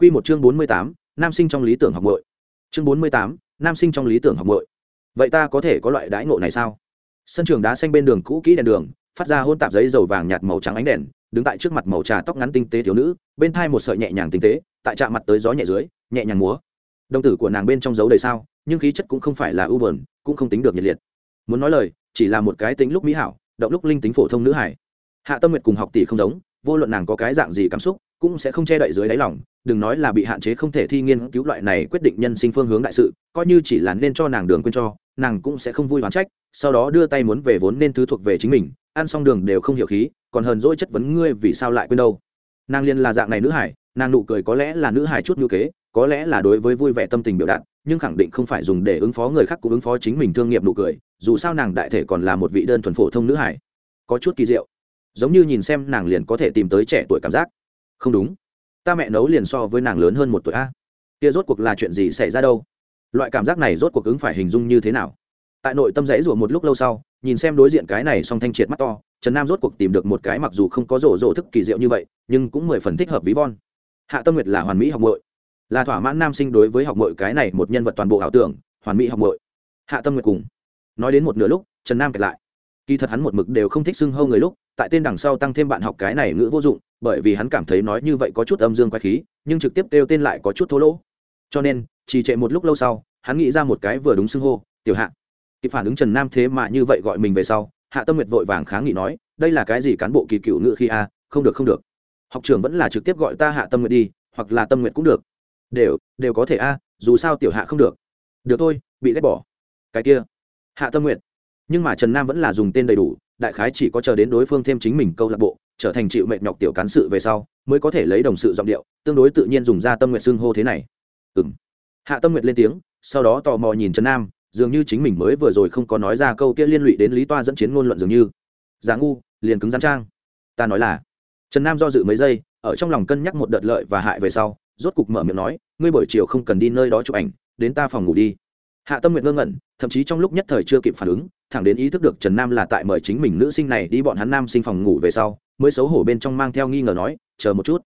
Quy một chương bốn mươi tám, nam sinh trong lý tưởng học muội. Chương bốn mươi tám, nam sinh trong lý tưởng học muội. Vậy ta có thể có loại đãi ngộ này sao? Sân trường đá xanh bên đường cũ kỹ đèn đường, phát ra hôn tạp giấy dầu vàng nhạt màu trắng ánh đèn, đứng tại trước mặt màu trà tóc ngắn tinh tế thiếu nữ, bên thai một sợi nhẹ nhàng tinh tế, tại chạm mặt tới gió nhẹ dưới, nhẹ nhàng múa. Đồng tử của nàng bên trong dấu đầy sao, nhưng khí chất cũng không phải là ưu buồn, cũng không tính được nhiệt liệt. Muốn nói lời, chỉ là một cái tính lúc mỹ hảo, động lúc linh tính phổ thông nữ hải. Hạ Tâm Nguyệt cùng học tỷ không giống, vô luận nàng có cái dạng gì cảm xúc, cũng sẽ không che đậy dưới đáy lòng, đừng nói là bị hạn chế không thể thi nghiên cứu loại này quyết định nhân sinh phương hướng đại sự, coi như chỉ là nên cho nàng đường quên cho, nàng cũng sẽ không vui hoán trách, sau đó đưa tay muốn về vốn nên thứ thuộc về chính mình, ăn xong đường đều không hiểu khí, còn hờn dỗi chất vấn ngươi vì sao lại quên đâu. Nàng liên là dạng này nữ hải, nàng nụ cười có lẽ là nữ hải chút ngữ kế, có lẽ là đối với vui vẻ tâm tình biểu đạt, nhưng khẳng định không phải dùng để ứng phó người khác cũng ứng phó chính mình thương nghiệp nụ cười, dù sao nàng đại thể còn là một vị đơn thuần phổ thông nữ hải. Có chút kỳ diệu. Giống như nhìn xem nàng liền có thể tìm tới trẻ tuổi cảm giác không đúng. Ta mẹ nấu liền so với nàng lớn hơn một tuổi a. Kia rốt cuộc là chuyện gì xảy ra đâu? Loại cảm giác này rốt cuộc ứng phải hình dung như thế nào? Tại nội tâm rẫy rủa một lúc lâu sau, nhìn xem đối diện cái này song thanh triệt mắt to, trần nam rốt cuộc tìm được một cái mặc dù không có rổ rổ thức kỳ diệu như vậy, nhưng cũng mười phần thích hợp ví von. Hạ tâm nguyệt là hoàn mỹ học mội là thỏa mãn nam sinh đối với học mội cái này một nhân vật toàn bộ ảo tưởng, hoàn mỹ học mội hạ tâm nguyệt cùng. Nói đến một nửa lúc, trần nam kể lại. Kỳ thật hắn một mực đều không thích xưng hâu người lúc tại tên đằng sau tăng thêm bạn học cái này ngữ vô dụng, bởi vì hắn cảm thấy nói như vậy có chút âm dương quái khí, nhưng trực tiếp kêu tên lại có chút thô lỗ. Cho nên, chỉ trệ một lúc lâu sau, hắn nghĩ ra một cái vừa đúng xưng hô, tiểu hạ. Kịp phản ứng trần nam thế mà như vậy gọi mình về sau, hạ tâm nguyệt vội vàng kháng nghị nói, đây là cái gì cán bộ kỳ cựu ngữ khi a, không được không được. Học trường vẫn là trực tiếp gọi ta hạ tâm nguyệt đi, hoặc là tâm nguyệt cũng được. Đều đều có thể a, dù sao tiểu hạ không được. Được thôi, bị ghét bỏ. Cái kia. Hạ tâm nguyệt. Nhưng mà trần nam vẫn là dùng tên đầy đủ đại khái chỉ có chờ đến đối phương thêm chính mình câu lạc bộ, trở thành chịu mệnh nhọc tiểu cán sự về sau, mới có thể lấy đồng sự giọng điệu, tương đối tự nhiên dùng ra tâm nguyện xưng hô thế này. Ừ m hạ tâm nguyện lên tiếng, sau đó tò mò nhìn trần nam, dường như chính mình mới vừa rồi không có nói ra câu kia liên lụy đến lý toa dẫn chiến ngôn luận dường như. Giá ngu, liền cứng rắn trang. Ta nói là. Trần nam do dự mấy giây, ở trong lòng cân nhắc một đợt lợi và hại về sau, rốt cục mở miệng nói, ngươi buổi chiều không cần đi nơi đó chụp ảnh, đến ta phòng ngủ đi. Hạ tâm nguyện ngơ ngẩn thậm chí trong lúc nhất thời chưa kịp phản ứng, thẳng đến ý thức được trần nam là tại mời chính mình nữ sinh này đi bọn hắn nam sinh phòng ngủ về sau, mới xấu hổ bên trong mang theo nghi ngờ nói, chờ một chút.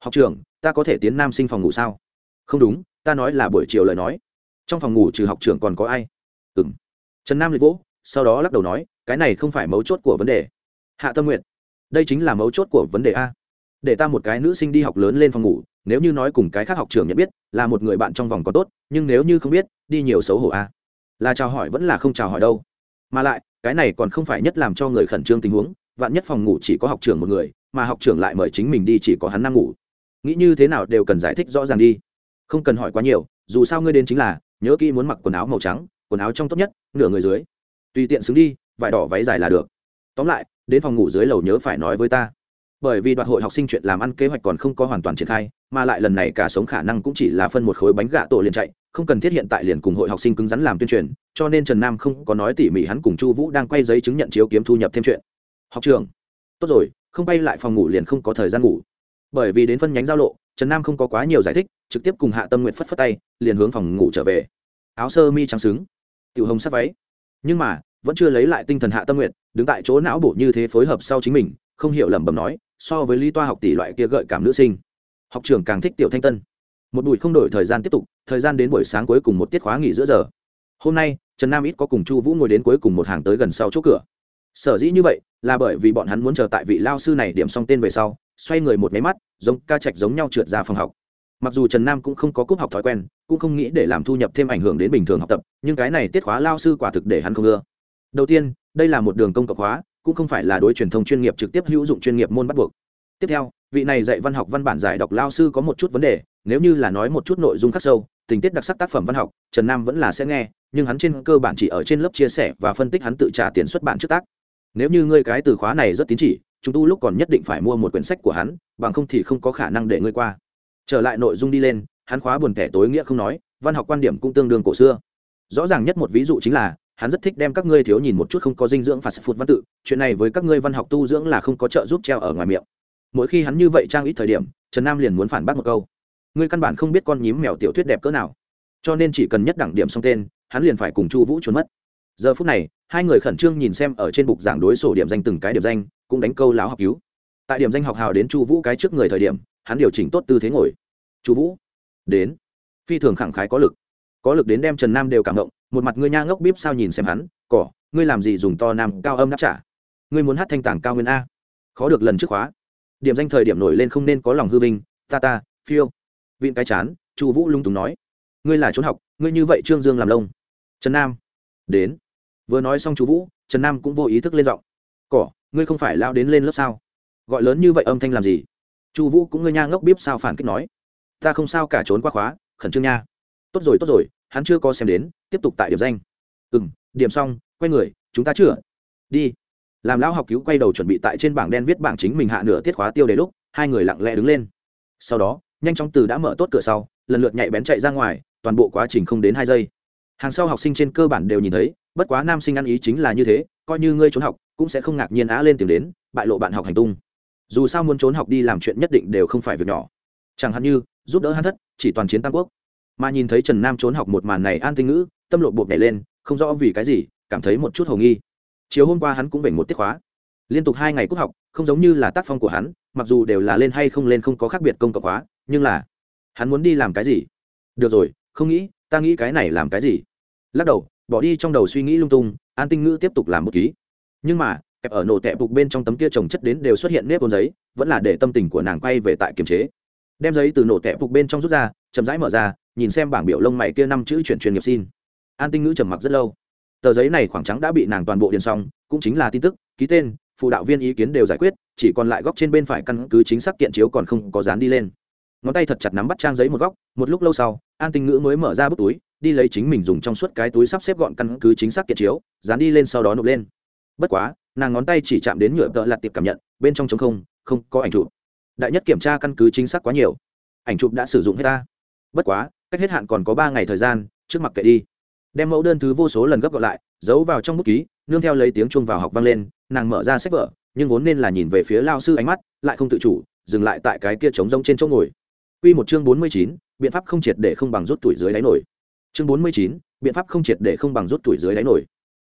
Học trưởng, ta có thể tiến nam sinh phòng ngủ sao? Không đúng, ta nói là buổi chiều lời nói. Trong phòng ngủ trừ học trưởng còn có ai? Ừ m trần nam liệt vỗ, sau đó lắc đầu nói, cái này không phải mấu chốt của vấn đề. Hạ tâm nguyện đây chính là mấu chốt của vấn đề a. Để ta một cái nữ sinh đi học lớn lên phòng ngủ, nếu như nói cùng cái khác học trường nhận biết, là một người bạn trong vòng có tốt, nhưng nếu như không biết, đi nhiều xấu hổ a là chào hỏi vẫn là không chào hỏi đâu. Mà lại, cái này còn không phải nhất làm cho người khẩn trương tình huống, vạn nhất phòng ngủ chỉ có học trưởng một người, mà học trưởng lại mời chính mình đi chỉ có hắn năng ngủ. Nghĩ như thế nào đều cần giải thích rõ ràng đi. Không cần hỏi quá nhiều, dù sao ngươi đến chính là, nhớ kỹ muốn mặc quần áo màu trắng, quần áo trong tốt nhất, nửa người dưới. Tùy tiện xứng đi, vải đỏ váy dài là được. Tóm lại, đến phòng ngủ dưới lầu nhớ phải nói với ta. Bởi vì đoạt hội học sinh chuyện làm ăn kế hoạch còn không có hoàn toàn triển khai mà lại lần này cả sống khả năng cũng chỉ là phân một khối bánh gạ tổ liền chạy, không cần thiết hiện tại liền cùng hội học sinh cứng rắn làm tuyên truyền, cho nên trần nam không có nói tỉ mỉ hắn cùng chu vũ đang quay giấy chứng nhận chiếu kiếm thu nhập thêm chuyện. Học trường. Tốt rồi, không bay lại phòng ngủ liền không có thời gian ngủ. Bởi vì đến phân nhánh giao lộ, trần nam không có quá nhiều giải thích, trực tiếp cùng hạ tâm nguyện phất phất tay, liền hướng phòng ngủ trở về. Áo sơ mi trắng xứng, tiểu hồng sắp váy. Nhưng mà, vẫn chưa lấy lại tinh thần hạ tâm nguyện đứng tại chỗ não bộ như thế phối hợp sau chính mình, không hiểu lẩm bẩm nói, so với lý toa học tỷ loại kia gợi cảm nữ sinh học trường càng thích tiểu thanh tân. Một buổi không đổi thời gian tiếp tục, thời gian đến buổi sáng cuối cùng một tiết khóa nghỉ giữa giờ. Hôm nay, trần nam ít có cùng chu vũ ngồi đến cuối cùng một hàng tới gần sau chỗ cửa. Sở dĩ như vậy, là bởi vì bọn hắn muốn chờ tại vị lao sư này điểm xong tên về sau, xoay người một máy mắt, giống ca trạch giống nhau trượt ra phòng học. Mặc dù trần nam cũng không có cúp học thói quen, cũng không nghĩ để làm thu nhập thêm ảnh hưởng đến bình thường học tập, nhưng cái này tiết khóa lao sư quả thực để hắn không ưa. Đầu tiên, đây là một đường công cộng hóa cũng không phải là đối truyền thông chuyên nghiệp trực tiếp hữu dụng chuyên nghiệp môn bắt buộc tiếp theo, vị này dạy văn học văn bản giải đọc lao sư có một chút vấn đề, nếu như là nói một chút nội dung khắc sâu, tình tiết đặc sắc tác phẩm văn học, trần nam vẫn là sẽ nghe, nhưng hắn trên cơ bản chỉ ở trên lớp chia sẻ và phân tích hắn tự trả tiền xuất bản trước tác. Nếu như ngươi cái từ khóa này rất tín chỉ, chúng tu lúc còn nhất định phải mua một quyển sách của hắn, bằng không thì không có khả năng để ngươi qua. Trở lại nội dung đi lên, hắn khóa buồn thẻ tối nghĩa không nói, văn học quan điểm cũng tương đương cổ xưa. Rõ ràng nhất một ví dụ chính là, hắn rất thích đem các ngươi thiếu nhìn một chút không có dinh dưỡng phạt phụt văn tự, chuyện này với các ngươi văn học tu dưỡng là không có trợ giúp treo ở ngoài miệng mỗi khi hắn như vậy trang ít thời điểm, trần nam liền muốn phản bác một câu. Ngươi căn bản không biết con nhím mèo tiểu thuyết đẹp cỡ nào. Cho nên chỉ cần nhất đẳng điểm xong tên, hắn liền phải cùng chu vũ trốn mất. Giờ phút này, hai người khẩn trương nhìn xem ở trên bục giảng đối sổ điểm danh từng cái điểm danh, cũng đánh câu láo học cứu. Tại điểm danh học hào đến chu vũ cái trước người thời điểm, hắn điều chỉnh tốt tư thế ngồi. Chu vũ, đến. Phi thường khẳng khái có lực. Có lực đến đem trần nam đều cảm động, một mặt ngươi nha ngốc bíp sao nhìn xem hắn, cỏ, ngươi làm gì dùng to nam cao âm đáp trả? Ngươi muốn hát thanh tảng cao nguyên a. Khó được lần trước khóa điểm danh thời điểm nổi lên không nên có lòng hư vinh, ta ta, phiêu. Vịn cái chán, chu vũ lung túng nói. Ngươi là trốn học, ngươi như vậy trương dương làm lông. Trần nam. Đến. Vừa nói xong chú vũ, trần nam cũng vô ý thức lên giọng. Cỏ, ngươi không phải lao đến lên lớp sao? Gọi lớn như vậy âm thanh làm gì? Chu vũ cũng ngươi nha ngốc bíp sao phản kích nói. Ta không sao cả trốn qua khóa, khẩn trương nha. Tốt rồi tốt rồi, hắn chưa có xem đến, tiếp tục tại điểm danh. Ừ m điểm xong, quay người, chúng ta chưa. Đi làm lão học cứu quay đầu chuẩn bị tại trên bảng đen viết bảng chính mình hạ nửa tiết khóa tiêu đề lúc, hai người lặng lẽ đứng lên. Sau đó, nhanh chóng từ đã mở tốt cửa sau, lần lượt nhạy bén chạy ra ngoài, toàn bộ quá trình không đến hai giây. Hàng sau học sinh trên cơ bản đều nhìn thấy, bất quá nam sinh ăn ý chính là như thế, coi như ngươi trốn học, cũng sẽ không ngạc nhiên á lên tìm đến, bại lộ bạn học hành tung. Dù sao muốn trốn học đi làm chuyện nhất định đều không phải việc nhỏ. Chẳng hạn như, giúp đỡ hắn thất, chỉ toàn chiến tam quốc. Mà nhìn thấy trần nam trốn học một màn này an tinh ngữ, tâm lộ bột nhảy lên, không rõ vì cái gì, cảm thấy một chút hầu nghi chiều hôm qua hắn cũng về một tiết khóa. Liên tục hai ngày cúc học, không giống như là tác phong của hắn, mặc dù đều là lên hay không lên không có khác biệt công cộng khóa, nhưng là, hắn muốn đi làm cái gì? Được rồi, không nghĩ, ta nghĩ cái này làm cái gì? Lắc đầu, bỏ đi trong đầu suy nghĩ lung tung, an tinh ngữ tiếp tục làm một ký. Nhưng mà, kẹp ở nổ tẹp bục bên trong tấm kia trồng chất đến đều xuất hiện nếp ôn giấy, vẫn là để tâm tình của nàng quay về tại kiềm chế. Đem giấy từ nổ tẹp bục bên trong rút ra, chậm rãi mở ra, nhìn xem bảng biểu lông mày kia năm chữ chuyển truyền nghiệp xin. An tinh ngữ trầm mặc rất lâu tờ giấy này khoảng trắng đã bị nàng toàn bộ điền xong, cũng chính là tin tức, ký tên, phụ đạo viên ý kiến đều giải quyết, chỉ còn lại góc trên bên phải căn cứ chính xác kiện chiếu còn không có dán đi lên. Ngón tay thật chặt nắm bắt trang giấy một góc, một lúc lâu sau, an tinh ngữ mới mở ra bút túi, đi lấy chính mình dùng trong suốt cái túi sắp xếp gọn căn cứ chính xác kiện chiếu, dán đi lên sau đó nộp lên. Bất quá, nàng ngón tay chỉ chạm đến nhựa tợ lặt tiệp cảm nhận, bên trong chống không không có ảnh chụp. Đại nhất kiểm tra căn cứ chính xác quá nhiều. Ảnh chụp đã sử dụng hết ta. Bất quá, cách hết hạn còn có ba ngày thời gian, trước mặt kệ đi đem mẫu đơn thứ vô số lần gấp gọn lại giấu vào trong bút ký nương theo lấy tiếng chuông vào học vang lên nàng mở ra sách vở nhưng vốn nên là nhìn về phía lao sư ánh mắt lại không tự chủ dừng lại tại cái kia trống rông trên chỗ ngồi Quy một chương bốn mươi chín, biện pháp không triệt để không bằng rút tuổi dưới đáy nổi. Chương bốn mươi chín, biện pháp không triệt để không bằng rút tuổi dưới đáy nổi.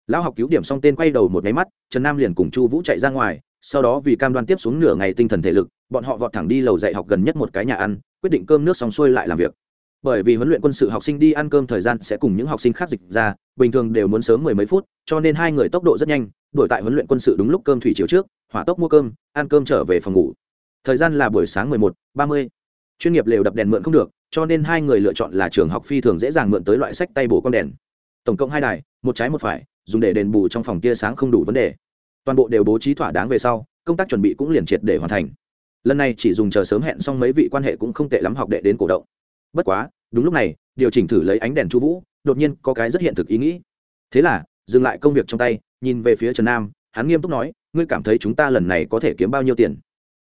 Lão học cứu điểm xong tên quay đầu một cái mắt, Trần Nam liền cùng Chu Vũ chạy ra ngoài, sau đó vì cam đoan tiếp xuống nửa ngày tinh thần thể lực, bọn họ vọt thẳng đi lầu dạy học gần nhất một cái nhà ăn, quyết định cơm nước xong xuôi lại làm việc bởi vì huấn luyện quân sự học sinh đi ăn cơm thời gian sẽ cùng những học sinh khác dịch ra, bình thường đều muốn sớm mười mấy phút, cho nên hai người tốc độ rất nhanh đổi tại huấn luyện quân sự đúng lúc cơm thủy chiều trước, hỏa tốc mua cơm, ăn cơm trở về phòng ngủ. Thời gian là buổi sáng mười một, ba mươi. Chuyên nghiệp lều đập đèn mượn không được, cho nên hai người lựa chọn là trường học phi thường dễ dàng mượn tới loại sách tay bổ con đèn. Tổng cộng hai đài, một trái một phải, dùng để đền bù trong phòng tia sáng không đủ vấn đề. Toàn bộ đều bố trí thỏa đáng về sau, công tác chuẩn bị cũng liền triệt để hoàn thành. Lần này chỉ dùng chờ sớm hẹn xong mấy vị quan hệ cũng không tệ lắm, học đệ đến cổ động bất quá, đúng lúc này, điều chỉnh thử lấy ánh đèn chu vũ, đột nhiên có cái rất hiện thực ý nghĩ. Thế là, dừng lại công việc trong tay, nhìn về phía trần nam, hắn nghiêm túc nói, ngươi cảm thấy chúng ta lần này có thể kiếm bao nhiêu tiền?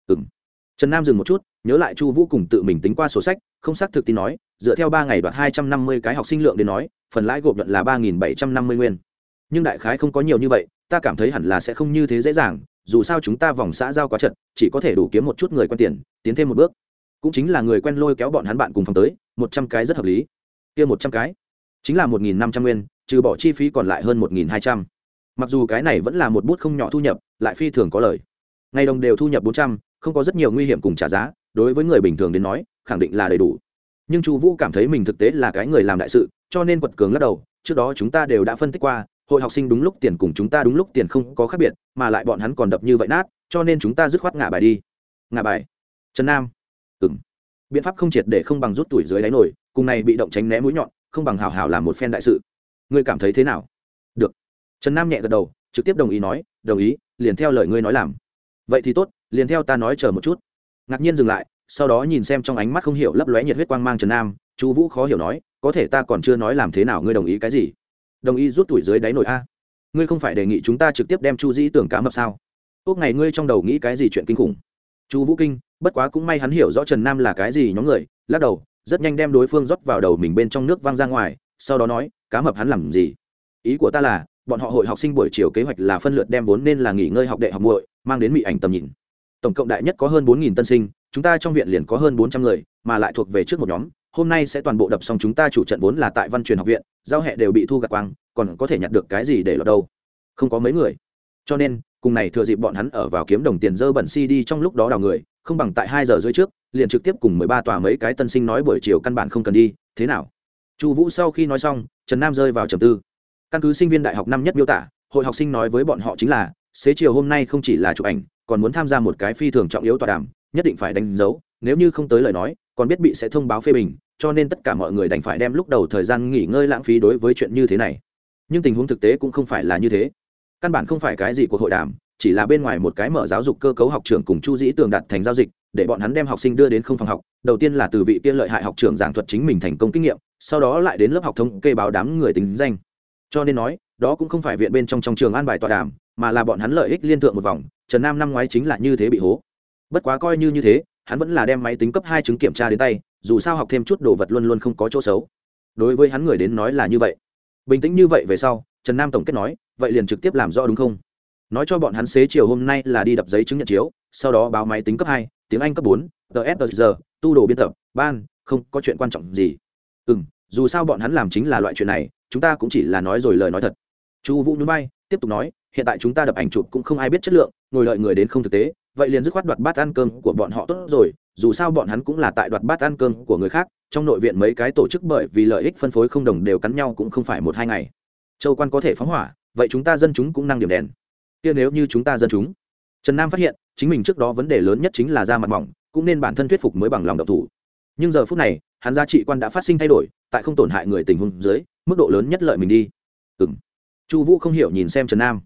Ừ m trần nam dừng một chút, nhớ lại chu vũ cùng tự mình tính qua sổ sách, không xác thực tin nói, dựa theo ba ngày đoạt hai trăm năm mươi cái học sinh lượng đến nói, phần lãi gộp nhuận là ba nghìn bảy trăm năm mươi nguyên. Nhưng đại khái không có nhiều như vậy, ta cảm thấy hẳn là sẽ không như thế dễ dàng, dù sao chúng ta vòng xã giao quá trận chỉ có thể đủ kiếm một chút người quen tiền, tiến thêm một bước cũng chính là người quen lôi kéo bọn hắn bạn cùng phòng tới, một trăm cái rất hợp lý. Kia một trăm cái, chính là một nghìn năm trăm nguyên, trừ bỏ chi phí còn lại hơn một nghìn hai trăm. Mặc dù cái này vẫn là một bút không nhỏ thu nhập, lại phi thường có lời. Ngày đồng đều thu nhập bốn trăm, không có rất nhiều nguy hiểm cùng trả giá, đối với người bình thường đến nói, khẳng định là đầy đủ. Nhưng chu vũ cảm thấy mình thực tế là cái người làm đại sự, cho nên quật cường lắc đầu, trước đó chúng ta đều đã phân tích qua, hội học sinh đúng lúc tiền cùng chúng ta đúng lúc tiền không có khác biệt, mà lại bọn hắn còn đập như vậy nát, cho nên chúng ta dứt khoát ngả bài đi. Ngả bài. Trần nam ừ m biện pháp không triệt để không bằng rút tuổi dưới đáy nổi cùng này bị động tránh né mũi nhọn, không bằng hào hào làm một phen đại sự. Ngươi cảm thấy thế nào? Được. Trần nam nhẹ gật đầu, trực tiếp đồng ý nói, đồng ý, liền theo lời ngươi nói làm. Vậy thì tốt, liền theo ta nói chờ một chút. Ngạc nhiên dừng lại, sau đó nhìn xem trong ánh mắt không hiểu lấp lóe nhiệt huyết quang mang trần nam, chú vũ khó hiểu nói, có thể ta còn chưa nói làm thế nào ngươi đồng ý cái gì? Đồng ý rút tuổi dưới đáy nổi a. Ngươi không phải đề nghị chúng ta trực tiếp đem chu dĩ tưởng cá mập sao? Ốc ngày ngươi trong đầu nghĩ cái gì chuyện kinh khủng? Chu vũ kinh, bất quá cũng may hắn hiểu rõ trần nam là cái gì nhóm người, lắc đầu, rất nhanh đem đối phương rót vào đầu mình bên trong nước văng ra ngoài, sau đó nói, cá mập hắn làm gì? Ý của ta là, bọn họ hội học sinh buổi chiều kế hoạch là phân lượt đem vốn nên là nghỉ ngơi học đệ học muội, mang đến mỹ ảnh tầm nhìn. Tổng cộng đại nhất có hơn bốn tân sinh, chúng ta trong viện liền có hơn bốn trăm người, mà lại thuộc về trước một nhóm, hôm nay sẽ toàn bộ đập xong chúng ta chủ trận vốn là tại văn truyền học viện, giao hệ đều bị thu gạt quang, còn có thể nhặt được cái gì để lọt đâu? Không có mấy người. Cho nên cùng này thừa dịp bọn hắn ở vào kiếm đồng tiền dơ bẩn si đi trong lúc đó đào người, không bằng tại hai giờ rưỡi trước, liền trực tiếp cùng mười ba tòa mấy cái tân sinh nói buổi chiều căn bản không cần đi, thế nào? Chu vũ sau khi nói xong, trần nam rơi vào trầm tư. Căn cứ sinh viên đại học năm nhất miêu tả, hội học sinh nói với bọn họ chính là, xế chiều hôm nay không chỉ là chụp ảnh, còn muốn tham gia một cái phi thường trọng yếu tọa đàm, nhất định phải đánh dấu, nếu như không tới lời nói, còn biết bị sẽ thông báo phê bình, cho nên tất cả mọi người đành phải đem lúc đầu thời gian nghỉ ngơi lãng phí đối với chuyện như thế này. Nhưng tình huống thực tế cũng không phải là như thế căn bản không phải cái gì cuộc hội đàm, chỉ là bên ngoài một cái mở giáo dục cơ cấu học trường cùng chu dĩ tường đặt thành giao dịch, để bọn hắn đem học sinh đưa đến không phòng học. Đầu tiên là từ vị tiên lợi hại học trường giảng thuật chính mình thành công kinh nghiệm, sau đó lại đến lớp học thống kê báo đám người tính danh. Cho nên nói, đó cũng không phải viện bên trong trong trường an bài tọa đàm, mà là bọn hắn lợi ích liên thượng một vòng, trần nam năm ngoái chính là như thế bị hố. Bất quá coi như như thế, hắn vẫn là đem máy tính cấp hai chứng kiểm tra đến tay, dù sao học thêm chút đồ vật luôn luôn không có chỗ xấu. Đối với hắn người đến nói là như vậy. Bình tĩnh như vậy về sau trần nam tổng kết nói, vậy liền trực tiếp làm rõ đúng không? Nói cho bọn hắn xế chiều hôm nay là đi đập giấy chứng nhận chiếu, sau đó báo máy tính cấp hai, tiếng anh cấp bốn ts giờ tu đồ biên tập, ban, không có chuyện quan trọng gì. Ừ m dù sao bọn hắn làm chính là loại chuyện này, chúng ta cũng chỉ là nói rồi lời nói thật. Chu vũ nhún bay tiếp tục nói, hiện tại chúng ta đập ảnh chụp cũng không ai biết chất lượng, ngồi đợi người đến không thực tế, vậy liền dứt khoát đoạt bát ăn cơm của bọn họ tốt rồi, dù sao bọn hắn cũng là tại đoạt bát ăn cơm của người khác, trong nội viện mấy cái tổ chức bởi vì lợi ích phân phối không đồng đều cắn nhau cũng không phải một hai ngày châu quan có thể phóng hỏa, vậy chúng ta dân chúng cũng năng điểm đèn. Kia nếu như chúng ta dân chúng. Trần nam phát hiện, chính mình trước đó vấn đề lớn nhất chính là da mặt mỏng, cũng nên bản thân thuyết phục mới bằng lòng độc thủ. Nhưng giờ phút này, hắn giá trị quan đã phát sinh thay đổi, tại không tổn hại người tình huống dưới, mức độ lớn nhất lợi mình đi. Ừ chu vũ không hiểu nhìn xem trần nam,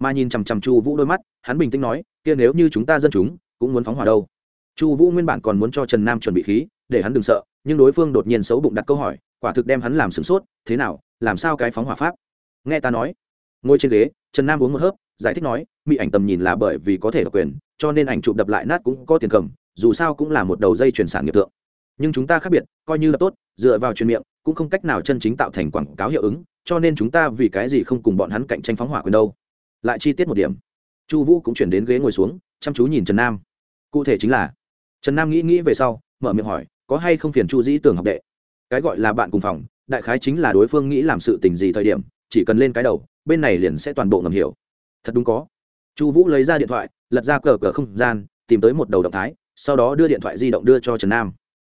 mà nhìn chằm chằm chu vũ đôi mắt, hắn bình tĩnh nói, kia nếu như chúng ta dân chúng cũng muốn phóng hỏa đâu? Chu vũ nguyên bản còn muốn cho trần nam chuẩn bị khí, để hắn đừng sợ, nhưng đối phương đột nhiên xấu bụng đặt câu hỏi, quả thực đem hắn làm sửng sốt, thế nào, làm sao cái phóng hỏa pháp? Nghe ta nói. Ngồi trên ghế, trần nam uống một hớp, giải thích nói mỹ ảnh tầm nhìn là bởi vì có thể độc quyền, cho nên ảnh chụp đập lại nát cũng có tiền cầm, dù sao cũng là một đầu dây chuyển sản nghiệp tượng nhưng chúng ta khác biệt, coi như là tốt, dựa vào truyền miệng, cũng không cách nào chân chính tạo thành quảng cáo hiệu ứng, cho nên chúng ta vì cái gì không cùng bọn hắn cạnh tranh phóng hỏa quyền đâu. Lại chi tiết một điểm. Chu vũ cũng chuyển đến ghế ngồi xuống, chăm chú nhìn trần nam. Cụ thể chính là, trần nam nghĩ nghĩ về sau, mở miệng hỏi, có hay không phiền chu dĩ tưởng học đệ? Cái gọi là bạn cùng phòng, đại khái chính là đối phương nghĩ làm sự tình gì thời điểm chỉ cần lên cái đầu, bên này liền sẽ toàn bộ ngầm hiểu. Thật đúng có. Chu vũ lấy ra điện thoại, lật ra cờ cờ không gian, tìm tới một đầu động thái, sau đó đưa điện thoại di động đưa cho trần nam.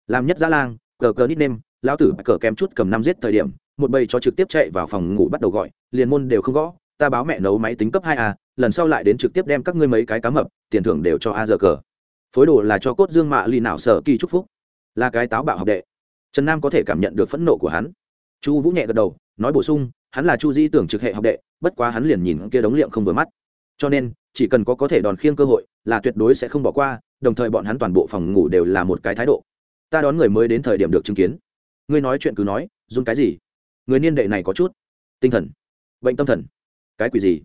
Làm nhất giã lang, cờ cờ nít nêm, lão tử cờ kém chút cầm năm giết thời điểm, một bầy chó trực tiếp chạy vào phòng ngủ bắt đầu gọi, liền môn đều không gõ, ta báo mẹ nấu máy tính cấp hai a lần sau lại đến trực tiếp đem các ngươi mấy cái cá mập, tiền thưởng đều cho a giờ cờ. Phối đồ là cho cốt dương mạ ly nào sở kỳ chúc phúc. Là cái táo bạo học đệ. Trần nam có thể cảm nhận được phẫn nộ của hắn. Chu vũ nhẹ gật đầu, nói bổ sung hắn là chu di tưởng trực hệ học đệ, bất quá hắn liền nhìn kia đống liệm không vừa mắt. Cho nên, chỉ cần có có thể đòn khiêng cơ hội, là tuyệt đối sẽ không bỏ qua, đồng thời bọn hắn toàn bộ phòng ngủ đều là một cái thái độ. Ta đón người mới đến thời điểm được chứng kiến. Ngươi nói chuyện cứ nói, run cái gì? Người niên đệ này có chút tinh thần, bệnh tâm thần. Cái quỷ gì?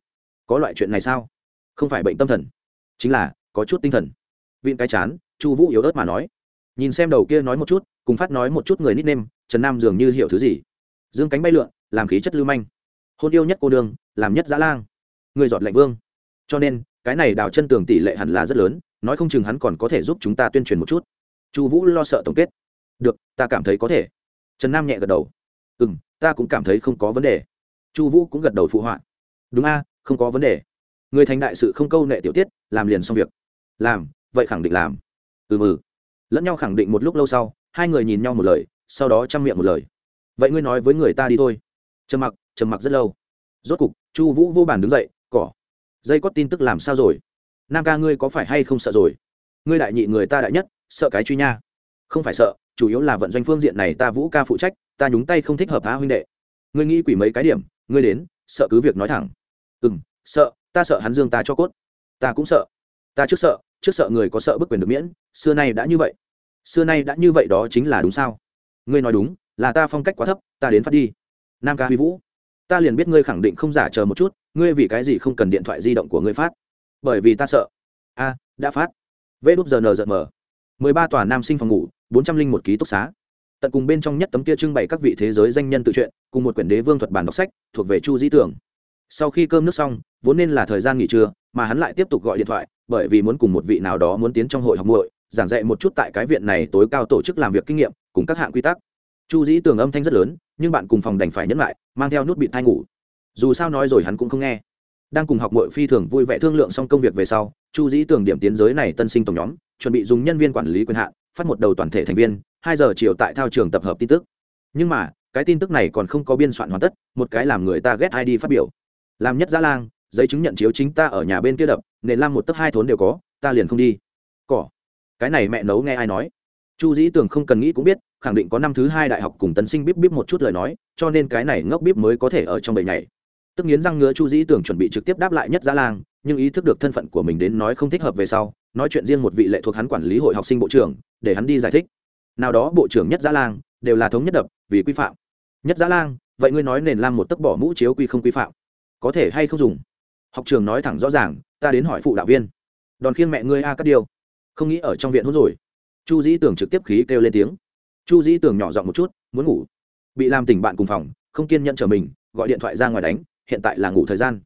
Có loại chuyện này sao? Không phải bệnh tâm thần, chính là có chút tinh thần. Vịn cái chán, chu vũ yếu ớt mà nói. Nhìn xem đầu kia nói một chút, cùng phát nói một chút người nít nêm trần nam dường như hiểu thứ gì. Dương cánh bay lượn làm khí chất lưu manh. Hôn yêu nhất cô đường làm nhất dã lang. Người giọt lạnh vương. Cho nên, cái này đào chân tường tỷ lệ hẳn là rất lớn, nói không chừng hắn còn có thể giúp chúng ta tuyên truyền một chút. Chu vũ lo sợ tổng kết. Được, ta cảm thấy có thể. Trần nam nhẹ gật đầu. Ừ m ta cũng cảm thấy không có vấn đề. Chu vũ cũng gật đầu phụ họa. Đúng a, không có vấn đề. Người thành đại sự không câu nệ tiểu tiết, làm liền xong việc. Làm, vậy khẳng định làm. Ừ mừ. Lẫn nhau khẳng định một lúc lâu sau, hai người nhìn nhau một lời, sau đó chăm miệng một lời. Vậy ngươi nói với người ta đi thôi trầm mặc trầm mặc rất lâu. Rốt cục, chu vũ vô bàn đứng dậy, cỏ, dây có tin tức làm sao rồi? Nam ca ngươi có phải hay không sợ rồi? Ngươi đại nhị người ta đại nhất, sợ cái truy nha. Không phải sợ, chủ yếu là vận doanh phương diện này ta vũ ca phụ trách, ta nhúng tay không thích hợp á huynh đệ. Ngươi nghĩ quỷ mấy cái điểm, ngươi đến, sợ cứ việc nói thẳng. Ừ m sợ, ta sợ hắn dương ta cho cốt. Ta cũng sợ. Ta trước sợ trước sợ người có sợ bức quyền được miễn, xưa nay đã như vậy. Xưa nay đã như vậy đó chính là đúng sao? Ngươi nói đúng, là ta phong cách quá thấp, ta đến phát đi nam ca huy vũ. Ta liền biết ngươi khẳng định không giả chờ một chút, ngươi vì cái gì không cần điện thoại di động của ngươi phát? Bởi vì ta sợ. A, đã phát. Vê đúp giờ nờ giận mờ. Mười ba tòa nam sinh phòng ngủ, bốn trăm linh một ký túc xá. Tận cùng bên trong nhất tấm kia trưng bày các vị thế giới danh nhân tự truyện, cùng một quyển đế vương thuật bản đọc sách, thuộc về chu di tưởng. Sau khi cơm nước xong, vốn nên là thời gian nghỉ trưa, mà hắn lại tiếp tục gọi điện thoại, bởi vì muốn cùng một vị nào đó muốn tiến trong hội học muội, giảng dạy một chút tại cái viện này tối cao tổ chức làm việc kinh nghiệm, cùng các hạng quy tắc. Chu dĩ tường âm thanh rất lớn nhưng bạn cùng phòng đành phải nhẫn lại, mang theo nút bị thai ngủ. Dù sao nói rồi hắn cũng không nghe. Đang cùng học muội phi thường vui vẻ thương lượng xong công việc về sau, chu dĩ tưởng điểm tiến giới này tân sinh tổng nhóm, chuẩn bị dùng nhân viên quản lý quyền hạn, phát một đầu toàn thể thành viên, hai giờ chiều tại thao trường tập hợp tin tức. Nhưng mà, cái tin tức này còn không có biên soạn hoàn tất, một cái làm người ta ghét id phát biểu. Làm nhất giã lang, giấy chứng nhận chiếu chính ta ở nhà bên kia đập, nền lam một tấc hai thốn đều có, ta liền không đi. Cỏ. Cái này mẹ nấu nghe ai nói. Chu dĩ tưởng không cần nghĩ cũng biết khẳng định có năm thứ hai đại học cùng tân sinh bíp bíp một chút lời nói, cho nên cái này ngốc bíp mới có thể ở trong bầy này tức nghiến răng ngứa chu dĩ tưởng chuẩn bị trực tiếp đáp lại nhất giá lang, nhưng ý thức được thân phận của mình đến nói không thích hợp về sau, nói chuyện riêng một vị lệ thuộc hắn quản lý hội học sinh bộ trưởng, để hắn đi giải thích. Nào đó bộ trưởng nhất giá lang, đều là thống nhất đập, vì quy phạm. Nhất giá lang, vậy ngươi nói nền lam một tấc bỏ mũ chiếu quy không quy phạm? Có thể hay không dùng? Học trường nói thẳng rõ ràng, ta đến hỏi phụ đạo viên. Đòn khiêng mẹ ngươi a các điều. Không nghĩ ở trong viện hốt rồi. Chu dĩ tưởng trực tiếp khí kêu lên tiếng chu dĩ tưởng nhỏ giọng một chút, muốn ngủ. Bị làm tỉnh bạn cùng phòng, không kiên nhẫn trở mình, gọi điện thoại ra ngoài đánh, hiện tại là ngủ thời gian.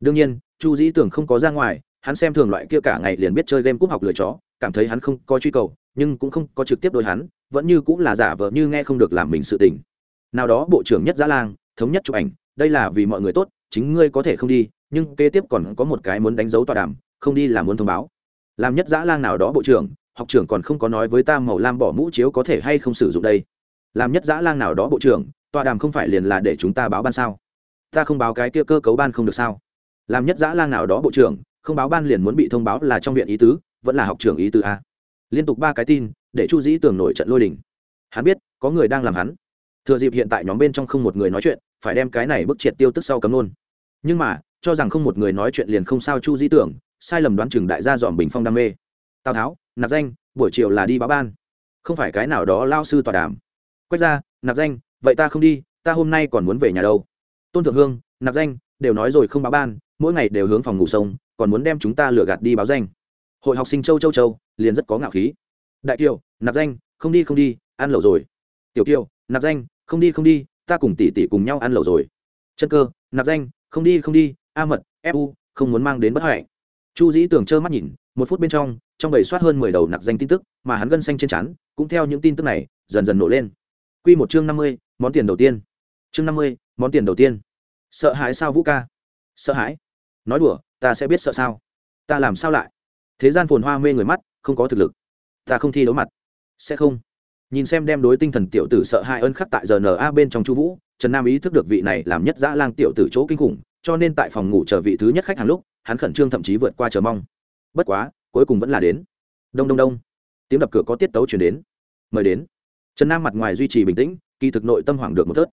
Đương nhiên, chu dĩ tưởng không có ra ngoài, hắn xem thường loại kia cả ngày liền biết chơi game cúp học lười chó, cảm thấy hắn không có truy cầu, nhưng cũng không có trực tiếp đôi hắn, vẫn như cũng là giả vờ như nghe không được làm mình sự tình nào đó bộ trưởng nhất giã lang, thống nhất chụp ảnh, đây là vì mọi người tốt, chính ngươi có thể không đi, nhưng kế tiếp còn có một cái muốn đánh dấu tọa đàm, không đi là muốn thông báo. Làm nhất giã lang nào đó bộ trưởng học trưởng còn không có nói với ta màu lam bỏ mũ chiếu có thể hay không sử dụng đây. Làm nhất giã lang nào đó bộ trưởng, tọa đàm không phải liền là để chúng ta báo ban sao? Ta không báo cái kia cơ cấu ban không được sao? Làm nhất giã lang nào đó bộ trưởng, không báo ban liền muốn bị thông báo là trong viện ý tứ, vẫn là học trưởng ý tứ a. Liên tục ba cái tin, để chu dĩ Tưởng nổi trận lôi đình. Hắn biết, có người đang làm hắn. Thừa dịp hiện tại nhóm bên trong không một người nói chuyện, phải đem cái này bức triệt tiêu tức sau cấm luôn. Nhưng mà, cho rằng không một người nói chuyện liền không sao chu dĩ tưởng, sai lầm đoán chừng đại gia dòm bình phong đam mê tào tháo nạp danh buổi chiều là đi báo ban không phải cái nào đó lao sư tòa đàm quách ra nạp danh vậy ta không đi ta hôm nay còn muốn về nhà đâu tôn thượng hương nạp danh đều nói rồi không báo ban mỗi ngày đều hướng phòng ngủ sông còn muốn đem chúng ta lừa gạt đi báo danh hội học sinh châu châu châu liền rất có ngạo khí đại kiều nạp danh không đi không đi ăn lẩu rồi tiểu kiều nạp danh không đi không đi ta cùng tỷ tỷ cùng nhau ăn lẩu rồi chân cơ nạp danh không đi không đi a mật fu không muốn mang đến bất hạnh chu dĩ tưởng trơ mắt nhìn một phút bên trong trong bầy soát hơn mười đầu nặc danh tin tức, mà hắn gân xanh trên chắn cũng theo những tin tức này, dần dần nổ lên. Quy một chương năm mươi, món tiền đầu tiên. Chương năm mươi, món tiền đầu tiên. Sợ hãi sao vũ ca? Sợ hãi? Nói đùa, ta sẽ biết sợ sao. Ta làm sao lại? Thế gian phồn hoa mê người mắt, không có thực lực. Ta không thi đấu mặt. Sẽ không. Nhìn xem đem đối tinh thần tiểu tử sợ hãi ân khắc tại giờ bên trong chu vũ, trần nam ý thức được vị này làm nhất dã lang tiểu tử chỗ kinh khủng, cho nên tại phòng ngủ chờ vị thứ nhất khách hàng lúc, hắn khẩn trương thậm chí vượt qua chờ mong. Bất quá cuối cùng vẫn là đến. Đông đông đông. Tiếng đập cửa có tiết tấu chuyển đến. Mời đến. Trần nam mặt ngoài duy trì bình tĩnh, kỳ thực nội tâm hoảng được một thớt.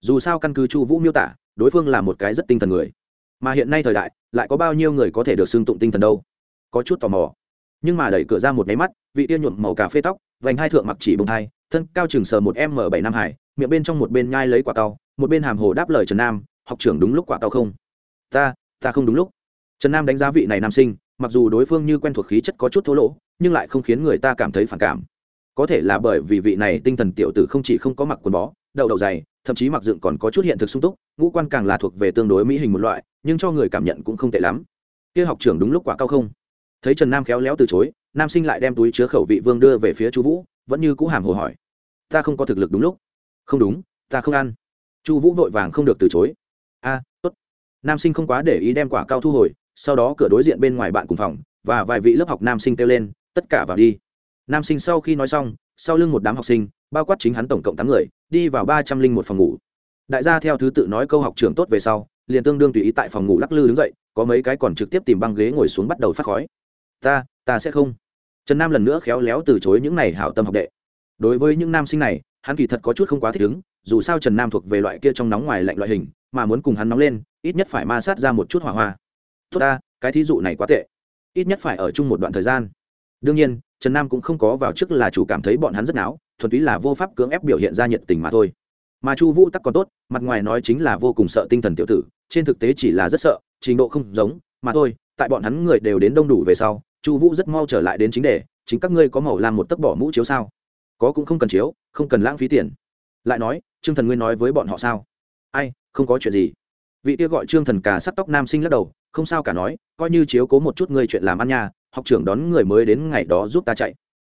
Dù sao căn cứ chu vũ miêu tả, đối phương là một cái rất tinh thần người. Mà hiện nay thời đại, lại có bao nhiêu người có thể được xưng tụng tinh thần đâu? Có chút tò mò. Nhưng mà đẩy cửa ra một nháy mắt, vị tiên nhuộm màu cà phê tóc, vành hai thượng mặc chỉ bông thai, thân cao chừng sờ một m bảy năm hải miệng bên trong một bên nhai lấy quả tàu, một bên hàm hồ đáp lời trần nam, học trưởng đúng lúc quả tàu không? Ta ta không đúng lúc. Trần nam đánh giá vị này nam sinh mặc dù đối phương như quen thuộc khí chất có chút thô lỗ, nhưng lại không khiến người ta cảm thấy phản cảm. Có thể là bởi vì vị này tinh thần tiểu tử không chỉ không có mặc quần bó, đậu đậu dày, thậm chí mặc dựng còn có chút hiện thực sung túc, ngũ quan càng là thuộc về tương đối mỹ hình một loại, nhưng cho người cảm nhận cũng không tệ lắm. Kia học trưởng đúng lúc quả cao không? Thấy trần nam khéo léo từ chối, nam sinh lại đem túi chứa khẩu vị vương đưa về phía chu vũ, vẫn như cũ hàm hồ hỏi. Ta không có thực lực đúng lúc. Không đúng, ta không ăn. Chu vũ vội vàng không được từ chối. A, tốt. Nam sinh không quá để ý đem quả cao thu hồi sau đó cửa đối diện bên ngoài bạn cùng phòng, và vài vị lớp học nam sinh kêu lên, tất cả vào đi. Nam sinh sau khi nói xong, sau lưng một đám học sinh, bao quát chính hắn tổng cộng tám người, đi vào ba trăm linh một phòng ngủ. Đại gia theo thứ tự nói câu học trường tốt về sau, liền tương đương tùy ý tại phòng ngủ lắc lư đứng dậy, có mấy cái còn trực tiếp tìm băng ghế ngồi xuống bắt đầu phát khói. Ta ta sẽ không. Trần nam lần nữa khéo léo từ chối những này hảo tâm học đệ. Đối với những nam sinh này, hắn kỳ thật có chút không quá thích ứng, dù sao trần nam thuộc về loại kia trong nóng ngoài lạnh loại hình, mà muốn cùng hắn nóng lên, ít nhất phải ma sát ra một chút hỏa hoa tốt ta, cái thí dụ này quá tệ. Ít nhất phải ở chung một đoạn thời gian. Đương nhiên, trần nam cũng không có vào trước là chủ cảm thấy bọn hắn rất náo, thuần túy là vô pháp cưỡng ép biểu hiện ra nhiệt tình mà thôi. Mà chu vũ tắc còn tốt, mặt ngoài nói chính là vô cùng sợ tinh thần tiểu tử, trên thực tế chỉ là rất sợ, trình độ không giống, mà thôi, tại bọn hắn người đều đến đông đủ về sau, chu vũ rất mau trở lại đến chính đề, chính các ngươi có màu làm một tấc bỏ mũ chiếu sao? Có cũng không cần chiếu, không cần lãng phí tiền. Lại nói, trương thần ngươi nói với bọn họ sao? Ai, không có chuyện gì. Vị kia gọi trương thần cà sắt tóc nam sinh lắc đầu không sao cả nói, coi như chiếu cố một chút ngươi chuyện làm ăn nhà học trưởng đón người mới đến ngày đó giúp ta chạy.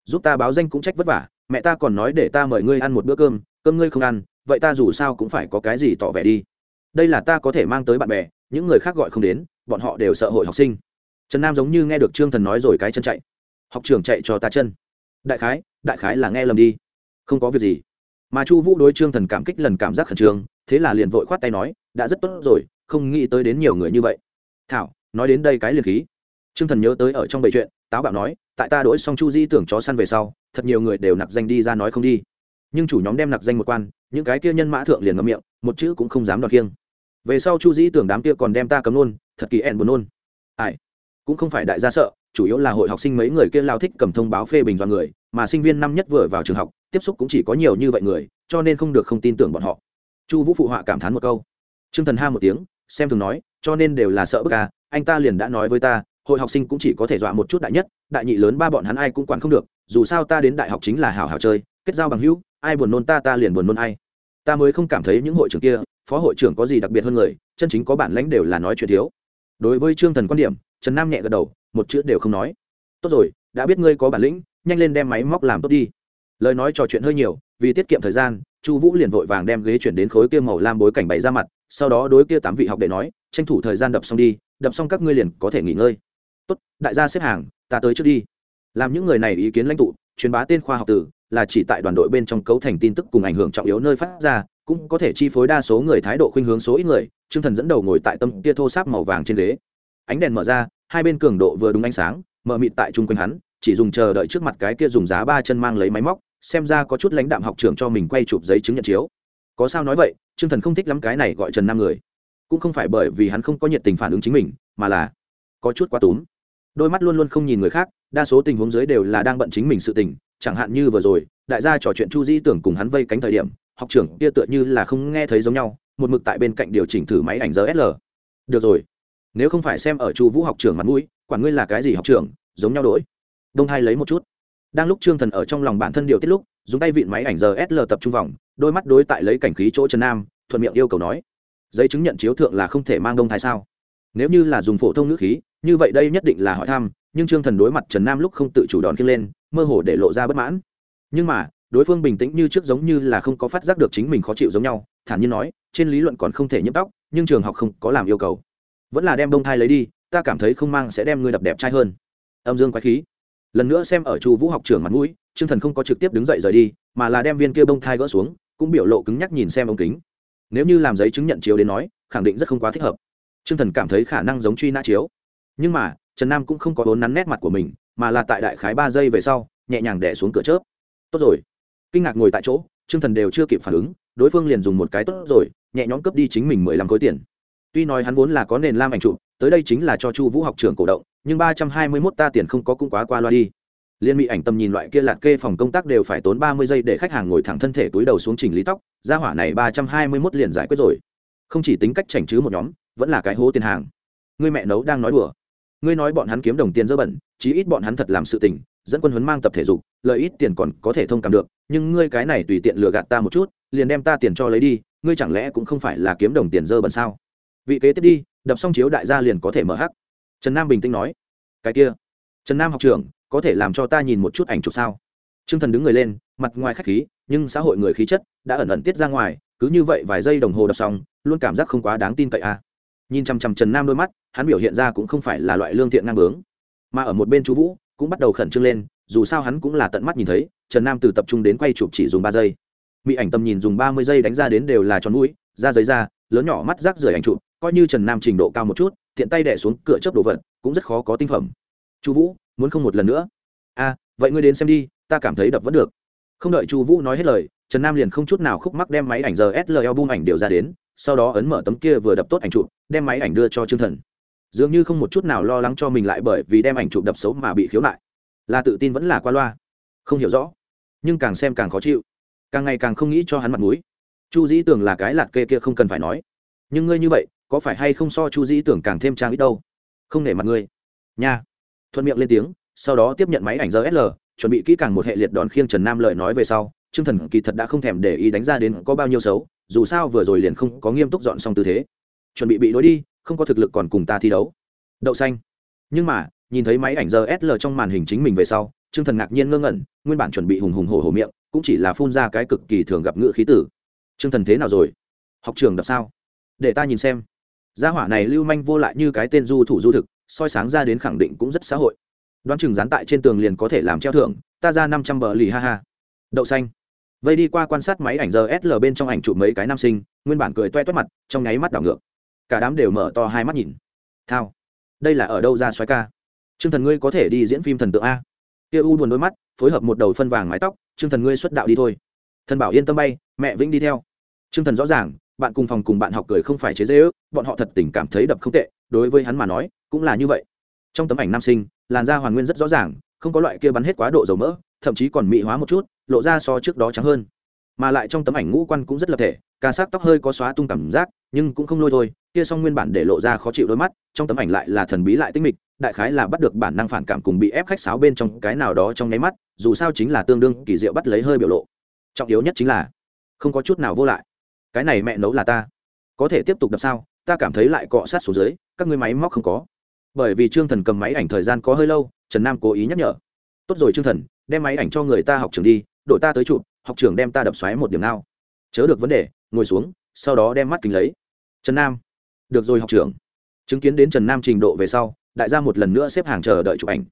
Giúp ta báo danh cũng trách vất vả, mẹ ta còn nói để ta mời ngươi ăn một bữa cơm cơm ngươi không ăn, vậy ta dù sao cũng phải có cái gì tỏ vẻ đi. Đây là ta có thể mang tới bạn bè, những người khác gọi không đến, bọn họ đều sợ hội học sinh. Trần nam giống như nghe được trương thần nói rồi cái chân chạy. Học trưởng chạy cho ta chân. Đại khái đại khái là nghe lầm đi. Không có việc gì. Mà chu vũ đối trương thần cảm kích lần cảm giác khẩn trương, thế là liền vội khoát tay nói, đã rất tốt rồi, không nghĩ tới đến nhiều người như vậy thảo, nói đến đây cái liền khí. Trương thần nhớ tới ở trong bệ chuyện, táo bạo nói, tại ta đỗi xong chu di tưởng chó săn về sau, thật nhiều người đều nặc danh đi ra nói không đi. Nhưng chủ nhóm đem nặc danh một quan, những cái kia nhân mã thượng liền ngậm miệng, một chữ cũng không dám đoạt kiêng về sau chu di tưởng đám kia còn đem ta cấm nôn, thật kỳ ẹn buồn nôn. Ai? Cũng không phải đại gia sợ, chủ yếu là hội học sinh mấy người kia lao thích cầm thông báo phê bình do người, mà sinh viên năm nhất vừa vào trường học, tiếp xúc cũng chỉ có nhiều như vậy người, cho nên không được không tin tưởng bọn họ. Chu vũ phụ họa cảm thán một câu. T r ư ơ n g thần ha một tiếng xem thường nói, cho nên đều là sợ bức à anh ta liền đã nói với ta, hội học sinh cũng chỉ có thể dọa một chút đại nhất, đại nhị lớn ba bọn hắn ai cũng quản không được, dù sao ta đến đại học chính là hảo hảo chơi, kết giao bằng hữu, ai buồn nôn ta ta liền buồn nôn ai. Ta mới không cảm thấy những hội trưởng kia, phó hội trưởng có gì đặc biệt hơn người, chân chính có bản lãnh đều là nói chuyện thiếu. Đối với trương thần quan điểm, trần nam nhẹ gật đầu, một chữ đều không nói. Tốt rồi, đã biết ngươi có bản lĩnh, nhanh lên đem máy móc làm tốt đi. Lời nói trò chuyện hơi nhiều, vì tiết kiệm thời gian, chu vũ liền vội vàng đem ghế chuyển đến khối kia màu lam bối cảnh bày ra mặt sau đó đối kia tám vị học đệ nói, tranh thủ thời gian đập xong đi, đập xong các ngươi liền có thể nghỉ ngơi. Tốt, đại gia xếp hàng, ta tới trước đi. Làm những người này ý kiến lãnh tụ, truyền bá tên khoa học tử, là chỉ tại đoàn đội bên trong cấu thành tin tức cùng ảnh hưởng trọng yếu nơi phát ra, cũng có thể chi phối đa số người thái độ khuynh hướng số ít người chương thần dẫn đầu ngồi tại tâm kia thô sáp màu vàng trên ghế. Ánh đèn mở ra, hai bên cường độ vừa đúng ánh sáng mở mịt tại chung quanh hắn, chỉ dùng chờ đợi trước mặt cái kia dùng giá ba chân mang lấy máy móc, xem ra có chút lãnh đạm học trường cho mình quay chụp giấy chứng nhận chiếu. Có sao nói vậy trương thần không thích lắm cái này gọi trần nam người. Cũng không phải bởi vì hắn không có nhiệt tình phản ứng chính mình, mà là có chút quá túm. Đôi mắt luôn luôn không nhìn người khác, đa số tình huống dưới đều là đang bận chính mình sự tình, chẳng hạn như vừa rồi, đại gia trò chuyện chu di tưởng cùng hắn vây cánh thời điểm, học trưởng kia tựa như là không nghe thấy giống nhau, một mực tại bên cạnh điều chỉnh thử máy ảnh giờ sl được rồi, nếu không phải xem ở chu vũ học trưởng mặt mũi, quản ngươi là cái gì học trưởng, giống nhau đổi. Đông hai lấy một chút. Đang lúc trương thần ở trong lòng bản thân điều tiết lúc, dùng tay vịn máy ảnh giờ sl tập trung vòng đôi mắt đối tại lấy cảnh khí chỗ trần nam, thuận miệng yêu cầu nói, giấy chứng nhận chiếu thượng là không thể mang đông thai sao? Nếu như là dùng phổ thông ngữ khí, như vậy đây nhất định là hỏi thăm, nhưng trương thần đối mặt trần nam lúc không tự chủ đòn kia lên, mơ hồ để lộ ra bất mãn. Nhưng mà, đối phương bình tĩnh như trước giống như là không có phát giác được chính mình khó chịu giống nhau, thản nhiên nói, trên lý luận còn không thể nhiễm tóc, nhưng trường học không có làm yêu cầu. Vẫn là đem đông thai lấy đi, ta cảm thấy không mang sẽ đem ngươi đập đẹp trai hơn. Âm dương quái khí. Lần nữa xem ở chu vũ học trưởng mặt mũi, trương thần không có trực tiếp đứng dậy rời đi, mà là đem viên kia bông thai gỡ xuống cũng biểu lộ cứng nhắc nhìn xem ống kính. Nếu như làm giấy chứng nhận chiếu đến nói khẳng định rất không quá thích hợp. Trương thần cảm thấy khả năng giống truy nã chiếu. Nhưng mà trần nam cũng không có vốn nắn nét mặt của mình mà là tại đại khái ba giây về sau nhẹ nhàng đẻ xuống cửa chớp. Tốt rồi. Kinh ngạc ngồi tại chỗ trương thần đều chưa kịp phản ứng đối phương liền dùng một cái tốt rồi nhẹ nhõm cướp đi chính mình mười lăm khối tiền. Tuy nói hắn vốn là có nền lam ảnh trụ, tới đây chính là cho chu vũ học trưởng cổ động nhưng ba trăm hai mươi mốt ta tiền không có cũng quá qua loa đi liên mỹ ảnh tầm nhìn loại kia lạt kê phòng công tác đều phải tốn ba mươi giây để khách hàng ngồi thẳng thân thể túi đầu xuống chỉnh lý tóc ra hỏa này ba trăm hai mươi mốt liền giải quyết rồi. Không chỉ tính cách chảnh chứ một nhóm, vẫn là cái hố tiền hàng. Người mẹ nấu đang nói đùa. Ngươi nói bọn hắn kiếm đồng tiền dơ bẩn, chí ít bọn hắn thật làm sự tình, dẫn quân huấn mang tập thể dục, lợi ít tiền còn có thể thông cảm được, nhưng ngươi cái này tùy tiện lừa gạt ta một chút, liền đem ta tiền cho lấy đi, ngươi chẳng lẽ cũng không phải là kiếm đồng tiền dơ bẩn sao? Vị kế tiếp đi, đập xong chiếu đại gia liền có thể mở hắc. Trần nam bình tĩnh nói. Cái kia. Trần nam học trưởng có thể làm cho ta nhìn một chút ảnh chụp sao? T r ư ơ n g thần đứng người lên, mặt ngoài k h á c h khí, nhưng xã hội người khí chất đã ẩn ẩn tiết ra ngoài, cứ như vậy vài giây đồng hồ đọc xong, luôn cảm giác không quá đáng tin cậy à. nhìn chằm chằm trần nam đôi mắt, hắn biểu hiện ra cũng không phải là loại lương thiện ngang bướng. Mà ở một bên chú vũ cũng bắt đầu khẩn trương lên, dù sao hắn cũng là tận mắt nhìn thấy, trần nam từ tập trung đến quay chụp chỉ dùng ba giây. Mỹ ảnh tầm nhìn dùng ba mươi giây đánh ra đến đều là tròn mũi da giấy da lớn nhỏ mắt rác rưởi ảnh chụp, coi như trần nam trình độ cao một chút, tiện tay đẻ xuống cửa chớp đồ vật, cũng rất khó có tinh phẩm. Chu vũ muốn không một lần nữa. A à, vậy ngươi đến xem đi ta cảm thấy đập vẫn được. Không đợi chu vũ nói hết lời trần nam liền không chút nào khúc mắc đem máy ảnh giờ sl album ảnh điều ra đến sau đó ấn mở tấm kia vừa đập tốt ảnh chụp đem máy ảnh đưa cho trương thần. Dường như không một chút nào lo lắng cho mình lại bởi vì đem ảnh chụp đập xấu mà bị khiếu nại. Là tự tin vẫn là qua loa. Không hiểu rõ nhưng càng xem càng khó chịu. Càng ngày càng không nghĩ cho hắn mặt mũi. Chu dĩ tưởng là cái lạt kê kia không cần phải nói. Nhưng ngươi như vậy có phải hay không so chu dĩ tưởng càng thêm trang ít đâu? Không nể mặt ngươi. Nha thuận miệng lên tiếng, sau đó tiếp nhận máy ảnh giờ chuẩn bị kỹ càng một hệ liệt đòn khiêng trần nam lợi nói về sau, trương thần kỳ thật đã không thèm để ý đánh ra đến có bao nhiêu xấu, dù sao vừa rồi liền không có nghiêm túc dọn xong tư thế. Chuẩn bị bị đối đi, không có thực lực còn cùng ta thi đấu. Đậu xanh. Nhưng mà, nhìn thấy máy ảnh giờ trong màn hình chính mình về sau, trương thần ngạc nhiên ngơ ngẩn, nguyên bản chuẩn bị hùng hùng hổ hổ miệng, cũng chỉ là phun ra cái cực kỳ thường gặp ngữ khí tử. Trương thần thế nào rồi? Học trường đập sao? Để ta nhìn xem. Gia hỏa này lưu manh vô lại như cái tên du thủ du thực soi sáng ra đến khẳng định cũng rất xã hội. Đoán chừng dán tại trên tường liền có thể làm treo thưởng, ta ra năm trăm bờ lì, ha ha. Đậu xanh. Vây đi qua quan sát máy ảnh giờ sl bên trong ảnh chụp mấy cái nam sinh, nguyên bản cười toe toét mặt, trong nháy mắt đảo ngược. Cả đám đều mở to hai mắt nhìn. Thao. Đây là ở đâu ra xoáy ca? T thần ngươi có thể đi diễn phim thần tượng a. Kia u buồn đôi mắt, phối hợp một đầu phân vàng mái tóc t thần ngươi xuất đạo đi thôi. Thần bảo yên tâm bay, mẹ vĩnh đi theo. T thần rõ ràng, bạn cùng phòng cùng bạn học cười không phải chế dễ ước bọn họ thật tình cảm thấy đập không tệ, đối với hắn mà nói cũng là như vậy. Trong tấm ảnh nam sinh, làn da hoàn nguyên rất rõ ràng, không có loại kia bắn hết quá độ dầu mỡ, thậm chí còn mị hóa một chút, lộ ra so trước đó trắng hơn. Mà lại trong tấm ảnh ngũ quan cũng rất lập thể, ca sát tóc hơi có xóa tung cảm giác, nhưng cũng không lôi thôi, kia song nguyên bản để lộ ra khó chịu đôi mắt, trong tấm ảnh lại là thần bí lại tinh mịch, đại khái là bắt được bản năng phản cảm cùng bị ép khách sáo bên trong cái nào đó trong nháy mắt, dù sao chính là tương đương kỳ diệu bắt lấy hơi biểu lộ. Trọng yếu nhất chính là, không có chút nào vô lại. Cái này mẹ nấu là ta. Có thể tiếp tục đập sao? Ta cảm thấy lại cọ sát xuống dưới, các ngươi máy móc không có bởi vì trương thần cầm máy ảnh thời gian có hơi lâu, trần nam cố ý nhắc nhở. Tốt rồi trương thần, đem máy ảnh cho người ta học trường đi, đội ta tới chụp, học trường đem ta đập xoáy một điểm nào. Chớ được vấn đề, ngồi xuống, sau đó đem mắt kính lấy. Trần nam. Được rồi học trưởng. Chứng kiến đến trần nam trình độ về sau, đại gia một lần nữa xếp hàng chờ đợi chụp ảnh.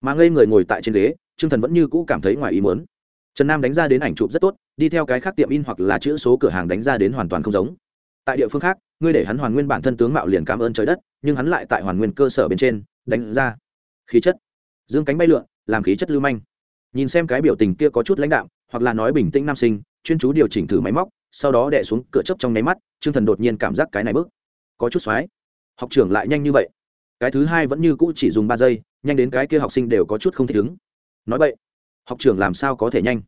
Mà ngây người ngồi tại trên ghế, trương thần vẫn như cũ cảm thấy ngoài ý muốn. Trần nam đánh ra đến ảnh chụp rất tốt, đi theo cái khác tiệm in hoặc là chữ số cửa hàng đánh ra đến hoàn toàn không giống tại địa phương khác, ngươi để hắn hoàn nguyên bản thân tướng mạo liền cảm ơn trời đất, nhưng hắn lại tại hoàn nguyên cơ sở bên trên, đánh ra khí chất. Dương cánh bay lượn, làm khí chất lưu manh. Nhìn xem cái biểu tình kia có chút lãnh đạm, hoặc là nói bình tĩnh nam sinh, chuyên chú điều chỉnh thử máy móc, sau đó đẻ xuống cửa chớp trong nháy mắt chương thần đột nhiên cảm giác cái này bước có chút xoái. Học trưởng lại nhanh như vậy. Cái thứ hai vẫn như cũ chỉ dùng ba giây, nhanh đến cái kia học sinh đều có chút không thể đứng nói vậy học trưởng làm sao có thể nhanh?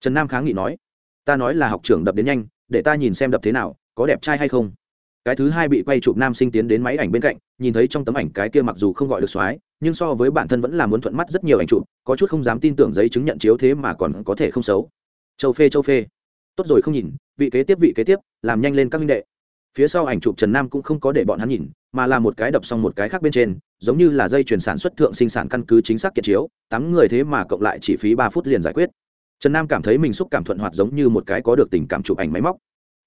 Trần nam kháng nghị nói. Ta nói là học trưởng đập đến nhanh, để ta nhìn xem đập thế nào có đẹp trai hay không? Cái thứ hai bị quay chụp nam sinh tiến đến máy ảnh bên cạnh, nhìn thấy trong tấm ảnh cái kia mặc dù không gọi được soái, nhưng so với bản thân vẫn là muốn thuận mắt rất nhiều ảnh chụp, có chút không dám tin tưởng giấy chứng nhận chiếu thế mà còn có thể không xấu. Châu phê châu phê. Tốt rồi không nhìn, vị kế tiếp, vị kế tiếp, làm nhanh lên các minh đệ. Phía sau ảnh chụp trần nam cũng không có để bọn hắn nhìn, mà là một cái đập xong một cái khác bên trên, giống như là dây chuyển sản xuất thượng sinh sản căn cứ chính xác kiệt chiếu, tám người thế mà cộng lại chỉ phí ba phút liền giải quyết. Trần nam cảm thấy mình xúc cảm thuận hoạt giống như một cái có được tình cảm chụp ảnh máy móc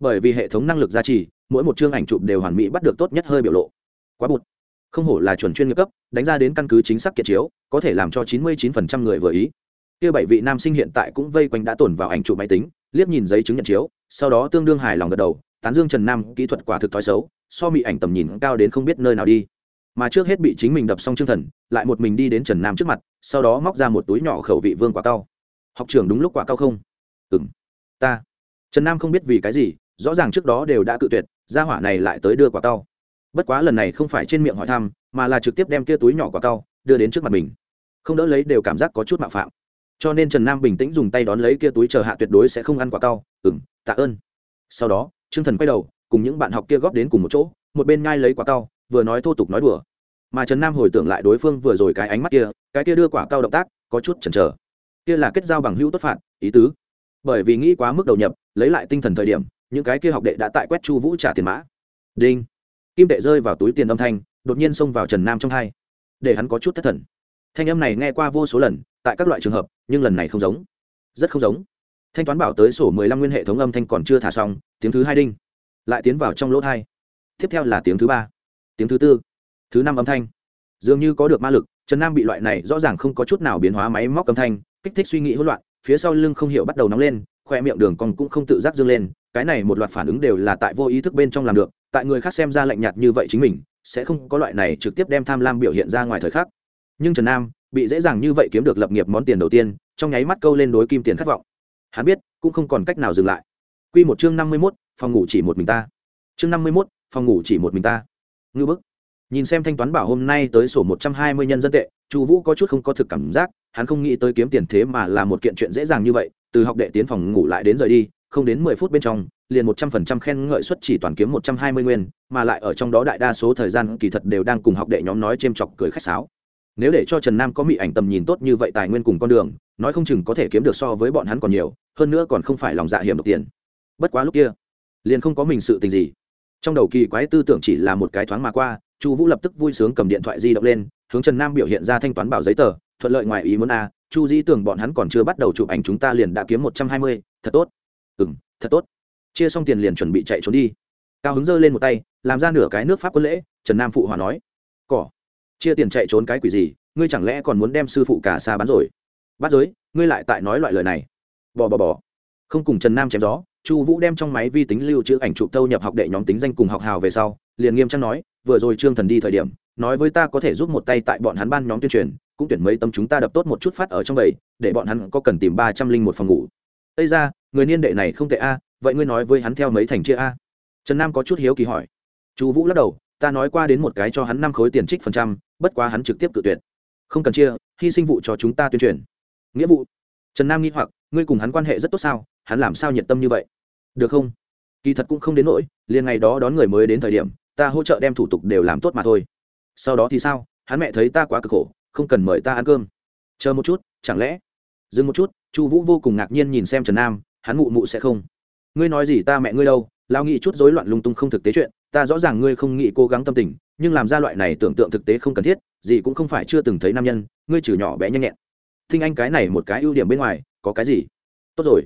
bởi vì hệ thống năng lực gia trì, mỗi một chương ảnh chụp đều hoàn mỹ bắt được tốt nhất hơi biểu lộ. Quá bụt. Không hổ là chuẩn chuyên nghiệp cấp, đánh ra đến căn cứ chính xác kiệt chiếu, có thể làm cho chín mươi 99% người vừa ý. Kia bảy vị nam sinh hiện tại cũng vây quanh đã tổn vào ảnh chụp máy tính, liếc nhìn giấy chứng nhận chiếu, sau đó tương đương hài lòng gật đầu, tán dương trần nam, kỹ thuật quả thực thói xấu, so mị ảnh tầm nhìn cao đến không biết nơi nào đi. Mà trước hết bị chính mình đập xong chương thần, lại một mình đi đến trần nam trước mặt, sau đó móc ra một túi nhỏ khẩu vị vương quả cao. Học trưởng đúng lúc quả cao không? Ừ m ta. Trần nam không biết vì cái gì rõ ràng trước đó đều đã cự tuyệt, gia hỏa này lại tới đưa quả cao bất quá lần này không phải trên miệng hỏi thăm, mà là trực tiếp đem kia túi nhỏ quả cao đưa đến trước mặt mình. Không đỡ lấy đều cảm giác có chút mạo phạm. Cho nên trần nam bình tĩnh dùng tay đón lấy kia túi chờ hạ tuyệt đối sẽ không ăn quả cao ừng tạ ơn. Sau đó, trương thần quay đầu, cùng những bạn học kia góp đến cùng một chỗ, một bên nhai lấy quả cao vừa nói thô tục nói đùa. Mà trần nam hồi tưởng lại đối phương vừa rồi cái ánh mắt kia, cái kia đưa quả cao động tác, có chút chần chờ. Kia là kết giao bằng hữu tốt phạt, ý tứ. Bởi vì nghĩ quá mức đầu nhập, lấy lại tinh thần thời điểm những cái kia học đệ đã tại quét chu vũ trả tiền mã. Đinh. Kim tệ rơi vào túi tiền âm thanh, đột nhiên xông vào trần nam trong hai. Để hắn có chút thất thần. Thanh âm này nghe qua vô số lần, tại các loại trường hợp, nhưng lần này không giống. Rất không giống. Thanh toán bảo tới sổ mười lăm nguyên hệ thống âm thanh còn chưa thả xong, tiếng thứ hai đinh. Lại tiến vào trong lỗ thai tiếp theo là tiếng thứ ba. Tiếng thứ tư. Thứ năm âm thanh. Dường như có được ma lực, trần nam bị loại này rõ ràng không có chút nào biến hóa máy móc âm thanh, kích thích suy nghĩ hỗn loạn, phía sau lưng không hiểu bắt đầu nóng lên khoe miệng đường còn cũng không tự giác dâng lên cái này một loạt phản ứng đều là tại vô ý thức bên trong làm được, tại người khác xem ra lạnh nhạt như vậy chính mình, sẽ không có loại này trực tiếp đem tham lam biểu hiện ra ngoài thời khắc. Nhưng trần nam bị dễ dàng như vậy kiếm được lập nghiệp món tiền đầu tiên, trong nháy mắt câu lên đối kim tiền khát vọng. Hắn biết, cũng không còn cách nào dừng lại. Q một chương năm mươi mốt, phòng ngủ chỉ một mình ta. Chương năm mươi mốt, phòng ngủ chỉ một mình ta. Ngư bức. Nhìn xem thanh toán bảo hôm nay tới sổ một trăm hai mươi nhân dân tệ, chu vũ có chút không có thực cảm giác, hắn không nghĩ tới kiếm tiền thế mà là một kiện chuyện dễ dàng như vậy, từ học đệ tiến phòng ngủ lại đến rời đi không đến mười phút bên trong, liền một trăm phần trăm khen ngợi xuất chỉ toàn kiếm một trăm hai mươi nguyên, mà lại ở trong đó đại đa số thời gian kỳ thật đều đang cùng học đệ nhóm nói c h ê m chọc cười khách sáo. Nếu để cho trần nam có mị ảnh tầm nhìn tốt như vậy tài nguyên cùng con đường, nói không chừng có thể kiếm được so với bọn hắn còn nhiều, hơn nữa còn không phải lòng dạ hiểm độc tiền. Bất quá lúc kia, liền không có mình sự tình gì. Trong đầu kỳ quái tư tưởng chỉ là một cái thoáng mà qua, chu vũ lập tức vui sướng cầm điện thoại di động lên, hướng trần nam biểu hiện ra thanh toán bảo giấy tờ, thuận lợi ngoài ý muốn a, chu dĩ tưởng bọn hắn còn chưa bắt đầu chụp ảnh chúng ta liền đã kiếm một trăm hai mươi, thật tốt ừ m thật tốt. Chia xong tiền liền chuẩn bị chạy trốn đi. Cao hứng giơ lên một tay, làm ra nửa cái nước pháp quân lễ, trần nam phụ hòa nói. Cỏ, chia tiền chạy trốn cái quỷ gì, ngươi chẳng lẽ còn muốn đem sư phụ cả xa bán rồi? Bắt giới, ngươi lại tại nói loại lời này. Bỏ bỏ bỏ không cùng trần nam chém gió, chu vũ đem trong máy vi tính lưu trữ ảnh chụp tâu nhập học đệ nhóm tính danh cùng học hào về sau, liền nghiêm trang nói, vừa rồi trương thần đi thời điểm, nói với ta có thể giúp một tay tại bọn hắn ban nhóm tuyên truyền, cũng tuyển mấy tâm chúng ta đập tốt một chút phát ở trong bầy, để bọn hắn có cần tìm ba trăm linh một phòng ngủ. Tây ra người niên đệ này không tệ a, vậy ngươi nói với hắn theo mấy thành chia a? Trần nam có chút hiếu kỳ hỏi. Chu vũ lắc đầu, ta nói qua đến một cái cho hắn năm khối tiền trích phần trăm, bất quá hắn trực tiếp tự tuyệt. Không cần chia, hy sinh vụ cho chúng ta tuyên truyền. Nghĩa vụ. Trần nam nghĩ hoặc, ngươi cùng hắn quan hệ rất tốt sao? Hắn làm sao nhiệt tâm như vậy? Được không? Kỳ thật cũng không đến nỗi, liền ngày đó đón người mới đến thời điểm, ta hỗ trợ đem thủ tục đều làm tốt mà thôi. Sau đó thì sao? Hắn mẹ thấy ta quá cực khổ, không cần mời ta ăn cơm. Chờ một chút, chẳng lẽ? Dừng một chút, chu vũ vô cùng ngạc nhiên nhìn xem trần nam hắn mụ mụ sẽ không. Ngươi nói gì ta mẹ ngươi đâu lao nghĩ chút rối loạn lung tung không thực tế chuyện, ta rõ ràng ngươi không nghĩ cố gắng tâm tình, nhưng làm ra loại này tưởng tượng thực tế không cần thiết, gì cũng không phải chưa từng thấy nam nhân, ngươi trừ nhỏ bé nhanh nhẹn. Thinh anh cái này một cái ưu điểm bên ngoài, có cái gì? Tốt rồi.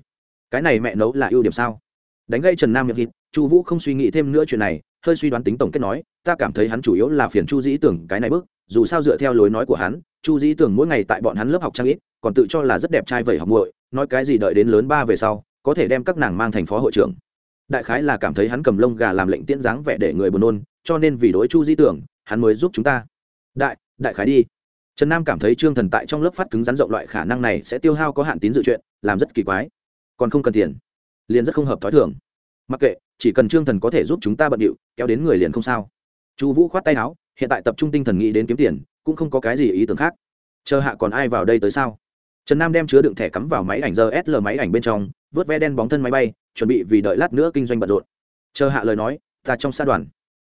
Cái này mẹ nấu là ưu điểm sao? Đánh gây trần nam miệng hít, chu vũ không suy nghĩ thêm nữa chuyện này, hơi suy đoán tính tổng kết nói, ta cảm thấy hắn chủ yếu là phiền chu dĩ tưởng cái này bước dù sao dựa theo lối nói của hắn, chu dĩ tưởng mỗi ngày tại bọn hắn lớp học trang ít, còn tự cho là rất đẹp trai vậy học muội nói cái gì đợi đến lớn ba về sau, có thể đem các nàng mang thành phó hội trưởng. Đại khái là cảm thấy hắn cầm lông gà làm lệnh tiễn dáng vẻ để người buồn nôn, cho nên vì đối chu Di tưởng, hắn mới giúp chúng ta. Đại đại khái đi. Trần nam cảm thấy trương thần tại trong lớp phát cứng rắn rộng loại khả năng này sẽ tiêu hao có hạn tín dự chuyện, làm rất kỳ quái. Còn không cần tiền, liền rất không hợp t h ó i thường. Mặc kệ, chỉ cần trương thần có thể giúp chúng ta bận điệu, kéo đến người liền không sao. Chu vũ khoát tay áo, hiện tại tập trung tinh thần nghĩ đến kiếm tiền, cũng không có cái gì ý tưởng khác. Chờ hạ còn ai vào đây tới sao? Trần nam đem chứa đựng thẻ cắm vào máy ảnh rsl máy ảnh bên trong, vớt ve đen bóng thân máy bay, chuẩn bị vì đợi lát nữa kinh doanh bận rộn. Chờ hạ lời nói, ta trong xa đoàn.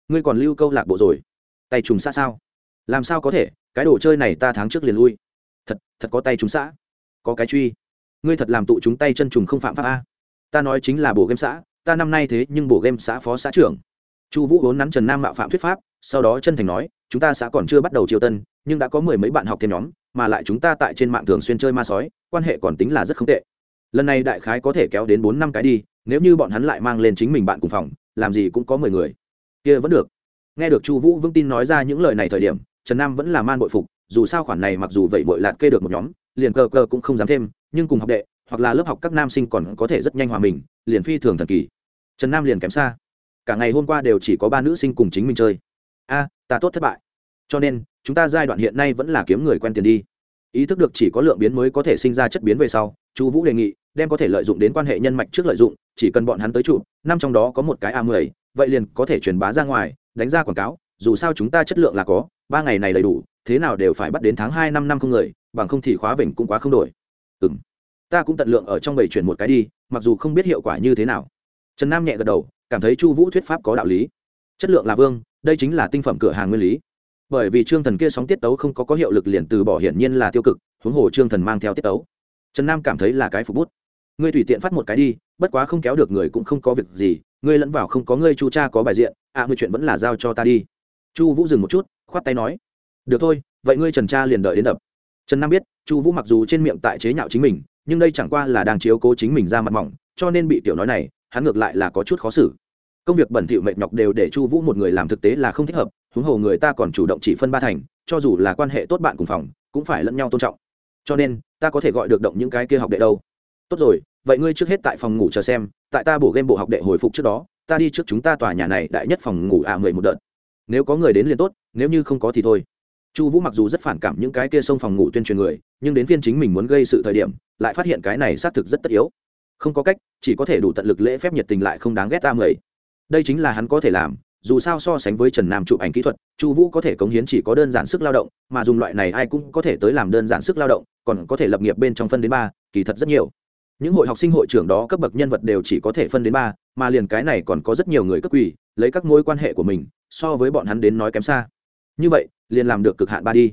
Ngươi còn lưu câu lạc bộ rồi. Tay trùng xã sao? Làm sao có thể? Cái đồ chơi này ta tháng trước liền lui. Thật thật có tay trùng xã có cái truy. Ngươi thật làm tụ chúng tay chân trùng không phạm pháp a? Ta nói chính là bổ game xã, ta năm nay thế nhưng bổ game xã phó xã trưởng. Chu vũ vốn nắn trần nam mạo phạm thuyết pháp, sau đó chân thành nói, chúng ta xã còn chưa bắt đầu triều tân, nhưng đã có mười mấy bạn học thêm nhóm mà lại chúng ta tại trên mạng thường xuyên chơi ma sói, quan hệ còn tính là rất không tệ. Lần này đại khái có thể kéo đến bốn năm cái đi, nếu như bọn hắn lại mang lên chính mình bạn cùng phòng, làm gì cũng có mười người. Kia vẫn được. Nghe được chu vũ vững tin nói ra những lời này thời điểm, trần nam vẫn là man bội phục, dù sao khoản này mặc dù vậy bội lạt kê được một nhóm, liền cờ cờ cũng không dám thêm, nhưng cùng học đệ, hoặc là lớp học các nam sinh còn có thể rất nhanh hòa mình, liền phi thường thần kỳ. Trần nam liền kém xa. Cả ngày hôm qua đều chỉ có ba nữ sinh cùng chính mình chơi. A, ta tốt thất bại. Cho nên chúng ta giai đoạn hiện nay vẫn là kiếm người quen tiền đi. Ý thức được chỉ có lượng biến mới có thể sinh ra chất biến về sau chú vũ đề nghị, đem có thể lợi dụng đến quan hệ nhân mạch trước lợi dụng, chỉ cần bọn hắn tới trụ năm trong đó có một cái a mười, vậy liền có thể truyền bá ra ngoài, đánh ra quảng cáo, dù sao chúng ta chất lượng là có, ba ngày này đầy đủ, thế nào đều phải bắt đến tháng hai năm năm không người, bằng không thì khóa vểnh cũng quá không đổi. Ừ m ta cũng tận lượng ở trong bầy chuyển một cái đi, mặc dù không biết hiệu quả như thế nào. Trần nam nhẹ gật đầu, cảm thấy chu vũ thuyết pháp có đạo lý. Chất lượng là vương, đây chính là tinh phẩm cửa hàng nguyên lý bởi vì trương thần kia sóng tiết tấu không có có hiệu lực liền từ bỏ hiển nhiên là tiêu cực huống hồ trương thần mang theo tiết tấu. Trần nam cảm thấy là cái phục bút. Ngươi tùy tiện phát một cái đi bất quá không kéo được người cũng không có việc gì ngươi lẫn vào không có ngươi chu cha có bài diện ạ à, ngươi chuyện vẫn là giao cho ta đi. Chu vũ dừng một chút khoát tay nói. Được thôi vậy ngươi trần cha liền đợi đến đập. Trần nam biết chu vũ mặc dù trên miệng tại chế nhạo chính mình nhưng đây chẳng qua là đang chiếu cố chính mình ra mặt mỏng cho nên bị tiểu nói này hắn ngược lại là có chút khó xử công việc bẩn thỉu mệt nhọc đều để chu vũ một người làm thực tế là không thích hợp, huống hồ người ta còn chủ động chỉ phân ba thành, cho dù là quan hệ tốt bạn cùng phòng, cũng phải lẫn nhau tôn trọng. Cho nên, ta có thể gọi được động những cái kia học đệ đâu. Tốt rồi, vậy ngươi trước hết tại phòng ngủ chờ xem, tại ta bổ game bộ học đệ hồi phục trước đó, ta đi trước chúng ta tòa nhà này đại nhất phòng ngủ à mười một đợt. Nếu có người đến liền tốt, nếu như không có thì thôi. Chu vũ mặc dù rất phản cảm những cái kia xông phòng ngủ tuyên truyền người, nhưng đến phiên chính mình muốn gây sự thời điểm, lại phát hiện cái này xác thực rất tất yếu. Không có cách, chỉ có thể đủ tận lực lễ phép nhiệt tình lại không đáng ghét ta mười đây chính là hắn có thể làm, dù sao so sánh với trần nam chụp ảnh kỹ thuật, chu vũ có thể cống hiến chỉ có đơn giản sức lao động, mà dùng loại này ai cũng có thể tới làm đơn giản sức lao động, còn có thể lập nghiệp bên trong phân đến ba, kỳ thật rất nhiều. Những hội học sinh hội trưởng đó cấp bậc nhân vật đều chỉ có thể phân đến ba, mà liền cái này còn có rất nhiều người cấp quỷ, lấy các mối quan hệ của mình, so với bọn hắn đến nói kém xa. Như vậy, liền làm được cực hạn ba đi.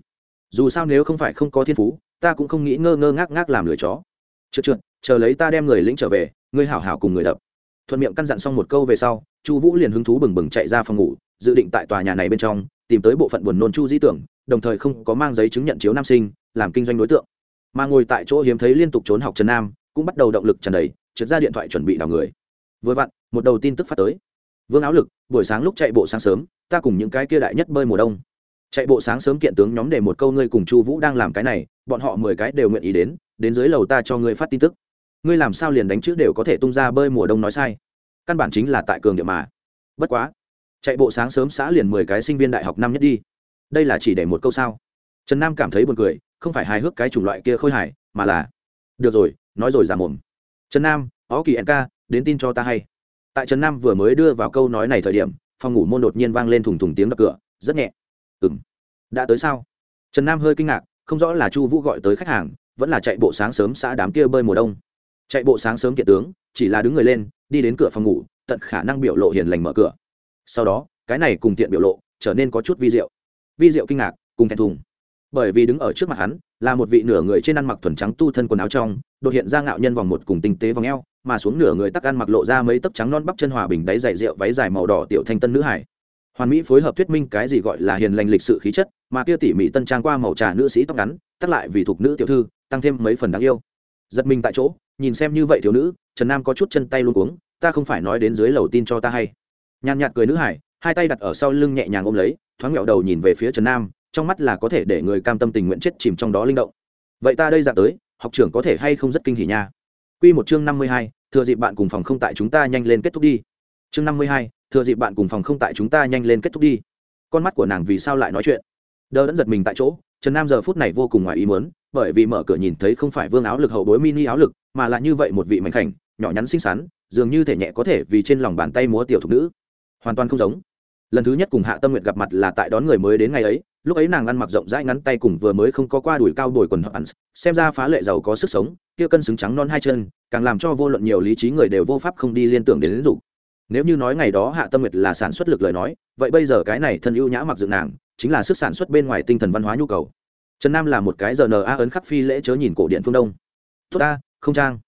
Dù sao nếu không phải không có thiên phú, ta cũng không nghĩ ngơ ngơ ngác ngác làm lười chó. Trượt trượt chờ lấy ta đem người lĩnh trở về, ngươi hảo hảo cùng người đập thuận miệng căn dặn xong một câu về sau, chu vũ liền hứng thú bừng bừng chạy ra phòng ngủ, dự định tại tòa nhà này bên trong tìm tới bộ phận buồn nôn chu di tưởng, đồng thời không có mang giấy chứng nhận chiếu nam sinh, làm kinh doanh đối tượng. Mà ngồi tại chỗ hiếm thấy liên tục trốn học trần nam, cũng bắt đầu động lực trần đầy, trượt ra điện thoại chuẩn bị đào người. Vừa vặn, một đầu tin tức phát tới. Vương áo lực, buổi sáng lúc chạy bộ sáng sớm, ta cùng những cái kia đại nhất bơi mùa đông. Chạy bộ sáng sớm kiện tướng nhóm để một câu ngươi cùng chu vũ đang làm cái này, bọn họ mười cái đều nguyện ý đến đến dưới lầu ta cho ngươi phát tin tức ngươi làm sao liền đánh chữ đều có thể tung ra bơi mùa đông nói sai? Căn bản chính là tại cường địa mà. Bất quá, chạy bộ sáng sớm xã liền mười cái sinh viên đại học năm nhất đi. Đây là chỉ để một câu sao? Trần nam cảm thấy buồn cười, không phải hài hước cái chủng loại kia khôi hài, mà là, được rồi, nói rồi giả mồm. Trần nam, ó kỳ nk đến tin cho ta hay. Tại trần nam vừa mới đưa vào câu nói này thời điểm, phòng ngủ môn đột nhiên vang lên thùng thùng tiếng đập cửa, rất nhẹ. Ừ m đã tới sao? Trần nam hơi kinh ngạc, không rõ là chu vũ gọi tới khách hàng, vẫn là chạy bộ sáng sớm xã đám kia bơi mùa đông chạy bộ sáng sớm kiện tướng, chỉ là đứng người lên, đi đến cửa phòng ngủ, tận khả năng biểu lộ hiền lành mở cửa. Sau đó, cái này cùng tiện biểu lộ, trở nên có chút vi diệu. Vi diệu kinh ngạc, cùng thẹn thùng. Bởi vì đứng ở trước mặt hắn, là một vị nửa người trên ăn mặc thuần trắng tu thân quần áo trong, đột hiện ra ngạo nhân vòng một cùng tinh tế vòng eo, mà xuống nửa người tắc ăn mặc lộ ra mấy tấc trắng non bắp chân hòa bình đáy dày rượu váy dài màu đỏ tiểu thanh tân nữ hải. Hoàn mỹ phối hợp thuyết minh cái gì gọi là hiền lành lịch sự khí chất, mà kia tỉ mỉ tân trang qua màu trà nữ sĩ tóc ngắn tắt lại vì thuộc nữ tiểu thư, tăng thêm mấy phần đáng yêu giật mình tại chỗ nhìn xem như vậy thiếu nữ trần nam có chút chân tay luôn cuống ta không phải nói đến dưới lầu tin cho ta hay nhàn nhạt cười nữ hải hai tay đặt ở sau lưng nhẹ nhàng ôm lấy thoáng nghẹo đầu nhìn về phía trần nam trong mắt là có thể để người cam tâm tình nguyện chết chìm trong đó linh động vậy ta đây dạng tới học trưởng có thể hay không rất kinh hỉ nha Quy một chương năm mươi hai, thừa dịp bạn cùng phòng không tại chúng ta nhanh lên kết thúc đi. Chương năm mươi hai, thừa dịp bạn cùng phòng không tại chúng ta nhanh lên kết thúc đi. Con mắt của nàng vì sao lại nói chuyện? Đờ đẫn giật mình tại chỗ, Trần Nam giờ phút này vô cùng ngoài ý muốn, bởi vì mở cửa nhìn thấy không phải vương áo lực hậu bối mini áo lực, mà là như vậy một vị mảnh khảnh, nhỏ nhắn xinh xắn, dường như thể nhẹ có thể vì trên lòng bàn tay múa tiểu thục nữ. Hoàn toàn không giống. Lần thứ nhất cùng Hạ Tâm Nguyệt gặp mặt là tại đón người mới đến ngày ấy, lúc ấy nàng ăn mặc rộng rãi ngắn tay cùng vừa mới không có qua đùi cao đùi quần hận xem ra phá lệ giàu có sức sống kia cân xứng trắng non hai chân càng làm cho vô luận nhiều lý trí người đều vô pháp không đi liên tưởng đến lính dục nếu như nói ngày đó hạ tâm nguyệt là sản xuất lực lời nói vậy bây giờ cái này thân ưu nhã mặc dựng nàng chính là sức sản xuất bên ngoài tinh thần văn hóa nhu cầu. Trần nam là một cái giờ n a ấn khắc phi lễ chớ nhìn cổ điện phương đông. Tốt ta, không trang.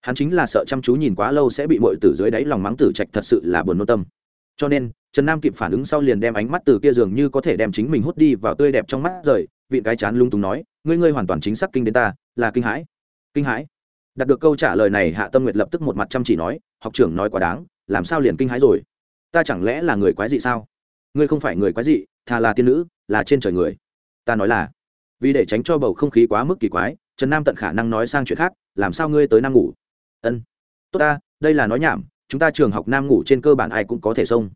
Hắn chính là sợ chăm chú nhìn quá lâu sẽ bị mội tử dưới đáy lòng mắng tử trạch thật sự là buồn nôn tâm. Cho nên, trần nam kịp phản ứng sau liền đem ánh mắt từ kia dường như có thể đem chính mình hút đi vào tươi đẹp trong mắt rời, vịn cái chán lung túng nói, ngươi ngươi hoàn toàn chính xác kinh đến ta, là kinh hãi. Kinh hãi? Đặt được câu trả lời này, hạ tâm nguyệt lập tức một mặt chăm chỉ nói, học trưởng nói quá đáng, làm sao liền kinh hãi rồi? Ta chẳng lẽ là người quái dị sao? Ngươi không phải người quái dị thà là tiên nữ, là trên trời người. Ta nói là, vì để tránh cho bầu không khí quá mức kỳ quái, trần nam tận khả năng nói sang chuyện khác, làm sao ngươi tới nam ngủ? Ân, tốt ta, đây là nói nhảm, chúng ta trường học nam ngủ trên cơ bản ai cũng có thể xông.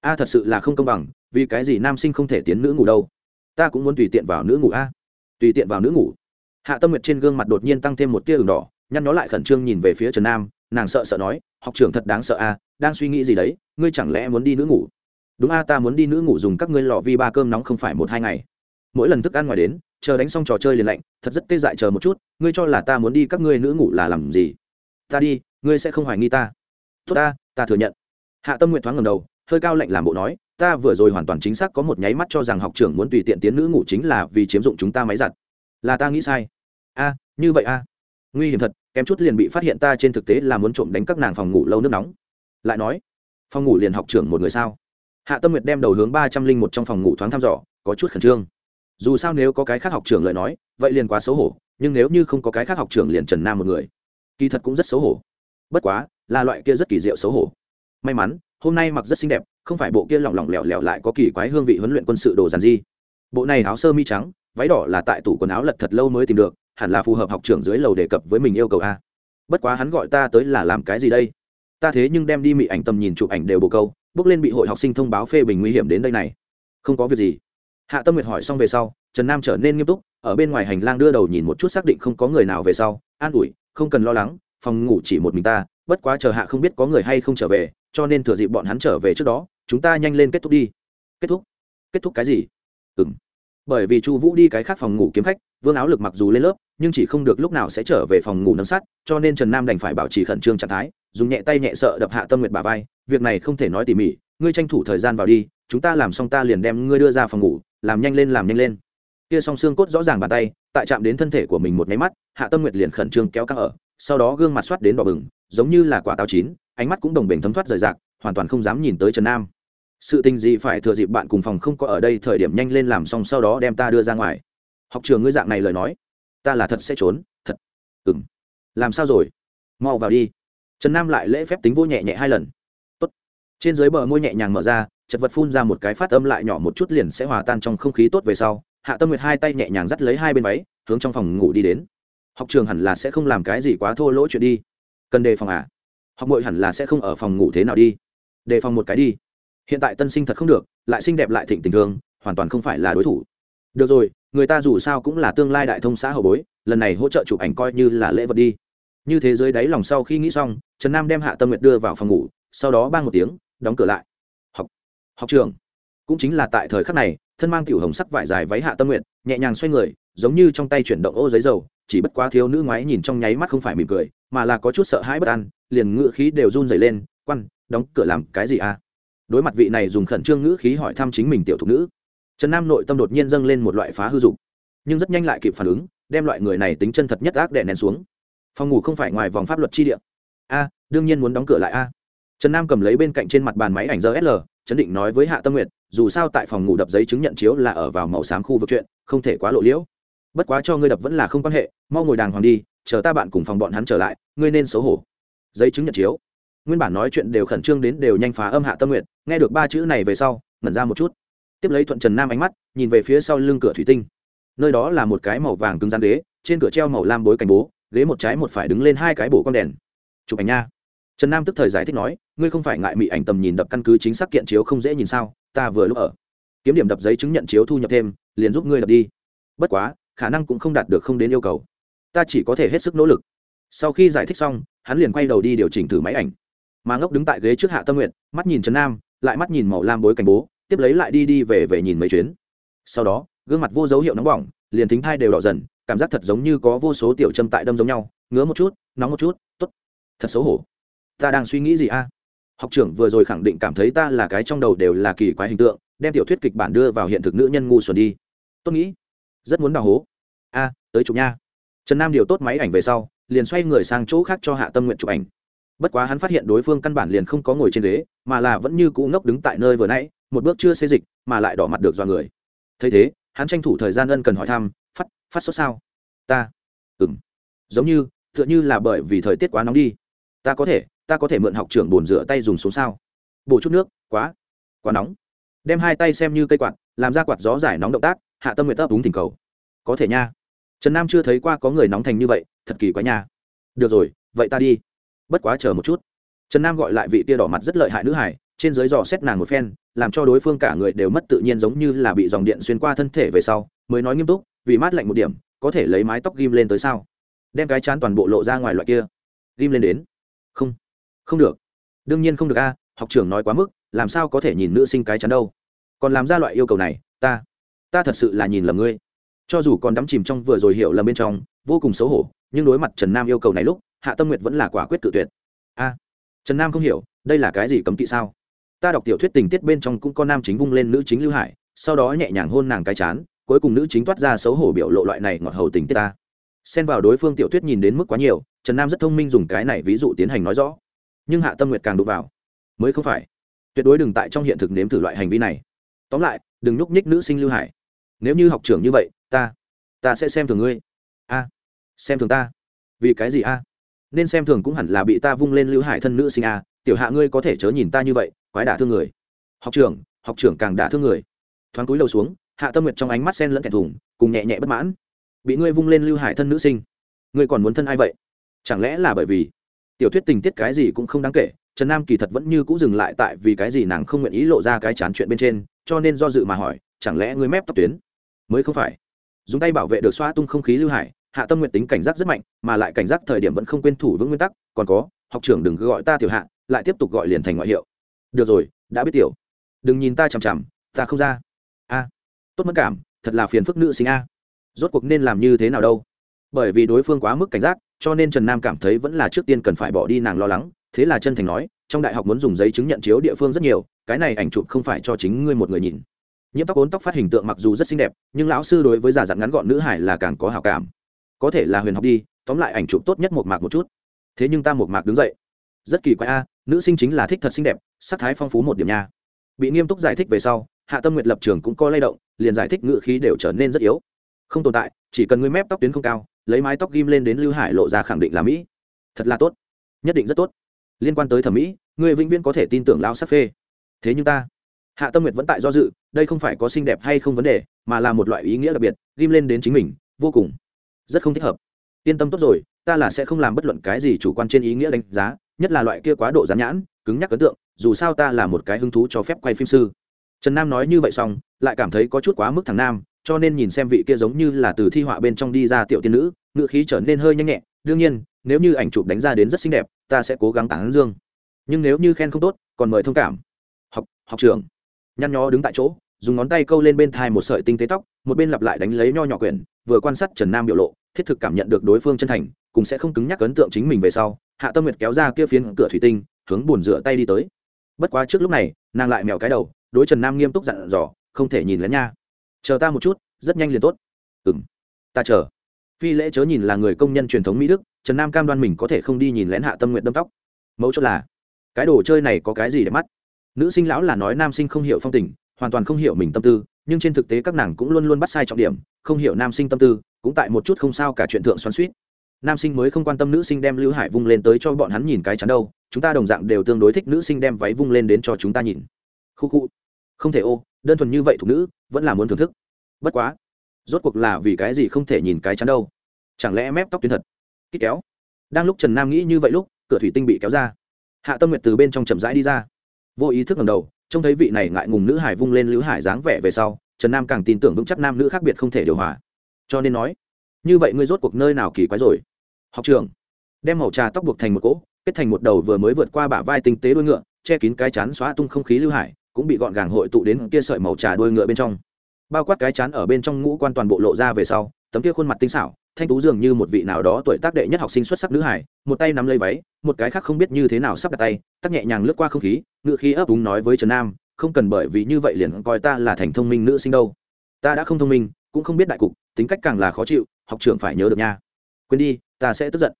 A, thật sự là không công bằng, vì cái gì nam sinh không thể tiến nữ ngủ đâu? Ta cũng muốn tùy tiện vào nữ ngủ a. Tùy tiện vào nữ ngủ? Hạ tâm nguyệt trên gương mặt đột nhiên tăng thêm một tia ửng đỏ, nhăn nó lại khẩn trương nhìn về phía trần nam, nàng sợ sợ nói, học trưởng thật đáng sợ a, đang suy nghĩ gì đấy, ngươi chẳng lẽ muốn đi nữ ngủ? Đúng a, ta muốn đi nữ ngủ dùng các ngươi lò vi ba cơm nóng không phải một hai ngày. Mỗi lần thức ăn ngoài đến, chờ đánh xong trò chơi liền lạnh, thật rất tê dại chờ một chút, ngươi cho là ta muốn đi các ngươi nữ ngủ là làm gì? Ta đi, ngươi sẽ không hoài nghi ta. Tốt ta ta thừa nhận. Hạ tâm nguyện thoáng ngầm đầu, hơi cao lạnh làm bộ nói, ta vừa rồi hoàn toàn chính xác có một nháy mắt cho rằng học trưởng muốn tùy tiện tiến nữ ngủ chính là vì chiếm dụng chúng ta máy giặt. Là ta nghĩ sai. A, như vậy a. Nguy hiểm thật, kém chút liền bị phát hiện ta trên thực tế là muốn trộm đánh các nàng phòng ngủ lâu nước nóng. Lại nói, phòng ngủ liền học trưởng một người sao? Hạ tâm nguyệt đem đầu hướng ba trăm linh một trong phòng ngủ thoáng thăm dò, có chút khẩn trương. Dù sao nếu có cái khác học trưởng lời nói, vậy liền quá xấu hổ, nhưng nếu như không có cái khác học trưởng liền trần nam một người, kỳ thật cũng rất xấu hổ. Bất quá, là loại kia rất kỳ diệu xấu hổ. May mắn, hôm nay mặc rất xinh đẹp, không phải bộ kia lỏng lỏng lẻo lẻo lại có kỳ quái hương vị huấn luyện quân sự đồ giàn di bộ này áo sơ mi trắng, váy đỏ là tại tủ quần áo lật thật lâu mới tìm được, hẳn là phù hợp học trưởng dưới lầu đề cập với mình yêu cầu a. Bất quá hắn gọi ta tới là làm cái gì đây? Ta thế nhưng đem đi mị ảnh tầm nhìn chụp ảnh đều bồ câu bước lên bị hội học sinh thông báo phê bình nguy hiểm đến đây này. Không có việc gì. Hạ tâm nguyệt hỏi xong về sau trần nam trở nên nghiêm túc ở bên ngoài hành lang đưa đầu nhìn một chút xác định không có người nào về sau an ủi không cần lo lắng phòng ngủ chỉ một mình ta bất quá chờ hạ không biết có người hay không trở về cho nên thừa dịp bọn hắn trở về trước đó chúng ta nhanh lên kết thúc đi. Kết thúc? Kết thúc cái gì? Ừ m bởi vì chu vũ đi cái khác phòng ngủ kiếm khách vương áo lực mặc dù lên lớp nhưng chỉ không được lúc nào sẽ trở về phòng ngủ nâng sát, cho nên trần nam đành phải bảo trì khẩn trương trạng thái dùng nhẹ tay nhẹ sợ đập hạ tâm nguyệt bà vai việc này không thể nói tỉ mỉ, ngươi tranh thủ thời gian vào đi, chúng ta làm xong ta liền đem ngươi đưa ra phòng ngủ, làm nhanh lên, làm nhanh lên. Kia song xương cốt rõ ràng bàn tay, tại chạm đến thân thể của mình một nháy mắt, hạ tâm nguyệt liền khẩn trương kéo căng ở, sau đó gương mặt soát đến đỏ bừng, giống như là quả táo chín, ánh mắt cũng đồng bền thấm thoát rời rạc, hoàn toàn không dám nhìn tới trần nam. Sự tình gì phải thừa dịp bạn cùng phòng không có ở đây thời điểm nhanh lên làm xong sau đó đem ta đưa ra ngoài? Học trường ngươi dạng này lời nói, ta là thật sẽ trốn, thật. Ừng làm sao rồi? Mau vào đi. Trần nam lại lễ phép tính vô nhẹ nhẹ hai lần trên dưới bờ môi nhẹ nhàng mở ra, chật vật phun ra một cái phát âm lại nhỏ một chút liền sẽ hòa tan trong không khí tốt về sau. Hạ tâm nguyệt hai tay nhẹ nhàng dắt lấy hai bên váy, hướng trong phòng ngủ đi đến. Học trường hẳn là sẽ không làm cái gì quá thô lỗ chuyện đi. Cần đề phòng à? Học bội hẳn là sẽ không ở phòng ngủ thế nào đi. Đề phòng một cái đi. Hiện tại tân sinh thật không được, lại xinh đẹp lại thịnh tình thương, hoàn toàn không phải là đối thủ. Được rồi, người ta dù sao cũng là tương lai đại thông xã hậu bối, lần này hỗ trợ chụp ảnh coi như là lễ vật đi. Như thế giới đáy lòng sau khi nghĩ xong, trần nam đem hạ tâm nguyệt đưa vào phòng ngủ, sau đó ban một tiếng đóng cửa lại. Học học trường. Cũng chính là tại thời khắc này, thân mang tiểu hồng sắc vải dài váy hạ tâm nguyện, nhẹ nhàng xoay người, giống như trong tay chuyển động ô giấy dầu, chỉ bất quá thiếu nữ ngoái nhìn trong nháy mắt không phải mỉm cười, mà là có chút sợ hãi bất an, liền ngữ khí đều run dày lên, quan, đóng cửa làm cái gì à? Đối mặt vị này dùng khẩn trương ngữ khí hỏi thăm chính mình tiểu thục nữ, trần nam nội tâm đột nhiên dâng lên một loại phá hư dục, nhưng rất nhanh lại kịp phản ứng, đem loại người này tính chân thật nhất ác đè nén xuống. Phòng ngủ không phải ngoài vòng pháp luật chi địa. A, đương nhiên muốn đóng cửa lại a trần nam cầm lấy bên cạnh trên mặt bàn máy ảnh rsl chấn định nói với hạ tâm nguyệt, dù sao tại phòng ngủ đập giấy chứng nhận chiếu là ở vào màu xám khu vực chuyện, không thể quá lộ liễu. Bất quá cho ngươi đập vẫn là không quan hệ, mau ngồi đàng hoàng đi, chờ ta bạn cùng phòng bọn hắn trở lại, ngươi nên xấu hổ. Giấy chứng nhận chiếu. Nguyên bản nói chuyện đều khẩn trương đến đều nhanh phá âm hạ tâm nguyện nghe được ba chữ này về sau, ngẩn ra một chút. Tiếp lấy thuận trần nam ánh mắt, nhìn về phía sau lưng cửa thủy tinh. Nơi đó là một cái màu vàng cứng rắn ghế, trên cửa treo màu lam bối cảnh bố, ghế một trái một phải đứng lên hai cái bổ con đèn. Chụp ảnh nha trần nam tức thời giải thích nói, ngươi không phải ngại mị ảnh tầm nhìn đập căn cứ chính xác kiện chiếu không dễ nhìn sao? Ta vừa lúc ở. Kiếm điểm đập giấy chứng nhận chiếu thu nhập thêm, liền giúp ngươi đập đi. Bất quá, khả năng cũng không đạt được không đến yêu cầu. Ta chỉ có thể hết sức nỗ lực. Sau khi giải thích xong, hắn liền quay đầu đi điều chỉnh thử máy ảnh. Mà ngốc đứng tại ghế trước hạ tâm nguyện mắt nhìn trần nam, lại mắt nhìn màu lam bối cảnh bố, tiếp lấy lại đi đi về về nhìn mấy chuyến. Sau đó, gương mặt vô dấu hiệu nóng bỏng, liền thính thai đều đỏ dần, cảm giác thật giống như có vô số tiểu châm tại đâm giống nhau, ngứa một chút, nóng một chút t ố t thật xấu hổ ta đang suy nghĩ gì a? Học trưởng vừa rồi khẳng định cảm thấy ta là cái trong đầu đều là kỳ quái hình tượng, đem tiểu thuyết kịch bản đưa vào hiện thực nữ nhân ngu xuẩn đi. Tôi nghĩ, rất muốn đào hố. A, tới chụp nha. Trần nam điều tốt máy ảnh về sau, liền xoay người sang chỗ khác cho hạ tâm nguyện chụp ảnh. Bất quá hắn phát hiện đối phương căn bản liền không có ngồi trên ghế, mà là vẫn như cũ ngốc đứng tại nơi vừa nãy, một bước chưa xê dịch, mà lại đỏ mặt được do người. Thấy thế, hắn tranh thủ thời gian ân cần hỏi thăm, phát phát sốt sao? Ta. Ừng giống như, tựa như là bởi vì thời tiết quá nóng đi. Ta có thể ta có thể mượn học trưởng bồn rửa tay dùng xuống sao? Bổ chút nước, quá quá nóng. Đem hai tay xem như cây quạt, làm ra quạt gió giải nóng động tác, hạ tâm nguyện tấp đúng thỉnh cầu. Có thể nha. Trần nam chưa thấy qua có người nóng thành như vậy, thật kỳ quá nha. Được rồi, vậy ta đi. Bất quá chờ một chút. Trần nam gọi lại vị tia đỏ mặt rất lợi hại nữ hải trên dưới dò xét nàng một phen, làm cho đối phương cả người đều mất tự nhiên giống như là bị dòng điện xuyên qua thân thể về sau, mới nói nghiêm túc, vì mát lạnh một điểm, có thể lấy mái tóc ghim lên tới sao? Đem cái chán toàn bộ lộ ra ngoài loại kia. Ghim lên đến. Không không được. Đương nhiên không được a, học trưởng nói quá mức, làm sao có thể nhìn nữ sinh cái chắn đâu? Còn làm ra loại yêu cầu này, ta ta thật sự là nhìn lầm ngươi. Cho dù còn đắm chìm trong vừa rồi hiểu lầm bên trong, vô cùng xấu hổ, nhưng đối mặt trần nam yêu cầu này lúc, hạ tâm nguyệt vẫn là quả quyết cự tuyệt. A, trần nam không hiểu, đây là cái gì cấm kỵ sao? Ta đọc tiểu thuyết tình tiết bên trong cũng có nam chính vung lên nữ chính lưu hải, sau đó nhẹ nhàng hôn nàng cái chán, cuối cùng nữ chính toát ra xấu hổ biểu lộ loại này ngọt hầu tình tiết ta. Xen vào đối phương tiểu thuyết nhìn đến mức quá nhiều, trần nam rất thông minh dùng cái này ví dụ tiến hành nói rõ nhưng hạ tâm nguyệt càng đụng vào. Mới không phải. Tuyệt đối đừng tại trong hiện thực nếm thử loại hành vi này. Tóm lại, đừng nhúc nhích nữ sinh lưu hải. Nếu như học trưởng như vậy, ta ta sẽ xem thường ngươi. A. Xem thường ta. Vì cái gì a? Nên xem thường cũng hẳn là bị ta vung lên lưu hải thân nữ sinh a. Tiểu hạ ngươi có thể chớ nhìn ta như vậy, quái đả thương người. Học trưởng học trưởng càng đả thương người. Thoáng cúi đầu xuống, hạ tâm nguyệt trong ánh mắt sen lẫn thẹn thùng, cùng nhẹ nhẹ bất mãn. Bị ngươi vung lên lưu hải thân nữ sinh. Ngươi còn muốn thân ai vậy? Chẳng lẽ là bởi vì tiểu thuyết tình tiết cái gì cũng không đáng kể, trần nam kỳ thật vẫn như cũng dừng lại tại vì cái gì nàng không nguyện ý lộ ra cái chán chuyện bên trên, cho nên do dự mà hỏi, chẳng lẽ ngươi mép tóc tuyến? Mới không phải. Dùng tay bảo vệ được xoa tung không khí lưu hải, hạ tâm nguyện tính cảnh giác rất mạnh, mà lại cảnh giác thời điểm vẫn không quên thủ vững nguyên tắc, còn có, học trưởng đừng cứ gọi ta tiểu hạ, lại tiếp tục gọi liền thành ngoại hiệu. Được rồi, đã biết tiểu. Đừng nhìn ta chằm chằm, ta không ra. A. Tốt mất cảm, thật là phiền phức nữ sinh a. Rốt cuộc nên làm như thế nào đâu? Bởi vì đối phương quá mức cảnh giác cho nên trần nam cảm thấy vẫn là trước tiên cần phải bỏ đi nàng lo lắng. Thế là chân thành nói, trong đại học muốn dùng giấy chứng nhận chiếu địa phương rất nhiều, cái này ảnh chụp không phải cho chính ngươi một người nhìn. Nhiễm tóc ốn tóc phát hình tượng mặc dù rất xinh đẹp, nhưng lão sư đối với giả dặn ngắn gọn nữ hải là càng có hào cảm. Có thể là huyền học đi, tóm lại ảnh chụp tốt nhất một mạc một chút. Thế nhưng ta một mạc đứng dậy. Rất kỳ quái a, nữ sinh chính là thích thật xinh đẹp, sắc thái phong phú một điểm nha. Bị nghiêm túc giải thích về sau, hạ tâm nguyệt lập trường cũng có lay động, liền giải thích ngự khí đều trở nên rất yếu. Không tồn tại, chỉ cần ngươi mép tóc tuyến không cao lấy mái tóc ghim lên đến lưu hải lộ ra khẳng định là mỹ. Thật là tốt. Nhất định rất tốt. Liên quan tới thẩm mỹ người vĩnh viễn có thể tin tưởng lão sắc phê. Thế nhưng ta, hạ tâm nguyệt vẫn tại do dự, đây không phải có xinh đẹp hay không vấn đề, mà là một loại ý nghĩa đặc biệt, ghim lên đến chính mình, vô cùng, rất không thích hợp. Yên tâm tốt rồi, ta là sẽ không làm bất luận cái gì chủ quan trên ý nghĩa đánh giá, nhất là loại kia quá độ gián nhãn, cứng nhắc ấn tượng, dù sao ta là một cái hứng thú cho phép quay phim sư. Trần nam nói như vậy xong, lại cảm thấy có chút quá mức thằng nam cho nên nhìn xem vị kia giống như là từ thi họa bên trong đi ra tiểu tiên nữ ngựa khí trở nên hơi nhanh nhẹ. Đương nhiên, nếu như ảnh chụp đánh ra đến rất xinh đẹp, ta sẽ cố gắng tán dương. Nhưng nếu như khen không tốt, còn mời thông cảm. Học học trường nhăn nhó đứng tại chỗ, dùng ngón tay câu lên bên thai một sợi tinh tế tóc, một bên lặp lại đánh lấy nho nhỏ quyển, vừa quan sát trần nam biểu lộ, thiết thực cảm nhận được đối phương chân thành, cũng sẽ không cứng nhắc ấn tượng chính mình về sau. Hạ tâm nguyệt kéo ra kia phiến cửa thủy tinh, hướng bùn rửa tay đi tới. Bất quá trước lúc này, nàng lại mèo cái đầu, đối trần nam nghiêm túc dặn dò, không thể nhìn lén nha chờ ta một chút, rất nhanh liền tốt. Ừ m ta chờ. Phi lễ chớ nhìn là người công nhân truyền thống mỹ đức, trần nam cam đoan mình có thể không đi nhìn lén hạ tâm nguyện đâm tóc. Mẫu chốt là, cái đồ chơi này có cái gì để mắt? Nữ sinh lão là nói nam sinh không hiểu phong tình, hoàn toàn không hiểu mình tâm tư, nhưng trên thực tế các nàng cũng luôn luôn bắt sai trọng điểm, không hiểu nam sinh tâm tư, cũng tại một chút không sao cả chuyện thượng xoắn suýt nam sinh mới không quan tâm nữ sinh đem lưu hải vung lên tới cho bọn hắn nhìn cái chắn đâu, chúng ta đồng dạng đều tương đối thích nữ sinh đem váy vung lên đến cho chúng ta nhìn. Khu khu không thể ô, đơn thuần như vậy thuộc nữ, vẫn là muốn thưởng thức. Bất quá, rốt cuộc là vì cái gì không thể nhìn cái chắn đâu? Chẳng lẽ mép tóc tuyến thật? Kích kéo. Đang lúc trần nam nghĩ như vậy lúc, cửa thủy tinh bị kéo ra. Hạ tâm nguyệt từ bên trong chậm rãi đi ra. Vô ý thức ngầm đầu, trông thấy vị này ngại ngùng nữ hải vung lên lữ hải dáng vẻ về sau, trần nam càng tin tưởng vững chắc nam nữ khác biệt không thể điều hòa. Cho nên nói, như vậy ngươi rốt cuộc nơi nào kỳ quái rồi? Học trường. Đem màu trà tóc buộc thành một cỗ, kết thành một đầu vừa mới vượt qua bả vai tinh tế đuôi ngựa, che kín cái chán xóa tung không khí lưu hải cũng bị gọn gàng hội tụ đến kia sợi màu trà đuôi ngựa bên trong. Bao quát cái chán ở bên trong ngũ quan toàn bộ lộ ra về sau, tấm kia khuôn mặt tinh xảo, thanh tú dường như một vị nào đó tuổi tác đệ nhất học sinh xuất sắc nữ hải một tay nắm lấy váy, một cái khác không biết như thế nào sắp đặt tay, tắc nhẹ nhàng lướt qua không khí, ngựa khí ấp úng nói với trần nam, không cần bởi vì như vậy liền coi ta là thành thông minh nữ sinh đâu. Ta đã không thông minh, cũng không biết đại cục, tính cách càng là khó chịu, học trưởng phải nhớ được nha. Quên đi, ta sẽ tức giận.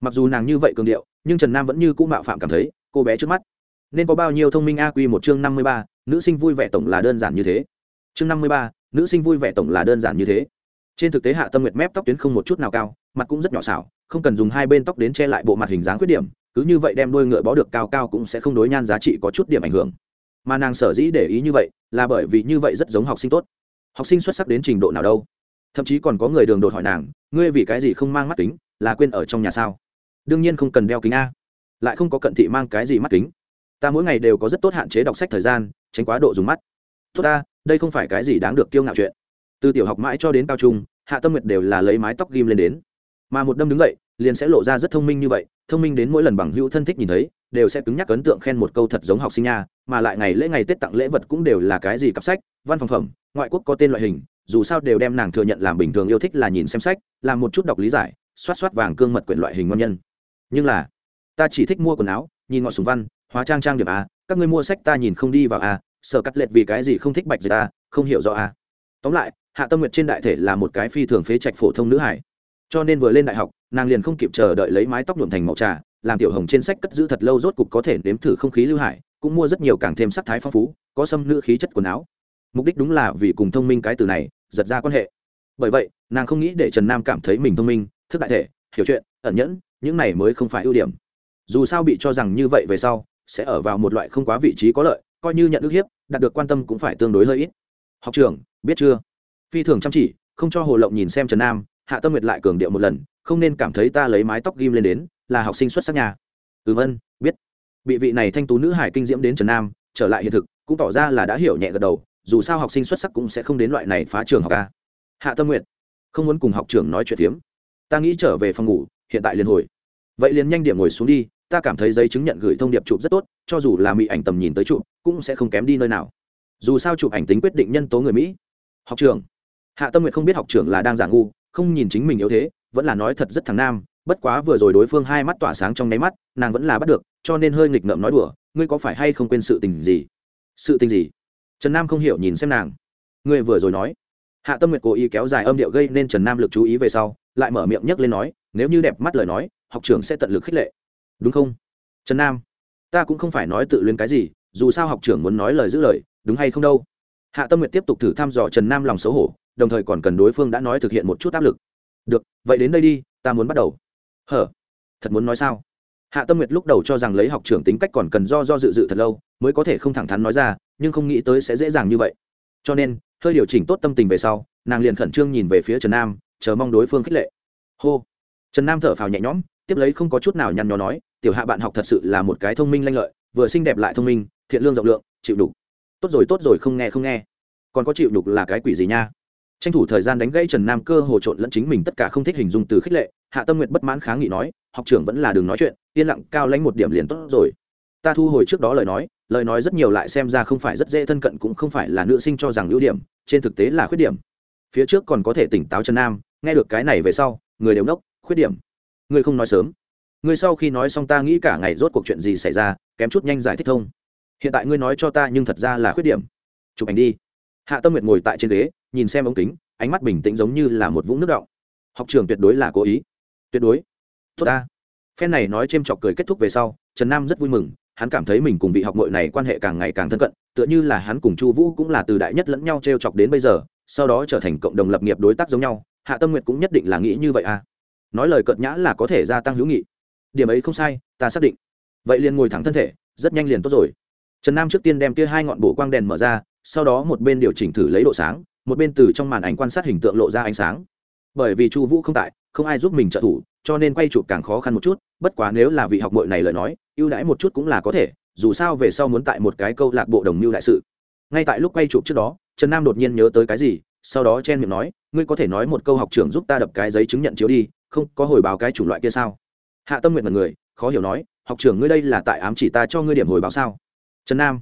Mặc dù nàng như vậy cường điệu, nhưng trần nam vẫn như cũ mạo phạm cảm thấy, cô bé trước mắt nên có bao nhiêu thông minh a quy một chương năm mươi ba, nữ sinh vui vẻ tổng là đơn giản như thế. Chương năm mươi ba, nữ sinh vui vẻ tổng là đơn giản như thế. Trên thực tế hạ tâm nguyệt mép tóc tuyến không một chút nào cao, mặt cũng rất nhỏ xảo, không cần dùng hai bên tóc đến che lại bộ mặt hình dáng khuyết điểm, cứ như vậy đem đôi ngựa bó được cao cao cũng sẽ không đối nhan giá trị có chút điểm ảnh hưởng. Mà nàng sở dĩ để ý như vậy, là bởi vì như vậy rất giống học sinh tốt. Học sinh xuất sắc đến trình độ nào đâu. Thậm chí còn có người đường đột hỏi nàng, ngươi vì cái gì không mang mắt kính, là quên ở trong nhà sao? Đương nhiên không cần đeo kính a. Lại không có cận thị mang cái gì mắt kính ta mỗi ngày đều có rất tốt hạn chế đọc sách thời gian, tránh quá độ dùng mắt. Tốt ta, đây không phải cái gì đáng được kiêu ngạo chuyện. Từ tiểu học mãi cho đến cao trung, hạ tâm nguyệt đều là lấy mái tóc ghim lên đến. Mà một đâm đứng dậy, liền sẽ lộ ra rất thông minh như vậy, thông minh đến mỗi lần bằng hữu thân thích nhìn thấy, đều sẽ cứng nhắc ấn tượng khen một câu thật giống học sinh nha, mà lại ngày lễ ngày tết tặng lễ vật cũng đều là cái gì cặp sách, văn phòng phẩm, ngoại quốc có tên loại hình, dù sao đều đem nàng thừa nhận làm bình thường yêu thích là nhìn xem sách, làm một chút đọc lý giải, xoát xoát vàng cương mật quyển loại hình ngon nhân. Nhưng là, ta chỉ thích mua quần áo, nhìn ngọn sùng văn hóa trang trang điểm a, các ngươi mua sách ta nhìn không đi vào a sở cắt lệch vì cái gì không thích bạch gì ta không hiểu rõ a. Tóm lại, hạ tâm nguyệt trên đại thể là một cái phi thường phế trạch phổ thông nữ hải. Cho nên vừa lên đại học, nàng liền không kịp chờ đợi lấy mái tóc nhuộm thành màu trà, làm tiểu hồng trên sách cất giữ thật lâu rốt cục có thể nếm thử không khí lưu hải, cũng mua rất nhiều càng thêm sắc thái phong phú, có xâm nữ khí chất quần áo. Mục đích đúng là vì cùng thông minh cái từ này, giật ra quan hệ. Bởi vậy, nàng không nghĩ để trần nam cảm thấy mình thông minh, thức đại thể, hiểu chuyện, ẩn nhẫn, những này mới không phải ưu điểm. Dù sao bị cho rằng như vậy về sau sẽ ở vào một loại không quá vị trí có lợi, coi như nhận ức hiếp, đạt được quan tâm cũng phải tương đối lợi ít. Học trưởng, biết chưa? Phi thường chăm chỉ, không cho hồ lộng nhìn xem trần nam, hạ tâm nguyệt lại cường điệu một lần, không nên cảm thấy ta lấy mái tóc ghim lên đến, là học sinh xuất sắc nhà. Ừm ân biết. Bị vị này thanh tú nữ hải kinh diễm đến trần nam, trở lại hiện thực, cũng tỏ ra là đã hiểu nhẹ gật đầu, dù sao học sinh xuất sắc cũng sẽ không đến loại này phá trường học ca hạ tâm nguyện không muốn cùng học trưởng nói chuyện phiếm. Ta nghĩ trở về phòng ngủ, hiện tại liền hồi. Vậy liền nhanh điểm ngồi xuống đi ta cảm thấy giấy chứng nhận gửi thông điệp chụp rất tốt, cho dù là mỹ ảnh tầm nhìn tới chụp, cũng sẽ không kém đi nơi nào. Dù sao chụp ảnh tính quyết định nhân tố người mỹ. Học trường hạ tâm nguyện không biết học trưởng là đang giả ngu, không nhìn chính mình yếu thế, vẫn là nói thật rất thằng nam, bất quá vừa rồi đối phương hai mắt tỏa sáng trong nháy mắt, nàng vẫn là bắt được, cho nên hơi nghịch ngợm nói đùa, ngươi có phải hay không quên sự tình gì? Sự tình gì? Trần nam không hiểu nhìn xem nàng. Ngươi vừa rồi nói. Hạ tâm nguyệt cố ý kéo dài âm điệu gây nên trần nam lực chú ý về sau, lại mở miệng nhấc lên nói, nếu như đẹp mắt lời nói, học trưởng sẽ tận lực khích lệ đúng không? Trần nam, ta cũng không phải nói tự luyến cái gì, dù sao học trưởng muốn nói lời giữ lời, đúng hay không đâu? Hạ tâm nguyệt tiếp tục thử thăm dò trần nam lòng xấu hổ, đồng thời còn cần đối phương đã nói thực hiện một chút áp lực. Được, vậy đến đây đi, ta muốn bắt đầu. Hở? Thật muốn nói sao? Hạ tâm nguyệt lúc đầu cho rằng lấy học trưởng tính cách còn cần do do dự dự thật lâu, mới có thể không thẳng thắn nói ra, nhưng không nghĩ tới sẽ dễ dàng như vậy. Cho nên, hơi điều chỉnh tốt tâm tình về sau, nàng liền khẩn trương nhìn về phía trần nam, chờ mong đối phương khích lệ. Hô. Trần nam thở phào nhẹ nhõm, tiếp lấy không có chút nào nhăn nhó nói tiểu hạ bạn học thật sự là một cái thông minh lanh lợi, vừa xinh đẹp lại thông minh, thiện lương rộng lượng, chịu đủ tốt rồi tốt rồi, không nghe không nghe. Còn có chịu đục là cái quỷ gì nha? Tranh thủ thời gian đánh gãy trần nam cơ hồ trộn lẫn chính mình tất cả không thích hình dung từ khích lệ, hạ tâm nguyện bất mãn kháng nghị nói, học trưởng vẫn là đừng nói chuyện, yên lặng, cao lãnh một điểm liền tốt rồi. Ta thu hồi trước đó lời nói lời nói rất nhiều lại xem ra không phải rất dễ, thân cận cũng không phải là nữ sinh cho rằng ưu điểm, trên thực tế là khuyết điểm. Phía trước còn có thể tỉnh táo trần nam, nghe được cái này về sau, người đều nốc, khuyết điểm. Ngươi không nói sớm ngươi sau khi nói xong ta nghĩ cả ngày rốt cuộc chuyện gì xảy ra, kém chút nhanh giải thích thông. Hiện tại ngươi nói cho ta nhưng thật ra là khuyết điểm. Chụp ảnh đi. Hạ tâm nguyệt ngồi tại trên ghế, nhìn xem ống kính, ánh mắt bình tĩnh giống như là một vũng nước động học trường tuyệt đối là cố ý. Tuyệt đối. Tốt ta. Phen này nói c h ê m chọc cười kết thúc về sau, trần nam rất vui mừng, hắn cảm thấy mình cùng vị học mội này quan hệ càng ngày càng thân cận, tựa như là hắn cùng chu vũ cũng là từ đại nhất lẫn nhau t r e o chọc đến bây giờ, sau đó trở thành cộng đồng lập nghiệp đối tác giống nhau, hạ tâm nguyệt cũng nhất định là nghĩ như vậy à. Nói lời cợt nhã là có thể gia tăng hữu nghị điểm ấy không sai, ta xác định. Vậy liền ngồi thẳng thân thể, rất nhanh liền tốt rồi. Trần nam trước tiên đem kia hai ngọn bổ quang đèn mở ra, sau đó một bên điều chỉnh thử lấy độ sáng, một bên từ trong màn ảnh quan sát hình tượng lộ ra ánh sáng. Bởi vì chu vũ không tại, không ai giúp mình trợ thủ, cho nên quay chụp càng khó khăn một chút, bất quá nếu là vị học mội này lời nói, ưu đãi một chút cũng là có thể, dù sao về sau muốn tại một cái câu lạc bộ đồng mưu đại sự. Ngay tại lúc quay chụp trước đó, trần nam đột nhiên nhớ tới cái gì, sau đó chen miệng nói, ngươi có thể nói một câu học trưởng giúp ta đập cái giấy chứng nhận chiếu đi, không, có hồi báo cái chủng loại kia sao? Hạ tâm nguyện mật người khó hiểu nói, học trưởng ngươi đây là tại ám chỉ ta cho ngươi điểm hồi báo sao? Trần nam,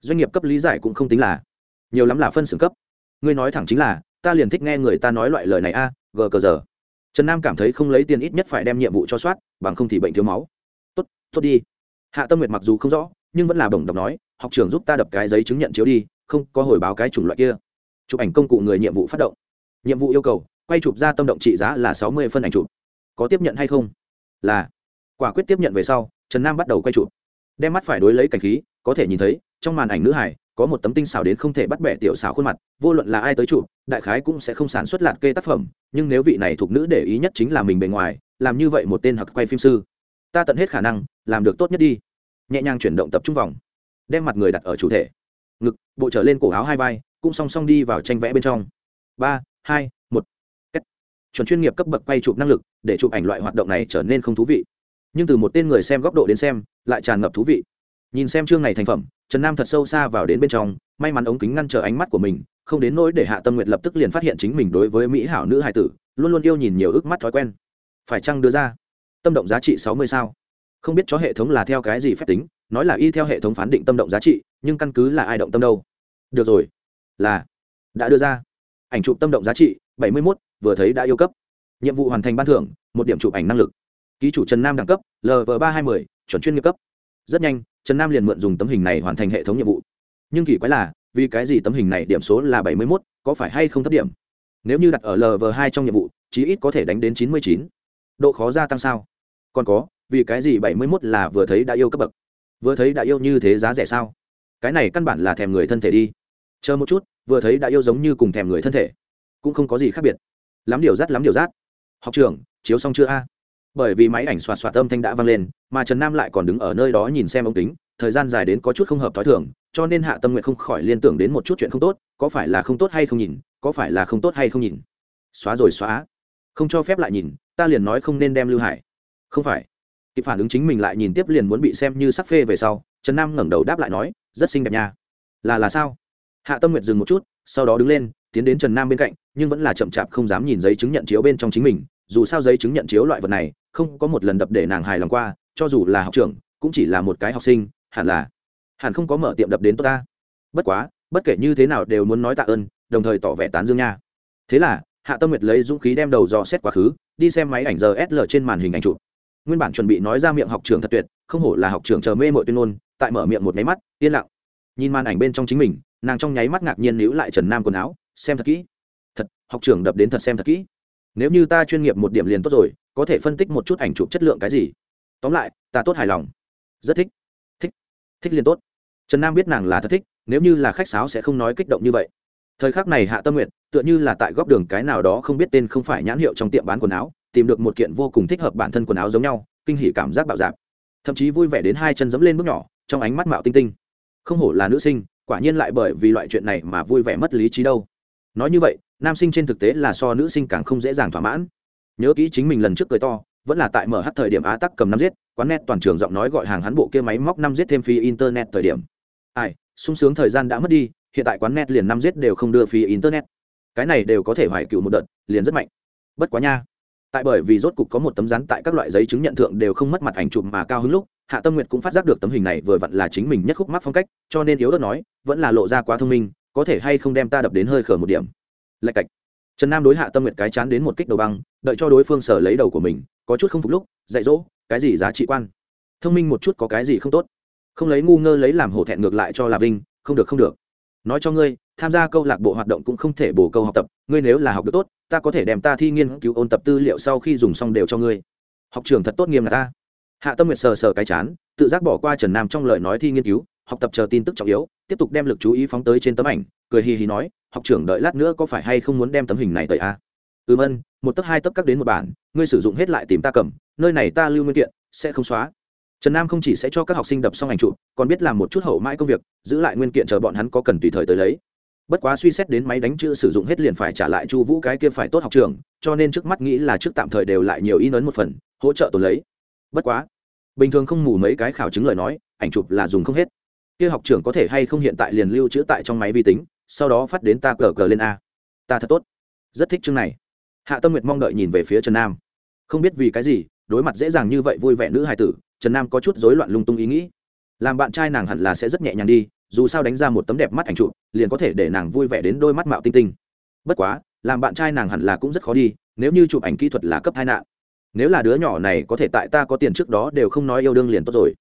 doanh nghiệp cấp lý giải cũng không tính là, nhiều lắm là phân xưởng cấp. Ngươi nói thẳng chính là, ta liền thích nghe người ta nói loại lời này a, gờ cờ giờ. Trần nam cảm thấy không lấy tiền ít nhất phải đem nhiệm vụ cho soát, bằng không thì bệnh thiếu máu. Tốt tốt đi. Hạ tâm nguyệt mặc dù không rõ, nhưng vẫn là bổng đọc nói, học trưởng giúp ta đập cái giấy chứng nhận chiếu đi, không có hồi báo cái chủng loại kia. Chụp ảnh công cụ người nhiệm vụ phát động. Nhiệm vụ yêu cầu, quay chụp ra tâm động trị giá là sáu mươi phân ảnh chụp. Có tiếp nhận hay không? Là quả quyết tiếp nhận về sau, trần nam bắt đầu quay chụp. Đem mắt phải đối lấy cảnh khí, có thể nhìn thấy, trong màn ảnh nữ hải, có một tấm tinh xảo đến không thể bắt bẻ tiểu xảo khuôn mặt, vô luận là ai tới chụp, đại khái cũng sẽ không sản xuất lạt kê tác phẩm, nhưng nếu vị này thuộc nữ để ý nhất chính là mình bề ngoài, làm như vậy một tên hặc quay phim sư. Ta tận hết khả năng, làm được tốt nhất đi. Nhẹ nhàng chuyển động tập trung vòng. Đem mặt người đặt ở chủ thể. Ngực, bộ trở lên cổ áo hai vai, cũng song song đi vào tranh vẽ bên trong. Ba, hai chuẩn chuyên nghiệp cấp bậc quay chụp năng lực, để chụp ảnh loại hoạt động này trở nên không thú vị. Nhưng từ một tên người xem góc độ đến xem, lại tràn ngập thú vị. Nhìn xem chương này thành phẩm, trần nam thật sâu xa vào đến bên trong, may mắn ống kính ngăn trở ánh mắt của mình, không đến nỗi để hạ tâm nguyện lập tức liền phát hiện chính mình đối với mỹ hảo nữ hải tử, luôn luôn yêu nhìn nhiều ước mắt thói quen. Phải chăng đưa ra? Tâm động giá trị sáu mươi sao? Không biết cho hệ thống là theo cái gì phép tính, nói là y theo hệ thống phán định tâm động giá trị, nhưng căn cứ là ai động tâm đâu? Được rồi. Là. Đã đưa ra. Ảnh chụp tâm động giá trị, bảy mươi mốt vừa thấy đã yêu cấp. Nhiệm vụ hoàn thành ban thưởng, một điểm chụp ảnh năng lực. Ký chủ trần nam đẳng cấp lv ba hai mươi chuẩn chuyên nghiệp cấp. Rất nhanh, trần nam liền mượn dùng tấm hình này hoàn thành hệ thống nhiệm vụ. Nhưng kỳ quái là, vì cái gì tấm hình này điểm số là bảy mươi mốt, có phải hay không thấp điểm? Nếu như đặt ở lv hai trong nhiệm vụ, chí ít có thể đánh đến chín mươi chín. Độ khó gia tăng sao? Còn có, vì cái gì bảy mươi mốt là vừa thấy đã yêu cấp bậc? Vừa thấy đã yêu như thế giá rẻ sao? Cái này căn bản là thèm người thân thể đi. Chờ một chút, vừa thấy đã yêu giống như cùng thèm người thân thể. Cũng không có gì khác biệt lắm điều rát lắm điều rát. Học trường, chiếu xong chưa a? Bởi vì máy ảnh xoạt xoạt âm thanh đã vang lên, mà trần nam lại còn đứng ở nơi đó nhìn xem ống kính, thời gian dài đến có chút không hợp t h ó i thường, cho nên hạ tâm nguyện không khỏi liên tưởng đến một chút chuyện không tốt, có phải là không tốt hay không nhìn, có phải là không tốt hay không nhìn. Xóa rồi xóa. Không cho phép lại nhìn, ta liền nói không nên đem lưu hải. Không phải. Kịp phản ứng chính mình lại nhìn tiếp liền muốn bị xem như sắc phê về sau, trần nam ngẩng đầu đáp lại nói, rất xinh đẹp nha. Là là sao? Hạ tâm nguyện dừng một chút, sau đó đứng lên tiến đến trần nam bên cạnh, nhưng vẫn là chậm chạp không dám nhìn giấy chứng nhận chiếu bên trong chính mình, dù sao giấy chứng nhận chiếu loại vật này, không có một lần đập để nàng hài lòng qua, cho dù là học trưởng, cũng chỉ là một cái học sinh, hẳn là, hẳn không có mở tiệm đập đến tôi ta. Bất quá, bất kể như thế nào đều muốn nói tạ ơn, đồng thời tỏ vẻ tán dương nha. Thế là, hạ tâm nguyệt lấy dũng khí đem đầu dò xét quá khứ, đi xem máy ảnh giờ sl trên màn hình ảnh chụp. Nguyên bản chuẩn bị nói ra miệng học trưởng thật tuyệt, không hổ là học trưởng chờ mê mội tuyên ngôn, tại mở miệng một nháy mắt, yên lặng. Nhìn màn ảnh bên trong chính mình, nàng trong nháy mắt ngạc nhiên níu lại trần nam quần áo xem thật kỹ. Thật, học trưởng đập đến thật xem thật kỹ. Nếu như ta chuyên nghiệp một điểm liền tốt rồi, có thể phân tích một chút ảnh chụp chất lượng cái gì. Tóm lại, ta tốt hài lòng. Rất thích. Thích. Thích liền tốt. Trần nam biết nàng là thật thích, nếu như là khách sáo sẽ không nói kích động như vậy. Thời khắc này hạ tâm nguyện tựa như là tại góc đường cái nào đó không biết tên không phải nhãn hiệu trong tiệm bán quần áo, tìm được một kiện vô cùng thích hợp bản thân quần áo giống nhau, kinh hỉ cảm giác bạo dạp thậm chí vui vẻ đến hai chân dẫm lên bước nhỏ, trong ánh mắt mạo tinh tinh. Không hổ là nữ sinh, quả nhiên lại bởi vì loại chuyện này mà vui vẻ mất lý trí đâu nói như vậy, nam sinh trên thực tế là so nữ sinh càng không dễ dàng thỏa mãn. Nhớ kỹ chính mình lần trước cười to, vẫn là tại mở hát thời điểm á tắc cầm năm giết, quán net toàn trường giọng nói gọi hàng hắn bộ kia máy móc năm giết thêm phí internet thời điểm. Ai, sung sướng thời gian đã mất đi, hiện tại quán net liền năm giết đều không đưa phí internet. Cái này đều có thể hoài cựu một đợt, liền rất mạnh. Bất quá nha. Tại bởi vì rốt cục có một tấm rắn tại các loại giấy chứng nhận thượng đều không mất mặt ảnh chụp mà cao hứng lúc, hạ tâm nguyệt cũng phát giác được tấm hình này vừa vặn là chính mình nhất khúc mắc phong cách, cho nên yếu đất nói, vẫn là lộ ra quá thông minh có thể hay không đem ta đập đến hơi khở một điểm. Lạch cạch. Trần nam đối hạ tâm nguyệt cái chán đến một kích đầu băng, đợi cho đối phương sở lấy đầu của mình, có chút không phục lúc, dạy dỗ, cái gì giá trị quan? Thông minh một chút có cái gì không tốt? Không lấy ngu ngơ lấy làm hổ thẹn ngược lại cho là vinh, không được không được. Nói cho ngươi, tham gia câu lạc bộ hoạt động cũng không thể bổ câu học tập, ngươi nếu là học được tốt, ta có thể đem ta thi nghiên cứu ôn tập tư liệu sau khi dùng xong đều cho ngươi. Học trường thật tốt nghiêm là ta. Hạ tâm nguyệt sờ sờ cái chán, tự giác bỏ qua trần nam trong lời nói thi nghiên cứu học tập chờ tin tức trọng yếu, tiếp tục đem lực chú ý phóng tới trên tấm ảnh, cười hì hì nói, học trưởng đợi lát nữa có phải hay không muốn đem tấm hình này tới a? Ừm ân một tấc hai tấc cắt đến một bản, ngươi sử dụng hết lại tìm ta cầm, nơi này ta lưu nguyên kiện, sẽ không xóa. Trần nam không chỉ sẽ cho các học sinh đập xong ảnh chụp, còn biết làm một chút hậu mãi công việc, giữ lại nguyên kiện chờ bọn hắn có cần tùy thời tới lấy. Bất quá suy xét đến máy đánh chữ sử dụng hết liền phải trả lại chu vũ cái kia phải tốt học trường cho nên trước mắt nghĩ là trước tạm thời đều lại nhiều in ấn một phần, hỗ trợ tồn lấy. Bất quá, bình thường không mù mấy cái khảo chứng lời nói, ảnh chụp là dùng không hết kia học trưởng có thể hay không hiện tại liền lưu trữ tại trong máy vi tính, sau đó phát đến ta cờ cờ lên a. Ta thật tốt. Rất thích chương này. Hạ tâm nguyệt mong đợi nhìn về phía trần nam. Không biết vì cái gì, đối mặt dễ dàng như vậy vui vẻ nữ hài tử, trần nam có chút rối loạn lung tung ý nghĩ. Làm bạn trai nàng hẳn là sẽ rất nhẹ nhàng đi, dù sao đánh ra một tấm đẹp mắt ảnh chụp, liền có thể để nàng vui vẻ đến đôi mắt mạo tinh tinh. Bất quá, làm bạn trai nàng hẳn là cũng rất khó đi, nếu như chụp ảnh kỹ thuật là cấp hai nạn. Nếu là đứa nhỏ này có thể tại ta có tiền trước đó đều không nói yêu đương liền tốt rồi.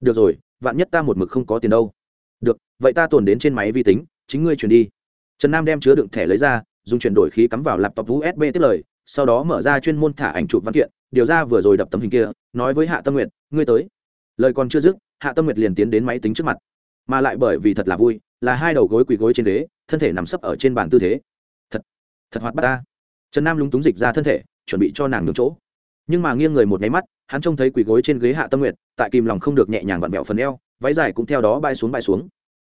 Được rồi vạn nhất ta một mực không có tiền đâu. Được, vậy ta tồn đến trên máy vi tính, chính ngươi chuyển đi. Trần nam đem chứa đựng thẻ lấy ra, dùng chuyển đổi khí cắm vào laptop usb tiết lời, sau đó mở ra chuyên môn thả ảnh chụp văn kiện, điều ra vừa rồi đập tấm hình kia, nói với hạ tâm nguyệt, ngươi tới. Lời còn chưa dứt, hạ tâm nguyệt liền tiến đến máy tính trước mặt. Mà lại bởi vì thật là vui, là hai đầu gối quỳ gối trên đế thân thể nằm sấp ở trên bàn tư thế. Thật thật hoạt bắt ta. Trần nam lúng túng dịch ra thân thể, chuẩn bị cho nàng nhường chỗ. Nhưng mà nghiêng người một nháy mắt hắn trông thấy quỳ gối trên ghế hạ tâm nguyệt, tại kìm lòng không được nhẹ nhàng vặn vẹo phần eo, váy dài cũng theo đó bay xuống bay xuống.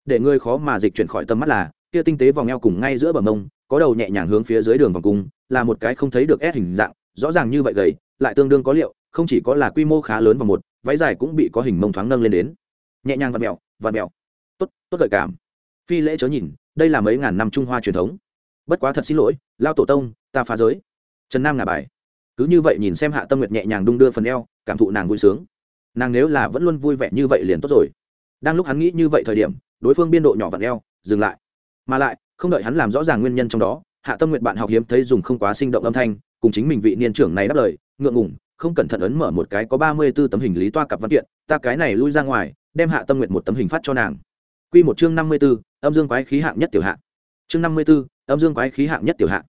Để ngươi khó mà dịch chuyển khỏi tầm mắt là, kia tinh tế vòng eo cùng ngay giữa bờ mông, có đầu nhẹ nhàng hướng phía dưới đường vòng cung, là một cái không thấy được ép hình dạng, rõ ràng như vậy gầy, lại tương đương có liệu, không chỉ có là quy mô khá lớn và một, váy dài cũng bị có hình mông thoáng nâng lên đến. Nhẹ nhàng vặn mẹo vặn mẹo tốt tốt gợi cảm. Phi lễ chớ nhìn, đây là mấy ngàn năm trung hoa truyền thống. Bất quá thật xin lỗi, lao tổ tông, ta phá giới. Trần nam ngả bài cứ như vậy nhìn xem hạ tâm nguyệt nhẹ nhàng đung đưa phần eo cảm thụ nàng vui sướng nàng nếu là vẫn luôn vui vẻ như vậy liền tốt rồi đang lúc hắn nghĩ như vậy thời điểm đối phương biên độ nhỏ vặn eo dừng lại mà lại không đợi hắn làm rõ ràng nguyên nhân trong đó hạ tâm nguyệt bạn học hiếm thấy dùng không quá sinh động âm thanh cùng chính mình vị niên trưởng này đáp lời ngượng ngủng không cẩn thận ấn mở một cái có ba mươi 34 tấm hình lý toa cặp văn kiện, ta cái này lui ra ngoài, đem Hạ Tâm Nguyệt một tấm hình phát cho nàng. Quy một chương năm mươi 54, âm dương quái khí hạng nhất tiểu hạ. Chương năm mươi 54, âm dương quái khí hạng nhất tiểu hạ.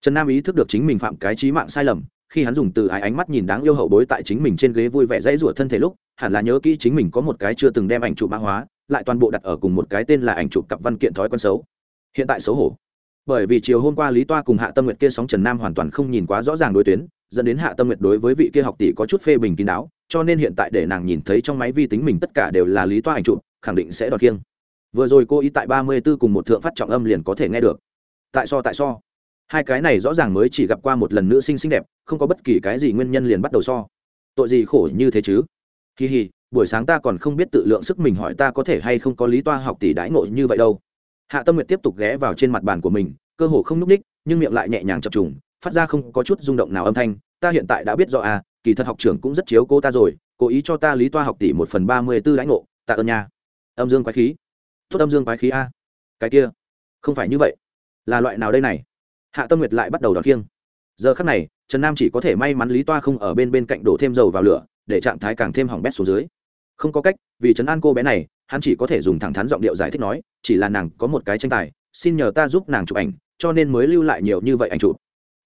Trần Nam ý thức được chính mình phạm cái trí mạng sai lầm, khi hắn dùng từ ái ánh mắt nhìn đáng yêu hậu bối tại chính mình trên ghế vui vẻ dãy rủa thân thể lúc, hẳn là nhớ kỹ chính mình có một cái chưa từng đem ảnh chụp mã hóa, lại toàn bộ đặt ở cùng một cái tên là ảnh chụp cặp văn kiện thói quen xấu. Hiện tại xấu hổ. Bởi vì chiều hôm qua Lý Toa cùng Hạ Tâm Nguyệt kia sóng Trần Nam hoàn toàn không nhìn quá rõ ràng đối tuyến, dẫn đến hạ tâm nguyệt đối với vị kia học tỷ có chút phê bình kín đáo cho nên hiện tại để nàng nhìn thấy trong máy vi tính mình tất cả đều là lý toa ảnh chụp khẳng định sẽ đọt kiêng vừa rồi cô ý tại ba mươi b ố cùng một thượng phát trọng âm liền có thể nghe được tại so tại so hai cái này rõ ràng mới chỉ gặp qua một lần nữ sinh xinh đẹp, không có bất kỳ cái gì nguyên nhân liền bắt đầu so. Tội gì khổ như thế chứ? Kỳ hì buổi sáng ta còn không biết tự lượng sức mình hỏi ta có thể hay không có lý toa học tỷ đãi ngộ như vậy đâu. Hạ tâm nguyệt tiếp tục ghé vào trên mặt bàn của mình, cơ hồ không núp ních, nhưng miệng lại nhẹ nhàng chập trùng, phát ra không có chút rung động nào âm thanh, ta hiện tại đã biết rõ à kỳ thật học trưởng cũng rất chiếu cô ta rồi, cố ý cho ta lý toa học tỷ một phần ba mươi b ố ngộ, tạ ơn nha. Âm dương quái khí. Tốt âm dương quái khí a. Cái kia, không phải như vậy. Là loại nào đây này? Hạ tâm nguyệt lại bắt đầu đón khiêng. Giờ khắc này, trần nam chỉ có thể may mắn lý toa không ở bên bên cạnh đổ thêm dầu vào lửa, để trạng thái càng thêm hỏng bét xuống dưới. Không có cách, vì trấn an cô bé này, hắn chỉ có thể dùng thẳng thắn giọng điệu giải thích nói, chỉ là nàng có một cái tranh tài, xin nhờ ta giúp nàng chụp ảnh, cho nên mới lưu lại nhiều như vậy ảnh chụp.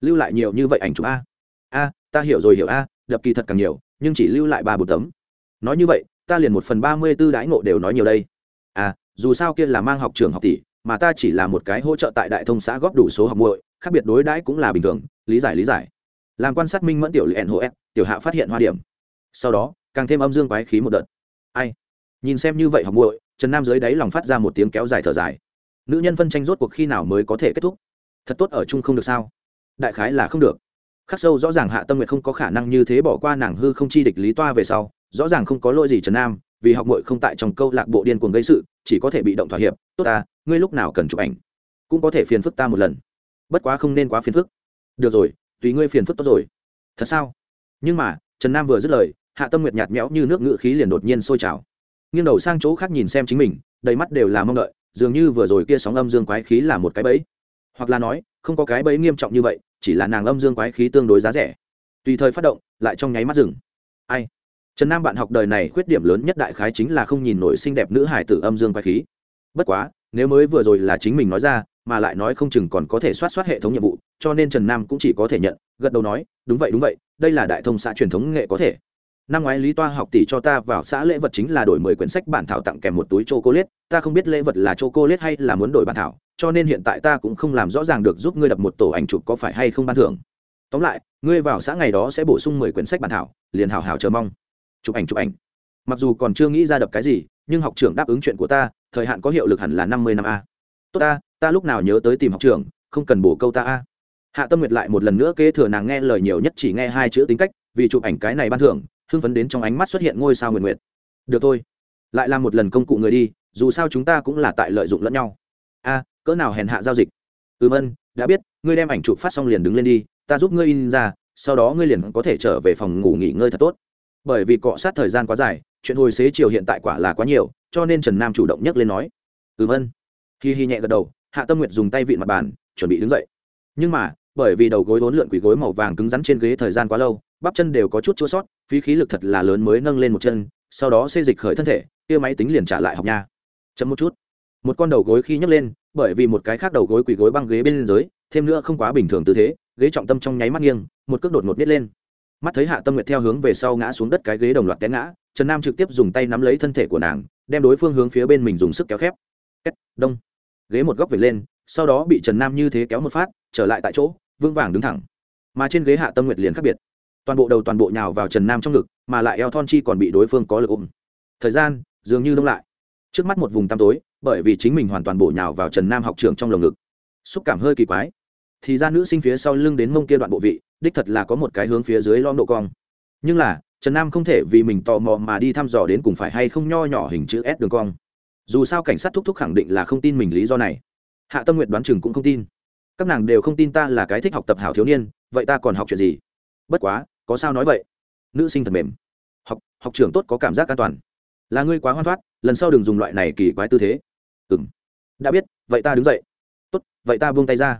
Lưu lại nhiều như vậy ảnh chụp a? A, ta hiểu rồi hiểu a, đập kỳ thật càng nhiều, nhưng chỉ lưu lại ba bốn tấm. Nói như vậy, ta liền một phần ba mươi tư đãi ngộ đều nói nhiều đây. À dù sao kia là mang học trường học tỷ, mà ta chỉ là một cái hỗ trợ tại đại thông xã góp đủ số học muội khác biệt đối đãi cũng là bình thường, lý giải lý giải. Làm quan sát minh mẫn tiểu luyện hộ ép, tiểu hạ phát hiện hoa điểm. Sau đó, càng thêm âm dương quái khí một đợt. Ai? Nhìn xem như vậy học muội, trần nam dưới đáy lòng phát ra một tiếng kéo dài thở dài. Nữ nhân phân tranh rốt cuộc khi nào mới có thể kết thúc? Thật tốt ở chung không được sao? Đại khái là không được. Khắc sâu rõ ràng hạ tâm nguyệt không có khả năng như thế bỏ qua nàng hư không chi địch lý toa về sau, rõ ràng không có lỗi gì trần nam, vì học muội không tại trong câu lạc bộ điên cuồng gây sự, chỉ có thể bị động thỏa hiệp. Tốt ta, ngươi lúc nào cần chụp ảnh, cũng có thể phiền phức ta một lần bất quá không nên quá phiền phức. Được rồi, tùy ngươi phiền phức tốt rồi. Thật sao? Nhưng mà, trần nam vừa dứt lời, hạ tâm nguyệt nhạt nhẽo như nước ngự khí liền đột nhiên sôi trào. Nghiêng đầu sang chỗ khác nhìn xem chính mình, đầy mắt đều là mong đợi, dường như vừa rồi kia sóng âm dương quái khí là một cái bẫy. Hoặc là nói, không có cái bẫy nghiêm trọng như vậy, chỉ là nàng âm dương quái khí tương đối giá rẻ. Tùy thời phát động, lại trong nháy mắt rừng ai? Trần nam bạn học đời này khuyết điểm lớn nhất đại khái chính là không nhìn nổi xinh đẹp nữ hải tử âm dương quái khí. Bất quá, nếu mới vừa rồi là chính mình nói ra mà lại nói không chừng còn có thể soát soát hệ thống nhiệm vụ, cho nên trần nam cũng chỉ có thể nhận, gật đầu nói, đúng vậy đúng vậy, đây là đại thông xã truyền thống nghệ có thể. Năm ngoái lý toa học tỷ cho ta vào xã lễ vật chính là đổi mười quyển sách bản thảo tặng kèm một túi c h o c ô ta không biết lễ vật là c h o c ô hay là muốn đổi bản thảo, cho nên hiện tại ta cũng không làm rõ ràng được giúp ngươi đập một tổ ảnh chụp có phải hay không ban thưởng. Tóm lại, ngươi vào xã ngày đó sẽ bổ sung mười quyển sách bản thảo, liền hào hào chờ mong. Chụp ảnh chụp ảnh. Mặc dù còn chưa nghĩ ra đập cái gì, nhưng học trưởng đáp ứng chuyện của ta, thời hạn có hiệu lực hẳn là năm mươi năm a tốt ta ta lúc nào nhớ tới tìm học trưởng, không cần bổ câu ta a. Hạ tâm nguyệt lại một lần nữa kế thừa nàng nghe lời nhiều nhất chỉ nghe hai chữ tính cách, vì chụp ảnh cái này ban thưởng, hưng phấn đến trong ánh mắt xuất hiện ngôi sao nguyện nguyện. Được thôi, lại làm một lần công cụ người đi, dù sao chúng ta cũng là tại lợi dụng lẫn nhau. A, cỡ nào hèn hạ giao dịch? Ừm, ân, đã biết, ngươi đem ảnh chụp phát xong liền đứng lên đi, ta giúp ngươi in ra, sau đó ngươi liền có thể trở về phòng ngủ nghỉ ngơi thật tốt. Bởi vì cọ sát thời gian quá dài, chuyện hồi xế chiều hiện tại quả là quá nhiều, cho nên trần nam chủ động nhắc lên nói. Ừm, ân hi hi nhẹ gật đầu hạ tâm nguyệt dùng tay vịn mặt bàn chuẩn bị đứng dậy. Nhưng mà bởi vì đầu gối vốn lượn quỷ gối màu vàng cứng rắn trên ghế thời gian quá lâu bắp chân đều có chút chua sót phí khí lực thật là lớn mới nâng lên một chân sau đó xê dịch khởi thân thể kia máy tính liền trả lại học nha. Chấm một chút. Một con đầu gối khi nhấc lên bởi vì một cái khác đầu gối quỳ gối băng ghế bên dưới thêm nữa không quá bình thường tư thế ghế trọng tâm trong nháy mắt nghiêng một cước đột ngột biết lên. Mắt thấy hạ tâm nguyệt theo hướng về sau ngã xuống đất cái ghế đồng loạt té ngã trần nam trực tiếp dùng tay nắm lấy thân thể của nàng đem đối phương hướng phía bên mình dùng sức kéo khép. Kết, đông ghế một góc về lên, sau đó bị trần nam như thế kéo một phát, trở lại tại chỗ, vững vàng đứng thẳng. Mà trên ghế hạ tâm nguyệt liền khác biệt. Toàn bộ đầu toàn bộ nhào vào trần nam trong ngực, mà lại eo thon chi còn bị đối phương có lực ôm. Thời gian dường như đông lại. Trước mắt một vùng tăm tối, bởi vì chính mình hoàn toàn bổ nhào vào trần nam học trường trong lồng ngực. Xúc cảm hơi kỳ quái. Thì ra nữ sinh phía sau lưng đến mông kia đoạn bộ vị, đích thật là có một cái hướng phía dưới lom độ cong. Nhưng là, trần nam không thể vì mình tò mò mà đi thăm dò đến cùng phải hay không nho nhỏ hình chữ s đường cong dù sao cảnh sát thúc thúc khẳng định là không tin mình lý do này. Hạ tâm nguyện đoán chừng cũng không tin. Các nàng đều không tin ta là cái thích học tập hảo thiếu niên, vậy ta còn học chuyện gì? Bất quá, có sao nói vậy? Nữ sinh thật mềm. Học học trưởng tốt có cảm giác an toàn. Là ngươi quá hoan thoát, lần sau đừng dùng loại này kỳ quái tư thế. Ừ m đã biết, vậy ta đứng dậy. Tốt, vậy ta buông tay ra.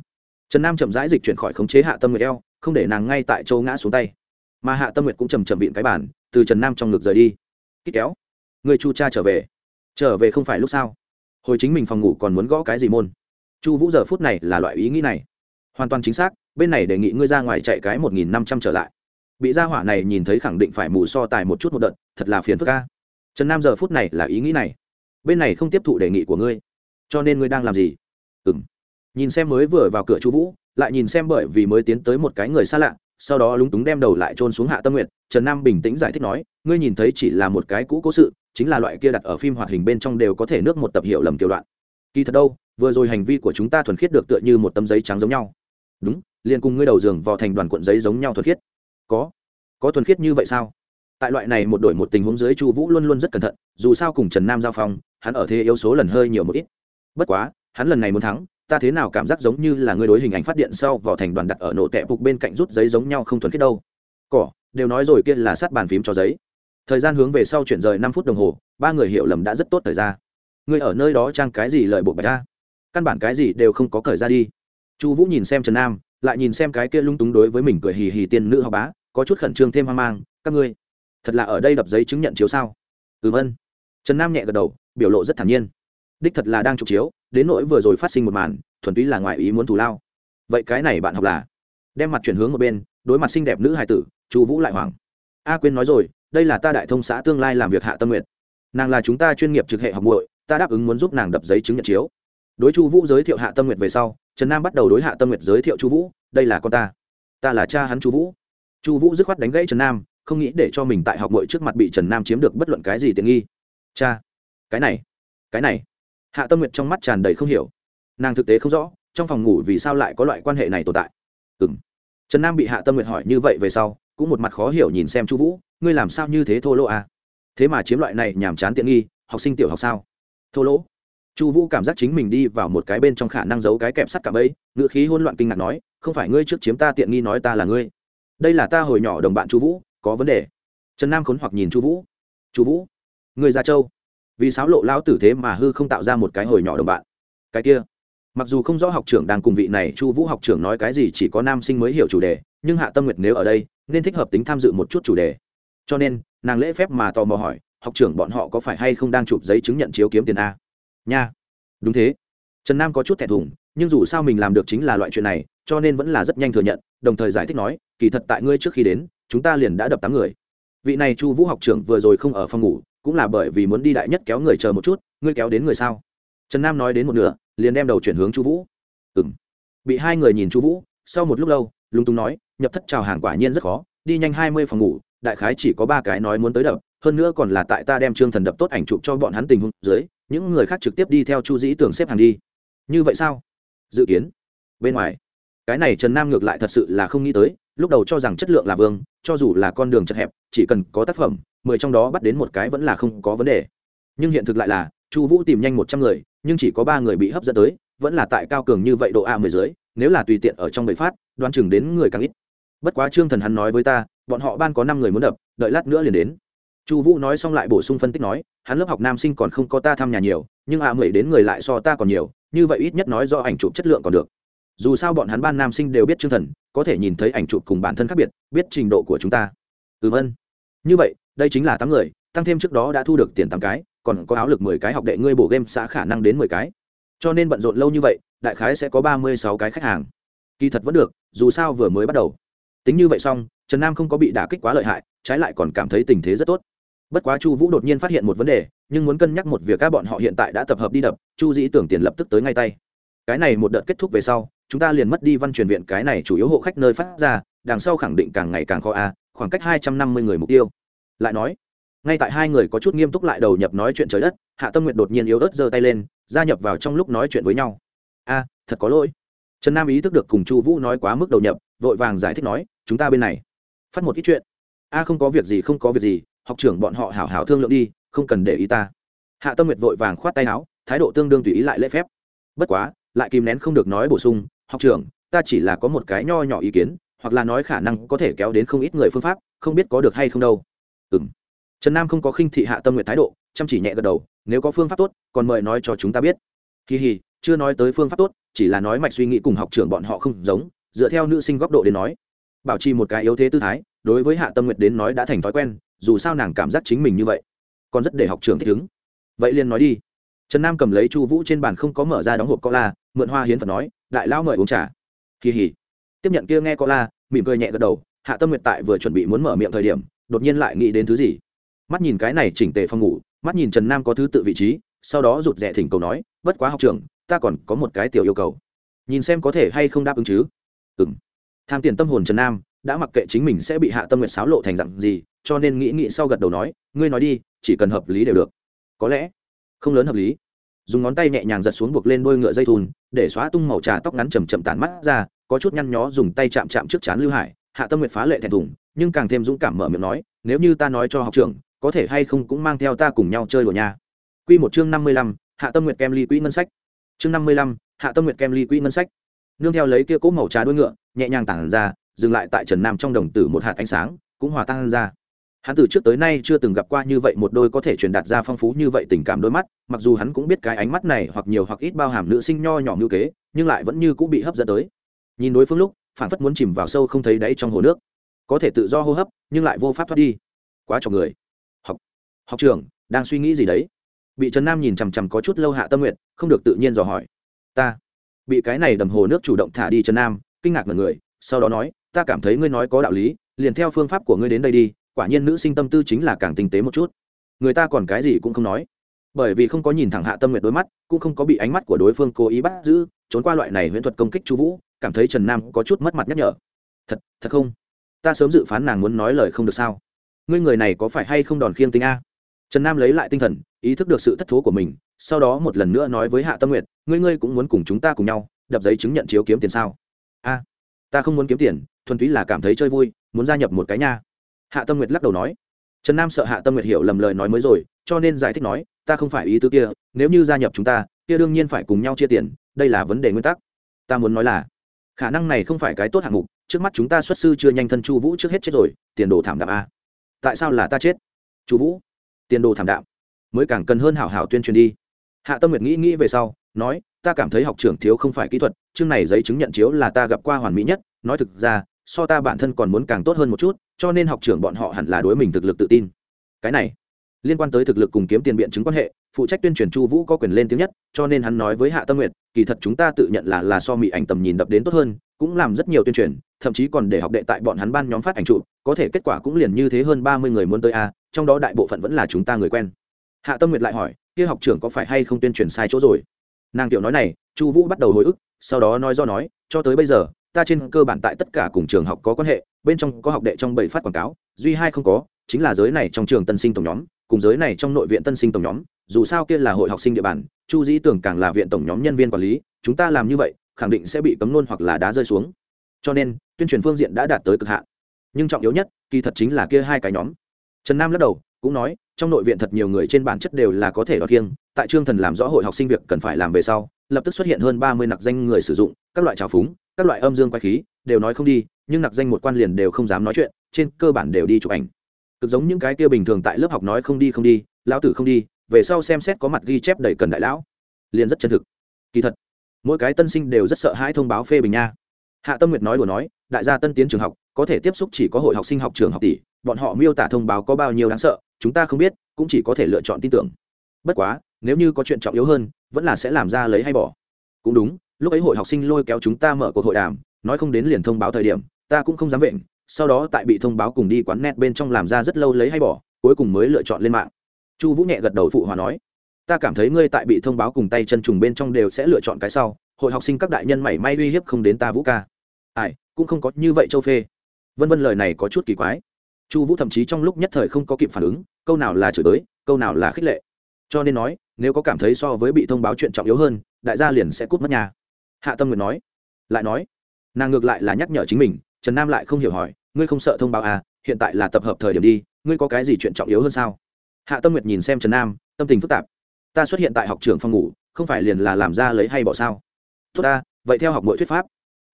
Trần nam chậm rãi dịch chuyển khỏi khống chế hạ tâm nguyệt eo, không để nàng ngay tại châu ngã xuống tay. Mà hạ tâm nguyệt cũng chầm chậm vịn cái bản từ trần nam trong ngực rời đi. Kích kéo. Người chu cha trở về trở về không phải lúc sao? Hồi chính mình phòng ngủ còn muốn gõ cái gì môn? Chu vũ giờ phút này là loại ý nghĩ này. Hoàn toàn chính xác, bên này đề nghị ngươi ra ngoài chạy cái một nghìn năm trăm trở lại. Bị gia hỏa này nhìn thấy khẳng định phải mù so tài một chút một đợt, thật là phiền phức ca trần nam giờ phút này là ý nghĩ này. Bên này không tiếp thụ đề nghị của ngươi. Cho nên ngươi đang làm gì? Ừ m nhìn xem mới vừa vào cửa chu vũ, lại nhìn xem bởi vì mới tiến tới một cái người xa lạ sau đó lúng túng đem đầu lại trôn xuống hạ tâm nguyện trần nam bình tĩnh giải thích nói, ngươi nhìn thấy chỉ là một cái cũ cố sự, chính là loại kia đặt ở phim hoạt hình bên trong đều có thể nước một tập hiệu lầm kiểu đoạn. Kỳ thật đâu, vừa rồi hành vi của chúng ta thuần khiết được tựa như một tấm giấy trắng giống nhau. Đúng, liền cùng ngươi đầu giường vò thành đoàn cuộn giấy giống nhau thuần khiết. Có có thuần khiết như vậy sao? Tại loại này một đổi một tình huống dưới chu vũ luôn luôn rất cẩn thận, dù sao cùng trần nam giao phong, hắn ở thế yếu số lần hơi nhiều một ít. Bất quá, hắn lần này muốn thắng ta thế nào cảm giác giống như là người đối hình ảnh phát điện sau vỏ thành đoàn đặt ở nổ tẹp phục bên cạnh rút giấy giống nhau không thuần khiết đâu. Cỏ, đều nói rồi kia là sát bàn phím cho giấy. Thời gian hướng về sau chuyển rời năm phút đồng hồ, ba người hiểu lầm đã rất tốt thời gian Ngươi ở nơi đó trang cái gì lợi bộ bạch ra căn bản cái gì đều không có cởi ra đi. Chu vũ nhìn xem trần nam, lại nhìn xem cái kia lung túng đối với mình cười hì hì tiên nữ học bá, có chút khẩn trương thêm hoang mang, các ngươi, thật là ở đây đập giấy chứng nhận chiếu sao? Ừ vân trần nam nhẹ gật đầu, biểu lộ rất thản nhiên. Đích thật là đang chụp chiếu đến nỗi vừa rồi phát sinh một màn, thuần túy là ngoài ý muốn thù lao. Vậy cái này bạn học là? Đem mặt chuyển hướng một bên, đối mặt xinh đẹp nữ hài tử, chu vũ lại hoàng a quên nói rồi, đây là ta đại thông xã tương lai làm việc hạ tâm nguyện nàng là chúng ta chuyên nghiệp trực hệ học muội, ta đáp ứng muốn giúp nàng đập giấy chứng nhận chiếu. Đối chu vũ giới thiệu hạ tâm nguyệt về sau, trần nam bắt đầu đối hạ tâm nguyệt giới thiệu chu vũ, đây là con ta. Ta là cha hắn chu vũ. Chu vũ dứt khoát đánh gãy trần nam, không nghĩ để cho mình tại học muội trước mặt bị trần nam chiếm được bất luận cái gì tiện nghi. Cha, cái này cái này hạ tâm nguyệt trong mắt tràn đầy không hiểu. Nàng thực tế không rõ, trong phòng ngủ vì sao lại có loại quan hệ này tồn tại. Ừ m trần nam bị hạ tâm nguyệt hỏi như vậy về sau, cũng một mặt khó hiểu nhìn xem chu vũ, ngươi làm sao như thế thô lỗ à? thế mà chiếm loại này nhàm chán tiện nghi, học sinh tiểu học sao? Thô lỗ. Chu vũ cảm giác chính mình đi vào một cái bên trong khả năng giấu cái kẹp sắt cảm ấy ngựa khí hôn loạn kinh ngạc nói, không phải ngươi trước chiếm ta tiện nghi nói ta là ngươi. Đây là ta hồi nhỏ đồng bạn chu vũ, có vấn đề. Trần nam khốn hoặc nhìn chu vũ. Chu vũ người ra châu vì sáo lộ lao tử thế mà hư không tạo ra một cái hồi nhỏ đồng bạn. Cái kia, mặc dù không rõ học trưởng đang cùng vị này chu vũ học trưởng nói cái gì chỉ có nam sinh mới hiểu chủ đề, nhưng hạ tâm nguyệt nếu ở đây, nên thích hợp tính tham dự một chút chủ đề. Cho nên, nàng lễ phép mà tò mò hỏi, học trưởng bọn họ có phải hay không đang chụp giấy chứng nhận chiếu kiếm tiền a? Nha. Đúng thế. Trần nam có chút thẹn thùng, nhưng dù sao mình làm được chính là loại chuyện này, cho nên vẫn là rất nhanh thừa nhận, đồng thời giải thích nói, kỳ thật tại ngươi trước khi đến, chúng ta liền đã đập tám người. Vị này chu vũ học trưởng vừa rồi không ở phòng ngủ cũng là bởi vì muốn đi đại nhất kéo người chờ một chút, ngươi kéo đến người sao? Trần nam nói đến một nửa, liền đem đầu chuyển hướng chu vũ. Ừ m bị hai người nhìn chu vũ, sau một lúc lâu, lúng túng nói, nhập thất trào hàng quả nhiên rất khó, đi nhanh hai mươi phòng ngủ, đại khái chỉ có ba cái nói muốn tới đập, hơn nữa còn là tại ta đem trương thần đập tốt ảnh chụp cho bọn hắn tình huống dưới, những người khác trực tiếp đi theo chu dĩ tưởng xếp hàng đi. Như vậy sao? Dự kiến. Bên ngoài, cái này trần nam ngược lại thật sự là không nghĩ tới, lúc đầu cho rằng chất lượng là vương, cho dù là con đường chật hẹp, chỉ cần có tác phẩm mười trong đó bắt đến một cái vẫn là không có vấn đề. Nhưng hiện thực lại là, chu vũ tìm nhanh một trăm người, nhưng chỉ có ba người bị hấp dẫn tới, vẫn là tại cao cường như vậy độ a mười dưới, nếu là tùy tiện ở trong bầy phát, đoán chừng đến người càng ít. Bất quá trương thần hắn nói với ta, bọn họ ban có năm người muốn đập, đợi lát nữa liền đến. Chu vũ nói xong lại bổ sung phân tích nói, hắn lớp học nam sinh còn không có ta thăm nhà nhiều, nhưng a mười đến người lại so ta còn nhiều, như vậy ít nhất nói do ảnh chụp chất lượng còn được. Dù sao bọn hắn ban nam sinh đều biết chương thần, có thể nhìn thấy ảnh chụp cùng bản thân khác biệt, biết trình độ của chúng ta. Ừ vân như vậy đây chính là tám người, tăng thêm trước đó đã thu được tiền tám cái, còn có áo lực mười cái, học đệ ngươi bổ game xã khả năng đến mười cái. Cho nên bận rộn lâu như vậy, đại khái sẽ có ba mươi sáu cái khách hàng. Kỳ thật vẫn được, dù sao vừa mới bắt đầu. Tính như vậy xong, trần nam không có bị đả kích quá lợi hại, trái lại còn cảm thấy tình thế rất tốt. Bất quá chu vũ đột nhiên phát hiện một vấn đề, nhưng muốn cân nhắc một việc các bọn họ hiện tại đã tập hợp đi đập, chu dĩ tưởng tiền lập tức tới ngay tay. Cái này một đợt kết thúc về sau, chúng ta liền mất đi văn truyền viện, cái này chủ yếu hộ khách nơi phát ra, đằng sau khẳng định càng ngày càng khó a, khoảng cách hai trăm năm mươi người mục tiêu lại nói, ngay tại hai người có chút nghiêm túc lại đầu nhập nói chuyện trời đất, hạ tâm nguyện đột nhiên yếu ớt giơ tay lên, gia nhập vào trong lúc nói chuyện với nhau. A, thật có lỗi. Trần nam ý thức được cùng chu vũ nói quá mức đầu nhập, vội vàng giải thích nói, chúng ta bên này, phát một ít chuyện. A, không có việc gì, không có việc gì, học trưởng bọn họ hảo hảo thương lượng đi, không cần để ý ta. Hạ tâm nguyệt vội vàng khoát tay áo, thái độ tương đương tùy ý lại lễ phép. Bất quá, lại kìm nén không được nói bổ sung, học trưởng, ta chỉ là có một cái nho nhỏ ý kiến, hoặc là nói khả năng có thể kéo đến không ít người phương pháp, không biết có được hay không đâu ừ trần nam không có khinh thị hạ tâm nguyện thái độ, chăm chỉ nhẹ gật đầu, nếu có phương pháp tốt, còn mời nói cho chúng ta biết. Kỳ hì, chưa nói tới phương pháp tốt, chỉ là nói mạch suy nghĩ cùng học trưởng bọn họ không giống, dựa theo nữ sinh góc độ đến nói. Bảo trì một cái yếu thế tư thái, đối với hạ tâm nguyện đến nói đã thành thói quen, dù sao nàng cảm giác chính mình như vậy, còn rất để học trưởng thích ứng. Vậy liền nói đi. Trần nam cầm lấy chu vũ trên bàn không có mở ra đóng hộp co la mượn hoa hiến phật nói, đại lão mời uống trà. Kỳ hỉ tiếp nhận kia nghe co la mỉm cười nhẹ gật đầu, hạ tâm nguyệt tại vừa chuẩn bị muốn mở miệng thời điểm đột nhiên lại nghĩ đến thứ gì? Mắt nhìn cái này chỉnh tề phòng ngủ, mắt nhìn trần nam có thứ tự vị trí, sau đó rụt rè thỉnh cầu nói, bất quá học trường ta còn có một cái tiểu yêu cầu. Nhìn xem có thể hay không đáp ứng chứ. Ừ m tham tiền tâm hồn trần nam, đã mặc kệ chính mình sẽ bị hạ tâm nguyệt xáo lộ thành dặn gì, cho nên nghĩ nghĩ sau gật đầu nói, ngươi nói đi, chỉ cần hợp lý đều được. Có lẽ, không lớn hợp lý. Dùng ngón tay nhẹ nhàng giật xuống buộc lên đôi ngựa dây thun, để xóa tung màu trà tóc ngắn chầm chậm tản mắt ra, có chút nhăn nhó dùng tay chạm chạm trước chán lưu hải, hạ tâm nguyện phá lệ thẹn thùng nhưng càng thêm dũng cảm mở miệng nói nếu như ta nói cho học trưởng có thể hay không cũng mang theo ta cùng nhau chơi đùa nha. Quy một chương năm mươi lăm, hạ tâm nguyện kem ly quỹ ngân sách. Chương năm mươi lăm, hạ tâm nguyện kem ly quỹ ngân sách. Nương theo lấy kia cỗ màu trà đuôi ngựa nhẹ nhàng tản ra dừng lại tại trần nam trong đồng tử một hạt ánh sáng cũng hòa tan ra. Hắn từ trước tới nay chưa từng gặp qua như vậy một đôi có thể truyền đạt ra phong phú như vậy tình cảm đôi mắt mặc dù hắn cũng biết cái ánh mắt này hoặc nhiều hoặc ít bao hàm nữ sinh nho nhỏ như kế nhưng lại vẫn như cũng bị hấp dẫn tới. Nhìn đối phương lúc phản phất muốn chìm vào sâu không thấy đáy trong hồ nước có thể tự do hô hấp, nhưng lại vô pháp thoát đi. Quá cho người. Học. Học trường, đang suy nghĩ gì đấy? Bị trần nam nhìn chằm chằm có chút lâu hạ tâm nguyện không được tự nhiên dò hỏi. Ta. Bị cái này đầm hồ nước chủ động thả đi trần nam, kinh ngạc ngần người, sau đó nói, ta cảm thấy ngươi nói có đạo lý, liền theo phương pháp của ngươi đến đây đi, quả nhiên nữ sinh tâm tư chính là càng tinh tế một chút. Người ta còn cái gì cũng không nói. Bởi vì không có nhìn thẳng hạ tâm nguyệt đôi mắt, cũng không có bị ánh mắt của đối phương cố ý bắt giữ, trốn qua loại này huyễn thuật công kích chu vũ, cảm thấy trần nam có chút mất mặt nhắc nhở. Thật thật không? Ta sớm dự phán nàng muốn nói lời không được sao? Ngươi người này có phải hay không đòn khiêng tính a? Trần nam lấy lại tinh thần, ý thức được sự thất thố của mình, sau đó một lần nữa nói với hạ tâm nguyệt, ngươi ngươi cũng muốn cùng chúng ta cùng nhau, đập giấy chứng nhận chiếu kiếm tiền sao? A, ta không muốn kiếm tiền, thuần túy là cảm thấy chơi vui, muốn gia nhập một cái nha. Hạ tâm nguyệt lắc đầu nói. Trần nam sợ hạ tâm nguyệt hiểu lầm lời nói mới rồi, cho nên giải thích nói, ta không phải ý tứ kia, nếu như gia nhập chúng ta, kia đương nhiên phải cùng nhau chia tiền, đây là vấn đề nguyên tắc. Ta muốn nói là, khả năng này không phải cái tốt hạng mục trước mắt chúng ta xuất sư chưa nhanh thân chu vũ trước hết chết rồi, tiền đồ thảm đạm a. Tại sao là ta chết? Chu vũ, tiền đồ thảm đạm, mới càng cần hơn hảo hảo tuyên truyền đi. Hạ tâm nguyệt nghĩ nghĩ về sau, nói, ta cảm thấy học trưởng thiếu không phải kỹ thuật, chương này giấy chứng nhận chiếu là ta gặp qua hoàn mỹ nhất, nói thực ra, so ta bản thân còn muốn càng tốt hơn một chút, cho nên học trưởng bọn họ hẳn là đối mình thực lực tự tin. Cái này liên quan tới thực lực cùng kiếm tiền biện chứng quan hệ, phụ trách tuyên truyền chu vũ có quyền lên tiếng nhất, cho nên hắn nói với hạ tâm nguyệt, kỳ thật chúng ta tự nhận là là so mỹ ảnh tầm nhìn đập đến tốt hơn, cũng làm rất nhiều tuyên truyền, thậm chí còn để học đệ tại bọn hắn ban nhóm phát ảnh trụ, có thể kết quả cũng liền như thế hơn ba mươi người muốn tới a, trong đó đại bộ phận vẫn là chúng ta người quen. Hạ tâm nguyệt lại hỏi, kia học trưởng có phải hay không tuyên truyền sai chỗ rồi? Nàng tiểu nói này, chu vũ bắt đầu hồi ức, sau đó nói do nói, cho tới bây giờ, ta trên cơ bản tại tất cả cùng trường học có quan hệ, bên trong có học đệ trong bảy phát quảng cáo, duy hai không có, chính là giới này trong trường tân sinh tổng nhóm cùng giới này trong nội viện tân sinh tổng nhóm, dù sao kia là hội học sinh địa bàn, chu dĩ tưởng càng là viện tổng nhóm nhân viên quản lý, chúng ta làm như vậy, khẳng định sẽ bị cấm nôn hoặc là đá rơi xuống. Cho nên, tuyên truyền phương diện đã đạt tới cực hạn. Nhưng trọng yếu nhất, kỳ thật chính là kia hai cái nhóm. Trần nam lắc đầu, cũng nói, trong nội viện thật nhiều người trên bản chất đều là có thể đọt kiêng, tại trương thần làm rõ hội học sinh việc cần phải làm về sau, lập tức xuất hiện hơn ba mươi nặc danh người sử dụng, các loại trào phúng, các loại âm dương quay khí, đều nói không đi, nhưng nặc danh một quan liền đều không dám nói chuyện, trên cơ bản đều đi chụp ảnh cực giống những cái kia bình thường tại lớp học nói không đi không đi, lão tử không đi, về sau xem xét có mặt ghi chép đầy cần đại lão. Liền rất chân thực. Kỳ thật, mỗi cái tân sinh đều rất sợ hãi thông báo phê bình nha. Hạ tâm nguyệt nói đùa nói, đại gia tân tiến trường học, có thể tiếp xúc chỉ có hội học sinh học trường học tỷ, bọn họ miêu tả thông báo có bao nhiêu đáng sợ, chúng ta không biết, cũng chỉ có thể lựa chọn tin tưởng. Bất quá, nếu như có chuyện trọng yếu hơn, vẫn là sẽ làm ra lấy hay bỏ. Cũng đúng, lúc ấy hội học sinh lôi kéo chúng ta mở cuộc hội đàm, nói không đến liền thông báo thời điểm, ta cũng không dám vệnh sau đó tại bị thông báo cùng đi quán net bên trong làm ra rất lâu lấy hay bỏ, cuối cùng mới lựa chọn lên mạng. Chu vũ nhẹ gật đầu phụ hòa nói, ta cảm thấy ngươi tại bị thông báo cùng tay chân trùng bên trong đều sẽ lựa chọn cái sau, hội học sinh các đại nhân mảy may uy hiếp không đến ta vũ ca. Ai, cũng không có như vậy châu phê. Vân vân lời này có chút kỳ quái. Chu vũ thậm chí trong lúc nhất thời không có kịp phản ứng, câu nào là chửi tới câu nào là khích lệ. Cho nên nói, nếu có cảm thấy so với bị thông báo chuyện trọng yếu hơn, đại gia liền sẽ cút mất nhà. Hạ tâm nguyệt nói, lại nói, nàng ngược lại là nhắc nhở chính mình trần nam lại không hiểu hỏi, ngươi không sợ thông báo à? Hiện tại là tập hợp thời điểm đi, ngươi có cái gì chuyện trọng yếu hơn sao? Hạ tâm nguyệt nhìn xem trần nam, tâm tình phức tạp. Ta xuất hiện tại học trường phòng ngủ, không phải liền là làm ra lấy hay bỏ sao? Tốt ta, vậy theo học mỗi thuyết pháp.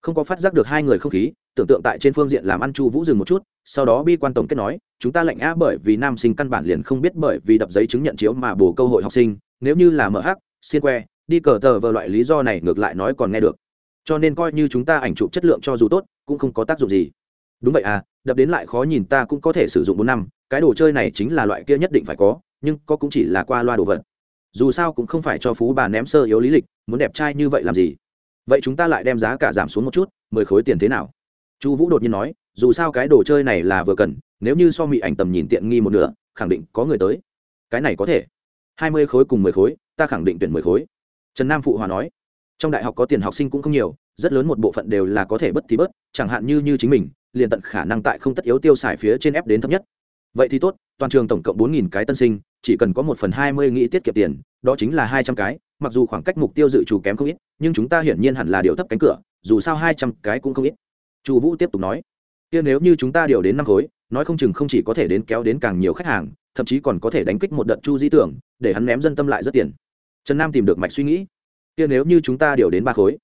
Không có phát giác được hai người không khí, tưởng tượng tại trên phương diện làm ăn chu vũ dừng một chút, sau đó bi quan tổng kết nói, chúng ta lệnh á bởi vì nam sinh căn bản liền không biết bởi vì đập giấy chứng nhận chiếu mà bổ câu hội học sinh, nếu như là mở hắc, xiên que, đi cờ tờ vờ loại lý do này ngược lại nói còn nghe được cho nên coi như chúng ta ảnh chụp chất lượng cho dù tốt, cũng không có tác dụng gì. Đúng vậy à đập đến lại khó nhìn ta cũng có thể sử dụng bốn năm, cái đồ chơi này chính là loại kia nhất định phải có, nhưng có cũng chỉ là qua loa đồ vật. Dù sao cũng không phải cho phú bà ném sơ yếu lý lịch, muốn đẹp trai như vậy làm gì? Vậy chúng ta lại đem giá cả giảm xuống một chút, mười khối tiền thế nào? Chu vũ đột nhiên nói, dù sao cái đồ chơi này là vừa cần, nếu như so mị ảnh tầm nhìn tiện nghi một nửa, khẳng định có người tới. Cái này có thể. Hai mươi khối cùng mười khối, ta khẳng định tuyển mười khối. Trần nam phụ hòa nói trong đại học có tiền học sinh cũng không nhiều, rất lớn một bộ phận đều là có thể bất thì bớt, chẳng hạn như như chính mình, liền tận khả năng tại không tất yếu tiêu xài phía trên ép đến thấp nhất. Vậy thì tốt, toàn trường tổng cộng bốn nghìn cái tân sinh, chỉ cần có một phần hai mươi nghĩ tiết kiệm tiền, đó chính là hai trăm cái, mặc dù khoảng cách mục tiêu dự trù kém không ít, nhưng chúng ta hiển nhiên hẳn là điều thấp cánh cửa, dù sao hai trăm cái cũng không ít. Chu vũ tiếp tục nói, kia nếu như chúng ta điều đến năm khối, nói không chừng không chỉ có thể đến kéo đến càng nhiều khách hàng, thậm chí còn có thể đánh kích một đợt chu di tưởng, để hắn ném dân tâm lại rất tiền. Trần nam tìm được mạch suy nghĩ kia nếu như chúng ta điều đến ba khối,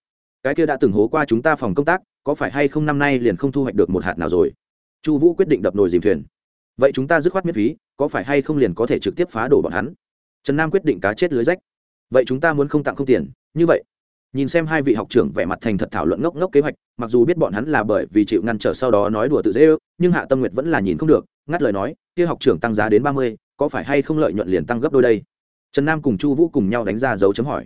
cái kia đã từng hố qua chúng ta phòng công tác, có phải hay không năm nay liền không thu hoạch được một hạt nào rồi? Chu vũ quyết định đập nồi dìm thuyền. Vậy chúng ta dứt khoát miễn phí, có phải hay không liền có thể trực tiếp phá đổ bọn hắn? Trần nam quyết định cá chết lưới rách. Vậy chúng ta muốn không tặng không tiền, như vậy. Nhìn xem hai vị học trưởng vẻ mặt thành thật thảo luận ngốc ngốc kế hoạch, mặc dù biết bọn hắn là bởi vì chịu ngăn trở sau đó nói đùa tự dễ ư nhưng hạ tâm nguyệt vẫn là nhìn không được, ngắt lời nói, kia học trưởng tăng giá đến ba mươi, có phải hay không lợi nhuận liền tăng gấp đôi đây? Trần nam cùng chu vũ cùng nhau đánh ra dấu chấm hỏi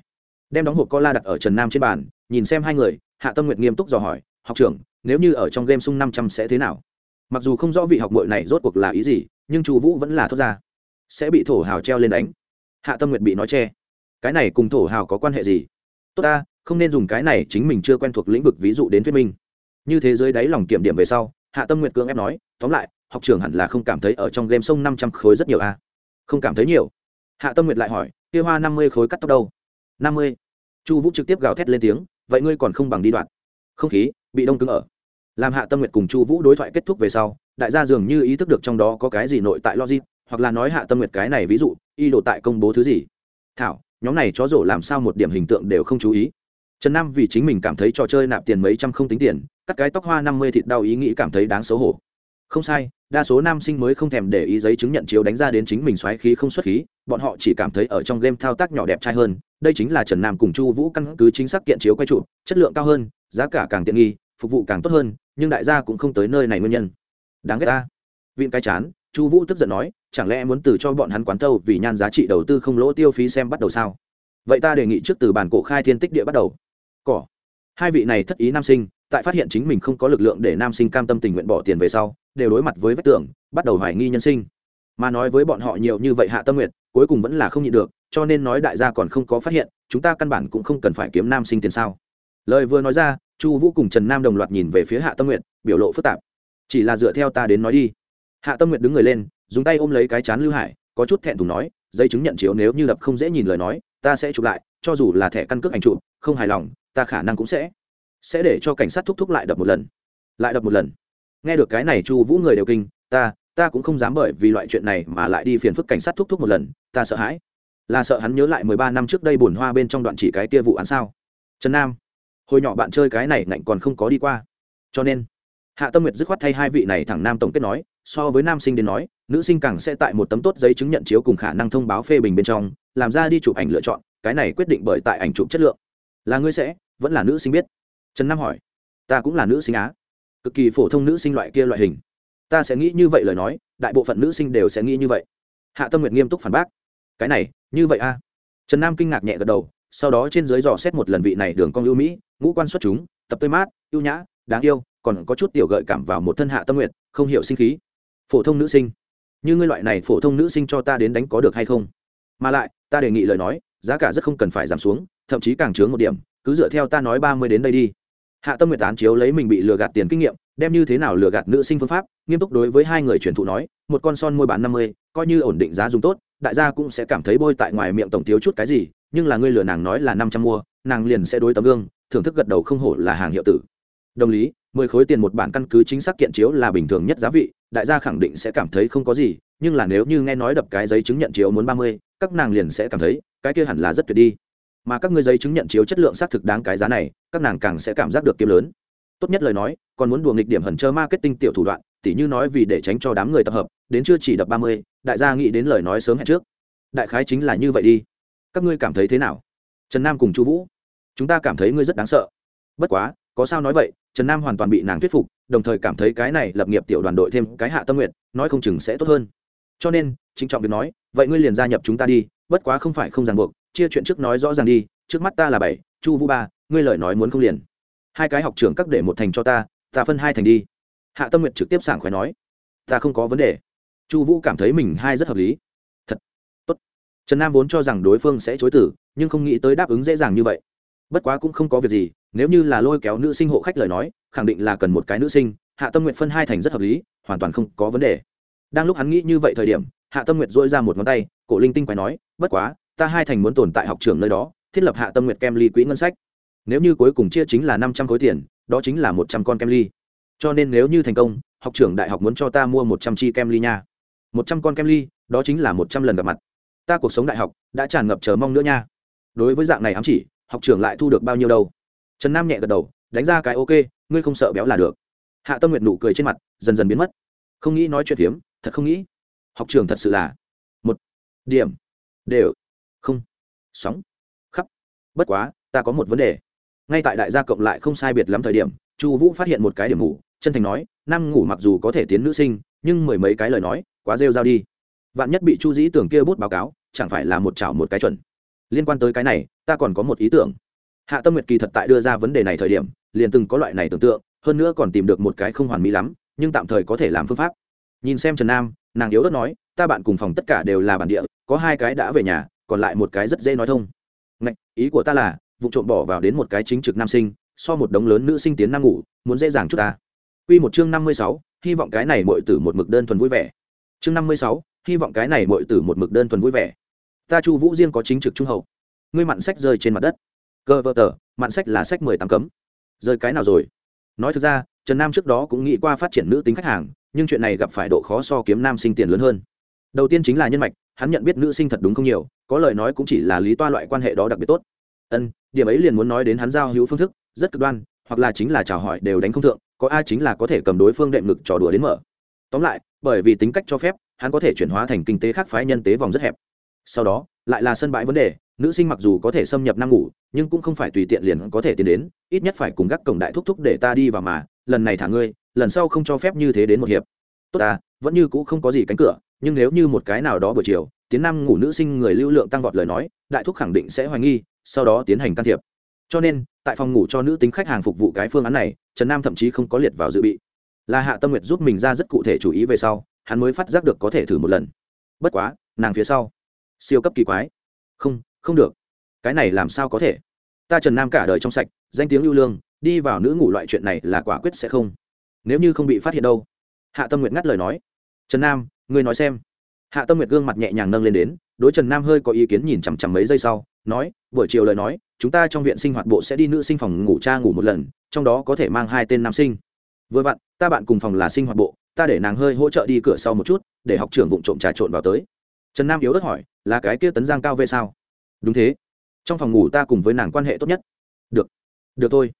đem đóng hộp co la đặt ở trần nam trên bàn, nhìn xem hai người, hạ tâm nguyệt nghiêm túc dò hỏi, học trưởng, nếu như ở trong game sung năm trăm sẽ thế nào? Mặc dù không rõ vị học mội này rốt cuộc là ý gì, nhưng chu vũ vẫn là thốt ra, sẽ bị thổ hào treo lên đánh. Hạ tâm nguyệt bị nói che, cái này cùng thổ hào có quan hệ gì? Tốt ta, không nên dùng cái này, chính mình chưa quen thuộc lĩnh vực ví dụ đến thuyết minh. Như thế giới đáy lòng kiểm điểm về sau, hạ tâm nguyệt cưỡng ép nói, tóm lại, học trường hẳn là không cảm thấy ở trong game sông năm trăm khối rất nhiều a. Không cảm thấy nhiều. Hạ tâm nguyệt lại hỏi, kia hoa năm mươi khối cắt tóc đâu? Năm mươi. Chu vũ trực tiếp gào thét lên tiếng, vậy ngươi còn không bằng đi đoạn không khí bị đông cứng ở. Làm hạ tâm nguyệt cùng chu vũ đối thoại kết thúc về sau, đại gia dường như ý thức được trong đó có cái gì nội tại logic, hoặc là nói hạ tâm nguyệt cái này ví dụ y đồ tại công bố thứ gì. Thảo, nhóm này chó rổ làm sao một điểm hình tượng đều không chú ý. Trần nam vì chính mình cảm thấy trò chơi nạp tiền mấy trăm không tính tiền, cắt cái tóc hoa năm mươi thịt đau ý nghĩ cảm thấy đáng xấu hổ. Không sai, đa số nam sinh mới không thèm để ý giấy chứng nhận chiếu đánh ra đến chính mình xoáy khí không xuất khí bọn họ chỉ cảm thấy ở trong game thao tác nhỏ đẹp trai hơn, đây chính là trần nam cùng chu vũ căn cứ chính xác kiện chiếu quay trụ chất lượng cao hơn, giá cả càng tiện nghi, phục vụ càng tốt hơn, nhưng đại gia cũng không tới nơi này nguyên nhân. Đáng ghét ta. Vịn cái chán, chu vũ tức giận nói, chẳng lẽ muốn từ cho bọn hắn quán tâu vì nhan giá trị đầu tư không lỗ tiêu phí xem bắt đầu sao? Vậy ta đề nghị trước từ bản cổ khai thiên tích địa bắt đầu. Cỏ. Hai vị này thất ý nam sinh, tại phát hiện chính mình không có lực lượng để nam sinh cam tâm tình nguyện bỏ tiền về sau, đều đối mặt với vách tường bắt đầu hoài nghi nhân sinh. Mà nói với bọn họ nhiều như vậy hạ tâm nguyện cuối cùng vẫn là không nhịn được, cho nên nói đại gia còn không có phát hiện, chúng ta căn bản cũng không cần phải kiếm nam sinh tiền sao. Lời vừa nói ra, chu vũ cùng trần nam đồng loạt nhìn về phía hạ tâm nguyện biểu lộ phức tạp. Chỉ là dựa theo ta đến nói đi. Hạ tâm nguyện đứng người lên, dùng tay ôm lấy cái chán lưu hải, có chút thẹn thùng nói, giấy chứng nhận chiếu nếu như đập không dễ nhìn lời nói, ta sẽ chụp lại, cho dù là thẻ căn cước ảnh chụp, không hài lòng, ta khả năng cũng sẽ sẽ để cho cảnh sát thúc thúc lại đập một lần. Lại đập một lần. Nghe được cái này chu vũ người đều kinh, ta ta cũng không dám bởi vì loại chuyện này mà lại đi phiền phức cảnh sát thúc thúc một lần, ta sợ hãi. Là sợ hắn nhớ lại mười ba năm trước đây bùn hoa bên trong đoạn chỉ cái kia vụ án sao? Trần nam, hồi nhỏ bạn chơi cái này ngạnh còn không có đi qua. Cho nên, hạ tâm nguyệt dứt khoát thay hai vị này thẳng nam tổng kết nói, so với nam sinh đến nói, nữ sinh càng sẽ tại một tấm tốt giấy chứng nhận chiếu cùng khả năng thông báo phê bình bên trong, làm ra đi chụp ảnh lựa chọn, cái này quyết định bởi tại ảnh chụp chất lượng. Là ngươi sẽ, vẫn là nữ sinh biết? Trần nam hỏi. Ta cũng là nữ sinh á. Cực kỳ phổ thông nữ sinh loại kia loại hình ta sẽ nghĩ như vậy lời nói, đại bộ phận nữ sinh đều sẽ nghĩ như vậy. Hạ tâm nguyệt nghiêm túc phản bác. Cái này, như vậy a trần nam kinh ngạc nhẹ gật đầu, sau đó trên dưới dò xét một lần vị này đường cong ưu mỹ, ngũ quan xuất chúng, tập tơi mát, ưu nhã, đáng yêu, còn có chút tiểu gợi cảm vào một thân hạ tâm nguyện không hiểu sinh khí. Phổ thông nữ sinh, như ngươi loại này phổ thông nữ sinh cho ta đến đánh có được hay không? Mà lại, ta đề nghị lời nói, giá cả rất không cần phải giảm xuống, thậm chí càng chướng một điểm, cứ dựa theo ta nói ba mươi đến đây đi. Hạ tâm nguyện tán chiếu lấy mình bị lừa gạt tiền kinh nghiệm đem như thế nào lừa gạt nữ sinh phương pháp, nghiêm túc đối với hai người truyền thụ nói, một con son môi bán năm mươi, coi như ổn định giá dùng tốt, đại gia cũng sẽ cảm thấy bôi tại ngoài miệng tổng thiếu chút cái gì, nhưng là ngươi lừa nàng nói là năm trăm mua, nàng liền sẽ đối tấm gương, thưởng thức gật đầu không hổ là hàng hiệu tử. Đồng lý, mười khối tiền một bản căn cứ chính xác kiện chiếu là bình thường nhất giá vị, đại gia khẳng định sẽ cảm thấy không có gì, nhưng là nếu như nghe nói đập cái giấy chứng nhận chiếu muốn ba mươi, các nàng liền sẽ cảm thấy, cái kia hẳn là rất tuyệt đi. Mà các ngươi giấy chứng nhận chiếu chất lượng xác thực đáng cái giá này, các nàng càng sẽ cảm giác được kiếm lớn tốt nhất lời nói, còn muốn đùa nghịch điểm hẩn trơ marketing tiểu thủ đoạn, tỉ như nói vì để tránh cho đám người tập hợp, đến chưa chỉ đập ba mươi, đại gia nghĩ đến lời nói sớm hẹn trước. Đại khái chính là như vậy đi. Các ngươi cảm thấy thế nào? Trần nam cùng chu vũ, chúng ta cảm thấy ngươi rất đáng sợ. Bất quá, có sao nói vậy, trần nam hoàn toàn bị nàng thuyết phục, đồng thời cảm thấy cái này lập nghiệp tiểu đoàn đội thêm cái hạ tâm nguyện, nói không chừng sẽ tốt hơn. Cho nên chính trọng việc nói, vậy ngươi liền gia nhập chúng ta đi, bất quá không phải không ràng buộc, chia chuyện trước nói rõ ràng đi, trước mắt ta là bảy, chu vũ ba, ngươi lời nói muốn không liền hai cái học trưởng các để một thành cho ta ta phân hai thành đi. Hạ tâm nguyện trực tiếp sảng khoái nói, ta không có vấn đề. Chu vũ cảm thấy mình hai rất hợp lý. Thật, tốt. Trần nam vốn cho rằng đối phương sẽ chối tử nhưng không nghĩ tới đáp ứng dễ dàng như vậy. Bất quá cũng không có việc gì, nếu như là lôi kéo nữ sinh hộ khách lời nói, khẳng định là cần một cái nữ sinh. Hạ tâm nguyện phân hai thành rất hợp lý, hoàn toàn không có vấn đề. Đang lúc hắn nghĩ như vậy thời điểm, hạ tâm nguyện dỗi ra một ngón tay, cổ linh tinh quái nói, bất quá, ta hai thành muốn tồn tại học trường nơi đó, thiết lập hạ tâm nguyện kem ly quỹ ngân sách nếu như cuối cùng chia chính là năm trăm khối tiền, đó chính là một trăm con kem ly. Cho nên nếu như thành công, học trưởng đại học muốn cho ta mua một trăm chi kem ly nha. Một trăm con kem ly, đó chính là một trăm lần gặp mặt. Ta cuộc sống đại học đã tràn ngập chờ mong nữa nha. Đối với dạng này ám chỉ, học trưởng lại thu được bao nhiêu đâu? Trần nam nhẹ gật đầu, đánh ra cái ok, ngươi không sợ béo là được. Hạ tâm nguyệt nụ cười trên mặt, dần dần biến mất. Không nghĩ nói chuyện phiếm thật không nghĩ. Học trường thật sự là một điểm. Đều. Không. Sóng. Khắp. Bất quá, ta có một vấn đề ngay tại đại gia cộng lại không sai biệt lắm thời điểm chu vũ phát hiện một cái điểm ngủ chân thành nói nam ngủ mặc dù có thể tiến nữ sinh nhưng mười mấy cái lời nói quá rêu rao đi. Vạn nhất bị chu dĩ tưởng kia bút báo cáo chẳng phải là một chảo một cái chuẩn. Liên quan tới cái này ta còn có một ý tưởng. Hạ tâm nguyệt kỳ thật tại đưa ra vấn đề này thời điểm liền từng có loại này tưởng tượng hơn nữa còn tìm được một cái không hoàn mỹ lắm nhưng tạm thời có thể làm phương pháp. Nhìn xem trần nam nàng yếu đất nói ta bạn cùng phòng tất cả đều là bản địa có hai cái đã về nhà còn lại một cái rất dễ nói thông. Ngạch, ý của ta là vụ trộm bỏ vào đến một cái chính trực nam sinh so một đống lớn nữ sinh tiến nam ngủ muốn dễ dàng chút ta. Quy một chương năm mươi sáu, hy vọng cái này muội tử một mực đơn thuần vui vẻ. Chương năm mươi sáu, hy vọng cái này muội tử một mực đơn thuần vui vẻ. ta chu vũ riêng có chính trực trung hậu. Ngươi mặn sách rơi trên mặt đất. Cơ vợ tờ mặn sách là sách mười tám cấm. Rơi cái nào rồi? Nói thực ra trần nam trước đó cũng nghĩ qua phát triển nữ tính khách hàng nhưng chuyện này gặp phải độ khó so kiếm nam sinh tiền lớn hơn. Đầu tiên chính là nhân mạch hắn nhận biết nữ sinh thật đúng không nhiều có lời nói cũng chỉ là lý toa loại quan hệ đó đặc biệt tốt ân, điểm ấy liền muốn nói đến hắn giao hữu phương thức, rất cực đoan, hoặc là chính là chào hỏi đều đánh không thượng, có ai chính là có thể cầm đối phương đệm ngực trò đùa đến mở. Tóm lại, bởi vì tính cách cho phép, hắn có thể chuyển hóa thành kinh tế khác phái nhân tế vòng rất hẹp. Sau đó, lại là sân bãi vấn đề, nữ sinh mặc dù có thể xâm nhập năm ngủ, nhưng cũng không phải tùy tiện liền có thể tiến đến, ít nhất phải cùng gác cổng đại thúc thúc để ta đi vào mà, lần này thả ngươi, lần sau không cho phép như thế đến một hiệp. Tốt ta vẫn như cũng không có gì cánh cửa nhưng nếu như một cái nào đó buổi chiều, tiến nam ngủ nữ sinh người lưu lượng tăng vọt lời nói, đại thúc khẳng định sẽ hoài nghi, sau đó tiến hành can thiệp. Cho nên, tại phòng ngủ cho nữ tính khách hàng phục vụ cái phương án này, trần nam thậm chí không có liệt vào dự bị. Là hạ tâm nguyệt giúp mình ra rất cụ thể chú ý về sau, hắn mới phát giác được có thể thử một lần. Bất quá, nàng phía sau. Siêu cấp kỳ quái. Không không được. Cái này làm sao có thể? Ta trần nam cả đời trong sạch, danh tiếng lưu lương, đi vào nữ ngủ loại chuyện này là quả quyết sẽ không. Nếu như không bị phát hiện đâu. Hạ tâm nguyệt ngắt lời nói. Trần nam ngươi nói xem. Hạ tâm nguyệt gương mặt nhẹ nhàng nâng lên đến, đối trần nam hơi có ý kiến nhìn chằm chằm mấy giây sau, nói, buổi chiều lời nói, chúng ta trong viện sinh hoạt bộ sẽ đi nữ sinh phòng ngủ cha ngủ một lần, trong đó có thể mang hai tên nam sinh. Vừa vặn, ta bạn cùng phòng là sinh hoạt bộ, ta để nàng hơi hỗ trợ đi cửa sau một chút, để học trưởng vụng trộm trà trộn vào tới. Trần nam yếu đất hỏi, là cái kia tấn giang cao về sao? Đúng thế. Trong phòng ngủ ta cùng với nàng quan hệ tốt nhất. Được. Được thôi.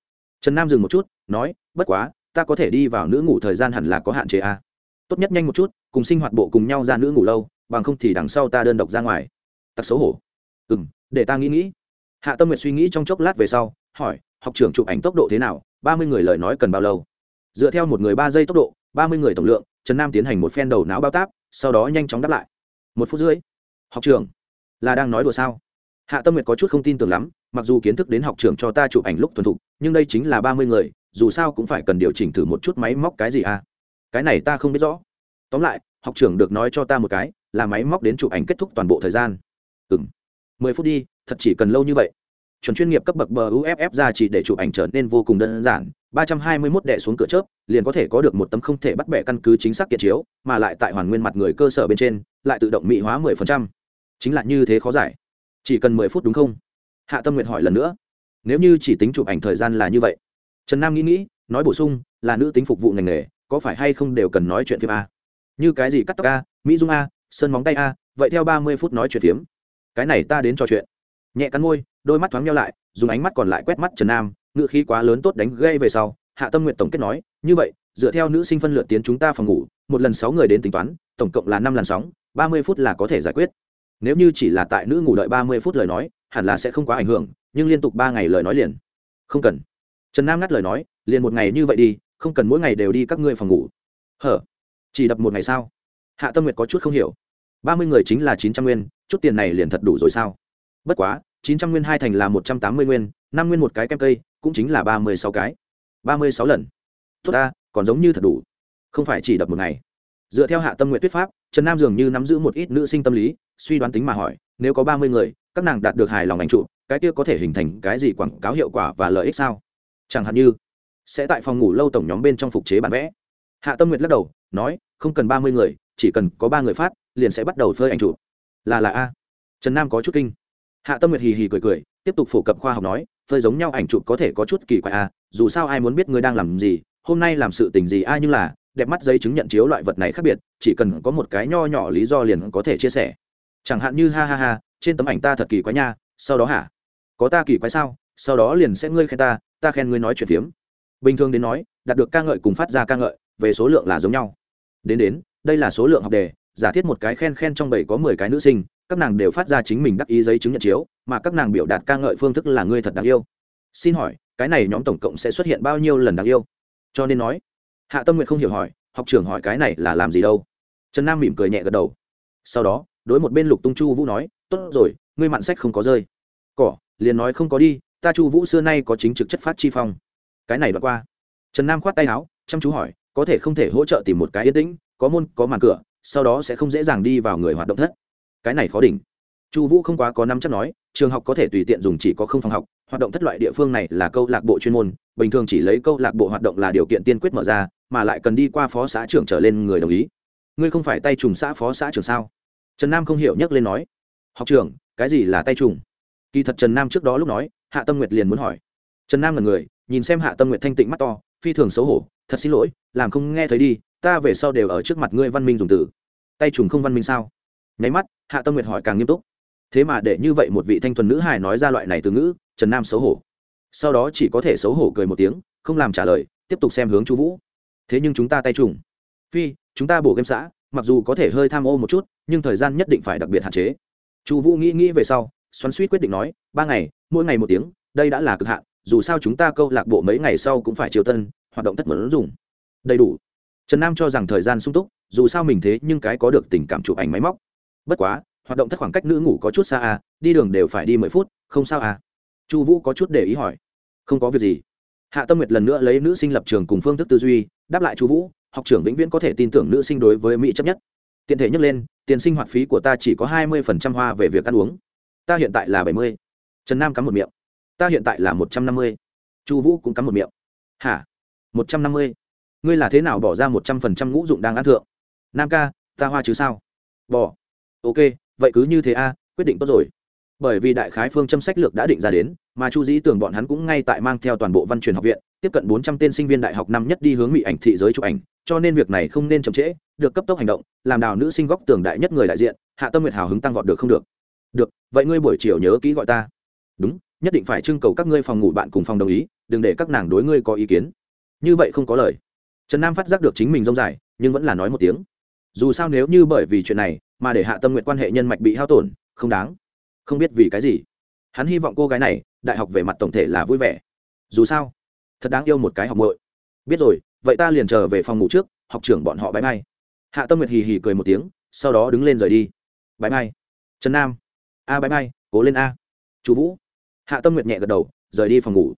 Trần nam dừng một chút, nói, bất quá, ta có thể đi vào nữ ngủ thời gian hẳn là có hạn chế a à. tốt nhất nhanh một chút cùng sinh hoạt bộ cùng nhau ra nữ ngủ lâu, bằng không thì đằng sau ta đơn độc ra ngoài. Tặc xấu hổ. Ừ m để ta nghĩ nghĩ. Hạ tâm nguyệt suy nghĩ trong chốc lát về sau, hỏi, học trưởng chụp ảnh tốc độ thế nào? Ba mươi người lời nói cần bao lâu? Dựa theo một người ba giây tốc độ, ba mươi người tổng lượng, trần nam tiến hành một phen đầu não bao táp, sau đó nhanh chóng đáp lại. Một phút rưỡi. Học trưởng, là đang nói đùa sao? Hạ tâm nguyệt có chút không tin tưởng lắm, mặc dù kiến thức đến học trưởng cho ta chụp ảnh lúc thuần thục, nhưng đây chính là ba mươi người, dù sao cũng phải cần điều chỉnh thử một chút máy móc cái gì à? Cái này ta không biết rõ tóm lại, học trưởng được nói cho ta một cái, là máy móc đến chụp ảnh kết thúc toàn bộ thời gian. Ừ m mười phút đi, thật chỉ cần lâu như vậy. Chuẩn chuyên nghiệp cấp bậc bờ uff ra chỉ để chụp ảnh trở nên vô cùng đơn giản, ba trăm hai mươi 321 đệ xuống cửa chớp, liền có thể có được một tấm không thể bắt bẻ căn cứ chính xác kiệt chiếu, mà lại tại hoàn nguyên mặt người cơ sở bên trên, lại tự động mỹ hóa mười phần trăm. Chính là như thế khó giải. Chỉ cần mười phút đúng không? Hạ tâm nguyện hỏi lần nữa. Nếu như chỉ tính chụp ảnh thời gian là như vậy. Trần nam nghĩ nghĩ, nói bổ sung, là nữ tính phục vụ ngành nghề, có phải hay không đều cần nói chuyện phim a? Như cái gì cắt tóc a, mỹ dung a, sơn móng tay a, vậy theo ba mươi phút nói chuyện phiếm. Cái này ta đến trò chuyện. Nhẹ cắn môi, đôi mắt thoáng nhau lại, dùng ánh mắt còn lại quét mắt trần nam ngự khí quá lớn tốt đánh gây về sau, hạ tâm nguyện tổng kết nói, như vậy, dựa theo nữ sinh phân lượt tiến chúng ta phòng ngủ, một lần sáu người đến tính toán, tổng cộng là năm làn sóng, ba mươi phút là có thể giải quyết. Nếu như chỉ là tại nữ ngủ đợi ba mươi phút lời nói, hẳn là sẽ không quá ảnh hưởng, nhưng liên tục ba ngày lời nói liền. Không cần. Trần nam ngắt lời nói, liền một ngày như vậy đi, không cần mỗi ngày đều đi các ngươi phòng ngủ. Hở? Chỉ đập một ngày sao? Hạ tâm nguyệt có chút không hiểu. Ba mươi người chính là chín trăm nguyên, chút tiền này liền thật đủ rồi sao? Bất quá, chín trăm nguyên hai thành là một trăm tám mươi nguyên, năm nguyên một cái kem cây, cũng chính là ba mươi sáu cái. Ba mươi sáu lần. Tốt ta, còn giống như thật đủ. Không phải chỉ đập một ngày. Dựa theo hạ tâm nguyện tuyết pháp, trần nam dường như nắm giữ một ít nữ sinh tâm lý, suy đoán tính mà hỏi, nếu có ba mươi người, các nàng đạt được hài lòng ảnh trụ cái kia có thể hình thành cái gì quảng cáo hiệu quả và lợi ích sao? Chẳng hạn như, sẽ tại phòng ngủ lâu tổng nhóm bên trong phục chế bản vẽ. Hạ tâm nguyệt lắc đầu nói, không cần ba mươi người, chỉ cần có ba người phát, liền sẽ bắt đầu phơi ảnh chụp. Là là a. Trần nam có chút kinh. Hạ tâm nguyệt hì hì cười cười, tiếp tục phổ cập khoa học nói, phơi giống nhau ảnh chụp có thể có chút kỳ quái a, dù sao ai muốn biết ngươi đang làm gì, hôm nay làm sự tình gì a nhưng là, đẹp mắt giấy chứng nhận chiếu loại vật này khác biệt, chỉ cần có một cái nho nhỏ lý do liền có thể chia sẻ. Chẳng hạn như, ha ha ha, trên tấm ảnh ta thật kỳ quái nha, sau đó hả? Có ta kỳ quái sao? Sau đó liền sẽ ngươi khen ta ta khen ngươi nói chuyện phiếm. Bình thường đến nói, đạt được ca ngợi cùng phát ra ca ngợi, về số lượng là giống nhau đến đến, đây là số lượng học đề, giả thiết một cái khen khen trong bảy có mười cái nữ sinh, các nàng đều phát ra chính mình đắc ý giấy chứng nhận chiếu, mà các nàng biểu đạt ca ngợi phương thức là ngươi thật đáng yêu. Xin hỏi, cái này nhóm tổng cộng sẽ xuất hiện bao nhiêu lần đáng yêu? Cho nên nói, hạ tâm nguyện không hiểu hỏi, học trưởng hỏi cái này là làm gì đâu? Trần nam mỉm cười nhẹ gật đầu. Sau đó, đối một bên lục tung chu vũ nói, tốt rồi, ngươi mạn sách không có rơi. Cỏ, liền nói, không có đi, ta chu vũ xưa nay có chính trực chất phát chi phong. Cái này đoạn qua. Trần nam khoát tay áo, chăm chú hỏi có thể không thể hỗ trợ tìm một cái yên tĩnh, có môn, có màn cửa, sau đó sẽ không dễ dàng đi vào người hoạt động thất. Cái này khó đỉnh. Chu vũ không quá có năm chắc nói, trường học có thể tùy tiện dùng chỉ có không phòng học, hoạt động thất loại địa phương này là câu lạc bộ chuyên môn, bình thường chỉ lấy câu lạc bộ hoạt động là điều kiện tiên quyết mở ra, mà lại cần đi qua phó xã trưởng trở lên người đồng ý. Ngươi không phải tay trùng xã phó xã trưởng sao? Trần nam không hiểu nhắc lên nói. Học trưởng, cái gì là tay trùng? Kỳ thật trần nam trước đó lúc nói, hạ tâm nguyệt liền muốn hỏi. Trần nam là người, nhìn xem hạ tâm nguyệt thanh tịnh mắt to phi thường xấu hổ, thật xin lỗi, làm không nghe thấy đi, ta về sau đều ở trước mặt ngươi văn minh dùng từ. Tay trùng không văn minh sao? Nháy mắt, hạ tâm nguyệt hỏi càng nghiêm túc. Thế mà để như vậy một vị thanh thuần nữ hài nói ra loại này từ ngữ, trần nam xấu hổ. Sau đó chỉ có thể xấu hổ cười một tiếng, không làm trả lời, tiếp tục xem hướng chu vũ. Thế nhưng chúng ta tay trùng. Phi, chúng ta bổ game xã, mặc dù có thể hơi tham ô một chút, nhưng thời gian nhất định phải đặc biệt hạn chế. Chu vũ nghĩ nghĩ về sau, xoắn suýt quyết định nói, ba ngày, mỗi ngày một tiếng, đây đã là cực hạn dù sao chúng ta câu lạc bộ mấy ngày sau cũng phải chiều tân, hoạt động tất mật ứng dụng. Đầy đủ. Trần nam cho rằng thời gian sung túc, dù sao mình thế nhưng cái có được tình cảm chụp ảnh máy móc. Bất quá, hoạt động thất khoảng cách nữ ngủ có chút xa à đi đường đều phải đi mười phút, không sao à. Chu vũ có chút để ý hỏi. Không có việc gì. Hạ tâm nguyệt lần nữa lấy nữ sinh lập trường cùng phương thức tư duy, đáp lại chu vũ, học trưởng vĩnh viễn có thể tin tưởng nữ sinh đối với mỹ chấp nhất. Tiện thể nhắc lên, tiền sinh hoạt phí của ta chỉ có hai mươi phần trăm hoa về việc ăn uống. Ta hiện tại là bảy mươi. Trần nam cắm một miệng ta hiện tại là một trăm năm mươi. Chu vũ cũng cắm một miệng. Hả? Một trăm năm mươi? Ngươi là thế nào bỏ ra một trăm phần trăm ngũ dụng đang ăn thượng? Nam ca, ta hoa chứ sao? Bỏ. Ok, vậy cứ như thế a, quyết định tốt rồi. Bởi vì đại khái phương châm sách lược đã định ra đến, mà chu dĩ tưởng bọn hắn cũng ngay tại mang theo toàn bộ văn truyền học viện, tiếp cận bốn trăm tên sinh viên đại học năm nhất đi hướng mỹ ảnh thị giới chụp ảnh, cho nên việc này không nên chậm trễ, được cấp tốc hành động, làm đào nữ sinh góc tường đại nhất người đại diện, hạ tâm nguyệt hào hứng tăng vọt được không được. Được, vậy ngươi buổi chiều nhớ kỹ gọi ta. Đúng nhất định phải trưng cầu các ngươi phòng ngủ bạn cùng phòng đồng ý đừng để các nàng đối ngươi có ý kiến. Như vậy không có lời. Trần nam phát giác được chính mình rông dài nhưng vẫn là nói một tiếng. Dù sao nếu như bởi vì chuyện này mà để hạ tâm nguyện quan hệ nhân mạch bị hao tổn không đáng. Không biết vì cái gì. Hắn hy vọng cô gái này đại học về mặt tổng thể là vui vẻ. Dù sao thật đáng yêu một cái học mội biết rồi vậy ta liền chờ về phòng ngủ trước học trưởng bọn họ bãi mai. hạ tâm nguyệt hì hì cười một tiếng sau đó đứng lên rời đi. Bãi mai, trần nam. A bãi mai, cố lên a. Chú vũ hạ tâm nguyệt nhẹ gật đầu, rời đi phòng ngủ.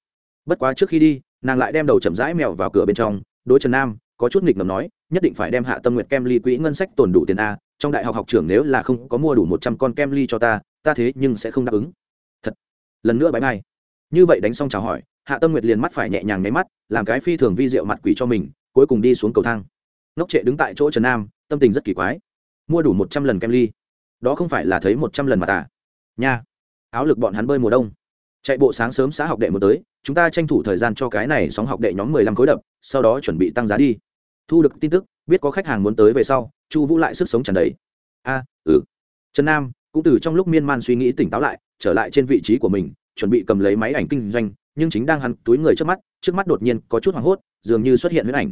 Bất quá trước khi đi, nàng lại đem đầu chậm rãi mèo vào cửa bên trong. Đối trần nam, có chút nghịch ngầm nói, nhất định phải đem hạ tâm nguyệt kem ly quỹ ngân sách tồn đủ tiền a, trong đại học học trưởng nếu là không có mua đủ một trăm con kem ly cho ta ta thế nhưng sẽ không đáp ứng. Thật. Lần nữa bãi bay như vậy đánh xong chào hỏi, hạ tâm nguyệt liền mắt phải nhẹ nhàng nháy mắt, làm cái phi thường vi diệu mặt quỷ cho mình, cuối cùng đi xuống cầu thang. Ngốc trệ đứng tại chỗ trần nam, tâm tình rất kỳ quái. Mua đủ một trăm lần kem ly. Đó không phải là thấy một trăm lần mà ta. Nha. Áo lực bọn hắn bơi mùa đông chạy bộ sáng sớm xã học đệ một tới, chúng ta tranh thủ thời gian cho cái này sóng học đệ nhóm mười lăm khối đập, sau đó chuẩn bị tăng giá đi. Thu được tin tức, biết có khách hàng muốn tới về sau, chu vũ lại sức sống tràn đầy. A ừ. Trần nam cũng từ trong lúc miên man suy nghĩ tỉnh táo lại, trở lại trên vị trí của mình, chuẩn bị cầm lấy máy ảnh kinh doanh, nhưng chính đang hắn túi người trước mắt trước mắt đột nhiên có chút hoảng hốt, dường như xuất hiện huyết ảnh.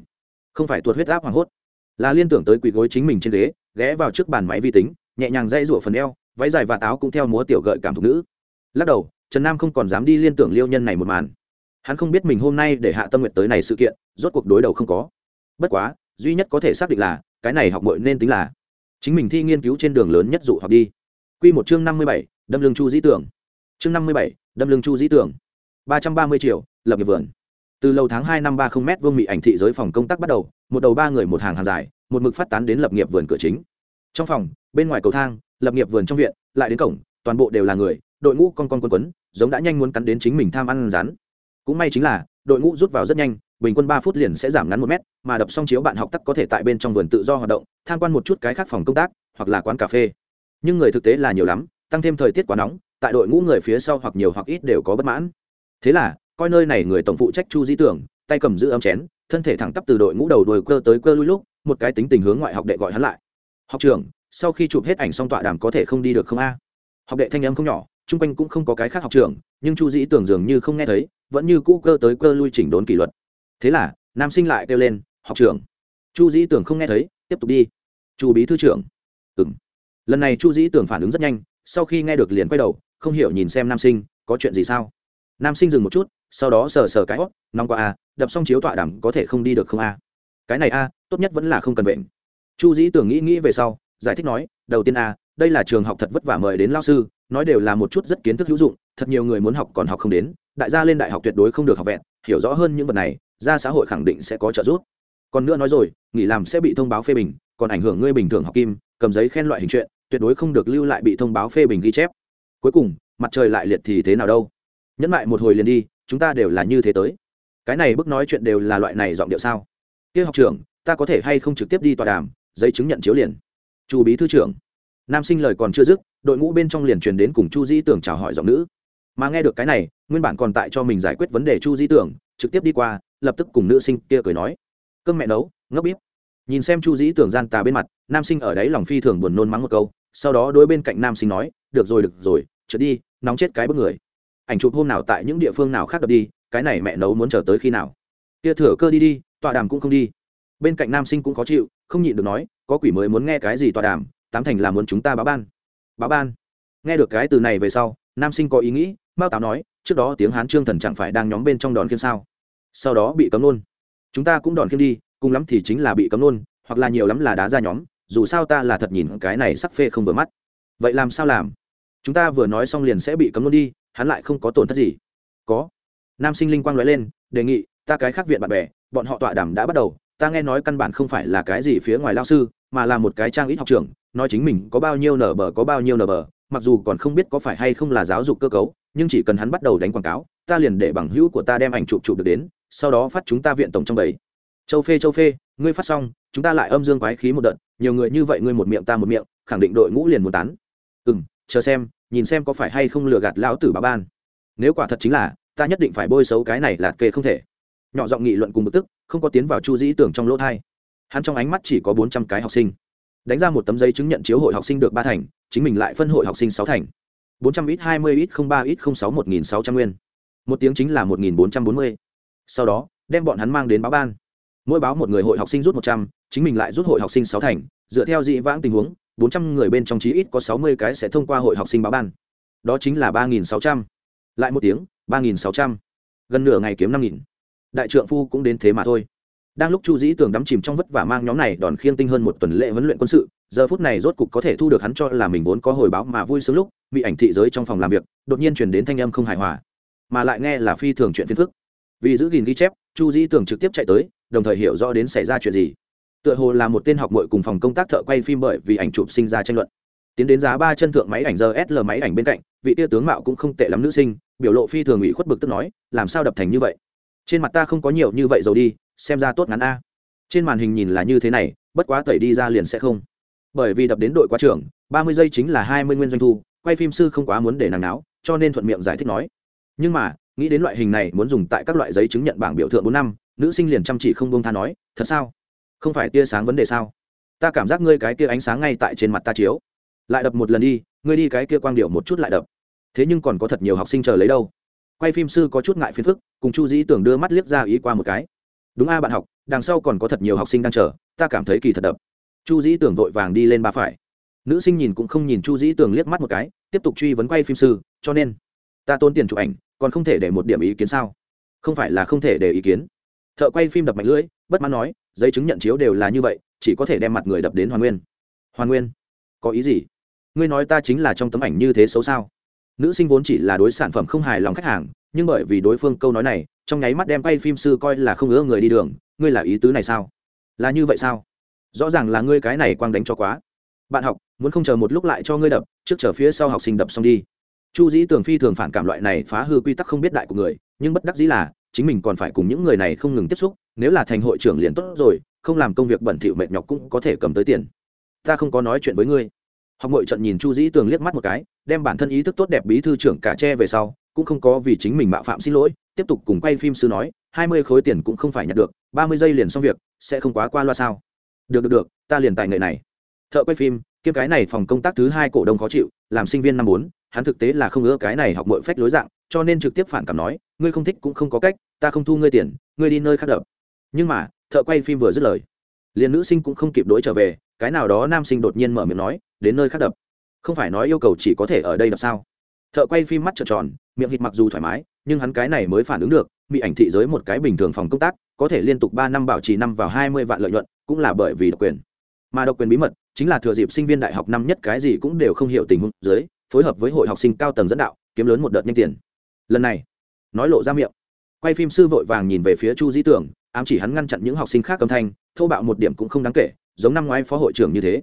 Không phải tuột huyết áp hoảng hốt. Là liên tưởng tới quỳ gối chính mình trên ghế, ghé vào trước bàn máy vi tính, nhẹ nhàng dây rủa phần eo, váy dài và táo cũng theo múa tiểu gợi cảm thục nữ. Lắc đầu trần nam không còn dám đi liên tưởng liêu nhân này một màn. Hắn không biết mình hôm nay để hạ tâm nguyện tới này sự kiện, rốt cuộc đối đầu không có. Bất quá, duy nhất có thể xác định là, cái này học mội nên tính là, chính mình thi nghiên cứu trên đường lớn nhất dụ học đi. Q một chương năm mươi bảy, đâm lưng chu dĩ tưởng. Chương năm mươi bảy, đâm lưng chu dĩ tưởng. ba trăm ba mươi triệu, lập nghiệp vườn. Từ lâu tháng hai năm ba không m vương mỹ ảnh thị giới phòng công tác bắt đầu, một đầu ba người một hàng hàng dài, một mực phát tán đến lập nghiệp vườn cửa chính. Trong phòng, bên ngoài cầu thang, lập nghiệp vườn trong viện, lại đến cổng, toàn bộ đều là người, đội ngũ con con quân quấn giống đã nhanh muốn cắn đến chính mình tham ăn rắn. Cũng may chính là, đội ngũ rút vào rất nhanh, bình quân ba phút liền sẽ giảm ngắn một mét, mà đập xong chiếu bạn học tắc có thể tại bên trong vườn tự do hoạt động, tham quan một chút cái khác phòng công tác, hoặc là quán cà phê. Nhưng người thực tế là nhiều lắm, tăng thêm thời tiết quá nóng, tại đội ngũ người phía sau hoặc nhiều hoặc ít đều có bất mãn. Thế là, coi nơi này người tổng phụ trách chu di tưởng, tay cầm giữ ấm chén, thân thể thẳng tắp từ đội ngũ đầu đuôi cơ tới cơ lui lúc, một cái tính tình hướng ngoại học đệ gọi hắn lại. Học trường sau khi chụp hết ảnh xong tọa đàm có thể không đi được không a? Học đệ thanh âm không nhỏ chung quanh cũng không có cái khác học trường, nhưng chu dĩ tưởng dường như không nghe thấy, vẫn như cũ cơ tới cơ lui chỉnh đốn kỷ luật. Thế là, nam sinh lại kêu lên, học trưởng. Chu dĩ tưởng không nghe thấy, tiếp tục đi. Chu bí thư trưởng. Ừng lần này chu dĩ tưởng phản ứng rất nhanh, sau khi nghe được liền quay đầu, không hiểu nhìn xem nam sinh, có chuyện gì sao? Nam sinh dừng một chút, sau đó sờ sờ cái hót nóng qua a à, đập xong chiếu tọa đẳng có thể không đi được không a? Cái này a, tốt nhất vẫn là không cần bệnh. Chu dĩ tưởng nghĩ nghĩ về sau giải thích nói, đầu tiên a đây là trường học thật vất vả mời đến lao sư, nói đều là một chút rất kiến thức hữu dụng, thật nhiều người muốn học còn học không đến, đại gia lên đại học tuyệt đối không được học vẹn, hiểu rõ hơn những vật này, ra xã hội khẳng định sẽ có trợ giúp. Còn nữa nói rồi, nghỉ làm sẽ bị thông báo phê bình, còn ảnh hưởng ngươi bình thường học kim, cầm giấy khen loại hình chuyện, tuyệt đối không được lưu lại bị thông báo phê bình ghi chép. Cuối cùng, mặt trời lại liệt thì thế nào đâu? Nhẫn lại một hồi liền đi, chúng ta đều là như thế tới. Cái này bức nói chuyện đều là loại này giọng điệu sao? Kia học trưởng, ta có thể hay không trực tiếp đi tòa đàm, giấy chứng nhận chiếu liền chu bí thư trưởng. Nam sinh lời còn chưa dứt, đội ngũ bên trong liền truyền đến cùng chu dĩ tưởng chào hỏi giọng nữ. Mà nghe được cái này, nguyên bản còn tại cho mình giải quyết vấn đề chu dĩ tưởng, trực tiếp đi qua, lập tức cùng nữ sinh kia cười nói. Cơm mẹ nấu, ngốc bíp. Nhìn xem chu dĩ tưởng gian tà bên mặt, nam sinh ở đấy lòng phi thường buồn nôn mắng một câu, sau đó đối bên cạnh nam sinh nói, được rồi được rồi trượt đi, nóng chết cái bức người. Ảnh chụp hôm nào tại những địa phương nào khác đập đi, cái này mẹ nấu muốn chờ tới khi nào? Kia thừa cơ đi đi, tọa đàm cũng không đi. Bên cạnh nam sinh cũng khó chịu không nhịn được nói, có quỷ mới muốn nghe cái gì tọa đàm, tám thành là muốn chúng ta báo ban. Báo ban? Nghe được cái từ này về sau, nam sinh có ý nghĩ, mao táo nói, trước đó tiếng hán trương thần chẳng phải đang nhóm bên trong đòn khiên sao? Sau đó bị cấm nôn chúng ta cũng đòn khiên đi, cùng lắm thì chính là bị cấm nôn hoặc là nhiều lắm là đá ra nhóm, dù sao ta là thật nhìn cái này sắc phê không vừa mắt. Vậy làm sao làm? Chúng ta vừa nói xong liền sẽ bị cấm nôn đi, hắn lại không có tổn thất gì. Có. Nam sinh linh quang nói lên, đề nghị, ta cái khác viện bạn bè, bọn họ tọa đàm đã bắt đầu ta nghe nói căn bản không phải là cái gì phía ngoài lao sư, mà là một cái trang ít học trường, nói chính mình có bao nhiêu nở bờ có bao nhiêu nở bờ, mặc dù còn không biết có phải hay không là giáo dục cơ cấu, nhưng chỉ cần hắn bắt đầu đánh quảng cáo, ta liền để bằng hữu của ta đem ảnh chụp chụp được đến, sau đó phát chúng ta viện tổng trong bảy châu phê châu phê, ngươi phát xong, chúng ta lại âm dương quái khí một đợt, nhiều người như vậy ngươi một miệng ta một miệng, khẳng định đội ngũ liền muốn tán. Ừ m chờ xem, nhìn xem có phải hay không lừa gạt lão tử bà ban. Nếu quả thật chính là, ta nhất định phải bôi xấu cái này lạt kê không thể nhỏ giọng nghị luận cùng bực tức, không có tiến vào chu dĩ tưởng trong lỗ thai. Hắn trong ánh mắt chỉ có bốn trăm cái học sinh. Đánh ra một tấm giấy chứng nhận chiếu hội học sinh được ba thành, chính mình lại phân hội học sinh sáu thành. Bốn trăm ít, hai mươi ít, không ba ít, không sáu, một nghìn sáu trăm nguyên. Một tiếng chính là một nghìn bốn trăm bốn mươi. Sau đó, đem bọn hắn mang đến báo ban. Mỗi báo một người hội học sinh rút một trăm, chính mình lại rút hội học sinh sáu thành. Dựa theo dị vãng tình huống, bốn trăm người bên trong chí ít có sáu mươi cái sẽ thông qua hội học sinh báo ban. Đó chính là ba nghìn sáu trăm. Lại một tiếng, ba nghìn sáu trăm. Gần nửa ngày kiếm năm nghìn đại trượng phu cũng đến thế mà thôi. Đang lúc chu dĩ tường đắm chìm trong vất vả mang nhóm này đòn khiêng tinh hơn một tuần lễ huấn luyện quân sự, giờ phút này rốt cục có thể thu được hắn cho là mình vốn có hồi báo mà vui sướng lúc, bị ảnh thị giới trong phòng làm việc, đột nhiên truyền đến thanh âm không hài hòa, mà lại nghe là phi thường chuyện phiền phức. Vì giữ gìn ghi chép, chu dĩ tường trực tiếp chạy tới, đồng thời hiểu rõ đến xảy ra chuyện gì. Tựa hồ là một tên học mội cùng phòng công tác thợ quay phim bởi vì ảnh chụp sinh ra tranh luận. Tiến đến giá ba chân thượng máy ảnh giờ sl máy ảnh bên cạnh, vị tia tướng mạo cũng không tệ lắm nữ sinh, biểu lộ phi thường ủy khuất bực tức nói, làm sao đập thành như vậy? Trên mặt ta không có nhiều như vậy dầu đi, xem ra tốt ngắn a. Trên màn hình nhìn là như thế này, bất quá tẩy đi ra liền sẽ không. Bởi vì đập đến đội quá trưởng, ba mươi giây chính là hai mươi nguyên doanh thu, quay phim sư không quá muốn để nàng náo, cho nên thuận miệng giải thích nói. Nhưng mà, nghĩ đến loại hình này muốn dùng tại các loại giấy chứng nhận bảng biểu thượng bốn năm, nữ sinh liền chăm chỉ không bông tha nói, thật sao? Không phải tia sáng vấn đề sao? Ta cảm giác ngươi cái kia ánh sáng ngay tại trên mặt ta chiếu. Lại đập một lần đi, ngươi đi cái kia quang điệu một chút lại đập. Thế nhưng còn có thật nhiều học sinh chờ lấy đâu? Quay phim sư có chút ngại phiền phức, cùng chu dĩ tưởng đưa mắt liếc ra ý qua một cái. Đúng a bạn học, đằng sau còn có thật nhiều học sinh đang chờ, ta cảm thấy kỳ thật đập. Chu dĩ tưởng vội vàng đi lên ba phải. Nữ sinh nhìn cũng không nhìn chu dĩ tưởng liếc mắt một cái, tiếp tục truy vấn quay phim sư, cho nên, ta tốn tiền chụp ảnh, còn không thể để một điểm ý kiến sao? Không phải là không thể để ý kiến. Thợ quay phim đập mạnh lưỡi, bất mãn nói, giấy chứng nhận chiếu đều là như vậy, chỉ có thể đem mặt người đập đến hoàn nguyên. Hoàn nguyên? Có ý gì? Ngươi nói ta chính là trong tấm ảnh như thế xấu sao? Nữ sinh vốn chỉ là đối sản phẩm không hài lòng khách hàng, nhưng bởi vì đối phương câu nói này, trong nháy mắt đem quay phim sư coi là không ưa người đi đường. Ngươi là ý tứ này sao? Là như vậy sao? Rõ ràng là ngươi cái này quang đánh cho quá. Bạn học, muốn không chờ một lúc lại cho ngươi đập, trước chờ phía sau học sinh đập xong đi. Chu dĩ tường phi thường phản cảm loại này phá hư quy tắc không biết đại của người, nhưng bất đắc dĩ là, chính mình còn phải cùng những người này không ngừng tiếp xúc, nếu là thành hội trưởng liền tốt rồi, không làm công việc bẩn thỉu mệt nhọc cũng có thể cầm tới tiền. Ta không có nói chuyện với ngươi học mội trận nhìn chu dĩ tường liếc mắt một cái, đem bản thân ý thức tốt đẹp bí thư trưởng cả tre về sau, cũng không có vì chính mình mạo phạm xin lỗi, tiếp tục cùng quay phim sư nói, hai mươi khối tiền cũng không phải nhận được, ba mươi giây liền xong việc, sẽ không quá qua loa sao? Được được được, ta liền tài nghệ này. Thợ quay phim kiêm cái này phòng công tác thứ hai cổ đông khó chịu, làm sinh viên năm bốn, hắn thực tế là không ngỡ cái này học mội phách lối dạng, cho nên trực tiếp phản cảm nói, ngươi không thích cũng không có cách, ta không thu ngươi tiền, ngươi đi nơi khác đập. Nhưng mà, thợ quay phim vừa dứt lời, liền nữ sinh cũng không kịp đ trở về cái nào đó nam sinh đột nhiên mở miệng nói, đến nơi khác đập. Không phải nói yêu cầu chỉ có thể ở đây đập sao? Thợ quay phim mắt trợn tròn, miệng hít mặc dù thoải mái, nhưng hắn cái này mới phản ứng được, bị ảnh thị giới một cái bình thường phòng công tác, có thể liên tục ba năm bảo trì năm vào hai mươi vạn lợi nhuận, cũng là bởi vì độc quyền. Mà độc quyền bí mật, chính là thừa dịp sinh viên đại học năm nhất cái gì cũng đều không hiểu tình huống dưới, phối hợp với hội học sinh cao tầng dẫn đạo, kiếm lớn một đợt nhanh tiền. Lần này, nói lộ ra miệng. Quay phim sư vội vàng nhìn về phía chu dĩ tưởng, ám chỉ hắn ngăn chặn những học sinh khác âm thanh, thô bạo một điểm cũng không đáng kể giống năm ngoái phó hội trưởng như thế.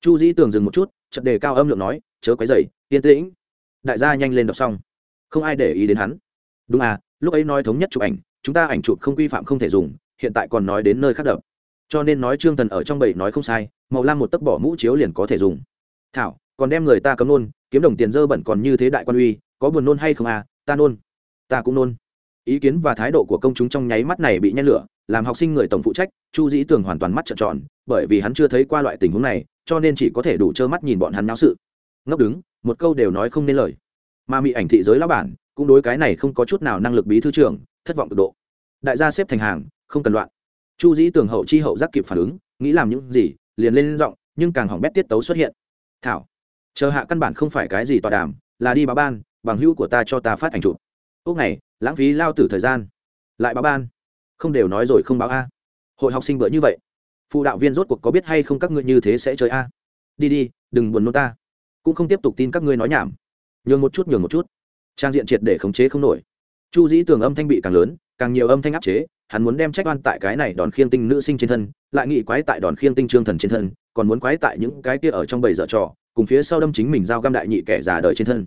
Chu dĩ tưởng dừng một chút chật đề cao âm lượng nói, chớ quấy dày yên tĩnh. Đại gia nhanh lên đọc xong. Không ai để ý đến hắn. Đúng à lúc ấy nói thống nhất chụp ảnh, chúng ta ảnh chụp không quy phạm không thể dùng, hiện tại còn nói đến nơi khác đập. Cho nên nói trương thần ở trong bảy nói không sai, màu lam một tấc bỏ mũ chiếu liền có thể dùng. Thảo, còn đem người ta cấm nôn, kiếm đồng tiền dơ bẩn còn như thế đại quan uy, có buồn nôn hay không à ta nôn. Ta cũng nôn ý kiến và thái độ của công chúng trong nháy mắt này bị nhen lửa, làm học sinh người tổng phụ trách, chu dĩ tường hoàn toàn mắt trợn tròn, bởi vì hắn chưa thấy qua loại tình huống này, cho nên chỉ có thể đủ trơ mắt nhìn bọn hắn náo sự. Ngốc đứng, một câu đều nói không nên lời. Mà mỹ ảnh thị giới lão bản, cũng đối cái này không có chút nào năng lực bí thư trưởng, thất vọng cực độ. Đại gia xếp thành hàng, không cần loạn. Chu dĩ tường hậu chi hậu giác kịp phản ứng, nghĩ làm những gì, liền lên giọng, nhưng càng hỏng bét tiết tấu xuất hiện. Thảo, chờ hạ căn bản không phải cái gì tọa đàm, là đi báo ban, bằng hữu của ta cho ta phát ảnh chụp. Ốc này lãng phí lao tử thời gian. Lại báo ban. Không đều nói rồi không báo a. Hội học sinh bữa như vậy. Phụ đạo viên rốt cuộc có biết hay không các ngươi như thế sẽ chơi a? Đi đi, đừng buồn nôn ta. Cũng không tiếp tục tin các ngươi nói nhảm. Nhường một chút, nhường một chút. Trang diện triệt để khống chế không nổi. Chu dĩ tường âm thanh bị càng lớn, càng nhiều âm thanh áp chế, hắn muốn đem trách oan tại cái này đòn khiêng tinh nữ sinh trên thân, lại nghĩ quái tại đòn khiêng tinh trương thần trên thân, còn muốn quái tại những cái kia ở trong bầy dở trò, cùng phía sau đâm chính mình giao găm đại nhị kẻ già đời trên thân.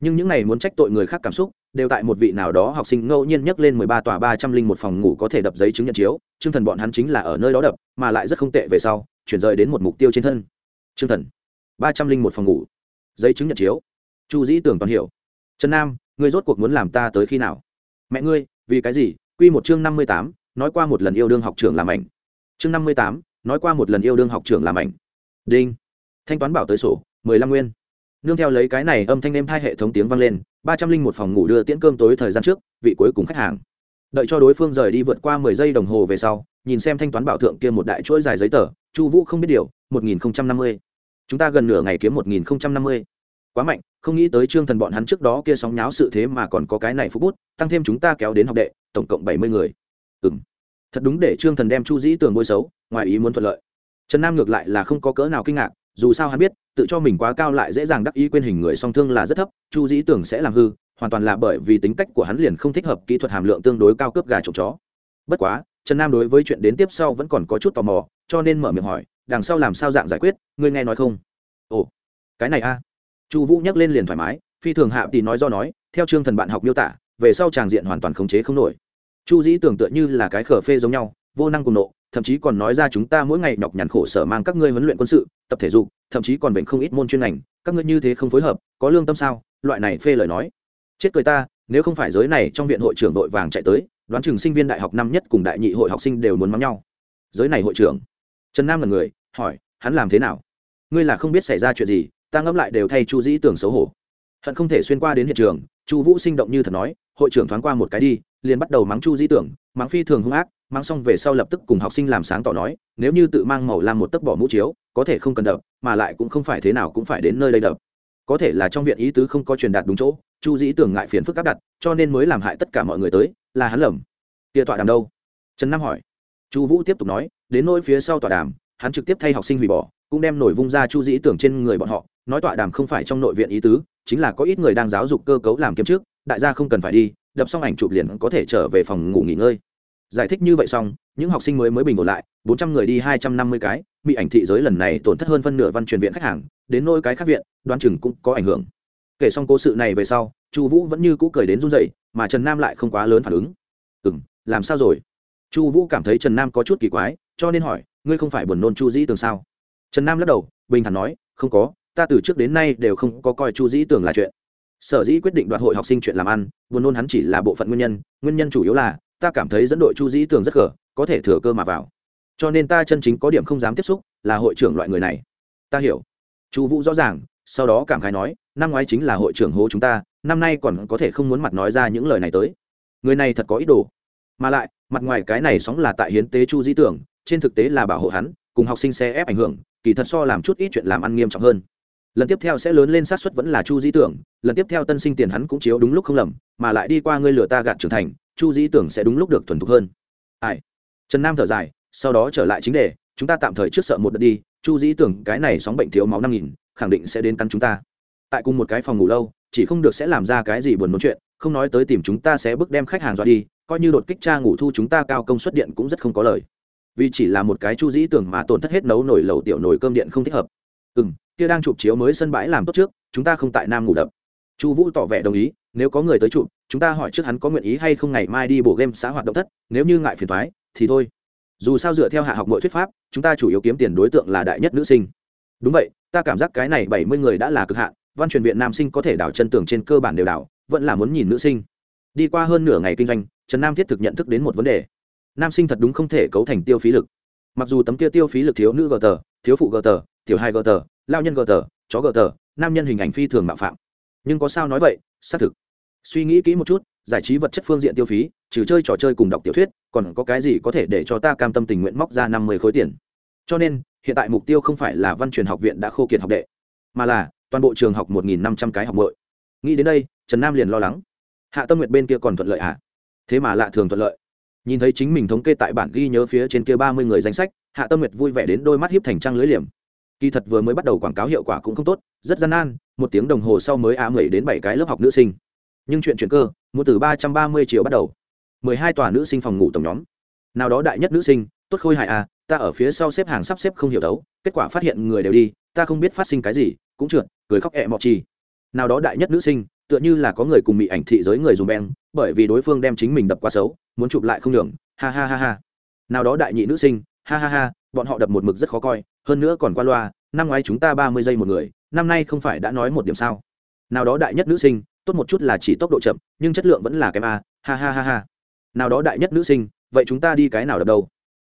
Nhưng những này muốn trách tội người khác cảm xúc đều tại một vị nào đó học sinh ngẫu nhiên nhấc lên mười ba tòa ba trăm linh một phòng ngủ có thể đập giấy chứng nhận chiếu, trương thần bọn hắn chính là ở nơi đó đập, mà lại rất không tệ về sau, chuyển rời đến một mục tiêu trên thân. Trương thần, ba trăm linh một phòng ngủ, giấy chứng nhận chiếu. Chu dĩ tưởng toàn hiểu. Trần nam, ngươi rốt cuộc muốn làm ta tới khi nào? Mẹ ngươi, vì cái gì? Quy một chương năm mươi tám, nói qua một lần yêu đương học trưởng làm ảnh. Chương năm mươi tám, nói qua một lần yêu đương học trưởng làm ảnh. Đinh. Thanh toán bảo tới sổ, mười lăm nguyên nương theo lấy cái này âm thanh êm hai hệ thống tiếng vang lên, ba trăm linh một phòng ngủ đưa tiễn cơm tối thời gian trước, vị cuối cùng khách hàng. Đợi cho đối phương rời đi vượt qua mười giây đồng hồ về sau, nhìn xem thanh toán bảo thượng kia một đại chuỗi dài giấy tờ, chu vũ không biết điều, một nghìn không trăm năm mươi. Chúng ta gần nửa ngày kiếm một nghìn không trăm năm mươi. Quá mạnh, không nghĩ tới trương thần bọn hắn trước đó kia sóng nháo sự thế mà còn có cái này phút bút, tăng thêm chúng ta kéo đến học đệ, tổng cộng bảy mươi người. Ừ m thật đúng để trương thần đem chu dĩ tường bôi xấu, ngoài ý muốn thuận lợi. Trần nam ngược lại là không có cỡ nào kinh ngạc, dù sao hắn biết tự cho mình quá cao lại dễ dàng đắc ý quên hình người song thương là rất thấp, chu dĩ tưởng sẽ làm hư, hoàn toàn là bởi vì tính cách của hắn liền không thích hợp kỹ thuật hàm lượng tương đối cao cướp gà trộm chó. Bất quá, trần nam đối với chuyện đến tiếp sau vẫn còn có chút tò mò, cho nên mở miệng hỏi, đằng sau làm sao dạng giải quyết, ngươi nghe nói không? Ồ, cái này a. Chu vũ nhắc lên liền thoải mái, phi thường hạ thì nói do nói, theo chương thần bạn học miêu tả, về sau tràng diện hoàn toàn khống chế không nổi. Chu dĩ tưởng tựa như là cái khở phê giống nhau, vô năng cùng nộ thậm chí còn nói ra chúng ta mỗi ngày nhọc nhằn khổ sở mang các ngươi huấn luyện quân sự, tập thể dục, thậm chí còn bệnh không ít môn chuyên ngành, các ngươi như thế không phối hợp, có lương tâm sao? Loại này phê lời nói. Chết cười ta, nếu không phải giới này trong viện hội trưởng đội vàng chạy tới, đoán chừng sinh viên đại học năm nhất cùng đại nhị hội học sinh đều muốn mắng nhau. Giới này hội trưởng. Trần nam là người, hỏi, hắn làm thế nào? Ngươi là không biết xảy ra chuyện gì, ta ngẫm lại đều thay chu dĩ tưởng xấu hổ. Hận không thể xuyên qua đến hiện trường, chu vũ sinh động như thật nói hội trưởng thoáng qua một cái đi, liền bắt đầu mắng chu Di tưởng, mắng phi thường hung ác mang xong về sau lập tức cùng học sinh làm sáng tỏ nói, nếu như tự mang màu làm một tấc bỏ mũ chiếu, có thể không cần đập, mà lại cũng không phải thế nào cũng phải đến nơi đây đập. Có thể là trong viện ý tứ không có truyền đạt đúng chỗ, chu dĩ tưởng ngại phiền phức áp đặt, cho nên mới làm hại tất cả mọi người tới, là hắn lầm. Tia tọa đàm đâu? Trần nam hỏi. Chu vũ tiếp tục nói, đến nỗi phía sau tọa đàm, hắn trực tiếp thay học sinh hủy bỏ, cũng đem nổi vung ra chu dĩ tưởng trên người bọn họ, nói tọa đàm không phải trong nội viện ý tứ, chính là có ít người đang giáo dục cơ cấu làm kiếm trước đại gia không cần phải đi, đập xong ảnh chụp liền có thể trở về phòng ngủ nghỉ ngơi. Giải thích như vậy xong, những học sinh mới mới bình ổn lại, bốn trăm người đi hai trăm năm mươi cái, bị ảnh thị giới lần này tổn thất hơn phân nửa văn truyền viện khách hàng, đến nôi cái khác viện đoan chừng cũng có ảnh hưởng. Kể xong cố sự này về sau, chu vũ vẫn như cũ cười đến run dậy mà trần nam lại không quá lớn phản ứng. Ừ m làm sao rồi? Chu vũ cảm thấy trần nam có chút kỳ quái, cho nên hỏi, ngươi không phải buồn nôn chu dĩ tường sao? Trần nam lắc đầu, bình thản nói, không có, ta từ trước đến nay đều không có coi chu dĩ tường là chuyện sở dĩ quyết định đoạt hội học sinh chuyện làm ăn, buồn nôn hắn chỉ là bộ phận nguyên nhân nguyên nhân chủ yếu là, ta cảm thấy dẫn đội chu dĩ tường rất gở, có thể thừa cơ mà vào. Cho nên ta chân chính có điểm không dám tiếp xúc là hội trưởng loại người này. Ta hiểu. Chu vũ rõ ràng, sau đó cảm khái nói, năm ngoái chính là hội trưởng hố chúng ta, năm nay còn có thể không muốn mặt nói ra những lời này tới. Người này thật có ý đồ. Mà lại, mặt ngoài cái này sóng là tại hiến tế chu dĩ tưởng trên thực tế là bảo hộ hắn, cùng học sinh xe ép ảnh hưởng, kỳ thật so làm chút ít chuyện làm ăn nghiêm trọng hơn lần tiếp theo sẽ lớn lên sát xuất vẫn là chu dĩ tưởng, lần tiếp theo tân sinh tiền hắn cũng chiếu đúng lúc không lầm, mà lại đi qua ngươi lừa ta gạt trưởng thành, chu dĩ tưởng sẽ đúng lúc được thuần thục hơn. Ai? Trần nam thở dài, sau đó trở lại chính đề, chúng ta tạm thời trước sợ một đợt đi, chu dĩ tưởng, cái này sóng bệnh thiếu máu năm nghìn, khẳng định sẽ đến cắn chúng ta. Tại cùng một cái phòng ngủ lâu, chỉ không được sẽ làm ra cái gì buồn muốn chuyện, không nói tới tìm chúng ta sẽ bước đem khách hàng dọa đi, coi như đột kích cha ngủ thu chúng ta cao công suất điện cũng rất không có lời. Vì chỉ là một cái chu dĩ tưởng mà tổn thất hết nấu nổi lẩu tiểu nổi cơm điện không thích hợp. Ừ m kia đang chụp chiếu mới sân bãi làm tốt trước, chúng ta không tại nam ngủ đập. Chu vũ tỏ vẻ đồng ý, nếu có người tới chụp, chúng ta hỏi trước hắn có nguyện ý hay không ngày mai đi bộ game xã hoạt động thất, nếu như ngại phiền thoái thì thôi. Dù sao dựa theo hạ học mỗi thuyết pháp, chúng ta chủ yếu kiếm tiền đối tượng là đại nhất nữ sinh. Đúng vậy, ta cảm giác cái này bảy mươi người đã là cực hạn, văn truyền viện nam sinh có thể đảo chân tường trên cơ bản đều đảo, vẫn là muốn nhìn nữ sinh. Đi qua hơn nửa ngày kinh doanh, trần nam thiết thực nhận thức đến một vấn đề. Nam sinh thật đúng không thể cấu thành tiêu phí lực. Mặc dù tấm kia tiêu phí lực thiếu nữ gờ tờ, thiếu phụ gờ tờ, tiểu hai gờ tờ lao nhân gờ tờ, chó gờ tờ, nam nhân hình ảnh phi thường mạo phạm. Nhưng có sao nói vậy, xác thực. Suy nghĩ kỹ một chút, giải trí vật chất phương diện tiêu phí, trừ chơi trò chơi cùng đọc tiểu thuyết, còn có cái gì có thể để cho ta cam tâm tình nguyện móc ra năm mươi khối tiền? Cho nên, hiện tại mục tiêu không phải là văn truyền học viện đã khô kiệt học đệ, mà là toàn bộ trường học một nghìn năm trăm cái học bội nghĩ đến đây, trần nam liền lo lắng. Hạ tâm nguyệt bên kia còn thuận lợi ạ thế mà lạ thường thuận lợi. Nhìn thấy chính mình thống kê tại bản ghi nhớ phía trên kia ba mươi người danh sách, hạ tâm nguyệt vui vẻ đến đôi mắt hiếp thành trăng lưới liềm kỳ thật vừa mới bắt đầu quảng cáo hiệu quả cũng không tốt, rất gian nan, một tiếng đồng hồ sau mới á mười đến bảy cái lớp học nữ sinh. Nhưng chuyện chuyển cơ, muốn từ ba trăm ba mươi triệu bắt đầu. mười hai tòa nữ sinh phòng ngủ tổng nhóm. Nào đó đại nhất nữ sinh, tốt khôi hại à ta ở phía sau xếp hàng sắp xếp không hiểu đấu kết quả phát hiện người đều đi, ta không biết phát sinh cái gì, cũng trượt, cười khóc ẹ mọc chi. Nào đó đại nhất nữ sinh, tựa như là có người cùng bị ảnh thị giới người dùng beng, bởi vì đối phương đem chính mình đập quá xấu, muốn chụp lại không đường ha ha ha ha. Nào đó đại nhị nữ sinh, ha ha ha, bọn họ đập một mực rất khó coi hơn nữa còn qua loa, năm ngoái chúng ta ba mươi giây một người, năm nay không phải đã nói một điểm sao? Nào đó đại nhất nữ sinh, tốt một chút là chỉ tốc độ chậm, nhưng chất lượng vẫn là kém a, ha ha ha ha. Nào đó đại nhất nữ sinh, vậy chúng ta đi cái nào đập đâu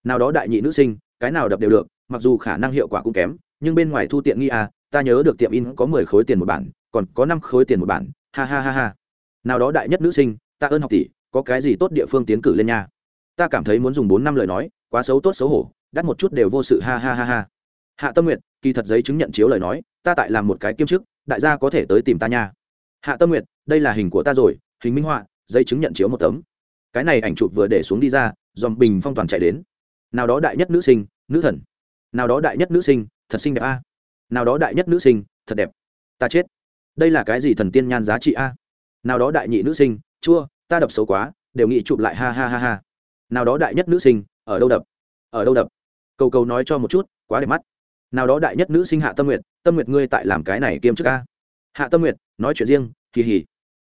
nào đó đại nhị nữ sinh, cái nào đập đều được, mặc dù khả năng hiệu quả cũng kém, nhưng bên ngoài thu tiện nghi a, ta nhớ được tiệm in có mười khối tiền một bản, còn có năm khối tiền một bản, ha ha ha ha. Nào đó đại nhất nữ sinh, ta ơn học tỷ, có cái gì tốt địa phương tiến cử lên nha. Ta cảm thấy muốn dùng bốn năm lời nói, quá xấu tốt xấu hổ, đắt một chút đều vô sự, ha ha ha ha hạ tâm nguyện kỳ thật giấy chứng nhận chiếu lời nói, ta tại làm một cái kiêm chức, đại gia có thể tới tìm ta nha. Hạ tâm nguyện đây là hình của ta rồi, hình minh họa, giấy chứng nhận chiếu một tấm. Cái này ảnh chụp vừa để xuống đi ra dòm bình phong toàn chạy đến. Nào đó đại nhất nữ sinh, nữ thần. Nào đó đại nhất nữ sinh, thật xinh đẹp a. Nào đó đại nhất nữ sinh, thật đẹp. Ta chết. Đây là cái gì thần tiên nhan giá trị a? Nào đó đại nhị nữ sinh, chua, ta đập xấu quá, đều nghĩ chụp lại, ha ha ha ha. Nào đó đại nhất nữ sinh, ở đâu đập? Ở đâu đập? Cầu cầu nói cho một chút, quá đẹp mắt nào đó đại nhất nữ sinh hạ tâm nguyện tâm nguyện ngươi tại làm cái này kiêm chức a? Hạ tâm nguyện nói chuyện riêng, kỳ hỉ.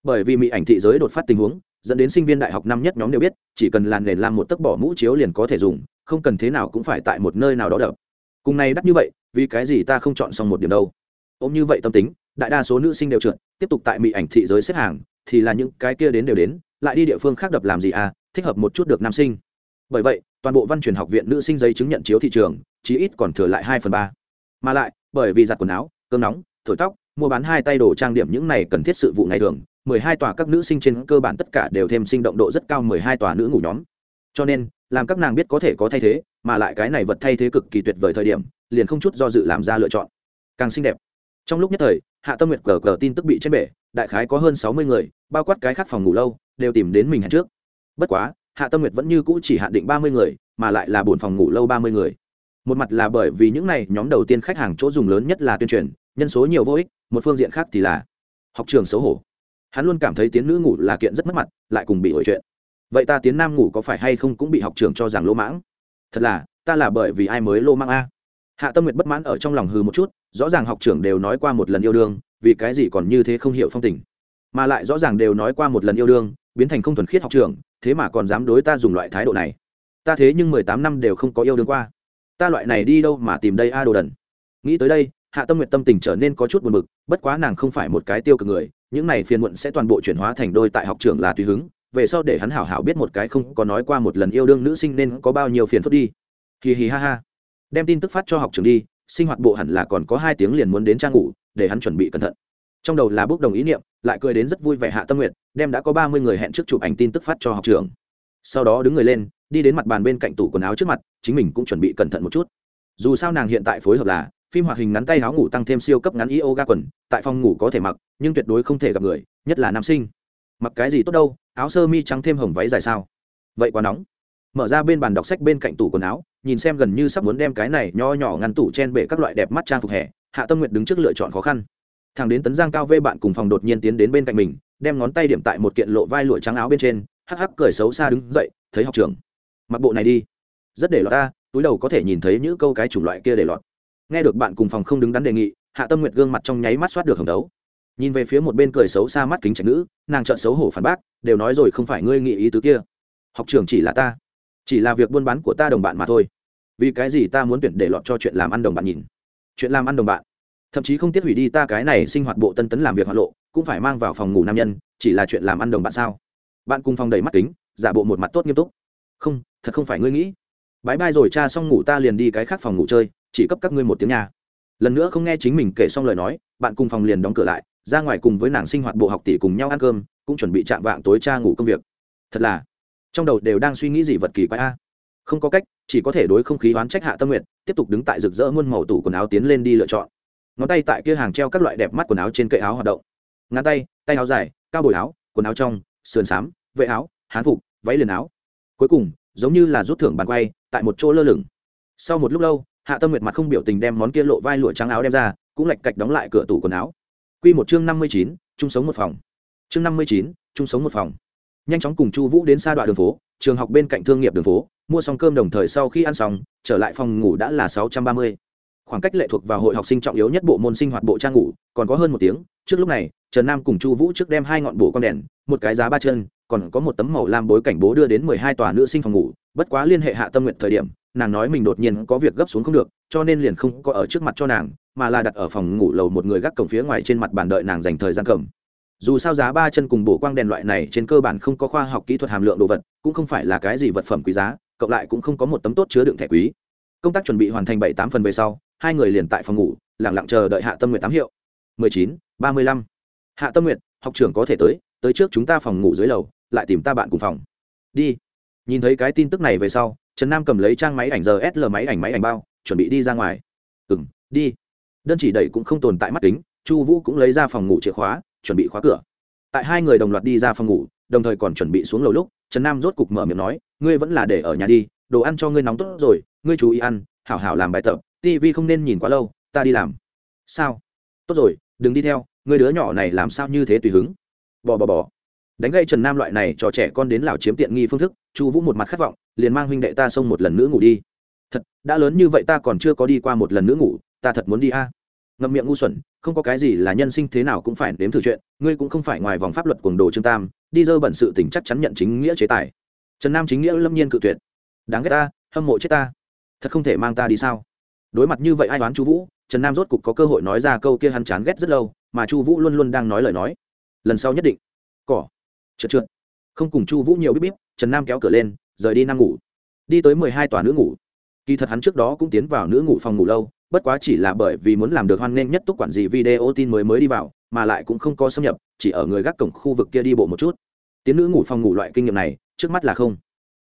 Bởi vì mỹ ảnh thị giới đột phát tình huống, dẫn đến sinh viên đại học năm nhất nhóm đều biết, chỉ cần làn nền làm một tấc bỏ mũ chiếu liền có thể dùng, không cần thế nào cũng phải tại một nơi nào đó đập. Cùng này đắt như vậy, vì cái gì ta không chọn xong một điểm đâu? Ôm như vậy tâm tính, đại đa số nữ sinh đều trượt, tiếp tục tại mỹ ảnh thị giới xếp hàng, thì là những cái kia đến đều đến, lại đi địa phương khác đập làm gì à thích hợp một chút được nam sinh. Bởi vậy toàn bộ văn truyền học viện nữ sinh giấy chứng nhận chiếu thị trường, chí ít còn thừa lại hai phần ba. Mà lại, bởi vì giặt quần áo, cơm nóng, thổi tóc, mua bán hai tay đồ trang điểm những này cần thiết sự vụ ngày thường, mười hai tòa các nữ sinh trên cơ bản tất cả đều thêm sinh động độ rất cao mười hai tòa nữ ngủ nhóm. Cho nên, làm các nàng biết có thể có thay thế, mà lại cái này vật thay thế cực kỳ tuyệt vời thời điểm, liền không chút do dự làm ra lựa chọn. Càng xinh đẹp. Trong lúc nhất thời, hạ tâm nguyệt cờ cờ tin tức bị trên bể, đại khái có hơn sáu mươi người, bao quát cái khác phòng ngủ lâu, đều tìm đến mình hẹn trước. Bất quá hạ tâm nguyệt vẫn như cũ chỉ hạn định ba mươi người, mà lại là bổn phòng ngủ lâu ba mươi người. Một mặt là bởi vì những này nhóm đầu tiên khách hàng chỗ dùng lớn nhất là tuyên truyền, nhân số nhiều vô ích, một phương diện khác thì là học trường xấu hổ. Hắn luôn cảm thấy tiến nữ ngủ là kiện rất mất mặt, lại cùng bị ổi chuyện. Vậy ta tiến nam ngủ có phải hay không cũng bị học trường cho rằng lỗ mãng? Thật là, ta là bởi vì ai mới lô mãng a? Hạ tâm nguyệt bất mãn ở trong lòng hư một chút, rõ ràng học trưởng đều nói qua một lần yêu đương, vì cái gì còn như thế không hiểu phong tình. Mà lại rõ ràng đều nói qua một lần yêu đương, biến thành không thuần khiết học trưởng thế mà còn dám đối ta dùng loại thái độ này. Ta thế nhưng mười tám năm đều không có yêu đương qua. Ta loại này đi đâu mà tìm đây a đồ đần. Nghĩ tới đây, hạ tâm nguyện tâm tình trở nên có chút buồn bực, bất quá nàng không phải một cái tiêu cực người, những này phiền muộn sẽ toàn bộ chuyển hóa thành đôi tại học trường là tùy hứng, về sau để hắn hảo hảo biết một cái không có nói qua một lần yêu đương nữ sinh nên có bao nhiêu phiền phức đi. Hì hì ha ha. Đem tin tức phát cho học trường đi, sinh hoạt bộ hẳn là còn có hai tiếng liền muốn đến trang ngủ, để hắn chuẩn bị cẩn thận trong đầu là bốc đồng ý niệm, lại cười đến rất vui vẻ hạ tâm nguyện đem đã có ba mươi người hẹn trước chụp ảnh tin tức phát cho học trường. Sau đó đứng người lên, đi đến mặt bàn bên cạnh tủ quần áo trước mặt, chính mình cũng chuẩn bị cẩn thận một chút. Dù sao nàng hiện tại phối hợp là, phim hoạt hình ngắn tay áo ngủ tăng thêm siêu cấp ngắn yoga quần, tại phòng ngủ có thể mặc, nhưng tuyệt đối không thể gặp người, nhất là nam sinh. Mặc cái gì tốt đâu, áo sơ mi trắng thêm hồng váy dài sao? Vậy quá nóng. Mở ra bên bàn đọc sách bên cạnh tủ quần áo, nhìn xem gần như sắp muốn đem cái này nho nhỏ ngăn tủ chen bể các loại đẹp mắt trang phục hè, hạ tâm nguyện đứng trước lựa chọn khó khăn thằng đến tấn giang cao vê bạn cùng phòng đột nhiên tiến đến bên cạnh mình đem ngón tay điểm tại một kiện lộ vai lụa trắng áo bên trên hắc hắc cười xấu xa đứng dậy thấy học trưởng, mặc bộ này đi. Rất để lọt ta túi đầu có thể nhìn thấy những câu cái chủng loại kia để lọt. Nghe được bạn cùng phòng không đứng đắn đề nghị hạ tâm nguyệt gương mặt trong nháy mắt soát được hồng đấu. Nhìn về phía một bên cười xấu xa mắt kính trạch nữ nàng trợn xấu hổ phản bác đều nói rồi không phải ngươi nghĩ ý tứ kia. Học trường chỉ là ta chỉ là việc buôn bán của ta đồng bạn mà thôi. Vì cái gì ta muốn tuyển để lọt cho chuyện làm ăn đồng bạn nhìn? Chuyện làm ăn đồng bạn thậm chí không tiếc hủy đi ta cái này sinh hoạt bộ tân tấn làm việc hoạt lộ, cũng phải mang vào phòng ngủ nam nhân, chỉ là chuyện làm ăn đồng bạn sao? Bạn cùng phòng đầy mắt kính, giả bộ một mặt tốt nghiêm túc. Không, thật không phải ngươi nghĩ. Bãi bai rồi cha xong ngủ ta liền đi cái khác phòng ngủ chơi, chỉ cấp các ngươi một tiếng nhà lần nữa không nghe chính mình kể xong lời nói, bạn cùng phòng liền đóng cửa lại, ra ngoài cùng với nàng sinh hoạt bộ học tỷ cùng nhau ăn cơm, cũng chuẩn bị chạm vạng tối cha ngủ công việc. Thật là, trong đầu đều đang suy nghĩ gì vật kỳ quái a. Không có cách, chỉ có thể đối không khí oán trách hạ tâm nguyện tiếp tục đứng tại rực rỡ muôn màu tủ quần áo tiến lên đi lựa chọn ngón tay tại kia hàng treo các loại đẹp mắt quần áo trên kệ áo hoạt động. Ngắn tay tay áo dài, cao bồi áo, quần áo trong, sườn xám, vệ áo, hán phục, váy liền áo. Cuối cùng, giống như là rút thưởng bàn quay, tại một chỗ lơ lửng. Sau một lúc lâu, hạ tâm nguyệt mặt không biểu tình đem món kia lộ vai lụa trắng áo đem ra, cũng lạch cạch đóng lại cửa tủ quần áo. Q một chương năm mươi chín, chung sống một phòng. Chương năm mươi chín, chung sống một phòng. Nhanh chóng cùng chu vũ đến xa đoạn đường phố, trường học bên cạnh thương nghiệp đường phố, mua xong cơm đồng thời sau khi ăn xong, trở lại phòng ngủ đã là sáu trăm ba mươi khoảng cách lệ thuộc vào hội học sinh trọng yếu nhất bộ môn sinh hoạt bộ trang ngủ, còn có hơn một tiếng, trước lúc này, trần nam cùng chu vũ trước đem hai ngọn bổ con đèn, một cái giá ba chân, còn có một tấm màu lam bối cảnh bố đưa đến mười hai tòa nữ sinh phòng ngủ, bất quá liên hệ hạ tâm nguyện thời điểm, nàng nói mình đột nhiên có việc gấp xuống không được, cho nên liền không có ở trước mặt cho nàng, mà là đặt ở phòng ngủ lầu một người gác cổng phía ngoài trên mặt bàn đợi nàng dành thời gian cầm. Dù sao giá ba chân cùng bổ quang đèn loại này trên cơ bản không có khoa học kỹ thuật hàm lượng đồ vật, cũng không phải là cái gì vật phẩm quý giá, cộng lại cũng không có một tấm tốt chứa đựng thẻ quý. Công tác chuẩn bị hoàn thành bảy tám phần về sau hai người liền tại phòng ngủ lẳng lặng chờ đợi hạ tâm nguyện tám hiệu. mười chín, ba mươi lăm. Hạ tâm nguyện học trưởng có thể tới tới trước chúng ta phòng ngủ dưới lầu, lại tìm ta bạn cùng phòng. Đi. Nhìn thấy cái tin tức này về sau, trần nam cầm lấy trang máy ảnh giờ sl máy ảnh máy ảnh bao, chuẩn bị đi ra ngoài. Ừ m đi. Đơn chỉ đẩy cũng không tồn tại mắt kính, chu vũ cũng lấy ra phòng ngủ chìa khóa, chuẩn bị khóa cửa. Tại hai người đồng loạt đi ra phòng ngủ, đồng thời còn chuẩn bị xuống lầu lúc, trần nam rốt cục mở miệng nói, ngươi vẫn là để ở nhà đi, đồ ăn cho ngươi nóng tốt rồi, ngươi chú ý ăn, hảo hảo làm bài tập tv không nên nhìn quá lâu, ta đi làm. Sao? Tốt rồi, đừng đi theo, người đứa nhỏ này làm sao như thế tùy hứng? Bỏ bỏ bỏ. đánh gây trần nam loại này cho trẻ con đến lào chiếm tiện nghi phương thức, chu vũ một mặt khát vọng, liền mang huynh đệ ta xông một lần nữa ngủ đi. Thật, đã lớn như vậy ta còn chưa có đi qua một lần nữa ngủ, ta thật muốn đi a. À. ngậm miệng ngu xuẩn, không có cái gì là nhân sinh thế nào cũng phải nếm thử chuyện, ngươi cũng không phải ngoài vòng pháp luật cuồng đồ trương tam, đi dơ bẩn sự tỉnh chắc chắn nhận chính nghĩa chế tài. Trần nam chính nghĩa lâm nhiên cự tuyệt. Đáng ghét ta, hâm mộ chết ta. Thật không thể mang ta đi sao? Đối mặt như vậy ai đoán chu vũ? Trần nam rốt cục có cơ hội nói ra câu kia hắn chán ghét rất lâu, mà chu vũ luôn luôn đang nói lời nói. Lần sau nhất định. Cỏ. Trượt trượt. Không cùng chu vũ nhiều bíp bíp, trần nam kéo cửa lên, rời đi nam ngủ. Đi tới mười hai tòa nữ ngủ. Kỳ thật hắn trước đó cũng tiến vào nữ ngủ phòng ngủ lâu, bất quá chỉ là bởi vì muốn làm được hoan nghênh nhất túc quản gì video tin mới mới đi vào, mà lại cũng không có xâm nhập, chỉ ở người gác cổng khu vực kia đi bộ một chút. Tiến nữ ngủ phòng ngủ loại kinh nghiệm này, trước mắt là không.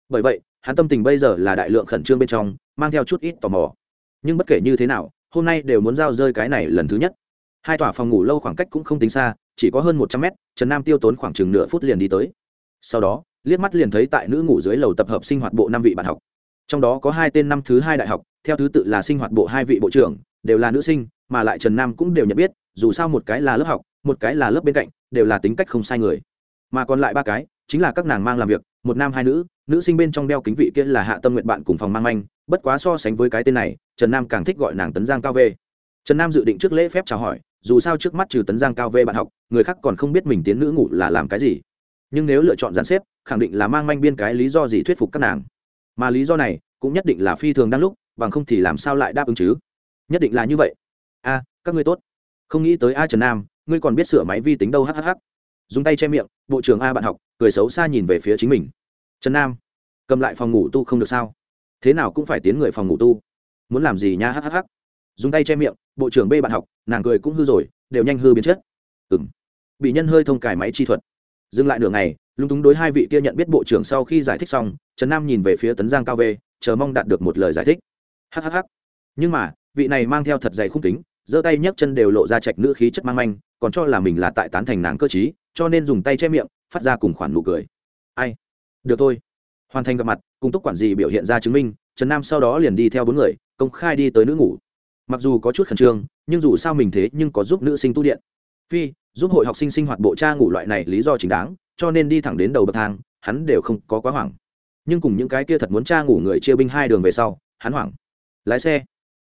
Bởi vậy, hắn tâm tình bây giờ là đại lượng khẩn trương bên trong, mang theo chút ít tò mò nhưng bất kể như thế nào, hôm nay đều muốn giao rơi cái này lần thứ nhất. Hai tòa phòng ngủ lâu khoảng cách cũng không tính xa, chỉ có hơn một trăm mét, trần nam tiêu tốn khoảng chừng nửa phút liền đi tới. Sau đó, liếc mắt liền thấy tại nữ ngủ dưới lầu tập hợp sinh hoạt bộ năm vị bạn học. Trong đó có hai tên năm thứ hai đại học, theo thứ tự là sinh hoạt bộ hai vị bộ trưởng, đều là nữ sinh, mà lại trần nam cũng đều nhận biết, dù sao một cái là lớp học, một cái là lớp bên cạnh, đều là tính cách không sai người. Mà còn lại ba cái, chính là các nàng mang làm việc, một nam hai nữ nữ sinh bên trong đeo kính vị kia là hạ tâm nguyện bạn cùng phòng mang manh, bất quá so sánh với cái tên này, trần nam càng thích gọi nàng tấn giang cao v trần nam dự định trước lễ phép chào hỏi, dù sao trước mắt trừ tấn giang cao v bạn học, người khác còn không biết mình tiến nữ ngủ là làm cái gì. Nhưng nếu lựa chọn gián xếp, khẳng định là mang manh biên cái lý do gì thuyết phục các nàng. Mà lý do này, cũng nhất định là phi thường đang lúc, bằng không thì làm sao lại đáp ứng chứ? Nhất định là như vậy. A, các ngươi tốt. Không nghĩ tới a trần nam, ngươi còn biết sửa máy vi tính đâu hhh dùng tay che miệng, bộ trưởng a bạn học, cười xấu xa nhìn về phía chính mình trần nam, cầm lại phòng ngủ tu không được sao? Thế nào cũng phải tiến người phòng ngủ tu. Muốn làm gì nha hhh dùng tay che miệng, bộ trưởng b bạn học, nàng cười cũng hư rồi, đều nhanh hư biến chết ừ m bị nhân hơi thông cải máy chi thuật. Dừng lại nửa ngày, lúng túng đối hai vị kia nhận biết bộ trưởng sau khi giải thích xong, trần nam nhìn về phía tấn giang cao v chờ mong đạt được một lời giải thích. Hhh nhưng mà, vị này mang theo thật dày khung kính, giơ tay nhấc chân đều lộ ra trạch nữ khí chất mang manh, còn cho là mình là tại tán thành nàng cơ t cho nên dùng tay che miệng, phát ra cùng khoản nụ cười. Ai? Được thôi. Hoàn thành gặp mặt, cùng túc quản gì biểu hiện ra chứng minh, trần nam sau đó liền đi theo bốn người, công khai đi tới nữ ngủ. Mặc dù có chút khẩn trương, nhưng dù sao mình thế nhưng có giúp nữ sinh tu điện. Phi, giúp hội học sinh sinh hoạt bộ cha ngủ loại này lý do chính đáng, cho nên đi thẳng đến đầu bậc thang, hắn đều không có quá hoảng. Nhưng cùng những cái kia thật muốn cha ngủ người chia binh hai đường về sau, hắn hoảng. Lái xe.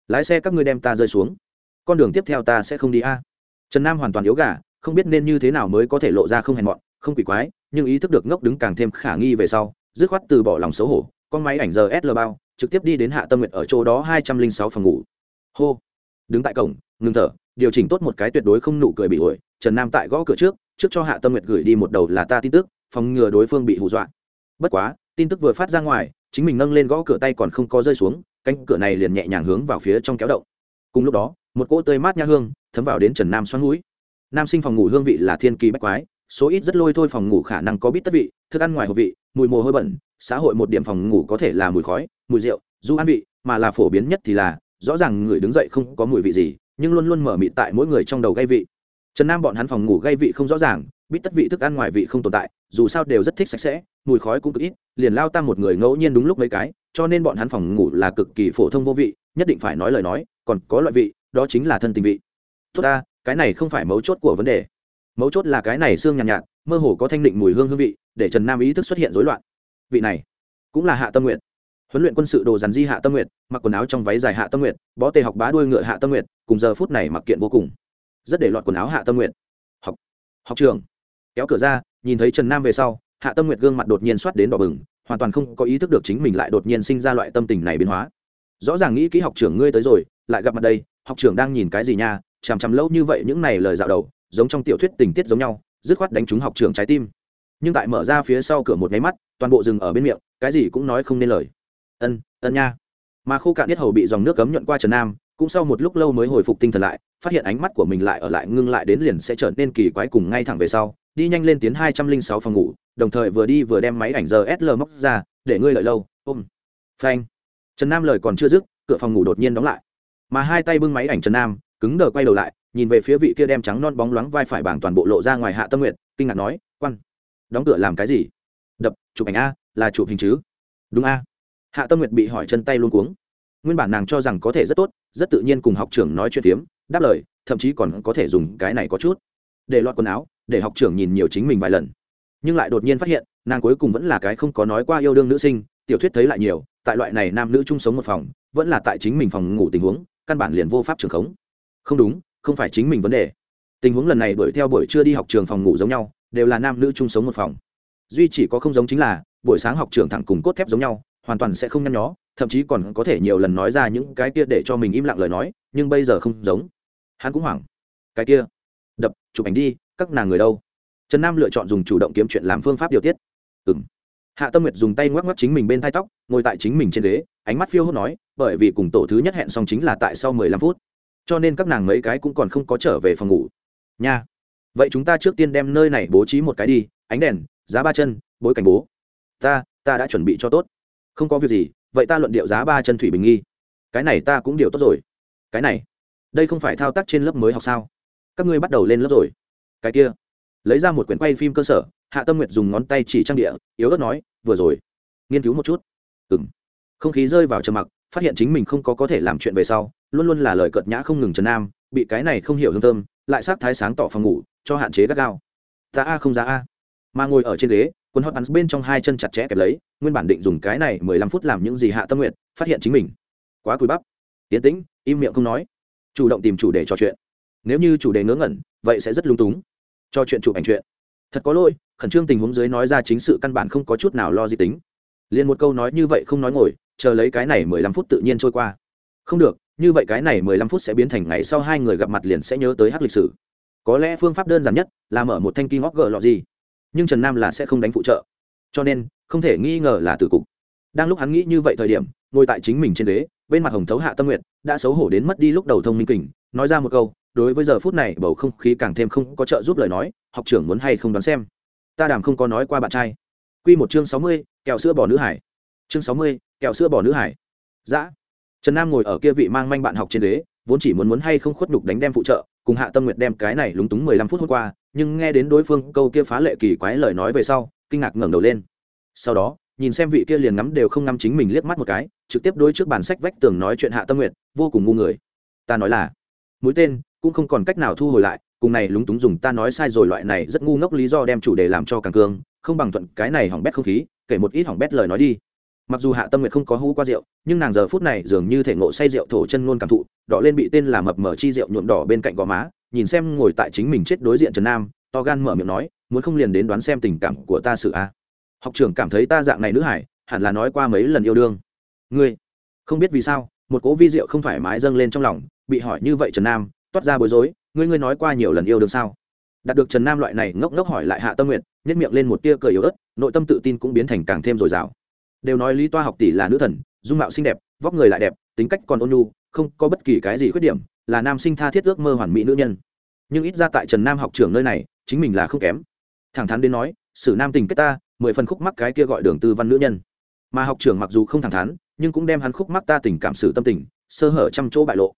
Lái xe các ngươi đem ta rơi xuống. Con đường tiếp theo ta sẽ không đi a. Trần nam hoàn toàn yếu gà, không biết nên như thế nào mới có thể lộ ra không hèn mọn, không quỷ quái nhưng ý thức được ngốc đứng càng thêm khả nghi về sau, dứt khoát từ bỏ lòng xấu hổ, con máy ảnh giờ sl bao, trực tiếp đi đến hạ tâm nguyện ở chỗ đó hai trăm linh sáu phòng ngủ. Hô. Đứng tại cổng, ngừng thở, điều chỉnh tốt một cái tuyệt đối không nụ cười bị ổi, trần nam tại gõ cửa trước trước cho hạ tâm nguyệt gửi đi một đầu là ta tin tức, phòng ngừa đối phương bị hù dọa. Bất quá, tin tức vừa phát ra ngoài, chính mình nâng lên gõ cửa tay còn không có rơi xuống, cánh cửa này liền nhẹ nhàng hướng vào phía trong kéo động. Cùng lúc đó, một cỗ tươi mát nha hương thấm vào đến trần nam xoắn mũi. Nam sinh phòng ngủ hương vị là thiên kỳ bách quái số ít rất lôi thôi phòng ngủ khả năng có bít tất vị, thức ăn ngoài hộp vị, mùi mồ hôi bẩn, xã hội một điểm phòng ngủ có thể là mùi khói, mùi rượu du ăn vị, mà là phổ biến nhất thì là, rõ ràng người đứng dậy không có mùi vị gì, nhưng luôn luôn mở mịt tại mỗi người trong đầu gây vị. Trần nam bọn hắn phòng ngủ gây vị không rõ ràng, bít tất vị thức ăn ngoài vị không tồn tại, dù sao đều rất thích sạch sẽ, mùi khói cũng cực ít, liền lao tăng một người ngẫu nhiên đúng lúc mấy cái, cho nên bọn hắn phòng ngủ là cực kỳ phổ thông vô vị, nhất định phải nói lời nói, còn có loại vị, đó chính là thân tình vị. Tốt ta, cái này không phải mấu chốt của vấn đề mấu chốt là cái này xương nhàn nhạt, nhạt mơ hồ có thanh định mùi hương hương vị để trần nam ý thức xuất hiện rối loạn. Vị này cũng là hạ tâm nguyện huấn luyện quân sự đồ dàn di hạ tâm nguyện mặc quần áo trong váy dài hạ tâm nguyện bó tề học bá đuôi ngựa hạ tâm nguyện cùng giờ phút này mặc kiện vô cùng. Rất để lọt quần áo hạ tâm nguyện học học trường. Kéo cửa ra nhìn thấy trần nam về sau hạ tâm nguyệt gương mặt đột nhiên soát đến đỏ bừng hoàn toàn không có ý thức được chính mình lại đột nhiên sinh ra loại tâm tình này biến hóa. Rõ ràng nghĩ kỹ học trưởng ngươi tới rồi lại gặp mặt đây học trưởng đang nhìn cái gì nha chằm chằm lâu như vậy những này lời dạo đầu giống trong tiểu thuyết tình tiết giống nhau, dứt khoát đánh trúng học trưởng trái tim. Nhưng tại mở ra phía sau cửa một nháy mắt, toàn bộ rừng ở bên miệng, cái gì cũng nói không nên lời. Ân ân nha. Mà khô cạn biết hầu bị dòng nước cấm nhuận qua trần nam, cũng sau một lúc lâu mới hồi phục tinh thần lại, phát hiện ánh mắt của mình lại ở lại ngưng lại đến liền sẽ trở nên kỳ quái cùng ngay thẳng về sau, đi nhanh lên tiến hai trăm linh sáu phòng ngủ, đồng thời vừa đi vừa đem máy ảnh giờ sl móc ra, để ngươi lợi lâu, ôm. Phanh. Trần nam lời còn chưa dứt, cửa phòng ngủ đột nhiên đóng lại. Mà hai tay bưng máy ảnh trần nam, cứng đờ quay đầu lại nhìn về phía vị kia đem trắng non bóng loáng vai phải bảng toàn bộ lộ ra ngoài hạ tâm nguyện kinh ngạc nói, quan, đóng cửa làm cái gì? Đập, chụp ảnh a, là chụp hình chứ. Đúng a. Hạ tâm nguyệt bị hỏi chân tay luôn cuống. Nguyên bản nàng cho rằng có thể rất tốt, rất tự nhiên cùng học trưởng nói chuyện phiếm, đáp lời, thậm chí còn có thể dùng cái này có chút. Để lọt quần áo, để học trưởng nhìn nhiều chính mình vài lần. Nhưng lại đột nhiên phát hiện, nàng cuối cùng vẫn là cái không có nói qua yêu đương nữ sinh, tiểu thuyết thấy lại nhiều, tại loại này nam nữ chung sống một phòng, vẫn là tại chính mình phòng ngủ tình huống, căn bản liền vô pháp trường khống. Không đúng không phải chính mình vấn đề. Tình huống lần này đuổi theo buổi trưa đi học trường phòng ngủ giống nhau, đều là nam nữ chung sống một phòng. Duy chỉ có không giống chính là, buổi sáng học trường thẳng cùng cốt thép giống nhau, hoàn toàn sẽ không nhăn nhó, thậm chí còn có thể nhiều lần nói ra những cái kia để cho mình im lặng lời nói, nhưng bây giờ không giống. Hắn cũng hoảng. Cái kia. Đập, chụp ảnh đi, các nàng người đâu? Trần nam lựa chọn dùng chủ động kiếm chuyện làm phương pháp điều tiết. Ừ m hạ tâm nguyệt dùng tay ngoắc ngoắc chính mình bên thai tóc, ngồi tại chính mình trên ghế, ánh mắt phiêu hốt nói, bởi vì cùng tổ thứ nhất hẹn xong chính là tại sau mười lăm phút cho nên các nàng mấy cái cũng còn không có trở về phòng ngủ. Nha. Vậy chúng ta trước tiên đem nơi này bố trí một cái đi, ánh đèn, giá ba chân, bối cảnh bố. Ta ta đã chuẩn bị cho tốt. Không có việc gì, vậy ta luận điệu giá ba chân thủy bình nghi. Cái này ta cũng điều tốt rồi. Cái này, đây không phải thao tác trên lớp mới học sao? Các ngươi bắt đầu lên lớp rồi. Cái kia, lấy ra một quyển quay phim cơ sở, hạ tâm nguyệt dùng ngón tay chỉ trang địa, yếu ớt nói, vừa rồi, nghiên cứu một chút. Ừng không khí rơi vào trầm mặc, phát hiện chính mình không có có thể làm chuyện về sau luôn luôn là lời cợt nhã không ngừng trần nam, bị cái này không hiểu hương thơm, lại sát thái sáng tỏ phòng ngủ, cho hạn chế gắt gao. Ta a không ra a. Mà ngồi ở trên ghế quân hot bắn bên trong hai chân chặt chẽ kẹp lấy, nguyên bản định dùng cái này mười lăm phút làm những gì hạ tâm nguyện phát hiện chính mình. Quá cùi bắp. Tiến tĩnh, im miệng không nói. Chủ động tìm chủ đề trò chuyện. Nếu như chủ đề ngớ ngẩn, vậy sẽ rất lung túng. Cho chuyện chụp ảnh chuyện. Thật có lỗi, khẩn trương tình huống dưới nói ra chính sự căn bản không có chút nào lo di tính. Liền một câu nói như vậy không nói ngồi, chờ lấy cái này mười lăm phút tự nhiên trôi qua. Không được như vậy cái này mười lăm phút sẽ biến thành ngày sau hai người gặp mặt liền sẽ nhớ tới hắc lịch sử. Có lẽ phương pháp đơn giản nhất là mở một thanh kim ngóc gờ lọ gì. Nhưng trần nam là sẽ không đánh phụ trợ. Cho nên, không thể nghi ngờ là tử cục. Đang lúc hắn nghĩ như vậy thời điểm, ngồi tại chính mình trên ghế, bên mặt hồng thấu hạ tâm nguyện đã xấu hổ đến mất đi lúc đầu thông minh kình, nói ra một câu, đối với giờ phút này bầu không khí càng thêm không có trợ giúp lời nói, học trưởng muốn hay không đoán xem. Ta đàm không có nói qua bạn trai. Q một chương sáu mươi, kẹo sữa bỏ nữ hải. Chương sáu mươi, kẹo sữa bỏ nữ hải. Dã dạ trần nam ngồi ở kia vị mang manh bạn học trên ghế, vốn chỉ muốn muốn hay không khuất nhục đánh đem phụ trợ, cùng hạ tâm nguyệt đem cái này lúng túng mười lăm phút hôm qua, nhưng nghe đến đối phương câu kia phá lệ kỳ quái lời nói về sau, kinh ngạc ngẩng đầu lên. Sau đó, nhìn xem vị kia liền ngắm đều không ngắm chính mình liếc mắt một cái, trực tiếp đối trước bản sách vách tường nói chuyện hạ tâm Nguyệt, vô cùng ngu người. Ta nói là, mũi tên, cũng không còn cách nào thu hồi lại, cùng này lúng túng dùng ta nói sai rồi loại này rất ngu ngốc lý do đem chủ đề làm cho càng cương, không bằng thuận cái này hỏng bét không khí, kể một ít hỏng bét lời nói đi mặc dù hạ tâm Nguyệt không có hú qua rượu, nhưng nàng giờ phút này dường như thể ngộ say rượu thổ chân ngôn cảm thụ, đỏ lên bị tên là mập mở chi rượu nhuộm đỏ bên cạnh gò má, nhìn xem ngồi tại chính mình chết đối diện trần nam, to gan mở miệng nói, muốn không liền đến đoán xem tình cảm của ta sự a học trưởng cảm thấy ta dạng này nữ hải, hẳn là nói qua mấy lần yêu đương. Ngươi, không biết vì sao, một cố vi rượu không thoải mái dâng lên trong lòng, bị hỏi như vậy trần nam, toát ra bối rối, ngươi ngươi nói qua nhiều lần yêu đương sao? Đạt được trần nam loại này ngốc ngốc hỏi lại hạ tâm nguyện nhất miệng lên một tia cười yếu ớt, nội tâm tự tin cũng biến thành càng thêm dồi dào đều nói lý toa học tỷ là nữ thần, dung mạo xinh đẹp, vóc người lại đẹp, tính cách còn ôn nhu, không có bất kỳ cái gì khuyết điểm, là nam sinh tha thiết ước mơ hoàn mỹ nữ nhân. Nhưng ít ra tại trần nam học trường nơi này, chính mình là không kém. Thẳng thắn đến nói sử nam tình kết ta, mười phần khúc mắc cái kia gọi đường tư văn nữ nhân. Mà học trưởng mặc dù không thẳng thắn, nhưng cũng đem hắn khúc mắc ta tình cảm sử tâm tình, sơ hở trăm chỗ bại lộ.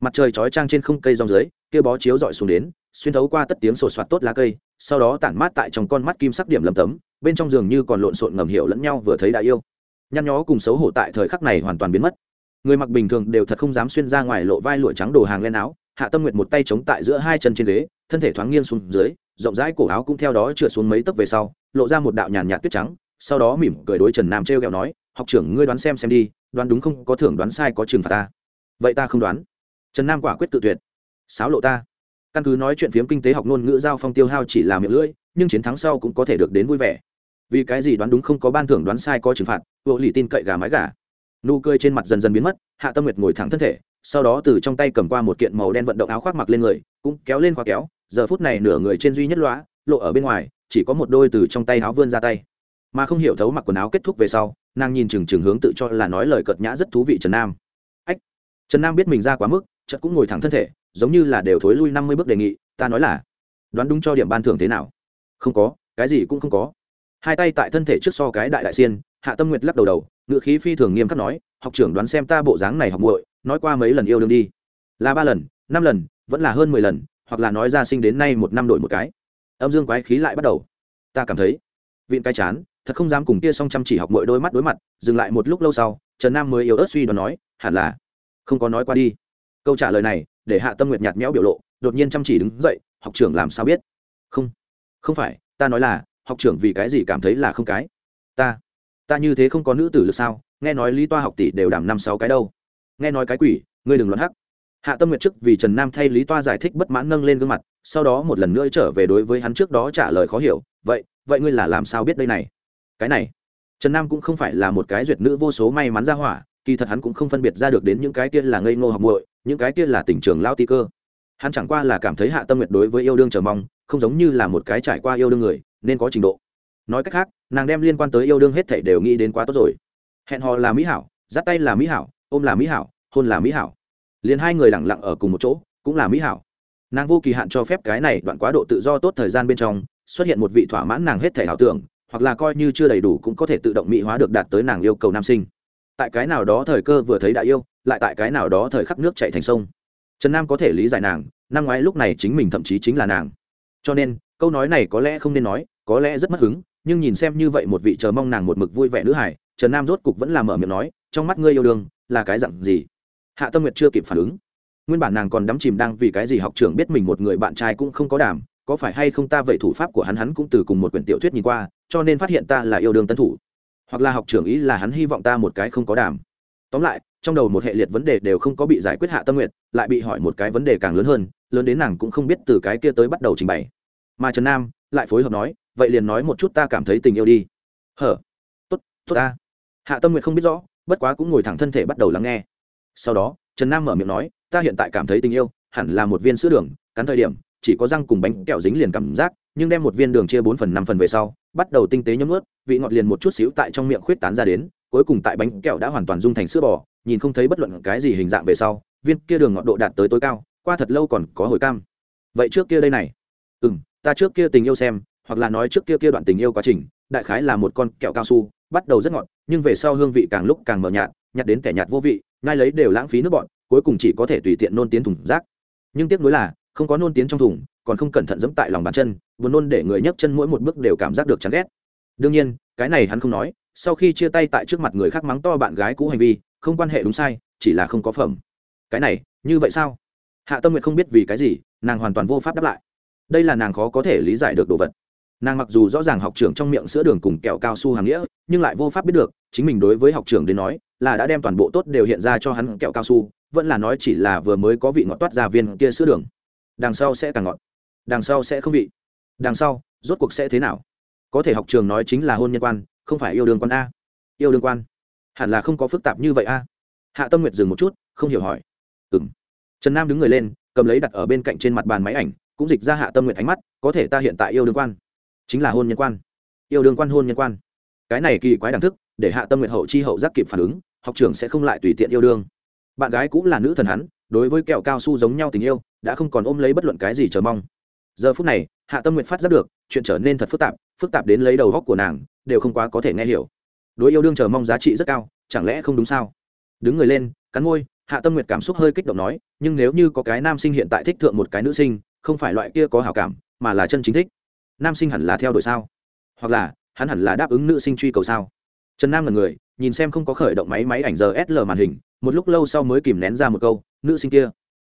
Mặt trời chói trang trên không cây rong dưới, kia bó chiếu dọi xuống đến, xuyên thấu qua tất tiếng sột soạt tốt lá cây, sau đó tản mát tại trong con mắt kim sắc điểm lầm tấm bên trong giường như còn lộn xộn ngầm hiểu lẫn nhau vừa thấy đã yêu. Nhăn nhó cùng xấu hổ tại thời khắc này hoàn toàn biến mất. Người mặc bình thường đều thật không dám xuyên ra ngoài lộ vai lụa trắng đồ hàng lên áo, hạ tâm nguyệt một tay chống tại giữa hai chân trên ghế, thân thể thoáng nghiêng xuống dưới, rộng rãi cổ áo cũng theo đó trượt xuống mấy tấc về sau, lộ ra một đạo nhàn nhạt tuyết trắng, sau đó mỉm cười đối trần nam t r kẹo nói, học trưởng, ngươi đoán xem xem đi, đoán đúng không, có thưởng đoán sai có trừng phạt ta. Vậy ta không đoán. Trần nam quả quyết tự tuyệt. Sáo lộ ta căn cứ nói chuyện phiếm kinh tế học ngôn ngữ giao phong tiêu hao chỉ là miệng lưỡi, nhưng chiến thắng sau cũng có thể được đến vui vẻ. Vì cái gì đoán đúng không có ban thưởng đoán sai có trừng phạt, vô lì tin cậy gà mái gà. Nụ cười trên mặt dần dần biến mất, hạ tâm nguyệt ngồi thẳng thân thể, sau đó từ trong tay cầm qua một kiện màu đen vận động áo khoác mặc lên người, cũng kéo lên khóa kéo, giờ phút này nửa người trên duy nhất lõa, lộ ở bên ngoài, chỉ có một đôi từ trong tay áo vươn ra tay. Mà không hiểu thấu mặc quần áo kết thúc về sau, nàng nhìn chừng chừng hướng tự cho là nói lời cợt nhã rất thú vị trần nam. Ách! Trần nam biết mình ra quá mức, chợt cũng ngồi thẳng thân thể giống như là đều thối lui năm mươi bước đề nghị, ta nói là, đoán đúng cho điểm ban thưởng thế nào? Không có, cái gì cũng không có. Hai tay tại thân thể trước so cái đại đại xiên, hạ tâm nguyệt lắc đầu đầu ngự khí phi thường nghiêm khắc nói, học trưởng đoán xem ta bộ dáng này học muội, nói qua mấy lần yêu đương đi. Là ba lần, năm lần, vẫn là hơn mười lần, hoặc là nói ra sinh đến nay một năm đổi một cái. Âm dương quái khí lại bắt đầu. Ta cảm thấy, vịn cái chán, thật không dám cùng kia song chăm chỉ học mỗi đôi mắt đối mặt, dừng lại một lúc lâu sau, trần nam mới yếu ớt suy đoán nói, hẳn là, không có nói qua đi. Câu trả lời này để hạ tâm nguyệt nhạt méo biểu lộ, đột nhiên chăm chỉ đứng dậy, học trưởng làm sao biết? Không không phải, ta nói là, học trưởng vì cái gì cảm thấy là không cái? Ta ta như thế không có nữ tử lực sao? Nghe nói lý toa học tỷ đều đảm năm sáu cái đâu. Nghe nói cái quỷ, ngươi đừng luận hắc. Hạ tâm nguyệt trước vì trần nam thay lý toa giải thích bất mãn nâng lên gương mặt, sau đó một lần nữa trở về đối với hắn trước đó trả lời khó hiểu, vậy vậy ngươi là làm sao biết đây này? Cái này. Trần nam cũng không phải là một cái duyệt nữ vô số may mắn ra hỏa, kỳ thật hắn cũng không phân biệt ra được đến những cái kia là ngây ngô học muội những cái kia là tình trường lao ti cơ. Hắn chẳng qua là cảm thấy hạ tâm nguyệt đối với yêu đương chờ mong, không giống như là một cái trải qua yêu đương người, nên có trình độ. Nói cách khác, nàng đem liên quan tới yêu đương hết thảy đều nghĩ đến quá tốt rồi. Hẹn hò là mỹ hảo dắt tay là mỹ hảo, ôm là mỹ hảo, hôn là mỹ hảo. Liền hai người lẳng lặng ở cùng một chỗ, cũng là mỹ hảo. Nàng vô kỳ hạn cho phép cái này đoạn quá độ tự do tốt thời gian bên trong, xuất hiện một vị thỏa mãn nàng hết thể ảo tưởng, hoặc là coi như chưa đầy đủ cũng có thể tự động mỹ hóa được đạt tới nàng yêu cầu nam sinh. Tại cái nào đó thời cơ vừa thấy đã yêu lại tại cái nào đó thời khắc nước chạy thành sông. Trần nam có thể lý giải nàng, năm ngoái lúc này chính mình thậm chí chính là nàng. Cho nên, câu nói này có lẽ không nên nói, có lẽ rất mất hứng, nhưng nhìn xem như vậy một vị chờ mong nàng một mực vui vẻ nữ hải trần nam rốt cục vẫn là mở miệng nói, trong mắt ngươi yêu đương, là cái dặn gì? Hạ tâm nguyệt chưa kịp phản ứng. Nguyên bản nàng còn đắm chìm đang vì cái gì học trưởng biết mình một người bạn trai cũng không có đảm có phải hay không ta vậy thủ pháp của hắn hắn cũng từ cùng một quyển tiểu thuyết nhìn qua, cho nên phát hiện ta là yêu đương tân thủ. Hoặc là học trưởng ý là hắn hy vọng ta một cái không có đảm tóm lại trong đầu một hệ liệt vấn đề đều không có bị giải quyết hạ tâm nguyện, lại bị hỏi một cái vấn đề càng lớn hơn, lớn đến nàng cũng không biết từ cái kia tới bắt đầu trình bày. Mà trần nam lại phối hợp nói, vậy liền nói một chút ta cảm thấy tình yêu đi. Hở, tốt tốt ta. Hạ tâm nguyện không biết rõ, bất quá cũng ngồi thẳng thân thể bắt đầu lắng nghe. Sau đó, trần nam mở miệng nói, ta hiện tại cảm thấy tình yêu hẳn là một viên sữa đường, cắn thời điểm, chỉ có răng cùng bánh kẹo dính liền cảm giác, nhưng đem một viên đường chia bốn phần năm phần về sau, bắt đầu tinh tế nhấm ướt vị ngọt liền một chút xíu tại trong miệng khuyết tán ra đến, cuối cùng tại bánh kẹo đã hoàn toàn dung thành sữa bò nhìn không thấy bất luận cái gì hình dạng về sau, viên kia đường ngọn độ đạt tới tối cao, qua thật lâu còn có hồi cam. Vậy trước kia đây này. Ừ m ta trước kia tình yêu xem, hoặc là nói trước kia kia đoạn tình yêu quá trình, đại khái là một con kẹo cao su, bắt đầu rất ngọt, nhưng về sau hương vị càng lúc càng mờ nhạt nhạt đến kẻ nhạt vô vị, ngay lấy đều lãng phí nước bọn cuối cùng chỉ có thể tùy tiện nôn tiến thùng rác. Nhưng tiếc nuối là, không có nôn tiến trong thùng, còn không cẩn thận dẫm tại lòng bàn chân vừa nôn để người nhấc chân mỗi một bước đều cảm giác được chán ghét. Đương nhiên, cái này hắn không nói, sau khi chia tay tại trước mặt người khác mắng to bạn gái cũ hành vi không quan hệ đúng sai, chỉ là không có phẩm. Cái này, như vậy sao? Hạ tâm nguyện không biết vì cái gì, nàng hoàn toàn vô pháp đáp lại. Đây là nàng khó có thể lý giải được đồ vật. Nàng mặc dù rõ ràng học trưởng trong miệng sữa đường cùng kẹo cao su hàng nghĩa, nhưng lại vô pháp biết được, chính mình đối với học trưởng đến nói, là đã đem toàn bộ tốt đều hiện ra cho hắn kẹo cao su, vẫn là nói chỉ là vừa mới có vị ngọt toát ra viên kia sữa đường. Đằng sau sẽ càng ngọt, đằng sau sẽ không vị. Đằng sau, rốt cuộc sẽ thế nào? Có thể học trường nói chính là hôn nhân quan, không phải yêu đương quan a. Yêu đương quan hẳn là không có phức tạp như vậy a. Hạ tâm nguyệt dừng một chút, không hiểu hỏi. Ừ m trần nam đứng người lên, cầm lấy đặt ở bên cạnh trên mặt bàn máy ảnh, cũng dịch ra hạ tâm Nguyệt ánh mắt, có thể ta hiện tại yêu đương quan. Chính là hôn nhân quan. Yêu đương quan hôn nhân quan. Cái này kỳ quái đẳng thức, để hạ tâm Nguyệt hậu chi hậu giác kịp phản ứng, học trưởng sẽ không lại tùy tiện yêu đương. Bạn gái cũng là nữ thần hắn, đối với kẹo cao su giống nhau tình yêu, đã không còn ôm lấy bất luận cái gì chờ mong. Giờ phút này, hạ tâm nguyện phát giác được, chuyện trở nên thật phức tạp phức tạp đến lấy đầu góc của nàng, đều không quá có thể nghe hiểu đối yêu đương chờ mong giá trị rất cao, chẳng lẽ không đúng sao? Đứng người lên, cắn môi, hạ tâm nguyệt cảm xúc hơi kích động nói, nhưng nếu như có cái nam sinh hiện tại thích thượng một cái nữ sinh, không phải loại kia có hảo cảm, mà là chân chính thích. Nam sinh hẳn là theo đuổi sao? Hoặc là, hắn hẳn là đáp ứng nữ sinh truy cầu sao? Trần nam là người, nhìn xem không có khởi động máy máy ảnh giờ sl màn hình, một lúc lâu sau mới kìm nén ra một câu, nữ sinh kia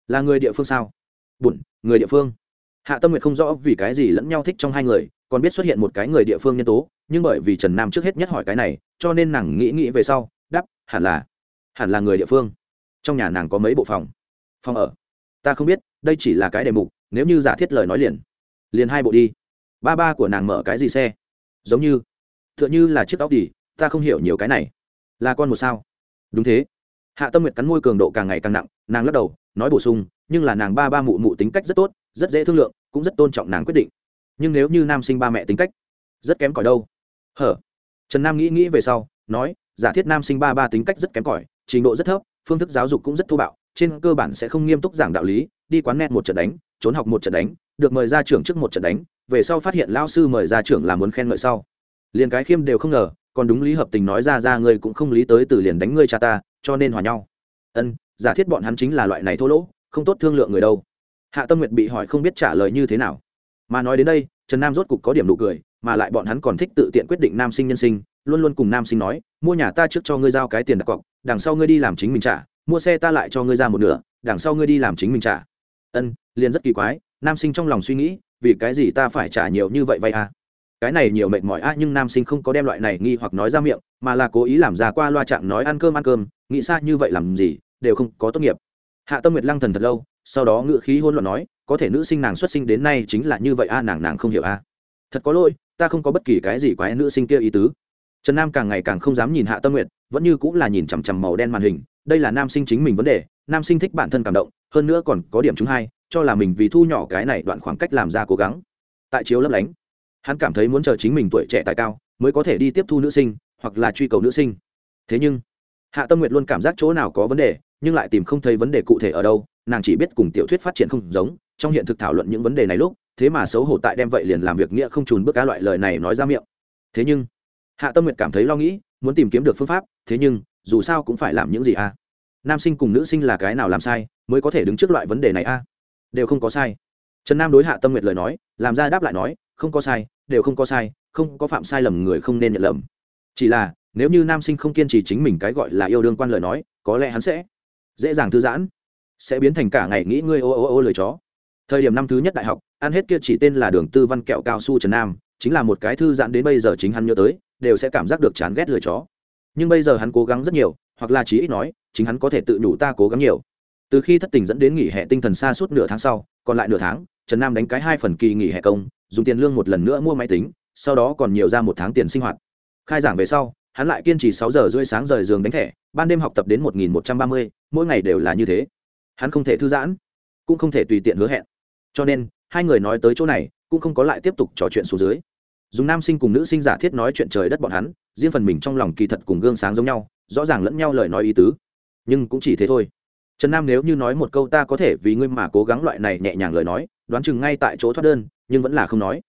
là người địa phương sao? Bụn người địa phương. Hạ tâm nguyệt không rõ vì cái gì lẫn nhau thích trong hai người, còn biết xuất hiện một cái người địa phương nhân tố nhưng bởi vì trần nam trước hết nhất hỏi cái này, cho nên nàng nghĩ nghĩ về sau, đáp, hẳn là hẳn là người địa phương. Trong nhà nàng có mấy bộ phòng? Phòng ở? Ta không biết, đây chỉ là cái đề mục, nếu như giả thiết lời nói liền liền hai bộ đi. Ba ba của nàng mở cái gì xe? Giống như t h ư ợ n h ư là chiếc tóc đi ta không hiểu nhiều cái này. Là con một sao? Đúng thế. Hạ tâm nguyệt cắn môi cường độ càng ngày càng nặng, nàng lắc đầu, nói bổ sung, nhưng là nàng ba ba mụ mụ tính cách rất tốt, rất dễ thương lượng, cũng rất tôn trọng nàng quyết định. Nhưng nếu như nam sinh ba mẹ tính cách, rất kém cỏi đâu hở? Trần nam nghĩ nghĩ về sau, nói, giả thiết nam sinh ba ba tính cách rất kém cỏi, trình độ rất thấp, phương thức giáo dục cũng rất thô bạo, trên cơ bản sẽ không nghiêm túc giảng đạo lý, đi quán net một trận đánh, trốn học một trận đánh, được mời ra trưởng trước một trận đánh, về sau phát hiện lao sư mời ra trưởng là muốn khen ngợi sau. Liền cái khiêm đều không ngờ, còn đúng lý hợp tình nói ra ra ngươi cũng không lý tới từ liền đánh ngươi cha ta, cho nên hòa nhau. Ân, giả thiết bọn hắn chính là loại này thô lỗ, không tốt thương lượng người đâu. Hạ tâm nguyệt bị hỏi không biết trả lời như thế nào. Mà nói đến đây, trần nam rốt cục có điểm nụ cười mà lại bọn hắn còn thích tự tiện quyết định nam sinh nhân sinh, luôn luôn cùng nam sinh nói, mua nhà ta trước cho ngươi giao cái tiền đặt cọc, đằng sau ngươi đi làm chính mình trả, mua xe ta lại cho ngươi ra một nửa, đằng sau ngươi đi làm chính mình trả. Ân, liền rất kỳ quái, nam sinh trong lòng suy nghĩ, vì cái gì ta phải trả nhiều như vậy vậy à? Cái này nhiều mệt mỏi a, nhưng nam sinh không có đem loại này nghi hoặc nói ra miệng, mà là cố ý làm ra qua loa trạng nói ăn cơm ăn cơm, nghĩ xa như vậy làm gì, đều không có tốt nghiệp. Hạ tâm nguyệt lăng thần thật lâu, sau đó ngự khí hôn luận nói, có thể nữ sinh nàng xuất sinh đến nay chính là như vậy a, nàng nàng không hiểu a. Thật có lỗi ta không có bất kỳ cái gì quái nữ sinh kia ý tứ. Trần nam càng ngày càng không dám nhìn hạ tâm nguyện vẫn như cũng là nhìn chằm chằm màu đen màn hình, đây là nam sinh chính mình vấn đề, nam sinh thích bản thân cảm động, hơn nữa còn có điểm chúng hai, cho là mình vì thu nhỏ cái này đoạn khoảng cách làm ra cố gắng. Tại chiếu lấp lánh, hắn cảm thấy muốn chờ chính mình tuổi trẻ tài cao mới có thể đi tiếp thu nữ sinh, hoặc là truy cầu nữ sinh. Thế nhưng, hạ tâm nguyệt luôn cảm giác chỗ nào có vấn đề, nhưng lại tìm không thấy vấn đề cụ thể ở đâu, nàng chỉ biết cùng tiểu thuyết phát triển không giống, trong hiện thực thảo luận những vấn đề này lúc thế mà xấu hổ tại đem vậy liền làm việc nghĩa không trùn bước cá loại lời này nói ra miệng thế nhưng, hạ tâm nguyệt cảm thấy lo nghĩ, muốn tìm kiếm được phương pháp, thế nhưng, dù sao cũng phải làm những gì a à? nam sinh cùng nữ sinh là cái nào làm sai, mới có thể đứng trước loại vấn đề này a à? đều không có sai trần nam đối hạ tâm nguyệt lời nói, làm ra đáp lại nói, không có sai, đều không có sai, không có phạm sai lầm người không nên nhận lầm chỉ là, nếu như nam sinh không kiên trì chính mình cái gọi là yêu đương quan lời nói, có lẽ hắn sẽ dễ dàng thư giãn, sẽ biến thành cả ngày nghĩ ngươi ô ô ô lời chó thời điểm năm thứ nhất đại học ăn hết kia chỉ tên là đường tư văn kẹo cao su trần nam, chính là một cái thư giãn đến bây giờ chính hắn nhớ tới, đều sẽ cảm giác được chán ghét lười chó. Nhưng bây giờ hắn cố gắng rất nhiều, hoặc là chí ít nói, chính hắn có thể tự nhủ ta cố gắng nhiều. Từ khi thất tình dẫn đến nghỉ hè tinh thần xa suốt nửa tháng sau, còn lại nửa tháng, trần nam đánh cái hai phần kỳ nghỉ hè công, dùng tiền lương một lần nữa mua máy tính, sau đó còn nhiều ra một tháng tiền sinh hoạt. Khai giảng về sau, hắn lại kiên trì sáu giờ rưỡi sáng rời giường đánh thẻ, ban đêm học tập đến một nghìn một trăm ba mươi, mỗi ngày đều là như thế. Hắn không thể thư giãn, cũng không thể tùy tiện hứa hẹn. Cho nên hai người nói tới chỗ này, cũng không có lại tiếp tục trò chuyện xuống dưới. Dùng nam sinh cùng nữ sinh giả thiết nói chuyện trời đất bọn hắn, riêng phần mình trong lòng kỳ thật cùng gương sáng giống nhau, rõ ràng lẫn nhau lời nói ý tứ. Nhưng cũng chỉ thế thôi. Trần nam nếu như nói một câu ta có thể vì ngươi mà cố gắng loại này nhẹ nhàng lời nói, đoán chừng ngay tại chỗ thoát đơn, nhưng vẫn là không nói.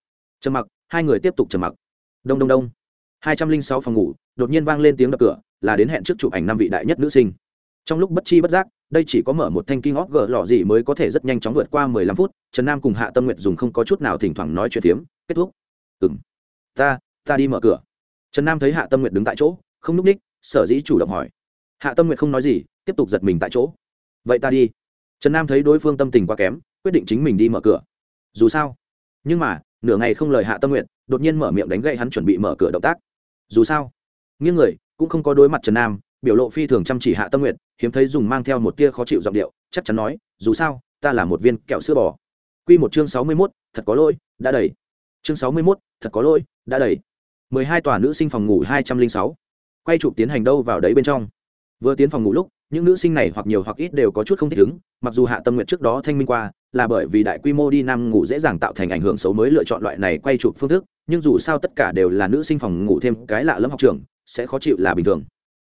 Trầm mặc, hai người tiếp tục trầm mặc. Đông đông đông. Hai trăm linh sáu phòng ngủ, đột nhiên vang lên tiếng đập cửa, là đến hẹn trước chụp ảnh năm vị đại nhất nữ sinh trong lúc bất chi bất giác, đây chỉ có mở một thanh kinh óc gờ lọ gì mới có thể rất nhanh chóng vượt qua mười lăm phút, trần nam cùng hạ tâm Nguyệt dùng không có chút nào thỉnh thoảng nói chuyện phiếm, kết thúc. Ừ m ta ta đi mở cửa. Trần nam thấy hạ tâm Nguyệt đứng tại chỗ, không núp ních, sở dĩ chủ động hỏi. Hạ tâm Nguyệt không nói gì, tiếp tục giật mình tại chỗ. Vậy ta đi. Trần nam thấy đối phương tâm tình quá kém, quyết định chính mình đi mở cửa. Dù sao. Nhưng mà, nửa ngày không lời hạ tâm nguyện đột nhiên mở miệng đánh gậy hắn chuẩn bị mở cửa động tác. Dù sao. Nghiêng người, cũng không có đối mặt trần nam biểu lộ phi thường chăm chỉ hạ tâm nguyện hiếm thấy dùng mang theo một tia khó chịu giọng điệu, chắc chắn nói, dù sao, ta là một viên kẹo sữa bò. Q một chương sáu mươi mốt, thật có lỗi, đã đầy. Chương sáu mươi mốt, thật có lỗi, đã đầy. mười hai tòa nữ sinh phòng ngủ hai trăm linh sáu. Quay chụp tiến hành đâu vào đấy bên trong. Vừa tiến phòng ngủ lúc, những nữ sinh này hoặc nhiều hoặc ít đều có chút không thích ứng, mặc dù hạ tâm nguyện trước đó thanh minh qua, là bởi vì đại quy mô đi nam ngủ dễ dàng tạo thành ảnh hưởng xấu mới lựa chọn loại này quay chụp phương thức, nhưng dù sao tất cả đều là nữ sinh phòng ngủ thêm cái lạ lẫm học trường, sẽ khó chịu là bình thường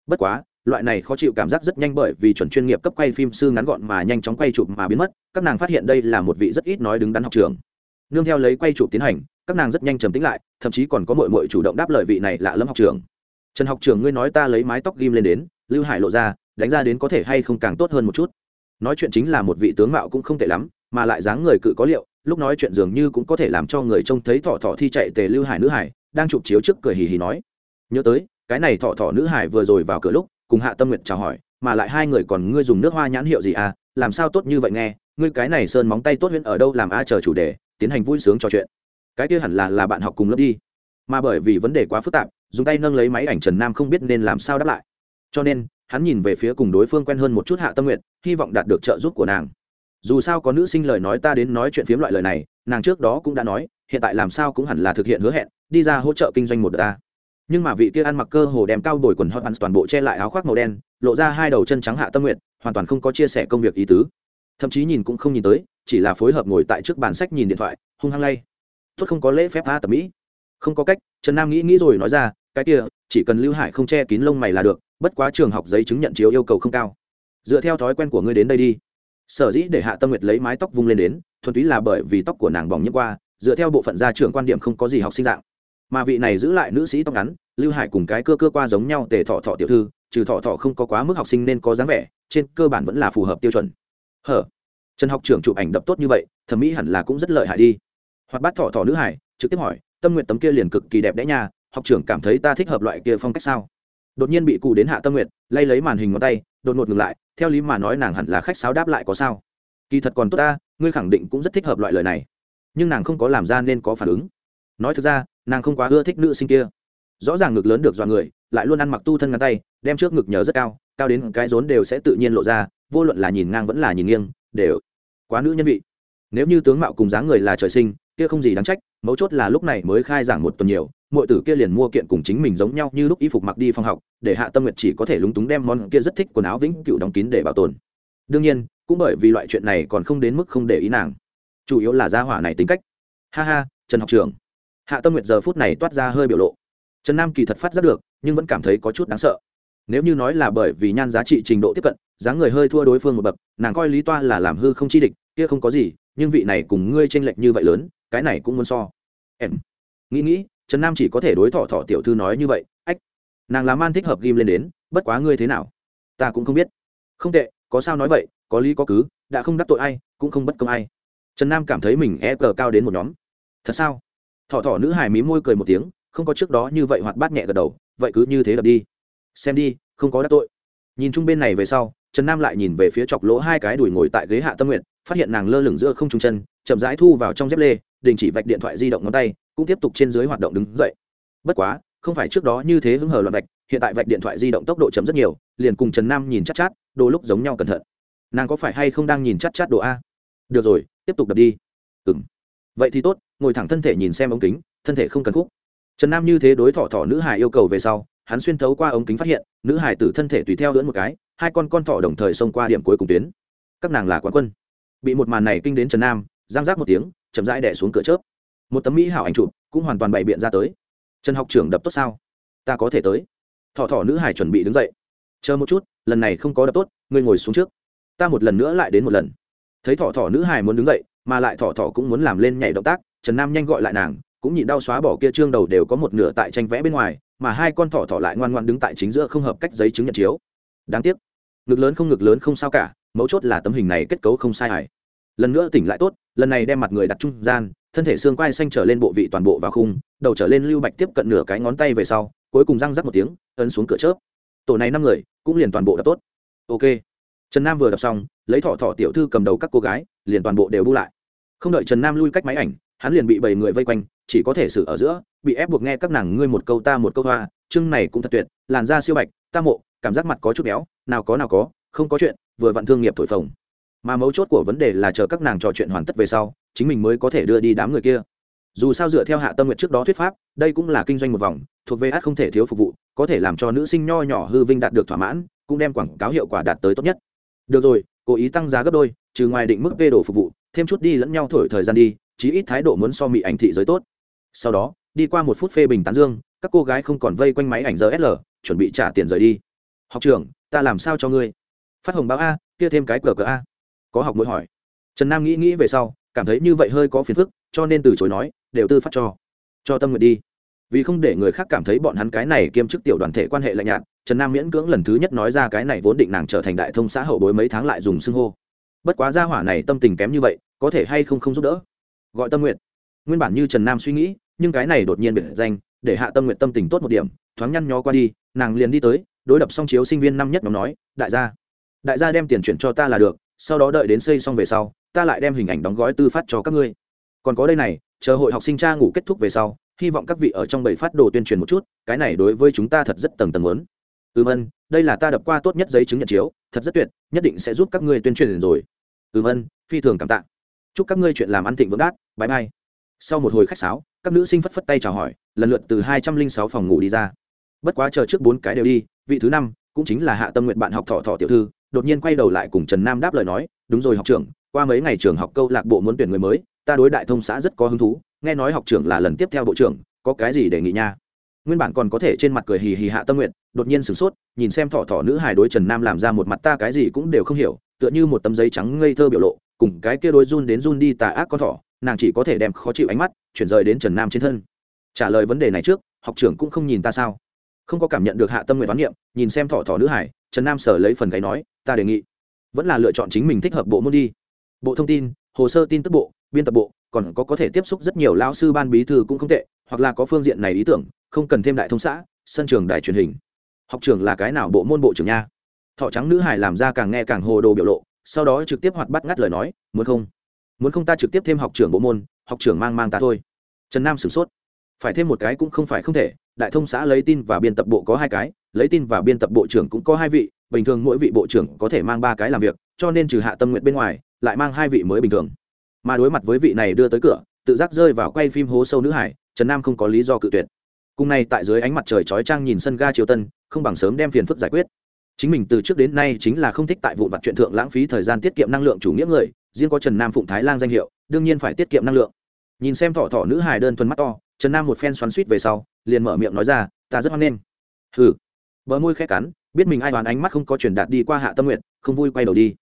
bất quá, loại này khó chịu cảm giác rất nhanh bởi vì chuẩn chuyên nghiệp cấp quay phim sư ngắn gọn mà nhanh chóng quay chụp mà biến mất, các nàng phát hiện đây là một vị rất ít nói đứng đắn học trường nương theo lấy quay chụp tiến hành, các nàng rất nhanh trầm tính lại, thậm chí còn có mội mội chủ động đáp lời vị này lạ lẫm học trường trần học trường ngươi nói ta lấy mái tóc ghim lên đến. Lưu hải lộ ra, đánh ra đến có thể hay không càng tốt hơn một chút. Nói chuyện chính là một vị tướng mạo cũng không tệ lắm, mà lại dáng người cự có liệu, lúc nói chuyện dường như cũng có thể làm cho người trông thấy thọ thọ thi chạy tề lưu hải nữ hải, đang chụp chiếu trước cười hì hì nói. Nhớ tới cái này thọ thọ nữ hải vừa rồi vào cửa lúc, cùng hạ tâm nguyện chào hỏi, mà lại hai người còn ngươi dùng nước hoa nhãn hiệu gì à làm sao tốt như vậy nghe, ngươi cái này sơn móng tay tốt huyễn ở đâu làm a, chờ chủ đề, tiến hành vui sướng trò chuyện. Cái kia hẳn là là bạn học cùng lớp đi. Mà bởi vì vấn đề quá phức tạp, dùng tay nâng lấy máy ảnh trần nam không biết nên làm sao đáp lại. Cho nên, hắn nhìn về phía cùng đối phương quen hơn một chút hạ tâm nguyện hy vọng đạt được trợ giúp của nàng. Dù sao có nữ sinh lời nói ta đến nói chuyện phiếm loại lời này, nàng trước đó cũng đã nói, hiện tại làm sao cũng hẳn là thực hiện hứa hẹn, đi ra hỗ trợ kinh doanh một đợt ta nhưng mà vị kia ăn mặc cơ hồ đem cao đổi quần hot pants toàn bộ che lại áo khoác màu đen, lộ ra hai đầu chân trắng hạ tâm nguyện hoàn toàn không có chia sẻ công việc ý tứ. Thậm chí nhìn cũng không nhìn tới, chỉ là phối hợp ngồi tại trước bàn sách nhìn điện thoại, hung hăng lay. Tuất không có lễ phép tha tập mỹ. Không có cách, trần nam nghĩ nghĩ rồi nói ra, cái kia, chỉ cần lưu hải không che kín lông mày là được, bất quá trường học giấy chứng nhận chiếu yêu cầu không cao. Dựa theo thói quen của ngươi đến đây đi. Sở dĩ để hạ tâm nguyệt lấy mái tóc vung lên đến, thuần túy là bởi vì tóc của nàng bỏng nhiễm qua, dựa theo bộ phận gia trưởng quan điểm không có gì học sinh dạng mà vị này giữ lại nữ sĩ tóc ngắn, lưu hải cùng cái cơ cơ qua giống nhau tề thọ thọ tiểu thư, trừ thọ thọ không có quá mức học sinh nên có dáng vẻ, trên cơ bản vẫn là phù hợp tiêu chuẩn. Hở? Trần học trưởng chụp ảnh đập tốt như vậy, thẩm mỹ hẳn là cũng rất lợi hại đi. Hoặc bắt thọ thọ nữ hải, trực tiếp hỏi, tâm nguyện tấm kia liền cực kỳ đẹp đẽ nha, học trưởng cảm thấy ta thích hợp loại kia phong cách sao? Đột nhiên bị cụ đến hạ tâm nguyện, lay lấy màn hình ngón tay, đột ngột ngừng lại, theo lý mà nói nàng hẳn là khách sáo đáp lại có sao. Kỳ thật còn tốt ta, ngươi khẳng định cũng rất thích hợp loại lời này. Nhưng nàng không có làm ra nên có phản ứng. Nói thực ra nàng không quá ưa thích nữ sinh kia. Rõ ràng ngực lớn được dọa người, lại luôn ăn mặc tu thân ngắn tay, đem trước ngực nhớ rất cao cao đến cái rốn đều sẽ tự nhiên lộ ra, vô luận là nhìn ngang vẫn là nhìn nghiêng, đều quá nữ nhân vị. Nếu như tướng mạo cùng dáng người là trời sinh, kia không gì đáng trách, mấu chốt là lúc này mới khai giảng một tuần nhiều mọi tử kia liền mua kiện cùng chính mình giống nhau như lúc y phục mặc đi phòng học, để hạ tâm nguyệt chỉ có thể lúng túng đem món kia rất thích quần áo vĩnh cựu đóng kín để bảo tồn. Đương nhiên, cũng bởi vì loại chuyện này còn không đến mức không để ý nàng. Chủ yếu là gia hỏa này tính cách. Ha ha, trần học trường hạ tâm nguyệt giờ phút này toát ra hơi biểu lộ. Trần nam kỳ thật phát giác được, nhưng vẫn cảm thấy có chút đáng sợ. Nếu như nói là bởi vì nhan giá trị trình độ tiếp cận, dáng người hơi thua đối phương một bậc, nàng coi lý toa là làm hư không chi địch, kia không có gì, nhưng vị này cùng ngươi tranh lệch như vậy lớn, cái này cũng muốn so. Em. Nghĩ nghĩ, trần nam chỉ có thể đối thọ thọ tiểu thư nói như vậy, ách, nàng làm man thích hợp ghim lên đến, bất quá ngươi thế nào? Ta cũng không biết. Không tệ, có sao nói vậy, có lý có cứ, đã không đắc tội ai, cũng không bất công ai. Trần nam cảm thấy mình e cờ cao đến một nhóm. Thật sao? Thỏ thỏ nữ hài mí môi cười một tiếng không có trước đó như vậy hoạt bát nhẹ gật đầu vậy cứ như thế đập đi. Xem đi không có đắc tội. Nhìn chung bên này về sau trần nam lại nhìn về phía chọc lỗ hai cái đùi ngồi tại ghế hạ tâm nguyện phát hiện nàng lơ lửng giữa không trung chân chậm rãi thu vào trong dép lê đình chỉ vạch điện thoại di động ngón tay cũng tiếp tục trên dưới hoạt động đứng dậy. Bất quá không phải trước đó như thế hứng hờ loạn vạch hiện tại vạch điện thoại di động tốc độ chậm rất nhiều liền cùng trần nam nhìn chắc chát, chát đồ lúc giống nhau cẩn thận. Nàng có phải hay không đang nhìn chắc chát, chát đồ a? Được rồi tiếp tục đập đi. Ừng vậy thì tốt, ngồi thẳng thân thể nhìn xem ống kính, thân thể không cần khúc. Trần nam như thế đối thọ thọ nữ hải yêu cầu về sau, hắn xuyên thấu qua ống kính phát hiện, nữ hải tử thân thể tùy theo lưỡn một cái, hai con con thọ đồng thời xông qua điểm cuối cùng tuyến. Các nàng là quán quân. Bị một màn này kinh đến trần nam giang giác một tiếng, chậm rãi đẻ xuống cửa chớp. Một tấm mỹ hảo ảnh chụp cũng hoàn toàn bày biện ra tới. Trần học trưởng đập tốt sao? Ta có thể tới. Thọ thọ nữ hải chuẩn bị đứng dậy. Chờ một chút, lần này không có đập tốt, ngươi ngồi xuống trước. Ta một lần nữa lại đến một lần. Thấy thọ thọ nữ hải muốn đứng dậy mà lại thỏ thỏ cũng muốn làm lên nhảy động tác, trần nam nhanh gọi lại nàng, cũng nhịn đau xóa bỏ kia trương đầu đều có một nửa tại tranh vẽ bên ngoài, mà hai con thỏ thỏ lại ngoan ngoan đứng tại chính giữa không hợp cách giấy chứng nhận chiếu. Đáng tiếc, ngực lớn không ngực lớn không sao cả, mấu chốt là tấm hình này kết cấu không sai hài. Lần nữa tỉnh lại tốt, lần này đem mặt người đặt trung gian, thân thể xương quai xanh trở lên bộ vị toàn bộ vào khung, đầu trở lên lưu bạch tiếp cận nửa cái ngón tay về sau, cuối cùng răng rắc một tiếng, ấn xuống cửa chớp. Tổ này năm người, cũng liền toàn bộ đập tốt. Ok. Trần nam vừa đập xong, lấy thỏ thỏ tiểu thư cầm đầu các cô gái, liền toàn bộ đều bu lại không đợi trần nam lui cách máy ảnh, hắn liền bị bảy người vây quanh, chỉ có thể xử ở giữa, bị ép buộc nghe các nàng ngươi một câu ta một câu hoa, chương này cũng thật tuyệt, làn da siêu bạch, ta mộ, cảm giác mặt có chút béo, nào có nào có, không có chuyện, vừa vặn thương nghiệp thổi phồng. Mà mấu chốt của vấn đề là chờ các nàng trò chuyện hoàn tất về sau, chính mình mới có thể đưa đi đám người kia. Dù sao dựa theo hạ tâm nguyện trước đó thuyết pháp, đây cũng là kinh doanh một vòng, thuộc về át không thể thiếu phục vụ, có thể làm cho nữ sinh nho nhỏ hư vinh đạt được thỏa mãn, cũng đem quảng cáo hiệu quả đạt tới tốt nhất. Được rồi, cố ý tăng giá gấp đôi, trừ ngoài định mức vê đồ phục vụ thêm chút đi lẫn nhau thổi thời gian đi, chí ít thái độ muốn so mị ảnh thị giới tốt. Sau đó, đi qua một phút phê bình tán dương, các cô gái không còn vây quanh máy ảnh giờ sl chuẩn bị trả tiền rời đi. Học trưởng, ta làm sao cho ngươi? Phát hồng báo a, kia thêm cái cờ cờ a. Có học mỗi hỏi. Trần nam nghĩ nghĩ về sau, cảm thấy như vậy hơi có phiền phức, cho nên từ chối nói, đều tư phát cho. Cho tâm nguyện đi. Vì không để người khác cảm thấy bọn hắn cái này kiêm chức tiểu đoàn thể quan hệ lạnh nhạt, trần nam miễn cưỡng lần thứ nhất nói ra cái này vốn định nàng trở thành đại thông xã hậu bối mấy tháng lại dùng xưng hô. Bất quá gia hỏa này tâm tình kém như vậy có thể hay không không giúp đỡ. Gọi tâm nguyện nguyên bản như trần nam suy nghĩ, nhưng cái này đột nhiên biệt danh, để hạ tâm nguyện tâm tình tốt một điểm, thoáng nhăn nhó qua đi, nàng liền đi tới, đối đập xong chiếu sinh viên năm nhất nhóm nói, đại gia đại gia đem tiền chuyển cho ta là được, sau đó đợi đến xây xong về sau, ta lại đem hình ảnh đóng gói tư phát cho các ngươi. Còn có đây này, chờ hội học sinh cha ngủ kết thúc về sau, hy vọng các vị ở trong bảy phát đồ tuyên truyền một chút, cái này đối với chúng ta thật rất tầng tầng lớn ừm ân đây là ta đập qua tốt nhất giấy chứng nhận chiếu, thật rất tuyệt, nhất định sẽ giúp các ngươi tuyên truyền rồi. Ừm ân phi thường cảm tạ chúc các ngươi chuyện làm ăn thịnh vượng đát bãi mai sau một hồi khách sáo, các nữ sinh phất phất tay chào hỏi, lần lượt từ hai trăm linh sáu phòng ngủ đi ra. Bất quá chờ trước bốn cái đều đi, vị thứ năm, cũng chính là hạ tâm nguyện bạn học thọ thọ tiểu thư, đột nhiên quay đầu lại cùng trần nam đáp lời nói, đúng rồi học trưởng, qua mấy ngày trường học câu lạc bộ muốn tuyển người mới, ta đối đại thông xã rất có hứng thú, nghe nói học trưởng là lần tiếp theo bộ trưởng, có cái gì để nghị nha? Nguyên bản còn có thể trên mặt cười hì hì hạ tâm nguyện đột nhiên sửng sốt, nhìn xem thọ thọ nữ hài đối trần nam làm ra một mặt ta cái gì cũng đều không hiểu, tựa như một tấm giấy trắng ngây thơ biểu lộ cùng cái kia đối run đến run đi tà ác con thỏ, nàng chỉ có thể đem khó chịu ánh mắt chuyển rời đến trần nam trên thân. Trả lời vấn đề này trước, học trưởng cũng không nhìn ta sao? Không có cảm nhận được hạ tâm nguyện toán niệm, nhìn xem thọ thọ nữ hải, trần nam sở lấy phần gáy nói, ta đề nghị, vẫn là lựa chọn chính mình thích hợp bộ môn đi. Bộ thông tin, hồ sơ tin tức bộ, biên tập bộ, còn có có thể tiếp xúc rất nhiều lao sư ban bí thư cũng không tệ, hoặc là có phương diện này ý tưởng, không cần thêm đại thông xã, sân trường đài truyền hình. Học trường là cái nào bộ môn bộ trưởng nha? Thọ trắng nữ hải làm ra càng nghe càng hồ đồ biểu lộ sau đó trực tiếp hoạt bắt ngắt lời nói, muốn không? Muốn không ta trực tiếp thêm học trưởng bộ môn, học trưởng mang mang ta thôi. Trần nam sửng sốt. Phải thêm một cái cũng không phải không thể, đại thông xã lấy tin và biên tập bộ có hai cái, lấy tin và biên tập bộ trưởng cũng có hai vị, bình thường mỗi vị bộ trưởng có thể mang ba cái làm việc, cho nên trừ hạ tâm nguyện bên ngoài, lại mang hai vị mới bình thường. Mà đối mặt với vị này đưa tới cửa, tự giác rơi vào quay phim hố sâu nữ hải, trần nam không có lý do cự tuyệt. Cùng này tại dưới ánh mặt trời chói trang nhìn sân ga triều tân, không bằng sớm đem phiền phức giải quyết chính mình từ trước đến nay chính là không thích tại vụ vặt chuyện thượng lãng phí thời gian tiết kiệm năng lượng chủ nghĩa người, riêng có trần nam phụng thái lan danh hiệu, đương nhiên phải tiết kiệm năng lượng. Nhìn xem thỏ thỏ nữ hài đơn thuần mắt to, trần nam một phen xoắn suýt về sau, liền mở miệng nói ra, ta rất hoan nghênh. Hừ. Bờ môi khẽ cắn, biết mình ai đoán ánh mắt không có truyền đạt đi qua hạ tâm nguyện không vui quay đầu đi.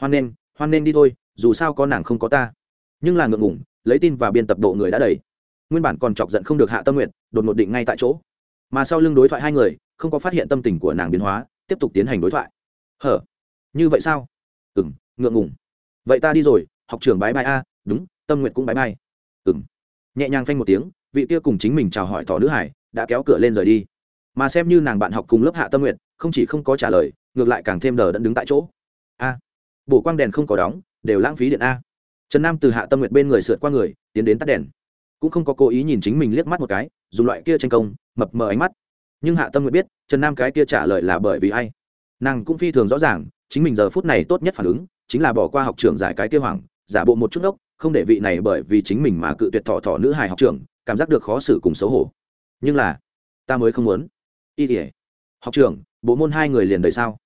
Hoan nghênh hoan nghênh đi thôi, dù sao có nàng không có ta. Nhưng là ngượng ngủng lấy tin và biên tập độ người đã đầy. Nguyên bản còn chọc giận không được hạ tâm nguyện đột ngột định ngay tại chỗ. Mà sau lưng đối thoại hai người, không có phát hiện tâm tình của nàng biến hóa tiếp tục tiến hành đối thoại. Hở? Như vậy sao? Ừ m ngượng ngùng. Vậy ta đi rồi, học trưởng bái bai a, đúng, tâm nguyện cũng bái bai. Ừ m nhẹ nhàng phanh một tiếng, vị kia cùng chính mình chào hỏi thỏ nữ hải đã kéo cửa lên rời đi. Mà xem như nàng bạn học cùng lớp hạ tâm nguyện không chỉ không có trả lời, ngược lại càng thêm đờ đẫn đứng tại chỗ. A. Bổ quang đèn không có đóng, đều lãng phí điện a. Trần nam từ hạ tâm nguyện bên người sượt qua người, tiến đến tắt đèn. Cũng không có cố ý nhìn chính mình liếc mắt một cái, dùng loại kia tranh công, mập mờ ánh mắt nhưng hạ tâm nguyện biết, trần nam cái kia trả lời là bởi vì ai. Nàng cũng phi thường rõ ràng, chính mình giờ phút này tốt nhất phản ứng, chính là bỏ qua học trưởng giải cái kia hoảng, giả bộ một chút đốc, không để vị này bởi vì chính mình mà cự tuyệt thọ thọ nữ hài học trưởng, cảm giác được khó xử cùng xấu hổ. Nhưng là, ta mới không muốn. Y tỉa học trưởng, bộ môn hai người liền đời sao?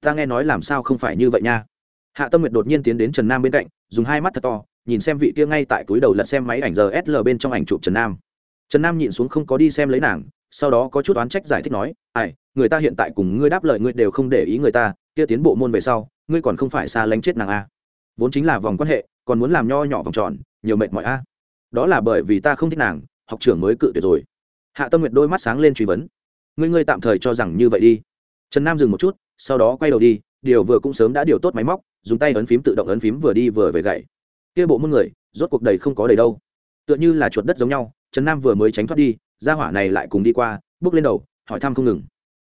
Ta nghe nói làm sao không phải như vậy nha. Hạ tâm nguyệt đột nhiên tiến đến trần nam bên cạnh, dùng hai mắt thật to, nhìn xem vị kia ngay tại túi đầu lật xem máy ảnh giờ sl bên trong ảnh chụp trần nam. Trần nam nhịn xuống không có đi xem lấy nàng sau đó có chút oán trách giải thích nói, ai, người ta hiện tại cùng ngươi đáp lời ngươi đều không để ý người ta, kia tiến bộ môn về sau, ngươi còn không phải xa lánh chết nàng a. Vốn chính là vòng quan hệ, còn muốn làm nho nhỏ vòng tròn, nhiều mệt mỏi a. Đó là bởi vì ta không thích nàng, học trưởng mới cự tuyệt rồi. Hạ tâm nguyệt đôi mắt sáng lên truy vấn. Ngươi ngươi tạm thời cho rằng như vậy đi. Trần nam dừng một chút, sau đó quay đầu đi, điều vừa cũng sớm đã điều tốt máy móc, dùng tay ấn phím tự động ấn phím vừa đi vừa về gậy. Kia bộ môn người, rốt cuộc đầy không có đầy đâu. Tựa như là chuột đất giống nhau, trần nam vừa mới tránh thoát đi gia hỏa này lại cùng đi qua, bước lên đầu, hỏi thăm không ngừng.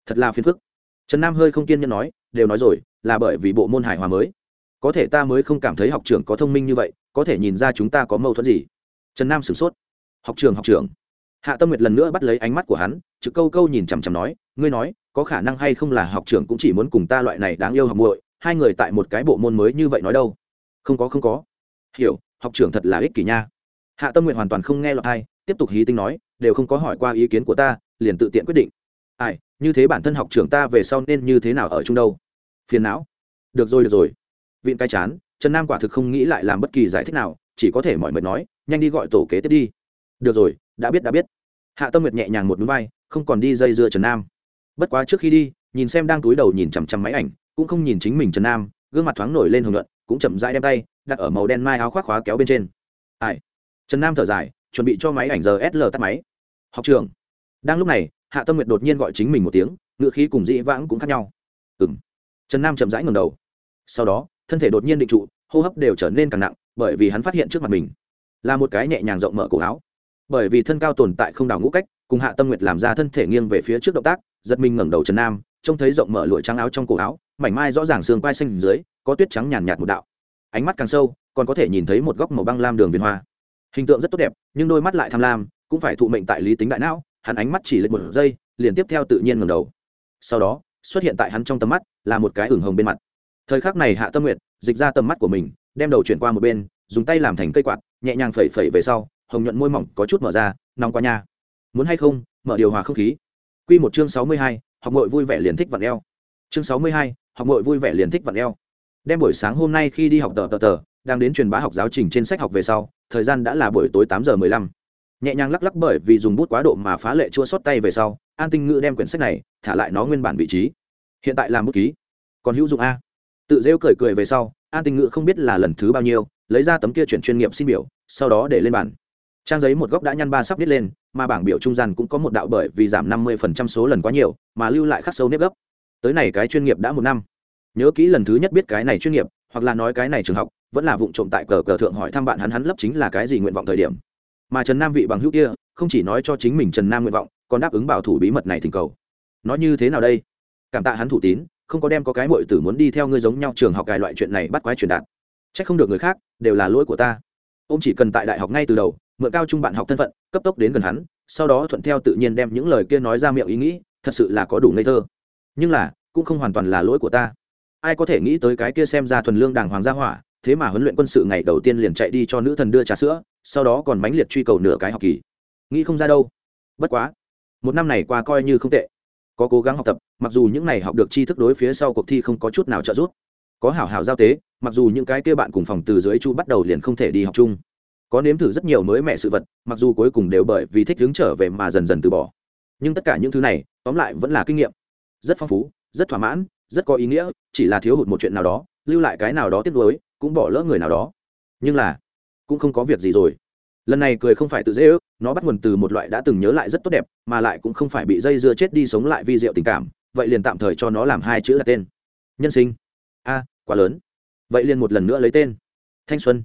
Thật là phiền phức. Trần nam hơi không kiên nhẫn nói, đều nói rồi, là bởi vì bộ môn hải hòa mới. Có thể ta mới không cảm thấy học trưởng có thông minh như vậy, có thể nhìn ra chúng ta có mâu thuẫn gì. Trần nam sửng sốt. Học trường học trường hạ tâm nguyệt lần nữa bắt lấy ánh mắt của hắn chữ câu câu nhìn chằm chằm nói, ngươi nói, có khả năng hay không là học trưởng cũng chỉ muốn cùng ta loại này đáng yêu học muội, hai người tại một cái bộ môn mới như vậy nói đâu? Không có không có. Hiểu, học trưởng thật là ích kỷ nha. Hạ tâm nguyện hoàn toàn không nghe lọt hay tiếp tục hí tinh nói đều không có hỏi qua ý kiến của ta, liền tự tiện quyết định. Ai, như thế bản thân học trưởng ta về sau nên như thế nào ở chung đâu? Phiền não. Được rồi được rồi. Viện cai chán, trần nam quả thực không nghĩ lại làm bất kỳ giải thích nào, chỉ có thể mọi mệt nói, nhanh đi gọi tổ kế tiếp đi. Được rồi, đã biết đã biết. Hạ tâm nguyệt nhẹ nhàng một núi vai, không còn đi dây dưa trần nam. Bất quá trước khi đi, nhìn xem đang túi đầu nhìn chằm chằm máy ảnh, cũng không nhìn chính mình trần nam, gương mặt thoáng nổi lên hồng luận cũng chậm rãi đem tay đặt ở màu đen mai áo khoác khóa kéo bên trên. Ai? Trần nam thở dài chuẩn bị cho máy ảnh giờ sl tắt máy. Học trường. Đang lúc này, hạ tâm nguyệt đột nhiên gọi chính mình một tiếng ngựa khí cùng dĩ vãng cũng khác nhau. Ừ m trần nam chậm rãi ngầm đầu. Sau đó, thân thể đột nhiên định trụ, hô hấp đều trở nên càng nặng, bởi vì hắn phát hiện trước mặt mình là một cái nhẹ nhàng rộng mở cổ áo. Bởi vì thân cao tồn tại không đào ngũ cách, cùng hạ tâm nguyệt làm ra thân thể nghiêng về phía trước động tác, giật mình ngẩng đầu trần nam, trông thấy rộng mở lụa trắng áo trong cổ áo, mảnh mai rõ ràng xương quai xanh dưới, có tuyết trắng nhàn nhạt một đạo. Ánh mắt càng sâu, còn có thể nhìn thấy một góc màu băng lam đường viền hoa hình tượng rất tốt đẹp, nhưng đôi mắt lại tham lam, cũng phải thụ mệnh tại lý tính đại não, hắn ánh mắt chỉ lên một giây, liền tiếp theo tự nhiên ngẩng đầu. Sau đó, xuất hiện tại hắn trong tầm mắt, là một cái ửng hồng bên mặt. Thời khắc này hạ tâm nguyệt dịch ra tầm mắt của mình, đem đầu chuyển qua một bên, dùng tay làm thành cây quạt, nhẹ nhàng phẩy phẩy về sau, hồng nhuận môi mỏng có chút mở ra, nóng qua nha. Muốn hay không, mở điều hòa không khí. Q một chương sáu mươi hai, học nội vui vẻ liền thích vặn eo. Chương sáu mươi hai, học nội vui vẻ liền thích vặn eo. Đem buổi sáng hôm nay khi đi học tờ tờ tờ đang đến truyền bá học giáo trình trên sách học về sau, thời gian đã là buổi tối tám giờ mười lăm. Nhẹ nhàng lắc lắc bởi vì dùng bút quá độ mà phá lệ chua xót tay về sau, an tinh ngữ đem quyển sách này thả lại nó nguyên bản vị trí. Hiện tại làm bút ký. Còn hữu dụng a. Tự rêu cười cười về sau, an tinh ngữ không biết là lần thứ bao nhiêu, lấy ra tấm kia chuyển chuyên nghiệp xin biểu, sau đó để lên bản trang giấy một góc đã nhăn ba sắp viết lên, mà bảng biểu trung gian cũng có một đạo bởi vì giảm năm mươi số lần quá nhiều, mà lưu lại khắc sâu nếp gấp. Tới này cái chuyên nghiệp đã một năm nhớ kỹ lần thứ nhất biết cái này chuyên nghiệp, hoặc là nói cái này trường học, vẫn là vụ trộm tại cờ cờ thượng hỏi thăm bạn hắn hắn lấp chính là cái gì nguyện vọng thời điểm. Mà trần nam vị bằng hữu kia, không chỉ nói cho chính mình trần nam nguyện vọng, còn đáp ứng bảo thủ bí mật này thỉnh cầu. Nói như thế nào đây? Cảm tạ hắn thủ tín, không có đem có cái mội tử muốn đi theo ngươi giống nhau trường học cài loại chuyện này bắt quái truyền đạt. C h ắ c không được người khác, đều là lỗi của ta. Ông chỉ cần tại đại học ngay từ đầu, mượn cao trung bạn học thân phận, cấp tốc đến gần hắn, sau đó thuận theo tự nhiên đem những lời kia nói ra miệng ý nghĩ, thật sự là có đủ ngây thơ. Nhưng là, cũng không hoàn toàn là lỗi của ta ai có thể nghĩ tới cái kia xem ra thuần lương đàng hoàng gia hỏa, thế mà huấn luyện quân sự ngày đầu tiên liền chạy đi cho nữ thần đưa trà sữa, sau đó còn mãnh liệt truy cầu nửa cái học kỳ. Nghĩ không ra đâu. Bất quá, một năm này qua coi như không tệ. Có cố gắng học tập, mặc dù những này học được tri thức đối phía sau cuộc thi không có chút nào trợ giúp. Có hảo hảo giao tế, mặc dù những cái kia bạn cùng phòng từ dưới chu bắt đầu liền không thể đi học chung. Có nếm thử rất nhiều mới mẹ sự vật, mặc dù cuối cùng đều bởi vì thích hướng trở về mà dần dần từ bỏ. Nhưng tất cả những thứ này, tóm lại vẫn là kinh nghiệm. Rất phong phú, rất thỏa mãn rất có ý nghĩa, chỉ là thiếu hụt một chuyện nào đó, lưu lại cái nào đó tiếp nối cũng bỏ lỡ người nào đó. Nhưng là, cũng không có việc gì rồi. Lần này cười không phải tự dễ ước, nó bắt nguồn từ một loại đã từng nhớ lại rất tốt đẹp, mà lại cũng không phải bị dây dưa chết đi sống lại vi diệu tình cảm, vậy liền tạm thời cho nó làm hai chữ là tên. Nhân sinh. A, quá lớn. Vậy liền một lần nữa lấy tên. Thanh xuân.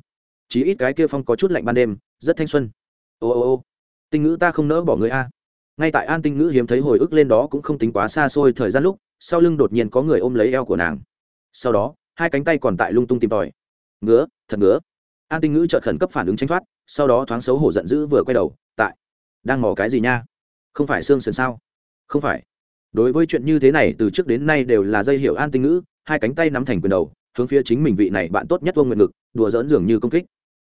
Chí ít cái kia phong có chút lạnh ban đêm, rất thanh xuân. Ô ô ô. Tinh ngữ ta không nỡ bỏ người a. Ngay tại an tinh ngữ hiếm thấy hồi ức lên đó cũng không tính quá xa xôi thời gian lúc sau lưng đột nhiên có người ôm lấy eo của nàng. Sau đó, hai cánh tay còn tại lung tung tìm tòi. Ngứa, thật ngứa. An tinh ngữ chợt khẩn cấp phản ứng tranh thoát, sau đó thoáng xấu hổ giận dữ vừa quay đầu, tại, đang mò cái gì nha? Không phải xương sườn sao? Không phải. Đối với chuyện như thế này, từ trước đến nay đều là dây hiệu an tinh ngữ, hai cánh tay nắm thành quyền đầu, hướng phía chính mình vị này bạn tốt nhất vương nguyện ngực, đùa dỡn dường như công kích.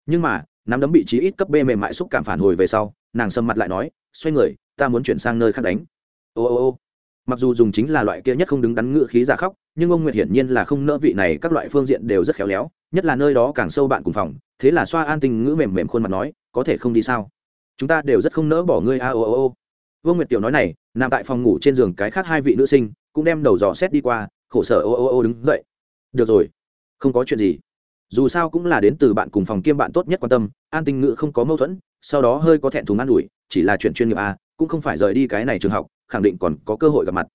Nhưng mà, nắm đấm bị trí ít cấp b mềm mại xúc cảm phản hồi về sau, nàng sầm mặt lại nói, xoay người, ta muốn chuyển sang nơi khác đánh. Ô ô ô mặc dù dùng chính là loại kia nhất không đứng đắn ngựa khí giả khóc, nhưng ông nguyệt hiển nhiên là không nỡ vị này, các loại phương diện đều rất khéo léo, nhất là nơi đó càng sâu bạn cùng phòng, thế là xoa an tình ngữ mềm mềm khuôn mặt nói, có thể không đi sao? Chúng ta đều rất không nỡ bỏ ngươi a, ô ô ô. Vương nguyệt tiểu nói này, nằm tại phòng ngủ trên giường cái khác hai vị nữ sinh, cũng đem đầu dò xét đi qua, khổ sở, ô ô ô đứng dậy. Được rồi, không có chuyện gì. Dù sao cũng là đến từ bạn cùng phòng kiêm bạn tốt nhất quan tâm, an tinh ngữ không có mâu thuẫn, sau đó hơi có thẹn thùng an ủi, chỉ là chuyện chuyên nghiệp a, cũng không phải rời đi cái này trường học khẳng định còn có cơ hội gặp mặt.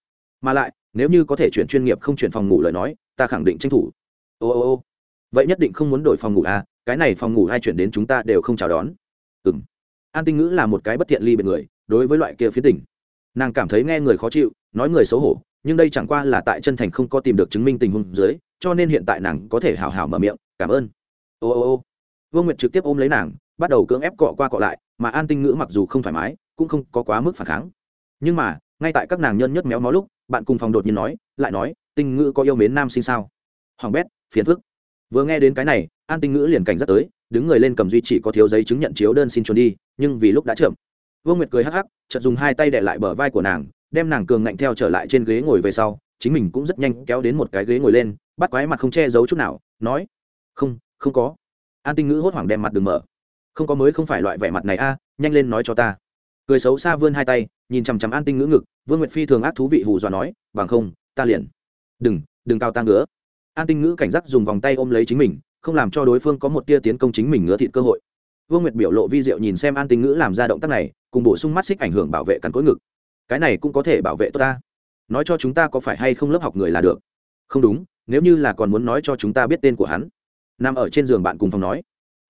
Mà lại, nếu như có thể chuyển chuyên nghiệp không chuyển phòng ngủ lời nói, ta khẳng định tranh thủ. Ô ô ô, vậy nhất định không muốn đổi phòng ngủ à cái này phòng ngủ ai chuyển đến chúng ta đều không chào đón. Ừ m an tinh ngữ là một cái bất thiện ly biệt người, đối với loại kia phía tỉnh nàng cảm thấy nghe người khó chịu, nói người xấu hổ, nhưng đây chẳng qua là tại chân thành không có tìm được chứng minh tình huống dưới, cho nên hiện tại nàng có thể hào hào mở miệng, cảm ơn. Ô ô ô. Vương nguyệt trực tiếp ôm lấy nàng, bắt đầu cưỡng ép cọ qua cọ lại, mà an tinh ngữ mặc dù không thoải mái, cũng không có quá mức phản kháng. Nhưng mà ngay tại các nàng nhân nhất méo mó lúc, bạn cùng phòng đột nhiên nói, lại nói, tinh ngữ có yêu mến nam sinh sao? Hoàng bét, phiền phức. Vừa nghe đến cái này, an tinh ngữ liền cảnh giác tới, đứng người lên cầm duy chỉ có thiếu giấy chứng nhận chiếu đơn xin trốn đi, nhưng vì lúc đã chậm. Vương nguyệt cười hắc hắc, chợt dùng hai tay đệ lại bờ vai của nàng, đem nàng cường ngạnh theo trở lại trên ghế ngồi về sau, chính mình cũng rất nhanh kéo đến một cái ghế ngồi lên, bắt quái mặt không che giấu chút nào, nói, không không có. An tinh ngữ hốt hoảng đem mặt đừng mở. Không có mới không phải loại vẻ mặt này a, nhanh lên nói cho ta. Cười xấu xa vươn hai tay nhìn chằm chằm an tinh ngữ ngực, vương nguyệt phi thường ác thú vị hù dọa nói, bằng không, ta liền đừng đừng cao ta ngứa an tinh ngữ cảnh giác dùng vòng tay ôm lấy chính mình, không làm cho đối phương có một tia tiến công chính mình ngứa thịt cơ hội. Vương nguyệt biểu lộ vi diệu nhìn xem an tinh ngữ làm ra động tác này, cùng bổ sung mắt xích ảnh hưởng bảo vệ cắn cối ngực. Cái này cũng có thể bảo vệ tốt ta. Nói cho chúng ta có phải hay không lớp học người là được? Không đúng, nếu như là còn muốn nói cho chúng ta biết tên của hắn. Nằm ở trên giường bạn cùng phòng nói.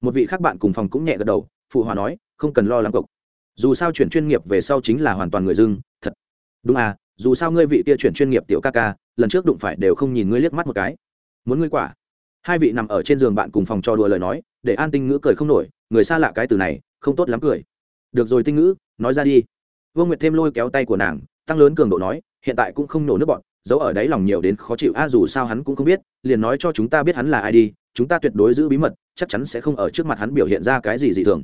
Một vị khác bạn cùng phòng cũng nhẹ gật đầu, phụ hòa nói, không cần lo lắng cộc dù sao chuyển chuyên nghiệp về sau chính là hoàn toàn người dưng, thật. Đúng à dù sao ngươi vị kia chuyển chuyên nghiệp tiểu ca ca, lần trước đụng phải đều không nhìn ngươi liếc mắt một cái. Muốn ngươi quả. Hai vị nằm ở trên giường bạn cùng phòng cho đùa lời nói, để an tinh ngữ cười không nổi, người xa lạ cái từ này, không tốt lắm cười. Được rồi tinh ngữ, nói ra đi. Vương nguyệt thêm lôi kéo tay của nàng, tăng lớn cường độ nói, hiện tại cũng không nổ nước bọn, giấu ở đáy lòng nhiều đến khó chịu, a, dù sao hắn cũng không biết, liền nói cho chúng ta biết hắn là ai đi, chúng ta tuyệt đối giữ bí mật, chắc chắn sẽ không ở trước mặt hắn biểu hiện ra cái gì dị thường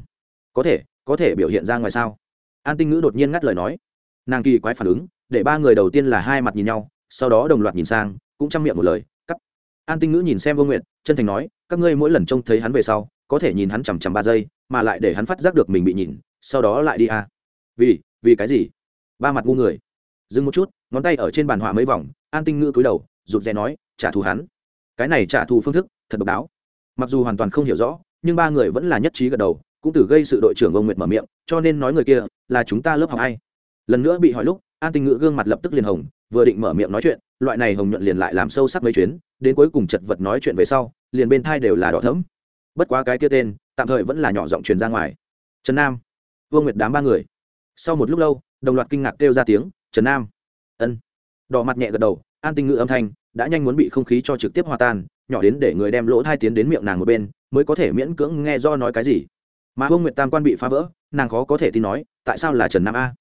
có thể có thể biểu hiện ra ngoài sao? An tinh ngữ đột nhiên ngắt lời nói. Nàng kỳ quái phản ứng, để ba người đầu tiên là hai mặt nhìn nhau, sau đó đồng loạt nhìn sang, cũng chăm miệng một lời, cắt. An tinh ngữ nhìn xem vô nguyện chân thành nói, các ngươi mỗi lần trông thấy hắn về sau, có thể nhìn hắn chằm chằm ba giây, mà lại để hắn phát giác được mình bị nhìn, sau đó lại đi à. vì vì cái gì? Ba mặt ngu người. Dừng một chút, ngón tay ở trên bàn họa mấy vòng, an tinh ngữ cúi đầu, rụt rè nói, trả thù hắn. Cái này trả thù phương thức, thật độc đáo. Mặc dù hoàn toàn không hiểu rõ, nhưng ba người vẫn là nhất trí gật đầu cũng từ gây sự đội trưởng ông nguyệt mở miệng, cho nên nói người kia là chúng ta lớp học hay. Lần nữa bị hỏi lúc, an tinh ngữ gương mặt lập tức liền hồng, vừa định mở miệng nói chuyện, loại này hồng nhuận liền lại làm sâu sắc mấy chuyến, đến cuối cùng chật vật nói chuyện về sau, liền bên thai đều là đỏ thấm bất quá cái kia tên, tạm thời vẫn là nhỏ giọng truyền ra ngoài. Trần nam, vương nguyệt đám ba người. Sau một lúc lâu, đồng loạt kinh ngạc kêu ra tiếng, trần nam. Ân. Đỏ mặt nhẹ gật đầu, an tinh ngữ âm thanh đã nhanh muốn bị không khí cho trực tiếp hòa tan, nhỏ đến để người đem lỗ thai tiến đến miệng nàng một bên, mới có thể miễn cưỡng nghe do nói cái gì mà vương nguyệt tam quan bị phá vỡ, nàng khó có thể tin nói, tại sao là trần nam a?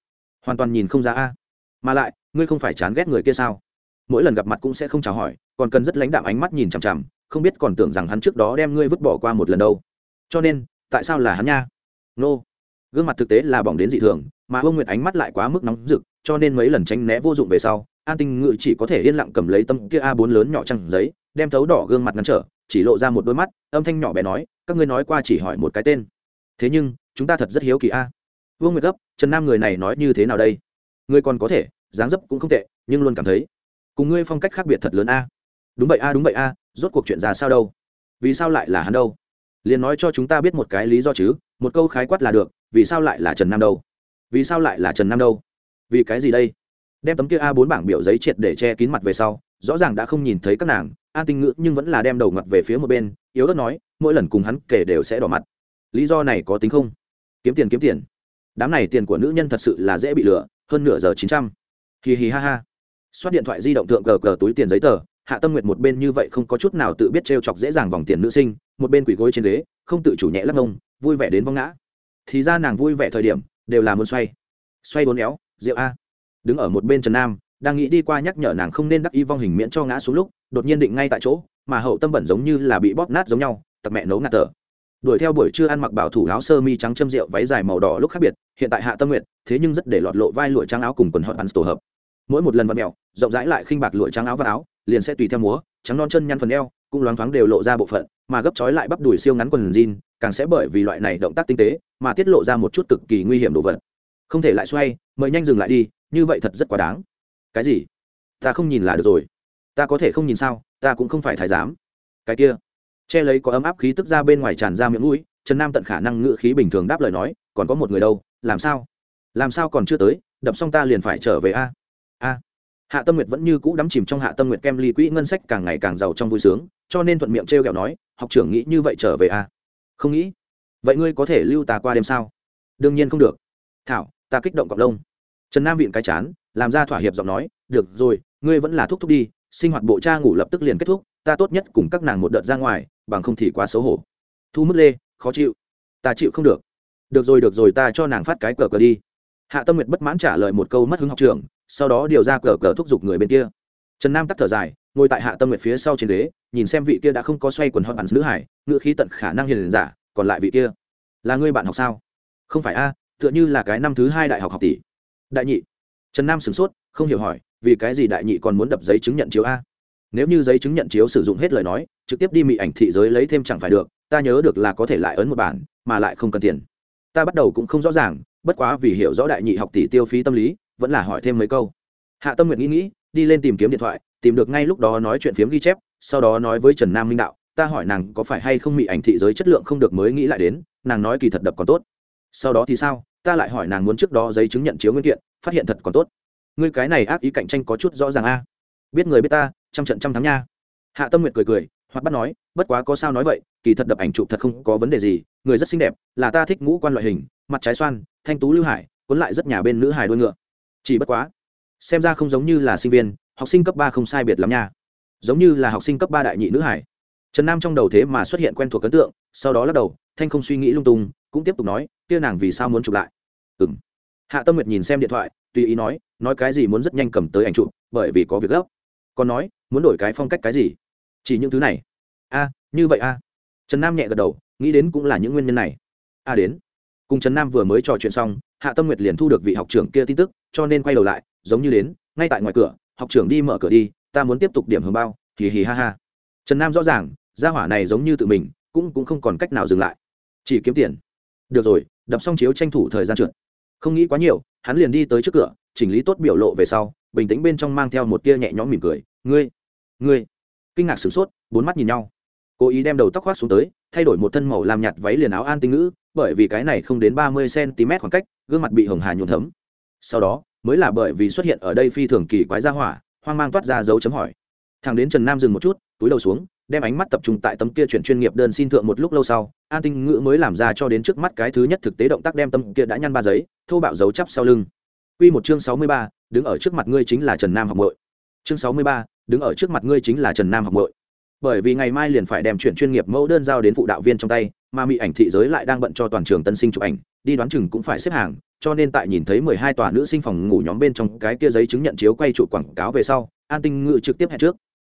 Hoàn toàn nhìn không ra a. Mà lại, ngươi không phải chán ghét người kia sao? Mỗi lần gặp mặt cũng sẽ không chào hỏi, còn cần rất lãnh đạm ánh mắt nhìn chằm chằm, không biết còn tưởng rằng hắn trước đó đem ngươi vứt bỏ qua một lần đâu. Cho nên, tại sao là hắn nha? Nô. Gương mặt thực tế là bỏng đến dị thường, mà Vương nguyệt ánh mắt lại quá mức nóng rực, cho nên mấy lần tránh né vô dụng về sau, an tinh ngự chỉ có thể yên lặng cầm lấy tâm kia a bốn lớn nhỏ trăng giấy, đem thấu đỏ gương mặt ngăn trở, chỉ lộ ra một đôi mắt, âm thanh nhỏ bé nói, các ngươi nói qua chỉ hỏi một cái tên thế nhưng, chúng ta thật rất hiếu kỳ a. Vương nguyệt gấp, trần nam người này nói như thế nào đây? Ngươi còn có thể, dáng dấp cũng không tệ, nhưng luôn cảm thấy, cùng ngươi phong cách khác biệt thật lớn a. Đúng vậy a, đúng vậy a, rốt cuộc chuyện ra sao đâu? Vì sao lại là hắn đâu? Liền nói cho chúng ta biết một cái lý do chứ, một câu khái quát là được, vì sao lại là trần nam đâu? Vì sao lại là trần nam đâu? Vì cái gì đây? Đem tấm kia a bốn bảng biểu giấy triệt để che kín mặt về sau, rõ ràng đã không nhìn thấy các nàng, an tinh ngữ nhưng vẫn là đem đầu ngặt về phía một bên, yếu ớt nói, mỗi lần cùng hắn kể đều sẽ đỏ mặt lý do này có tính không? Kiếm tiền kiếm tiền. Đám này tiền của nữ nhân thật sự là dễ bị lừa, hơn nửa giờ chín trăm. Hì hì ha ha. Xoát điện thoại di động tượng cờ cờ túi tiền giấy tờ, hạ tâm nguyệt một bên như vậy không có chút nào tự biết t r e o chọc dễ dàng vòng tiền nữ sinh, một bên quỷ gối trên ghế, không tự chủ nhẹ lắc ngông vui vẻ đến vong ngã. Thì ra nàng vui vẻ thời điểm, đều là muốn xoay. Xoay bốn éo, rượu a. Đứng ở một bên trần nam, đang nghĩ đi qua nhắc nhở nàng không nên đắc y vong hình miễn cho ngã xuống lúc, đột nhiên định ngay tại chỗ, mà hậu tâm bẩn giống như là bị bóp nát giống nhau tặc mẹ nấu ngạt thở đuổi theo buổi trưa ăn mặc bảo thủ áo sơ mi trắng châm rượu váy dài màu đỏ lúc khác biệt, hiện tại hạ tâm nguyện thế nhưng rất để lọt lộ vai lụa trắng áo cùng quần hot bắn tổ hợp. Mỗi một lần vặn mẹo rộng rãi lại khinh bạc lụa trắng áo và áo, liền sẽ tùy theo múa, trắng non chân nhăn phần eo, cũng loáng thoáng đều lộ ra bộ phận, mà gấp trói lại bắp đùi siêu ngắn quần jean, càng sẽ bởi vì loại này động tác tinh tế, mà tiết lộ ra một chút cực kỳ nguy hiểm đồ vật. Không thể lại xoay, mời nhanh dừng lại đi, như vậy thật rất quá đáng. Cái gì? Ta không nhìn là được rồi. Ta có thể không nhìn sao? Ta cũng không phải thái giám. Cái kia che lấy có ấm áp khí tức ra bên ngoài tràn ra miệng mũi, trần nam tận khả năng ngự khí bình thường đáp lời nói, còn có một người đâu, làm sao? Làm sao còn chưa tới, đập xong ta liền phải trở về a? A. Hạ tâm nguyệt vẫn như cũ đắm chìm trong hạ tâm nguyệt kem ly quỹ ngân sách càng ngày càng giàu trong vui sướng, cho nên thuận miệng t r e o kẹo nói, học trưởng nghĩ như vậy trở về a? Không nghĩ. Vậy ngươi có thể lưu ta qua đêm sao? Đương nhiên không được. Thảo, ta kích động cọc lông. Trần nam vịn cái chán, làm ra thỏa hiệp giọng nói, được rồi, ngươi vẫn là thúc thúc đi, sinh hoạt bộ cha ngủ lập tức liền kết thúc, ta tốt nhất cùng các nàng một đợt ra ngoài bằng không thì quá xấu hổ. Thu mức lê, khó chịu. Ta chịu không được. Được rồi được rồi, ta cho nàng phát cái cờ cờ đi. Hạ tâm nguyệt bất mãn trả lời một câu mất hứng học trường, sau đó điều ra cờ cờ thúc giục người bên kia. Trần nam tắt thở dài, ngồi tại hạ tâm nguyệt phía sau trên ghế, nhìn xem vị kia đã không có xoay quần hot bắn nữ hải, ngữ khí tận khả năng hiền giả, còn lại vị kia. Là người bạn học sao? Không phải a, tựa như là cái năm thứ hai đại học học tỷ. Đại nhị. Trần nam sửng sốt, không hiểu hỏi, vì cái gì đại nhị còn muốn đập giấy chứng nhận chiếu a? Nếu như giấy chứng nhận chiếu sử dụng hết lời nói, trực tiếp đi mị ảnh thị giới lấy thêm chẳng phải được, ta nhớ được là có thể lại ấn một bản, mà lại không cần tiền. Ta bắt đầu cũng không rõ ràng, bất quá vì hiểu rõ đại nhị học tỷ tiêu phí tâm lý, vẫn là hỏi thêm mấy câu. Hạ tâm nguyện nghĩ nghĩ, đi lên tìm kiếm điện thoại, tìm được ngay lúc đó nói chuyện phiếm ghi chép, sau đó nói với trần nam minh đạo, ta hỏi nàng có phải hay không mị ảnh thị giới chất lượng không được mới nghĩ lại đến, nàng nói kỳ thật đập còn tốt. Sau đó thì sao, ta lại hỏi nàng muốn trước đó giấy chứng nhận chiếu nguyên kiện, phát hiện thật còn tốt. Ngươi cái này ác ý cạnh tranh có chút rõ ràng a. Biết người biết ta trăm trận trăm thắng nha. Hạ tâm nguyệt cười cười hoặc bắt nói, bất quá có sao nói vậy, kỳ thật đập ảnh chụp thật không có vấn đề gì, người rất xinh đẹp, là ta thích ngũ quan loại hình, mặt trái xoan, thanh tú lưu hải, cuốn lại rất nhà bên nữ hải đôi ngựa. Chỉ bất quá, xem ra không giống như là sinh viên, học sinh cấp ba không sai biệt lắm nha. Giống như là học sinh cấp ba đại nhị nữ hải trần nam trong đầu thế mà xuất hiện quen thuộc ấn tượng, sau đó lắc đầu, thanh không suy nghĩ lung tung, cũng tiếp tục nói, kia nàng vì sao muốn chụp lại? Ừ m hạ tâm nguyệt nhìn xem điện thoại, tùy ý nói nói cái gì muốn rất nhanh cầm tới ảnh chụp, bởi vì có việc gấp. Còn nói muốn đổi cái phong cách cái gì? Chỉ những thứ này. A, như vậy a. Trần nam nhẹ gật đầu, nghĩ đến cũng là những nguyên nhân này. A đến. Cùng trần nam vừa mới trò chuyện xong, hạ tâm nguyệt liền thu được vị học trưởng kia tin tức, cho nên quay đầu lại, giống như đến, ngay tại ngoài cửa, học trưởng đi mở cửa đi, ta muốn tiếp tục điểm hưởng bao, hì hì ha ha. Trần nam rõ ràng, gia hỏa này giống như tự mình, cũng cũng không còn cách nào dừng lại. Chỉ kiếm tiền. Được rồi, đập xong chiếu tranh thủ thời gian trượt. Không nghĩ quá nhiều, hắn liền đi tới trước cửa, chỉnh lý tốt biểu lộ về sau, bình tĩnh bên trong mang theo một tia nhẹ nhõm mỉm cười. Ngươi ngươi. Kinh ngạc sửng sốt bốn mắt nhìn nhau. Cố ý đem đầu tóc khoác xuống tới thay đổi một thân màu làm nhạt váy liền áo an tinh ngữ bởi vì cái này không đến ba mươi cm khoảng cách gương mặt bị hồng hà nhuộm thấm. Sau đó mới là bởi vì xuất hiện ở đây phi thường kỳ quái ra hỏa hoang mang toát ra dấu chấm hỏi. Thằng đến trần nam dừng một chút túi đầu xuống đem ánh mắt tập trung tại tấm kia chuyển chuyên nghiệp đơn xin thượng một lúc lâu sau an tinh ngữ mới làm ra cho đến trước mắt cái thứ nhất thực tế động tác đem tấm kia đã nhăn ba giấy thô bạo dấu chắp sau lưng. Quy một chương sáu mươi ba, đứng ở trước mặt ngươi chính là Trần Nam học muội. Chương sáu mươi ba, đứng ở trước mặt ngươi chính là Trần Nam học mội Bởi vì ngày mai liền phải đem chuyển chuyên nghiệp mẫu đơn giao đến phụ đạo viên trong tay, mà mỹ ảnh thị giới lại đang bận cho toàn trường tân sinh chụp ảnh, đi đoán chừng cũng phải xếp hàng, cho nên tại nhìn thấy mười hai tòa nữ sinh phòng ngủ nhóm bên trong cái kia giấy chứng nhận chiếu quay trụ quảng cáo về sau, An Tinh Ngự trực tiếp hẹn trước.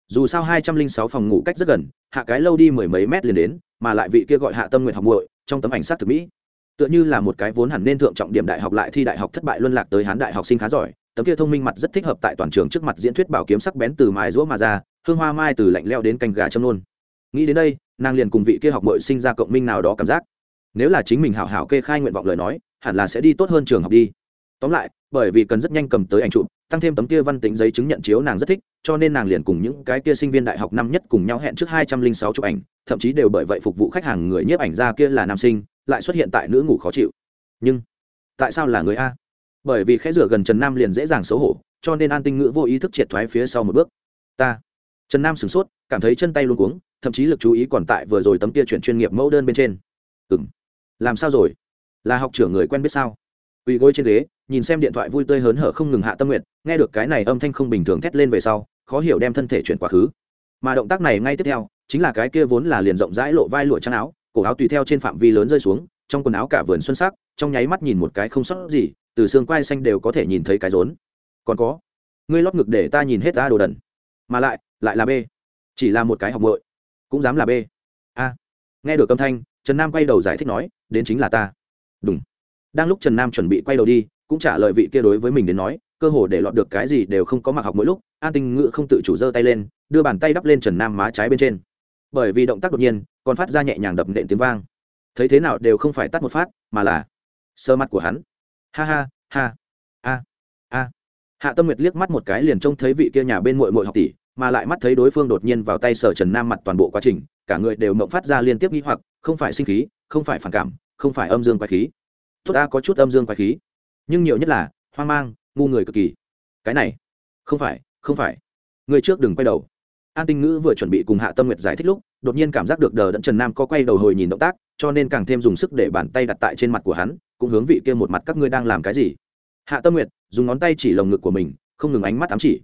Dù sao hai trăm linh sáu phòng ngủ cách rất gần hạ cái lâu đi mười mấy mét liền đến mà lại vị kia gọi hạ tâm nguyện học muội trong tấm ảnh sát thực mỹ. Tựa như là một cái vốn hẳn nên thượng trọng điểm đại học lại thi đại học thất bại luân lạc tới hán đại học sinh khá giỏi tấm kia thông minh mặt rất thích hợp tại toàn trường trước mặt diễn thuyết bảo kiếm sắc bén từ mài rũa mà ra, hương hoa mai từ lạnh leo đến canh gà châm nôn. Nghĩ đến đây, nàng liền cùng vị kia học mội sinh ra cộng minh nào đó cảm giác. Nếu là chính mình hảo hảo kê khai nguyện vọng lời nói, hẳn là sẽ đi tốt hơn trường học đi. Tóm lại, bởi vì cần rất nhanh cầm tới ảnh chụp, tăng thêm tấm kia văn tính giấy chứng nhận chiếu nàng rất thích, cho nên nàng liền cùng những cái kia sinh viên đại học năm nhất cùng nhau hẹn trước hai trăm linh sáu chụp ảnh, thậm chí đều bởi vậy phục vụ khách hàng người nhiếp ảnh ra kia là nam sinh, lại xuất hiện tại nữ ngủ khó chịu. Nhưng, tại sao là người a? Bởi vì khẽ rửa gần trần nam liền dễ dàng xấu hổ, cho nên an tinh ngữ vô ý thức triệt thoái phía sau một bước. Ta. Trần nam sửng sốt, cảm thấy chân tay luôn cuống, thậm chí lực chú ý còn tại vừa rồi tấm kia chuyển chuyên nghiệp mẫu đơn bên trên. Ừ m làm sao rồi? Là học trưởng người quen biết sao? Uy gối trên ghế, nhìn xem điện thoại vui tươi hớn hở không ngừng hạ tâm nguyện, nghe được cái này âm thanh không bình thường thét lên về sau, khó hiểu đem thân thể chuyển quá khứ. Mà động tác này ngay tiếp theo, chính là cái kia vốn là liền rộng rãi lộ vai lụa trắng áo, cổ áo tùy theo trên phạm vi lớn rơi xuống, trong quần áo cả vườn xuân sắc, trong nháy mắt nhìn một cái không sót gì từ xương quai xanh đều có thể nhìn thấy cái rốn. Còn có, ngươi lót ngực để ta nhìn hết ta đồ đần. Mà lại lại là b. Chỉ là một cái học muội, cũng dám là b. A. Nghe được âm thanh, trần nam quay đầu giải thích nói, đến chính là ta. Đúng đang lúc trần nam chuẩn bị quay đầu đi, cũng trả lời vị kia đối với mình đến nói, cơ hồ để lọt được cái gì đều không có mặc học mỗi lúc, an tinh ngự không tự chủ giơ tay lên, đưa bàn tay đắp lên trần nam má trái bên trên. Bởi vì động tác đột nhiên, còn phát ra nhẹ nhàng đập nện tiếng vang. Thấy thế nào đều không phải tắt một phát, mà là sơ mặt của hắn ha ha ha. A a. Hạ tâm nguyệt liếc mắt một cái liền trông thấy vị kia nhà bên mội mội học tỷ, mà lại mắt thấy đối phương đột nhiên vào tay sở trần nam mặt toàn bộ quá trình, cả người đều mộng phát ra liên tiếp nghĩ hoặc, không phải sinh khí, không phải phản cảm, không phải âm dương quái khí. Tốt, ta có chút âm dương quái khí. Nhưng nhiều nhất là, hoang mang, ngu người cực kỳ. Cái này, không phải không phải. Người trước đừng quay đầu. An tinh ngữ vừa chuẩn bị cùng hạ tâm nguyệt giải thích lúc, đột nhiên cảm giác được đờ đẫn trần nam có quay đầu hồi nhìn động tác cho nên càng thêm dùng sức để bàn tay đặt tại trên mặt của hắn, cũng hướng vị kia một mặt, các ngươi đang làm cái gì? Hạ tâm nguyệt dùng ngón tay chỉ lồng ngực của mình, không ngừng ánh mắt ám chỉ.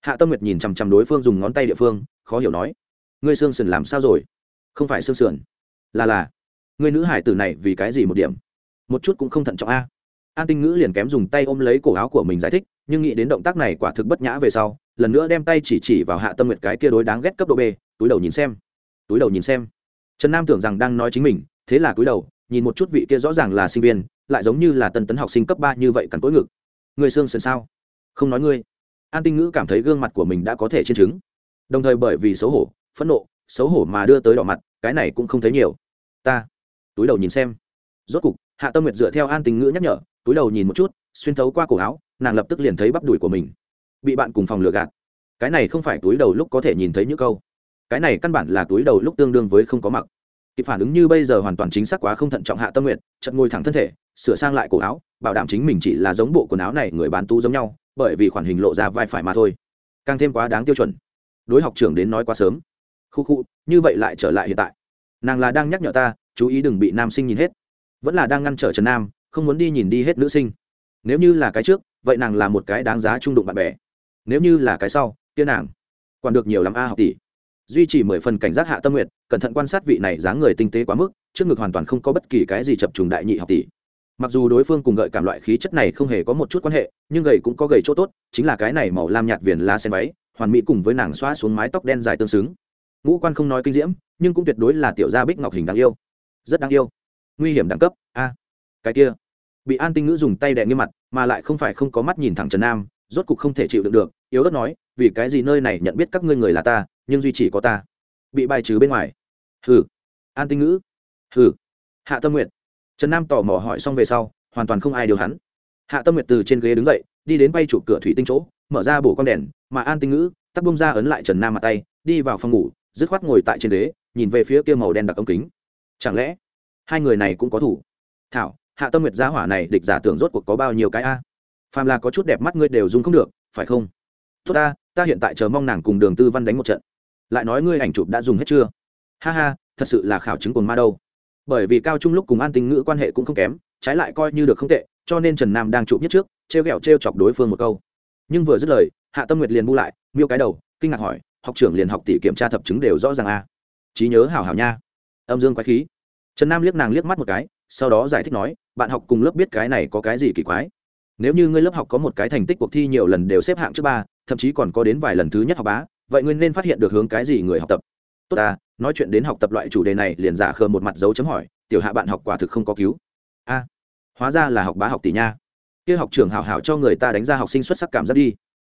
Hạ tâm nguyệt nhìn chằm chằm đối phương dùng ngón tay địa phương, khó hiểu nói, ngươi xương sườn làm sao rồi? Không phải xương sườn. Là là, ngươi nữ hải tử này vì cái gì một điểm? Một chút cũng không thận trọng a. An tinh ngữ liền kém dùng tay ôm lấy cổ áo của mình giải thích, nhưng nghĩ đến động tác này quả thực bất nhã về sau, lần nữa đem tay chỉ chỉ vào hạ tâm nguyệt cái kia đối đáng ghét cấp độ b, túi đầu nhìn xem, túi đầu nhìn xem. Trần nam tưởng rằng đang nói chính mình thế là cúi đầu, nhìn một chút vị kia rõ ràng là sinh viên, lại giống như là tân tấn học sinh cấp ba như vậy cắn cối ngực. Người xương sườn sao? Không nói ngươi. An tinh ngữ cảm thấy gương mặt của mình đã có thể trên chứng đồng thời bởi vì xấu hổ, phẫn nộ, xấu hổ mà đưa tới đỏ mặt, cái này cũng không thấy nhiều. Ta, túi đầu nhìn xem. Rốt cục, hạ tâm nguyệt dựa theo an tinh ngữ nhắc nhở, túi đầu nhìn một chút, xuyên thấu qua cổ áo, nàng lập tức liền thấy bắp đùi của mình. Bị bạn cùng phòng lừa gạt. Cái này không phải túi đầu lúc có thể nhìn thấy những câu. Cái này căn bản là túi đầu lúc tương đương với không có mặc kịp phản ứng như bây giờ hoàn toàn chính xác quá không thận trọng hạ tâm nguyện chật ngồi thẳng thân thể, sửa sang lại cổ áo, bảo đảm chính mình chỉ là giống bộ quần áo này người bán tu giống nhau, bởi vì khoản hình lộ ra vai phải mà thôi. Càng thêm quá đáng tiêu chuẩn. Đối học trưởng đến nói quá sớm. Khu khu, như vậy lại trở lại hiện tại. Nàng là đang nhắc nhở ta, chú ý đừng bị nam sinh nhìn hết. Vẫn là đang ngăn trở trần nam, không muốn đi nhìn đi hết nữ sinh. Nếu như là cái trước, vậy nàng là một cái đáng giá trung đụng bạn bè. Nếu như là cái sau, kia nàng còn được nhiều lắm a học tỷ duy trì mười phần cảnh giác hạ tâm nguyện cẩn thận quan sát vị này dáng người tinh tế quá mức, trước ngực hoàn toàn không có bất kỳ cái gì chập trùng đại nhị học tỷ. Mặc dù đối phương cùng gợi cảm loại khí chất này không hề có một chút quan hệ, nhưng gầy cũng có gầy chỗ tốt, chính là cái này màu lam nhạt viền lá sen váy, hoàn mỹ cùng với nàng xoa xuống mái tóc đen dài tương xứng. Ngũ quan không nói kinh diễm, nhưng cũng tuyệt đối là tiểu gia bích ngọc hình đáng yêu. Rất đáng yêu. Nguy hiểm đẳng cấp, a. Cái kia. Bị an tinh ngữ dùng tay đè nghiêm mặt, mà lại không phải không có mắt nhìn thẳng trần nam, rốt cục không thể chịu đựng được, yếu ớt nói vì cái gì nơi này nhận biết các ngươi người là ta, nhưng duy chỉ có ta. Bị bài trừ bên ngoài. Hừ. An tinh ngữ. Hừ. Hạ tâm nguyện trần nam tò mò hỏi xong về sau, hoàn toàn không ai điều hắn. Hạ tâm nguyệt từ trên ghế đứng dậy, đi đến bay chụp cửa thủy tinh chỗ, mở ra bổ con đèn, mà an tinh ngữ, tắt bông ra ấn lại trần nam mặt tay, đi vào phòng ngủ, dứt khoát ngồi tại trên ghế, nhìn về phía kia màu đen đặc ống kính. Chẳng lẽ, hai người này cũng có thủ? Thảo, hạ tâm nguyệt gia hỏa này địch giả tưởng rốt cuộc có bao nhiêu cái a? Phàm là có chút đẹp mắt ngươi đều dùng không được, phải không? Tốt ta ta hiện tại chờ mong nàng cùng đường tư văn đánh một trận. Lại nói ngươi ảnh chụp đã dùng hết chưa? Ha ha, thật sự là khảo chứng cồn ma đâu. Bởi vì cao trung lúc cùng an tình ngữ quan hệ cũng không kém, trái lại coi như được không tệ, cho nên trần nam đang chụp nhất trước t r e o g ẹ o t r e o chọc đối phương một câu. Nhưng vừa dứt lời, hạ tâm nguyệt liền bu lại, miêu cái đầu, kinh ngạc hỏi, học trưởng liền học tỷ kiểm tra thập chứng đều rõ ràng a à. trí nhớ hảo hảo nha. Âm dương quái khí. Trần nam liếc nàng liếc mắt một cái, sau đó giải thích nói, bạn học cùng lớp biết cái này có cái gì kỳ quái? Nếu như ngươi lớp học có một cái thành tích cuộc thi nhiều lần đều xếp hạng trước ba thậm chí còn có đến vài lần thứ nhất học bá, vậy ngươi nên phát hiện được hướng cái gì người học tập? Tốt ta, nói chuyện đến học tập loại chủ đề này liền giả khờ một mặt dấu chấm hỏi, tiểu hạ bạn học quả thực không có cứu. A, hóa ra là học bá học tỷ nha. Kia học trường hảo hảo cho người ta đánh ra học sinh xuất sắc cảm giác đi.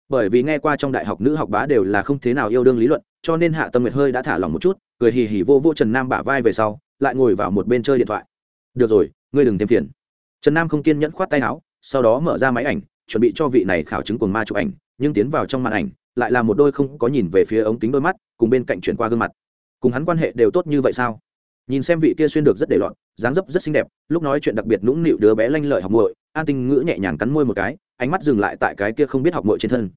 Bởi vì nghe qua trong đại học nữ học bá đều là không thế nào yêu đương lý luận, cho nên hạ tâm nguyệt hơi đã thả lòng một chút, cười hì hì vô vô trần nam bả vai về sau, lại ngồi vào một bên chơi điện thoại. Được rồi, ngươi đừng thêm phiền. Trần nam không kiên nhẫn khoát tay áo, sau đó mở ra máy ảnh, chuẩn bị cho vị này khảo chứng cuồng ma chụp ảnh nhưng tiến vào trong màn ảnh, lại là một đôi không có nhìn về phía ống kính đôi mắt, cùng bên cạnh chuyển qua gương mặt. Cùng hắn quan hệ đều tốt như vậy sao? Nhìn xem vị kia xuyên được rất để lọt, dáng dấp rất xinh đẹp, lúc nói chuyện đặc biệt nũng nịu đứa bé lanh lợi học muội, an tinh ngữ nhẹ nhàng cắn môi một cái, ánh mắt dừng lại tại cái kia không biết học muội trên thân.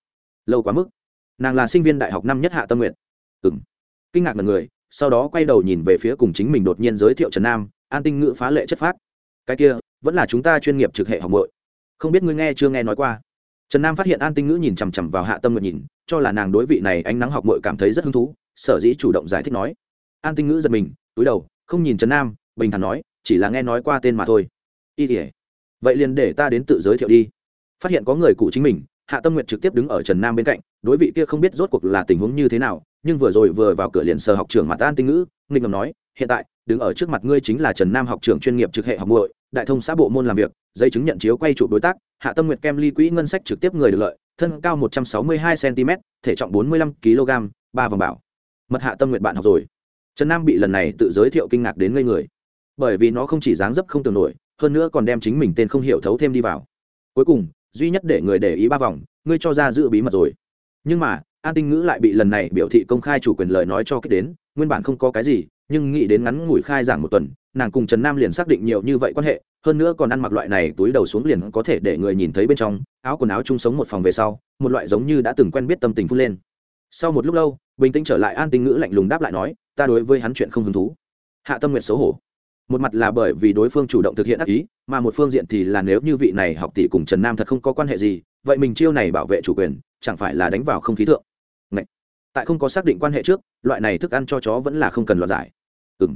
Lâu quá mức. Nàng là sinh viên đại học năm nhất hạ tâm nguyện. Ừ m kinh ngạc mật người, sau đó quay đầu nhìn về phía cùng chính mình đột nhiên giới thiệu trần nam, an tinh ngữ phá lệ chất phát cái kia, vẫn là chúng ta chuyên nghiệp trực hệ học muội. Không biết ngươi nghe chưa nghe nói qua? Trần nam phát hiện an tinh ngữ nhìn chằm chằm vào hạ tâm nguyện nhìn, cho là nàng đối vị này ánh nắng học muội cảm thấy rất hứng thú, sở dĩ chủ động giải thích nói. An tinh ngữ giật mình, túi đầu, không nhìn trần nam, bình thản nói, chỉ là nghe nói qua tên mà thôi. Y tỉa vậy liền để ta đến tự giới thiệu đi. Phát hiện có người cụ chính mình, hạ tâm nguyện trực tiếp đứng ở trần nam bên cạnh, đối vị kia không biết rốt cuộc là tình huống như thế nào, nhưng vừa rồi vừa vào cửa liền sờ học trưởng mặt an tinh ngữ, nghịch ngầm nói, hiện tại đứng ở trước mặt ngươi chính là trần nam học trưởng chuyên nghiệp trực hệ học muội, đại thông xã bộ môn làm việc, giấy chứng nhận chiếu quay chụp đối tác, hạ tâm nguyệt kem ly quỹ ngân sách trực tiếp người được lợi, thân cao một trăm sáu mươi hai cm thể trọng bốn mươi lăm kg ba vòng bảo. Mật hạ tâm nguyện bạn học rồi. Trần nam bị lần này tự giới thiệu kinh ngạc đến ngây người. Bởi vì nó không chỉ dáng dấp không tưởng nổi, hơn nữa còn đem chính mình tên không hiểu thấu thêm đi vào. Cuối cùng, duy nhất để người để ý ba vòng, ngươi cho ra giữ bí mật rồi. Nhưng mà, an tinh ngữ lại bị lần này biểu thị công khai chủ quyền lời nói cho kích đến, nguyên bản không có cái gì nhưng nghĩ đến ngắn ngủi khai giảng một tuần, nàng cùng trần nam liền xác định nhiều như vậy quan hệ, hơn nữa còn ăn mặc loại này túi đầu xuống liền có thể để người nhìn thấy bên trong, áo quần áo chung sống một phòng về sau, một loại giống như đã từng quen biết tâm tình phun lên. Sau một lúc lâu, bình tĩnh trở lại an tinh ngữ lạnh lùng đáp lại nói, ta đối với hắn chuyện không hứng thú. Hạ tâm nguyện xấu hổ. Một mặt là bởi vì đối phương chủ động thực hiện ác ý, mà một phương diện thì là nếu như vị này học tỷ cùng trần nam thật không có quan hệ gì, vậy mình chiêu này bảo vệ chủ quyền, chẳng phải là đánh vào không khí thượng. Ngậy! tại không có xác định quan hệ trước, loại này thức ăn cho chó vẫn là không cần loạt giải ừ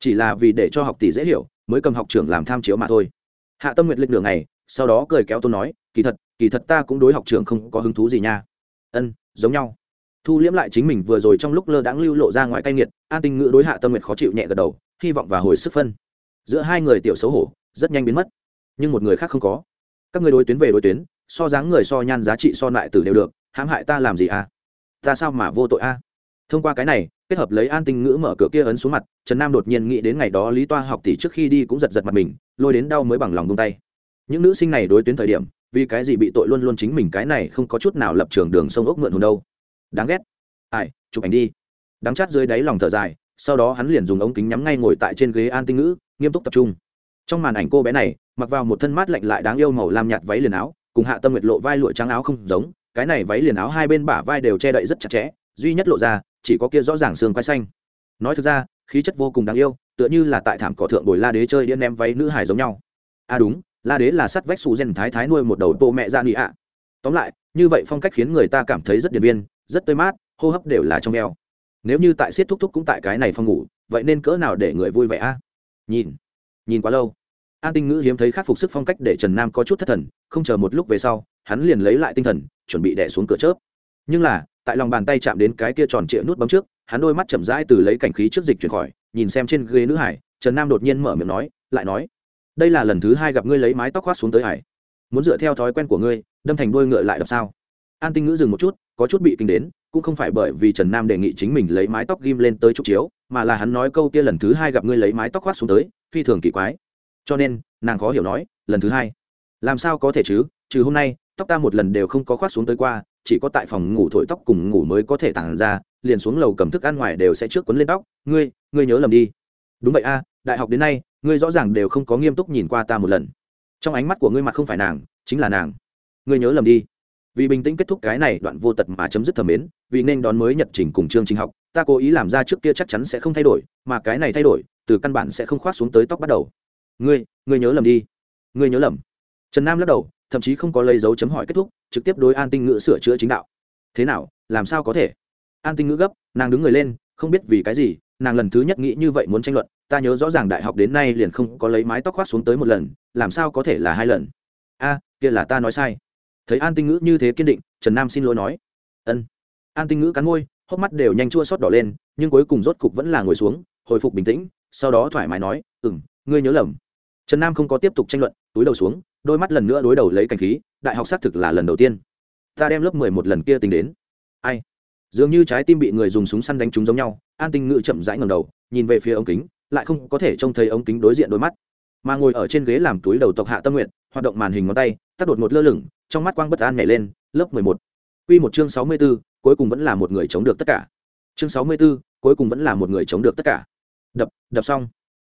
chỉ là vì để cho học tỷ dễ hiểu, mới cầm học trưởng làm tham chiếu mà thôi. Hạ tâm Nguyệt lịch đường này sau đó cười kéo tôn nói, kỳ thật kỳ thật ta cũng đối học trưởng không có hứng thú gì nha. Ân, giống nhau. Thu liễm lại chính mình vừa rồi trong lúc lơ đãng lưu lộ ra ngoài cay nghiệt, an tinh ngữ đối hạ tâm Nguyệt khó chịu nhẹ gật đầu, hy vọng và hồi sức phân. Giữa hai người tiểu xấu hổ, rất nhanh biến mất. Nhưng một người khác không có. Các người đối tuyến về đối tuyến, so dáng người so nhan giá trị so lại tử đều được, hãm hại ta làm gì à? Ta sao mà vô tội a thông qua cái này kết hợp lấy an tinh ngữ mở cửa kia ấn xuống mặt, trần nam đột nhiên nghĩ đến ngày đó lý toa học tỷ trước khi đi cũng giật giật mặt mình, lôi đến đau mới bằng lòng tung tay. Những nữ sinh này đối tuyến thời điểm, vì cái gì bị tội luôn luôn chính mình cái này không có chút nào lập trường đường sông ốc mượn hồn đâu. Đáng ghét. Ai, chụp ảnh đi. Đắng chát dưới đáy lòng thở dài, sau đó hắn liền dùng ống kính nhắm ngay ngồi tại trên ghế an tinh ngữ, nghiêm túc tập trung. Trong màn ảnh cô bé này, mặc vào một thân mát lạnh lại đáng yêu màu lam nhạt váy liền áo, cùng hạ tâm nguyệt lộ vai lụa trắng áo không giống, cái này váy liền áo hai bên bả vai đều che đậy rất chặt chẽ, duy nhất lộ ra chỉ có kia rõ ràng xương quai xanh. Nói thực ra, khí chất vô cùng đáng yêu, tựa như là tại thảm cỏ thượng bồi la đế chơi điên em váy nữ hải giống nhau. À đúng, la đế là sắt vách xù gen thái thái nuôi một đầu tô mẹ ra nị ạ. Tóm lại, như vậy phong cách khiến người ta cảm thấy rất điện viên, rất tươi mát, hô hấp đều là trong eo. Nếu như tại siết thúc thúc cũng tại cái này phòng ngủ, vậy nên cỡ nào để người vui vẻ a? Nhìn nhìn quá lâu. An tinh ngữ hiếm thấy khắc phục sức phong cách để trần nam có chút thất thần, không chờ một lúc về sau, hắn liền lấy lại tinh thần, chuẩn bị đẻ xuống cửa chớp nhưng là, tại lòng bàn tay chạm đến cái kia tròn trịa nút bấm trước, hắn đôi mắt chậm rãi từ lấy cảnh khí trước dịch chuyển khỏi, nhìn xem trên ghế nữ hải, trần nam đột nhiên mở miệng nói, lại nói, đây là lần thứ hai gặp ngươi lấy mái tóc khoác xuống tới hải. Muốn dựa theo thói quen của ngươi, đâm thành đôi ngựa lại đập sao? An tinh ngữ dừng một chút, có chút bị kinh đến, cũng không phải bởi vì trần nam đề nghị chính mình lấy mái tóc ghim lên tới trục chiếu, mà là hắn nói câu kia lần thứ hai gặp ngươi lấy mái tóc khoác xuống tới, phi thường kỳ quái. Cho nên, nàng khó hiểu nói, lần thứ hai? Làm sao có thể chứ? Trừ hôm nay, tóc ta một lần đều không có khoác xuống tới qua chỉ có tại phòng ngủ thổi tóc cùng ngủ mới có thể tản ra, liền xuống lầu cầm thức ăn ngoài đều sẽ trước quấn lên tóc. Ngươi ngươi nhớ lầm đi. Đúng vậy a, đại học đến nay, ngươi rõ ràng đều không có nghiêm túc nhìn qua ta một lần. Trong ánh mắt của ngươi mặt không phải nàng, chính là nàng. Ngươi nhớ lầm đi. Vì bình tĩnh kết thúc cái này đoạn vô tật mà chấm dứt thầm mến, vì nên đón mới nhật trình cùng chương trình học, ta cố ý làm ra trước kia chắc chắn sẽ không thay đổi, mà cái này thay đổi, từ căn bản sẽ không khoác xuống tới tóc bắt đầu. Ngươi ngươi nhớ lầm đi. Ngươi nhớ lầm. Trần nam lắc đầu thậm chí không có lấy dấu chấm hỏi kết thúc, trực tiếp đối an tinh ngữ sửa chữa chính đạo. Thế nào, làm sao có thể? An tinh ngữ gấp, nàng đứng người lên, không biết vì cái gì, nàng lần thứ nhất nghĩ như vậy muốn tranh luận, ta nhớ rõ ràng đại học đến nay liền không có lấy mái tóc khoác xuống tới một lần, làm sao có thể là hai lần? A, kia là ta nói sai. Thấy an tinh ngữ như thế kiên định, trần nam xin lỗi nói. Ân. An tinh ngữ cắn môi, hốc mắt đều nhanh chua xót đỏ lên, nhưng cuối cùng rốt cục vẫn là ngồi xuống, hồi phục bình tĩnh, sau đó thoải mái nói ừ m ngươi nhớ lầm. Trần nam không có tiếp tục tranh luận, túi đầu xuống đôi mắt lần nữa đối đầu lấy cảnh khí đại học xác thực là lần đầu tiên. Ta đem lớp mười một lần kia tính đến. Ai? Dường như trái tim bị người dùng súng săn đánh trúng giống nhau an tinh ngự chậm rãi ngầm đầu nhìn về phía ống kính lại không có thể trông thấy ống kính đối diện đôi mắt. Mà ngồi ở trên ghế làm túi đầu tộc hạ tâm nguyện hoạt động màn hình ngón tay tắt đột một lơ lửng trong mắt quang bất an nhảy lên lớp mười một. Quy một chương sáu mươi 64, cuối cùng vẫn là một người chống được tất cả. Chương sáu mươi 64, cuối cùng vẫn là một người chống được tất cả. Đập đập xong.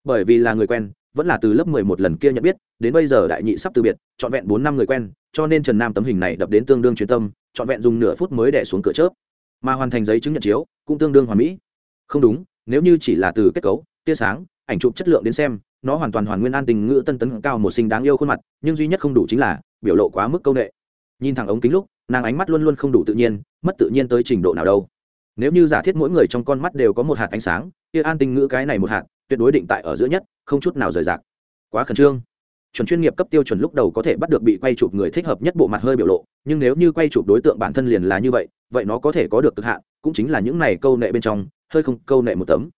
Bởi vì là người quen vẫn là từ lớp mười một lần kia nhận biết, đến bây giờ đại nhị sắp từ biệt, trọn vẹn bốn năm người quen, cho nên trần nam tấm hình này đập đến tương đương chuyên tâm, trọn vẹn dùng nửa phút mới đẻ xuống cửa chớp. Mà hoàn thành giấy chứng nhận chiếu, cũng tương đương hoàn mỹ. Không đúng, nếu như chỉ là từ kết cấu, tia sáng, ảnh chụp chất lượng đến xem, nó hoàn toàn hoàn nguyên an tình ngữ tân tấn cao một sinh đáng yêu khuôn mặt, nhưng duy nhất không đủ chính là biểu lộ quá mức câu nệ. Nhìn thẳng ống kính lúc, nàng ánh mắt luôn luôn không đủ tự nhiên, mất tự nhiên tới trình độ nào đâu. Nếu như giả thiết mỗi người trong con mắt đều có một hạt ánh sáng, kia an tình ngữ cái này một hạt, tuyệt đối định tại ở giữa nhất không chút nào rời rạc. Quá khẩn trương. Chuẩn chuyên nghiệp cấp tiêu chuẩn lúc đầu có thể bắt được bị quay chụp người thích hợp nhất bộ mặt hơi biểu lộ, nhưng nếu như quay chụp đối tượng bản thân liền là như vậy vậy nó có thể có được cực hạn, cũng chính là những này câu nệ bên trong, hơi không câu nệ một tấm.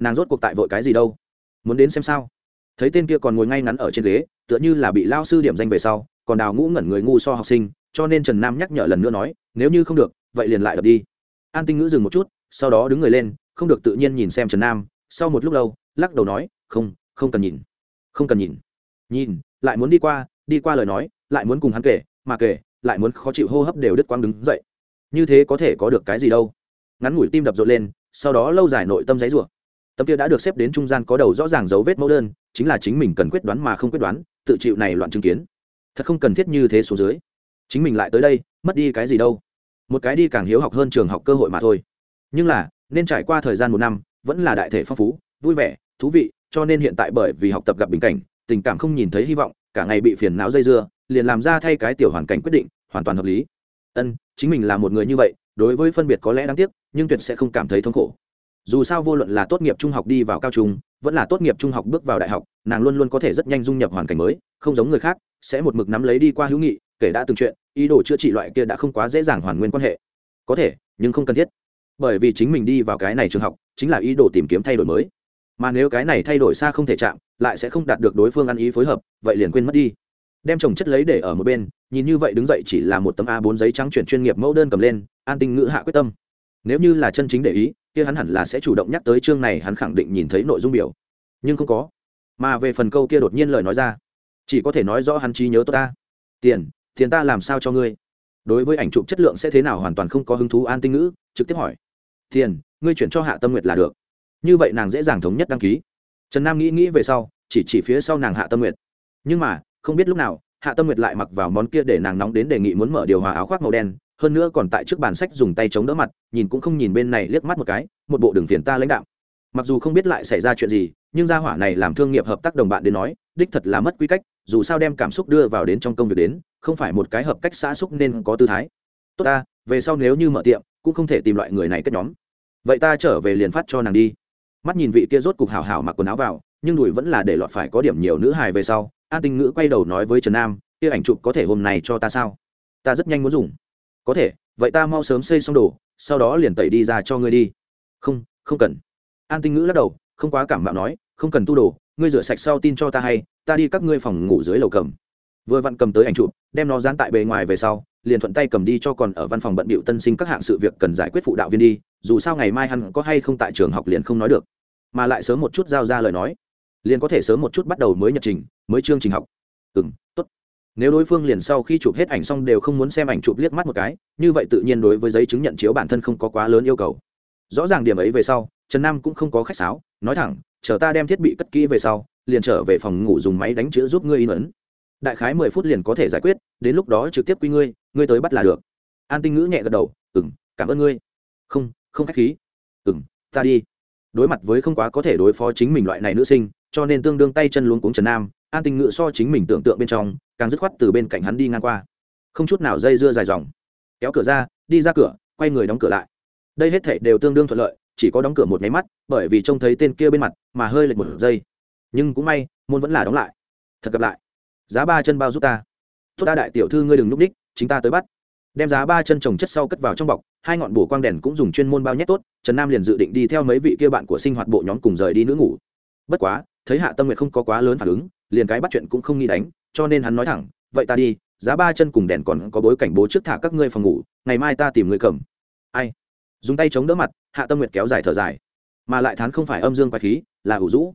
Nàng rốt cuộc tại vội cái gì đâu? Muốn đến xem sao? Thấy tên kia còn ngồi ngay ngắn ở trên ghế, tựa như là bị lao sư điểm danh về sau, còn đào ngũ ngẩn người ngu so học sinh, cho nên trần nam nhắc nhở lần nữa nói, nếu như không được, vậy liền lại đập đi. An tinh ngữ dừng một chút, sau đó đứng người lên, không được tự nhiên nhìn xem trần nam, sau một lúc lâu, lắc đầu nói, không không cần nhìn, không cần nhìn. Nhìn, lại muốn đi qua đi qua lời nói, lại muốn cùng hắn kể, mà kể, lại muốn khó chịu hô hấp đều đứt quang đứng dậy. Như thế có thể có được cái gì đâu? Ngắn ngủi tim đập rộn lên, sau đó lâu dài nội tâm giấy rủa tâm kia đã được xếp đến trung gian có đầu rõ ràng dấu vết mẫu đơn, chính là chính mình cần quyết đoán mà không quyết đoán, tự chịu này loạn chứng kiến. Thật không cần thiết như thế xuống dưới. Chính mình lại tới đây, mất đi cái gì đâu? Một cái đi càng hiếu học hơn trường học cơ hội mà thôi. Nhưng là, nên trải qua thời gian một năm, vẫn là đại thể phong phú, vui vẻ, thú vị cho nên hiện tại bởi vì học tập gặp bình cảnh, tình cảm không nhìn thấy hy vọng, cả ngày bị phiền não dây dưa, liền làm ra thay cái tiểu hoàn cảnh quyết định, hoàn toàn hợp lý. Ân, chính mình là một người như vậy, đối với phân biệt có lẽ đáng tiếc, nhưng tuyệt sẽ không cảm thấy thống khổ. Dù sao vô luận là tốt nghiệp trung học đi vào cao trung, vẫn là tốt nghiệp trung học bước vào đại học, nàng luôn luôn có thể rất nhanh dung nhập hoàn cảnh mới, không giống người khác, sẽ một mực nắm lấy đi qua hữu nghị, kể đã từng chuyện, ý đồ chữa trị loại kia đã không quá dễ dàng hoàn nguyên quan hệ. Có thể, nhưng không cần thiết. Bởi vì chính mình đi vào cái này trường học, chính là ý đồ tìm kiếm thay đổi mới mà nếu cái này thay đổi xa không thể chạm, lại sẽ không đạt được đối phương ăn ý phối hợp, vậy liền quên mất đi. Đem chồng chất lấy để ở một bên, nhìn như vậy đứng dậy chỉ là một tấm a 4 giấy trắng chuyển chuyên nghiệp mẫu đơn cầm lên, an tinh ngữ hạ quyết tâm. Nếu như là chân chính để ý, kia hắn hẳn là sẽ chủ động nhắc tới chương này, hắn khẳng định nhìn thấy nội dung biểu. Nhưng không có. Mà về phần câu kia đột nhiên lời nói ra, chỉ có thể nói rõ hắn trí nhớ tốt ta. Tiền tiền ta làm sao cho ngươi? Đối với ảnh chụp chất lượng sẽ thế nào hoàn toàn không có hứng thú an tinh ngữ, trực tiếp hỏi. Tiền, ngươi chuyển cho hạ tâm nguyệt là được như vậy nàng dễ dàng thống nhất đăng ký. Trần nam nghĩ nghĩ về sau, chỉ chỉ phía sau nàng hạ tâm nguyệt. Nhưng mà, không biết lúc nào, hạ tâm nguyệt lại mặc vào món kia để nàng nóng đến đề nghị muốn mở điều hòa áo khoác màu đen, hơn nữa còn tại trước bàn sách dùng tay chống đỡ mặt, nhìn cũng không nhìn bên này liếc mắt một cái, một bộ đường phiền ta lãnh đạo mặc dù không biết lại xảy ra chuyện gì, nhưng gia hỏa này làm thương nghiệp hợp tác đồng bạn đến nói, đích thật là mất quy cách, dù sao đem cảm xúc đưa vào đến trong công việc đến, không phải một cái hợp cách xã xúc nên có tư thái. Tốt ta, về sau nếu như mở tiệm, cũng không thể tìm loại người này kết nhóm. Vậy ta trở về liền phát cho nàng đi mắt nhìn vị kia rốt cục hảo hảo mặc quần áo vào, nhưng đùi vẫn là để lọt phải có điểm nhiều nữ hài về sau, an tinh ngữ quay đầu nói với trần nam, kia ảnh chụp có thể hôm nay cho ta sao? Ta rất nhanh muốn dùng. Có thể, vậy ta mau sớm xây xong đồ, sau đó liền tẩy đi ra cho ngươi đi. Không không cần. An tinh ngữ lắc đầu, không quá cảm mạo nói, không cần tu đồ, ngươi rửa sạch sau tin cho ta hay, ta đi các ngươi phòng ngủ dưới lầu cầm. Vừa vặn cầm tới ảnh chụp, đem nó dán tại bề ngoài về sau liền thuận tay cầm đi cho còn ở văn phòng bận bịu tân sinh các hạng sự việc cần giải quyết phụ đạo viên đi, dù sao ngày mai hắn có hay không tại trường học liền không nói được. Mà lại sớm một chút giao ra lời nói. Liền có thể sớm một chút bắt đầu mới nhật trình, mới chương trình học. Ừ m tốt. Nếu đối phương liền sau khi chụp hết ảnh xong đều không muốn xem ảnh chụp liếc mắt một cái, như vậy tự nhiên đối với giấy chứng nhận chiếu bản thân không có quá lớn yêu cầu. Rõ ràng điểm ấy về sau, trần nam cũng không có khách sáo, nói thẳng, chờ ta đem thiết bị cất kỹ về sau, liền trở về phòng ngủ dùng máy đánh chữ giúp ngươi in ấn đại khái mười phút liền có thể giải quyết, đến lúc đó trực tiếp quy ngươi ngươi tới bắt là được. An tinh ngữ nhẹ gật đầu ừ cảm ơn ngươi. Không không k h á c h khí. Ừ ta đi. Đối mặt với không quá có thể đối phó chính mình loại này nữ sinh, cho nên tương đương tay chân luống cuống trần nam, an tinh ngữ so chính mình tưởng tượng bên trong, càng dứt khoát từ bên cạnh hắn đi ngang qua. Không chút nào dây dưa dài dòng. Kéo cửa ra, đi ra cửa, quay người đóng cửa lại. Đây hết thể đều tương đương thuận lợi, chỉ có đóng cửa một nháy mắt, bởi vì trông thấy tên kia bên mặt mà hơi lệch một giây. Nhưng cũng may, môn vẫn là đóng lại. Thật gặp lại giá ba chân bao giúp ta. Tốt ta đại tiểu thư ngươi đừng núp ních, chính ta tới bắt. Đem giá ba chân trồng chất sau cất vào trong bọc, hai ngọn bổ quang đèn cũng dùng chuyên môn bao nhét tốt, trần nam liền dự định đi theo mấy vị kia bạn của sinh hoạt bộ nhóm cùng rời đi nữ ngủ. Bất quá, thấy hạ tâm nguyệt không có quá lớn phản ứng, liền cái bắt chuyện cũng không nghĩ đánh, cho nên hắn nói thẳng, vậy ta đi, giá ba chân cùng đèn còn có bối cảnh bố trước thả các ngươi phòng ngủ, ngày mai ta tìm người cầm. Ai? Dùng tay chống đỡ mặt, hạ tâm nguyệt kéo dài thở dài. Mà lại thán không phải âm dương quái khí, là ủ rũ.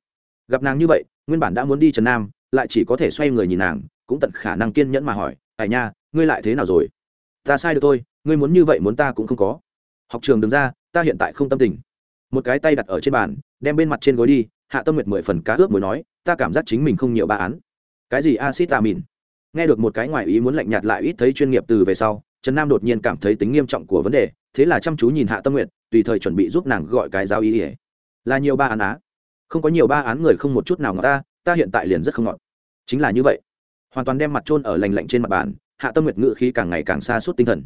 Gặp nàng như vậy, nguyên bản đã muốn đi trần nam lại chỉ có thể xoay người nhìn nàng cũng tận khả năng kiên nhẫn mà hỏi ai nha ngươi lại thế nào rồi? Ta sai được thôi ngươi muốn như vậy muốn ta cũng không có. Học trường đừng ra ta hiện tại không tâm tình. Một cái tay đặt ở trên bàn đem bên mặt trên gối đi hạ tâm nguyệt mười phần cá ướp mới nói ta cảm giác chính mình không nhiều ba án. Cái gì acid amin nghe được một cái ngoài ý muốn lạnh nhạt lại ít thấy chuyên nghiệp từ về sau trần nam đột nhiên cảm thấy tính nghiêm trọng của vấn đề thế là chăm chú nhìn hạ tâm Nguyệt, tùy thời chuẩn bị giúp nàng gọi cái giáo ý ỉa là nhiều ba án á? Không có nhiều ba án người không một chút nào ngọt ta ta hiện tại liền rất không ngọt. Chính là như vậy. Hoàn toàn đem mặt trôn ở lành lạnh trên mặt bàn, hạ tâm nguyệt ngự khí càng ngày càng xa suốt tinh thần.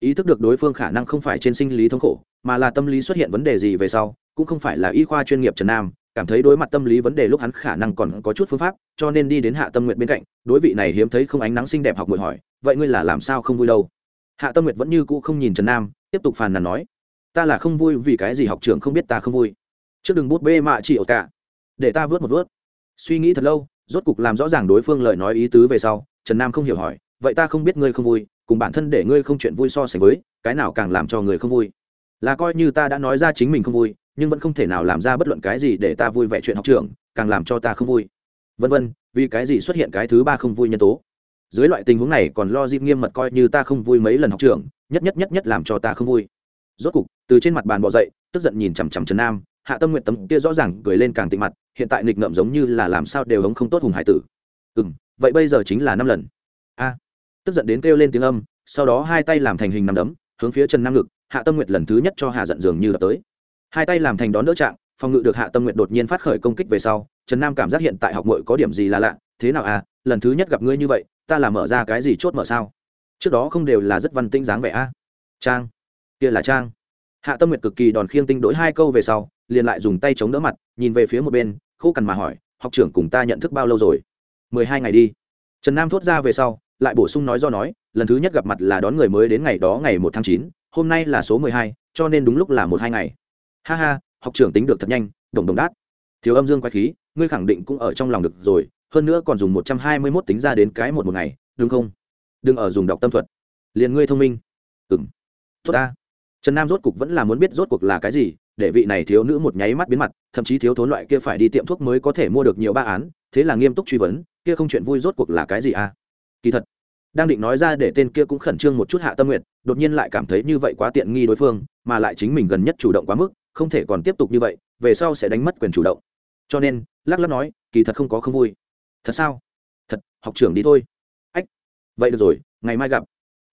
Ý thức được đối phương khả năng không phải trên sinh lý thống khổ, mà là tâm lý xuất hiện vấn đề gì về sau, cũng không phải là y khoa chuyên nghiệp trần nam, cảm thấy đối mặt tâm lý vấn đề lúc hắn khả năng còn có chút phương pháp, cho nên đi đến hạ tâm nguyện bên cạnh, đối vị này hiếm thấy không ánh nắng xinh đẹp học nguyện hỏi, vậy ngươi là làm sao không vui đâu? Hạ tâm nguyệt vẫn như cũ không nhìn trần nam, tiếp tục phàn nàn nói, ta là không vui vì cái gì học trường không biết ta không vui. Trước đừng bút bê mạ chỉ ở cả. Để ta vớt một vớt suy nghĩ thật lâu, rốt cục làm rõ ràng đối phương lời nói ý tứ về sau, trần nam không hiểu hỏi, vậy ta không biết ngươi không vui, cùng bản thân để ngươi không chuyện vui so sánh với, cái nào càng làm cho người không vui? Là coi như ta đã nói ra chính mình không vui, nhưng vẫn không thể nào làm ra bất luận cái gì để ta vui vẻ chuyện học trường, càng làm cho ta không vui. Vân vân, vì cái gì xuất hiện cái thứ ba không vui nhân tố? Dưới loại tình huống này còn lo dịp nghiêm mật coi như ta không vui mấy lần học trường, nhất nhất nhất nhất làm cho ta không vui. Rốt cục, từ trên mặt bàn bỏ dậy, tức giận nhìn chằm chằm trần nam, hạ tâm nguyện tấm kia rõ ràng cười lên càng tịnh mặt hiện tại nghịch ngợm giống như là làm sao đều hống không tốt hùng hải tử. Ừ m vậy bây giờ chính là năm lần. A. Tức giận đến kêu lên tiếng âm, sau đó hai tay làm thành hình nằm đấm, hướng phía trần nam ngực, hạ tâm nguyệt lần thứ nhất cho hạ giận dường như đập tới. Hai tay làm thành đón đỡ trạng, phòng ngự được hạ tâm nguyện đột nhiên phát khởi công kích về sau trần nam cảm giác hiện tại học mội có điểm gì là lạ, thế nào à lần thứ nhất gặp ngươi như vậy, ta là mở ra cái gì chốt mở sao? Trước đó không đều là rất văn tinh dáng vẻ a. À? trang. Kia là trang. Hạ tâm nguyệt cực kỳ đòn khiêng tinh đối hai câu về sau, liền lại dùng tay chống đỡ mặt, nhìn về phía một bên khô cằn mà hỏi, học trưởng cùng ta nhận thức bao lâu rồi? Mười hai ngày đi. Trần nam thốt ra về sau, lại bổ sung nói do nói, lần thứ nhất gặp mặt là đón người mới đến ngày đó ngày một tháng chín, hôm nay là số mười hai, cho nên đúng lúc là một hai ngày. Ha ha, học trưởng tính được thật nhanh, đồng đồng đát. Thiếu âm dương quay khí, ngươi khẳng định cũng ở trong lòng được rồi, hơn nữa còn dùng một trăm hai mươi mốt tính ra đến cái một một ngày, đúng không? Đừng ở dùng đọc tâm thuật. Liền ngươi thông minh. Ừ m tốt ta. Trần nam rốt cục vẫn là muốn biết rốt cuộc là cái gì để vị này thiếu nữ một nháy mắt biến mặt, thậm chí thiếu thốn loại kia phải đi tiệm thuốc mới có thể mua được nhiều ba án, thế là nghiêm túc truy vấn, kia không chuyện vui rốt cuộc là cái gì à? Kỳ thật, đang định nói ra để tên kia cũng khẩn trương một chút hạ tâm nguyện đột nhiên lại cảm thấy như vậy quá tiện nghi đối phương, mà lại chính mình gần nhất chủ động quá mức, không thể còn tiếp tục như vậy, về sau sẽ đánh mất quyền chủ động. Cho nên, lắc lắc nói, kỳ thật không có không vui. Thật sao? Thật, học trưởng đi thôi. Ách, vậy được rồi, ngày mai gặp.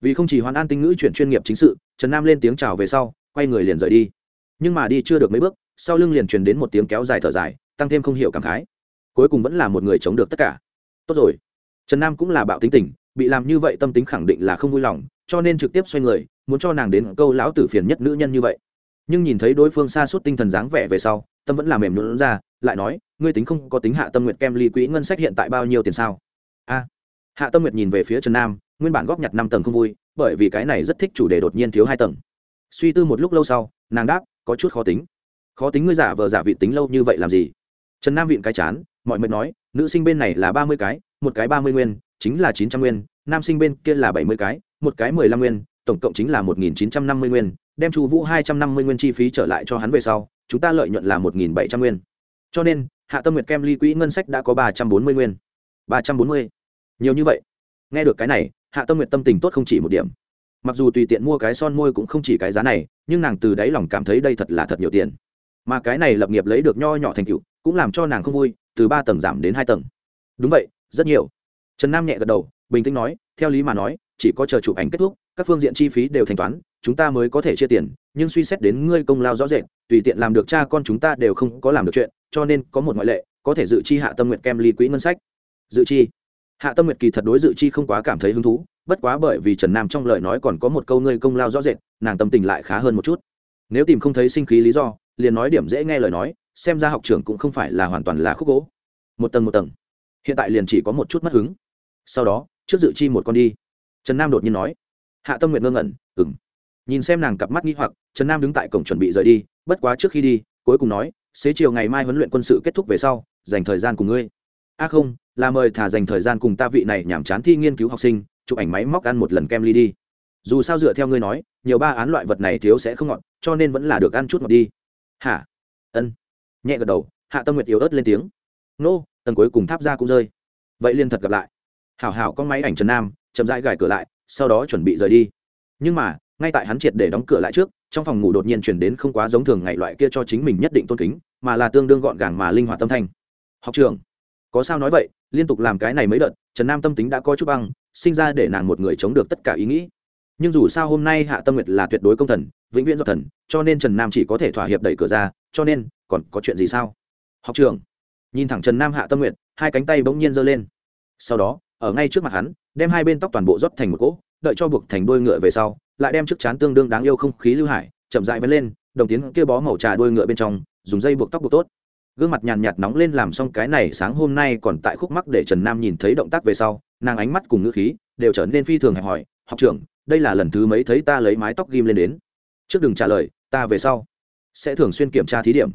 Vì không chỉ hoàn an tinh ngữ chuyển chuyên nghiệp chính sự, trần nam lên tiếng chào về sau, quay người liền rời đi nhưng mà đi chưa được mấy bước, sau lưng liền truyền đến một tiếng kéo dài thở dài, tăng thêm không hiểu cảm khái. Cuối cùng vẫn là một người chống được tất cả. Tốt rồi. Trần nam cũng là bạo tính tình, bị làm như vậy tâm tính khẳng định là không vui lòng, cho nên trực tiếp xoay người, muốn cho nàng đến câu lão tử phiền nhất nữ nhân như vậy. Nhưng nhìn thấy đối phương xa suốt tinh thần dáng vẻ về sau, tâm vẫn là mềm nhũn ra, lại nói, ngươi tính không có tính hạ tâm nguyện kem ly quỹ ngân sách hiện tại bao nhiêu tiền sao? A. Hạ tâm nguyệt nhìn về phía trần nam, nguyên bản góp nhặt năm tầng không vui, bởi vì cái này rất thích chủ đề đột nhiên thiếu hai tầng. Suy tư một lúc lâu sau, nàng đáp có chút khó tính. Khó tính ngươi giả vờ giả vị tính lâu như vậy làm gì? Trần nam vịn cái chán, mọi mệt nói, nữ sinh bên này là ba mươi cái, một cái ba mươi nguyên, chính là chín trăm nguyên, nam sinh bên kia là bảy mươi cái, một cái mười lăm nguyên, tổng cộng chính là một nghìn chín trăm năm mươi nguyên, đem chu vũ hai trăm năm mươi nguyên chi phí trở lại cho hắn về sau, chúng ta lợi nhuận là một nghìn bảy trăm nguyên. Cho nên, hạ tâm nguyệt kem ly quỹ ngân sách đã có ba trăm bốn mươi nguyên. Ba trăm bốn mươi. Nhiều như vậy. Nghe được cái này, hạ tâm nguyệt tâm tình tốt không chỉ một điểm mặc dù tùy tiện mua cái son môi cũng không chỉ cái giá này, nhưng nàng từ đáy lòng cảm thấy đây thật là thật nhiều tiền. Mà cái này lập nghiệp lấy được nho nhỏ thành tựu, cũng làm cho nàng không vui, từ ba tầng giảm đến hai tầng. Đúng vậy, rất nhiều. Trần nam nhẹ gật đầu, bình tĩnh nói, theo lý mà nói, chỉ có chờ chụp ảnh kết thúc, các phương diện chi phí đều thanh toán, chúng ta mới có thể chia tiền, nhưng suy xét đến ngươi công lao rõ rệt, tùy tiện làm được cha con chúng ta đều không có làm được chuyện, cho nên có một ngoại lệ, có thể dự chi hạ tâm nguyện kem ly quỹ ngân sách. Dự chi? Hạ tâm nguyện kỳ thật đối dự chi không quá cảm thấy hứng thú bất quá bởi vì trần nam trong lời nói còn có một câu ngươi công lao rõ rệt, nàng tâm tình lại khá hơn một chút. Nếu tìm không thấy sinh khí lý do, liền nói điểm dễ nghe lời nói, xem ra học trưởng cũng không phải là hoàn toàn là khúc gỗ. Một tầng một tầng. Hiện tại liền chỉ có một chút mất hứng. Sau đó, trước dự chi một con đi. Trần nam đột nhiên nói. Hạ tâm nguyện ngơ ngẩn ừng nhìn xem nàng cặp mắt nghĩ hoặc, trần nam đứng tại cổng chuẩn bị rời đi, bất quá trước khi đi, cuối cùng nói, xế chiều ngày mai huấn luyện quân sự kết thúc về sau, dành thời gian cùng ngươi. A không, là mời thả dành thời gian cùng ta vị này nhàm chán thi nghiên cứu học sinh chụp ảnh máy móc ăn một lần kem ly đi. Dù sao dựa theo ngươi nói, nhiều ba án loại vật này thiếu sẽ không ngọt, cho nên vẫn là được ăn chút ngọt đi. Hả? Ân. Nhẹ gật đầu, hạ tâm nguyệt yếu ớt lên tiếng. Nô, tầng cuối cùng tháp ra cũng rơi. Vậy liên thật gặp lại. Hảo hảo con máy ảnh trần nam, chậm rãi gài cửa lại, sau đó chuẩn bị rời đi. Nhưng mà, ngay tại hắn triệt để đóng cửa lại trước, trong phòng ngủ đột nhiên chuyển đến không quá giống thường ngày loại kia cho chính mình nhất định tôn kính, mà là tương đương gọn gàng mà linh hoạt tâm thanh. Học trường có sao nói vậy? Liên tục làm cái này mấy đợt, trần nam tâm tính đã có chút băng sinh ra để nàng một người chống được tất cả ý nghĩ. Nhưng dù sao hôm nay hạ tâm nguyệt là tuyệt đối công thần, vĩnh viễn do thần, cho nên trần nam chỉ có thể thỏa hiệp đẩy cửa ra, cho nên, còn có chuyện gì sao? Học trường nhìn thẳng trần nam hạ tâm nguyệt, hai cánh tay bỗng nhiên giơ lên. Sau đó, ở ngay trước mặt hắn, đem hai bên tóc toàn bộ rót thành một cỗ, đợi cho buộc thành đôi ngựa về sau, lại đem chiếc chán tương đương đáng yêu không khí lưu hải, chậm dại vẫn lên, đồng tiến kia bó màu trà đôi ngựa bên trong, dùng dây buộc tóc buộc tốt gương mặt nhàn nhạt nóng lên làm xong cái này sáng hôm nay còn tại khúc mắc để trần nam nhìn thấy động tác về sau, nàng ánh mắt cùng ngữ khí đều trở nên phi thường hẹp hỏi học trưởng, đây là lần thứ mấy thấy ta lấy mái tóc ghim lên đến? Trước đừng trả lời, ta về sau sẽ thường xuyên kiểm tra thí điểm.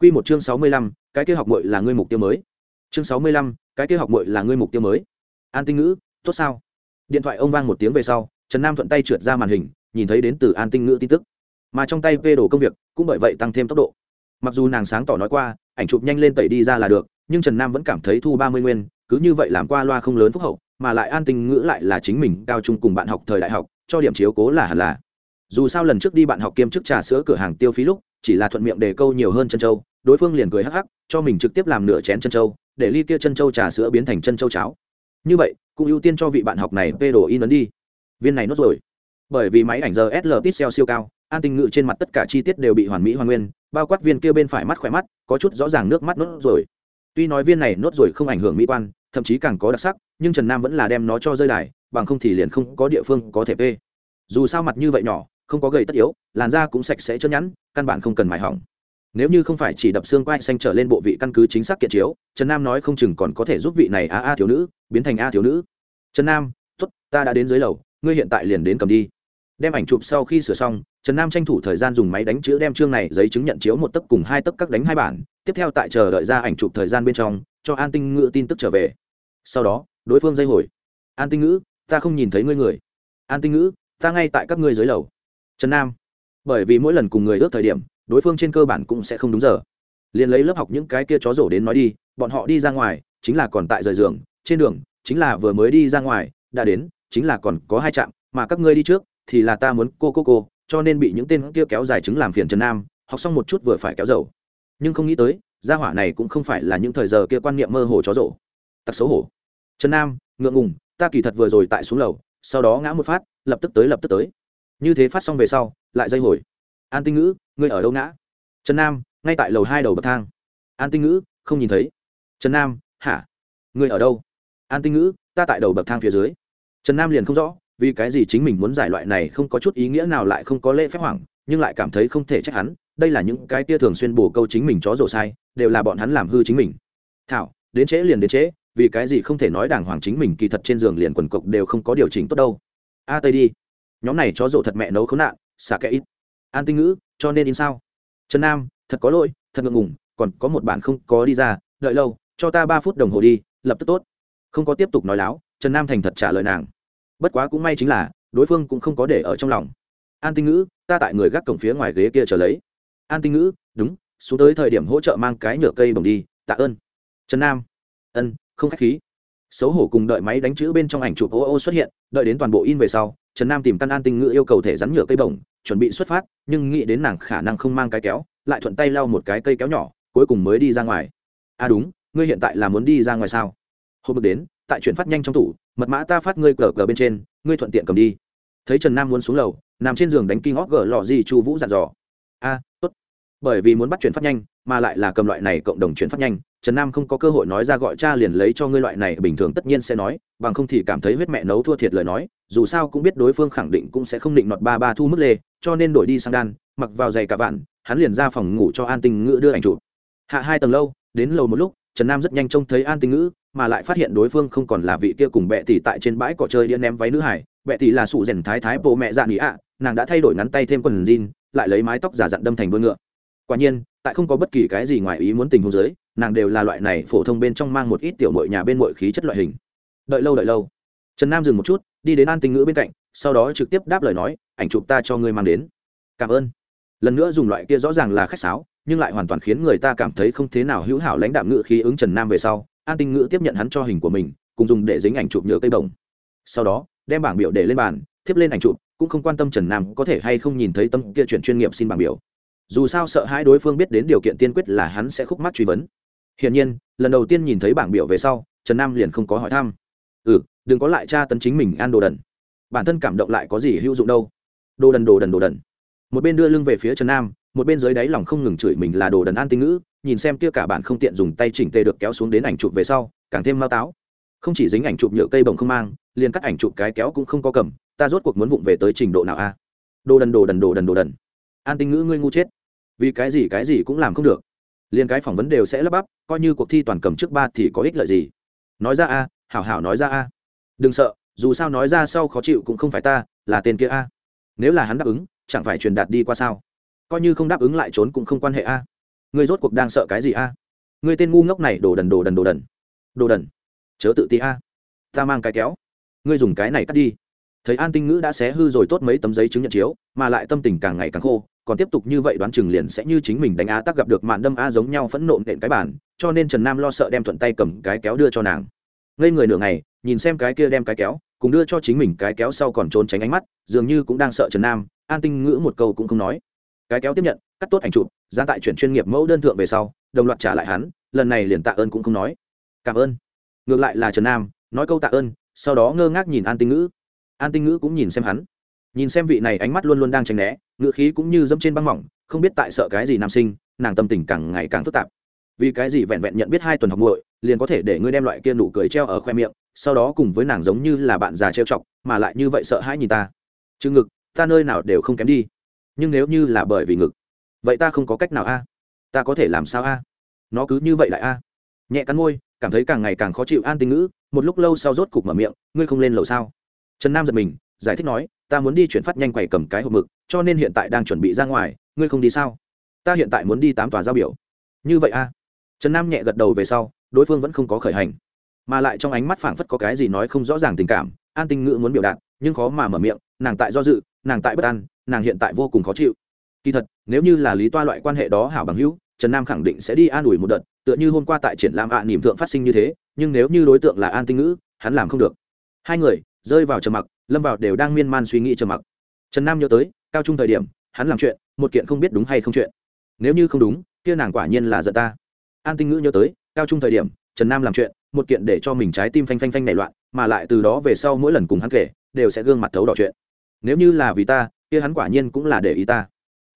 Q một chương sáu mươi lăm, cái kia học mội là ngươi mục tiêu mới. Chương sáu mươi lăm, cái kia học mội là ngươi mục tiêu mới. An tinh ngữ, tốt sao? Điện thoại ông vang một tiếng về sau, trần nam thuận tay trượt ra màn hình, nhìn thấy đến từ an tinh ngữ tin tức. Mà trong tay vê đồ công việc cũng bởi vậy tăng thêm tốc độ mặc dù nàng sáng tỏ nói qua, ảnh chụp nhanh lên tẩy đi ra là được, nhưng trần nam vẫn cảm thấy thu ba mươi nguyên, cứ như vậy làm qua loa không lớn phúc hậu, mà lại an tình ngữ lại là chính mình cao trung cùng bạn học thời đại học, cho điểm chiếu cố là hẳn là. Dù sao lần trước đi bạn học kiêm chức trà sữa cửa hàng tiêu phí lúc, chỉ là thuận miệng đề câu nhiều hơn chân châu, đối phương liền cười hắc hắc, cho mình trực tiếp làm nửa chén chân châu, để ly kia chân châu trà sữa biến thành chân châu cháo. Như vậy, cũng ưu tiên cho vị bạn học này vê đồ in ấn đi. Viên này nốt rồi. Bởi vì máy ảnh giờ sl pixel siêu cao, an tình ngữ trên mặt tất cả chi tiết đều bị hoàn mỹ hoàn nguyên bao quát viên kia bên phải mắt khỏe mắt, có chút rõ ràng nước mắt nốt rồi tuy nói viên này nốt rồi không ảnh hưởng mỹ quan, thậm chí càng có đặc sắc, nhưng trần nam vẫn là đem nó cho rơi đài, bằng không thì liền không có địa phương có thể p dù sao mặt như vậy nhỏ, không có gầy tất yếu, làn da cũng sạch sẽ chân nhẵn, căn bản không cần mài hỏng. Nếu như không phải chỉ đập xương quai xanh trở lên bộ vị căn cứ chính xác kiện chiếu, trần nam nói không chừng còn có thể giúp vị này a a thiếu nữ, biến thành a thiếu nữ. Trần nam t ố t ta đã đến dưới lầu, ngươi hiện tại liền đến cầm đi. Đem ảnh chụp sau khi sửa xong trần nam tranh thủ thời gian dùng máy đánh chữ đem chương này giấy chứng nhận chiếu một tấc cùng hai tấc các đánh hai bản, tiếp theo tại chờ đợi ra ảnh chụp thời gian bên trong, cho an tinh ngữ tin tức trở về. Sau đó, đối phương dây hồi. An tinh ngữ, ta không nhìn thấy ngươi người. An tinh ngữ, ta ngay tại các ngươi dưới lầu. Trần nam, bởi vì mỗi lần cùng người ước thời điểm, đối phương trên cơ bản cũng sẽ không đúng giờ. Liền lấy lớp học những cái kia chó rổ đến nói đi, bọn họ đi ra ngoài, chính là còn tại rời giường, trên đường, chính là vừa mới đi ra ngoài, đã đến, chính là còn có hai trạm, mà các ngươi đi trước, thì là ta muốn cô cô cô cho nên bị những tên kia kéo dài chứng làm phiền trần nam, học xong một chút vừa phải kéo dầu. Nhưng không nghĩ tới, gia hỏa này cũng không phải là những thời giờ kia quan niệm mơ hồ chó rổ tặc xấu hổ. Trần nam, ngượng ngùng, ta kỳ thật vừa rồi tại xuống lầu, sau đó ngã một phát, lập tức tới lập tức tới. Như thế phát xong về sau, lại dây hồi. An tinh ngữ, ngươi ở đâu ngã? Trần nam, ngay tại lầu hai đầu bậc thang. An tinh ngữ, không nhìn thấy. Trần nam, hả? Ngươi ở đâu? An tinh ngữ, ta tại đầu bậc thang phía dưới. Trần nam liền không rõ vì cái gì chính mình muốn giải loại này không có chút ý nghĩa nào lại không có lễ phép hoảng, nhưng lại cảm thấy không thể trách hắn, đây là những cái tia thường xuyên bổ câu chính mình chó rổ sai, đều là bọn hắn làm hư chính mình. Thảo, đến trễ liền đến trễ, vì cái gì không thể nói đàng hoàng chính mình kỳ thật trên giường liền quần cộc đều không có điều chỉnh tốt đâu. A tây đi. Nhóm này chó rổ thật mẹ nấu khốn nạn, xả kẽ ít. An tinh ngữ, cho nên in sao? Trần nam, thật có lỗi, thật ngượng ngùng, còn có một bạn không có đi ra, đợi lâu, cho ta ba phút đồng hồ đi, lập tức tốt. Không có tiếp tục nói láo, trần nam thành thật trả lời nàng bất quá cũng may chính là, đối phương cũng không có để ở trong lòng. An tinh ngữ, ta tại người gác cổng phía ngoài ghế kia trở lấy. An tinh ngữ, đúng, xuống tới thời điểm hỗ trợ mang cái nhựa cây bồng đi, tạ ơn. Trần nam. Ân, không k h á c h khí. Xấu hổ cùng đợi máy đánh chữ bên trong ảnh chụp ô ô xuất hiện, đợi đến toàn bộ in về sau, trần nam tìm căn an tinh ngữ yêu cầu thể rắn nhựa cây bồng, chuẩn bị xuất phát, nhưng nghĩ đến nàng khả năng không mang cái kéo, lại thuận tay lau một cái cây kéo nhỏ, cuối cùng mới đi ra ngoài. À đúng, ngươi hiện tại là muốn đi ra ngoài sao? Hôm bước đến, tại chuyển phát nhanh trong tủ mật mã ta phát ngươi cờ cờ bên trên, ngươi thuận tiện cầm đi. Thấy trần nam muốn xuống lầu, nằm trên giường đánh kinh óc gờ lò gì chu vũ dặn dò. A, tốt. Bởi vì muốn bắt chuyển phát nhanh, mà lại là cầm loại này cộng đồng chuyển phát nhanh, trần nam không có cơ hội nói ra gọi cha liền lấy cho ngươi loại này, bình thường tất nhiên sẽ nói, bằng không thì cảm thấy huyết mẹ nấu thua thiệt lời nói, dù sao cũng biết đối phương khẳng định cũng sẽ không định nọt ba ba thu mức lê, cho nên đổi đi sang đan, mặc vào giày cả vạn, hắn liền ra phòng ngủ cho an Tình ngữ đưa ảnh chụp. Hạ hai tầng lâu, đến lầu một lúc, trần nam rất nhanh trông thấy an Tình ngữ mà lại phát hiện đối phương không còn là vị kia cùng bệ tỷ tại trên bãi cỏ chơi đĩa ném váy nữ hải bệ tỷ là sụ rèn thái thái bộ mẹ dạ nghỉ ạ, nàng đã thay đổi ngắn tay thêm quần jean, lại lấy mái tóc giả dặn đâm thành đuôi ngựa. Quả nhiên, tại không có bất kỳ cái gì ngoài ý muốn tình huống giới nàng đều là loại này phổ thông bên trong mang một ít tiểu mội nhà bên mội khí chất loại hình. Đợi lâu đợi lâu, trần nam dừng một chút, đi đến an tinh ngữ bên cạnh, sau đó trực tiếp đáp lời nói, ảnh chụp ta cho ngươi mang đến. Cảm ơn. Lần nữa dùng loại kia rõ ràng là khách sáo, nhưng lại hoàn toàn khiến người ta cảm thấy không thế nào hữu hảo lãnh đạm ngữ khí ứng trần nam về sau an tinh ngữ tiếp nhận hắn cho hình của mình, cùng dùng để dính ảnh chụp nhựa cây đồng sau đó, đem bảng biểu để lên bàn tiếp lên ảnh chụp, cũng không quan tâm trần nam có thể hay không nhìn thấy tâm kia chuyện chuyên nghiệp xin bảng biểu. Dù sao sợ hai đối phương biết đến điều kiện tiên quyết là hắn sẽ khúc mắc truy vấn. Hiển nhiên, lần đầu tiên nhìn thấy bảng biểu về sau, trần nam liền không có hỏi thăm. Ừ đừng có lại tra tấn chính mình an đồ đần. Bản thân cảm động lại có gì hữu dụng đâu. Đồ đần đồ đần đồ đần. Một bên đưa lưng về phía trần nam, một bên dưới đáy lòng không ngừng chửi mình là đồ đần an tinh ngữ nhìn xem kia cả bạn không tiện dùng tay chỉnh tê được kéo xuống đến ảnh chụp về sau, càng thêm mau táo. Không chỉ dính ảnh chụp nhựa cây bồng không mang, liền cắt ảnh chụp cái kéo cũng không có cầm, ta rốt cuộc muốn vụng về tới trình độ nào a? Đồ đần đồ đần đồ đần đồ đần. An tinh ngữ, ngươi ngu chết. Vì cái gì cái gì cũng làm không được. Liền cái phỏng vấn đều sẽ lắp bắp, coi như cuộc thi toàn cầm trước ba thì có ích lợi gì? Nói ra a, hảo hảo nói ra a. Đừng sợ, dù sao nói ra sau khó chịu cũng không phải ta, là tên kia a. Nếu là hắn đáp ứng, chẳng phải truyền đạt đi qua sao? Coi như không đáp ứng lại trốn cũng không quan hệ a ngươi rốt cuộc đang sợ cái gì a? Ngươi tên ngu ngốc này đồ đần đồ đần đồ đần. Đồ đần. Chớ tự ti a. Ta mang cái kéo. Ngươi dùng cái này cắt đi. Thấy an tinh ngữ đã xé hư rồi tốt mấy tấm giấy chứng nhận chiếu, mà lại tâm tình càng ngày càng khô, còn tiếp tục như vậy đoán chừng liền sẽ như chính mình đánh á tắc gặp được mạn đâm a giống nhau phẫn nộ nện cái bản cho nên trần nam lo sợ đem thuận tay cầm cái kéo đưa cho nàng. Ngây người nửa ngày, nhìn xem cái kia đem cái kéo, cùng đưa cho chính mình cái kéo sau còn trốn tránh ánh mắt, dường như cũng đang sợ trần nam, an tinh ngữ một câu cũng không nói. Cái kéo tiếp nhận cắt tốt ảnh chụp ra tại chuyển chuyên nghiệp mẫu đơn thượng về sau, đồng loạt trả lại hắn, lần này liền tạ ơn cũng không nói. Cảm ơn. Ngược lại là trần nam, nói câu tạ ơn, sau đó ngơ ngác nhìn an tinh ngữ. An tinh ngữ cũng nhìn xem hắn. Nhìn xem vị này ánh mắt luôn luôn đang tránh né, ngữ khí cũng như dẫm trên băng mỏng, không biết tại sợ cái gì nam sinh, nàng tâm tình càng ngày càng phức tạp. Vì cái gì vẹn vẹn nhận biết hai tuần học muội, liền có thể để ngươi đem loại kia nụ cười treo ở khoe miệng, sau đó cùng với nàng giống như là bạn già trêu chọc, mà lại như vậy sợ hãi nhìn ta. Chứ ngực, ta nơi nào đều không kém đi. Nhưng nếu như là bởi vì ngực vậy ta không có cách nào a? Ta có thể làm sao a? Nó cứ như vậy lại a? Nhẹ cắn môi, cảm thấy càng ngày càng khó chịu an tinh ngữ, một lúc lâu sau rốt cục mở miệng, ngươi không lên lầu sao? Trần nam giật mình, giải thích nói, ta muốn đi chuyển phát nhanh quầy cầm cái hộp mực, cho nên hiện tại đang chuẩn bị ra ngoài, ngươi không đi sao? Ta hiện tại muốn đi tám tòa giao biểu. Như vậy a? Trần nam nhẹ gật đầu về sau, đối phương vẫn không có khởi hành. Mà lại trong ánh mắt phảng phất có cái gì nói không rõ ràng tình cảm, an tinh ngữ muốn biểu đạt, nhưng khó mà mở miệng, nàng tại do dự, nàng tại bất an, nàng hiện tại vô cùng khó chịu kỳ thật nếu như là lý toa loại quan hệ đó hảo bằng hữu trần nam khẳng định sẽ đi an ủi một đợt tựa như hôm qua tại triển lãm ạ à, niềm thượng phát sinh như thế nhưng nếu như đối tượng là an tinh ngữ hắn làm không được. Hai người rơi vào trầm mặc lâm vào đều đang miên man suy nghĩ trầm mặc. Trần nam nhớ tới cao trung thời điểm hắn làm chuyện một kiện không biết đúng hay không chuyện. Nếu như không đúng kia nàng quả nhiên là giận ta. An tinh ngữ nhớ tới cao trung thời điểm trần nam làm chuyện một kiện để cho mình trái tim phanh phanh phanh nảy loạn mà lại từ đó về sau mỗi lần cùng hắn kể đều sẽ gương mặt thấu đỏ chuyện. Nếu như là vì ta kia hắn quả nhiên cũng là để ý ta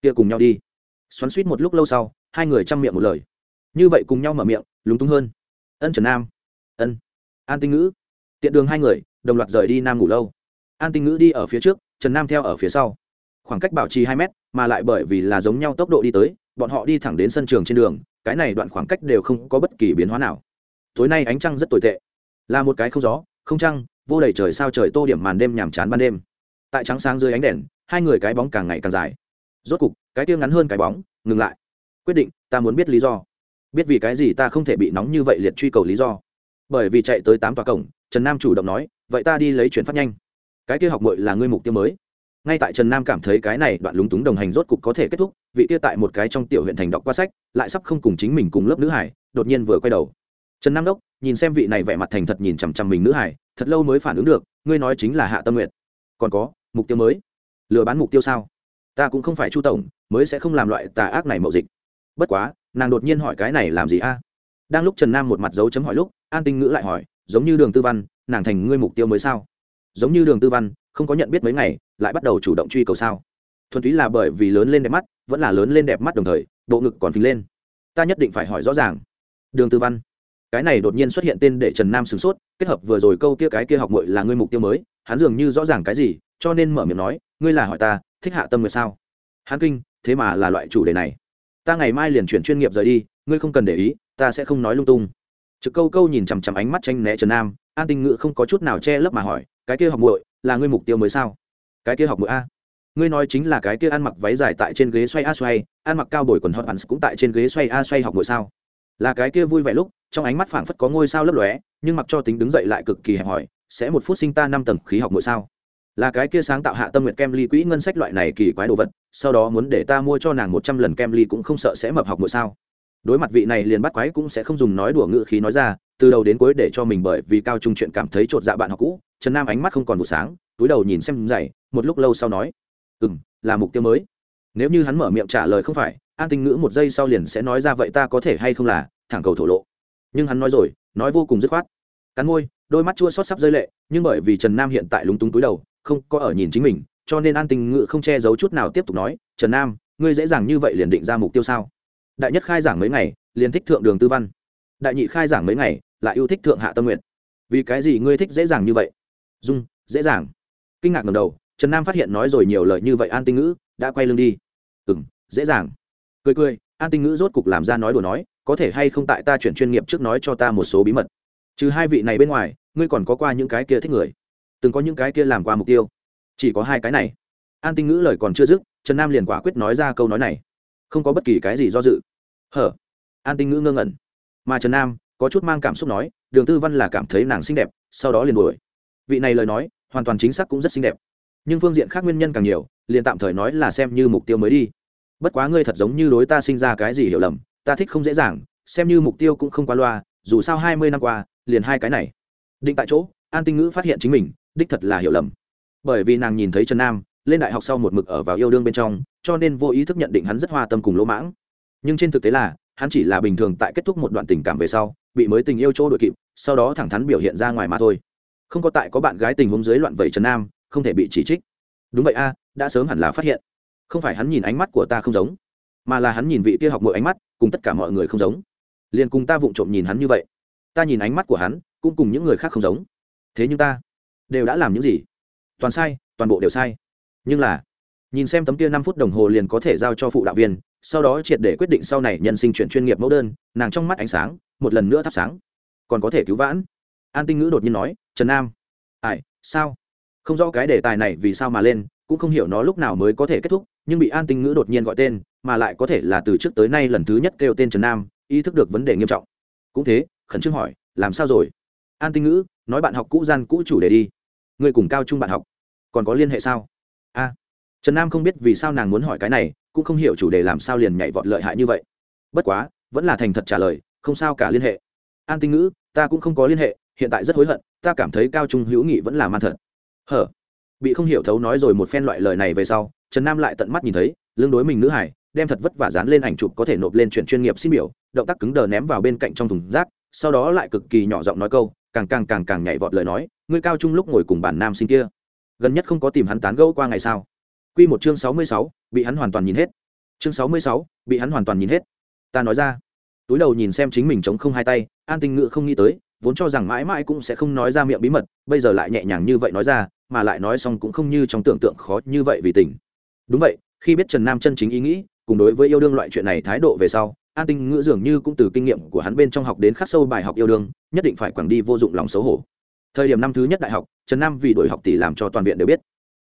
kia cùng nhau đi. Xoắn suýt một lúc lâu sau, hai người chăm miệng một lời. Như vậy cùng nhau mở miệng, lúng túng hơn. Ân trần nam. Ân. An tinh ngữ. Tiện đường hai người, đồng loạt rời đi nam ngủ lâu. An tinh ngữ đi ở phía trước, trần nam theo ở phía sau. Khoảng cách bảo trì hai mét, mà lại bởi vì là giống nhau tốc độ đi tới, bọn họ đi thẳng đến sân trường trên đường, cái này đoạn khoảng cách đều không có bất kỳ biến hóa nào. Tối nay ánh trăng rất tồi tệ. Là một cái không gió, không trăng, vô đầy trời sao trời tô điểm màn đêm nhàm chán ban đêm. Tại trắng sáng dưới ánh đèn, hai người cái bóng càng ngày càng dài rốt cục, cái tiêu ngắn hơn cái bóng, ngừng lại. Quyết định, ta muốn biết lý do. Biết vì cái gì ta không thể bị nóng như vậy liệt truy cầu lý do. Bởi vì chạy tới tám tòa cổng, trần nam chủ động nói, vậy ta đi lấy chuyển phát nhanh. Cái kia học mội là ngươi mục tiêu mới. Ngay tại trần nam cảm thấy cái này đoạn lúng túng đồng hành rốt cục có thể kết thúc, vị kia tại một cái trong tiểu huyện thành đọc qua sách, lại sắp không cùng chính mình cùng lớp nữ hải, đột nhiên vừa quay đầu. Trần nam đốc, nhìn xem vị này vẻ mặt thành thật nhìn chằm chằm mình nữ hải, thật lâu mới phản ứng được, ngươi nói chính là hạ tâm nguyện còn có, mục tiêu mới. Lừa bán mục tiêu sao? Ta cũng không phải chu tổng, mới sẽ không làm loại tà ác này mậu dịch. Bất quá, nàng đột nhiên hỏi cái này làm gì a? Đang lúc trần nam một mặt dấu chấm hỏi lúc, an tinh ngữ lại hỏi, giống như đường tư văn, nàng thành ngươi mục tiêu mới sao? Giống như đường tư văn, không có nhận biết mấy ngày, lại bắt đầu chủ động truy cầu sao? Thuần túy là bởi vì lớn lên đẹp mắt, vẫn là lớn lên đẹp mắt đồng thời, bộ ngực còn phình lên. Ta nhất định phải hỏi rõ ràng. Đường tư văn, cái này đột nhiên xuất hiện tên để trần nam sửng sốt, kết hợp vừa rồi câu kia cái kia học mội là ngươi mục tiêu mới, hắn dường như rõ ràng cái gì, cho nên mở miệng nói, ngươi là hỏi ta thích hạ tâm người sao? Hán kinh thế mà là loại chủ đề này. Ta ngày mai liền chuyển chuyên nghiệp rời đi ngươi không cần để ý ta sẽ không nói lung tung. Trực câu câu nhìn chằm chằm ánh mắt tranh né trần nam an tinh ngự không có chút nào che lấp mà hỏi cái kia học muội là ngươi mục tiêu mới sao? Cái kia học muội a. Ngươi nói chính là cái kia ăn mặc váy dài tại trên ghế xoay a xoay ăn mặc cao bồi quần hot hắn cũng tại trên ghế xoay a xoay học muội sao? Là cái kia vui vẻ lúc trong ánh mắt phảng phất có ngôi sao lấp lóe nhưng mặc cho tính đứng dậy lại cực kỳ hẹp hỏi, sẽ một phút sinh ta năm tầng khí học muội sao? Là cái kia sáng tạo hạ tâm nguyện kem ly quỹ ngân sách loại này kỳ quái đồ vật, sau đó muốn để ta mua cho nàng một trăm lần kem ly cũng không sợ sẽ mập học mỗi sao? Đối mặt vị này liền bắt quái cũng sẽ không dùng nói đùa ngự khí nói ra, từ đầu đến cuối để cho mình bởi vì cao trung chuyện cảm thấy chột dạ bạn học cũ, trần nam ánh mắt không còn vụ sáng, túi đầu nhìn xem dày một lúc lâu sau nói ừ m là mục tiêu mới. Nếu như hắn mở miệng trả lời không phải, an tinh ngữ một giây sau liền sẽ nói ra, vậy ta có thể hay không là thẳng cầu thổ lộ? Nhưng hắn nói rồi, nói vô cùng dứt khoát. Cắn môi, đôi mắt chua xót sắp rơi lệ, nhưng bởi vì trần nam hiện tại lúng túng túi đầu không có ở nhìn chính mình, cho nên an tinh Ngự không che giấu chút nào tiếp tục nói, trần nam, ngươi dễ dàng như vậy liền định ra mục tiêu sao? Đại nhất khai giảng mấy ngày, liền thích thượng đường tư văn. Đại nhị khai giảng mấy ngày, lại yêu thích thượng hạ tâm nguyện. Vì cái gì ngươi thích dễ dàng như vậy? Dung, dễ dàng. Kinh ngạc ngầm đầu, trần nam phát hiện nói rồi nhiều lời như vậy an tinh ngữ đã quay lưng đi. Ừ m dễ dàng. Cười cười, an tinh ngữ rốt cục làm ra nói đùa nói, có thể hay không tại ta chuyển chuyên nghiệp trước nói cho ta một số bí mật. Trừ hai vị này bên ngoài, ngươi còn có qua những cái kia thích người từng có những cái kia làm qua mục tiêu. Chỉ có hai cái này. An tinh ngữ lời còn chưa dứt, trần nam liền quả quyết nói ra câu nói này. Không có bất kỳ cái gì do dự. Hở? An tinh ngữ ngơ ngẩn. Mà trần nam có chút mang cảm xúc nói, đường tư văn là cảm thấy nàng xinh đẹp, sau đó liền đuổi. Vị này lời nói, hoàn toàn chính xác cũng rất xinh đẹp. Nhưng phương diện khác nguyên nhân càng nhiều, liền tạm thời nói là xem như mục tiêu mới đi. Bất quá ngươi thật giống như đối ta sinh ra cái gì hiểu lầm, ta thích không dễ dàng, xem như mục tiêu cũng không qua loa, dù sao hai mươi năm qua, liền hai cái này. Định tại chỗ, an tinh ngữ phát hiện chính mình đích thật là hiểu lầm. Bởi vì nàng nhìn thấy trần nam, lên đại học sau một mực ở vào yêu đương bên trong, cho nên vô ý thức nhận định hắn rất hoa tâm cùng lỗ mãng. Nhưng trên thực tế là, hắn chỉ là bình thường tại kết thúc một đoạn tình cảm về sau, bị mới tình yêu chỗ đội kịp, sau đó thẳng thắn biểu hiện ra ngoài mà thôi. Không có tại có bạn gái tình huống dưới loạn vẩy trần nam, không thể bị chỉ trích. Đúng vậy a, đã sớm hẳn là phát hiện. Không phải hắn nhìn ánh mắt của ta không giống, mà là hắn nhìn vị kia học mọi ánh mắt, cùng tất cả mọi người không giống. Liền cùng ta vụng trộm nhìn hắn như vậy. Ta nhìn ánh mắt của hắn, cũng cùng những người khác không giống. Thế nhưng ta đều đã làm những gì? Toàn sai, toàn bộ đều sai. Nhưng là, nhìn xem tấm kia năm phút đồng hồ liền có thể giao cho phụ đạo viên, sau đó triệt để quyết định sau này nhân sinh chuyển chuyên nghiệp mẫu đơn, nàng trong mắt ánh sáng, một lần nữa thắp sáng. Còn có thể cứu vãn. An tinh ngữ đột nhiên nói, trần nam, ai, sao? Không rõ cái đề tài này vì sao mà lên, cũng không hiểu nó lúc nào mới có thể kết thúc, nhưng bị an tinh ngữ đột nhiên gọi tên, mà lại có thể là từ trước tới nay lần thứ nhất kêu tên trần nam, ý thức được vấn đề nghiêm trọng. Cũng thế, khẩn trương hỏi, làm sao rồi? An tinh ngữ, nói bạn học cũ gian cũ chủ đề đi người cùng cao trung bạn học, còn có liên hệ sao? A, trần nam không biết vì sao nàng muốn hỏi cái này, cũng không hiểu chủ đề làm sao liền nhảy vọt lợi hại như vậy. Bất quá, vẫn là thành thật trả lời, không sao cả liên hệ. An tinh ngữ, ta cũng không có liên hệ, hiện tại rất hối hận, ta cảm thấy cao trung hữu nghị vẫn là man thật. Hở? Bị không hiểu thấu nói rồi một phen loại lời này về sau, trần nam lại tận mắt nhìn thấy lương đối mình nữ hải, đem thật vất vả dán lên ảnh chụp có thể nộp lên chuyện chuyên nghiệp xin biểu, động tác cứng đờ ném vào bên cạnh trong thùng rác, sau đó lại cực kỳ nhỏ giọng nói câu, càng càng càng càng nhảy vọt lời nói ngươi cao trung lúc ngồi cùng bản nam sinh kia gần nhất không có tìm hắn tán gẫu qua ngày sao? Quy một chương sáu mươi sáu, bị hắn hoàn toàn nhìn hết. Chương sáu mươi sáu, bị hắn hoàn toàn nhìn hết. Ta nói ra. Túi đầu nhìn xem chính mình chống không hai tay an tinh ngự không nghĩ tới vốn cho rằng mãi mãi cũng sẽ không nói ra miệng bí mật bây giờ lại nhẹ nhàng như vậy nói ra mà lại nói xong cũng không như trong tưởng tượng khó như vậy vì tình. Đúng vậy khi biết trần nam chân chính ý nghĩ cùng đối với yêu đương loại chuyện này thái độ về sau an tinh ngữ dường như cũng từ kinh nghiệm của hắn bên trong học đến khắc sâu bài học yêu đương nhất định phải quẳng đi vô dụng lòng xấu hổ thời điểm năm thứ nhất đại học, trần nam vì đổi học tỷ làm cho toàn viện đều biết.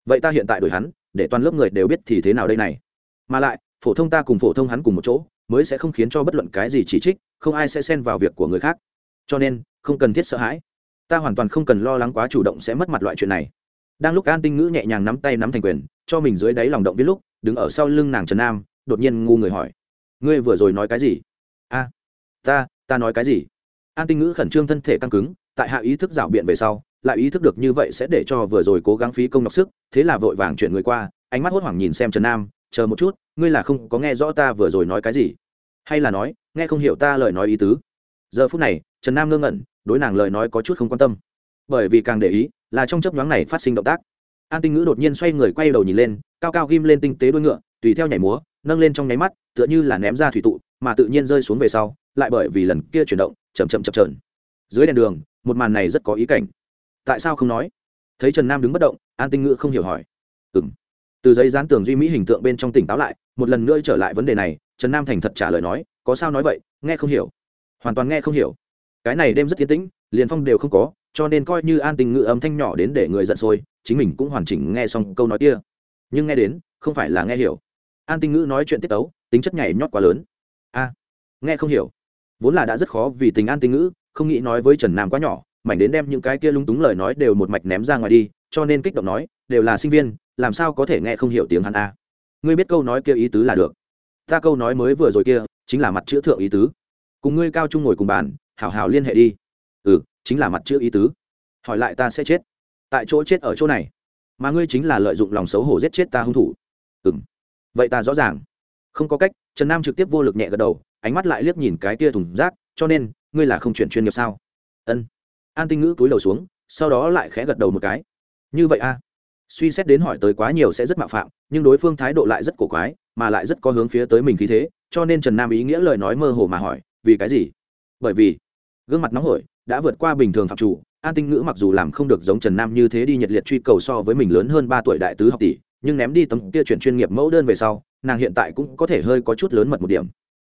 Vậy ta hiện tại đổi hắn, để toàn lớp người đều biết thì thế nào đây này? Mà lại, phổ thông ta cùng phổ thông hắn cùng một chỗ, mới sẽ không khiến cho bất luận cái gì chỉ trích, không ai sẽ xen vào việc của người khác. Cho nên, không cần thiết sợ hãi. Ta hoàn toàn không cần lo lắng quá chủ động sẽ mất mặt loại chuyện này. Đang lúc an tinh ngữ nhẹ nhàng nắm tay nắm thành quyền, cho mình dưới đáy lòng động viết lúc, đứng ở sau lưng nàng trần nam, đột nhiên ngu người hỏi. Ngươi vừa rồi nói cái gì? A, ta ta nói cái gì? An tinh ngữ khẩn trương thân thể căng cứng tại hạ ý thức rảo biện về sau, lại ý thức được như vậy sẽ để cho vừa rồi cố gắng phí công nhọc sức, thế là vội vàng chuyển người qua, ánh mắt hốt hoảng nhìn xem trần nam, chờ một chút, ngươi là không có nghe rõ ta vừa rồi nói cái gì? Hay là nói, nghe không hiểu ta lời nói ý tứ? Giờ phút này, trần nam ngơ ngẩn, đối nàng lời nói có chút không quan tâm. Bởi vì càng để ý, là trong chấp nhoáng này phát sinh động tác. An tinh ngữ đột nhiên xoay người quay đầu nhìn lên, cao cao ghim lên tinh tế đuôi ngựa, tùy theo nhảy múa, nâng lên trong nháy mắt, tựa như là ném ra thủy tụ, mà tự nhiên rơi xuống về sau, lại bởi vì lần kia chuyển động, chậm chậm chập trờn dưới đèn đường một màn này rất có ý cảnh. Tại sao không nói? Thấy trần nam đứng bất động, an tinh ngữ không hiểu hỏi. Ừng từ giấy dán tường duy mỹ hình tượng bên trong tỉnh táo lại, một lần nữa trở lại vấn đề này, trần nam thành thật trả lời nói, có sao nói vậy, nghe không hiểu. Hoàn toàn nghe không hiểu. Cái này đêm rất tiến tĩnh, liền phong đều không có, cho nên coi như an tình ngữ âm thanh nhỏ đến để người giận sôi, chính mình cũng hoàn chỉnh nghe xong câu nói kia. Nhưng nghe đến, không phải là nghe hiểu. An tinh ngữ nói chuyện tiết tấu, tính chất nhảy nhót quá lớn. A, nghe không hiểu. Vốn là đã rất khó vì tình an tinh ngữ không nghĩ nói với trần nam quá nhỏ, mảnh đến đem những cái kia lung túng lời nói đều một mạch ném ra ngoài đi, cho nên kích động nói, đều là sinh viên, làm sao có thể nghe không hiểu tiếng hắn a? Ngươi biết câu nói kia ý tứ là được. Ta câu nói mới vừa rồi kia, chính là mặt chữ thượng ý tứ. Cùng ngươi cao trung ngồi cùng bàn, hảo hảo liên hệ đi. Ừ chính là mặt chữ ý tứ. Hỏi lại ta sẽ chết. Tại chỗ chết ở chỗ này. Mà ngươi chính là lợi dụng lòng xấu hổ giết chết ta hung thủ. Ừ m vậy ta rõ ràng. Không có cách, trần nam trực tiếp vô lực nhẹ gật đầu, ánh mắt lại liếc nhìn cái kia thùng rác, cho nên ngươi là không chuyển chuyên nghiệp sao? Ân. An tinh ngữ túi đầu xuống, sau đó lại khẽ gật đầu một cái. Như vậy a à? suy xét đến hỏi tới quá nhiều sẽ rất mạo phạm, nhưng đối phương thái độ lại rất cổ quái, mà lại rất có hướng phía tới mình khí thế, cho nên trần nam ý nghĩa lời nói mơ hồ mà hỏi, vì cái gì? Bởi vì, gương mặt nóng hổi, đã vượt qua bình thường phạm chủ, an tinh ngữ mặc dù làm không được giống trần nam như thế đi nhiệt liệt truy cầu so với mình lớn hơn ba tuổi đại tứ học tỷ, nhưng ném đi tấm kia chuyển chuyên nghiệp mẫu đơn về sau, nàng hiện tại cũng có thể hơi có chút lớn mật một điểm.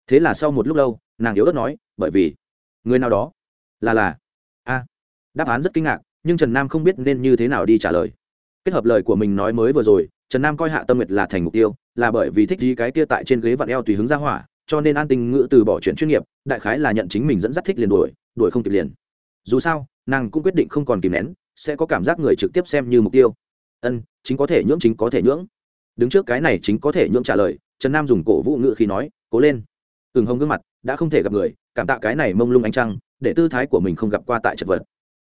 Thế là sau một lúc lâu, nàng yếu ớt nói, bởi vì người nào đó? Là là. A. Đáp án rất kinh ngạc, nhưng trần nam không biết nên như thế nào đi trả lời. Kết hợp lời của mình nói mới vừa rồi, trần nam coi hạ tâm nguyệt là thành mục tiêu, là bởi vì thích gì cái kia tại trên ghế vặn eo tùy hứng ra hỏa, cho nên an tình ngữ từ bỏ chuyện chuyên nghiệp, đại khái là nhận chính mình dẫn dắt thích liền đuổi đuổi không kịp liền. Dù sao, nàng cũng quyết định không còn kìm nén, sẽ có cảm giác người trực tiếp xem như mục tiêu. Ân, chính có thể nhưỡng chính có thể nhưỡng đứng trước cái này chính có thể nhưỡng trả lời, trần nam dùng cổ vũ ngữ khi nói, cố lên. Ừng hông gương mặt đã không thể gặp người, cảm tạ cái này mông lung ánh trăng, để tư thái của mình không gặp qua tại chật vật.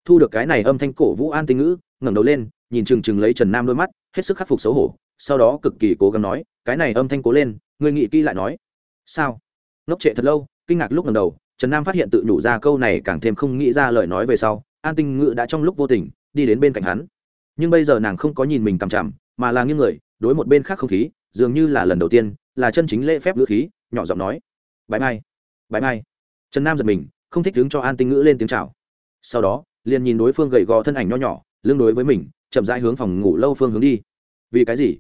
Thu được cái này âm thanh cổ vũ an tinh ngữ, ngẩng đầu lên, nhìn chừng chừng lấy trần nam đôi mắt, hết sức khắc phục xấu hổ, sau đó cực kỳ cố gắng nói, cái này âm thanh cố lên người nghị kỹ lại nói. Sao? Ngốc trệ thật lâu, kinh ngạc lúc ngẩng đầu, trần nam phát hiện tự nhủ ra câu này càng thêm không nghĩ ra lời nói về sau, an tinh ngữ đã trong lúc vô tình, đi đến bên cạnh hắn. Nhưng bây giờ nàng không có nhìn mình cằm chằm, mà là nghiêng người, đối một bên khác không khí, dường như là lần đầu tiên, là chân chính lễ phép ngữ khí, nhỏ giọng nói bãi mai bãi mai. Trần nam giật mình, không thích đứng cho an tinh ngữ lên tiếng chào. Sau đó, liền nhìn đối phương gầy gò thân ảnh nho nhỏ lương đối với mình, chậm rãi hướng phòng ngủ lâu phương hướng đi. Vì cái gì?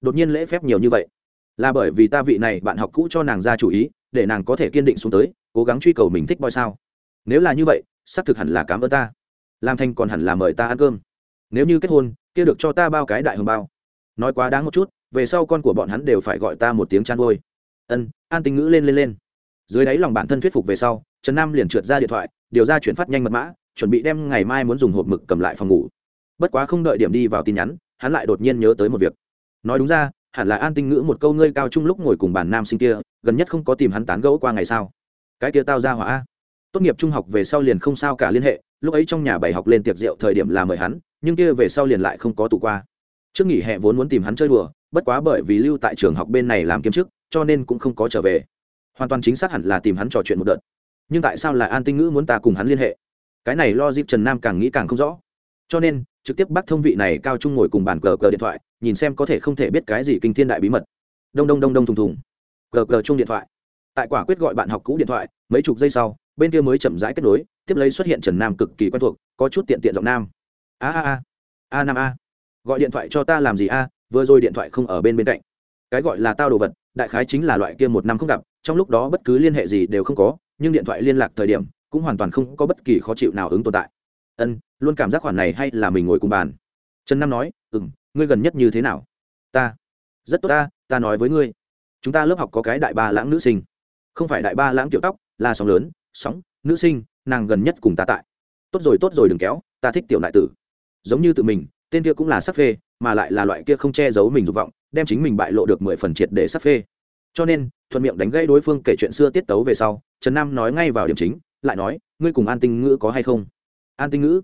Đột nhiên lễ phép nhiều như vậy. Là bởi vì ta vị này bạn học cũ cho nàng ra chủ ý, để nàng có thể kiên định xuống tới, cố gắng truy cầu mình thích boy sao? Nếu là như vậy, xác thực hẳn là cảm ơn ta. Làm thành còn hẳn là mời ta ăn cơm. Nếu như kết hôn, kia được cho ta bao cái đại hồng bao. Nói quá đáng một chút, về sau con của bọn hắn đều phải gọi ta một tiếng chăn ngôi ân, an tình ngữ lên lên lên dưới đáy lòng bản thân thuyết phục về sau, trần nam liền trượt ra điện thoại, điều ra chuyển phát nhanh mật mã, chuẩn bị đem ngày mai muốn dùng hộp mực cầm lại phòng ngủ. Bất quá không đợi điểm đi vào tin nhắn, hắn lại đột nhiên nhớ tới một việc. Nói đúng ra, hẳn là an tinh ngữ một câu ngươi cao trung lúc ngồi cùng bàn nam sinh kia, gần nhất không có tìm hắn tán gẫu qua ngày sao? Cái kia tao ra hỏa tốt nghiệp trung học về sau liền không sao cả liên hệ, lúc ấy trong nhà bảy học lên tiệc rượu thời điểm là mời hắn, nhưng kia về sau liền lại không có tụ qua. Trước nghỉ hè vốn muốn tìm hắn chơi đùa, bất quá bởi vì lưu tại trường học bên này làm kiếm chức, cho nên cũng không có trở về hoàn toàn chính xác hẳn là tìm hắn trò chuyện một đợt. Nhưng tại sao lại an tinh ngữ muốn ta cùng hắn liên hệ? Cái này lo dịp trần nam càng nghĩ càng không rõ. Cho nên, trực tiếp bắt thông vị này cao trung ngồi cùng bàn cờ cờ điện thoại, nhìn xem có thể không thể biết cái gì kinh thiên đại bí mật. Đông đông đông đông thùng thùng. Cờ cờ chung điện thoại. Tại quả quyết gọi bạn học cũ điện thoại, mấy chục giây sau, bên kia mới chậm rãi kết nối, tiếp lấy xuất hiện trần nam cực kỳ quen thuộc, có chút tiện tiện giọng nam. A a a. A Nam a. Gọi điện thoại cho ta làm gì a, vừa rồi điện thoại không ở bên bên cạnh. Cái gọi là tao đồ vật, đại khái chính là loại kia một năm không gặp trong lúc đó bất cứ liên hệ gì đều không có, nhưng điện thoại liên lạc thời điểm cũng hoàn toàn không có bất kỳ khó chịu nào ứng tồn tại. Ân, luôn cảm giác khoản này hay là mình ngồi cùng bàn. Trần nam nói ừ m ngươi gần nhất như thế nào? Ta, rất tốt ta ta nói với ngươi, chúng ta lớp học có cái đại ba lãng nữ sinh. Không phải đại ba lãng tiểu tóc, là sóng lớn, sóng, nữ sinh, nàng gần nhất cùng ta tại. Tốt rồi tốt rồi đừng kéo, ta thích tiểu đại tử. Giống như tự mình, tên kia cũng là sắc phê, mà lại là loại kia không che giấu mình dục vọng, đem chính mình bại lộ được mười phần triệt để sắc phê cho nên, thuận miệng đánh gây đối phương kể chuyện xưa tiết tấu về sau, trần nam nói ngay vào điểm chính, lại nói, ngươi cùng an tinh ngữ có hay không? An tinh ngữ?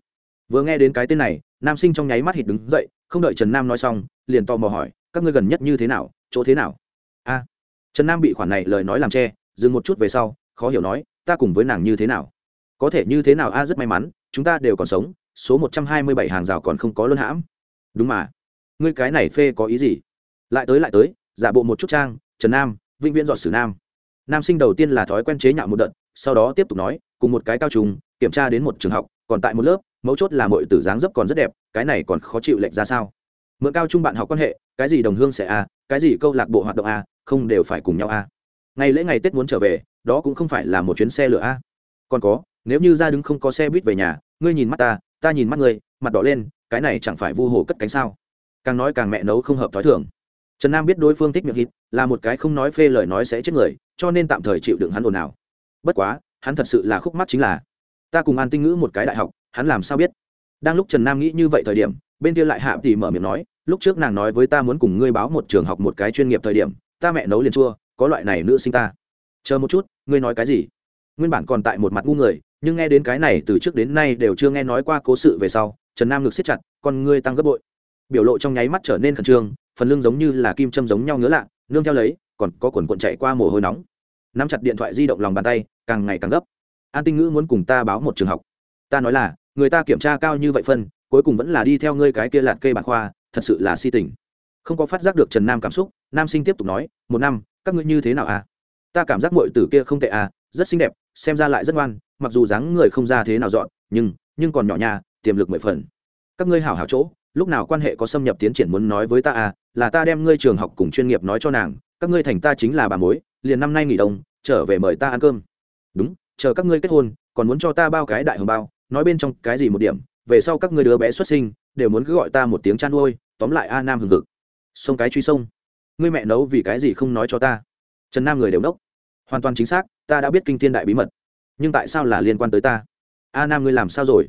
Vừa nghe đến cái tên này, nam sinh trong nháy mắt hít đứng dậy, không đợi trần nam nói xong, liền tò mò hỏi, các ngươi gần nhất như thế nào? Chỗ thế nào? A. Trần nam bị khoản này lời nói làm che, dừng một chút về sau, khó hiểu nói, ta cùng với nàng như thế nào? Có thể như thế nào? A, rất may mắn, chúng ta đều còn sống, số một trăm hai mươi bảy hàng rào còn không có luân hãm. Đúng mà. Ngươi cái này phê có ý gì? Lại tới lại tới, giả bộ một chút trang, trần nam vĩnh viễn dọn sử nam. Nam sinh đầu tiên là thói quen chế nhạo một đợt, sau đó tiếp tục nói, cùng một cái cao trùng kiểm tra đến một trường học, còn tại một lớp, mấu chốt là mọi tử dáng dấp còn rất đẹp, cái này còn khó chịu lệnh ra sao? Mượn cao trung bạn học quan hệ, cái gì đồng hương sẽ a, cái gì câu lạc bộ hoạt động a, không đều phải cùng nhau a. Ngày lễ ngày tết muốn trở về, đó cũng không phải là một chuyến xe lửa a. Còn có, nếu như ra đứng không có xe buýt về nhà, ngươi nhìn mắt ta ta nhìn mắt ngươi, mặt đỏ lên, cái này chẳng phải vu hồ cất cánh sao? Càng nói càng mẹ nấu không hợp thói thường trần nam biết đối phương thích miệng hít, là một cái không nói phê lời nói sẽ chết người, cho nên tạm thời chịu đựng hắn ồn ào. Bất quá, hắn thật sự là khúc mắt chính là, ta cùng an tinh ngữ một cái đại học, hắn làm sao biết? Đang lúc trần nam nghĩ như vậy thời điểm, bên kia lại hạ thì mở miệng nói, lúc trước nàng nói với ta muốn cùng ngươi báo một trường học một cái chuyên nghiệp thời điểm, ta mẹ nấu liền chua, có loại này nữ sinh ta. Chờ một chút, ngươi nói cái gì? Nguyên bản còn tại một mặt ngu người, nhưng nghe đến cái này từ trước đến nay đều chưa nghe nói qua cố sự về sau, trần nam ngực siết chặt, con ngươi tăng gấp bội. Biểu lộ trong nháy mắt trở nên khẩn trương phần lưng giống như là kim châm giống nhau ngứa lạ, nương theo lấy, còn có quần quận chạy qua mồ hôi nóng. Nắm chặt điện thoại di động lòng bàn tay, càng ngày càng gấp. An tinh ngữ muốn cùng ta báo một trường học. Ta nói là, người ta kiểm tra cao như vậy phân, cuối cùng vẫn là đi theo ngươi cái kia lạt cây bản khoa, thật sự là si tình. Không có phát giác được trần nam cảm xúc, nam sinh tiếp tục nói, một năm, các ngươi như thế nào à? Ta cảm giác mọi tử kia không tệ à rất xinh đẹp, xem ra lại rất ngoan, mặc dù dáng người không ra thế nào dọn, nhưng nhưng còn nhỏ nhà, tiềm lực mười phần. Các ngươi hảo hảo chỗ, lúc nào quan hệ có xâm nhập tiến triển muốn nói với ta à là ta đem ngươi trường học cùng chuyên nghiệp nói cho nàng, các ngươi thành ta chính là bà mối, liền năm nay nghỉ đông, trở về mời ta ăn cơm. Đúng, chờ các ngươi kết hôn, còn muốn cho ta bao cái đại hồng bao, nói bên trong cái gì một điểm, về sau các ngươi đứa bé xuất sinh, đều muốn cứ gọi ta một tiếng chăn nuôi tóm lại a nam hừng hực. Sông cái truy sông. Ngươi mẹ nấu vì cái gì không nói cho ta? Trần nam người đều nốc. Hoàn toàn chính xác, ta đã biết kinh thiên đại bí mật. Nhưng tại sao là liên quan tới ta? A nam ngươi làm sao rồi?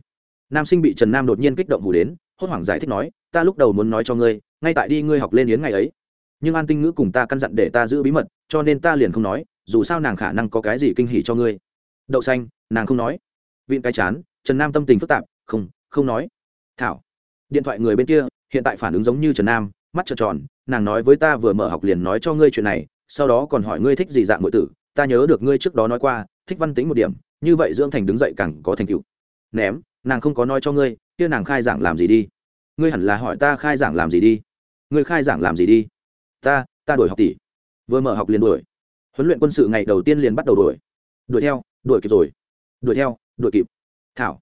Nam sinh bị trần nam đột nhiên kích động hủ đến, hốt hoảng giải thích nói, ta lúc đầu muốn nói cho ngươi ngay tại đi ngươi học lên yến ngày ấy. Nhưng an tinh ngữ cùng ta căn dặn để ta giữ bí mật, cho nên ta liền không nói, dù sao nàng khả năng có cái gì kinh hỉ cho ngươi. Đậu xanh, nàng không nói. Vịn cái chán, trần nam tâm tình phức tạp, không không nói. Thảo, điện thoại người bên kia, hiện tại phản ứng giống như trần nam, mắt trợn tròn, nàng nói với ta vừa mở học liền nói cho ngươi chuyện này, sau đó còn hỏi ngươi thích gì dạng ngụy tử, ta nhớ được ngươi trước đó nói qua, thích văn tính một điểm, như vậy dưỡng thành đứng dậy càng có thành tựu. Ném, nàng không có nói cho ngươi, kia nàng khai giảng làm gì đi? Ngươi hẳn là hỏi ta khai giảng làm gì đi? Ngươi khai giảng làm gì đi? Ta ta đổi học tỷ. Vừa mở học liền đuổi. Huấn luyện quân sự ngày đầu tiên liền bắt đầu đuổi. Đuổi theo, đuổi kịp rồi. Đuổi theo, đuổi kịp. Thảo.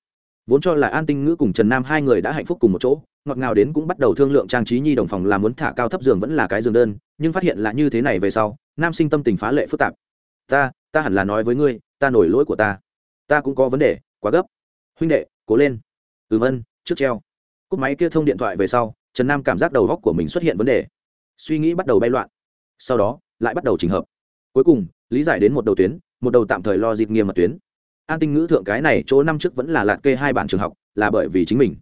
Vốn cho là an tinh ngữ cùng trần nam hai người đã hạnh phúc cùng một chỗ, ngọt ngào đến cũng bắt đầu thương lượng trang trí nhi đồng phòng là muốn thả cao thấp giường vẫn là cái giường đơn, nhưng phát hiện là như thế này về sau, nam sinh tâm tình phá lệ phức tạp. Ta ta hẳn là nói với ngươi, ta nổi lỗi của ta. Ta cũng có vấn đề, quá gấp. Huynh đệ, cố lên. Ừm ân, trước treo. Cúp máy kia thông điện thoại về sau trần nam cảm giác đầu góc của mình xuất hiện vấn đề. Suy nghĩ bắt đầu bay loạn. Sau đó, lại bắt đầu trình hợp. Cuối cùng, lý giải đến một đầu tuyến, một đầu tạm thời lo dịp nghiêm mật tuyến. An tinh ngữ thượng cái này chỗ năm trước vẫn là lạt kê hai bản trường học, là bởi vì chính mình.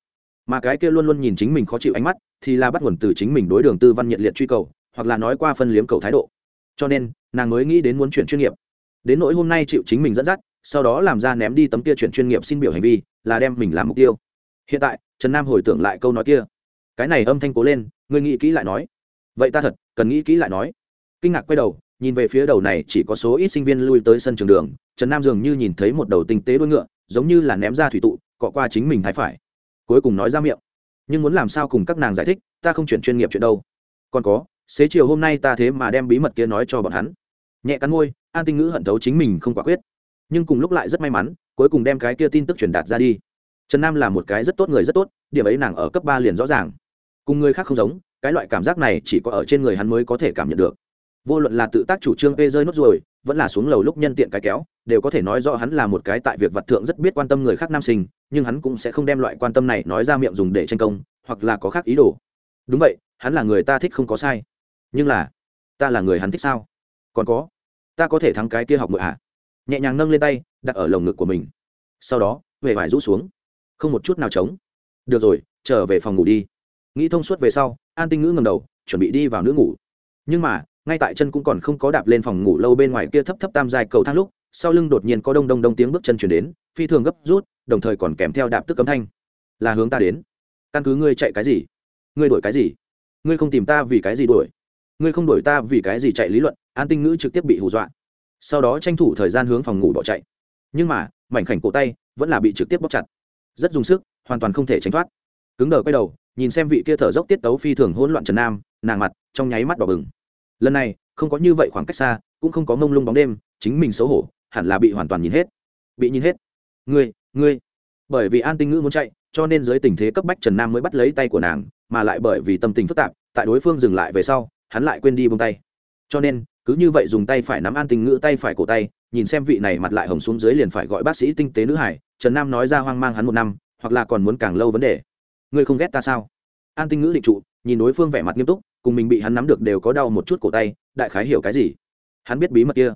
Mà cái kia luôn luôn nhìn chính mình khó chịu ánh mắt, thì là bắt nguồn từ chính mình đối đường tư văn nhiệt liệt truy cầu, hoặc là nói qua phân liếm cầu thái độ. Cho nên, nàng mới nghĩ đến muốn chuyển chuyên nghiệp. Đến nỗi hôm nay chịu chính mình dẫn dắt, sau đó làm ra ném đi tấm kia chuyển chuyên nghiệp xin biểu hành vi, là đem mình làm mục tiêu. Hiện tại, trần nam hồi tưởng lại câu nói kia cái này âm thanh cố lên, ngươi nghĩ kỹ lại nói. Vậy ta thật, cần nghĩ kỹ lại nói. Kinh ngạc quay đầu, nhìn về phía đầu này chỉ có số ít sinh viên lui tới sân trường đường, trần nam dường như nhìn thấy một đầu tinh tế đuôi ngựa, giống như là ném ra thủy tụ, cọ qua chính mình thái phải. Cuối cùng nói ra miệng. Nhưng muốn làm sao cùng các nàng giải thích, ta không chuyển chuyên nghiệp chuyện đâu. Còn có, xế chiều hôm nay ta thế mà đem bí mật kia nói cho bọn hắn. Nhẹ cắn môi, an tinh ngữ hận thấu chính mình không quả quyết. Nhưng cùng lúc lại rất may mắn, cuối cùng đem cái kia tin tức truyền đạt ra đi. Trần nam là một cái rất tốt người rất tốt, điểm ấy nàng ở cấp ba liền rõ ràng cùng người khác không giống cái loại cảm giác này chỉ có ở trên người hắn mới có thể cảm nhận được. Vô luận là tự tác chủ trương pê rơi nốt ruồi, vẫn là xuống lầu lúc nhân tiện cái kéo đều có thể nói rõ hắn là một cái tại việc vật thượng rất biết quan tâm người khác nam sinh nhưng hắn cũng sẽ không đem loại quan tâm này nói ra miệng dùng để tranh công hoặc là có khác ý đồ. Đúng vậy hắn là người ta thích không có sai. Nhưng là ta là người hắn thích sao? Còn có ta có thể thắng cái kia học mượn à? Nhẹ nhàng nâng lên tay đặt ở lồng ngực của mình. Sau đó về vải rũ xuống. Không một chút nào trống. Được rồi trở về phòng ngủ đi nghĩ thông suốt về sau, an tinh ngữ ngầm đầu, chuẩn bị đi vào nữ ngủ. Nhưng mà, ngay tại chân cũng còn không có đạp lên phòng ngủ lâu bên ngoài kia thấp thấp tam dài cầu thang lúc, sau lưng đột nhiên có đông đông đông tiếng bước chân chuyển đến, phi thường gấp rút, đồng thời còn kèm theo đạp tức cấm thanh. Là hướng ta đến. Căn cứ ngươi chạy cái gì? Ngươi đuổi cái gì? Ngươi không tìm ta vì cái gì đuổi? Ngươi không đuổi ta vì cái gì chạy lý luận? An tinh ngữ trực tiếp bị hù dọa. Sau đó tranh thủ thời gian hướng phòng ngủ bỏ chạy. Nhưng mà, mảnh khảnh cổ tay vẫn là bị trực tiếp bóc chặt. Rất dùng sức, hoàn toàn không thể tránh thoát. Cứng đờ quay đầu nhìn xem vị kia thở dốc tiết tấu phi thường hỗn loạn trần nam, nàng mặt, trong nháy mắt đỏ bừng. Lần này, không có như vậy khoảng cách xa, cũng không có mông lung bóng đêm, chính mình xấu hổ, hẳn là bị hoàn toàn nhìn hết. Bị nhìn hết. Ngươi ngươi. Bởi vì an tinh ngữ muốn chạy, cho nên dưới tình thế cấp bách trần nam mới bắt lấy tay của nàng, mà lại bởi vì tâm tình phức tạp, tại đối phương dừng lại về sau, hắn lại quên đi bông tay. Cho nên, cứ như vậy dùng tay phải nắm an tình ngữ tay phải cổ tay, nhìn xem vị này mặt lại hồng xuống dưới liền phải gọi bác sĩ tinh tế nữ hải, trần nam nói ra hoang mang hắn một năm, hoặc là còn muốn càng lâu vấn đề ngươi không ghét ta sao? An tinh ngữ định trụ, nhìn đối phương vẻ mặt nghiêm túc, cùng mình bị hắn nắm được đều có đau một chút cổ tay, đại khái hiểu cái gì? Hắn biết bí mật kia.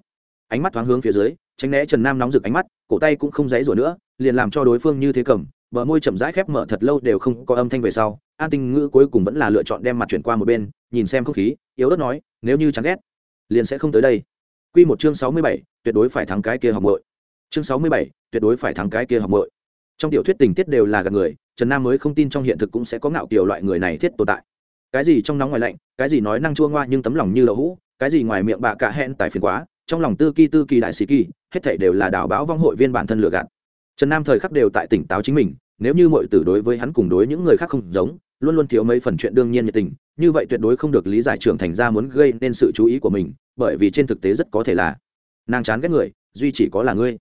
Ánh mắt thoáng hướng phía dưới, tránh né trần nam nóng rực ánh mắt, cổ tay cũng không dãy rủa nữa, liền làm cho đối phương như thế cầm, bờ môi chậm rãi khép mở thật lâu đều không có âm thanh về sau, an tinh ngữ cuối cùng vẫn là lựa chọn đem mặt chuyển qua một bên, nhìn xem không khí, yếu ớt nói, nếu như chán ghét, liền sẽ không tới đây. Q một chương sáu mươi bảy, tuyệt đối phải thắng cái kia học mội chương sáu mươi bảy, tuyệt đối phải thắng cái kia học mội trong tiểu thuyết tình tiết đều là gạt người trần nam mới không tin trong hiện thực cũng sẽ có ngạo kiểu loại người này thiết tồn tại. Cái gì trong nóng ngoài lạnh, cái gì nói năng chua ngoa nhưng tấm lòng như lậu hũ, cái gì ngoài miệng bạ cả hẹn tài phiền quá, trong lòng tư kỳ tư kỳ đại sĩ kỳ, hết thảy đều là đảo báo vong hội viên bản thân lừa gạt. Trần nam thời khắc đều tại tỉnh táo chính mình, nếu như mọi tử đối với hắn cùng đối những người khác không giống, luôn luôn thiếu mấy phần chuyện đương nhiên nhiệt tình, như vậy tuyệt đối không được lý giải trưởng thành ra muốn gây nên sự chú ý của mình, bởi vì trên thực tế rất có thể là nàng chán ghét người, duy chỉ có là ngươi.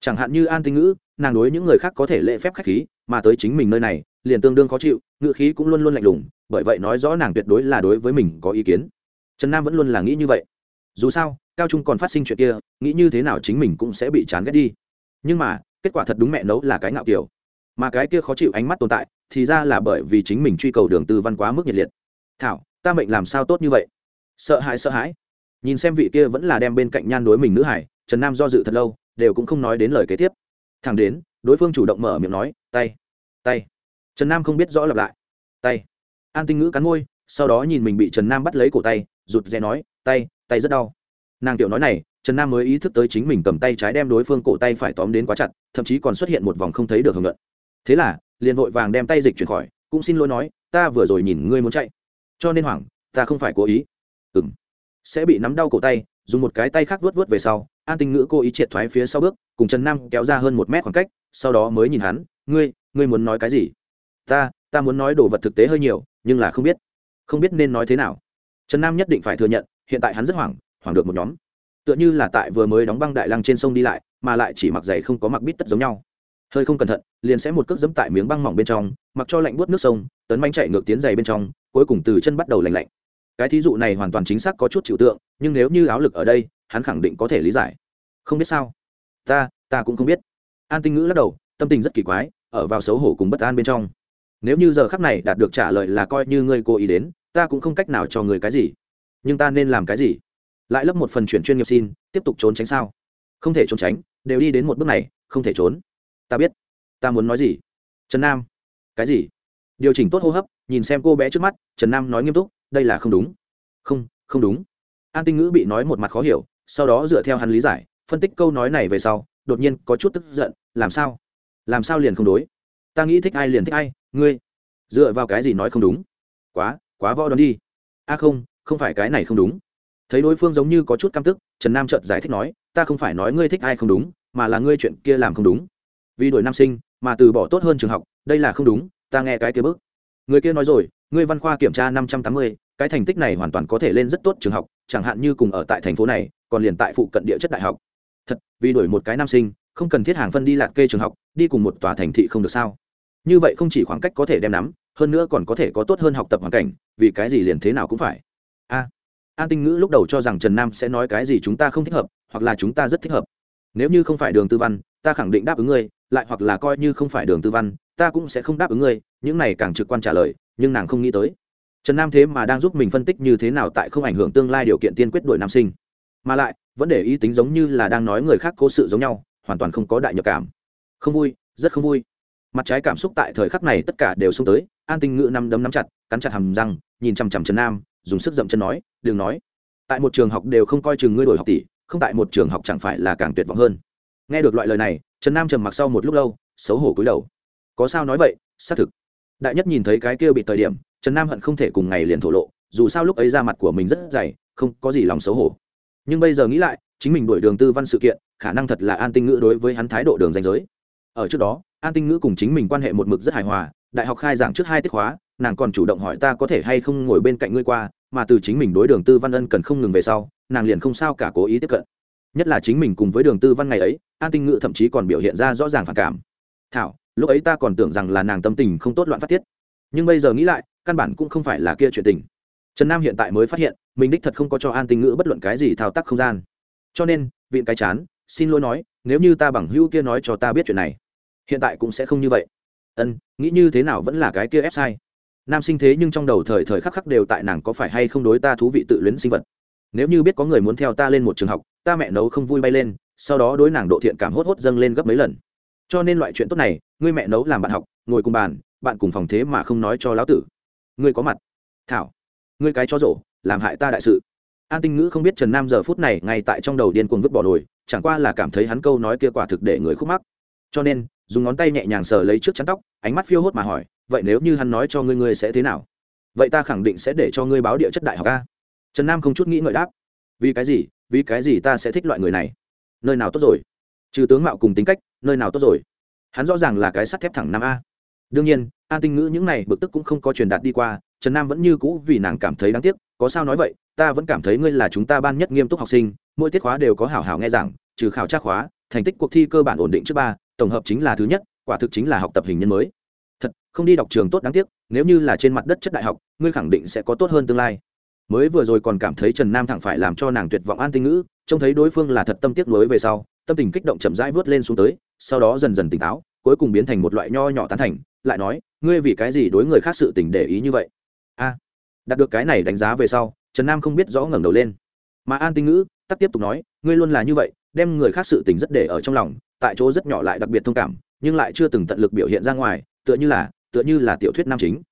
Chẳng hạn như an tinh ngữ, nàng đối những người khác có thể lễ phép khách khí mà tới chính mình nơi này, liền tương đương khó chịu, ngữ khí cũng luôn luôn lạnh lùng, bởi vậy nói rõ nàng tuyệt đối là đối với mình có ý kiến. Trần nam vẫn luôn là nghĩ như vậy. Dù sao, cao trung còn phát sinh chuyện kia, nghĩ như thế nào chính mình cũng sẽ bị chán ghét đi. Nhưng mà, kết quả thật đúng mẹ nấu là cái ngạo kiểu. Mà cái kia khó chịu ánh mắt tồn tại, thì ra là bởi vì chính mình truy cầu đường tư văn quá mức nhiệt liệt. Thảo, ta mệnh làm sao tốt như vậy? Sợ hãi sợ hãi. Nhìn xem vị kia vẫn là đem bên cạnh nhan đối mình nữ hải, trần nam do dự thật lâu, đều cũng không nói đến lời kế tiếp. Thẳng đến đối phương chủ động mở miệng nói, tay tay. Trần nam không biết rõ lặp lại. Tay. An tinh ngữ cắn môi, sau đó nhìn mình bị trần nam bắt lấy cổ tay, rụt rè nói, tay tay rất đau. Nàng tiểu nói này, trần nam mới ý thức tới chính mình cầm tay trái đem đối phương cổ tay phải tóm đến quá chặt, thậm chí còn xuất hiện một vòng không thấy được hưởng luận thế là, liền vội vàng đem tay dịch chuyển khỏi, cũng xin lỗi nói, ta vừa rồi nhìn ngươi muốn chạy, cho nên hoảng, ta không phải cố ý. Ừng sẽ bị nắm đau cổ tay, dùng một cái tay khác vớt vớt về sau, an tinh ngữ cố ý triệt thoái phía sau bước, cùng trần nam kéo ra hơn một mét khoảng cách sau đó mới nhìn hắn, ngươi ngươi muốn nói cái gì? Ta ta muốn nói đồ vật thực tế hơi nhiều, nhưng là không biết. Không biết nên nói thế nào? Trần nam nhất định phải thừa nhận, hiện tại hắn rất hoảng hoảng được một nhóm. Tựa như là tại vừa mới đóng băng đại lăng trên sông đi lại, mà lại chỉ mặc giày không có mặc bít tất giống nhau. Hơi không cẩn thận, liền sẽ một cước dẫm tại miếng băng mỏng bên trong, mặc cho lạnh buốt nước sông, tấn bánh chạy ngược tiến giày bên trong, cuối cùng từ chân bắt đầu lạnh lạnh. Cái thí dụ này hoàn toàn chính xác có chút chịu tượng, nhưng nếu như áo lực ở đây, hắn khẳng định có thể lý giải. Không biết sao? Ta ta cũng không biết an tinh ngữ lắc đầu, tâm tình rất kỳ quái, ở vào xấu hổ cùng bất an bên trong. Nếu như giờ khắc này đạt được trả lời là coi như ngươi cố ý đến, ta cũng không cách nào cho người cái gì. Nhưng ta nên làm cái gì? Lại lấp một phần chuyển chuyên nghiệp xin, tiếp tục trốn tránh sao? Không thể trốn tránh, đều đi đến một bước này, không thể trốn. Ta biết. Ta muốn nói gì? Trần nam. Cái gì? Điều chỉnh tốt hô hấp, nhìn xem cô bé trước mắt, trần nam nói nghiêm túc, đây là không đúng. Không không đúng. An tinh ngữ bị nói một mặt khó hiểu, sau đó dựa theo hắn lý giải, phân tích câu nói này về sau đột nhiên có chút tức giận, làm sao? Làm sao liền không đối? Ta nghĩ thích ai liền thích ai, ngươi, dựa vào cái gì nói không đúng? Quá quá võ đón đi. A không không phải cái này không đúng. Thấy đối phương giống như có chút căm tức, trần nam trợt giải thích nói, ta không phải nói ngươi thích ai không đúng, mà là ngươi chuyện kia làm không đúng. Vì đổi nam sinh, mà từ bỏ tốt hơn trường học, đây là không đúng, ta nghe cái kia bước người kia nói rồi, ngươi văn khoa kiểm tra năm trăm tám mươi, cái thành tích này hoàn toàn có thể lên rất tốt trường học, chẳng hạn như cùng ở tại thành phố này, còn liền tại phụ cận địa chất đại học thật, vì đổi một cái nam sinh, không cần thiết hàng phân đi lạc kê trường học, đi cùng một tòa thành thị không được sao? Như vậy không chỉ khoảng cách có thể đem nắm, hơn nữa còn có thể có tốt hơn học tập hoàn cảnh, vì cái gì liền thế nào cũng phải. A, an tinh ngữ lúc đầu cho rằng trần nam sẽ nói cái gì chúng ta không thích hợp, hoặc là chúng ta rất thích hợp. Nếu như không phải đường tư văn, ta khẳng định đáp ứng ngươi, lại hoặc là coi như không phải đường tư văn, ta cũng sẽ không đáp ứng ngươi, những này càng trực quan trả lời, nhưng nàng không nghĩ tới. Trần nam thế mà đang giúp mình phân tích như thế nào tại không ảnh hưởng tương lai điều kiện tiên quyết đổi nam sinh mà lại, vẫn để ý tính giống như là đang nói người khác cố sự giống nhau, hoàn toàn không có đại nhập cảm. Không vui, rất không vui. Mặt trái cảm xúc tại thời khắc này tất cả đều xông tới, an tinh ngữ nắm đấm nắm chặt, cắn chặt hầm răng, nhìn chằm chằm trần nam, dùng sức dậm chân nói, đừng nói. Tại một trường học đều không coi chừng ngươi đổi học tỷ, không tại một trường học chẳng phải là càng tuyệt vọng hơn. Nghe được loại lời này, trần nam trầm mặc sau một lúc lâu, xấu hổ cúi đầu. Có sao nói vậy, xác thực. Đại nhất nhìn thấy cái kia bị thời điểm, trần nam hận không thể cùng ngày liền thổ lộ, dù sao lúc ấy ra mặt của mình rất dày, không có gì lòng xấu hổ nhưng bây giờ nghĩ lại, chính mình đổi đường tư văn sự kiện, khả năng thật là an tinh ngữ đối với hắn thái độ đường danh giới. Ở trước đó, an tinh ngữ cùng chính mình quan hệ một mực rất hài hòa, đại học khai giảng trước hai tiết khóa, nàng còn chủ động hỏi ta có thể hay không ngồi bên cạnh ngươi qua, mà từ chính mình đối đường tư văn ân cần không ngừng về sau, nàng liền không sao cả cố ý tiếp cận. Nhất là chính mình cùng với đường tư văn ngày ấy, an tinh ngữ thậm chí còn biểu hiện ra rõ ràng phản cảm. Thảo, lúc ấy ta còn tưởng rằng là nàng tâm tình không tốt loạn phát tiết. Nhưng bây giờ nghĩ lại, căn bản cũng không phải là kia chuyện tình trần nam hiện tại mới phát hiện, mình đích thật không có cho an tinh ngữ bất luận cái gì thao tác không gian. Cho nên viện cái chán, xin lỗi nói, nếu như ta bằng hữu kia nói cho ta biết chuyện này, hiện tại cũng sẽ không như vậy. Ân, nghĩ như thế nào vẫn là cái kia ép sai. Nam sinh thế nhưng trong đầu thời thời khắc khắc đều tại nàng có phải hay không đối ta thú vị tự luyến sinh vật. Nếu như biết có người muốn theo ta lên một trường học, ta mẹ nấu không vui bay lên, sau đó đối nàng độ thiện cảm hốt hốt dâng lên gấp mấy lần. Cho nên loại chuyện tốt này, ngươi mẹ nấu làm bạn học, ngồi cùng bàn, bạn cùng phòng thế mà không nói cho lão tử. Ngươi có mặt. Thảo ngươi cái chó rổ, làm hại ta đại sự. An tinh ngữ không biết trần nam giờ phút này ngay tại trong đầu điên cuồng vứt bỏ đồi. chẳng qua là cảm thấy hắn câu nói kia quả thực để người khúc mắc. Cho nên, dùng ngón tay nhẹ nhàng sờ lấy trước chắn tóc, ánh mắt phiêu hốt mà hỏi, vậy nếu như hắn nói cho ngươi ngươi sẽ thế nào? Vậy ta khẳng định sẽ để cho ngươi báo địa chất đại học a. Trần nam không chút nghĩ ngợi đáp, vì cái gì? Vì cái gì ta sẽ thích loại người này? Nơi nào tốt rồi? Trừ tướng mạo cùng tính cách, nơi nào tốt rồi? Hắn rõ ràng là cái sắt thép thẳng năm a. Đương nhiên, an tinh ngữ những này bực tức cũng không có truyền đạt đi qua trần nam vẫn như cũ vì nàng cảm thấy đáng tiếc, có sao nói vậy, ta vẫn cảm thấy ngươi là chúng ta ban nhất nghiêm túc học sinh, mỗi tiết khóa đều có hảo hảo nghe giảng, trừ khảo tra khóa, thành tích cuộc thi cơ bản ổn định trước ba, tổng hợp chính là thứ nhất, quả thực chính là học tập hình nhân mới. Thật, không đi đọc trường tốt đáng tiếc, nếu như là trên mặt đất chất đại học, ngươi khẳng định sẽ có tốt hơn tương lai. Mới vừa rồi còn cảm thấy trần nam thẳng phải làm cho nàng tuyệt vọng an tinh ngữ, trông thấy đối phương là thật tâm tiếc nuối về sau, tâm tình kích động chậm rãi vớt lên xuống tới, sau đó dần dần tỉnh táo, cuối cùng biến thành một loại nho nhỏ tán thành, lại nói, ngươi vì cái gì đối người khác sự tình để ý như vậy? A. Đạt được cái này đánh giá về sau, trần nam không biết rõ ngẩng đầu lên. Mà an tinh ngữ, tắc tiếp tục nói, ngươi luôn là như vậy, đem người khác sự tình rất để ở trong lòng, tại chỗ rất nhỏ lại đặc biệt thông cảm, nhưng lại chưa từng tận lực biểu hiện ra ngoài, tựa như là, tựa như là tiểu thuyết nam chính.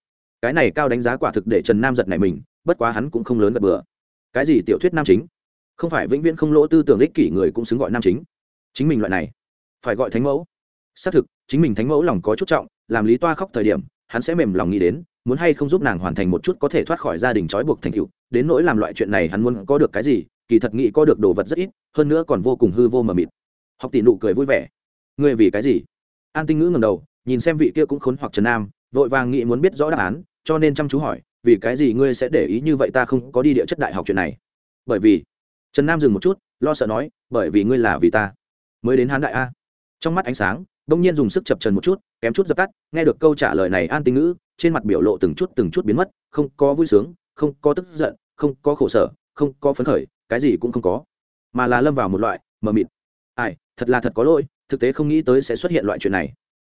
Cái này cao đánh giá quả thực để trần nam giật này mình, bất quá hắn cũng không lớn gật bừa. Cái gì tiểu thuyết nam chính? Không phải vĩnh viễn không lỗ tư tưởng ích kỷ người cũng xứng gọi nam chính. Chính mình loại này, phải gọi thánh mẫu. Xác thực, chính mình thánh mẫu lòng có chút trọng, làm lý toa khóc thời điểm, hắn sẽ mềm lòng nghĩ đến muốn hay không giúp nàng hoàn thành một chút có thể thoát khỏi gia đình trói buộc thành tựu, đến nỗi làm loại chuyện này hắn muốn có được cái gì, kỳ thật nghĩ có được đồ vật rất ít, hơn nữa còn vô cùng hư vô mờ mịt. Học tỷ nụ cười vui vẻ. Ngươi vì cái gì? An tinh ngữ ngầm đầu, nhìn xem vị kia cũng khốn hoặc trần nam, vội vàng nghĩ muốn biết rõ đáp án, cho nên chăm chú hỏi, vì cái gì ngươi sẽ để ý như vậy ta không có đi địa chất đại học chuyện này? Bởi vì, trần nam dừng một chút, lo sợ nói, bởi vì ngươi là vì ta. Mới đến hán đại a. Trong mắt ánh sáng, đông nhiên dùng sức chập trần một chút, kém chút dập tắt, nghe được câu trả lời này an tinh ngữ trên mặt biểu lộ từng chút từng chút biến mất, không có vui sướng, không có tức giận, không có khổ sở, không có phấn khởi, cái gì cũng không có, mà là lâm vào một loại mờ mịt. Ai, thật là thật có lỗi, thực tế không nghĩ tới sẽ xuất hiện loại chuyện này.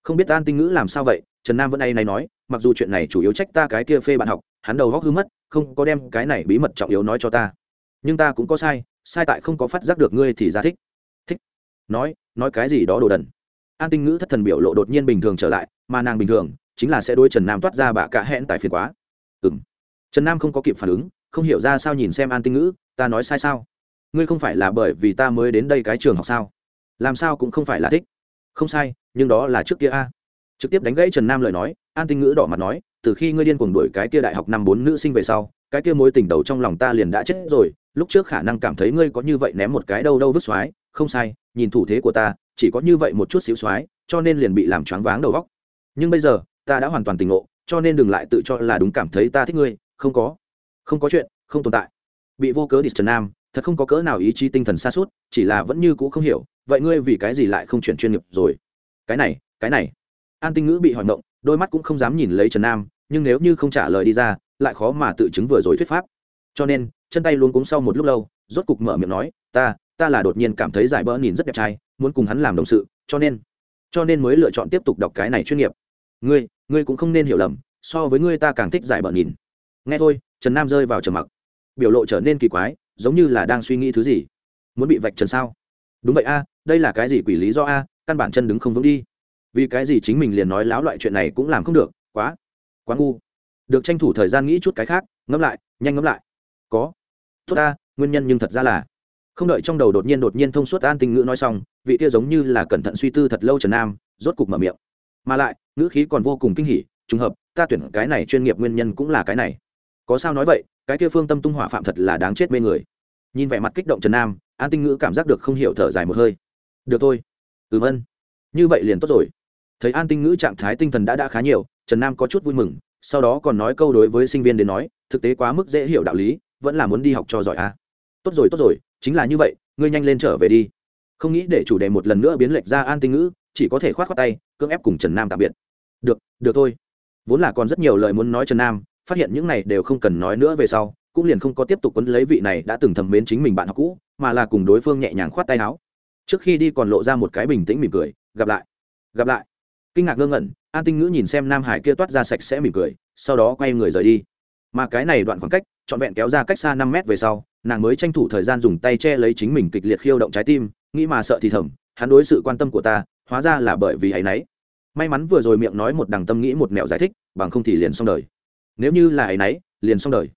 Không biết an tinh ngữ làm sao vậy, trần nam vẫn a này nói, mặc dù chuyện này chủ yếu trách ta cái kia phê bạn học, hắn đầu góc hư mất, không có đem cái này bí mật trọng yếu nói cho ta. Nhưng ta cũng có sai sai tại không có phát giác được ngươi thì ra thích. Thích. Nói nói cái gì đó đồ đần. An tinh ngữ thất thần biểu lộ đột nhiên bình thường trở lại, mà nàng bình thường chính là sẽ đôi trần nam toát ra bạ cả hẹn tại phiền quá. Ừ m trần nam không có kịp phản ứng, không hiểu ra sao nhìn xem an tinh ngữ, ta nói sai sao? Ngươi không phải là bởi vì ta mới đến đây cái trường học sao? Làm sao cũng không phải là thích. Không sai, nhưng đó là trước kia a. Trực tiếp đánh gãy trần nam lời nói, an tinh ngữ đỏ mặt nói, từ khi ngươi điên cuồng đuổi cái kia đại học năm bốn nữ sinh về sau, cái kia mối tình đầu trong lòng ta liền đã chết rồi, lúc trước khả năng cảm thấy ngươi có như vậy ném một cái đâu đâu vứt xoái, không sai, nhìn thủ thế của ta, chỉ có như vậy một chút xíu xoái, cho nên liền bị làm choáng váng đầu góc nhưng bây giờ ta đã hoàn toàn tỉnh ngộ, cho nên đừng lại tự cho là đúng cảm thấy ta thích ngươi. Không có. Không có chuyện, không tồn tại. Bị vô cớ địch trần nam, thật không có cỡ nào ý chí tinh thần xa suốt chỉ là vẫn như cũ không hiểu, vậy ngươi vì cái gì lại không chuyển chuyên nghiệp rồi? Cái này cái này. An tinh ngữ bị hỏi mộng đôi mắt cũng không dám nhìn lấy trần nam, nhưng nếu như không trả lời đi ra, lại khó mà tự chứng vừa rồi thuyết pháp. Cho nên, chân tay luôn cúng sau một lúc lâu, rốt cục mở miệng nói, ta ta là đột nhiên cảm thấy giải bỡ nhìn rất đẹp trai, muốn cùng hắn làm đồng sự, cho nên cho nên mới lựa chọn tiếp tục đọc cái này chuyên nghiệp. Ngươi ngươi cũng không nên hiểu lầm, so với ngươi ta càng thích giải bợn nhìn. Nghe thôi, trần nam rơi vào trầm mặc. Biểu lộ trở nên kỳ quái, giống như là đang suy nghĩ thứ gì. Muốn bị vạch trần sao? Đúng vậy a, đây là cái gì quỷ lý do a, căn bản chân đứng không vững đi. Vì cái gì chính mình liền nói láo loại chuyện này cũng làm không được, quá quá ngu. Được tranh thủ thời gian nghĩ chút cái khác, ngẫm lại, nhanh ngẫm lại. Có. Tốt ta, nguyên nhân nhưng thật ra là, không đợi trong đầu đột nhiên đột nhiên thông suốt an tình ngữ nói xong, vị kia giống như là cẩn thận suy tư thật lâu trần nam, rốt cục mở miệng. Mà lại ngữ khí còn vô cùng kinh hỉ, trùng hợp, ta tuyển cái này chuyên nghiệp nguyên nhân cũng là cái này. Có sao nói vậy, cái kia phương tâm tung hỏa phạm thật là đáng chết mê người. Nhìn vẻ mặt kích động trần nam, an tinh ngữ cảm giác được không hiểu thở dài một hơi. Được thôi. Ừm ân như vậy liền tốt rồi. Thấy an tinh ngữ trạng thái tinh thần đã đã khá nhiều, trần nam có chút vui mừng, sau đó còn nói câu đối với sinh viên đến nói, thực tế quá mức dễ hiểu đạo lý, vẫn là muốn đi học cho giỏi à. tốt rồi tốt rồi, chính là như vậy, ngươi nhanh lên trở về đi. Không nghĩ để chủ đề một lần nữa biến lệch ra an tinh ngữ, chỉ có thể khoát khoát tay, cưỡng ép cùng trần nam tạm biệt được được thôi. Vốn là còn rất nhiều lời muốn nói trần nam, phát hiện những này đều không cần nói nữa về sau, cũng liền không có tiếp tục quấn lấy vị này đã từng thầm mến chính mình bạn học cũ, mà là cùng đối phương nhẹ nhàng khoát tay áo. Trước khi đi còn lộ ra một cái bình tĩnh mỉm cười, gặp lại gặp lại. Kinh ngạc ngơ ngẩn, an tinh ngữ nhìn xem nam hải kia toát ra sạch sẽ mỉm cười, sau đó quay người rời đi. Mà cái này đoạn khoảng cách, trọn vẹn kéo ra cách xa năm mét về sau, nàng mới tranh thủ thời gian dùng tay che lấy chính mình kịch liệt khiêu động trái tim, nghĩ mà sợ thì thầm, hắn đối sự quan tâm của ta, hóa ra là bởi vì ấ y n ấ y may mắn vừa rồi miệng nói một đằng tâm nghĩ một mẹo giải thích, bằng không thì liền xong đời. Nếu như là ấ y liền xong đời.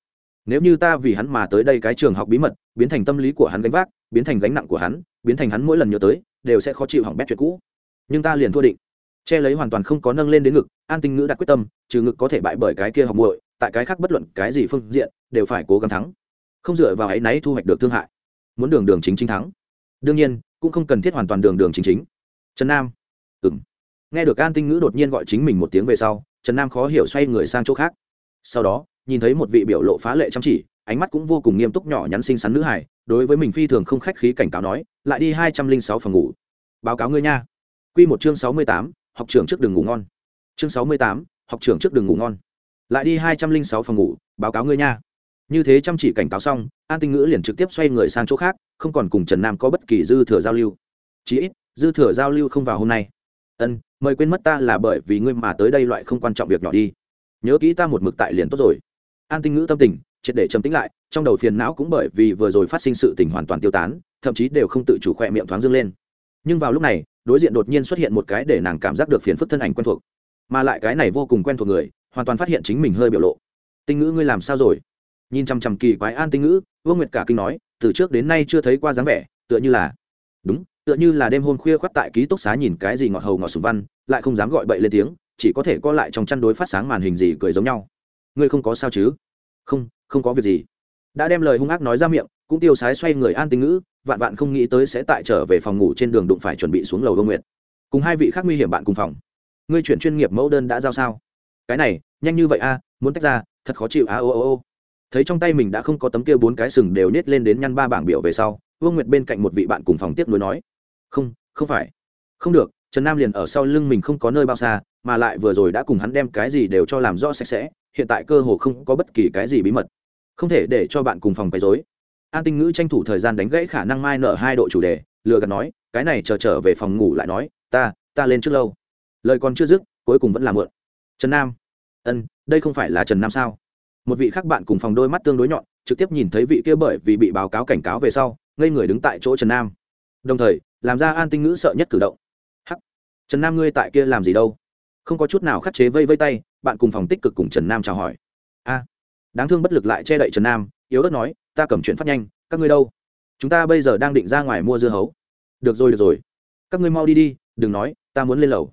Nếu như ta vì hắn mà tới đây cái trường học bí mật, biến thành tâm lý của hắn gánh vác, biến thành gánh nặng của hắn, biến thành hắn mỗi lần nhớ tới, đều sẽ khó chịu hỏng bét chuyện cũ. Nhưng ta liền thua định. Che lấy hoàn toàn không có nâng lên đến ngực, an tinh ngữ đặt quyết tâm, trừ ngực có thể bại bởi cái kia học muội, tại cái khác bất luận cái gì phương diện, đều phải cố gắng thắng. Không dựa vào ấy náy thu hoạch được thương hại. Muốn đường đường chính chính thắng. Đương nhiên, cũng không cần thiết hoàn toàn đường đường chính chính. Trần nam. Ừ nghe được an tinh ngữ đột nhiên gọi chính mình một tiếng về sau, trần nam khó hiểu xoay người sang chỗ khác. Sau đó, nhìn thấy một vị biểu lộ phá lệ chăm chỉ, ánh mắt cũng vô cùng nghiêm túc nhỏ nhắn xinh xắn nữ hải đối với mình phi thường không khách khí cảnh cáo nói, lại đi hai trăm linh sáu phòng ngủ. Báo cáo ngươi nha. Q một chương sáu mươi tám, học trưởng trước đường ngủ ngon. Chương sáu mươi tám, học trưởng trước đường ngủ ngon. Lại đi hai trăm linh sáu phòng ngủ, báo cáo ngươi nha. Như thế chăm chỉ cảnh cáo xong, an tinh ngữ liền trực tiếp xoay người sang chỗ khác, không còn cùng trần nam có bất kỳ dư thừa giao lưu. Chí ít, dư thừa giao lưu không vào hôm nay ân, mời quên mất ta là bởi vì ngươi mà tới đây loại không quan trọng việc nhỏ đi. Nhớ kỹ ta một mực tại liền tốt rồi. An tinh ngữ tâm tình, triệt để trầm tĩnh lại, trong đầu phiền não cũng bởi vì vừa rồi phát sinh sự tình hoàn toàn tiêu tán, thậm chí đều không tự chủ khỏe miệng thoáng dâng lên. Nhưng vào lúc này, đối diện đột nhiên xuất hiện một cái để nàng cảm giác được phiền phức thân ảnh quen thuộc. Mà lại cái này vô cùng quen thuộc người, hoàn toàn phát hiện chính mình hơi biểu lộ. Tinh ngữ ngươi làm sao rồi? Nhìn chằm chằm kỳ quái an tinh ngữ, vương nguyệt cả kinh nói, từ trước đến nay chưa thấy qua dáng vẻ, tựa như là, đúng tựa như là đêm hôm khuya khoắt tại ký túc xá nhìn cái gì ngọt hầu ngọt sùng văn, lại không dám gọi bậy lên tiếng, chỉ có thể co lại trong chăn đối phát sáng màn hình gì cười giống nhau. Ngươi không có sao chứ? Không không có việc gì. Đã đem lời hung ác nói ra miệng, cũng tiêu sái xoay người an tinh ngữ, vạn vạn không nghĩ tới sẽ tại trở về phòng ngủ trên đường đụng phải chuẩn bị xuống lầu vương nguyệt. Cùng hai vị khác nguy hiểm bạn cùng phòng. Ngươi chuyển chuyên nghiệp mẫu đơn đã giao sao? Cái này, nhanh như vậy a, muốn tách ra, thật khó chịu a, ô ô ô. Thấy trong tay mình đã không có tấm kia bốn cái sừng đều nết lên đến nhăn ba bảng biểu về sau, vương nguyệt bên cạnh một vị bạn cùng phòng tiếp nối nói không không phải. Không được, trần nam liền ở sau lưng mình không có nơi bao xa, mà lại vừa rồi đã cùng hắn đem cái gì đều cho làm rõ sạch sẽ, hiện tại cơ hồ không có bất kỳ cái gì bí mật. Không thể để cho bạn cùng phòng quấy dối an tinh ngữ tranh thủ thời gian đánh gãy khả năng mai nở hai độ chủ đề, lừa gạt nói, cái này chờ trở về phòng ngủ lại nói, ta ta lên trước lâu. Lời còn chưa dứt, cuối cùng vẫn là mượn trần nam, ân, đây không phải là trần nam sao? Một vị khác bạn cùng phòng đôi mắt tương đối nhọn, trực tiếp nhìn thấy vị kia bởi vì bị báo cáo cảnh cáo về sau, ngây người đứng tại chỗ trần nam. Đồng thời làm ra an tinh ngữ sợ nhất cử động. Hắc. Trần nam ngươi tại kia làm gì đâu? Không có chút nào khắc chế vây vây tay, bạn cùng phòng tích cực cùng trần nam chào hỏi. A. Đáng thương bất lực lại che đậy trần nam, yếu ớt nói, ta cầm chuyện phát nhanh, các ngươi đâu? Chúng ta bây giờ đang định ra ngoài mua dưa hấu. Được rồi được rồi. Các ngươi mau đi đi, đừng nói, ta muốn lên lầu.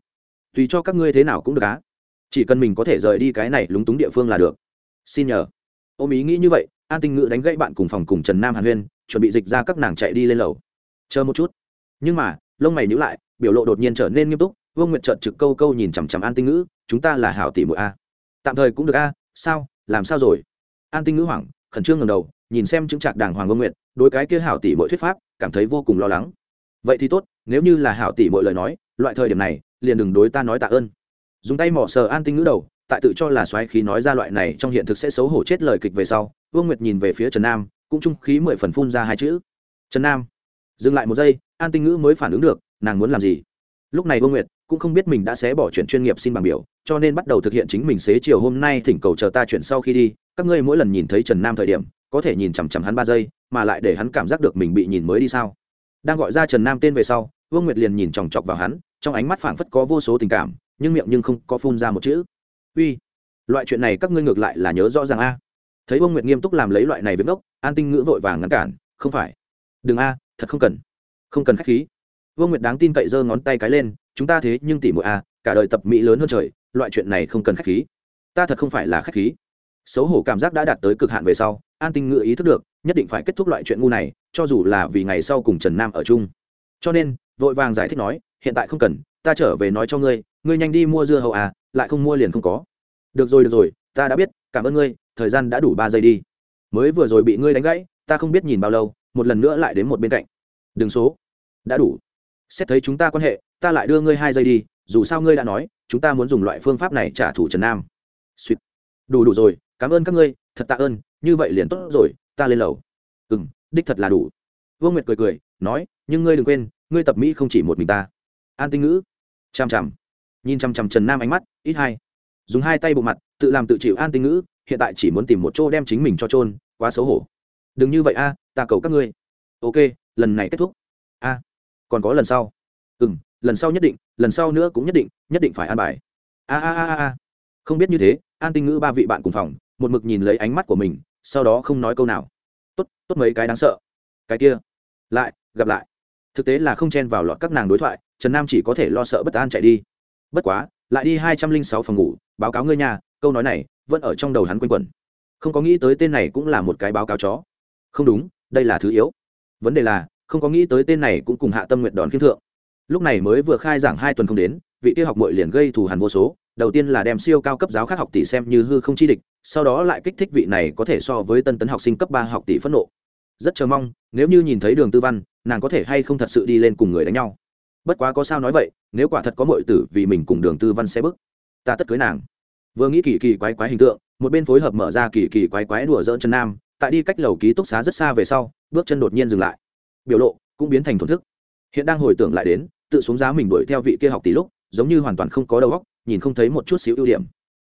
Tùy cho các ngươi thế nào cũng được á. Chỉ cần mình có thể rời đi cái này lúng túng địa phương là được. Xin nhờ. Ôm ý nghĩ như vậy, an tinh ngữ đánh gãy bạn cùng phòng cùng trần nam hàn huyên, chuẩn bị dịch ra các nàng chạy đi lên lầu. Chờ một chút nhưng mà, lông mày nhữ lại, biểu lộ đột nhiên trở nên nghiêm túc, vương nguyệt trợn trực câu câu nhìn chằm chằm an tinh ngữ, chúng ta là hảo tỷ muội a. Tạm thời cũng được a, sao, làm sao rồi? An tinh ngữ hoảng, khẩn trương ngầm đầu, nhìn xem chứng trạc đàng hoàng vương nguyệt, đối cái kia hảo tỷ muội thuyết pháp, cảm thấy vô cùng lo lắng. Vậy thì tốt, nếu như là hảo tỷ muội lời nói, loại thời điểm này, liền đừng đối ta nói tạ ơn. Dùng tay mỏ sờ an tinh ngữ đầu, tại tự cho là xoáy khí nói ra loại này trong hiện thực sẽ xấu hổ chết lời kịch về sau, vương nguyệt nhìn về phía trần nam, cũng trung khí mười phần phun ra hai chữ. Trần nam, dừng lại một giây an tinh ngữ mới phản ứng được, nàng muốn làm gì? Lúc này vương nguyệt cũng không biết mình đã xé bỏ chuyện chuyên nghiệp xin bằng biểu, cho nên bắt đầu thực hiện chính mình xế chiều hôm nay thỉnh cầu chờ ta chuyện sau khi đi. Các ngươi mỗi lần nhìn thấy trần nam thời điểm, có thể nhìn chằm chằm hắn ba giây, mà lại để hắn cảm giác được mình bị nhìn mới đi sao? Đang gọi ra trần nam tên về sau, vương nguyệt liền nhìn chòng chọc vào hắn, trong ánh mắt phảng phất có vô số tình cảm, nhưng miệng nhưng không có phun ra một chữ. Uy, loại chuyện này các ngươi ngược lại là nhớ rõ ràng a. Thấy vương nguyệt nghiêm túc làm lấy loại này với ngốc, an tinh ngữ vội vàng ngăn cản, không phải. Đừng a, thật không cần không cần khách khí. Vương nguyệt đáng tin cậy giơ ngón tay cái lên, chúng ta thế nhưng tỷ muội a cả đời tập mỹ lớn hơn trời, loại chuyện này không cần khách khí. Ta thật không phải là khách khí. Xấu hổ cảm giác đã đạt tới cực hạn về sau, an tinh ngựa ý thức được, nhất định phải kết thúc loại chuyện ngu này, cho dù là vì ngày sau cùng trần nam ở chung. Cho nên, vội vàng giải thích nói, hiện tại không cần, ta trở về nói cho ngươi ngươi nhanh đi mua dưa hấu à lại không mua liền không có. Được rồi được rồi, ta đã biết, cảm ơn ngươi, thời gian đã đủ ba giây đi. Mới vừa rồi bị ngươi đánh gãy, ta không biết nhìn bao lâu, một lần nữa lại đến một bên cạnh. Đừng số đã đủ. Xét thấy chúng ta quan hệ, ta lại đưa ngươi hai giây đi, dù sao ngươi đã nói, chúng ta muốn dùng loại phương pháp này trả thù trần nam. Suýt đủ đủ rồi, cảm ơn các ngươi, thật tạ ơn, như vậy liền tốt rồi, ta lên lầu. Ừ m đích thật là đủ. Vương nguyệt cười cười, nói, nhưng ngươi đừng quên, ngươi tập mỹ không chỉ một mình ta. An tinh ngữ. Chằm chằm. Nhìn chằm chằm trần nam ánh mắt, ít hai dùng hai tay bộ mặt, tự làm tự chịu an tinh ngữ, hiện tại chỉ muốn tìm một chỗ đem chính mình cho trôn quá xấu hổ. Đừng như vậy a, ta cầu các ngươi. Ok, lần này kết thúc còn có lần sau. Ừ m lần sau nhất định, lần sau nữa cũng nhất định nhất định phải an bài. A a a a. Không biết như thế, an tinh ngữ ba vị bạn cùng phòng, một mực nhìn lấy ánh mắt của mình, sau đó không nói câu nào. Tốt tốt mấy cái đáng sợ. Cái kia. Lại, gặp lại. Thực tế là không chen vào lọt các nàng đối thoại, trần nam chỉ có thể lo sợ bất an chạy đi. Bất quá, lại đi hai trăm linh sáu phòng ngủ, báo cáo ngươi nhà, câu nói này vẫn ở trong đầu hắn quanh quẩn. Không có nghĩ tới tên này cũng là một cái báo cáo chó. Không đúng, đây là thứ yếu. Vấn đề là không có nghĩ tới tên này cũng cùng hạ tâm nguyện đòn khiêm thượng. Lúc này mới vừa khai giảng hai tuần không đến, vị kia học mội liền gây thù hằn vô số, đầu tiên là đem siêu cao cấp giáo khác học tỷ xem như hư không chi địch, sau đó lại kích thích vị này có thể so với tân tấn học sinh cấp ba học tỷ phẫn nộ. Rất chờ mong, nếu như nhìn thấy đường tư văn, nàng có thể hay không thật sự đi lên cùng người đánh nhau. Bất quá có sao nói vậy, nếu quả thật có mọi tử vì mình cùng đường tư văn sẽ bức. Ta tất cưới nàng. Vừa nghĩ kỳ kỳ quái quái hình tượng, một bên phối hợp mở ra kỳ kỳ quái quái đùa dỡn chân nam, tại đi cách lầu ký túc xá rất xa về sau, bước chân đột nhiên dừng lại biểu lộ cũng biến thành thổn thức. Hiện đang hồi tưởng lại đến, tự xuống giá mình đuổi theo vị kia học tỷ lúc, giống như hoàn toàn không có đầu óc, nhìn không thấy một chút xíu ưu điểm.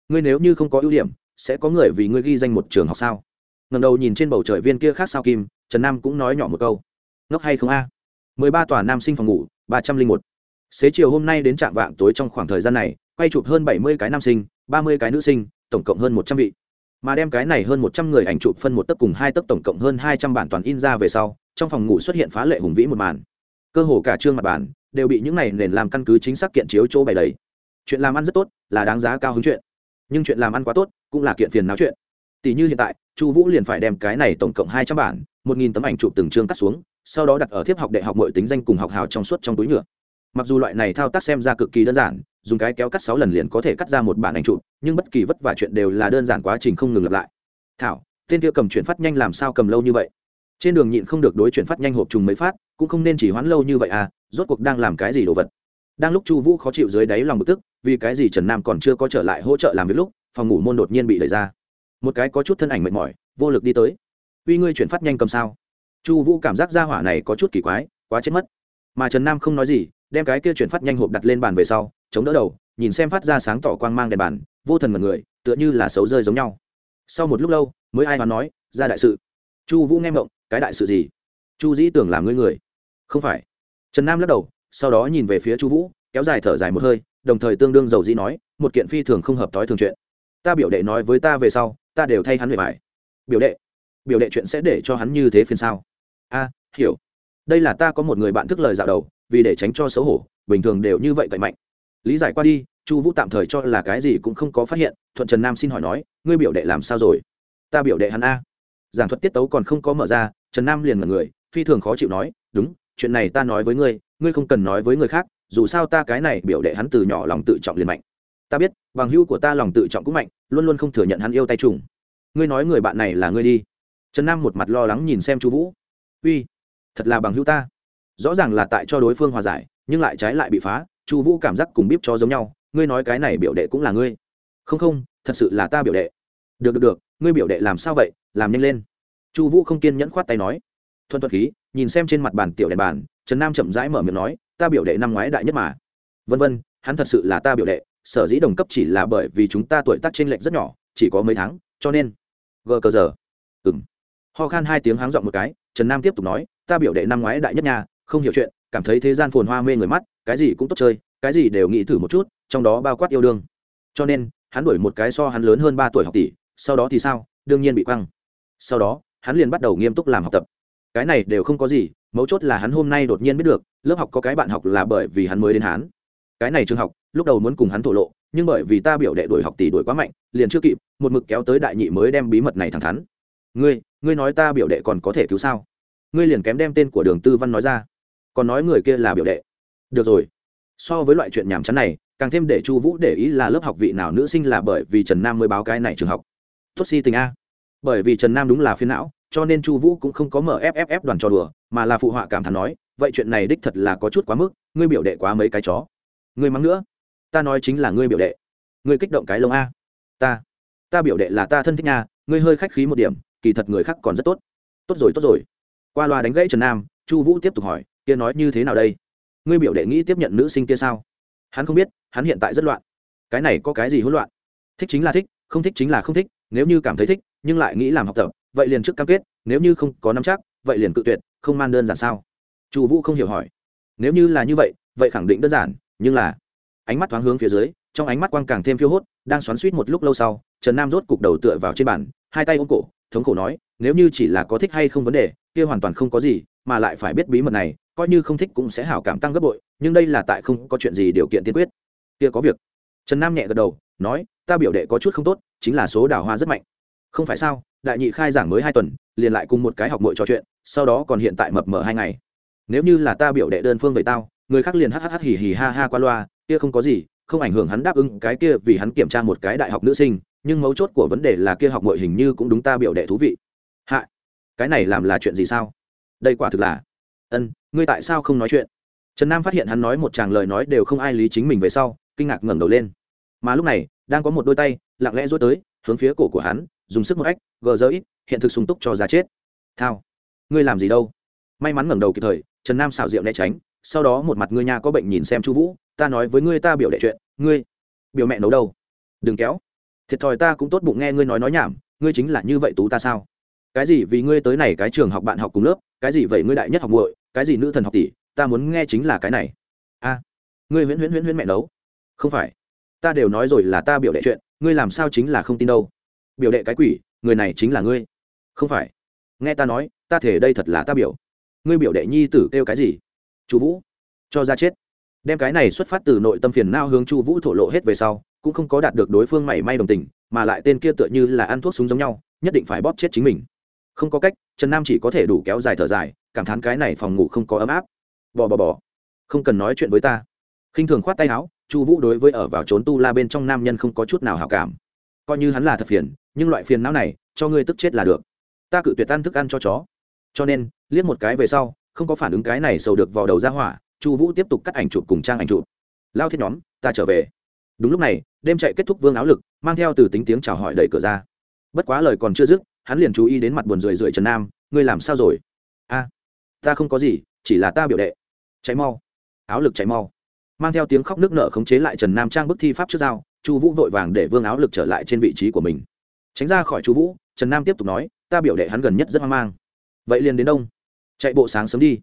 Ngươi nếu như không có ưu điểm, sẽ có người vì ngươi ghi danh một trường học sao? Ngầm đầu nhìn trên bầu trời viên kia khác sao kim, trần nam cũng nói nhỏ một câu. Ngốc hay không a? Mười ba tòa nam sinh phòng ngủ, ba trăm linh một. Xế chiều hôm nay đến trạm vạng tối trong khoảng thời gian này, quay chụp hơn bảy mươi cái nam sinh, ba mươi cái nữ sinh, tổng cộng hơn một trăm vị. Mà đem cái này hơn một trăm người ảnh chụp phân một tấc cùng hai tấc tổng cộng hơn hai trăm bản toàn in ra về sau trong phòng ngủ xuất hiện phá lệ hùng vĩ một màn. Cơ hồ cả trương mặt bàn đều bị những này nền làm căn cứ chính xác kiện chiếu chỗ bày đầy. Chuyện làm ăn rất tốt là đáng giá cao hứng chuyện, nhưng chuyện làm ăn quá tốt cũng là kiện phiền náo chuyện. Tỷ như hiện tại, chu vũ liền phải đem cái này tổng cộng hai trăm bản, một nghìn tấm ảnh chụp từng chương cắt xuống, sau đó đặt ở thiếp học đại học mọi tính danh cùng học hào trong suốt trong túi nhựa. Mặc dù loại này thao tác xem ra cực kỳ đơn giản, dùng cái kéo cắt sáu lần liền có thể cắt ra một bản ảnh chụp, nhưng bất kỳ vất vả chuyện đều là đơn giản quá trình không ngừng lặp lại. Thảo, tên kia cầm chuyển phát nhanh làm sao cầm lâu như vậy? Trên đường nhịn không được đối chuyển phát nhanh hộp trùng mấy phát, cũng không nên chỉ hoãn lâu như vậy à rốt cuộc đang làm cái gì đồ vật. Đang lúc chu vũ khó chịu dưới đáy lòng bực tức, vì cái gì trần nam còn chưa có trở lại hỗ trợ làm việc lúc, phòng ngủ môn đột nhiên bị đẩy ra. Một cái có chút thân ảnh mệt mỏi, vô lực đi tới. Uy, ngươi chuyển phát nhanh cầm sao? Chu vũ cảm giác ra hỏa này có chút kỳ quái, quá chết mất. Mà trần nam không nói gì, đem cái kia chuyển phát nhanh hộp đặt lên bàn về sau, chống đỡ đầu, nhìn xem phát ra sáng tỏ quang mang đèn bàn, vô thần mật người, tựa như là xấu rơi giống nhau. Sau một lúc lâu, mới ai mà nói, ra đại sự. Chu vũ nghe mộng cái đại sự gì? Chu dĩ tưởng là ngươi người. Không phải. Trần nam lắc đầu, sau đó nhìn về phía chu vũ, kéo dài thở dài một hơi, đồng thời tương đương dầu dĩ nói, một kiện phi thường không hợp thói thường chuyện. Ta biểu đệ nói với ta về sau, ta đều thay hắn về bài. Biểu đệ biểu đệ chuyện sẽ để cho hắn như thế phiền sao? A, hiểu. Đây là ta có một người bạn thức lời dạo đầu, vì để tránh cho xấu hổ, bình thường đều như vậy cậy mạnh. Lý giải qua đi, chu vũ tạm thời cho là cái gì cũng không có phát hiện, thuận trần nam xin hỏi nói, ngươi biểu đệ làm sao rồi? Ta biểu đệ hắn a. Giảng thuật tiết tấu còn không có mở ra trần nam liền mật người, phi thường khó chịu nói, đúng, chuyện này ta nói với ngươi ngươi không cần nói với người khác, dù sao ta cái này biểu đệ hắn từ nhỏ lòng tự trọng liền mạnh. Ta biết, bằng hữu của ta lòng tự trọng cũng mạnh, luôn luôn không thừa nhận hắn yêu tay trùng. Ngươi nói người bạn này là ngươi đi. Trần nam một mặt lo lắng nhìn xem chu vũ. Uy, thật là bằng hữu ta. Rõ ràng là tại cho đối phương hòa giải, nhưng lại trái lại bị phá, chu vũ cảm giác cùng bíp cho giống nhau, ngươi nói cái này biểu đệ cũng là ngươi. Không không, thật sự là ta biểu đệ. Được được được, ngươi biểu đệ làm sao vậy? Làm nhanh lên chu vũ không kiên nhẫn khoát tay nói thuận thuật khí, nhìn xem trên mặt bàn tiểu đèn bàn. Trần nam chậm rãi mở miệng nói, ta biểu đệ năm ngoái đại nhất mà. Vân vân, hắn thật sự là ta biểu đệ, sở dĩ đồng cấp chỉ là bởi vì chúng ta tuổi tác t r ê n lệch rất nhỏ, chỉ có mấy tháng, cho nên gờ cờ giờ ừng ho khan hai tiếng háng dọn một cái, trần nam tiếp tục nói, ta biểu đệ năm ngoái đại nhất nhà không hiểu chuyện, cảm thấy thế gian phồn hoa mê người mắt, cái gì cũng tốt chơi, cái gì đều nghĩ thử một chút, trong đó bao quát yêu đương. Cho nên, hắn đuổi một cái so hắn lớn hơn ba tuổi học tỷ, sau đó thì sao? Đương nhiên bị quăng. Sau đó hắn liền bắt đầu nghiêm túc làm học tập. Cái này đều không có gì, mấu chốt là hắn hôm nay đột nhiên biết được, lớp học có cái bạn học là bởi vì hắn mới đến hắn cái này trường học, lúc đầu muốn cùng hắn thổ lộ, nhưng bởi vì ta biểu đệ đuổi học tỷ đuổi quá mạnh, liền chưa kịp, một mực kéo tới đại nhị mới đem bí mật này thẳng thắn. Ngươi ngươi nói ta biểu đệ còn có thể cứu sao? Ngươi liền kém đem tên của đường tư văn nói ra. Còn nói người kia là biểu đệ. Được rồi. So với loại chuyện nhàm chán này, càng thêm để chu vũ để ý là lớp học vị nào nữ sinh là bởi vì trần nam mới báo cái này trường học. Tốt si tình a bởi vì trần nam đúng là phiên não, cho nên chu vũ cũng không có mở fff đoàn trò đùa, mà là phụ họa cảm thán nói, vậy chuyện này đích thật là có chút quá mức, ngươi biểu đệ quá mấy cái chó. Ngươi mắng nữa. Ta nói chính là ngươi biểu đệ. Ngươi kích động cái lông a. Ta ta biểu đệ là ta thân thích nha, ngươi hơi khách khí một điểm, kỳ thật người khác còn rất tốt. Tốt rồi tốt rồi. Qua loa đánh gãy trần nam, chu vũ tiếp tục hỏi, kia nói như thế nào đây? Ngươi biểu đệ nghĩ tiếp nhận nữ sinh kia sao? Hắn không biết, hắn hiện tại rất loạn. Cái này có cái gì hỗn loạn? Thích chính là thích, không thích chính là không thích, nếu như cảm thấy thích nhưng lại nghĩ làm học tập, vậy liền trước cam kết, nếu như không có nắm chắc, vậy liền cự tuyệt, không man đơn giản sao? Chu vũ không hiểu hỏi. Nếu như là như vậy vậy khẳng định đơn giản, nhưng là ánh mắt thoáng hướng phía dưới, trong ánh mắt quang càng thêm phiêu hốt, đang xoắn suýt một lúc lâu sau, trần nam rốt cục đầu tựa vào trên bàn, hai tay ôm cổ, thống khổ nói, nếu như chỉ là có thích hay không vấn đề, kia hoàn toàn không có gì, mà lại phải biết bí mật này, coi như không thích cũng sẽ hảo cảm tăng gấp bội, nhưng đây là tại không có chuyện gì điều kiện tiên quyết. Kia có việc. Trần nam nhẹ gật đầu, nói, ta biểu đệ có chút không tốt, chính là số đào hoa rất mạnh không phải sao, đại nhị khai giảng mới hai tuần, liền lại cùng một cái học mội trò chuyện, sau đó còn hiện tại mập mờ hai ngày. Nếu như là ta biểu đệ đơn phương vậy tao, người khác liền hhh hỉ hỉ ha ha qua loa, kia không có gì, không ảnh hưởng hắn đáp ứng cái kia vì hắn kiểm tra một cái đại học nữ sinh, nhưng mấu chốt của vấn đề là kia học mội hình như cũng đúng ta biểu đệ thú vị. Hạ, cái này làm là chuyện gì sao? Đây quả thực là, ân, ngươi tại sao không nói chuyện? Trần nam phát hiện hắn nói một chàng lời nói đều không ai lý chính mình về sau, kinh ngạc ngẩng đầu lên. Mà lúc này, đang có một đôi tay, lặng lẽ rối tới, hướng phía cổ của hắn dùng sức một ách gờ dỡ, ít hiện thực sung túc cho ra chết. Thao ngươi làm gì đâu? May mắn ngẩng đầu kịp thời trần nam xảo diệu né tránh sau đó một mặt ngươi nhà có bệnh nhìn xem chu vũ ta nói với ngươi ta biểu đệ chuyện ngươi biểu mẹ nấu đâu? Đừng kéo. Thiệt thòi ta cũng tốt bụng nghe ngươi nói nói nhảm ngươi chính là như vậy tú ta sao? Cái gì vì ngươi tới này cái trường học bạn học cùng lớp cái gì vậy ngươi đại nhất học muội cái gì nữ thần học tỷ ta muốn nghe chính là cái này. A ngươi huyễn huyễn huyễn huyễn mẹ nấu. Không phải. Ta đều nói rồi là ta biểu đệ chuyện ngươi làm sao chính là không tin đâu? Biểu đệ cái quỷ, người này chính là ngươi. Không phải. Nghe ta nói, ta thể đây thật là ta biểu. Ngươi biểu đệ nhi tử kêu cái gì? Chu vũ. Cho ra chết. Đem cái này xuất phát từ nội tâm phiền nao hướng chu vũ thổ lộ hết về sau, cũng không có đạt được đối phương mảy may đồng tình, mà lại tên kia tựa như là ăn thuốc súng giống nhau, nhất định phải bóp chết chính mình. Không có cách, trần nam chỉ có thể đủ kéo dài thở dài, cảm thán cái này phòng ngủ không có ấm áp. Bò bò bò. Không cần nói chuyện với ta. Khinh thường khoát tay áo, chu vũ đối với ở vào trốn tu la bên trong nam nhân không có chút nào hào cảm. Coi như hắn là thật phiền nhưng loại phiền não này, cho ngươi tức chết là được. Ta cự tuyệt ăn thức ăn cho chó. Cho nên, liếc một cái về sau, không có phản ứng cái này sầu được vào đầu ra hỏa, chu vũ tiếp tục cắt ảnh chụp cùng trang ảnh chụp. Lao thiết nhóm, ta trở về. Đúng lúc này, đêm chạy kết thúc vương áo lực, mang theo từ tính tiếng chào hỏi đẩy cửa ra. Bất quá lời còn chưa dứt, hắn liền chú ý đến mặt buồn rười rượi trần nam, ngươi làm sao rồi? A, ta không có gì, chỉ là ta biểu đệ. Cháy mau. Áo lực cháy mau. Mang theo tiếng khóc nước nở khống chế lại trần nam trang bức thi pháp trước dao, chu vũ vội vàng để vương áo lực trở lại trên vị trí của mình tránh ra khỏi chú vũ, trần nam tiếp tục nói, ta biểu đệ hắn gần nhất rất hoang mang. Vậy liền đến đông. Chạy bộ sáng sớm đi.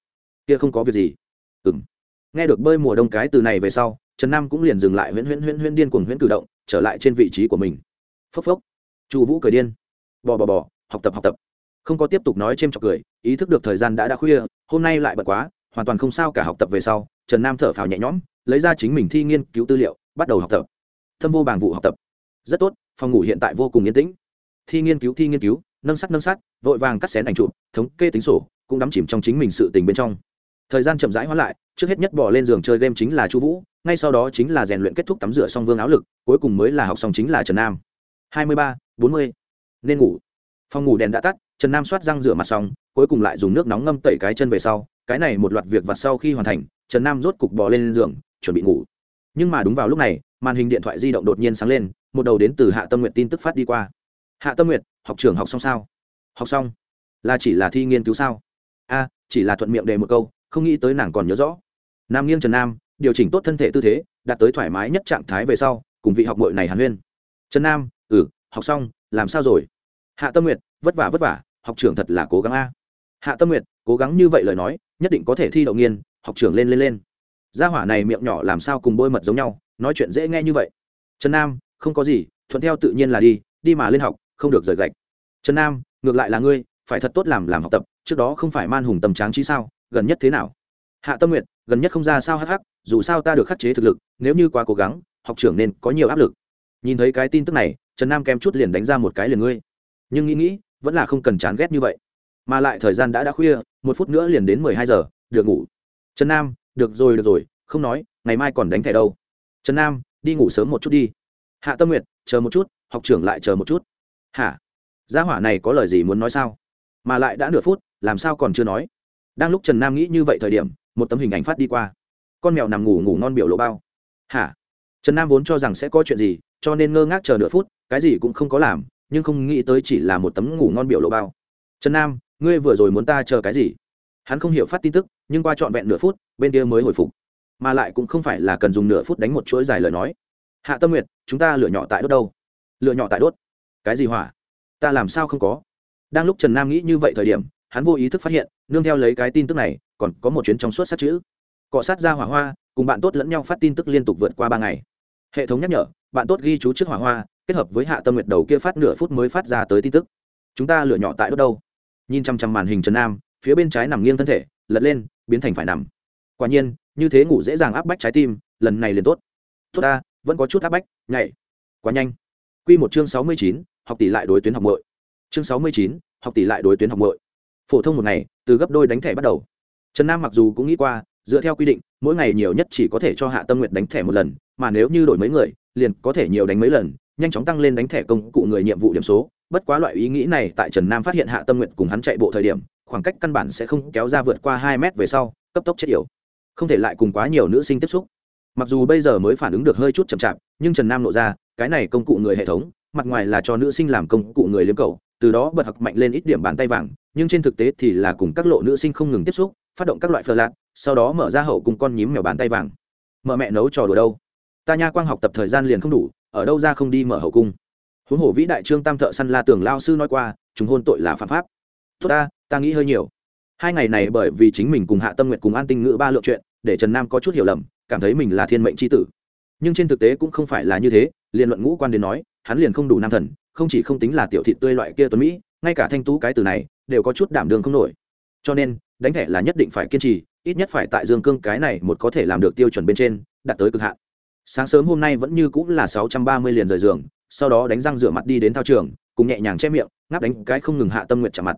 Kia không có việc gì. Ừ m nghe được bơi mùa đông cái từ này về sau, trần nam cũng liền dừng lại huyễn huyễn huyễn huyễn điên cuồng huyễn cử động, trở lại trên vị trí của mình. Phốc phốc. Chu vũ cười điên. Bò bò bò, học tập học tập. Không có tiếp tục nói c h trọc cười, ý thức được thời gian đã đã khuya, hôm nay lại bật quá, hoàn toàn không sao cả học tập về sau, trần nam thở phào nhẹ nhõm, lấy ra chính mình thi nghiên cứu tư liệu, bắt đầu học tập. Thâm vô bảng vụ học tập. Rất tốt, phòng ngủ hiện tại vô cùng yên tĩnh thi nghiên cứu, thi nghiên cứu, nâng sắt nâng sắt, vội vàng cắt xén ảnh chụp, thống kê tính sổ, cũng đắm chìm trong chính mình sự tình bên trong. Thời gian chậm rãi hóa lại, trước hết nhất bỏ lên giường chơi game chính là chu vũ, ngay sau đó chính là rèn luyện kết thúc tắm rửa xong vương áo lực, cuối cùng mới là học xong chính là trần nam. Hai mươi ba, bốn mươi, nên ngủ. Phòng ngủ đèn đã tắt, trần nam soát răng rửa mặt xong, cuối cùng lại dùng nước nóng ngâm tẩy cái chân về sau, cái này một loạt việc vặt sau khi hoàn thành, trần nam rốt cục bò lên giường, chuẩn bị ngủ. Nhưng mà đúng vào lúc này, màn hình điện thoại di động đột nhiên sáng lên, một đầu đến từ hạ tâm nguyện tin tức phát đi qua hạ tâm Nguyệt, học trưởng học xong sao? Học xong. Là chỉ là thi nghiên cứu sao? A chỉ là thuận miệng đề một câu không nghĩ tới nàng còn nhớ rõ. Nam nghiêng trần nam điều chỉnh tốt thân thể tư thế đạt tới thoải mái nhất trạng thái về sau cùng vị học bội này hàn huyên. Trần nam ừ học xong làm sao rồi? Hạ tâm nguyệt vất vả vất vả học trưởng thật là cố gắng a. Hạ tâm nguyệt cố gắng như vậy lời nói nhất định có thể thi đậu nghiên học trưởng lên lên lên. Gia hỏa này miệng nhỏ làm sao cùng bôi mật giống nhau nói chuyện dễ nghe như vậy. Trần nam không có gì thuận theo tự nhiên là đi đi mà lên học không được rời gạch. Trần nam, ngược lại là ngươi, phải thật tốt làm làm học tập, trước đó không phải man hùng tầm tráng trí sao, gần nhất thế nào? Hạ tâm nguyện gần nhất không ra sao hắc hắc, dù sao ta được khắc chế thực lực, nếu như quá cố gắng, học trưởng nên có nhiều áp lực. Nhìn thấy cái tin tức này, trần nam kém chút liền đánh ra một cái liền ngươi. Nhưng nghĩ nghĩ, vẫn là không cần chán ghét như vậy. Mà lại thời gian đã đã khuya, một phút nữa liền đến mười hai giờ, được ngủ. Trần nam, được rồi được rồi, không nói, ngày mai còn đánh thẻ đâu. Trần nam, đi ngủ sớm một chút đi. Hạ tâm nguyệt, chờ một chút, học trưởng lại chờ một chút hả? Gia hỏa này có lời gì muốn nói sao? Mà lại đã nửa phút, làm sao còn chưa nói? Đang lúc trần nam nghĩ như vậy thời điểm, một tấm hình ảnh phát đi qua. Con mèo nằm ngủ ngủ ngon biểu lộ bao. Hả? Trần nam vốn cho rằng sẽ có chuyện gì, cho nên ngơ ngác chờ nửa phút, cái gì cũng không có làm, nhưng không nghĩ tới chỉ là một tấm ngủ ngon biểu lộ bao. Trần nam, ngươi vừa rồi muốn ta chờ cái gì? Hắn không hiểu phát tin tức, nhưng qua trọn vẹn nửa phút, bên kia mới hồi phục. Mà lại cũng không phải là cần dùng nửa phút đánh một chuỗi dài lời nói. Hạ tâm nguyệt, chúng ta lựa nhỏ tại đốt đâu? Lựa nhỏ tại đốt cái gì hỏa? Ta làm sao không có? Đang lúc trần nam nghĩ như vậy thời điểm, hắn vô ý thức phát hiện, nương theo lấy cái tin tức này, còn có một chuyến trong suốt sát chữ. Cọ sát ra hỏa hoa, cùng bạn tốt lẫn nhau phát tin tức liên tục vượt qua ba ngày. Hệ thống nhắc nhở, bạn tốt ghi chú trước hỏa hoa, kết hợp với hạ tâm nguyệt đầu kia phát nửa phút mới phát ra tới tin tức. Chúng ta lựa nhỏ tại đốt đâu? Nhìn chăm chăm màn hình trần nam, phía bên trái nằm nghiêng thân thể, lật lên, biến thành phải nằm. Quả nhiên, như thế ngủ dễ dàng áp bách trái tim, lần này liền tốt. Tốt ta, vẫn có chút áp bách, nhảy. Quá nhanh. Quy một chương sáu mươi chín, học tỷ lại đối tuyến học muội. chương sáu mươi chín, học tỷ lại đối tuyến học muội. phổ thông một ngày, từ gấp đôi đánh thẻ bắt đầu trần nam mặc dù cũng nghĩ qua, dựa theo quy định, mỗi ngày nhiều nhất chỉ có thể cho hạ tâm Nguyệt đánh thẻ một lần, mà nếu như đổi mấy người, liền có thể nhiều đánh mấy lần, nhanh chóng tăng lên đánh thẻ công cụ người nhiệm vụ điểm số bất quá loại ý nghĩ này tại trần nam phát hiện hạ tâm Nguyệt cùng hắn chạy bộ thời điểm, khoảng cách căn bản sẽ không kéo ra vượt qua hai mét về sau, cấp tốc chết yểu không thể lại cùng quá nhiều nữ sinh tiếp xúc mặc dù bây giờ mới phản ứng được hơi chút chậm chạp, nhưng trần nam nộ ra cái này công cụ người hệ thống, mặt ngoài là cho nữ sinh làm công cụ người liếm cầu, từ đó bật học mạnh lên ít điểm bàn tay vàng, nhưng trên thực tế thì là cùng các lộ nữ sinh không ngừng tiếp xúc, phát động các loại phờ lạc sau đó mở ra hậu cùng con nhím mèo bàn tay vàng. Mở mẹ nấu trò đùa đâu? Ta nha quang học tập thời gian liền không đủ, ở đâu ra không đi mở hậu cung? Huống hồ vĩ đại trương tam thợ săn la tưởng lao sư nói qua, chúng hôn tội là phạm pháp. Tốt ta ta nghĩ hơi nhiều. Hai ngày này bởi vì chính mình cùng hạ tâm nguyện cùng an tinh ngữ ba lượng chuyện, để trần nam có chút hiểu lầm, cảm thấy mình là thiên mệnh tri tử nhưng trên thực tế cũng không phải là như thế, liền luận ngũ quan đến nói, hắn liền không đủ nam thần, không chỉ không tính là tiểu thị tươi loại kia tuấn mỹ, ngay cả thanh tú cái từ này, đều có chút đảm đường không nổi. Cho nên, đánh thẻ là nhất định phải kiên trì, ít nhất phải tại dương cương cái này một có thể làm được tiêu chuẩn bên trên, đạt tới cực hạn. Sáng sớm hôm nay vẫn như cũng là sáu trăm ba mươi liền rời giường, sau đó đánh răng rửa mặt đi đến thao trường, cùng nhẹ nhàng che miệng, ngáp đánh cái không ngừng hạ tâm nguyện chạm mặt.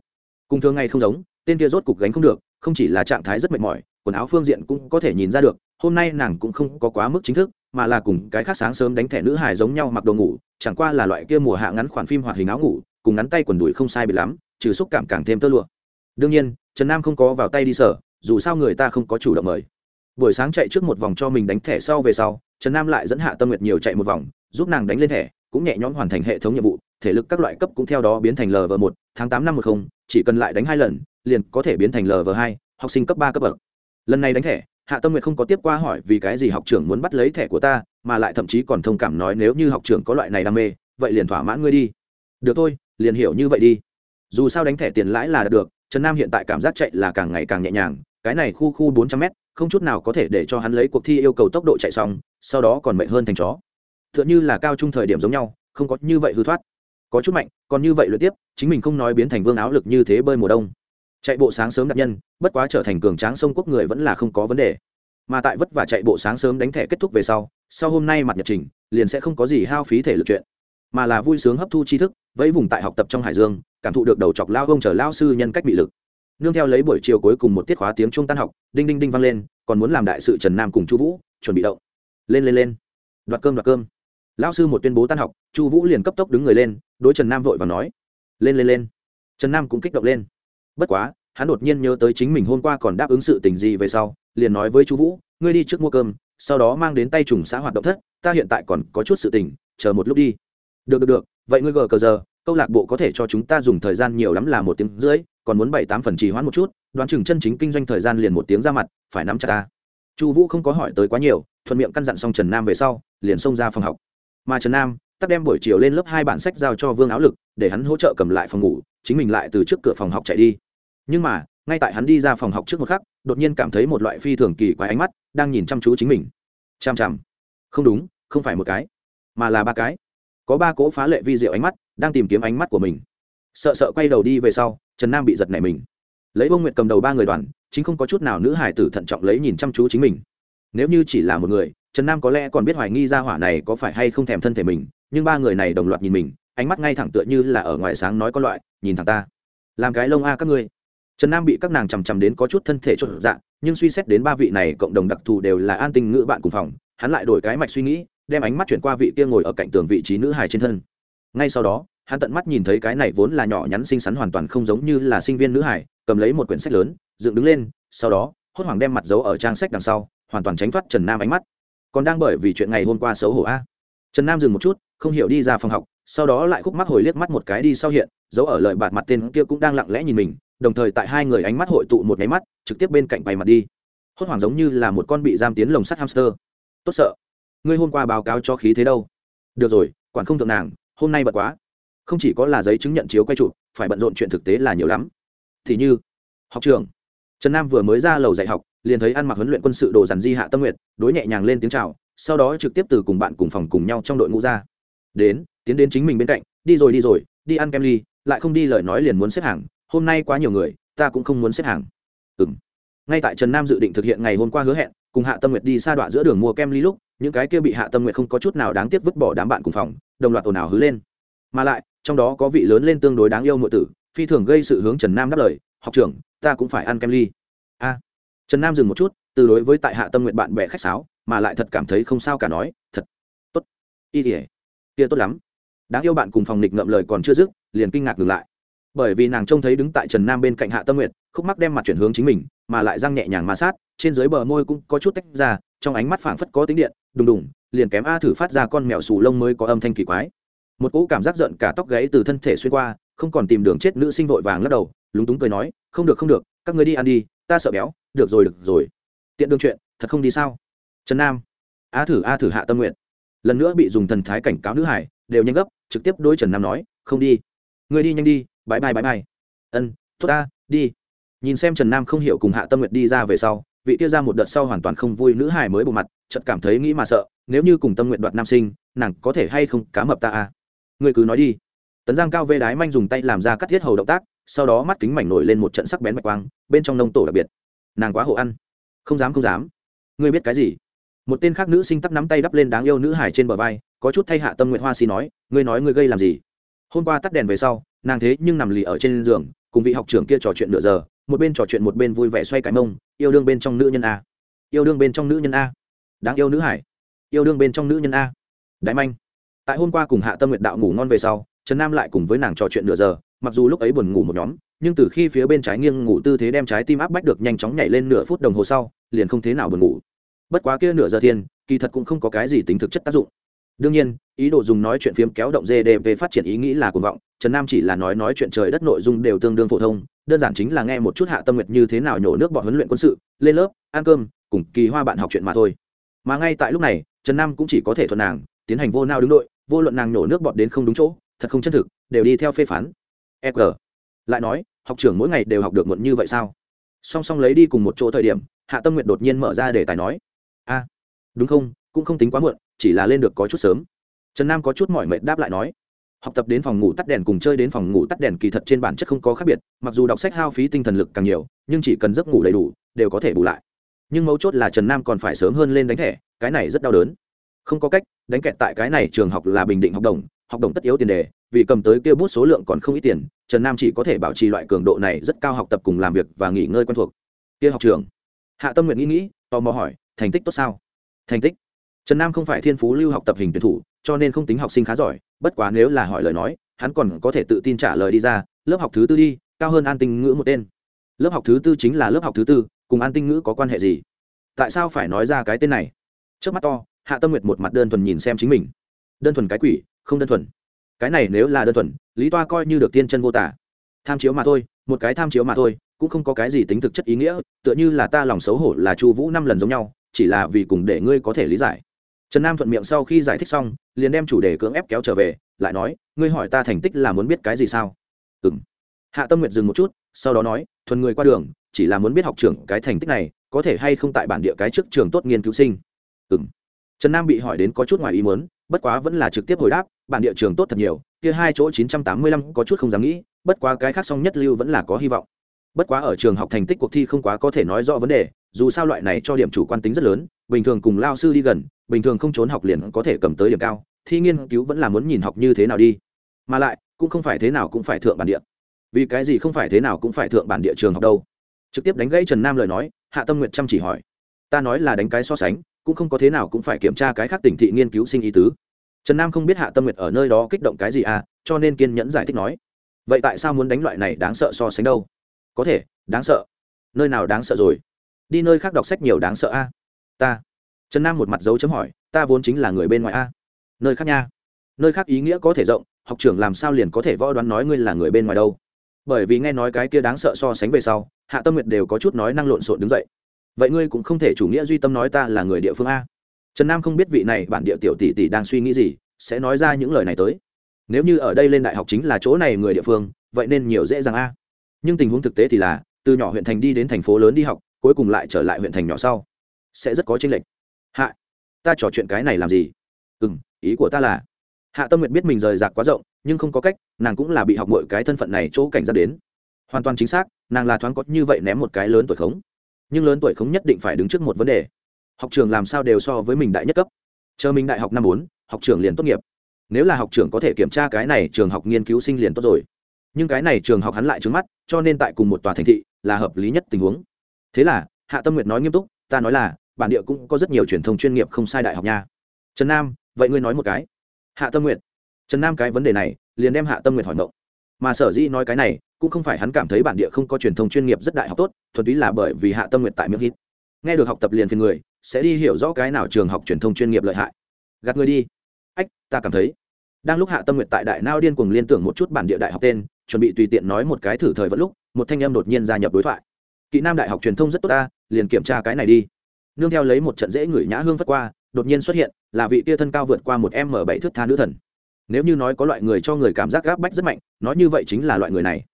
Cùng thường ngày không giống, tên kia rốt cục gánh không được, không chỉ là trạng thái rất mệt mỏi, quần áo phương diện cũng có thể nhìn ra được, hôm nay nàng cũng không có quá mức chính thức mà là cùng cái khác sáng sớm đánh thẻ nữ hài giống nhau mặc đồ ngủ, chẳng qua là loại kia mùa hạ ngắn khoản phim hoạt hình áo ngủ, cùng ngắn tay quần đùi không sai biệt lắm, trừ xúc cảm càng thêm tơ lụa. Đương nhiên, trần nam không có vào tay đi sở, dù sao người ta không có chủ động mời. Buổi sáng chạy trước một vòng cho mình đánh thẻ sau về sau, trần nam lại dẫn hạ tâm nguyệt nhiều chạy một vòng, giúp nàng đánh lên thẻ, cũng nhẹ nhõm hoàn thành hệ thống nhiệm vụ, thể lực các loại cấp cũng theo đó biến thành lv một, tháng tám năm một không, chỉ cần lại đánh hai lần, liền có thể biến thành lv hai, học sinh cấp ba cấp bậc. Lần này đánh thẻ hạ tâm nguyệt không có tiếp qua hỏi vì cái gì học trưởng muốn bắt lấy thẻ của ta, mà lại thậm chí còn thông cảm nói nếu như học trưởng có loại này đam mê, vậy liền thỏa mãn ngươi đi. Được thôi, liền hiểu như vậy đi. Dù sao đánh thẻ tiền lãi là được, trần nam hiện tại cảm giác chạy là càng ngày càng nhẹ nhàng, cái này khu khu bốn trăm m không chút nào có thể để cho hắn lấy cuộc thi yêu cầu tốc độ chạy xong, sau đó còn mệt hơn thành chó. T h ư ợ n là cao trung thời điểm giống nhau, không có như vậy hư thoát. Có chút mạnh, còn như vậy luyện tiếp, chính mình không nói biến thành vương áo lực như thế bơi mùa đông chạy bộ sáng sớm đặc nhân, bất quá trở thành cường tráng sông quốc người vẫn là không có vấn đề. Mà tại vất vả chạy bộ sáng sớm đánh thẻ kết thúc về sau sau hôm nay mặt nhật trình, liền sẽ không có gì hao phí thể lực chuyện. Mà là vui sướng hấp thu tri thức, vẫy vùng tại học tập trong hải dương, cảm thụ được đầu chọc lao ông chờ lao sư nhân cách bị lực. Nương theo lấy buổi chiều cuối cùng một tiết khóa tiếng trung tan học, đinh đinh đinh vang lên, còn muốn làm đại sự trần nam cùng chu vũ, chuẩn bị đậu lên lên lên. Đoạt cơm đoạt cơm. Lão sư một tuyên bố tan học, chu vũ liền cấp tốc đứng người lên, đối trần nam vội và nói. Lên lên lên. Trần nam cũng kích động lên bất quá, hắn đột nhiên nhớ tới chính mình hôm qua còn đáp ứng sự tình gì về sau, liền nói với chu vũ, ngươi đi trước mua cơm, sau đó mang đến tay trùng xã hoạt động thất, ta hiện tại còn có chút sự tình, chờ một lúc đi. Được được được, vậy ngươi gờ cờ giờ, câu lạc bộ có thể cho chúng ta dùng thời gian nhiều lắm là một tiếng rưỡi, còn muốn bảy tám phần trì hoãn một chút, đoán chừng chân chính kinh doanh thời gian liền một tiếng ra mặt, phải nắm chặt ta. Chu vũ không có hỏi tới quá nhiều, thuận miệng căn dặn xong trần nam về sau, liền xông ra phòng học. Mà trần nam, tắt đem buổi chiều lên lớp hai bản sách giao cho vương áo lực, để hắn hỗ trợ cầm lại phòng ngủ, chính mình lại từ trước cửa phòng học chạy đi nhưng mà, ngay tại hắn đi ra phòng học trước một khắc, đột nhiên cảm thấy một loại phi thường kỳ quái ánh mắt đang nhìn chăm chú chính mình. Chằm chằm không đúng, không phải một cái, mà là ba cái. Có ba cỗ phá lệ vi diệu ánh mắt đang tìm kiếm ánh mắt của mình. Sợ sợ quay đầu đi về sau, trần nam bị giật nảy mình. Lấy bông nguyện cầm đầu ba người đoàn, chính không có chút nào nữ hải tử thận trọng lấy nhìn chăm chú chính mình. Nếu như chỉ là một người, trần nam có lẽ còn biết hoài nghi ra hỏa này có phải hay không thèm thân thể mình, nhưng ba người này đồng loạt nhìn mình, ánh mắt ngay thẳng tựa như là ở ngoài sáng nói có loại, nhìn thẳng ta. Làm cái lông a các ngươi trần nam bị các nàng chằm chằm đến có chút thân thể chốt dạng nhưng suy xét đến ba vị này cộng đồng đặc thù đều là an tình ngữ bạn cùng phòng, hắn lại đổi cái mạch suy nghĩ, đem ánh mắt chuyển qua vị kia ngồi ở cạnh tường vị trí nữ hài trên thân. Ngay sau đó, hắn tận mắt nhìn thấy cái này vốn là nhỏ nhắn xinh xắn hoàn toàn không giống như là sinh viên nữ hải cầm lấy một quyển sách lớn, dựng đứng lên, sau đó, hốt hoảng đem mặt giấu ở trang sách đằng sau, hoàn toàn tránh thoát trần nam ánh mắt. Còn đang bởi vì chuyện ngày hôm qua xấu hổ a. Trần nam dừng một chút, không hiểu đi ra phòng học, sau đó lại khúc mắt hồi liếc mắt một cái đi sau hiện, giấu ở lợi bạt mặt tên kia cũng đang lặng lẽ nhìn mình đồng thời tại hai người ánh mắt hội tụ một nháy mắt, trực tiếp bên cạnh bay mặt đi. Hốt hoảng giống như là một con bị giam tiến lồng sắt hamster. Tốt sợ. Ngươi hôm qua báo cáo cho khí thế đâu? Được rồi, quản không thượng nàng, hôm nay bật quá. Không chỉ có là giấy chứng nhận chiếu quay chụp, phải bận rộn chuyện thực tế là nhiều lắm. Thì như, học trường. Trần nam vừa mới ra lầu dạy học, liền thấy ăn mặc huấn luyện quân sự đồ dàn di hạ tâm nguyện đối nhẹ nhàng lên tiếng c h à o sau đó trực tiếp từ cùng bạn cùng phòng cùng nhau trong đội ngũ ra. Đến, tiến đến chính mình bên cạnh, đi rồi đi rồi, đi ăn kem ly, lại không đi lời nói liền muốn xếp hàng hôm nay quá nhiều người, ta cũng không muốn xếp hàng. Ừ m ngay tại trần nam dự định thực hiện ngày hôm qua hứa hẹn, cùng hạ tâm nguyệt đi xa đoạn giữa đường mua kem ly lúc, những cái kia bị hạ tâm nguyệt không có chút nào đáng tiếc vứt bỏ đám bạn cùng phòng, đồng loạt ồn ào hứ lên. Mà lại, trong đó có vị lớn lên tương đối đáng yêu nội tử, phi thường gây sự hướng trần nam đáp lời, học trưởng, ta cũng phải ăn kem ly. A. Trần nam dừng một chút, từ đối với tại hạ tâm nguyện bạn bè khách sáo, mà lại thật cảm thấy không sao cả nói, thật tốt. Y tỉa kia tốt lắm. Đáng yêu bạn cùng phòng nịch ngậm lời còn chưa dứt, liền kinh ngạc ngừng lại bởi vì nàng trông thấy đứng tại trần nam bên cạnh hạ tâm Nguyệt, khúc mắc đem mặt chuyển hướng chính mình mà lại răng nhẹ nhàng ma sát trên dưới bờ môi cũng có chút tách ra trong ánh mắt phảng phất có tính điện đùng đùng liền kém a thử phát ra con mèo sù lông mới có âm thanh kỳ quái. Một cỗ cảm giác giận cả tóc gáy từ thân thể xuyên qua không còn tìm đường chết nữ sinh vội vàng lắc đầu lúng túng cười nói không được không được các người đi ăn đi ta sợ béo được rồi được rồi. Tiện đường chuyện thật không đi sao? Trần nam a thử a thử hạ tâm nguyện lần nữa bị dùng thần thái cảnh cáo nữ hải đều nhanh gấp trực tiếp đôi trần nam nói không đi. Người đi nhanh đi bãi bai bãi bai. Ân, tốt ta, đi. Nhìn xem trần nam không hiểu cùng hạ tâm Nguyệt đi ra về sau, vị tiêu ra một đợt sau hoàn toàn không vui nữ hải mới bộ mặt, chợt cảm thấy nghĩ mà sợ, nếu như cùng tâm nguyện đoạt nam sinh, nàng có thể hay không cá mập ta à? Người cứ nói đi. Tấn giang cao vê đái manh dùng tay làm ra cắt thiết hầu động tác, sau đó mắt kính mảnh nổi lên một trận sắc bén bạch quang, bên trong nông tổ đặc biệt. Nàng quá hộ ăn. Không dám không dám. Ngươi biết cái gì? Một tên khác nữ sinh tắc nắm tay đắp lên đáng yêu nữ hải trên bờ vai, có chút thay hạ tâm nguyện hoa xì nói, ngươi nói ngươi gây làm gì? Hôm qua tắt đèn về sau nàng thế nhưng nằm lì ở trên giường, cùng vị học trưởng kia trò chuyện nửa giờ, một bên trò chuyện một bên vui vẻ xoay cái mông, yêu đương bên trong nữ nhân a. Yêu đương bên trong nữ nhân a. Đáng yêu nữ hải. Yêu đương bên trong nữ nhân a. Đại manh. Tại hôm qua cùng hạ tâm nguyện đạo ngủ ngon về sau, trần nam lại cùng với nàng trò chuyện nửa giờ, mặc dù lúc ấy buồn ngủ một nhóm, nhưng từ khi phía bên trái nghiêng ngủ tư thế đem trái tim áp bách được nhanh chóng nhảy lên nửa phút đồng hồ sau, liền không thế nào buồn ngủ. Bất quá kia nửa giờ thiên, kỳ thật cũng không có cái gì tính thực chất tác dụng. Đương nhiên, ý đồ dùng nói chuyện phiếm kéo động gdp phát triển ý nghĩ là cuồng vọng trần nam chỉ là nói nói chuyện trời đất nội dung đều tương đương phổ thông, đơn giản chính là nghe một chút hạ tâm nguyệt như thế nào nhổ nước bọn huấn luyện quân sự, lên lớp, ăn cơm, cùng kỳ hoa bạn học chuyện mà thôi. Mà ngay tại lúc này, trần nam cũng chỉ có thể thuận nàng, tiến hành vô nao đứng đội, vô luận nàng nhổ nước bọn đến không đúng chỗ, thật không chân thực, đều đi theo phê phán. E g. Lại nói, học trưởng mỗi ngày đều học được muộn như vậy sao? Song song lấy đi cùng một chỗ thời điểm, hạ tâm nguyệt đột nhiên mở ra để tài nói, a, đúng không? Cũng không tính quá muộn, chỉ là lên được có chút sớm. Trần nam có chút mỏi mệt đáp lại nói học tập đến phòng ngủ tắt đèn cùng chơi đến phòng ngủ tắt đèn kỳ thật trên bản chất không có khác biệt, mặc dù đọc sách hao phí tinh thần lực càng nhiều, nhưng chỉ cần giấc ngủ đầy đủ, đều có thể bù lại. Nhưng mấu chốt là trần nam còn phải sớm hơn lên đánh thẻ, cái này rất đau đớn. Không có cách, đánh kẹt tại cái này trường học là bình định học đồng học đồng tất yếu tiền đề, vì cầm tới kia bút số lượng còn không ít tiền, trần nam chỉ có thể bảo trì loại cường độ này rất cao học tập cùng làm việc và nghỉ ngơi quen thuộc. Kia học trường. Hạ tâm nguyện nghĩ nghĩ, tò mò hỏi, thành tích tốt sao? Thành tích. Trần nam không phải thiên phú lưu học tập hình tuyển thủ cho nên không tính học sinh khá giỏi, bất quá nếu là hỏi lời nói, hắn còn có thể tự tin trả lời đi ra, lớp học thứ tư đi, cao hơn an tinh ngữ một tên. Lớp học thứ tư chính là lớp học thứ tư, cùng an tinh ngữ có quan hệ gì? Tại sao phải nói ra cái tên này? Trước mắt to, hạ tâm nguyệt một mặt đơn thuần nhìn xem chính mình. Đơn thuần cái quỷ, không đơn thuần. Cái này nếu là đơn thuần, lý toa coi như được tiên chân vô tả. Tham chiếu mà thôi, một cái tham chiếu mà thôi, cũng không có cái gì tính thực chất ý nghĩa, tựa như là ta lòng xấu hổ là chu vũ năm lần giống nhau, chỉ là vì cùng để ngươi có thể lý giải trần nam thuận miệng sau khi giải thích xong, liền đem chủ đề cưỡng ép kéo trở về, lại nói, ngươi hỏi ta thành tích là muốn biết cái gì sao? Ừ m hạ tâm nguyệt dừng một chút, sau đó nói, thuần người qua đường, chỉ là muốn biết học trưởng cái thành tích này, có thể hay không tại bản địa cái trước trường tốt nghiên cứu sinh? Ừ m trần nam bị hỏi đến có chút ngoài ý muốn, bất quá vẫn là trực tiếp hồi đáp, bản địa trường tốt thật nhiều, kia hai chỗ chín trăm tám mươi lăm có chút không dám nghĩ, bất quá cái khác song nhất lưu vẫn là có hy vọng. Bất quá ở trường học thành tích cuộc thi không quá có thể nói rõ vấn đề, dù sao loại này cho điểm chủ quan tính rất lớn bình thường cùng lao sư đi gần, bình thường không trốn học liền có thể cầm tới điểm cao, thi nghiên cứu vẫn là muốn nhìn học như thế nào đi. Mà lại, cũng không phải thế nào cũng phải thượng bản địa. Vì cái gì không phải thế nào cũng phải thượng bản địa trường học đâu? Trực tiếp đánh gãy trần nam lời nói, hạ tâm nguyện chăm chỉ hỏi. Ta nói là đánh cái so sánh, cũng không có thế nào cũng phải kiểm tra cái khác tỉnh thị nghiên cứu sinh ý tứ. Trần nam không biết hạ tâm nguyệt ở nơi đó kích động cái gì à cho nên kiên nhẫn giải thích nói. Vậy tại sao muốn đánh loại này đáng sợ so sánh đâu? Có thể, đáng sợ. Nơi nào đáng sợ rồi? Đi nơi khác đọc sách nhiều đáng sợ a ta. Trần nam một mặt dấu chấm hỏi, ta vốn chính là người bên ngoài a. Nơi khác nha. Nơi khác ý nghĩa có thể rộng, học trưởng làm sao liền có thể võ đoán nói ngươi là người bên ngoài đâu. Bởi vì nghe nói cái kia đáng sợ so sánh về sau, hạ tâm nguyệt đều có chút nói năng lộn xộn đứng dậy. Vậy ngươi cũng không thể chủ nghĩa duy tâm nói ta là người địa phương a. Trần nam không biết vị này bản địa tiểu tỷ tỷ đang suy nghĩ gì, sẽ nói ra những lời này tới. Nếu như ở đây lên đại học chính là chỗ này người địa phương, vậy nên nhiều dễ dàng a. Nhưng tình huống thực tế thì là, từ nhỏ huyện thành đi đến thành phố lớn đi học, cuối cùng lại trở lại huyện thành nhỏ sau sẽ rất có chênh lệch. Hạ, ta trò chuyện cái này làm gì? Ừ m ý của ta là, hạ tâm nguyện biết mình rời rạc quá rộng, nhưng không có cách, nàng cũng là bị học mọi cái thân phận này chỗ cảnh giác đến. Hoàn toàn chính xác, nàng là thoáng có như vậy ném một cái lớn tuổi khống. Nhưng lớn tuổi khống nhất định phải đứng trước một vấn đề. Học trường làm sao đều so với mình đại nhất cấp. Chờ mình đại học năm bốn, học trường liền tốt nghiệp. Nếu là học trường có thể kiểm tra cái này trường học nghiên cứu sinh liền tốt rồi. Nhưng cái này trường học hắn lại trứng mắt, cho nên tại cùng một tòa thành thị là hợp lý nhất tình huống. Thế là, hạ tâm nguyệt nói nghiêm túc, ta nói là bản địa cũng có rất nhiều truyền thông chuyên nghiệp không sai đại học nha. Trần nam, vậy ngươi nói một cái. Hạ tâm nguyệt. Trần nam cái vấn đề này, liền đem hạ tâm nguyệt hỏi mộng mà sở dĩ nói cái này, cũng không phải hắn cảm thấy bản địa không có truyền thông chuyên nghiệp rất đại học tốt, thuần túy là bởi vì hạ tâm nguyện tại miệng hít. Nghe được học tập liền phiền người, sẽ đi hiểu rõ cái nào trường học truyền thông chuyên nghiệp lợi hại. Gạt người đi. Ách, ta cảm thấy, đang lúc hạ tâm nguyện tại đại nao điên cuồng liên tưởng một chút bản địa đại học tên, chuẩn bị tùy tiện nói một cái thử thời vẫn lúc, một thanh em đột nhiên gia nhập đối thoại. Kỹ nam đại học truyền thông rất tốt ta, liền kiểm tra cái này đi nương theo lấy một trận dễ ngửi nhã hương phất qua đột nhiên xuất hiện là vị tia thân cao vượt qua một m bảy thước tha nữ thần. Nếu như nói có loại người cho người cảm giác gáp bách rất mạnh nói như vậy chính là loại người này.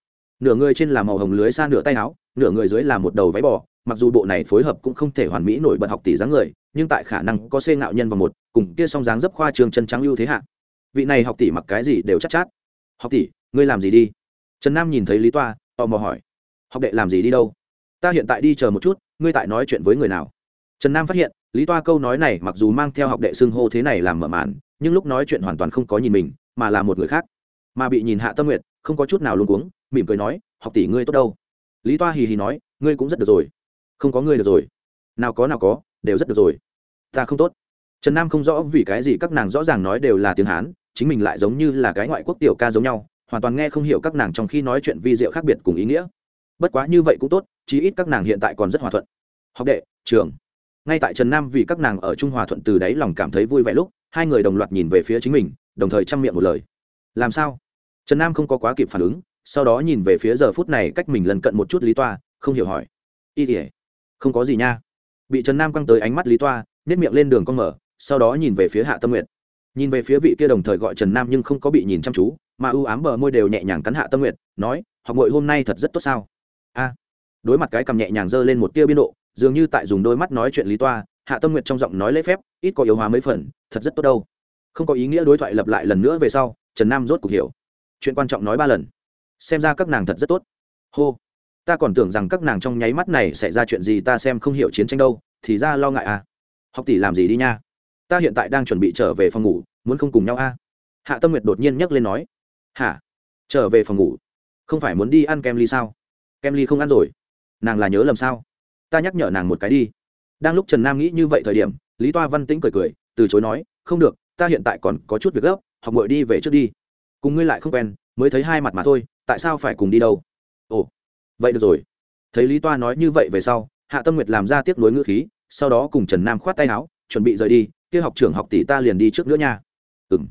Nửa người trên là màu hồng lưới xa nửa tay áo nửa người dưới là một đầu váy bò mặc dù bộ này phối hợp cũng không thể hoàn mỹ nổi bật học tỷ dáng người nhưng tại khả năng có xê ngạo nhân vào một cùng kia song dáng dấp khoa trường chân trắng ưu thế hạ. Vị này học tỷ mặc cái gì đều chắc chát, chát. Học tỷ ngươi làm gì đi? Trần nam nhìn thấy lý toa tò mò hỏi. Học đệ làm gì đi đâu? Ta hiện tại đi chờ một chút ngươi tại nói chuyện với người nào? Trần nam phát hiện, lý toa câu nói này mặc dù mang theo học đệ xưng hô thế này làm mở màn, nhưng lúc nói chuyện hoàn toàn không có nhìn mình, mà là một người khác. Mà bị nhìn hạ tâm nguyện không có chút nào luôn cuống, mỉm cười nói, học tỷ ngươi tốt đâu? Lý toa hì hì nói, ngươi cũng rất được rồi. Không có ngươi được rồi. Nào có nào có, đều rất được rồi. Ta không tốt. Trần nam không rõ vì cái gì các nàng rõ ràng nói đều là tiếng hán, chính mình lại giống như là cái ngoại quốc tiểu ca giống nhau, hoàn toàn nghe không hiểu các nàng trong khi nói chuyện vi diệu khác biệt cùng ý nghĩa. Bất quá như vậy cũng tốt, chí ít các nàng hiện tại còn rất hòa thuận. Học đệ trường ngay tại trần nam vì các nàng ở trung hòa thuận từ đáy lòng cảm thấy vui vẻ lúc, hai người đồng loạt nhìn về phía chính mình, đồng thời chăm miệng một lời. Làm sao? Trần nam không có quá kịp phản ứng, sau đó nhìn về phía giờ phút này cách mình lần cận một chút lý toa, không hiểu hỏi. Y ỉa không có gì nha. Bị trần nam quăng tới ánh mắt lý toa nhét miệng lên đường con mở, sau đó nhìn về phía hạ tâm nguyện nhìn về phía vị kia đồng thời gọi trần nam nhưng không có bị nhìn chăm chú, mà ưu ám bờ môi đều nhẹ nhàng cắn hạ tâm nguyện nói, học ngội hôm nay thật rất tốt sao? A. Đối mặt cái cầm nhẹ nhàng giơ lên một tia biên độ dường như tại dùng đôi mắt nói chuyện lý toa, hạ tâm nguyệt trong giọng nói lễ phép, ít có yếu hóa mấy phần, thật rất tốt đâu. Không có ý nghĩa đối thoại lập lại lần nữa về sau, trần nam rốt cuộc hiểu. Chuyện quan trọng nói ba lần. Xem ra các nàng thật rất tốt. Hô. Ta còn tưởng rằng các nàng trong nháy mắt này sẽ ra chuyện gì ta xem không hiểu chiến tranh đâu, thì ra lo ngại à. Học tỷ làm gì đi nha. Ta hiện tại đang chuẩn bị trở về phòng ngủ, muốn không cùng nhau à. Hạ tâm nguyệt đột nhiên nhắc lên nói. Hả? Trở về phòng ngủ? Không phải muốn đi ăn kem ly sao? Kem ly không ăn rồi. Nàng là nhớ lầm sao? Ta nhắc nhở nàng một cái đi. Đang lúc trần nam nghĩ như vậy thời điểm, lý toa văn tĩnh cười cười, từ chối nói, không được, ta hiện tại còn có chút việc gấp, học ngồi đi về trước đi. Cùng ngươi lại không quen, mới thấy hai mặt mà thôi, tại sao phải cùng đi đâu? Ồ, vậy được rồi. Thấy lý toa nói như vậy về sau, hạ tâm nguyệt làm ra tiếp nối ngữ khí, sau đó cùng trần nam khoát tay áo, chuẩn bị rời đi, kia học trưởng học tỷ ta liền đi trước nữa nha. Ừ m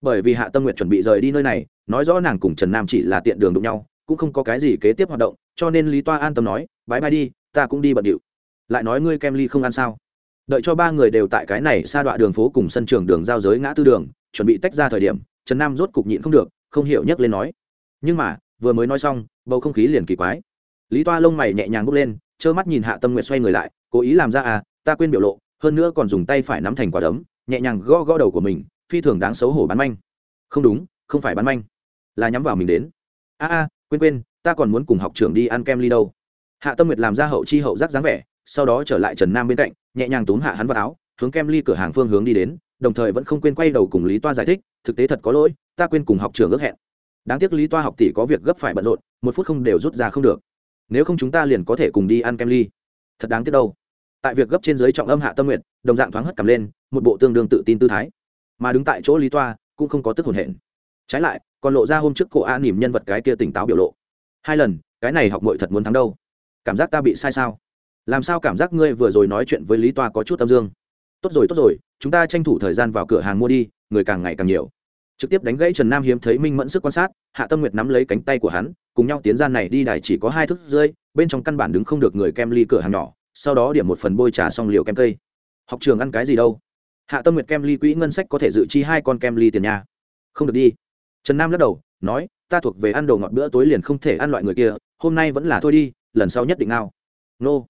bởi vì hạ tâm nguyệt chuẩn bị rời đi nơi này, nói rõ nàng cùng trần nam chỉ là tiện đường đụng nhau, cũng không có cái gì kế tiếp hoạt động, cho nên lý toa an tâm nói bãi bay đi ta cũng đi bận điệu. Lại nói ngươi kem ly không ăn sao? Đợi cho ba người đều tại cái này xa đoạn đường phố cùng sân trường đường giao giới ngã tư đường, chuẩn bị tách ra thời điểm, trần nam rốt cục nhịn không được, không hiểu nhấc lên nói. Nhưng mà, vừa mới nói xong, bầu không khí liền kỳ quái. Lý toa lông mày nhẹ nhàng bốc lên, trơ mắt nhìn hạ tâm nguyệt xoay người lại, cố ý làm ra à ta quên biểu lộ, hơn nữa còn dùng tay phải nắm thành quả đấm, nhẹ nhàng gõ gõ đầu của mình, phi thường đáng xấu hổ bán manh. Không đúng, không phải bán manh, là nhắm vào mình đến. A a, quên quên, ta còn muốn cùng học trưởng đi ăn kem ly đâu hạ tâm nguyệt làm ra hậu chi hậu giác dáng vẻ, sau đó trở lại trần nam bên cạnh, nhẹ nhàng túm hạ hắn vào áo, hướng kem ly cửa hàng phương hướng đi đến, đồng thời vẫn không quên quay đầu cùng lý toa giải thích, thực tế thật có lỗi, ta quên cùng học trường ước hẹn. Đáng tiếc lý toa học tỷ có việc gấp phải bận rộn, một phút không đều rút ra không được. Nếu không chúng ta liền có thể cùng đi ăn kem ly. Thật đáng tiếc đâu. Tại việc gấp trên dưới trọng âm hạ tâm nguyện đồng dạng thoáng hất cầm lên, một bộ tương đương tự tin tư thái. Mà đứng tại chỗ lý toa, cũng không có tức hồn hển. Trái lại, còn lộ ra hôm trước cổ a nỉm nhân vật cái kia tỉnh táo biểu lộ. Hai lần, cái này học mội thật muốn thắng đâu cảm giác ta bị sai sao? Làm sao cảm giác ngươi vừa rồi nói chuyện với lý toa có chút âm dương? Tốt rồi tốt rồi, chúng ta tranh thủ thời gian vào cửa hàng mua đi, người càng ngày càng nhiều. Trực tiếp đánh gãy trần nam hiếm thấy minh mẫn sức quan sát, hạ tâm nguyệt nắm lấy cánh tay của hắn, cùng nhau tiến gian này đi đài chỉ có hai thước rơi, bên trong căn bản đứng không được người kem ly cửa hàng nhỏ, sau đó điểm một phần bôi trà xong liều kem cây. Học trường ăn cái gì đâu? Hạ tâm nguyệt kem ly quỹ ngân sách có thể dự chi hai con kem ly tiền nhà. Không được đi. Trần nam lắc đầu, nói, ta thuộc về ăn đồ ngọt bữa tối liền không thể ăn loại người kia, hôm nay vẫn là thôi đi lần sau nhất định nào nô.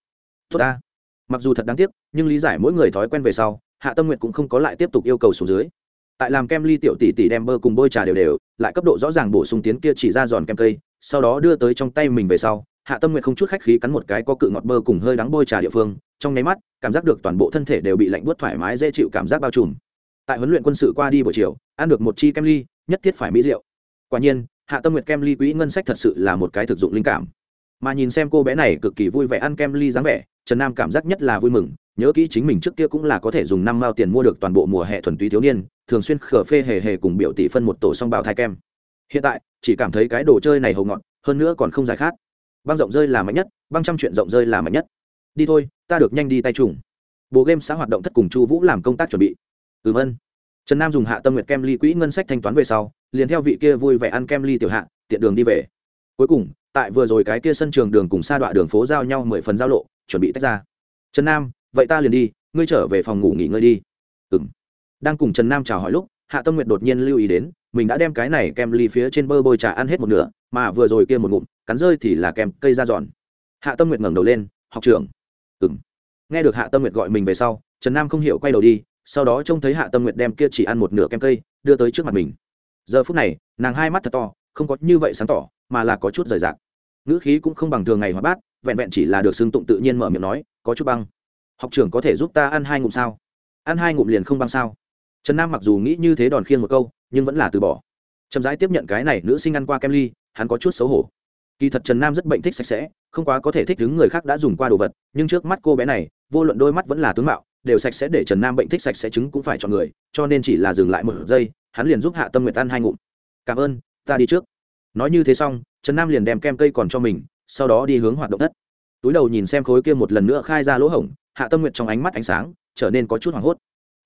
Tốt ta. Mặc dù thật đáng tiếc, nhưng lý giải mỗi người thói quen về sau, hạ tâm nguyện cũng không có lại tiếp tục yêu cầu xuống dưới. Tại làm kem ly tiểu tỷ tỷ đem bơ cùng bôi trà đều đều, lại cấp độ rõ ràng bổ sung tiến kia chỉ ra giòn kem cây, sau đó đưa tới trong tay mình về sau, hạ tâm nguyện không chút khách khí cắn một cái có cự ngọt bơ cùng hơi đắng bôi trà địa phương, trong nháy mắt, cảm giác được toàn bộ thân thể đều bị lạnh buốt thoải mái dễ chịu cảm giác bao trùm. Tại huấn luyện quân sự qua đi buổi chiều, ăn được một chi kem ly, nhất thiết phải mỹ rượu. Quả nhiên, hạ tâm nguyện kem ly quỹ ngân sách thật sự là một cái thực dụng linh cảm mà nhìn xem cô bé này cực kỳ vui vẻ ăn kem ly dáng vẻ, trần nam cảm giác nhất là vui mừng, nhớ kỹ chính mình trước kia cũng là có thể dùng năm mao tiền mua được toàn bộ mùa hè thuần túy thiếu niên, thường xuyên khở phê hề hề cùng biểu tỷ phân một tổ song bào thai kem. Hiện tại, chỉ cảm thấy cái đồ chơi này hầu ngọn hơn nữa còn không giải khát. Băng rộng rơi là mạnh nhất, băng trăm chuyện rộng rơi là mạnh nhất. Đi thôi, ta được nhanh đi tay trùng. Bộ game xã hoạt động thất cùng chu vũ làm công tác chuẩn bị. Ừm ân. Trần nam dùng hạ tâm nguyệt kem ly quỹ ngân sách thanh toán về sau, liền theo vị kia vui vẻ ăn kem ly tiểu hạ, tiện đường đi về. Cuối cùng tại vừa rồi cái kia sân trường đường cùng xa đoạn đường phố giao nhau mười phần giao lộ, chuẩn bị tách ra. Trần nam, vậy ta liền đi, ngươi trở về phòng ngủ nghỉ ngơi đi. Ừ m đang cùng trần nam chào hỏi lúc, hạ tâm Nguyệt đột nhiên lưu ý đến, mình đã đem cái này kem ly phía trên bơ bôi trà ăn hết một nửa, mà vừa rồi kia một ngụm, cắn rơi thì là kem cây ra giòn. Hạ tâm Nguyệt ngẩng đầu lên, học trưởng. Ừ m nghe được hạ tâm Nguyệt gọi mình về sau, trần nam không hiểu quay đầu đi, sau đó trông thấy hạ tâm Nguyệt đem kia chỉ ăn một nửa kem cây, đưa tới trước mặt mình. Giờ phút này, nàng hai mắt thật to không có như vậy sáng tỏ, mà là có chút rời rạc. Ngữ khí cũng không bằng thường ngày hóa bát, vẹn vẹn chỉ là được xưng tụng tự nhiên mở miệng nói, có chút băng. Học trưởng có thể giúp ta ăn hai ngụm sao? Ăn hai ngụm liền không băng sao? Trần nam mặc dù nghĩ như thế đòn khiên một câu, nhưng vẫn là từ bỏ. Chậm rãi tiếp nhận cái này nữ sinh ăn qua kem ly, hắn có chút xấu hổ. Kỳ thật trần nam rất bệnh thích sạch sẽ, không quá có thể thích đứng người khác đã dùng qua đồ vật, nhưng trước mắt cô bé này, vô luận đôi mắt vẫn là tướng mạo, đều sạch sẽ để trần nam bệnh thích sạch sẽ chứng cũng phải chọn người, cho nên chỉ là dừng lại một giây, hắn liền giúp hạ tâm nguyệt ăn hai ngụm. Cảm ơn ta đi trước. Nói như thế xong, trần nam liền đem kem cây còn cho mình, sau đó đi hướng hoạt động thất. Túi đầu nhìn xem khối kia một lần nữa khai ra lỗ hổng, hạ tâm nguyện trong ánh mắt ánh sáng, trở nên có chút hoảng hốt.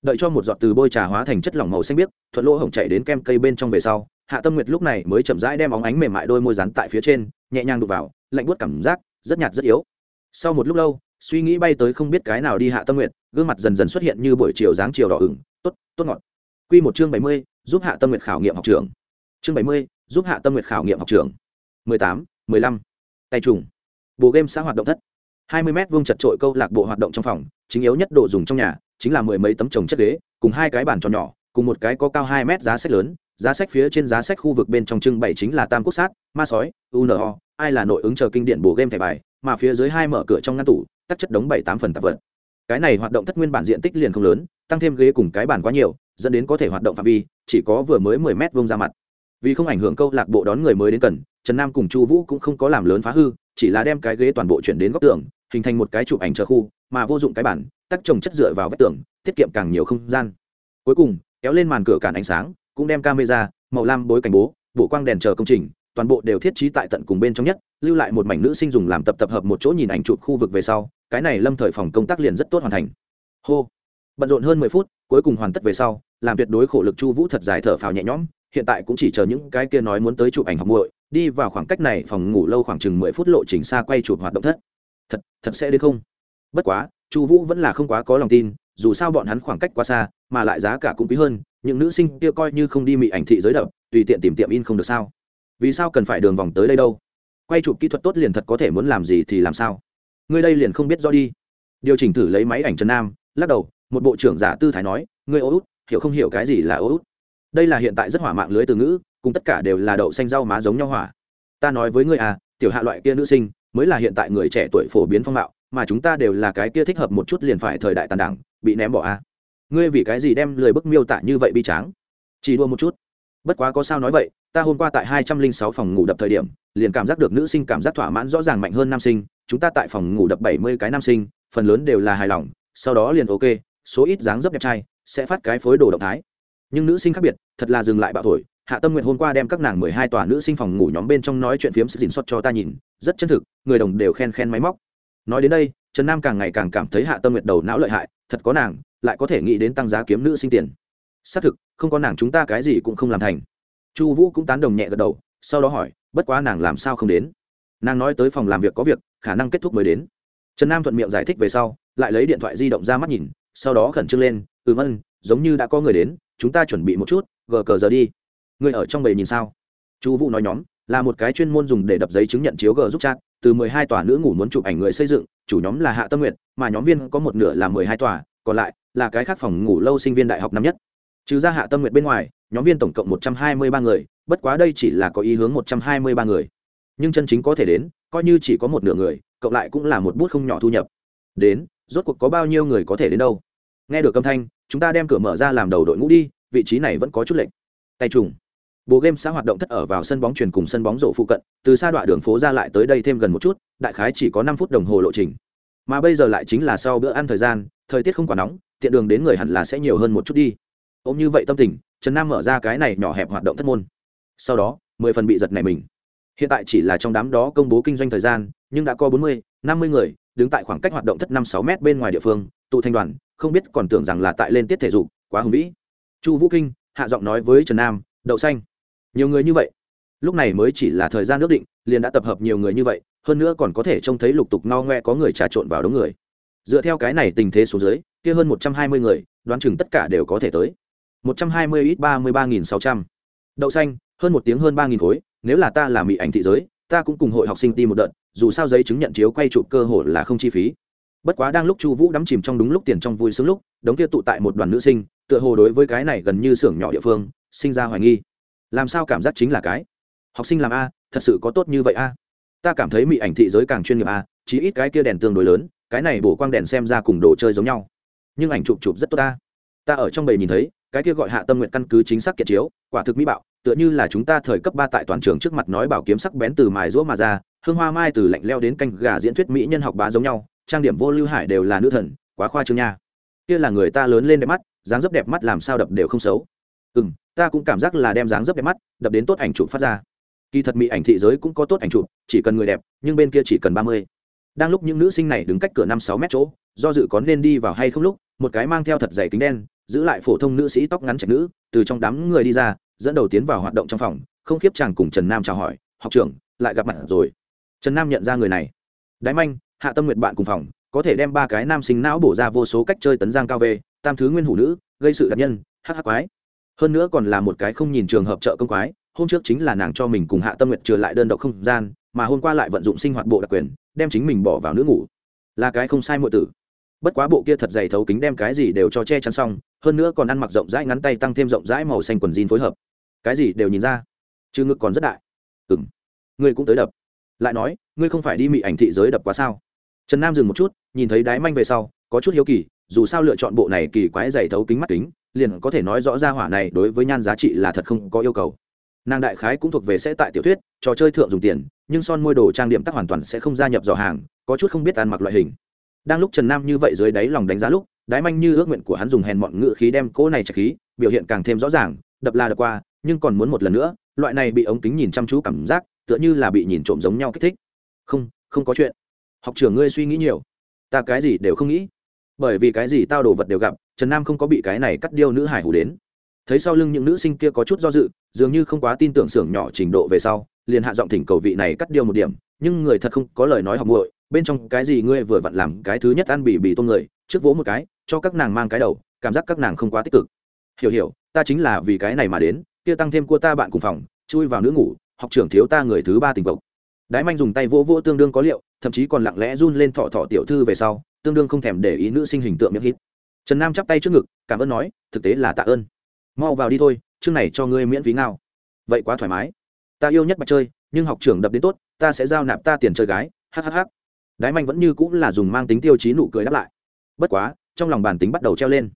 Đợi cho một giọt từ bôi trà hóa thành chất lỏng màu xanh biếc, thuận lỗ hổng chạy đến kem cây bên trong về sau, hạ tâm nguyệt lúc này mới chậm rãi đem óng ánh mềm mại đôi môi rắn tại phía trên, nhẹ nhàng đụt vào, lạnh buốt cảm giác, rất nhạt rất yếu. Sau một lúc lâu, suy nghĩ bay tới không biết cái nào đi hạ tâm nguyệt, gương mặt dần dần xuất hiện như buổi chiều dáng chiều đỏ ửng, tốt tốt ngọt. Quy một chương bảy mươi, giúp hạ tâm nguyệt khảo nghiệm học trường chương bảy mươi, giúp hạ tâm nguyệt khảo nghiệm học trường. mười tám, mười lăm. Tay trùng. Bộ game xã hoạt động thất. hai mươi m vuông chật trội câu lạc bộ hoạt động trong phòng, chính yếu nhất đồ dùng trong nhà, chính là mười mấy tấm trồng chất ghế, cùng hai cái bàn tròn nhỏ, cùng một cái có cao hai mét giá sách lớn, giá sách phía trên giá sách khu vực bên trong trưng bày chính là tam quốc sát, ma sói uno ai là nội ứng chờ kinh điển bộ game thẻ bài, mà phía dưới hai mở cửa trong ngăn tủ tắt chất đống bảy tám phần tạp vật. Cái này hoạt động thất nguyên bản diện tích liền không lớn, tăng thêm ghế cùng cái bàn quá nhiều, dẫn đến có thể hoạt động phạm vi, chỉ có vừa mới mười mét vuông ra mặt vì không ảnh hưởng câu lạc bộ đón người mới đến cần, trần nam cùng chu vũ cũng không có làm lớn phá hư, chỉ là đem cái ghế toàn bộ chuyển đến góc tường, hình thành một cái chụp ảnh chờ khu, mà vô dụng cái bản, tắc trồng chất dựa vào vách tường, tiết kiệm càng nhiều không gian. Cuối cùng, kéo lên màn cửa cản ánh sáng, cũng đem camera, màu lam bối cảnh bố, bộ quang đèn chờ công trình, toàn bộ đều thiết trí tại tận cùng bên trong nhất, lưu lại một mảnh nữ sinh dùng làm tập tập hợp một chỗ nhìn ảnh chụp khu vực về sau, cái này lâm thời phòng công tác liền rất tốt hoàn thành. Hô. Bận rộn hơn mười phút, cuối cùng hoàn tất về sau, làm tuyệt đối khổ lực chu vũ thật dài thở phào nhẹ nhõm hiện tại cũng chỉ chờ những cái kia nói muốn tới chụp ảnh học muội, đi vào khoảng cách này phòng ngủ lâu khoảng chừng mười phút lộ trình xa quay chụp hoạt động thất. Thật thật sẽ đến không? Bất quá, chu vũ vẫn là không quá có lòng tin, dù sao bọn hắn khoảng cách quá xa, mà lại giá cả cũng quý hơn, những nữ sinh kia coi như không đi mị ảnh thị giới đập, tùy tiện tìm tiệm in không được sao? Vì sao cần phải đường vòng tới đây đâu? Quay chụp kỹ thuật tốt liền thật có thể muốn làm gì thì làm sao? Ngươi đây liền không biết do đi. Điều chỉnh thử lấy máy ảnh trần nam, lắc đầu, một bộ trưởng giả tư thái nói, ngươi ô út, hiểu không hiểu cái gì là ô út? Đây là hiện tại rất hỏa mạng lưới từ ngữ, cùng tất cả đều là đậu xanh rau má giống nhau hỏa. Ta nói với ngươi à tiểu hạ loại kia nữ sinh, mới là hiện tại người trẻ tuổi phổ biến phong mạo, mà chúng ta đều là cái kia thích hợp một chút liền phải thời đại tàn đảng, bị ném bỏ à. Ngươi vì cái gì đem lười bức miêu tả như vậy bi tráng? Chỉ đua một chút. Bất quá có sao nói vậy, ta hôm qua tại hai trăm linh sáu phòng ngủ đập thời điểm, liền cảm giác được nữ sinh cảm giác thỏa mãn rõ ràng mạnh hơn nam sinh, chúng ta tại phòng ngủ đập bảy mươi cái nam sinh, phần lớn đều là hài lòng, sau đó liền ok, số ít dáng dấp đẹp trai, sẽ phát cái phối đồ động thái nhưng nữ sinh khác biệt, thật là dừng lại bạo thổi. Hạ tâm nguyện hôm qua đem các nàng mười hai tòa nữ sinh phòng ngủ nhóm bên trong nói chuyện phiếm sự dình xuất cho ta nhìn, rất chân thực, người đồng đều khen khen máy móc. Nói đến đây, trần nam càng ngày càng cảm thấy hạ tâm nguyện đầu não lợi hại, thật có nàng, lại có thể nghĩ đến tăng giá kiếm nữ sinh tiền. Xác thực, không có nàng chúng ta cái gì cũng không làm thành. Chu vũ cũng tán đồng nhẹ gật đầu, sau đó hỏi, bất quá nàng làm sao không đến? Nàng nói tới phòng làm việc có việc, khả năng kết thúc mới đến. Trần nam thuận miệng giải thích về sau, lại lấy điện thoại di động ra mắt nhìn, sau đó khẩn trương lên, ừm ân, giống như đã có người đến chúng ta chuẩn bị một chút, gờ cờ giờ đi. Người ở trong bầy nhìn sao? Chu vũ nói nhóm, là một cái chuyên môn dùng để đập giấy chứng nhận chiếu gờ giúp chat, từ mười hai tòa nữ ngủ muốn chụp ảnh người xây dựng, chủ nhóm là hạ tâm nguyện mà nhóm viên có một nửa là mười hai tòa, còn lại là cái khác phòng ngủ lâu sinh viên đại học năm nhất. Trừ ra hạ tâm nguyện bên ngoài, nhóm viên tổng cộng một trăm hai mươi ba người, bất quá đây chỉ là có ý hướng một trăm hai mươi ba người. Nhưng chân chính có thể đến, coi như chỉ có một nửa người, cộng lại cũng là một bút không nhỏ thu nhập. Đến, rốt cuộc có bao nhiêu người có thể đến đâu? Nghe được âm thanh, chúng ta đem cửa mở ra làm đầu đội ngũ đi, vị trí này vẫn có chút lệnh tay trùng. Bộ game xã hoạt động thất ở vào sân bóng truyền cùng sân bóng rổ phụ cận, từ xa đoạn đường phố ra lại tới đây thêm gần một chút, đại khái chỉ có năm phút đồng hồ lộ trình. Mà bây giờ lại chính là sau bữa ăn thời gian, thời tiết không quá nóng, tiện đường đến người hẳn là sẽ nhiều hơn một chút đi. Ôm như vậy tâm tình, trần nam mở ra cái này nhỏ hẹp hoạt động thất môn. Sau đó, mười phần bị giật này mình. Hiện tại chỉ là trong đám đó công bố kinh doanh thời gian, nhưng đã có bốn mươi, năm mươi người, đứng tại khoảng cách hoạt động thất năm sáu m bên ngoài địa phương, tụ thanh đoàn không biết còn tưởng rằng là tại lên tiết thể dục, quá hùng vĩ. Chu vũ kinh, hạ giọng nói với trần nam, đậu xanh. Nhiều người như vậy. Lúc này mới chỉ là thời gian ước định, liền đã tập hợp nhiều người như vậy, hơn nữa còn có thể trông thấy lục tục no ngoe có người trà trộn vào đống người. Dựa theo cái này tình thế số dưới, kia hơn một trăm hai mươi người, đoán chừng tất cả đều có thể tới. một trăm hai mươi ít ba mươi ba nghìn sáu trăm. Đậu xanh, hơn một tiếng hơn ba nghìn khối, nếu là ta làm mỹ ảnh thị giới, ta cũng cùng hội học sinh ti một đợt, dù sao giấy chứng nhận chiếu quay chụp cơ hội là không chi phí bất quá đang lúc chu vũ đắm chìm trong đúng lúc tiền trong vui sướng lúc, đống kia tụ tại một đoàn nữ sinh, tựa hồ đối với cái này gần như xưởng nhỏ địa phương, sinh ra hoài nghi. Làm sao cảm giác chính là cái? Học sinh làm a, thật sự có tốt như vậy a? Ta cảm thấy mỹ ảnh thị giới càng chuyên nghiệp a chỉ ít cái kia đèn tương đối lớn, cái này bổ quang đèn xem ra cùng đồ chơi giống nhau. Nhưng ảnh chụp chụp rất tốt ta ta ở trong bầy nhìn thấy, cái kia gọi hạ tâm nguyện căn cứ chính xác kiệt chiếu, quả thực mỹ bạo, tựa như là chúng ta thời cấp ba tại toàn trường trước mặt nói bảo kiếm sắc bén từ mài rũa mà ra, hương hoa mai từ lạnh leo đến canh gà diễn thuyết mỹ nhân học bá giống nhau trang điểm vô lưu hải đều là nữ thần, quá khoa trương nha. Kia là người ta lớn lên đẹp mắt, dáng dấp đẹp mắt làm sao đập đều không xấu. Ừ m ta cũng cảm giác là đem dáng dấp đẹp mắt, đập đến tốt ảnh chụp phát ra. Kỳ thật mỹ ảnh thị giới cũng có tốt ảnh chụp, chỉ cần người đẹp, nhưng bên kia chỉ cần ba mươi. Đang lúc những nữ sinh này đứng cách cửa năm sáu mét chỗ, do dự có nên đi vào hay không lúc, một cái mang theo thật dày kính đen, giữ lại phổ thông nữ sĩ tóc ngắn chạch nữ, từ trong đám người đi ra, dẫn đầu tiến vào hoạt động trong phòng, không khiếp chàng cùng trần nam chào hỏi, học trưởng, lại gặp mặt rồi. Trần nam nhận ra người này. Đái manh hạ tâm nguyện bạn cùng phòng, có thể đem ba cái nam sinh não bổ ra vô số cách chơi tấn giang cao về, tam thứ nguyên hủ nữ, gây sự đặc nhân hắc hắc quái. Hơn nữa còn là một cái không nhìn trường hợp trợ công quái, hôm trước chính là nàng cho mình cùng hạ tâm nguyện trừ lại đơn độc không gian, mà hôm qua lại vận dụng sinh hoạt bộ đặc quyền, đem chính mình bỏ vào nữ ngủ. Là cái không sai mọi tử. Bất quá bộ kia thật dày thấu kính đem cái gì đều cho che chắn xong, hơn nữa còn ăn mặc rộng rãi ngắn tay tăng thêm rộng rãi màu xanh quần jean phối hợp. Cái gì đều nhìn ra, chứ ngực còn rất đại. Ừ m ngươi cũng tới đập. Lại nói, ngươi không phải đi mị ảnh thị giới đập quá sao? Trần nam dừng một chút, nhìn thấy đái manh về sau, có chút hiếu kỳ, dù sao lựa chọn bộ này kỳ quái dày thấu kính mắt kính, liền có thể nói rõ ra hỏa này đối với nhan giá trị là thật không có yêu cầu. Nàng đại khái cũng thuộc về sẽ tại tiểu thuyết, trò chơi thượng dùng tiền, nhưng son môi đồ trang điểm tắc hoàn toàn sẽ không gia nhập dò hàng, có chút không biết ăn mặc loại hình. Đang lúc trần nam như vậy dưới đáy lòng đánh giá lúc, đái manh như ước nguyện của hắn dùng hèn mọn ngự khí đem cỗ này trạch khí, biểu hiện càng thêm rõ ràng, đập la đập qua, nhưng còn muốn một lần nữa, loại này bị ống kính nhìn chăm chú cảm giác, tựa như là bị nhìn trộm giống nhau kích thích. Không không có chuyện học trưởng ngươi suy nghĩ nhiều. Ta cái gì đều không nghĩ. Bởi vì cái gì tao đồ vật đều gặp, trần nam không có bị cái này cắt điêu nữ hải hủ đến. Thấy sau lưng những nữ sinh kia có chút do dự, dường như không quá tin tưởng xưởng nhỏ trình độ về sau, liền hạ giọng thỉnh cầu vị này cắt điêu một điểm. Nhưng người thật không có lời nói học muội, bên trong cái gì ngươi vừa vặn làm cái thứ nhất ăn bỉ bỉ tôn người, trước vỗ một cái, cho các nàng mang cái đầu, cảm giác các nàng không quá tích cực. Hiểu hiểu, ta chính là vì cái này mà đến, kia tăng thêm cua ta bạn cùng phòng, chui vào nữ ngủ, học trưởng thiếu ta người thứ ba tình cộc đái manh dùng tay vỗ vỗ tương đương có liệu thậm chí còn lặng lẽ run lên thọ thọ tiểu thư về sau, tương đương không thèm để ý nữ sinh hình tượng miệng hít. Trần nam chắp tay trước ngực, cảm ơn nói, thực tế là tạ ơn. Mau vào đi thôi, chương này cho ngươi miễn phí nào vậy quá thoải mái. Ta yêu nhất mặt chơi, nhưng học trưởng đập đến tốt, ta sẽ giao nạp ta tiền chơi gái. Hhh đái manh vẫn như cũng là dùng mang tính tiêu chí nụ cười đáp lại. Bất quá, trong lòng bản tính bắt đầu treo lên.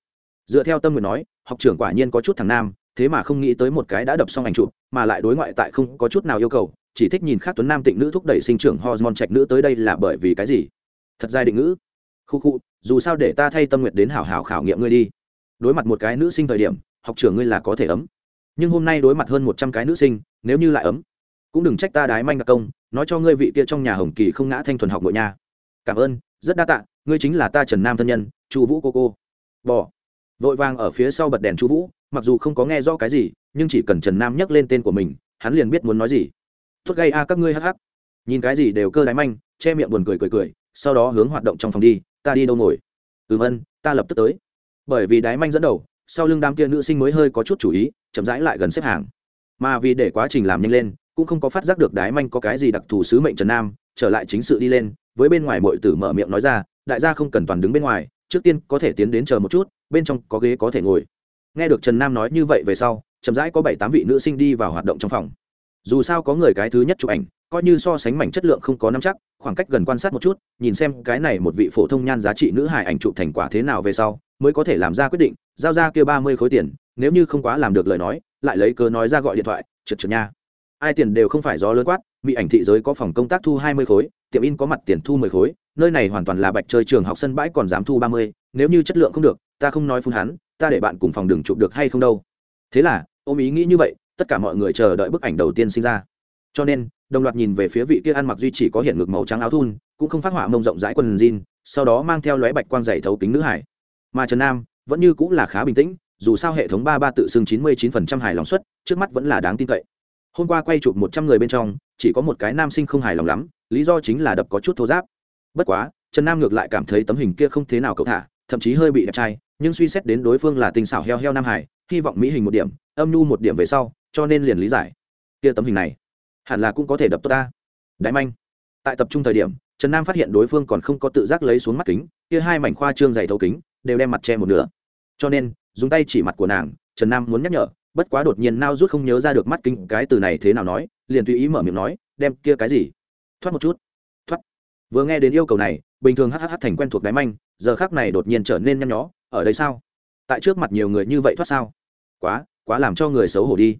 Dựa theo tâm nguyện nói, học trưởng quả nhiên có chút thằng nam, thế mà không nghĩ tới một cái đã đập xong ảnh chụp, mà lại đối ngoại tại không có chút nào yêu cầu chỉ thích nhìn khác tuấn nam tịnh nữ thúc đẩy sinh trưởng hormone trạch nữ tới đây là bởi vì cái gì? Thật ra định ngữ. Khu khu, dù sao để ta thay tâm nguyện đến hảo hảo khảo nghiệm ngươi đi. Đối mặt một cái nữ sinh thời điểm, học trưởng ngươi là có thể ấm. Nhưng hôm nay đối mặt hơn một trăm cái nữ sinh, nếu như lại ấm, cũng đừng trách ta đái manh đặc công, nói cho ngươi vị kia trong nhà hồng kỳ không ngã thanh thuần học nội nha. Cảm ơn, rất đa tạ, ngươi chính là ta trần nam thân nhân, chu vũ cô cô. Bỏ vội vàng ở phía sau bật đèn chu vũ, mặc dù không có nghe rõ cái gì, nhưng chỉ cần trần nam nhắc lên tên của mình, hắn liền biết muốn nói gì tốt gây a các ngươi hắc hắc. Nhìn cái gì đều cơ đái manh, che miệng buồn cười cười cười, sau đó hướng hoạt động trong phòng đi, ta đi đâu ngồi? Ừm ân, ta lập tức tới. Bởi vì đái manh dẫn đầu, sau lưng đám kia nữ sinh mới hơi có chút chủ ý, chậm rãi lại gần xếp hàng. Mà vì để quá trình làm nhanh lên, cũng không có phát giác được đái manh có cái gì đặc thù sứ mệnh trần nam, trở lại chính sự đi lên, với bên ngoài mọi tử mở miệng nói ra, đại gia không cần toàn đứng bên ngoài, trước tiên có thể tiến đến chờ một chút, bên trong có ghế có thể ngồi. Nghe được trần nam nói như vậy về sau, chậm rãi có bảy tám vị nữ sinh đi vào hoạt động trong phòng dù sao có người cái thứ nhất chụp ảnh, coi như so sánh mảnh chất lượng không có nắm chắc, khoảng cách gần quan sát một chút, nhìn xem cái này một vị phổ thông nhan giá trị nữ hài ảnh chụp thành quả thế nào về sau, mới có thể làm ra quyết định, giao ra kia ba mươi khối tiền, nếu như không quá làm được lời nói, lại lấy cớ nói ra gọi điện thoại trượt trượt nha. Ai tiền đều không phải gió lớn quát, mỹ ảnh thị giới có phòng công tác thu hai mươi khối, tiệm in có mặt tiền thu mười khối, nơi này hoàn toàn là bạch chơi trường học sân bãi còn dám thu ba mươi, nếu như chất lượng không được, ta không nói phun hắn, ta để bạn cùng phòng đường chụp được hay không đâu. Thế là, ôm ý nghĩ như vậy tất cả mọi người chờ đợi bức ảnh đầu tiên sinh ra. Cho nên, đồng loạt nhìn về phía vị kia ăn mặc duy chỉ có hiện ngực màu trắng áo thun, cũng không phát họa mông rộng rãi quần jean, sau đó mang theo lóe bạch quang dày thấu kính nữ hải. Mà trần nam vẫn như cũng là khá bình tĩnh, dù sao hệ thống ba ba tự xưng chín mươi chín phần trăm hài lòng suất, trước mắt vẫn là đáng tin cậy. Hôm qua quay chụp một trăm người bên trong, chỉ có một cái nam sinh không hài lòng lắm, lý do chính là đập có chút thô giáp bất quá, trần nam ngược lại cảm thấy tấm hình kia không thế nào cậu thả, thậm chí hơi bị đẹp trai, nhưng suy xét đến đối phương là tình xảo heo heo nam hải, hy vọng mỹ hình một điểm, âm nhu một điểm về sau cho nên liền lý giải. Kia tấm hình này, hẳn là cũng có thể đập tốt ta. Đại manh. Tại tập trung thời điểm, trần nam phát hiện đối phương còn không có tự giác lấy xuống mắt kính, kia hai mảnh khoa trương dày thấu kính, đều đem mặt che một nửa. Cho nên, dùng tay chỉ mặt của nàng, trần nam muốn nhắc nhở, bất quá đột nhiên nao rút không nhớ ra được mắt kính, cái từ này thế nào nói, liền tùy ý mở miệng nói, đem kia cái gì? Thoát một chút. Thoát. Vừa nghe đến yêu cầu này, bình thường hh thành quen thuộc đáy manh, giờ khác này đột nhiên trở nên nhăn nhó, ở đây sao? Tại trước mặt nhiều người như vậy thoát sao? Quá quá làm cho người xấu hổ đi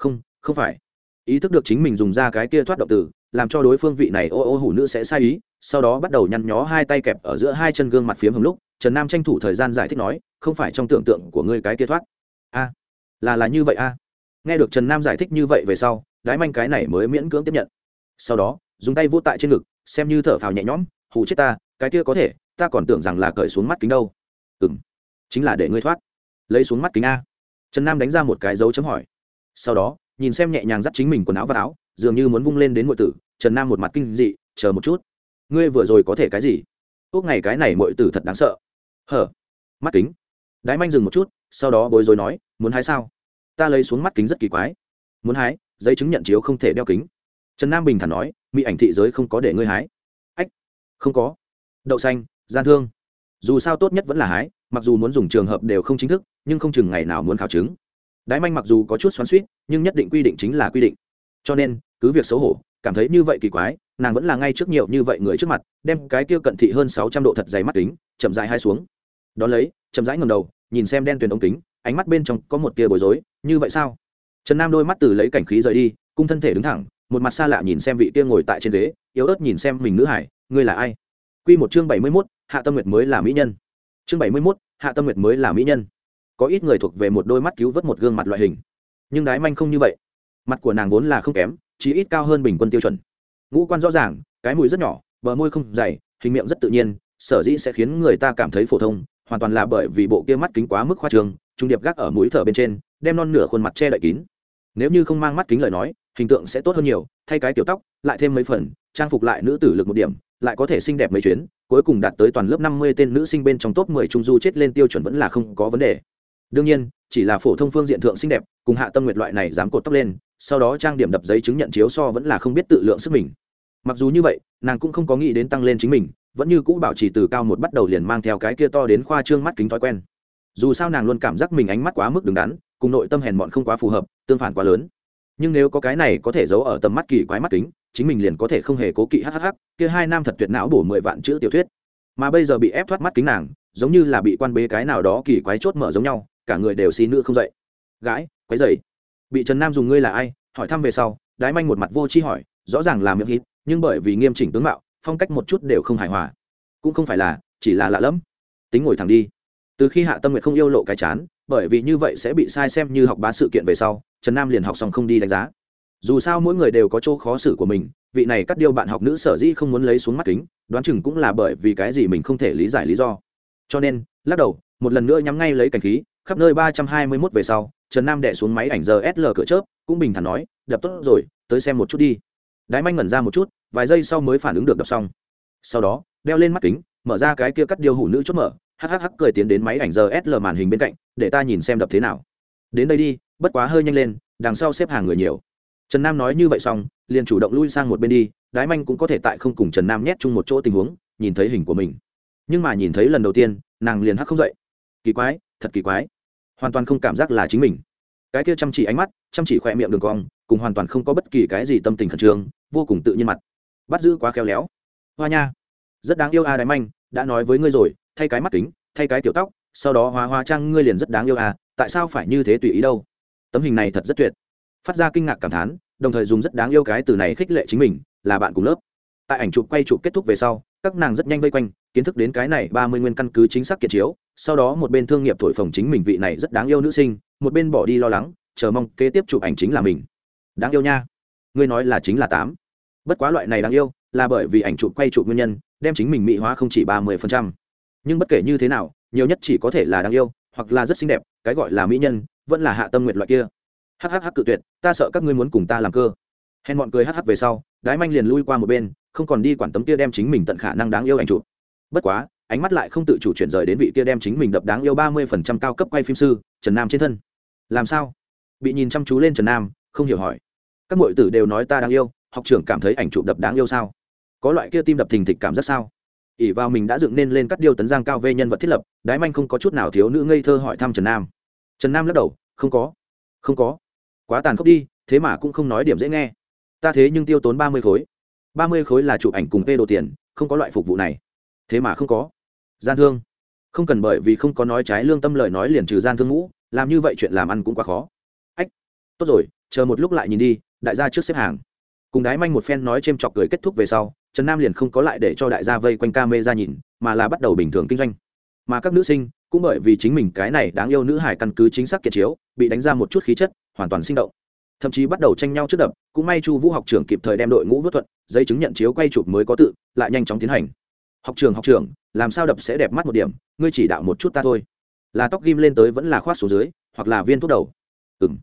không không phải. Ý thức được chính mình dùng ra cái kia thoát động từ, làm cho đối phương vị này ô ô hủ nữ sẽ sai ý, sau đó bắt đầu nhăn nhó hai tay kẹp ở giữa hai chân gương mặt phiếm hồng lúc, trần nam tranh thủ thời gian giải thích nói, không phải trong tưởng tượng của ngươi cái kia thoát. A, là là như vậy a. Nghe được trần nam giải thích như vậy về sau, đái manh cái này mới miễn cưỡng tiếp nhận. Sau đó, dùng tay vô tại trên ngực, xem như thở phào nhẹ nhõm, hù chết ta, cái kia có thể, ta còn tưởng rằng là cởi xuống mắt kính đâu. Ừ m chính là để ngươi thoát. Lấy xuống mắt kính a. Trần nam đánh ra một cái dấu chấm hỏi sau đó, nhìn xem nhẹ nhàng dắt chính mình quần áo và áo, dường như muốn vung lên đến mọi tử, trần nam một mặt kinh dị, chờ một chút. Ngươi vừa rồi có thể cái gì? Ốc ngày cái này mọi tử thật đáng sợ. Hở. Mắt kính. Đái manh dừng một chút, sau đó bối rối nói, muốn hái sao? Ta lấy xuống mắt kính rất kỳ quái. Muốn hái? Giấy chứng nhận chiếu không thể đeo kính. Trần nam bình thản nói, mỹ ảnh thị giới không có để ngươi hái. Ách, không có. Đậu xanh, gian thương. Dù sao tốt nhất vẫn là hái, mặc dù muốn dùng trường hợp đều không chính thức, nhưng không chừng ngày nào muốn khảo chứng đái manh mặc dù có chút xoắn suýt nhưng nhất định quy định chính là quy định. Cho nên, cứ việc xấu hổ, cảm thấy như vậy kỳ quái, nàng vẫn là ngay trước nhiều như vậy người trước mặt, đem cái kia cận thị hơn sáu trăm độ thật dày mắt kính, chậm rãi hai xuống. Đón lấy, chậm rãi ngầm đầu, nhìn xem đen tuyền ống kính, ánh mắt bên trong có một tia bối rối, như vậy sao? Trần nam đôi mắt từ lấy cảnh khí rời đi, cung thân thể đứng thẳng, một mặt xa lạ nhìn xem vị kia ngồi tại trên ghế, yếu ớt nhìn xem mình nữ hải, ngươi là ai? Q một chương bảy mươi mốt, hạ tâm nguyệt mới là mỹ nhân. Chương bảy mươi mốt, hạ tâm nguyệt mới là mỹ nhân có ít người thuộc về một đôi mắt cứu vớt một gương mặt loại hình. Nhưng đái manh không như vậy. Mặt của nàng vốn là không kém, chỉ ít cao hơn bình quân tiêu chuẩn. Ngũ quan rõ ràng, cái mùi rất nhỏ, bờ môi không dày, hình miệng rất tự nhiên, sở dĩ sẽ khiến người ta cảm thấy phổ thông, hoàn toàn là bởi vì bộ kia mắt kính quá mức khoa trường trung điệp gác ở mũi thở bên trên, đem non nửa khuôn mặt che đậy kín. Nếu như không mang mắt kính lời nói, hình tượng sẽ tốt hơn nhiều, thay cái kiểu tóc, lại thêm mấy phần, trang phục lại nữ tử lực một điểm, lại có thể xinh đẹp mấy chuyến, cuối cùng đạt tới toàn lớp năm mươi tên nữ sinh bên trong top mười trung du chết lên tiêu chuẩn vẫn là không có vấn đề đương nhiên, chỉ là phổ thông phương diện thượng xinh đẹp, cùng hạ tâm nguyệt loại này dám cột tóc lên, sau đó trang điểm đập giấy chứng nhận chiếu so vẫn là không biết tự lượng sức mình. Mặc dù như vậy, nàng cũng không có nghĩ đến tăng lên chính mình, vẫn như cũ bảo trì từ cao một bắt đầu liền mang theo cái kia to đến khoa trương mắt kính thói quen. Dù sao nàng luôn cảm giác mình ánh mắt quá mức đứng đắn, cùng nội tâm hèn mọn không quá phù hợp, tương phản quá lớn. Nhưng nếu có cái này có thể giấu ở tầm mắt kỳ quái mắt kính, chính mình liền có thể không hề cố kỵ hhh kia hai nam thật tuyệt não bổ mười vạn chữ tiểu thuyết. Mà bây giờ bị ép thoát mắt kính nàng, giống như là bị quan bế cái nào đó kỳ quái chốt mở giống nhau cả người đều xin nữ không dậy. Gái, quấy dày bị trần nam dùng ngươi là ai? hỏi thăm về sau, đái manh một mặt vô chi hỏi, rõ ràng là miệng hít, nhưng bởi vì nghiêm chỉnh tướng mạo, phong cách một chút đều không hài hòa. Cũng không phải là, chỉ là lạ lẫm. Tính ngồi thẳng đi. Từ khi hạ tâm nguyệt không yêu lộ cái chán, bởi vì như vậy sẽ bị sai xem như học bá sự kiện về sau, trần nam liền học xong không đi đánh giá. Dù sao mỗi người đều có chỗ khó xử của mình, vị này cắt điêu bạn học nữ sở dĩ không muốn lấy xuống mắt kính, đoán chừng cũng là bởi vì cái gì mình không thể lý giải lý do. Cho nên, lắc đầu, một lần nữa nhắm ngay lấy cảnh khí khắp nơi ba trăm hai mươi mốt về sau, trần nam đè xuống máy ảnh giờ sl cửa chớp, cũng bình thản nói, đập tốt rồi, tới xem một chút đi. Đái manh ngẩn ra một chút, vài giây sau mới phản ứng được đọc xong. Sau đó, đeo lên mắt kính, mở ra cái kia cắt điêu hủ nữ chốt mở, hắc hắc cười tiến đến máy ảnh giờ sl màn hình bên cạnh, để ta nhìn xem đập thế nào. Đến đây đi, bất quá hơi nhanh lên, đằng sau xếp hàng người nhiều. Trần nam nói như vậy xong, liền chủ động lui sang một bên đi, đái manh cũng có thể tại không cùng trần nam nhét chung một chỗ tình huống, nhìn thấy hình của mình. Nhưng mà nhìn thấy lần đầu tiên, nàng liền hắc không dậy. Kỳ quái, thật kỳ quái hoàn toàn không cảm giác là chính mình. Cái kia chăm chỉ ánh mắt, chăm chỉ khỏe miệng đường cong, cùng hoàn toàn không có bất kỳ cái gì tâm tình khẩn trương, vô cùng tự nhiên mặt. Bắt giữ quá khéo léo. Hoa nha, rất đáng yêu a à đái manh, đã nói với ngươi rồi, thay cái mắt kính, thay cái tiểu tóc, sau đó hóa hoa trang ngươi liền rất đáng yêu à tại sao phải như thế tùy ý đâu? Tấm hình này thật rất tuyệt. Phát ra kinh ngạc cảm thán, đồng thời dùng rất đáng yêu cái từ này khích lệ chính mình, là bạn cùng lớp. Tại ảnh chụp quay chụp kết thúc về sau, các nàng rất nhanh vây quanh kiến thức đến cái này ba mươi nguyên căn cứ chính xác kiệt chiếu, sau đó một bên thương nghiệp thổi phồng chính mình vị này rất đáng yêu nữ sinh, một bên bỏ đi lo lắng, chờ mong kế tiếp chụp ảnh chính là mình. Đáng yêu nha. Ngươi nói là chính là tám. Bất quá loại này đáng yêu, là bởi vì ảnh chụp quay chụp nguyên nhân, đem chính mình mỹ hóa không chỉ ba mươi phần trăm. Nhưng bất kể như thế nào, nhiều nhất chỉ có thể là đáng yêu, hoặc là rất xinh đẹp, cái gọi là mỹ nhân, vẫn là hạ tâm nguyệt loại kia. Hhh cự tuyệt, ta sợ các ngươi muốn cùng ta làm cơ. Hèn bọn cười hh về sau, đái manh liền lui qua một bên, không còn đi quản tấm kia đem chính mình tận khả năng đáng yêu ảnh chụp bất quá, ánh mắt lại không tự chủ chuyển rời đến vị kia đem chính mình đập đáng yêu ba mươi phần trăm cao cấp quay phim sư, trần nam trên thân. Làm sao? Bị nhìn chăm chú lên trần nam, không hiểu hỏi. Các m tử đều nói ta đáng yêu, học trưởng cảm thấy ảnh chụp đập đáng yêu sao? Có loại kia tim đập thình thịch cảm giác sao? Ỉ vào mình đã dựng nên lên các điêu tấn giang cao về nhân vật thiết lập, đái manh không có chút nào thiếu nữ ngây thơ hỏi thăm trần nam. Trần nam lắc đầu, không có. Không có. Quá tàn khốc đi, thế mà cũng không nói điểm dễ nghe. Ta thế nhưng tiêu tốn ba mươi khối. Ba mươi khối là chụp ảnh cùng p đồ tiền, không có loại phục vụ này thế mà không có. Gian thương. Không cần bởi vì không có nói trái lương tâm lời nói liền trừ gian thương ngũ, làm như vậy chuyện làm ăn cũng quá khó. Ách, tốt rồi, chờ một lúc lại nhìn đi, đại gia trước xếp hàng. Cùng đái manh một phen nói c h ê m chọc cười kết thúc về sau, trần nam liền không có lại để cho đại gia vây quanh ca mê ra nhìn, mà là bắt đầu bình thường kinh doanh. Mà các nữ sinh, cũng bởi vì chính mình cái này đáng yêu nữ hải căn cứ chính xác kiệt chiếu, bị đánh ra một chút khí chất, hoàn toàn sinh động. Thậm chí bắt đầu tranh nhau trước đập, cũng may chu vũ học trưởng kịp thời đem đội ngũ vớt thuận, giấy chứng nhận chiếu quay chụp mới có tự, lại nhanh chóng tiến hành học trường học trường, làm sao đập sẽ đẹp mắt một điểm, ngươi chỉ đạo một chút ta thôi. Là tóc ghim lên tới vẫn là khoát xuống dưới, hoặc là viên thuốc đầu. Ừng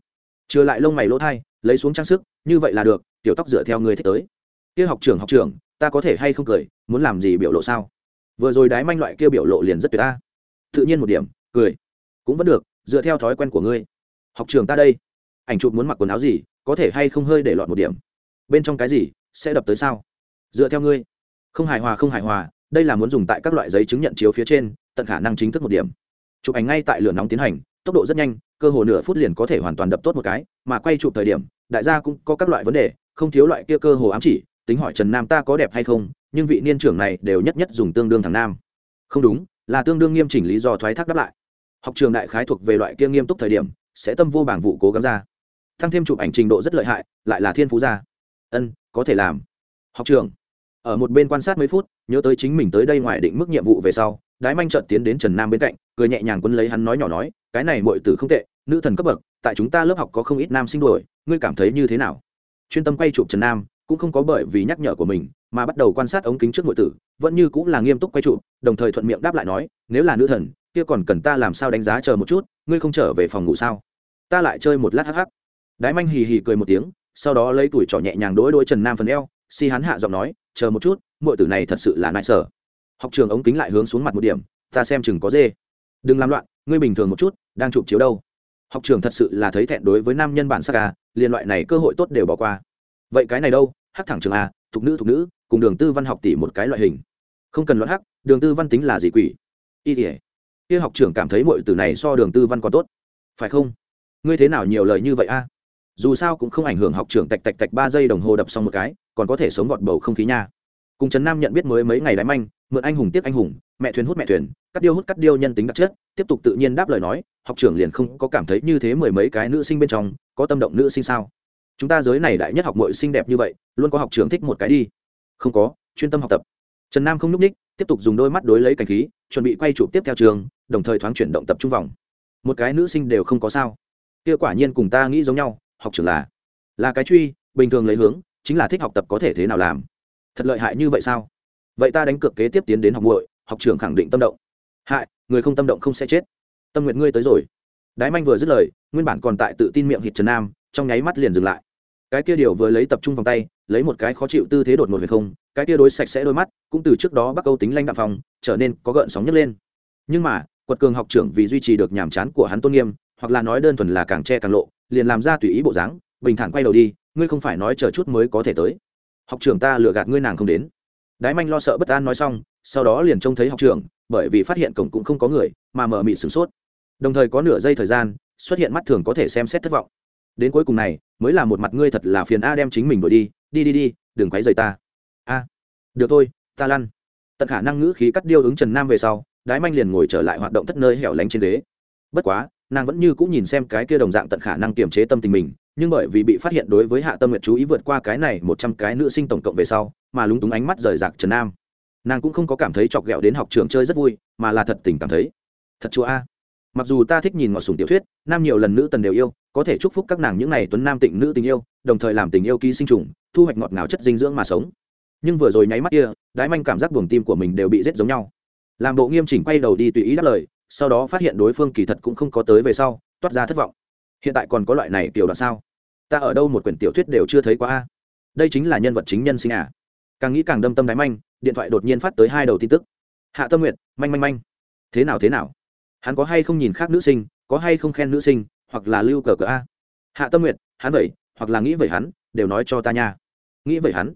trừ lại lông mày lỗ thai, lấy xuống trang sức, như vậy là được, tiểu tóc dựa theo ngươi thích tới. Kia học trường học trường, ta có thể hay không cười, muốn làm gì biểu lộ sao? Vừa rồi đái manh loại kia biểu lộ liền rất tuyệt ta tự nhiên một điểm, cười. Cũng vẫn được, dựa theo thói quen của ngươi. Học trường ta đây. Ảnh chụp muốn mặc quần áo gì, có thể hay không hơi để lọt một điểm. Bên trong cái gì, sẽ đập tới sao? Dựa theo ngươi. Không hài hòa, không hài hòa đây là muốn dùng tại các loại giấy chứng nhận chiếu phía trên, tận khả năng chính thức một điểm. Chụp ảnh ngay tại lửa nóng tiến hành, tốc độ rất nhanh, cơ hồ nửa phút liền có thể hoàn toàn đập tốt một cái, mà quay chụp thời điểm, đại gia cũng có các loại vấn đề, không thiếu loại kia cơ hồ ám chỉ, tính hỏi trần nam ta có đẹp hay không, nhưng vị niên trưởng này đều nhất nhất dùng tương đương thằng nam. Không đúng, là tương đương nghiêm chỉnh lý do thoái thác đáp lại. Học trường đại khái thuộc về loại kia nghiêm túc thời điểm, sẽ tâm vô bảng vụ cố gắng ra. Tăng thêm chụp ảnh trình độ rất lợi hại, lại là thiên phú gia ân, có thể làm. Học trường. Ở một bên quan sát mấy phút nhớ tới chính mình tới đây ngoài định mức nhiệm vụ về sau, đái manh trợt tiến đến trần nam bên cạnh, cười nhẹ nhàng quân lấy hắn nói nhỏ nói, cái này mọi từ không tệ, nữ thần cấp bậc, tại chúng ta lớp học có không ít nam sinh đuổi, ngươi cảm thấy như thế nào? Chuyên tâm quay chụp trần nam, cũng không có bởi vì nhắc nhở của mình, mà bắt đầu quan sát ống kính trước mọi tử, vẫn như cũng là nghiêm túc quay chụp, đồng thời thuận miệng đáp lại nói, nếu là nữ thần, kia còn cần ta làm sao đánh giá chờ một chút, ngươi không trở về phòng ngủ sao? Ta lại chơi một lát hắc hắc. Đái manh hì hì cười một tiếng, sau đó lấy tuổi trỏ nhẹ nhàng đối đôi trần nam phần eo, si hắn hạ giọng nói chờ một chút mọi tử này thật sự là nại sở. Học trường ống kính lại hướng xuống mặt một điểm, ta xem chừng có dê. Đừng làm loạn, ngươi bình thường một chút, đang chụp chiếu đâu. Học trường thật sự là thấy thẹn đối với nam nhân bản sắc à liên loại này cơ hội tốt đều bỏ qua. Vậy cái này đâu, hắc thẳng trường à? thục nữ thục nữ, cùng đường tư văn học tỷ một cái loại hình. Không cần luận hắc, đường tư văn tính là gì quỷ? Y tỉa kia học trưởng cảm thấy mọi từ này so đường tư văn còn tốt. Phải không? Ngươi thế nào nhiều lời như vậy a? Dù sao cũng không ảnh hưởng học trưởng tạch tạch tạch ba giây đồng hồ đập xong một cái còn có thể sống gọt bầu không khí nha. Cùng trần nam nhận biết mới mấy ngày đáy manh, mượn anh hùng tiếp anh hùng, mẹ thuyền hút mẹ thuyền, cắt điêu hút cắt điêu nhân tính đặc chất, tiếp tục tự nhiên đáp lời nói, học trưởng liền không có cảm thấy như thế mười mấy cái nữ sinh bên trong, có tâm động nữ sinh sao? Chúng ta giới này đại nhất học mội xinh đẹp như vậy, luôn có học trưởng thích một cái đi. Không có, chuyên tâm học tập. Trần nam không n ú c ních, tiếp tục dùng đôi mắt đối lấy cảnh khí, chuẩn bị quay chụp tiếp theo trường, đồng thời thoáng chuyển động tập trung vòng. Một cái nữ sinh đều không có sao. Kia quả nhiên cùng ta nghĩ giống nhau, học trưởng là là cái truy, bình thường lấy hướng chính là thích học tập có thể thế nào làm. Thật lợi hại như vậy sao? Vậy ta đánh cược kế tiếp tiến đến học muội, học trường khẳng định tâm động. Hại, người không tâm động không sẽ chết. Tâm nguyện ngươi tới rồi. Đái manh vừa dứt lời, nguyên bản còn tại tự tin miệng hít trần nam, trong nháy mắt liền dừng lại. Cái kia điều vừa lấy tập trung vòng tay, lấy một cái khó chịu tư thế đột ngột về không, cái kia đối sạch sẽ đôi mắt, cũng từ trước đó bắc câu tính lanh đạm phòng, trở nên có gợn sóng nhấc lên. Nhưng mà, quật cường học trưởng vì duy trì được nhàm chán của hắn tôn nghiêm, hoặc là nói đơn thuần là càng che càng lộ, liền làm ra tùy ý bộ dáng, bình thản quay đầu đi ngươi không phải nói chờ chút mới có thể tới. Học trưởng ta lừa gạt ngươi nàng không đến. Đái manh lo sợ bất an nói xong, sau đó liền trông thấy học trưởng, bởi vì phát hiện cổng cũng không có người, mà mở mịt sửng sốt. Đồng thời có nửa giây thời gian, xuất hiện mắt thường có thể xem xét thất vọng. Đến cuối cùng này, mới là một mặt ngươi thật là phiền a đem chính mình đuổi đi đi đi đi, đừng quấy rầy ta. A, được thôi, ta lăn. Tận khả năng ngữ khí cắt điêu ứng trần nam về sau, đái manh liền ngồi trở lại hoạt động thất nơi hẻo lánh trên ghế. Bất quá, nàng vẫn như cũng nhìn xem cái kia đồng dạng tận khả năng kiềm chế tâm tình mình nhưng bởi vì bị phát hiện đối với hạ tâm nguyện chú ý vượt qua cái này một trăm cái nữ sinh tổng cộng về sau, mà lúng túng ánh mắt rời rạc trần nam. Nàng cũng không có cảm thấy chọc ghẹo đến học trường chơi rất vui, mà là thật tình cảm thấy. Thật chúa a. Mặc dù ta thích nhìn ngọt sùng tiểu thuyết, nam nhiều lần nữ tần đều yêu, có thể chúc phúc các nàng những n à y tuấn nam tịnh nữ tình yêu, đồng thời làm tình yêu ký sinh trùng, thu hoạch ngọt ngào chất dinh dưỡng mà sống. Nhưng vừa rồi nháy mắt kia, đái manh cảm giác buồng tim của mình đều bị rết giống nhau. Làm bộ nghiêm chỉnh quay đầu đi tùy ý đáp lời, sau đó phát hiện đối phương kỳ thật cũng không có tới về sau, toát ra thất vọng. Hiện tại còn có loại này tiểu đoạn sao? Ta ở đâu một quyển tiểu thuyết đều chưa thấy qua a? Đây chính là nhân vật chính nhân sinh à? Càng nghĩ càng đâm tâm đáy manh, điện thoại đột nhiên phát tới hai đầu tin tức. Hạ tâm nguyện manh manh manh. Thế nào thế nào? Hắn có hay không nhìn khác nữ sinh, có hay không khen nữ sinh, hoặc là lưu cờ cờ a? Hạ tâm nguyện hắn vậy, hoặc là nghĩ vậy hắn, đều nói cho ta nha. Nghĩ vậy hắn,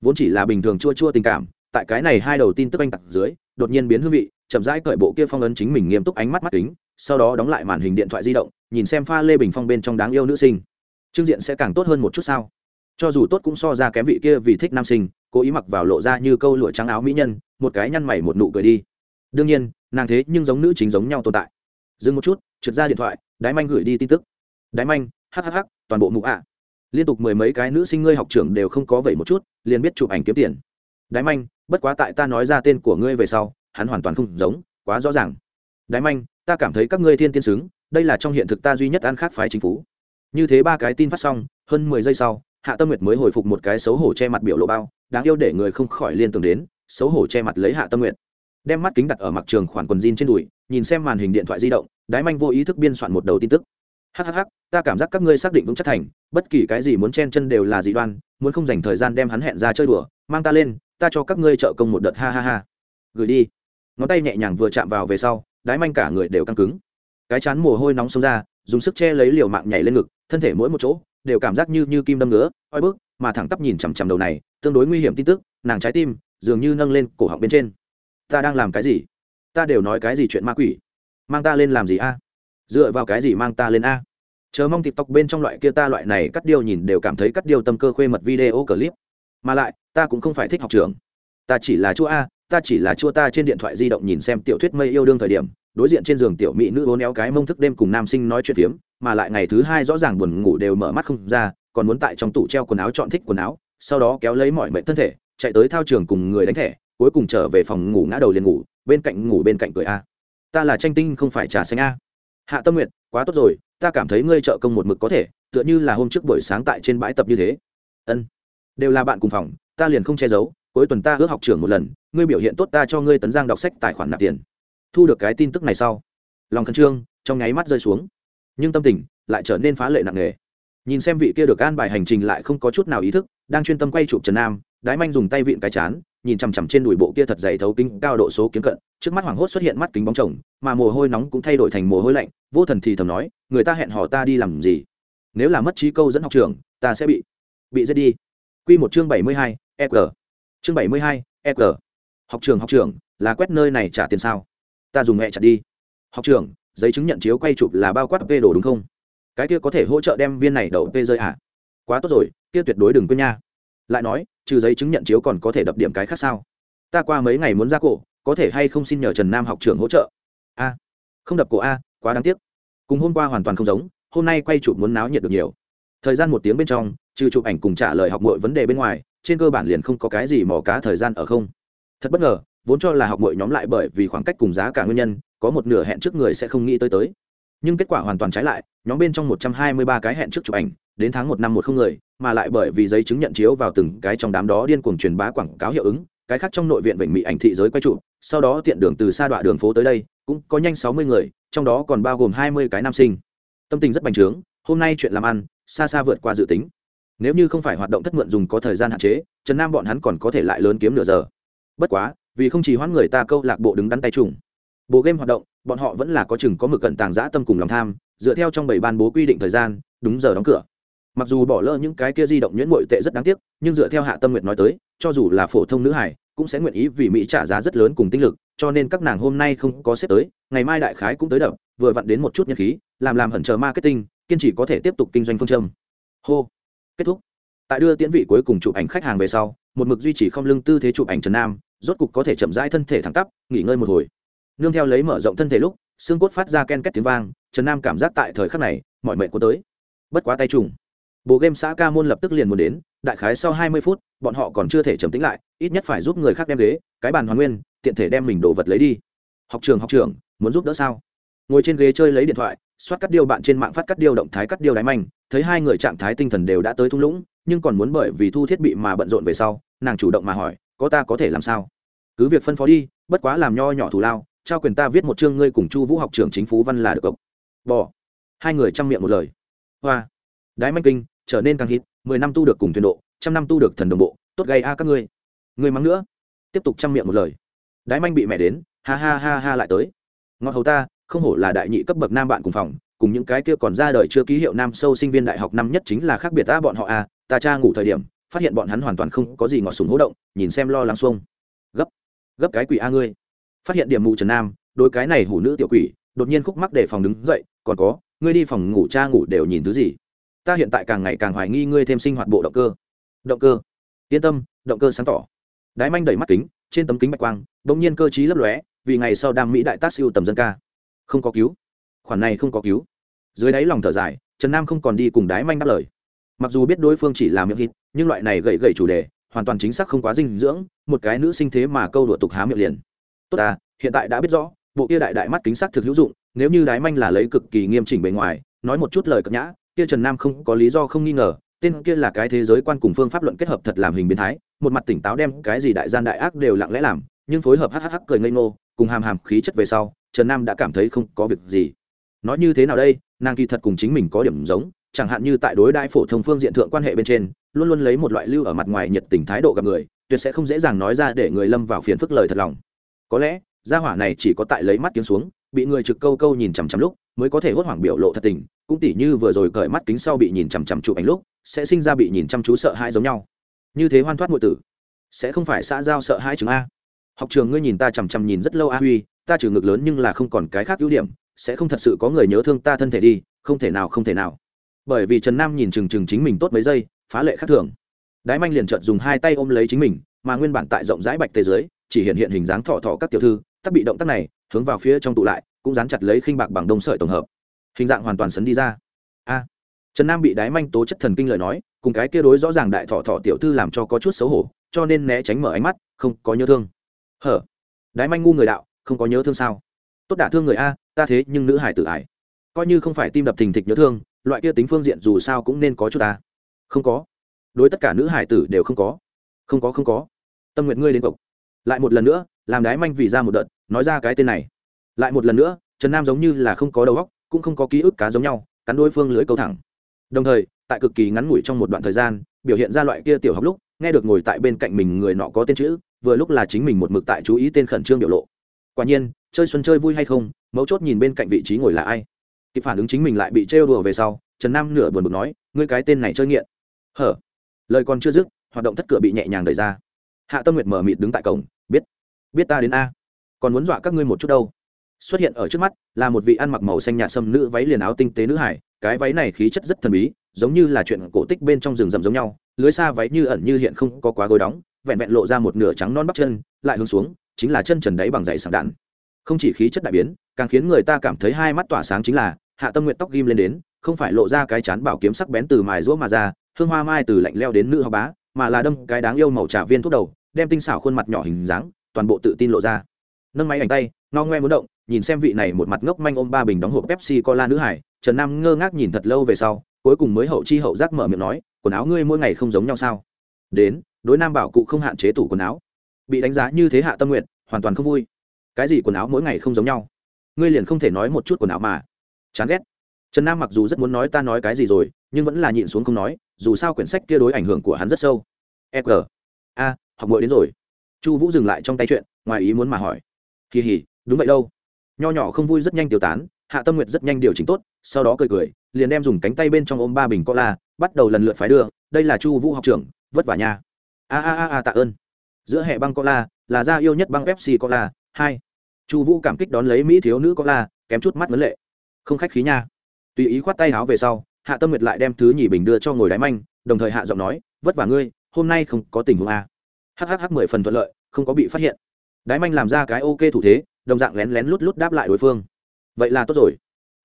vốn chỉ là bình thường chua chua tình cảm, tại cái này hai đầu tin tức anh tặc dưới, đột nhiên biến hương vị, chậm rãi cởi bộ kia phong ấn chính mình nghiêm túc ánh mắt mắt kính, sau đó đóng lại màn hình điện thoại di động, nhìn xem pha lê bình phong bên trong đáng yêu nữ sinh trương diện sẽ càng tốt hơn một chút sao? Cho dù tốt cũng so ra kém vị kia vì thích nam sinh, cố ý mặc vào lộ ra như câu lụa trắng áo mỹ nhân, một cái nhăn mày một nụ cười đi. Đương nhiên, nàng thế nhưng giống nữ chính giống nhau tồn tại. Dừng một chút, trượt ra điện thoại, đái manh gửi đi tin tức. Đái manh hhh toàn bộ mụ ạ. Liên tục mười mấy cái nữ sinh ngươi học trưởng đều không có vậy một chút, liền biết chụp ảnh kiếm tiền. Đái manh, bất quá tại ta nói ra tên của ngươi về sau, hắn hoàn toàn không giống, quá rõ ràng. Đái manh, ta cảm thấy các ngươi thiên tiên xứng, đây là trong hiện thực ta duy nhất ăn khác phái chính phủ như thế ba cái tin phát xong, hơn mười giây sau, hạ tâm nguyệt mới hồi phục một cái xấu hổ che mặt biểu lộ bao, đáng yêu để người không khỏi liên tưởng đến, xấu hổ che mặt lấy hạ tâm nguyệt. Đem mắt kính đặt ở mặt trường khoản quần jean trên đùi, nhìn xem màn hình điện thoại di động, đái manh vô ý thức biên soạn một đầu tin tức. Hhh ta cảm giác các ngươi xác định vững chắc thành, bất kỳ cái gì muốn chen chân đều là dị đoan, muốn không dành thời gian đem hắn hẹn ra chơi đùa, mang ta lên, ta cho các ngươi trợ công một đợt, ha ha ha. Gửi đi. Ngón tay nhẹ nhàng vừa chạm vào về sau, đái manh cả người đều căng cứng. Cái chán mồ hôi nóng xông ra, dùng sức che lấy liều mạng nhảy lên ngực thân thể mỗi một chỗ đều cảm giác như như kim đâm ngứa, oi bức, mà thẳng tắp nhìn chằm chằm đầu này, tương đối nguy hiểm tin tức, nàng trái tim dường như nâng lên cổ họng bên trên. Ta đang làm cái gì? Ta đều nói cái gì chuyện ma quỷ? Mang ta lên làm gì a? Dựa vào cái gì mang ta lên a? Chờ mong tiktok bên trong loại kia ta loại này cắt điều nhìn đều cảm thấy cắt điều tâm cơ khuê mật video clip. Mà lại, ta cũng không phải thích học trường ta chỉ là chú a ta chỉ là chua ta trên điện thoại di động nhìn xem tiểu thuyết mây yêu đương thời điểm, đối diện trên giường tiểu mỹ nữ ố éo cái mông thức đêm cùng nam sinh nói chuyện phiếm, mà lại ngày thứ hai rõ ràng buồn ngủ đều mở mắt không ra, còn muốn tại trong tủ treo quần áo chọn thích quần áo, sau đó kéo lấy mọi mệnh thân thể, chạy tới thao trường cùng người đánh thẻ, cuối cùng trở về phòng ngủ ngã đầu liền ngủ, bên cạnh ngủ bên cạnh cười a. Ta là tranh tinh không phải trà xanh a. Hạ tâm nguyện quá tốt rồi, ta cảm thấy ngươi trợ công một mực có thể, tựa như là hôm trước buổi sáng tại trên bãi tập như thế. Ân, đều là bạn cùng phòng, ta liền không che giấu, cuối tuần ta ước học trưởng một lần ngươi biểu hiện tốt ta cho ngươi tấn giang đọc sách tài khoản nạp tiền. Thu được cái tin tức này sau, lòng khẩn trương, trong nháy mắt rơi xuống. Nhưng tâm tình lại trở nên phá lệ nặng nề. Nhìn xem vị kia được an bài hành trình lại không có chút nào ý thức, đang chuyên tâm quay chụp trần nam, đái manh dùng tay vịn cái chán, nhìn chằm chằm trên đùi bộ kia thật dày thấu kính cao độ số kiếm cận, trước mắt hoảng hốt xuất hiện mắt kính bóng chồng, mà mồ hôi nóng cũng thay đổi thành mồ hôi lạnh, vô thần thì thầm nói, người ta hẹn hò ta đi làm gì? Nếu là mất trí câu dẫn học trường, ta sẽ bị bị giết đi. Q một chương bảy mươi hai eq chương bảy mươi hai eq học trường học trường, là quét nơi này trả tiền sao? Ta dùng mẹ chặt đi. Học trường, giấy chứng nhận chiếu quay chụp là bao quát vê đồ đúng không? Cái kia có thể hỗ trợ đem viên này đậu vê rơi à? Quá tốt rồi, kia tuyệt đối đừng quên nha. Lại nói, trừ giấy chứng nhận chiếu còn có thể đập điểm cái khác sao? Ta qua mấy ngày muốn ra cổ, có thể hay không xin nhờ trần nam học trưởng hỗ trợ? A, không đập cổ a, quá đáng tiếc. Cùng hôm qua hoàn toàn không giống, hôm nay quay chụp muốn náo nhiệt được nhiều. Thời gian một tiếng bên trong, trừ chụp ảnh cùng trả lời học mọi vấn đề bên ngoài, trên cơ bản liền không có cái gì mỏ cá thời gian ở không thật bất ngờ, vốn cho là học mọi nhóm lại bởi vì khoảng cách cùng giá cả nguyên nhân, có một nửa hẹn trước người sẽ không nghĩ tới tới. Nhưng kết quả hoàn toàn trái lại, nhóm bên trong một trăm hai mươi ba cái hẹn trước chụp ảnh, đến tháng một năm một không người, mà lại bởi vì giấy chứng nhận chiếu vào từng cái trong đám đó điên cuồng truyền bá quảng cáo hiệu ứng, cái khác trong nội viện bệnh mỹ ảnh thị giới quay trụ sau đó tiện đường từ xa đoạn đường phố tới đây, cũng có nhanh sáu mươi người, trong đó còn bao gồm hai mươi cái nam sinh. Tâm tình rất bành trướng, hôm nay chuyện làm ăn, xa xa vượt qua dự tính. Nếu như không phải hoạt động thất mượn dùng có thời gian hạn chế, trần nam bọn hắn còn có thể lại lớn kiếm nửa giờ bất quá, vì không chỉ hoãn người ta câu lạc bộ đứng đắn tay trùng, bộ game hoạt động, bọn họ vẫn là có chừng có mực cận tàng giã tâm cùng lòng tham, dựa theo trong bảy ban bố quy định thời gian, đúng giờ đóng cửa. Mặc dù bỏ lỡ những cái kia di động nhuyễn mội tệ rất đáng tiếc, nhưng dựa theo hạ tâm nguyện nói tới, cho dù là phổ thông nữ hải, cũng sẽ nguyện ý vì mỹ trả giá rất lớn cùng tinh lực, cho nên các nàng hôm nay không có xếp tới, ngày mai đại khái cũng tới đập, vừa vặn đến một chút nhân khí, làm làm hẩn chờ marketing, kiên trì có thể tiếp tục kinh doanh phương châm. Hô. Kết thúc tại đưa tiễn vị cuối cùng chụp ảnh khách hàng về sau, một mực duy trì không lưng tư thế chụp ảnh trần nam, rốt cục có thể chậm rãi thân thể thẳng tắp, nghỉ ngơi một hồi. Nương theo lấy mở rộng thân thể lúc, xương cốt phát ra ken két tiếng vang, trần nam cảm giác tại thời khắc này, mọi mệnh có tới. Bất quá tay trùng. Bộ game xã ca môn lập tức liền muốn đến, đại khái sau hai mươi phút, bọn họ còn chưa thể trầm tính lại, ít nhất phải giúp người khác đem ghế, cái bàn hoàn nguyên, tiện thể đem mình đồ vật lấy đi. Học trường học trường, muốn giúp đỡ sao? Ngồi trên ghế chơi lấy điện thoại, soát cắt điêu bạn trên mạng phát cắt điêu động thái cắt điêu đáy manh thấy hai người trạng thái tinh thần đều đã tới thung lũng, nhưng còn muốn bởi vì thu thiết bị mà bận rộn về sau, nàng chủ động mà hỏi, có ta có thể làm sao? Cứ việc phân phó đi, bất quá làm nho nhỏ thù lao, trao quyền ta viết một chương ngươi cùng chu vũ học trưởng chính phủ văn là được cộc. Bỏ hai người chăm miệng một lời. Hoa. Đái manh kinh, trở nên càng hít, mười năm tu được cùng thuyền độ, trăm năm tu được thần đồng bộ, tốt gây a các ngươi. Ngươi mắng nữa. Tiếp tục chăm miệng một lời. Đái manh bị mẹ đến, ha ha ha ha lại tới. Ngọt hầu ta, không hổ là đại nhị cấp bậc nam bạn cùng phòng cùng những cái kia còn ra đời chưa ký hiệu nam sâu sinh viên đại học năm nhất chính là khác biệt ta bọn họ à ta cha ngủ thời điểm, phát hiện bọn hắn hoàn toàn không có gì ngọt sùng hỗ động, nhìn xem lo lắng xuông. Gấp gấp cái quỷ a ngươi. Phát hiện điểm mù trần nam đôi cái này hủ nữ tiểu quỷ, đột nhiên khúc mắc để phòng đứng dậy, còn có, ngươi đi phòng ngủ cha ngủ đều nhìn thứ gì? Ta hiện tại càng ngày càng hoài nghi ngươi thêm sinh hoạt bộ động cơ. Động cơ. Yên tâm, động cơ sáng tỏ. Đái manh đẩy mắt kính, trên tấm kính bạch quang, bỗng nhiên cơ t lấp lóe, vì ngày sau đam mỹ đại tác siêu tầm dân ca. Không có cứu. Khoản này không có cứu dưới đáy lòng thở dài, trần nam không còn đi cùng đái manh đáp lời. Mặc dù biết đối phương chỉ là miệng hít nhưng loại này gậy gậy chủ đề, hoàn toàn chính xác không quá dinh dưỡng, một cái nữ sinh thế mà câu đùa tục há miệng liền. Tốt à hiện tại đã biết rõ, bộ kia đại đại mắt kính sắc thực hữu dụng, nếu như đái manh là lấy cực kỳ nghiêm chỉnh bề ngoài, nói một chút lời cập nhã, kia trần nam không có lý do không nghi ngờ, tên kia là cái thế giới quan cùng phương pháp luận kết hợp thật làm hình biến thái, một mặt tỉnh táo đem cái gì đại gian đại ác đều lặng lẽ làm, nhưng phối hợp hhh cười ngây ngô, cùng hàm hàm khí chất về sau, trần nam đã cảm thấy không có việc gì. Nói như thế nào đây nàng kỳ thật cùng chính mình có điểm giống, chẳng hạn như tại đối đại phổ thông phương diện thượng quan hệ bên trên, luôn luôn lấy một loại lưu ở mặt ngoài nhiệt tình thái độ gặp người, tuyệt sẽ không dễ dàng nói ra để người lâm vào phiền phức lời thật lòng. Có lẽ, gia hỏa này chỉ có tại lấy mắt kiếm xuống, bị người trực câu câu nhìn chằm chằm lúc, mới có thể hốt hoảng biểu lộ thật tình, cũng tỉ như vừa rồi cởi mắt kính sau bị nhìn chằm chằm chụp ảnh lúc, sẽ sinh ra bị nhìn chăm chú sợ hãi giống nhau. Như thế hoan thoát ngụy tử, sẽ không phải xã giao sợ hãi chứng a. Học trường ngươi nhìn ta chằm chằm nhìn rất lâu a huy, ta trừ ngực lớn nhưng là không còn cái khác ưu điểm sẽ không thật sự có người nhớ thương ta thân thể đi, không thể nào, không thể nào. Bởi vì trần nam nhìn chừng chừng chính mình tốt mấy giây, phá lệ khác thường. Đái manh liền trợt dùng hai tay ôm lấy chính mình, mà nguyên bản tại rộng rãi bạch tê dưới chỉ hiện hiện hình dáng thọ thọ các tiểu thư tác bị động tác này, hướng vào phía trong tụ lại, cũng dán chặt lấy khinh bạc bằng đông sợi tổng hợp. Hình dạng hoàn toàn sấn đi ra. A. Trần nam bị đái manh tố chất thần kinh lời nói, cùng cái kia đối rõ ràng đại thọ thọ tiểu thư làm cho có chút xấu hổ, cho nên né tránh mở ánh mắt, không có nhớ thương. Hở? Đái manh ngu người đạo, không có nhớ thương sao? Tốt đả thương người a ta thế nhưng nữ hải tự ải. Coi như không phải tim đập thình thịch nhớ thương, loại kia tính phương diện dù sao cũng nên có chút ta. Không có. Đối tất cả nữ hải tử đều không có. Không có không có. Tâm nguyện ngươi đến cộc lại một lần nữa, làm đái manh vì ra một đợt, nói ra cái tên này. Lại một lần nữa, trần nam giống như là không có đầu óc, cũng không có ký ức cá giống nhau, cắn đối phương lưới câu thẳng. Đồng thời, tại cực kỳ ngắn ngủi trong một đoạn thời gian, biểu hiện ra loại kia tiểu học lúc, nghe được ngồi tại bên cạnh mình người nọ có tên chữ, vừa lúc là chính mình một mực tại chú ý tên khẩn trương biểu lộ. Quả nhiên, chơi xuân chơi vui hay không mấu chốt nhìn bên cạnh vị trí ngồi là ai. Kịp phản ứng chính mình lại bị trêu đùa về sau, trần nam nửa buồn bực nói, ngươi cái tên này chơi nghiện. Hở? Lời còn chưa dứt, hoạt động thất cửa bị nhẹ nhàng đẩy ra. Hạ tâm nguyệt mở mịt đứng tại cổng, biết biết ta đến a. Còn muốn dọa các ngươi một chút đâu. Xuất hiện ở trước mắt là một vị ăn mặc màu xanh nhạt sâm nữ váy liền áo tinh tế nữ hải, cái váy này khí chất rất thần bí, giống như là chuyện cổ tích bên trong rừng rậm giống nhau, lưới xa váy như ẩn như hiện không có quá gối đóng, vẹn vẹn lộ ra một nửa trắng non bắp chân, lại hướng xuống, chính là chân trần đáy bằng dày sảng đạn không chỉ khí chất đại biến, càng khiến người ta cảm thấy hai mắt tỏa sáng chính là, hạ tâm nguyện tóc ghim lên đến, không phải lộ ra cái chán bảo kiếm sắc bén từ mài rũa mà ra, hương hoa mai từ lạnh leo đến nữ học bá, mà là đâm cái đáng yêu màu trà viên thuốc đầu, đem tinh xảo khuôn mặt nhỏ hình dáng, toàn bộ tự tin lộ ra. Nâng máy ảnh tay no ngoe muốn động, nhìn xem vị này một mặt ngốc manh ôm ba bình đóng hộp pepsi cola nữ hải, trần nam ngơ ngác nhìn thật lâu về sau, cuối cùng mới hậu chi hậu giác mở miệng nói, quần áo ngươi mỗi ngày không giống nhau sao? Đến, đối nam bảo cụ không hạn chế tủ quần áo. Bị đánh giá như thế hạ tâm nguyện hoàn toàn không vui cái gì quần áo mỗi ngày không giống nhau. Ngươi liền không thể nói một chút quần áo mà. Chán ghét. Trần nam mặc dù rất muốn nói ta nói cái gì rồi, nhưng vẫn là nhịn xuống không nói, dù sao quyển sách kia đối ảnh hưởng của hắn rất sâu. E g. A, học ngồi đến rồi. Chu vũ dừng lại trong tay chuyện, ngoài ý muốn mà hỏi. Kỳ hỉ, đúng vậy đâu. Nho nhỏ không vui rất nhanh tiêu tán, hạ tâm nguyệt rất nhanh điều chỉnh tốt, sau đó cười cười, liền đem dùng cánh tay bên trong ôm ba bình cola, bắt đầu lần lượt phái đưa, đây là chu vũ học trưởng, vất vả nha. A a a a tạ ơn. Giữa hệ băng cola, là da yêu nhất băng pepsi cola hai. Chu vũ cảm kích đón lấy mỹ thiếu nữ có la kém chút mắt vấn lệ. Không khách khí nha. Tùy ý khoát tay áo về sau, hạ tâm nguyệt lại đem thứ nhì bình đưa cho ngồi đáy manh, đồng thời hạ giọng nói, vất vả ngươi, hôm nay không có tình huống à. a hhh mười phần thuận lợi, không có bị phát hiện. Đáy manh làm ra cái ok thủ thế, đồng dạng lén lén lút lút đáp lại đối phương. Vậy là tốt rồi.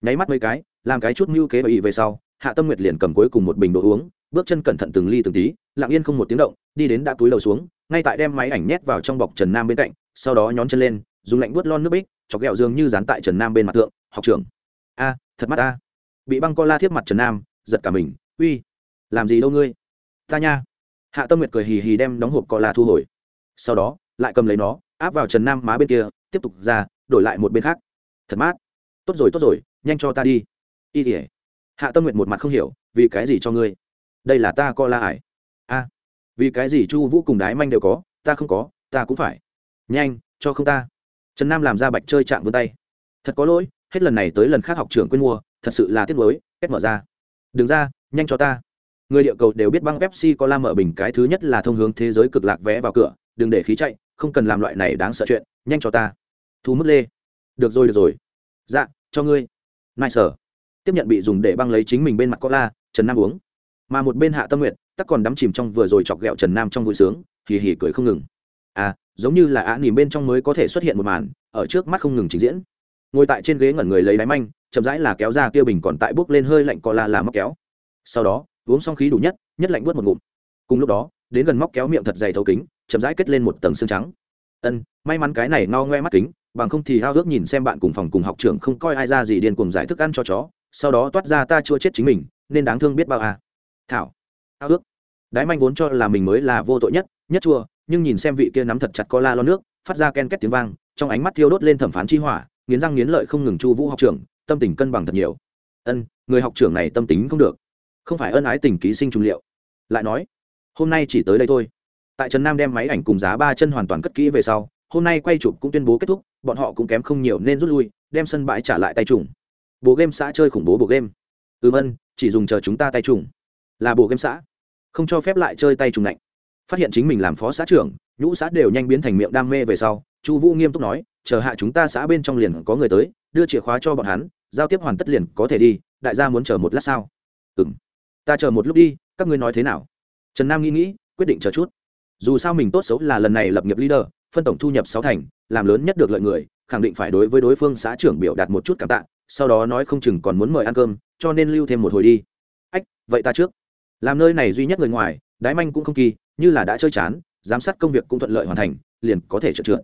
Nháy mắt mấy cái, làm cái chút mưu kế bởi ý về sau, hạ tâm nguyệt liền cầm cuối cùng một bình đồ uống, bước chân cẩn thận từng ly từng tí, lặng yên không một tiếng động, đi đến đã túi đầu xuống, ngay tại đem máy ảnh nhét vào trong bọc trần nam bên cạnh sau đó nhón chân lên, dùng lạnh buốt lon nước bích, chọc ghẹo dường như dán tại trần nam bên mặt tượng học trưởng, a, thật mắt a. Bị băng co la thiếp mặt trần nam, giật cả mình, uy, làm gì đâu ngươi? Ta nha. Hạ tâm nguyệt cười hì hì đem đóng hộp co la thu hồi. Sau đó, lại cầm lấy nó, áp vào trần nam má bên kia, tiếp tục ra, đổi lại một bên khác. Thật mát. Tốt rồi tốt rồi, nhanh cho ta đi. Y tỉa hạ tâm nguyệt một mặt không hiểu, vì cái gì cho ngươi? Đây là ta co la ải. A, vì cái gì chu vũ cùng đái manh đều có, ta không có, ta cũng phải nhanh, cho không ta. Trần nam làm ra bạch chơi chạm vươn tay. Thật có lỗi, hết lần này tới lần khác học trưởng quên mua, thật sự là tiếc nuối, kết mở ra. Đừng ra, nhanh cho ta. Người địa cầu đều biết băng pepsi có la mở bình cái thứ nhất là thông hướng thế giới cực lạc vé vào cửa, đừng để khí chạy, không cần làm loại này đáng sợ chuyện, nhanh cho ta. Thu mức lê. Được rồi được rồi. Dạ cho ngươi. Nai sở tiếp nhận bị dùng để băng lấy chính mình bên mặt có la trần nam uống. Mà một bên hạ tâm nguyện tắc còn đắm chìm trong vừa rồi chọc ghẹo trần nam trong vui sướng, hì hì cười không ngừng. À giống như là ạ nỉm bên trong mới có thể xuất hiện một màn, ở trước mắt không ngừng trình diễn. Ngồi tại trên ghế ngẩn người lấy đáy manh, chậm rãi là kéo ra kia bình còn tại bốc lên hơi lạnh co la là móc kéo. Sau đó, uống xong khí đủ nhất nhất lạnh bớt một ngụm. Cùng lúc đó, đến gần móc kéo miệng thật dày thấu kính, chậm rãi kết lên một tầng xương trắng. Ân, may mắn cái này no ngoe mắt kính, bằng không thì hao ước nhìn xem bạn cùng phòng cùng học trưởng không coi ai ra gì điên cùng giải thức ăn cho chó, sau đó toát ra ta chua chết chính mình, nên đáng thương biết bao à. thảo, hao ước. Đái manh vốn cho là mình mới là vô tội nhất nhất chua nhưng nhìn xem vị kia nắm thật chặt co la lo nước, phát ra ken két tiếng vang, trong ánh mắt thiêu đốt lên thẩm phán chi hỏa, nghiến răng nghiến lợi không ngừng chu vũ học trưởng, tâm tình cân bằng thật nhiều. Ân, người học trưởng này tâm tính không được, không phải ân ái tình ký sinh trung liệu. Lại nói, hôm nay chỉ tới đây thôi. Tại trần nam đem máy ảnh cùng giá ba chân hoàn toàn cất kỹ về sau, hôm nay quay chụp cũng tuyên bố kết thúc, bọn họ cũng kém không nhiều nên rút lui, đem sân bãi trả lại tay trùng. Bộ game xã chơi khủng bố bộ game. Ừm ân, chỉ dùng chờ chúng ta tay trùng. Là bộ game xã, không cho phép lại chơi tay trùng lạnh phát hiện chính mình làm phó xã trưởng, nhũ xã đều nhanh biến thành miệng đam mê về sau, chu vũ nghiêm túc nói, chờ hạ chúng ta xã bên trong liền có người tới, đưa chìa khóa cho bọn hắn, giao tiếp hoàn tất liền có thể đi, đại gia muốn chờ một lát sao? Ừ m ta chờ một lúc đi, các ngươi nói thế nào? Trần nam nghĩ nghĩ, quyết định chờ chút. Dù sao mình tốt xấu là lần này lập nghiệp leader, phân tổng thu nhập sáu thành, làm lớn nhất được lợi người, khẳng định phải đối với đối phương xã trưởng biểu đạt một chút cảm tạ, sau đó nói không chừng còn muốn mời ăn cơm, cho nên lưu thêm một hồi đi. Ách, vậy ta trước. Làm nơi này duy nhất người ngoài, đái manh cũng không kỳ như là đã chơi chán, giám sát công việc cũng thuận lợi hoàn thành, liền có thể trượt trượt.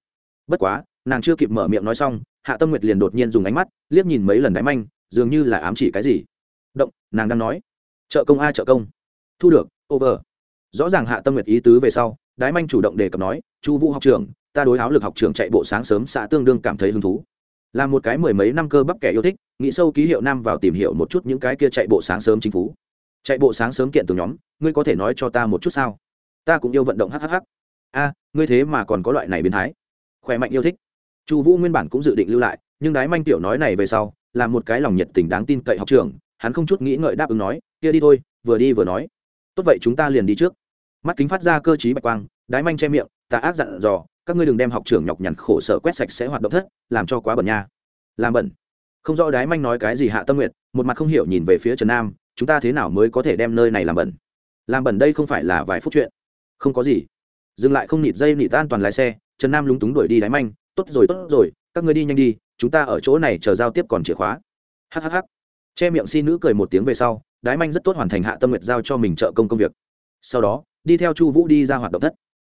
Bất quá, nàng chưa kịp mở miệng nói xong, hạ tâm nguyệt liền đột nhiên dùng ánh mắt liếc nhìn mấy lần đái manh, dường như là ám chỉ cái gì. Động, nàng đang nói. Trợ công a trợ công. Thu được, over. Rõ ràng hạ tâm nguyệt ý tứ về sau, đái manh chủ động đề cập nói, chu vũ học trường ta đối áo lực học trường chạy bộ sáng sớm xã tương đương cảm thấy hứng thú. Là một cái mười mấy năm cơ bắp kẻ yêu thích, nghĩ sâu ký hiệu nam vào tìm hiểu một chút những cái kia chạy bộ sáng sớm chính phủ chạy bộ sáng sớm kiện từ nhóm, ngươi có thể nói cho ta một chút sao? Ta cũng yêu vận động hhh a, ngươi thế mà còn có loại này biến thái. Khỏe mạnh yêu thích. Chu vũ nguyên bản cũng dự định lưu lại, nhưng đái manh tiểu nói này về sau, là một cái lòng nhiệt tình đáng tin cậy học trường hắn không chút nghĩ ngợi đáp ứng nói, kia đi thôi, vừa đi vừa nói. Tốt vậy chúng ta liền đi trước. Mắt kính phát ra cơ t bạch quang, đái manh che miệng, ta ác dặn dò, các ngươi đừng đem học trưởng nhọc nhằn khổ sở quét sạch sẽ hoạt động thất, làm cho quá bẩn nha. Làm bẩn? Không rõ đái manh nói cái gì hạ tâm nguyện một mặt không hiểu nhìn về phía trần nam, chúng ta thế nào mới có thể đem nơi này làm bẩn? Làm bẩn đây không phải là vài phút chuyện không có gì. Dừng lại không nịt dây nịt an toàn lái xe, trần nam lúng túng đuổi đi đáy manh, tốt rồi tốt rồi, các người đi nhanh đi, chúng ta ở chỗ này chờ giao tiếp còn chìa khóa. Hhh che miệng xin nữ cười một tiếng về sau đái manh rất tốt hoàn thành hạ tâm nguyệt giao cho mình trợ công công việc. Sau đó, đi theo chu vũ đi ra hoạt động thất.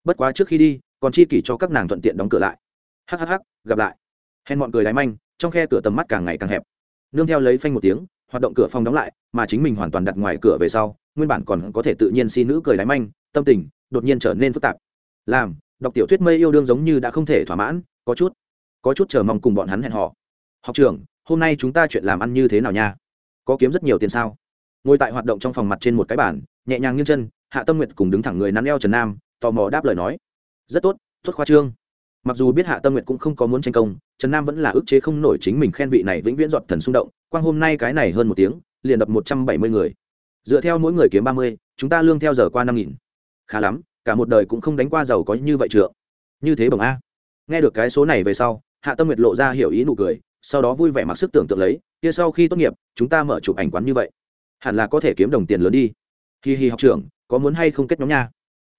Bất quá trước khi đi, còn chi kỷ cho các nàng thuận tiện đóng cửa lại. Hhh gặp lại. Hèn mọi cười đáy manh, trong khe cửa tầm mắt càng ngày càng hẹp. Nương theo lấy phanh một tiếng, hoạt động cửa phòng đóng lại, mà chính mình hoàn toàn đặt ngoài cửa về sau, nguyên bản còn có thể tự nhiên xin nữ cười đáy manh, tâm tình đột nhiên trở nên phức tạp. Làm, đọc tiểu thuyết mây yêu đương giống như đã không thể thỏa mãn, có chút có chút chờ mong cùng bọn hắn hẹn họ học trưởng, hôm nay chúng ta chuyện làm ăn như thế nào nha? Có kiếm rất nhiều tiền sao? Ngồi tại hoạt động trong phòng mặt trên một cái bàn, nhẹ nhàng nghiêng chân, hạ tâm nguyệt cùng đứng thẳng người nắn eo trần nam, tò mò đáp lời nói. Rất tốt tốt khoa trương. Mặc dù biết hạ tâm nguyệt cũng không có muốn tranh công, trần nam vẫn là ức chế không nổi chính mình khen vị này vĩnh viễn giọt thần xung động. Quang hôm nay cái này hơn một tiếng, liền đập một trăm bảy mươi người. Dựa theo mỗi người kiếm ba mươi, chúng ta lương theo giờ qua năm nghìn khá lắm, cả một đời cũng không đánh qua giàu có như vậy trượng. Như thế bồng a. Nghe được cái số này về sau, hạ tâm nguyệt lộ ra hiểu ý nụ cười, sau đó vui vẻ mặc sức tưởng tượng lấy, kia sau khi tốt nghiệp, chúng ta mở chụp ảnh quán như vậy. Hẳn là có thể kiếm đồng tiền lớn đi. Hi hi học trưởng, có muốn hay không kết nhóm nha?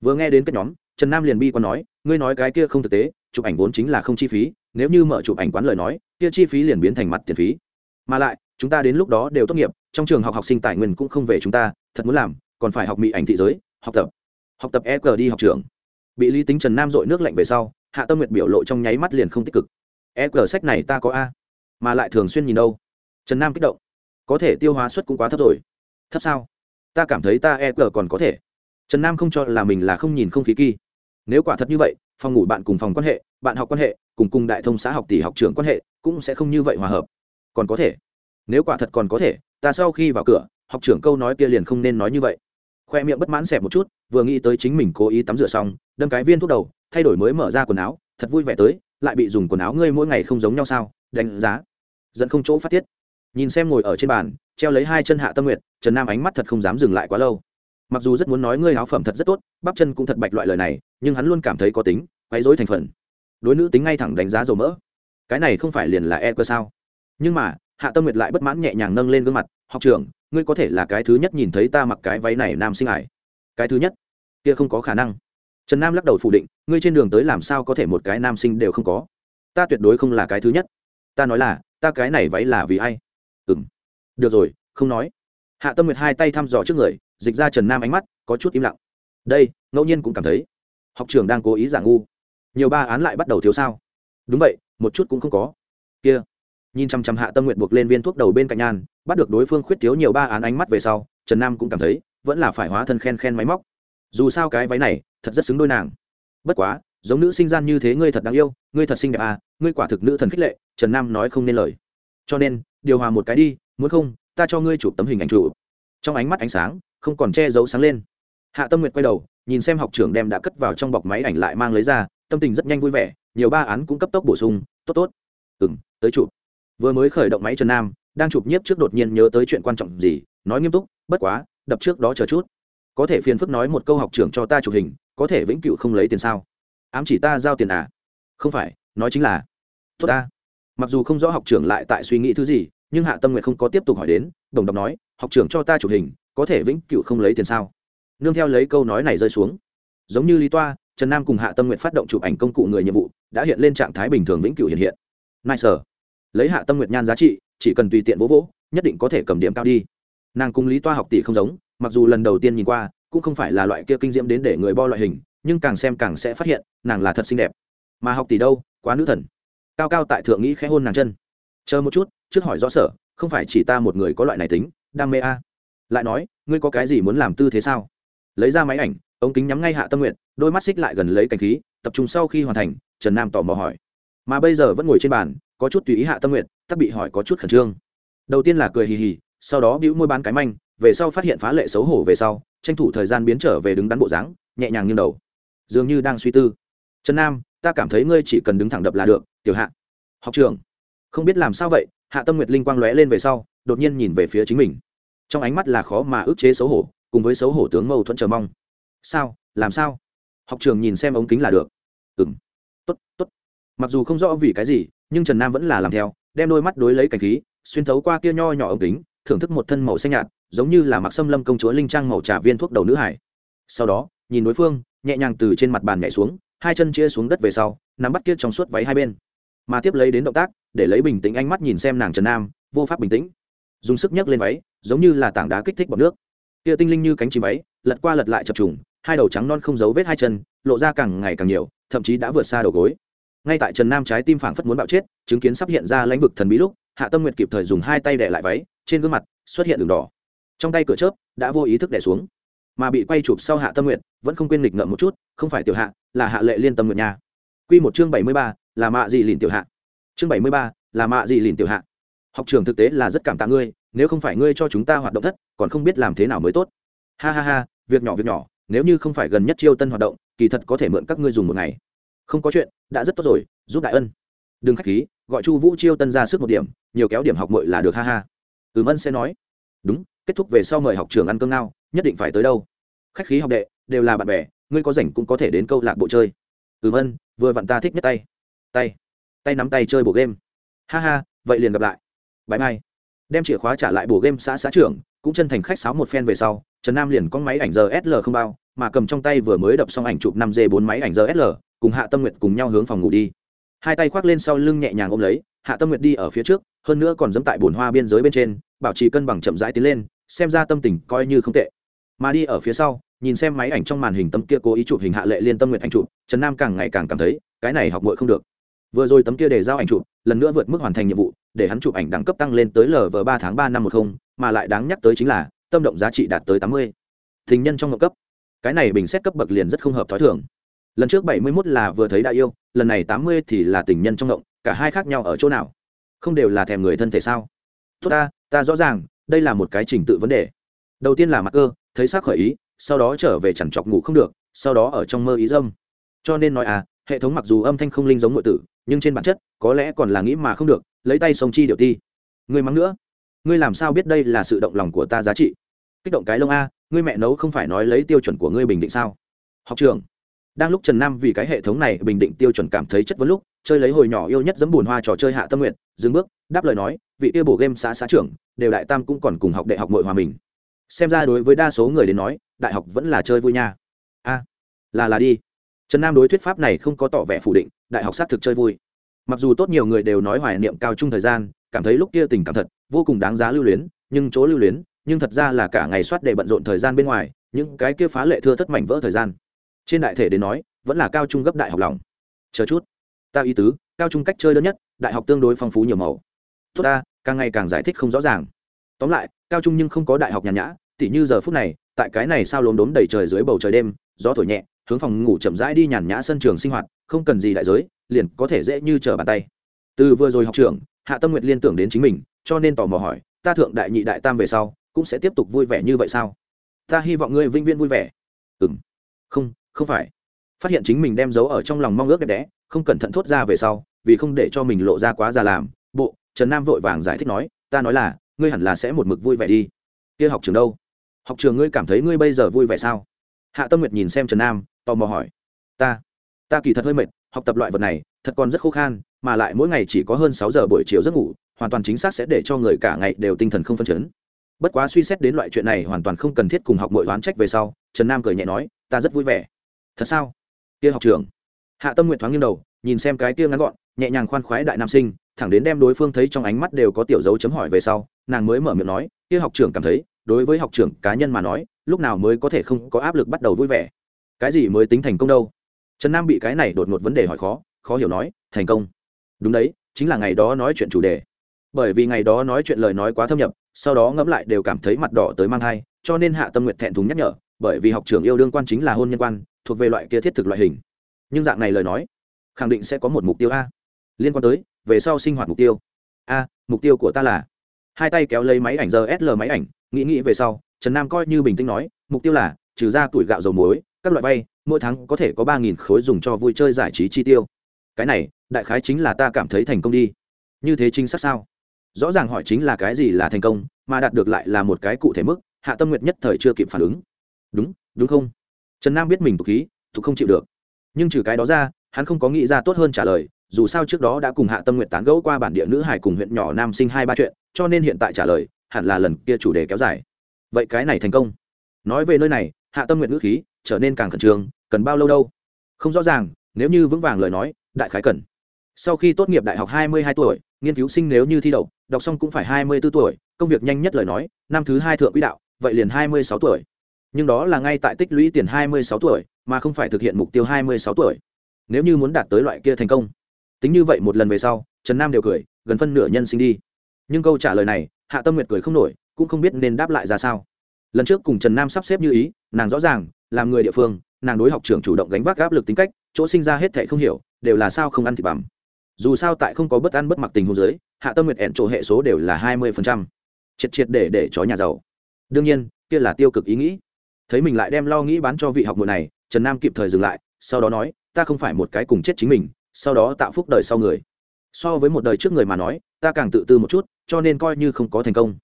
Vừa nghe đến kết nhóm, trần nam liền bi còn nói, ngươi nói cái kia không thực tế, chụp ảnh vốn chính là không chi phí, nếu như mở chụp ảnh quán lời nói, kia chi phí liền biến thành mặt tiền phí. Mà lại, chúng ta đến lúc đó đều tốt nghiệp, trong trường học học sinh tài nguyên cũng không về chúng ta, thật muốn làm, còn phải học mỹ ảnh thị giới, học tập học tập e g đi học trường. Bị lý tính trần nam dội nước lạnh về sau, hạ tâm nguyệt biểu lộ trong nháy mắt liền không tích cực. E g sách này ta có a, mà lại thường xuyên nhìn đâu. Trần nam kích động. Có thể tiêu hóa suất cũng quá thấp rồi. Thấp sao? Ta cảm thấy ta e g còn có thể. Trần nam không cho là mình là không nhìn không khí kỳ. Nếu quả thật như vậy, phòng ngủ bạn cùng phòng quan hệ, bạn học quan hệ, cùng cùng đại thông xã học tỷ học trưởng quan hệ, cũng sẽ không như vậy hòa hợp. Còn có thể. Nếu quả thật còn có thể, ta sau khi vào cửa, học trưởng câu nói kia liền không nên nói như vậy khoe miệng bất mãn xẹp một chút, vừa nghĩ tới chính mình cố ý tắm rửa xong, đâm cái viên thuốc đầu, thay đổi mới mở ra quần áo, thật vui vẻ tới, lại bị dùng quần áo ngươi mỗi ngày không giống nhau sao, đánh giá. Dẫn không chỗ phát tiết. Nhìn xem ngồi ở trên bàn, treo lấy hai chân hạ tâm nguyệt, trần nam ánh mắt thật không dám dừng lại quá lâu. Mặc dù rất muốn nói ngươi áo phẩm thật rất tốt, bắp chân cũng thật bạch loại lời này, nhưng hắn luôn cảm thấy có tính, quấy dối thành phần. Đối nữ tính ngay thẳng đánh giá dầu mỡ. Cái này không phải liền là e cơ sao? Nhưng mà, hạ tâm nguyệt lại bất mãn nhẹ nhàng nâng lên gương mặt, học trưởng ngươi có thể là cái thứ nhất nhìn thấy ta mặc cái váy này nam sinh ải. Cái thứ nhất? Kia không có khả năng. Trần nam lắc đầu phủ định, ngươi trên đường tới làm sao có thể một cái nam sinh đều không có? Ta tuyệt đối không là cái thứ nhất. Ta nói là, ta cái này váy là vì ai? Ừ m được rồi, không nói. Hạ tâm nguyệt hai tay thăm dò trước người, dịch ra trần nam ánh mắt, có chút im lặng. Đây, ngẫu nhiên cũng cảm thấy. Học trường đang cố ý giả ngu. Nhiều ba án lại bắt đầu thiếu sao. Đúng vậy, một chút cũng không có. Kia nhìn chăm chăm hạ tâm nguyện buộc lên viên thuốc đầu bên cạnh nhan, bắt được đối phương khuyết thiếu nhiều ba án ánh mắt về sau, trần nam cũng cảm thấy vẫn là phải hóa thân khen khen máy móc. Dù sao cái váy này thật rất xứng đôi nàng. Bất quá, giống nữ sinh gian như thế ngươi thật đáng yêu, ngươi thật xinh đẹp à ngươi quả thực nữ thần khích lệ, trần nam nói không nên lời. Cho nên, điều hòa một cái đi, muốn không, ta cho ngươi chụp tấm hình ảnh chụp. Trong ánh mắt ánh sáng, không còn che giấu sáng lên. Hạ tâm nguyệt quay đầu, nhìn xem học trưởng đem đã cất vào trong bọc máy ảnh lại mang lấy ra, tâm tình rất nhanh vui vẻ, nhiều ba án cũng cấp tốc bổ sung, tốt tốt. Ừng tới chụp vừa mới khởi động máy trần nam, đang chụp nhiếp trước đột nhiên nhớ tới chuyện quan trọng gì, nói nghiêm túc, bất quá, đập trước đó chờ chút. Có thể phiền phức nói một câu học trưởng cho ta chụp hình, có thể vĩnh cửu không lấy tiền sao? Ám chỉ ta giao tiền à? Không phải, nói chính là, tốt ta. Mặc dù không rõ học trưởng lại tại suy nghĩ thứ gì, nhưng hạ tâm nguyện không có tiếp tục hỏi đến, đồng đọc nói, học trưởng cho ta chụp hình, có thể vĩnh cửu không lấy tiền sao? Nương theo lấy câu nói này rơi xuống. Giống như lý toa, trần nam cùng hạ tâm nguyện phát động chụp ảnh công cụ người nhiệm vụ, đã hiện lên trạng thái bình thường vĩnh cửu hiện hiện. Nice sở lấy hạ tâm nguyện nhan giá trị, chỉ cần tùy tiện vỗ vỗ, nhất định có thể cầm điểm cao đi. Nàng cùng lý toa học tỷ không giống, mặc dù lần đầu tiên nhìn qua, cũng không phải là loại kia kinh diễm đến để người bo loại hình, nhưng càng xem càng sẽ phát hiện, nàng là thật xinh đẹp. Mà học tỷ đâu, quá nữ thần. Cao cao tại thượng nghĩ khẽ hôn nàng chân. Chờ một chút, trước hỏi rõ sở, không phải chỉ ta một người có loại này tính, đam mê a. Lại nói, ngươi có cái gì muốn làm tư thế sao? Lấy ra máy ảnh, ống kính nhắm ngay hạ tâm nguyện đôi mắt xích lại gần lấy cảnh khí, tập trung sau khi hoàn thành, trần nam tò mò hỏi mà bây giờ vẫn ngồi trên bàn, có chút tùy ý hạ tâm nguyện tắc bị hỏi có chút khẩn trương. Đầu tiên là cười hì hì, sau đó bĩu môi bán cái manh, về sau phát hiện phá lệ xấu hổ về sau, tranh thủ thời gian biến trở về đứng đắn bộ dáng, nhẹ nhàng như đầu. Dường như đang suy tư. Trần nam, ta cảm thấy ngươi chỉ cần đứng thẳng đập là được, tiểu hạ. Học trường không biết làm sao vậy, hạ tâm nguyệt linh quang lóe lên về sau, đột nhiên nhìn về phía chính mình. Trong ánh mắt là khó mà ức chế xấu hổ, cùng với xấu hổ tướng mâu thuẫn chờ mong. Sao? Làm sao? Học trường nhìn xem ống kính là được. Ừ m t ố t t ố t mặc dù không rõ vì cái gì, nhưng trần nam vẫn là làm theo, đem đôi mắt đối lấy cảnh khí, xuyên thấu qua kia nho nhỏ ống kính, thưởng thức một thân màu xanh nhạt, giống như là mặc xâm lâm công chúa linh trang màu trà viên thuốc đầu nữ hải. Sau đó, nhìn đối phương, nhẹ nhàng từ trên mặt bàn nhảy xuống, hai chân chia xuống đất về sau, nắm bắt kia trong suốt váy hai bên. Mà tiếp lấy đến động tác, để lấy bình tĩnh ánh mắt nhìn xem nàng trần nam, vô pháp bình tĩnh. Dùng sức nhấc lên váy, giống như là tảng đá kích thích bọc nước. Kia tinh linh như cánh chim váy, lật qua lật lại chập trùng, hai đầu trắng non không giấu vết hai chân, lộ ra càng ngày càng nhiều, thậm chí đã vượt xa đầu gối ngay tại trần nam trái tim phảng phất muốn bạo chết, chứng kiến sắp hiện ra lãnh vực thần bí lúc, hạ tâm nguyệt kịp thời dùng hai tay đẻ lại váy, trên gương mặt xuất hiện đường đỏ. Trong tay cửa chớp đã vô ý thức đẻ xuống, mà bị quay chụp sau hạ tâm Nguyệt vẫn không quên nghịch ngợm một chút, không phải tiểu hạ, là hạ lệ liên tâm Nguyệt nhà q một chương bảy mươi ba, là mạ gì lìn tiểu hạ. Chương bảy mươi ba, là mạ gì lìn tiểu hạ. Học trường thực tế là rất cảm tạ ngươi, nếu không phải ngươi cho chúng ta hoạt động thất, còn không biết làm thế nào mới tốt. Ha ha ha, việc nhỏ việc nhỏ, nếu như không phải gần nhất chiêu tân hoạt động, kỳ thật có thể mượn các ngươi dùng một ngày không có chuyện, đã rất tốt rồi, giúp đại ân. Đừng k h á c h khí, gọi chu vũ chiêu tân ra sức một điểm, nhiều kéo điểm học mội là được, ha ha. Ừm ân sẽ nói. Đúng, kết thúc về sau mời học trường ăn cơm nào nhất định phải tới đâu. Khách khí học đệ, đều là bạn bè, ngươi có rảnh cũng có thể đến câu lạc bộ chơi. Ừm ân, vừa vặn ta thích nhất tay. Tay tay nắm tay chơi bộ game. Ha ha, vậy liền gặp lại. Bãi mai. Đem chìa khóa trả lại bộ game xã xã trưởng, cũng chân thành khách sáo một phen về sau, trần nam liền có máy ảnh giờ sl không bao, mà cầm trong tay vừa mới đập xong ảnh chụp năm d bốn máy ảnh giờ sl cùng hạ tâm nguyệt cùng nhau hướng phòng ngủ đi. Hai tay khoác lên sau lưng nhẹ nhàng ôm lấy, hạ tâm nguyệt đi ở phía trước, hơn nữa còn dẫm tại bồn hoa biên giới bên trên, bảo trì cân bằng chậm rãi tiến lên, xem ra tâm tình coi như không tệ. Mà đi ở phía sau, nhìn xem máy ảnh trong màn hình tấm kia cố ý chụp hình hạ lệ liên tâm nguyện ảnh chụp, trần nam càng ngày càng cảm thấy, cái này học mội không được. Vừa rồi tấm kia để giao ảnh chụp, lần nữa vượt mức hoàn thành nhiệm vụ, để hắn chụp ảnh đẳng cấp tăng lên tới lv ba tháng ba năm một không, mà lại đáng nhắc tới chính là, tâm động giá trị đạt tới tám mươi. Thình nhân trong ngọc cấp. Cái này bình xét cấp bậc liền rất không hợp t h ó i thường lần trước bảy mươi mốt là vừa thấy đại yêu lần này tám mươi thì là tình nhân trong động, cả hai khác nhau ở chỗ nào? Không đều là thèm người thân thể sao? Tốt ta ta rõ ràng đây là một cái trình tự vấn đề. Đầu tiên là mặc cơ thấy xác khởi ý sau đó trở về chẳng chọc ngủ không được sau đó ở trong mơ ý dâm. Cho nên nói à hệ thống mặc dù âm thanh không linh giống nội tử nhưng trên bản chất có lẽ còn là nghĩ mà không được lấy tay sông chi điều ti. Ngươi mắng nữa. Ngươi làm sao biết đây là sự động lòng của ta giá trị? Kích động cái lông a ngươi mẹ nấu không phải nói lấy tiêu chuẩn của ngươi bình định sao? Học trường đang lúc trần nam vì cái hệ thống này bình định tiêu chuẩn cảm thấy chất vấn lúc, chơi lấy hồi nhỏ yêu nhất dẫm bùn hoa trò chơi hạ tâm nguyện dừng bước, đáp lời nói, vị tiêu bổ game xã xã trưởng, đều đại tam cũng còn cùng học đại học nội hòa mình. Xem ra đối với đa số người đến nói, đại học vẫn là chơi vui nha. A, là là đi. Trần nam đối thuyết pháp này không có tỏ vẻ phủ định, đại học xác thực chơi vui. Mặc dù tốt nhiều người đều nói hoài niệm cao trung thời gian, cảm thấy lúc kia tình cảm thật, vô cùng đáng giá lưu luyến, nhưng chỗ lưu luyến, nhưng thật ra là cả ngày soát để bận rộn thời gian bên ngoài, những cái kia phá lệ thưa thất mảnh vỡ thời gian trên đại thể đến nói, vẫn là cao trung gấp đại học lòng. Chờ chút. Ta ý tứ, cao trung cách chơi đơn nhất, đại học tương đối phong phú nhiều màu. Tốt ta, càng ngày càng giải thích không rõ ràng. Tóm lại, cao trung nhưng không có đại học nhàn nhã, tỉ như giờ phút này, tại cái này sao lốm đốm đầy trời dưới bầu trời đêm, gió thổi nhẹ, hướng phòng ngủ chậm rãi đi nhàn nhã sân trường sinh hoạt, không cần gì đại giới, liền có thể dễ như trở bàn tay. Từ vừa rồi học trường hạ tâm nguyệt liên tưởng đến chính mình, cho nên tò mò hỏi, ta thượng đại nhị đại tam về sau, cũng sẽ tiếp tục vui vẻ như vậy sao? Ta hy vọng ngươi vĩnh viễn vui vẻ. Ừ m không không phải. Phát hiện chính mình đem giấu ở trong lòng mong ước đẹp đẽ, không cẩn thận thốt ra về sau, vì không để cho mình lộ ra quá già làm, bộ, trần nam vội vàng giải thích nói, ta nói là, ngươi hẳn là sẽ một mực vui vẻ đi. Kia học trường đâu? Học trường ngươi cảm thấy ngươi bây giờ vui vẻ sao? Hạ tâm nguyệt nhìn xem trần nam, tò mò hỏi. Ta ta kỳ thật hơi mệt, học tập loại vật này, thật còn rất khô khan, mà lại mỗi ngày chỉ có hơn sáu giờ buổi chiều giấc ngủ, hoàn toàn chính xác sẽ để cho người cả ngày đều tinh thần không phân chấn. Bất quá suy xét đến loại chuyện này hoàn toàn không cần thiết cùng học mọi đoán trách về sau, trần nam cười nhẹ nói, ta rất vui vẻ thật sao? Kia học trưởng. Hạ tâm nguyện thoáng nghiêng đầu, nhìn xem cái kia ngắn gọn, nhẹ nhàng khoan khoái đại nam sinh, thẳng đến đem đối phương thấy trong ánh mắt đều có tiểu dấu chấm hỏi về sau, nàng mới mở miệng nói, kia học trưởng cảm thấy, đối với học trưởng cá nhân mà nói, lúc nào mới có thể không có áp lực bắt đầu vui vẻ? Cái gì mới tính thành công đâu? Trần nam bị cái này đột ngột vấn đề hỏi khó khó hiểu nói, thành công. Đúng đấy, chính là ngày đó nói chuyện chủ đề. Bởi vì ngày đó nói chuyện lời nói quá thâm nhập, sau đó ngẫm lại đều cảm thấy mặt đỏ tới mang thai, cho nên hạ tâm nguyện thẹn thùng nhắc nhở bởi vì học trưởng yêu đương quan chính là hôn nhân quan, thuộc về loại kia thiết thực loại hình. Nhưng dạng này lời nói, khẳng định sẽ có một mục tiêu a. Liên quan tới, về sau sinh hoạt mục tiêu. A, mục tiêu của ta là, hai tay kéo lấy máy ảnh giờ sl máy ảnh, nghĩ nghĩ về sau, trần nam coi như bình tĩnh nói, mục tiêu là, trừ ra tuổi gạo dầu muối, các loại vay, mỗi tháng có thể có ba nghìn khối dùng cho vui chơi giải trí chi tiêu. Cái này, đại khái chính là ta cảm thấy thành công đi. Như thế chính xác sao? Rõ ràng hỏi chính là cái gì là thành công, mà đạt được lại là một cái cụ thể mức, hạ tâm nguyệt nhất thời chưa kịp phản ứng đúng đúng không? Trần nam biết mình tục khí, tục không chịu được. Nhưng trừ cái đó ra, hắn không có nghĩ ra tốt hơn trả lời, dù sao trước đó đã cùng hạ tâm nguyện tán gẫu qua bản địa nữ hải cùng huyện nhỏ nam sinh hai ba chuyện, cho nên hiện tại trả lời, hẳn là lần kia chủ đề kéo dài. Vậy cái này thành công. Nói về nơi này, hạ tâm nguyện ngữ khí trở nên càng khẩn trương, cần bao lâu đâu? Không rõ ràng, nếu như vững vàng lời nói, đại khái cần. Sau khi tốt nghiệp đại học hai mươi hai tuổi, nghiên cứu sinh nếu như thi đậu, đọc xong cũng phải hai mươi 24 tuổi, công việc nhanh nhất lời nói, năm thứ hai thượng quỹ đạo, vậy liền hai mươi sáu tuổi nhưng đó là ngay tại tích lũy tiền hai mươi sáu tuổi, mà không phải thực hiện mục tiêu hai mươi sáu tuổi. Nếu như muốn đạt tới loại kia thành công, tính như vậy một lần về sau, trần nam đều cười, gần phân nửa nhân sinh đi. Nhưng câu trả lời này, hạ tâm nguyệt cười không nổi, cũng không biết nên đáp lại ra sao. Lần trước cùng trần nam sắp xếp như ý, nàng rõ ràng, làm người địa phương, nàng đối học trưởng chủ động gánh vác áp lực tính cách, chỗ sinh ra hết thệ không hiểu, đều là sao không ăn thịt bằm. Dù sao tại không có bất ăn bất mặc tình hôn dưới, hạ tâm nguyệt ẹn chỗ hệ số đều là hai mươi phần trăm. Triệt triệt để để chó nhà giàu. Đương nhiên, kia là tiêu cực ý nghĩ thấy mình lại đem lo nghĩ bán cho vị học muội này, trần nam kịp thời dừng lại, sau đó nói, ta không phải một cái cùng chết chính mình, sau đó tạo phúc đời sau người. So với một đời trước người mà nói, ta càng tự tư một chút, cho nên coi như không có thành công,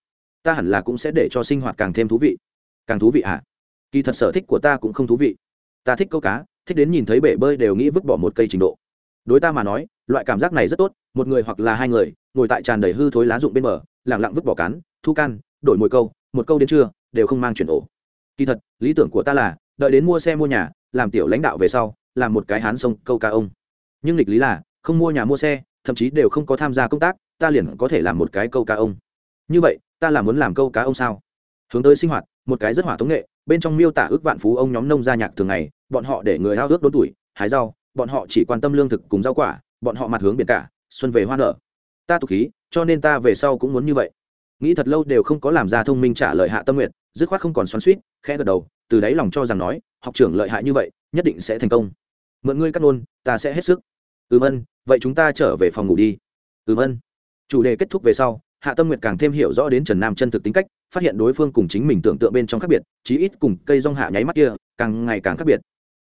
ta hẳn là cũng sẽ để cho sinh hoạt càng thêm thú vị. Càng thú vị ạ à? kỳ thật sở thích của ta cũng không thú vị. Ta thích câu cá, thích đến nhìn thấy bể bơi đều nghĩ vứt bỏ một cây trình độ. Đối ta mà nói, loại cảm giác này rất tốt, một người hoặc là hai người, ngồi tại tràn đầy hư thối lá rụng bên bờ lẳng lặng vứt bỏ cán, thu can, đổi mồi câu, một câu đến trưa, đều không mang chuyển ổ kỳ thật, lý tưởng của ta là, đợi đến mua xe mua nhà, làm tiểu lãnh đạo về sau, làm một cái hán sông câu ca ông. Nhưng nghịch lý là, không mua nhà mua xe, thậm chí đều không có tham gia công tác, ta liền có thể làm một cái câu cá ông. Như vậy, ta là muốn làm câu cá ông sao? Hướng tới sinh hoạt, một cái rất hỏa tống nghệ, bên trong miêu tả ước vạn phú ông nhóm nông gia nhạc thường ngày, bọn họ để người hao ước đốn tuổi, hái rau, bọn họ chỉ quan tâm lương thực cùng rau quả, bọn họ mặt hướng biển cả, xuân về hoa nở. Ta tục khí, cho nên ta về sau cũng muốn như vậy. Nghĩ thật lâu đều không có làm ra thông minh trả lời hạ tâm nguyện dứt khoát không còn xoắn suýt, khẽ gật đầu, từ đáy lòng cho rằng nói, học trưởng lợi hại như vậy, nhất định sẽ thành công. Mượn ngươi cắt nôn ta sẽ hết sức. Ừm ân, vậy chúng ta trở về phòng ngủ đi. Ừm ân. Chủ đề kết thúc về sau, hạ tâm nguyệt càng thêm hiểu rõ đến trần nam chân thực tính cách, phát hiện đối phương cùng chính mình tưởng tượng bên trong khác biệt, chí ít cùng cây rong hạ nháy mắt kia, càng ngày càng khác biệt.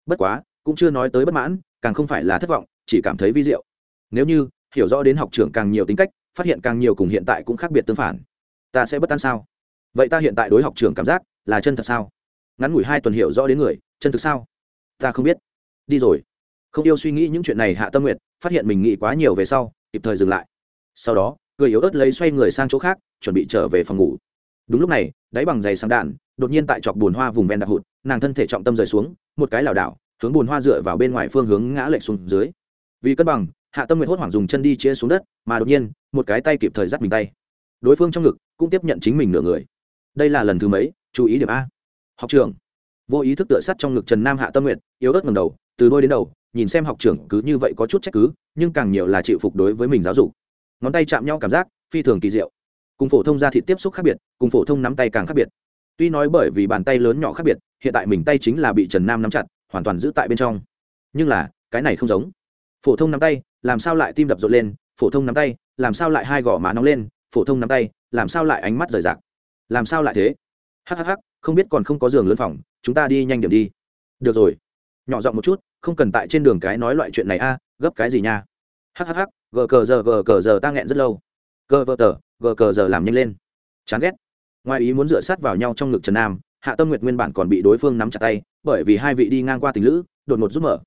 Bất quá, cũng chưa nói tới bất mãn, càng không phải là thất vọng, chỉ cảm thấy vi diệu. Nếu như hiểu rõ đến học trưởng càng nhiều tính cách, phát hiện càng nhiều cùng hiện tại cũng khác biệt tương phản. Ta sẽ bất an sao? Vậy ta hiện tại đối học trưởng cảm giác là chân thật sao? Ngắn ngủi hai tuần hiểu rõ đến người, chân thực sao? Ta không biết. Đi rồi. Không yêu suy nghĩ những chuyện này hạ tâm nguyện phát hiện mình nghĩ quá nhiều về sau, kịp thời dừng lại. Sau đó, cười yếu ớt lấy xoay người sang chỗ khác, chuẩn bị trở về phòng ngủ. Đúng lúc này, đáy bằng giày sang đạn, đột nhiên tại chọc bùn hoa vùng ven đạp hụt, nàng thân thể trọng tâm rời xuống, một cái lảo đảo, hướng bùn hoa dựa vào bên ngoài phương hướng ngã lệch xuống dưới. Vì cân bằng, hạ tâm nguyện hốt hoảng dùng chân đi chia xuống đất, mà đột nhiên, một cái tay kịp thời dắt mình tay. Đối phương trong ngực cũng tiếp nhận chính mình nửa người đây là lần thứ mấy chú ý điểm a. Học trưởng, vô ý thức tựa sắt trong ngực trần nam hạ tâm nguyện yếu ớt ngầm đầu từ đôi đến đầu nhìn xem học trưởng cứ như vậy có chút trách cứ nhưng càng nhiều là chịu phục đối với mình giáo dục. Ngón tay chạm nhau cảm giác phi thường kỳ diệu. Cùng phổ thông ra thị tiếp xúc khác biệt cùng phổ thông nắm tay càng khác biệt. Tuy nói bởi vì bàn tay lớn nhỏ khác biệt hiện tại mình tay chính là bị trần nam nắm chặt hoàn toàn giữ tại bên trong. Nhưng là cái này không giống. Phổ thông nắm tay làm sao lại tim đập rộn lên? Phổ thông nắm tay làm sao lại hai gò má nóng lên? Phổ thông nắm tay làm sao lại ánh mắt rời rạc? Làm sao lại thế? Hhh không biết còn không có giường lớn phòng, chúng ta đi nhanh điểm đi. Được rồi. Nhỏ giọng một chút, không cần tại trên đường cái nói loại chuyện này a, gấp cái gì nha. Hhh gờ cờ giờ gờ cờ giờ ta nghẹn rất lâu. Gờ vờ tờ, gờ cờ giờ làm nhanh lên. Chán ghét. Ngoài ý muốn dựa sát vào nhau trong ngực trần nam, hạ tâm nguyệt nguyên bản còn bị đối phương nắm chặt tay, bởi vì hai vị đi ngang qua tình lữ, đột ngột rút mở.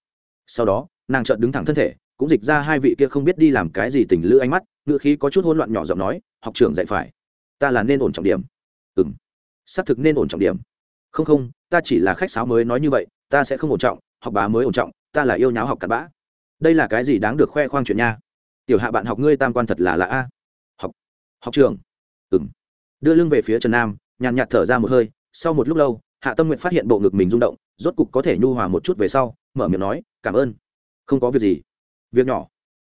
Sau đó, nàng chợt đứng thẳng thân thể, cũng dịch ra hai vị kia không biết đi làm cái gì tình lữ ánh mắt ngựa khí có chút hỗn loạn nhỏ giọng nói, học trưởng dạy phải. Ta là nên ổn trọng điểm ừ m xác thực nên ổn trọng điểm. Không không, ta chỉ là khách sáo mới nói như vậy, ta sẽ không ổn trọng, học bá mới ổn trọng, ta là yêu nháo học cặn bã. Đây là cái gì đáng được khoe khoang chuyện nha? Tiểu hạ bạn học ngươi tam quan thật là lạ a. Học học trường. Ừng đưa lưng về phía trần nam, nhàn nhạt thở ra một hơi, sau một lúc lâu, hạ tâm nguyện phát hiện bộ ngực mình rung động, rốt cục có thể nhu hòa một chút về sau, mở miệng nói, cảm ơn. Không có việc gì. Việc nhỏ.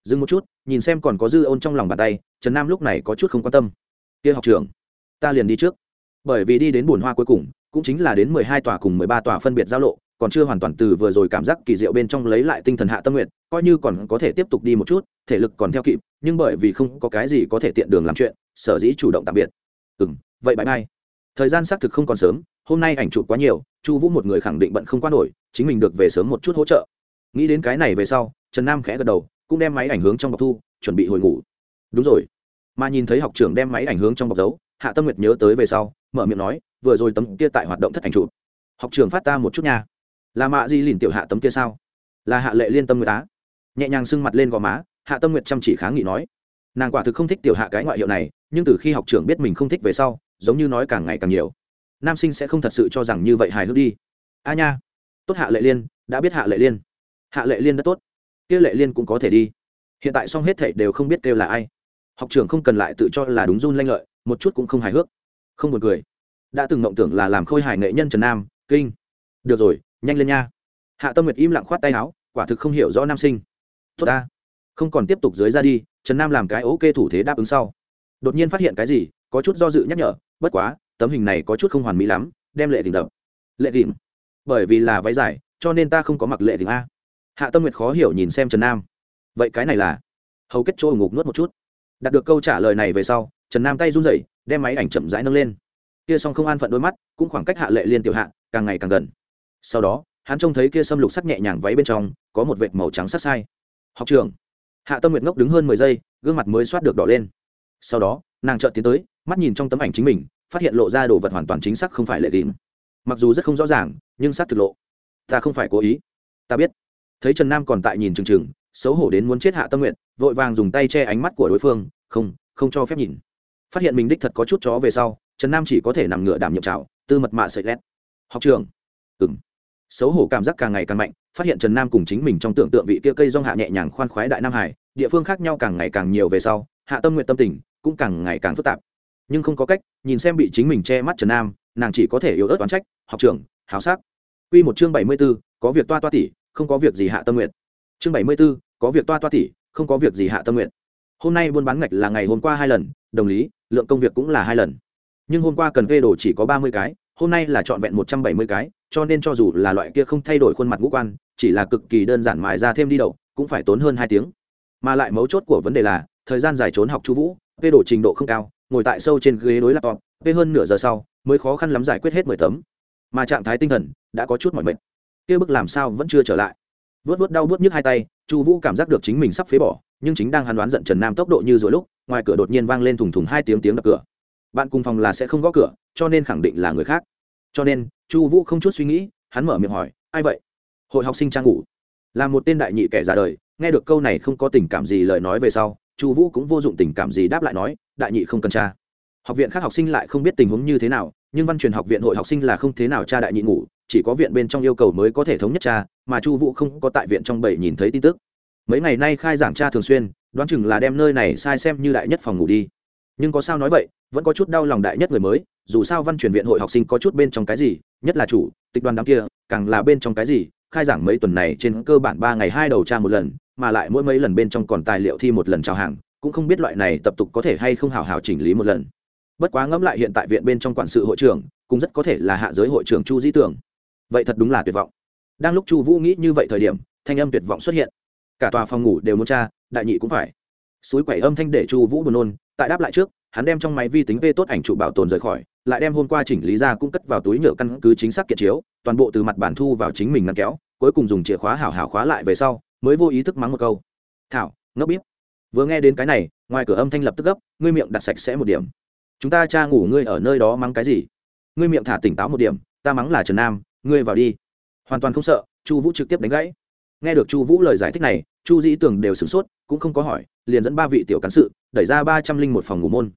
Dừng một chút, nhìn xem còn có dư ôn trong lòng bàn tay, trần nam lúc này có chút không quan tâm. Kia học trường, ta liền đi trước bởi vì đi đến bùn hoa cuối cùng, cũng chính là đến mười hai tòa cùng mười ba tòa phân biệt giao lộ, còn chưa hoàn toàn từ vừa rồi cảm giác kỳ diệu bên trong lấy lại tinh thần hạ tâm nguyện, coi như còn có thể tiếp tục đi một chút, thể lực còn theo kịp, nhưng bởi vì không có cái gì có thể tiện đường làm chuyện, sở dĩ chủ động tạm biệt. Ừ m vậy bãi mai thời gian xác thực không còn sớm, hôm nay ảnh chụp quá nhiều, chu vũ một người khẳng định bận không qua nổi, chính mình được về sớm một chút hỗ trợ. Nghĩ đến cái này về sau, trần nam khẽ gật đầu, cũng đem máy ảnh hướng trong bọc thu, chuẩn bị hồi ngủ. Đúng rồi. Mà nhìn thấy học trưởng đem máy ảnh hướng trong bọc dấu hạ tâm nguyệt nhớ tới về sau, mở miệng nói, vừa rồi tấm kia tại hoạt động thất ảnh chụp, học trường phát ta một chút nha. Là mạ di lìn tiểu hạ tấm kia sao? Là hạ lệ liên tâm nguyệt á. Nhẹ nhàng sưng mặt lên gò má, hạ tâm nguyệt chăm chỉ kháng nghị nói, nàng quả thực không thích tiểu hạ cái ngoại hiệu này, nhưng từ khi học trưởng biết mình không thích về sau, giống như nói càng ngày càng nhiều. Nam sinh sẽ không thật sự cho rằng như vậy hài hước đi. A nha. Tốt hạ lệ liên, đã biết hạ lệ liên. Hạ lệ liên đã tốt. Kia lệ liên cũng có thể đi. Hiện tại xong hết thảy đều không biết kêu là ai. Học trưởng không cần lại tự cho là đúng run lanh lợi một chút cũng không hài hước. Không buồn cười. Đã từng mộng tưởng là làm khôi hài nghệ nhân trần nam, kinh. Được rồi, nhanh lên nha. Hạ tâm nguyệt im lặng khoát tay áo, quả thực không hiểu rõ nam sinh. Tốt ta. Không còn tiếp tục dưới ra đi, trần nam làm cái ok thủ thế đáp ứng sau. Đột nhiên phát hiện cái gì, có chút do dự nhắc nhở, bất quá, tấm hình này có chút không hoàn mỹ lắm, đem lệ đỉnh đập. Lệ đỉnh. bởi vì là váy dài, cho nên ta không có mặc lệ đỉnh a. Hạ tâm nguyệt khó hiểu nhìn xem trần nam. Vậy cái này là? Hầu kết chỗ ngục nuốt một chút. Đạt được câu trả lời này về sau trần nam tay run rẩy, đem máy ảnh chậm rãi nâng lên. Kia xong không an phận đôi mắt, cũng khoảng cách hạ lệ liên tiểu hạ, càng ngày càng gần. Sau đó, hắn trông thấy kia xâm lục sắc nhẹ nhàng váy bên trong, có một vệt màu trắng sắc sai. Học trường. Hạ tâm nguyệt ngốc đứng hơn mười giây, gương mặt mới soát được đỏ lên. Sau đó, nàng chợt tiến tới, mắt nhìn trong tấm ảnh chính mình, phát hiện lộ ra đồ vật hoàn toàn chính xác không phải lệ tìm mặc dù rất không rõ ràng, nhưng xác thực lộ. Ta không phải cố ý. Ta biết. Thấy trần nam còn tại nhìn chừng chừng, xấu hổ đến muốn chết hạ tâm nguyện vội vàng dùng tay che ánh mắt của đối phương, không không cho phép nhìn phát hiện mình đích thật có chút chó về sau trần nam chỉ có thể nằm ngựa đảm nhiệm trào tư mật mạ sợi lét. Học trường. Ừng xấu hổ cảm giác càng ngày càng mạnh phát hiện trần nam cùng chính mình trong tưởng tượng vị kia cây rong hạ nhẹ nhàng khoan khoái đại nam hải địa phương khác nhau càng ngày càng nhiều về sau hạ tâm nguyện tâm tình cũng càng ngày càng phức tạp. Nhưng không có cách nhìn xem bị chính mình che mắt trần nam nàng chỉ có thể yếu ớt oán trách học trưởng háo sắc. Quy một chương bảy mươi 74, có việc toa toa tỉ, không có việc gì hạ tâm nguyện. Chương bảy mươi 74, có việc toa toa tỉ, không có việc gì hạ tâm nguyện. Hôm nay buôn bán ngạch là ngày hôm qua hai lần, đồng lý, lượng công việc cũng là hai lần. Nhưng hôm qua cần vê đồ chỉ có ba mươi cái, hôm nay là trọn vẹn một trăm bảy mươi cái, cho nên cho dù là loại kia không thay đổi khuôn mặt ngũ quan, chỉ là cực kỳ đơn giản mài ra thêm đi đầu, cũng phải tốn hơn hai tiếng. Mà lại mấu chốt của vấn đề là, thời gian dài trốn học Chu Vũ, vê đồ trình độ không cao, ngồi tại sâu trên ghế đối laptop, vê hơn nửa giờ sau, mới khó khăn lắm giải quyết hết mười tấm mà trạng thái tinh thần đã có chút mỏi mệt kia bức làm sao vẫn chưa trở lại vớt vớt đau bớt nhức hai tay chu vũ cảm giác được chính mình sắp phế bỏ nhưng chính đang hàn đoán giận trần nam tốc độ như rồi lúc ngoài cửa đột nhiên vang lên thùng thùng hai tiếng tiếng đập cửa. Bạn cùng phòng là sẽ không gõ cửa, cho nên khẳng định là người khác. Cho nên, chu vũ không chút suy nghĩ, hắn mở miệng hỏi, ai vậy? Hội học sinh trang ngủ. Là một tên đại nhị kẻ già đời, nghe được câu này không có tình cảm gì lời nói về sau, chu vũ cũng vô dụng tình cảm gì đáp lại nói, đại nhị không cần cha. Học viện khác học sinh lại không biết tình huống như thế nào, nhưng văn truyền học viện hội học sinh là không thế nào cha đại nhị ngủ, chỉ có viện bên trong yêu cầu mới có thể thống nhất cha, mà chu vũ không có tại viện trong bảy nhìn thấy tin tức mấy ngày nay khai giảng cha thường xuyên, đoán chừng là đem nơi này sai xem như đại nhất phòng ngủ đi. Nhưng có sao nói vậy, vẫn có chút đau lòng đại nhất người mới, dù sao văn truyền viện hội học sinh có chút bên trong cái gì, nhất là chủ, tịch đoàn đám kia, càng là bên trong cái gì, khai giảng mấy tuần này trên cơ bản ba ngày hai đầu tra một lần, mà lại mỗi mấy lần bên trong còn tài liệu thi một lần trao hàng, cũng không biết loại này tập tục có thể hay không hào hào chỉnh lý một lần. Bất quá ngẫm lại hiện tại viện bên trong quản sự hội trưởng, cũng rất có thể là hạ giới hội trưởng chu dĩ tưởng vậy thật đúng là tuyệt vọng. Đang lúc chu vũ nghĩ như vậy thời điểm, thanh âm tuyệt vọng xuất hiện cả tòa phòng ngủ đều muốn tra, đại nhị cũng phải. Suối quẩy âm thanh để chu vũ buồn nôn, tại đáp lại trước, hắn đem trong máy vi tính vê tốt ảnh trụ bảo tồn rời khỏi, lại đem hôm qua chỉnh lý ra cũng cất vào túi nhựa căn cứ chính xác kiện chiếu, toàn bộ từ mặt bản thu vào chính mình ngăn kéo, cuối cùng dùng chìa khóa hảo hảo khóa lại về sau, mới vô ý thức mắng một câu. Thảo, ngốc bíp. Vừa nghe đến cái này, ngoài cửa âm thanh lập tức gấp, ngươi miệng đặt sạch sẽ một điểm. Chúng ta cha ngủ ngươi ở nơi đó mắng cái gì? Ngươi miệng thả tỉnh táo một điểm, ta mắng là trần nam, ngươi vào đi. Hoàn toàn không sợ, chu vũ trực tiếp đánh gãy nghe được chu vũ lời giải thích này, chu dĩ tường đều sửng sốt, cũng không có hỏi, liền dẫn ba vị tiểu cán sự, đẩy ra ba trăm linh một phòng ngủ môn.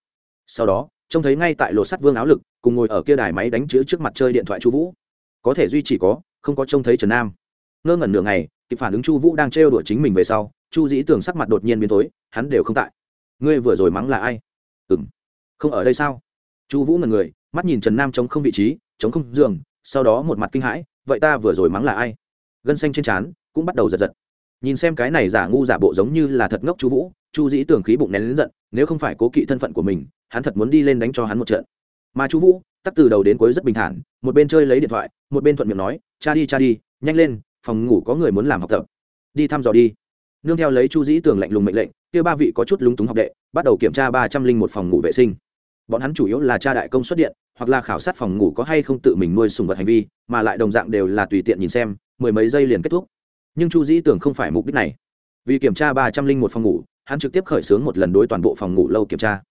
Sau đó, trông thấy ngay tại lột sắt vương áo lực, cùng ngồi ở kia đài máy đánh chữ trước mặt chơi điện thoại chu vũ. Có thể duy chỉ có, không có trông thấy trần nam. Ngơ ngẩn nửa ngày, kịp phản ứng chu vũ đang trêu đuổi chính mình về sau, chu dĩ tường sắc mặt đột nhiên biến tối, hắn đều không tại. Ngươi vừa rồi mắng là ai? Ừ m không ở đây sao? Chu vũ ngần người, mắt nhìn trần nam chống không vị trí chống không giường, sau đó một mặt kinh hãi, vậy ta vừa rồi mắng là ai? Gân xanh trên trán cũng bắt đầu giật giật. Nhìn xem cái này giả ngu giả bộ giống như là thật ngốc chu vũ, chu dĩ tưởng khí bụng nén lớn giận, nếu không phải cố kỵ thân phận của mình, hắn thật muốn đi lên đánh cho hắn một trận. Mà chu vũ tắt từ đầu đến cuối rất bình thản, một bên chơi lấy điện thoại, một bên thuận miệng nói, cha đi cha đi, nhanh lên, phòng ngủ có người muốn làm học tập. Đi thăm dò đi. Nương theo lấy chu dĩ tưởng lạnh lùng mệnh lệnh, kia ba vị có chút lúng túng học đệ, bắt đầu kiểm tra ba trăm linh một phòng ngủ vệ sinh. Bọn hắn chủ yếu là tra đại công suất điện, hoặc là khảo sát phòng ngủ có hay không tự mình nuôi sùng vật hành vi, mà lại đồng dạng đều là tùy tiện nhìn xem, mười mấy giây liền kết thúc nhưng chu dĩ tưởng không phải mục đích này. Vì kiểm tra ba trăm linh một phòng ngủ, hắn trực tiếp khởi xướng một lần đối toàn bộ phòng ngủ lâu kiểm tra.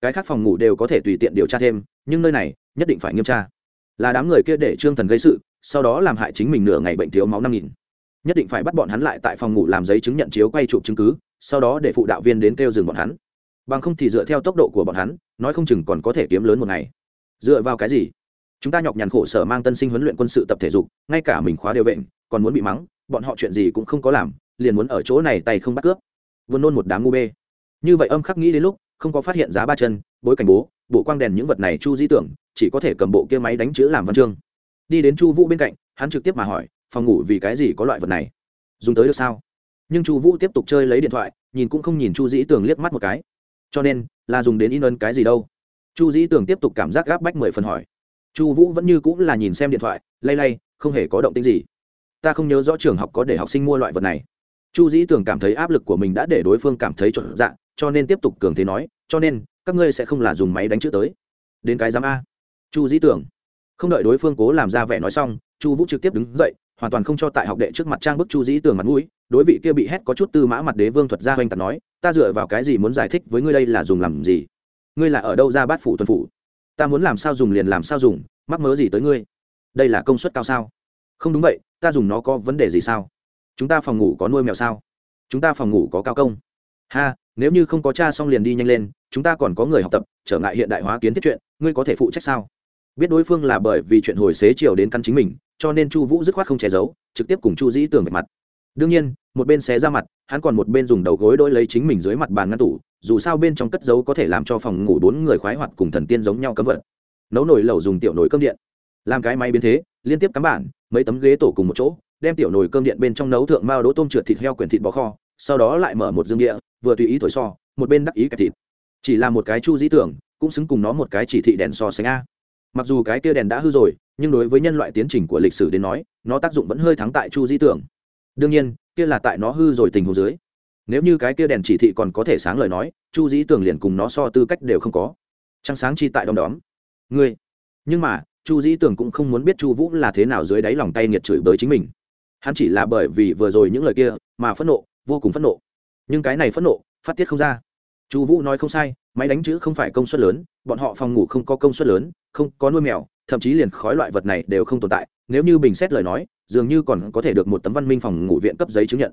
Cái khác phòng ngủ đều có thể tùy tiện điều tra thêm, nhưng nơi này nhất định phải nghiêm tra. Là đám người kia để trương thần gây sự, sau đó làm hại chính mình nửa ngày bệnh thiếu máu năm nghìn. Nhất định phải bắt bọn hắn lại tại phòng ngủ làm giấy chứng nhận chiếu quay chụp chứng cứ, sau đó để phụ đạo viên đến kêu dừng bọn hắn. Bằng không thì dựa theo tốc độ của bọn hắn, nói không chừng còn có thể kiếm lớn một ngày. Dựa vào cái gì? Chúng ta nhọc nhằn khổ sở mang tân sinh huấn luyện quân sự tập thể dục, ngay cả mình khóa điều vệnh còn muốn bị mắng, bọn họ chuyện gì cũng không có làm, liền muốn ở chỗ này tay không bắt cướp. Vươn nôn một đám ngu bê. Như vậy âm khắc nghĩ đến lúc, không có phát hiện giá ba chân, bối cảnh bố, bộ quang đèn những vật này chu di tưởng, chỉ có thể cầm bộ kia máy đánh chữ làm văn chương. Đi đến chu vũ bên cạnh, hắn trực tiếp mà hỏi, phòng ngủ vì cái gì có loại vật này? Dùng tới được sao? Nhưng chu vũ tiếp tục chơi lấy điện thoại, nhìn cũng không nhìn chu dĩ tường liếc mắt một cái. Cho nên, là dùng đến in ấn cái gì đâu? Chu dĩ tường tiếp tục cảm giác gáp bách mười phần hỏi chu vũ vẫn như cũng là nhìn xem điện thoại, lay lay, không hề có động tính gì. Ta không nhớ rõ trường học có để học sinh mua loại vật này. Chu dĩ Tưởng cảm thấy áp lực của mình đã để đối phương cảm thấy trộn dạng cho nên tiếp tục cường thế nói, cho nên, các ngươi sẽ không là dùng máy đánh chữ tới. Đến cái giám a. Chu dĩ tưởng. Không đợi đối phương cố làm ra vẻ nói xong, chu vũ trực tiếp đứng dậy, hoàn toàn không cho tại học đệ trước mặt trang bức chu dĩ tường mặt mũi, đối vị kia bị hét có chút tư mã mặt đế vương thuật ra hoành tạc nói, ta dựa vào cái gì muốn giải thích với ngươi đây là dùng làm gì? Ngươi là ở đâu ra bát phủ tuần phủ? Ta muốn làm sao dùng liền làm sao dùng, mắc mớ gì tới ngươi? Đây là công suất cao sao? Không đúng vậy, ta dùng nó có vấn đề gì sao? Chúng ta phòng ngủ có nuôi mèo sao? Chúng ta phòng ngủ có cao công. Ha, nếu như không có cha xong liền đi nhanh lên, chúng ta còn có người học tập, trở ngại hiện đại hóa kiến thiết chuyện, ngươi có thể phụ trách sao? Biết đối phương là bởi vì chuyện hồi xế chiều đến căn chính mình, cho nên chu vũ dứt khoát không che giấu, trực tiếp cùng chu dĩ tường về mặt đương nhiên, một bên xé ra mặt, hắn còn một bên dùng đầu gối đôi lấy chính mình dưới mặt bàn ngăn tủ, dù sao bên trong cất dấu có thể làm cho phòng ngủ bốn người khoái hoạt cùng thần tiên giống nhau cấm vật nấu nồi lẩu dùng tiểu nồi cơm điện. Làm cái máy biến thế, liên tiếp cắm bản, mấy tấm ghế tổ cùng một chỗ, đem tiểu nồi cơm điện bên trong nấu thượng mao đỗ tôm trượt thịt heo quyển thịt bò kho, sau đó lại mở một dương địa, vừa tùy ý thổi so, một bên đắc ý kẹp thịt. Chỉ là một cái chu dĩ tưởng, cũng xứng cùng nó một cái chỉ thị đèn so sánh a. Mặc dù cái kia đèn đã hư rồi, nhưng đối với nhân loại tiến trình của lịch sử đến nói, nó tác dụng vẫn hơi thắng tại chu dĩ tưởng đương nhiên, kia là tại nó hư rồi tình hồ dưới. Nếu như cái kia đèn chỉ thị còn có thể sáng lời nói, chu dĩ tưởng liền cùng nó so tư cách đều không có. Trăng sáng chi tại đom đóm. Ngươi. Nhưng mà, chu dĩ tưởng cũng không muốn biết chu vũ là thế nào dưới đáy lòng tay nghiệt chửi bới chính mình. Hắn chỉ là bởi vì vừa rồi những lời kia mà phẫn nộ, vô cùng phẫn nộ. Nhưng cái này phẫn nộ, phát tiết không ra. Chu vũ nói không sai, máy đánh chữ không phải công suất lớn, bọn họ phòng ngủ không có công suất lớn, không có nuôi mèo, thậm chí liền khói loại vật này đều không tồn tại. Nếu như bình xét lời nói dường như còn có thể được một tấm văn minh phòng ngủ viện cấp giấy chứng nhận.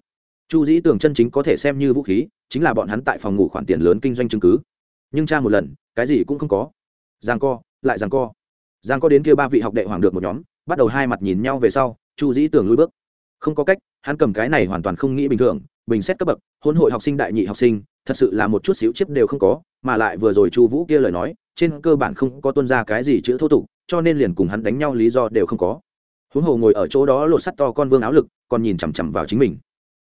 Chu dĩ tưởng chân chính có thể xem như vũ khí, chính là bọn hắn tại phòng ngủ khoản tiền lớn kinh doanh chứng cứ. Nhưng cha một lần, cái gì cũng không có. Giang co, lại giang co. Giang co đến kia ba vị học đệ hoàng được một nhóm, bắt đầu hai mặt nhìn nhau về sau, chu dĩ tưởng lui bước. Không có cách, hắn cầm cái này hoàn toàn không nghĩ bình thường, bình xét cấp bậc, hôn hội học sinh đại nhị học sinh, thật sự là một chút xíu chiếc đều không có, mà lại vừa rồi chu vũ kia lời nói, trên cơ bản không có tuân ra cái gì chữ thô tục, cho nên liền cùng hắn đánh nhau lý do đều không có huống hồ ngồi ở chỗ đó lột sắt to con vương áo lực, còn nhìn chằm chằm vào chính mình.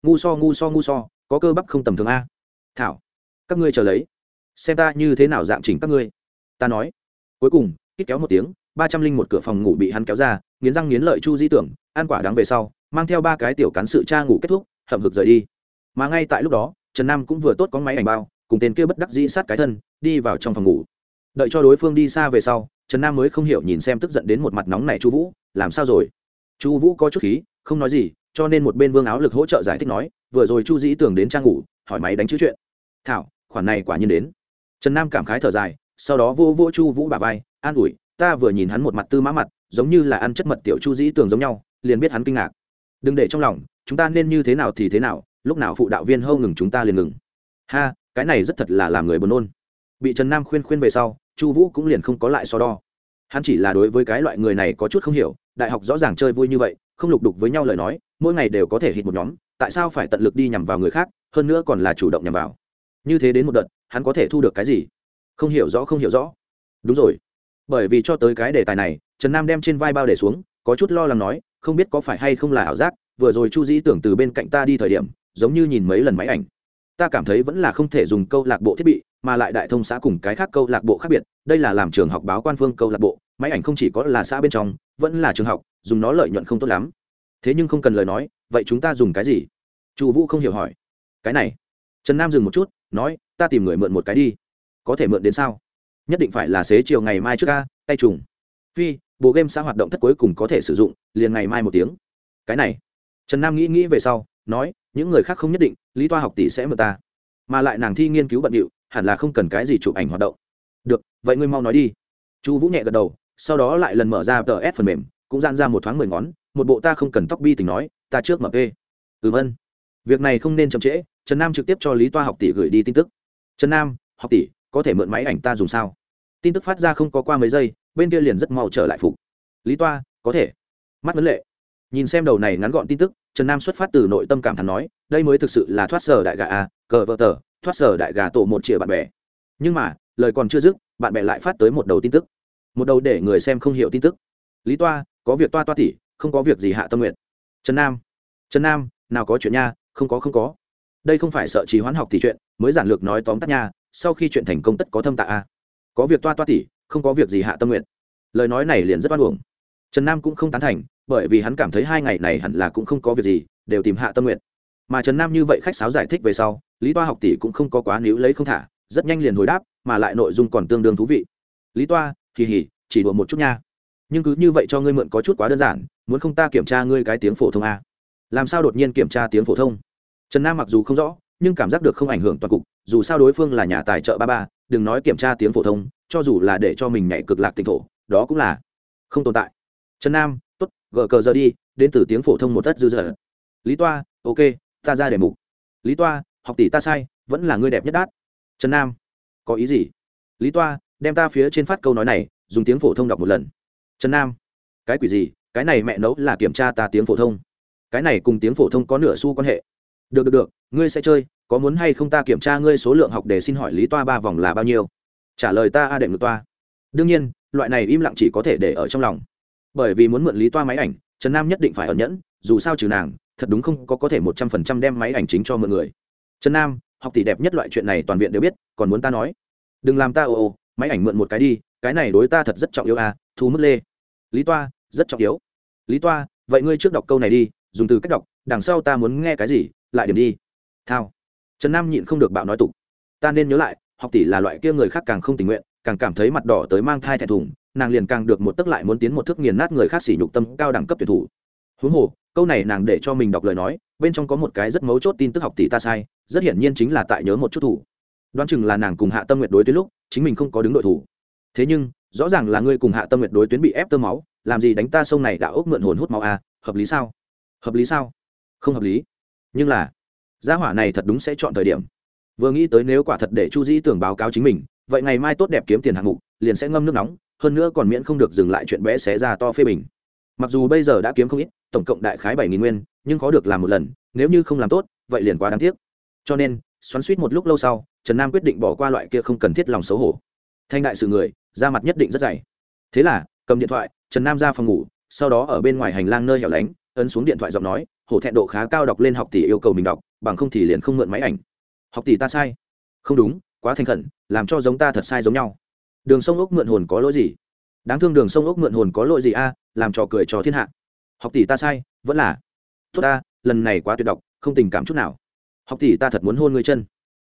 Ngu so ngu so ngu so, có cơ bắp không tầm thường a. Thảo, các ngươi chờ lấy. Xem ta như thế nào dạng chỉnh các ngươi. Ta nói. Cuối cùng, kít kéo một tiếng, ba trăm linh một cửa phòng ngủ bị hắn kéo ra, nghiến răng nghiến lợi chu di tưởng, ăn quả đáng về sau, mang theo ba cái tiểu cán sự cha ngủ kết thúc, hậm hực rời đi. Mà ngay tại lúc đó, trần nam cũng vừa tốt có máy ảnh bao, cùng tên kia bất đắc dĩ sát cái thân, đi vào trong phòng ngủ. Đợi cho đối phương đi xa về sau, trần nam mới không hiểu nhìn xem tức giận đến một mặt nóng này chu vũ, làm sao rồi? Chu vũ có chút khí, không nói gì, cho nên một bên vương áo lực hỗ trợ giải thích nói, vừa rồi chu dĩ tưởng đến trang ngủ, hỏi máy đánh chữ chuyện. Thảo, khoản này quả nhiên đến. Trần nam cảm khái thở dài, sau đó vô vô chu vũ bà vai, an ủi, ta vừa nhìn hắn một mặt tư mã mặt, giống như là ăn chất mật tiểu chu dĩ Tưởng giống nhau, liền biết hắn kinh ngạc. Đừng để trong lòng, chúng ta nên như thế nào thì thế nào, lúc nào phụ đạo viên hâu ngừng chúng ta liền ngừng. Ha, cái này rất thật là làm người buồn nôn. Bị trần nam khuyên khuyên về sau, chu vũ cũng liền không có lại so đo. Hắn chỉ là đối với cái loại người này có chút không hiểu đại học rõ ràng chơi vui như vậy, không lục đục với nhau lời nói, mỗi ngày đều có thể hít một nhóm, tại sao phải tận lực đi nhằm vào người khác, hơn nữa còn là chủ động nhằm vào. Như thế đến một đợt, hắn có thể thu được cái gì? Không hiểu rõ, không hiểu rõ. Đúng rồi. Bởi vì cho tới cái đề tài này, trần nam đem trên vai bao để xuống, có chút lo lắng nói, không biết có phải hay không là ảo giác, vừa rồi chu dĩ tưởng từ bên cạnh ta đi thời điểm, giống như nhìn mấy lần máy ảnh. Ta cảm thấy vẫn là không thể dùng câu lạc bộ thiết bị mà lại đại thông xã cùng cái khác câu lạc bộ khác biệt, đây là làm trường học báo quan phương câu lạc bộ, máy ảnh không chỉ có là xã bên trong, vẫn là trường học, dùng nó lợi nhuận không tốt lắm. Thế nhưng không cần lời nói, vậy chúng ta dùng cái gì? Chu vũ không hiểu hỏi. Cái này. Trần nam dừng một chút, nói, ta tìm người mượn một cái đi. Có thể mượn đến sao? Nhất định phải là xế chiều ngày mai trước ca, tay trùng. Phi, bộ game xã hoạt động thất cuối cùng có thể sử dụng, liền ngày mai một tiếng. Cái này. Trần nam nghĩ nghĩ về sau, nói, những người khác không nhất định, lý toa học tỷ sẽ mượn ta. Mà lại nàng thi nghiên cứu bận điệu hẳn là không cần cái gì chụp ảnh hoạt động. Được, vậy ngươi mau nói đi. Chu vũ nhẹ gật đầu, sau đó lại lần mở ra tờ s phần mềm, cũng gian ra một thoáng mười ngón, một bộ ta không cần tóc bi tình nói, ta trước mp ừm ân việc này không nên chậm trễ, trần nam trực tiếp cho lý toa học tỷ gửi đi tin tức. Trần nam, học tỷ, có thể mượn máy ảnh ta dùng sao? Tin tức phát ra không có qua mấy giây, bên kia liền rất mau trở lại phục. Lý toa, có thể. Mắt vấn lệ. Nhìn xem đầu này ngắn gọn tin tức, trần nam xuất phát từ nội tâm cảm thán nói, đây mới thực sự là thoát sở đại gà à cờ vợ tờ thoát sở đại gà tổ một triệu bạn bè. Nhưng mà, lời còn chưa dứt, bạn bè lại phát tới một đầu tin tức. Một đầu để người xem không hiểu tin tức. Lý toa, có việc toa toa tỉ, không có việc gì hạ tâm nguyện trần nam trần nam, nào có chuyện nha, không có không có. Đây không phải sợ trì hoãn học thì chuyện, mới giản lược nói tóm tắt nha, sau khi chuyện thành công tất có thâm tạ a. Có việc toa toa tỉ, không có việc gì hạ tâm nguyện lời nói này liền rất oan uổng. Trần nam cũng không tán thành, bởi vì hắn cảm thấy hai ngày này hẳn là cũng không có việc gì, đều tìm hạ tâm nguyện mà trần nam như vậy khách sáo giải thích về sau lý toa học tỷ cũng không có quá níu lấy không thả, rất nhanh liền hồi đáp, mà lại nội dung còn tương đương thú vị. Lý toa, kỳ hỉ, chỉ đùa một chút nha. Nhưng cứ như vậy cho ngươi mượn có chút quá đơn giản, muốn không ta kiểm tra ngươi cái tiếng phổ thông a? Làm sao đột nhiên kiểm tra tiếng phổ thông? Trần nam mặc dù không rõ, nhưng cảm giác được không ảnh hưởng toàn cục, dù sao đối phương là nhà tài trợ ba ba, đừng nói kiểm tra tiếng phổ thông, cho dù là để cho mình nhảy cực lạc tỉnh thổ, đó cũng là không tồn tại. Trần nam t ố t gờ cờ giờ đi, đến từ tiếng phổ thông một tất dư dở. Lý toa, ok, ta ra đề mục. Lý toa học tỷ ta sai, vẫn là ngươi đẹp nhất đát. Trần nam, có ý gì? Lý toa, đem ta phía trên phát câu nói này, dùng tiếng phổ thông đọc một lần. Trần nam, cái quỷ gì? Cái này mẹ nấu là kiểm tra ta tiếng phổ thông. Cái này cùng tiếng phổ thông có nửa xu quan hệ. Được được được, ngươi sẽ chơi, có muốn hay không ta kiểm tra ngươi số lượng học để xin hỏi lý toa ba vòng là bao nhiêu? Trả lời ta a đệm ngược toa. Đương nhiên, loại này im lặng chỉ có thể để ở trong lòng. Bởi vì muốn mượn lý toa máy ảnh, trần nam nhất định phải ẩn nhẫn, dù sao trừ nàng, thật đúng không có có thể một trăm phần trăm đem máy ảnh chính cho mượn người trần nam, học tỷ đẹp nhất loại chuyện này toàn viện đều biết, còn muốn ta nói? Đừng làm ta ồ ồ máy ảnh mượn một cái đi, cái này đối ta thật rất trọng yếu à thu mức lê. Lý toa, rất trọng yếu. Lý toa, vậy ngươi trước đọc câu này đi, dùng từ cách đọc, đằng sau ta muốn nghe cái gì, lại điểm đi. Thao. Trần nam nhịn không được bạo nói tục. Ta nên nhớ lại, học tỷ là loại kia người khác càng không tình nguyện, càng cảm thấy mặt đỏ tới mang thai thẹn thùng, nàng liền càng được một tức lại muốn tiến một thước nghiền nát người khác xỉ nhục tâm cao đẳng cấp tuyển thủ. Huống hồ, câu này nàng để cho mình đọc lời nói bên trong có một cái rất mấu chốt tin tức học tỷ ta sai rất hiển nhiên chính là tại nhớ một chút thủ. Đoán chừng là nàng cùng hạ tâm nguyệt đối tuyến lúc chính mình không có đứng đội thủ. Thế nhưng rõ ràng là ngươi cùng hạ tâm nguyệt đối tuyến bị ép tơ máu làm gì đánh ta sông này đã ốc mượn hồn hút máu à, hợp lý sao? Hợp lý sao? Không hợp lý. Nhưng là gia hỏa này thật đúng sẽ chọn thời điểm. Vừa nghĩ tới nếu quả thật để chu dĩ tưởng báo cáo chính mình vậy ngày mai tốt đẹp kiếm tiền hạng mục liền sẽ ngâm nước nóng hơn nữa còn miễn không được dừng lại chuyện bé xé ra to phê bình. Mặc dù bây giờ đã kiếm không ít tổng cộng đại khái bảy nghìn nguyên nhưng khó được làm một lần, nếu như không làm tốt, vậy liền quá đáng tiếc. Cho nên, xoắn suýt một lúc lâu sau, trần nam quyết định bỏ qua loại kia không cần thiết lòng xấu hổ. Thanh đại sự người ra mặt nhất định rất dày. Thế là, cầm điện thoại, trần nam ra phòng ngủ, sau đó ở bên ngoài hành lang nơi hẻo lánh, ấn xuống điện thoại giọng nói, hổ thẹn độ khá cao đọc lên học tỷ yêu cầu mình đọc, bằng không thì liền không mượn máy ảnh. Học tỷ ta sai. Không đúng, quá thành khẩn, làm cho giống ta thật sai giống nhau. Đường sông ốc mượn hồn có lỗi gì? Đáng thương đường sông ốc mượn hồn có lỗi gì a, làm trò cười trò thiên hạ. Học tỷ ta sai, vẫn là tốt ta, lần này quá tuyệt độc, không tình cảm chút nào. Học tỷ ta thật muốn hôn người chân.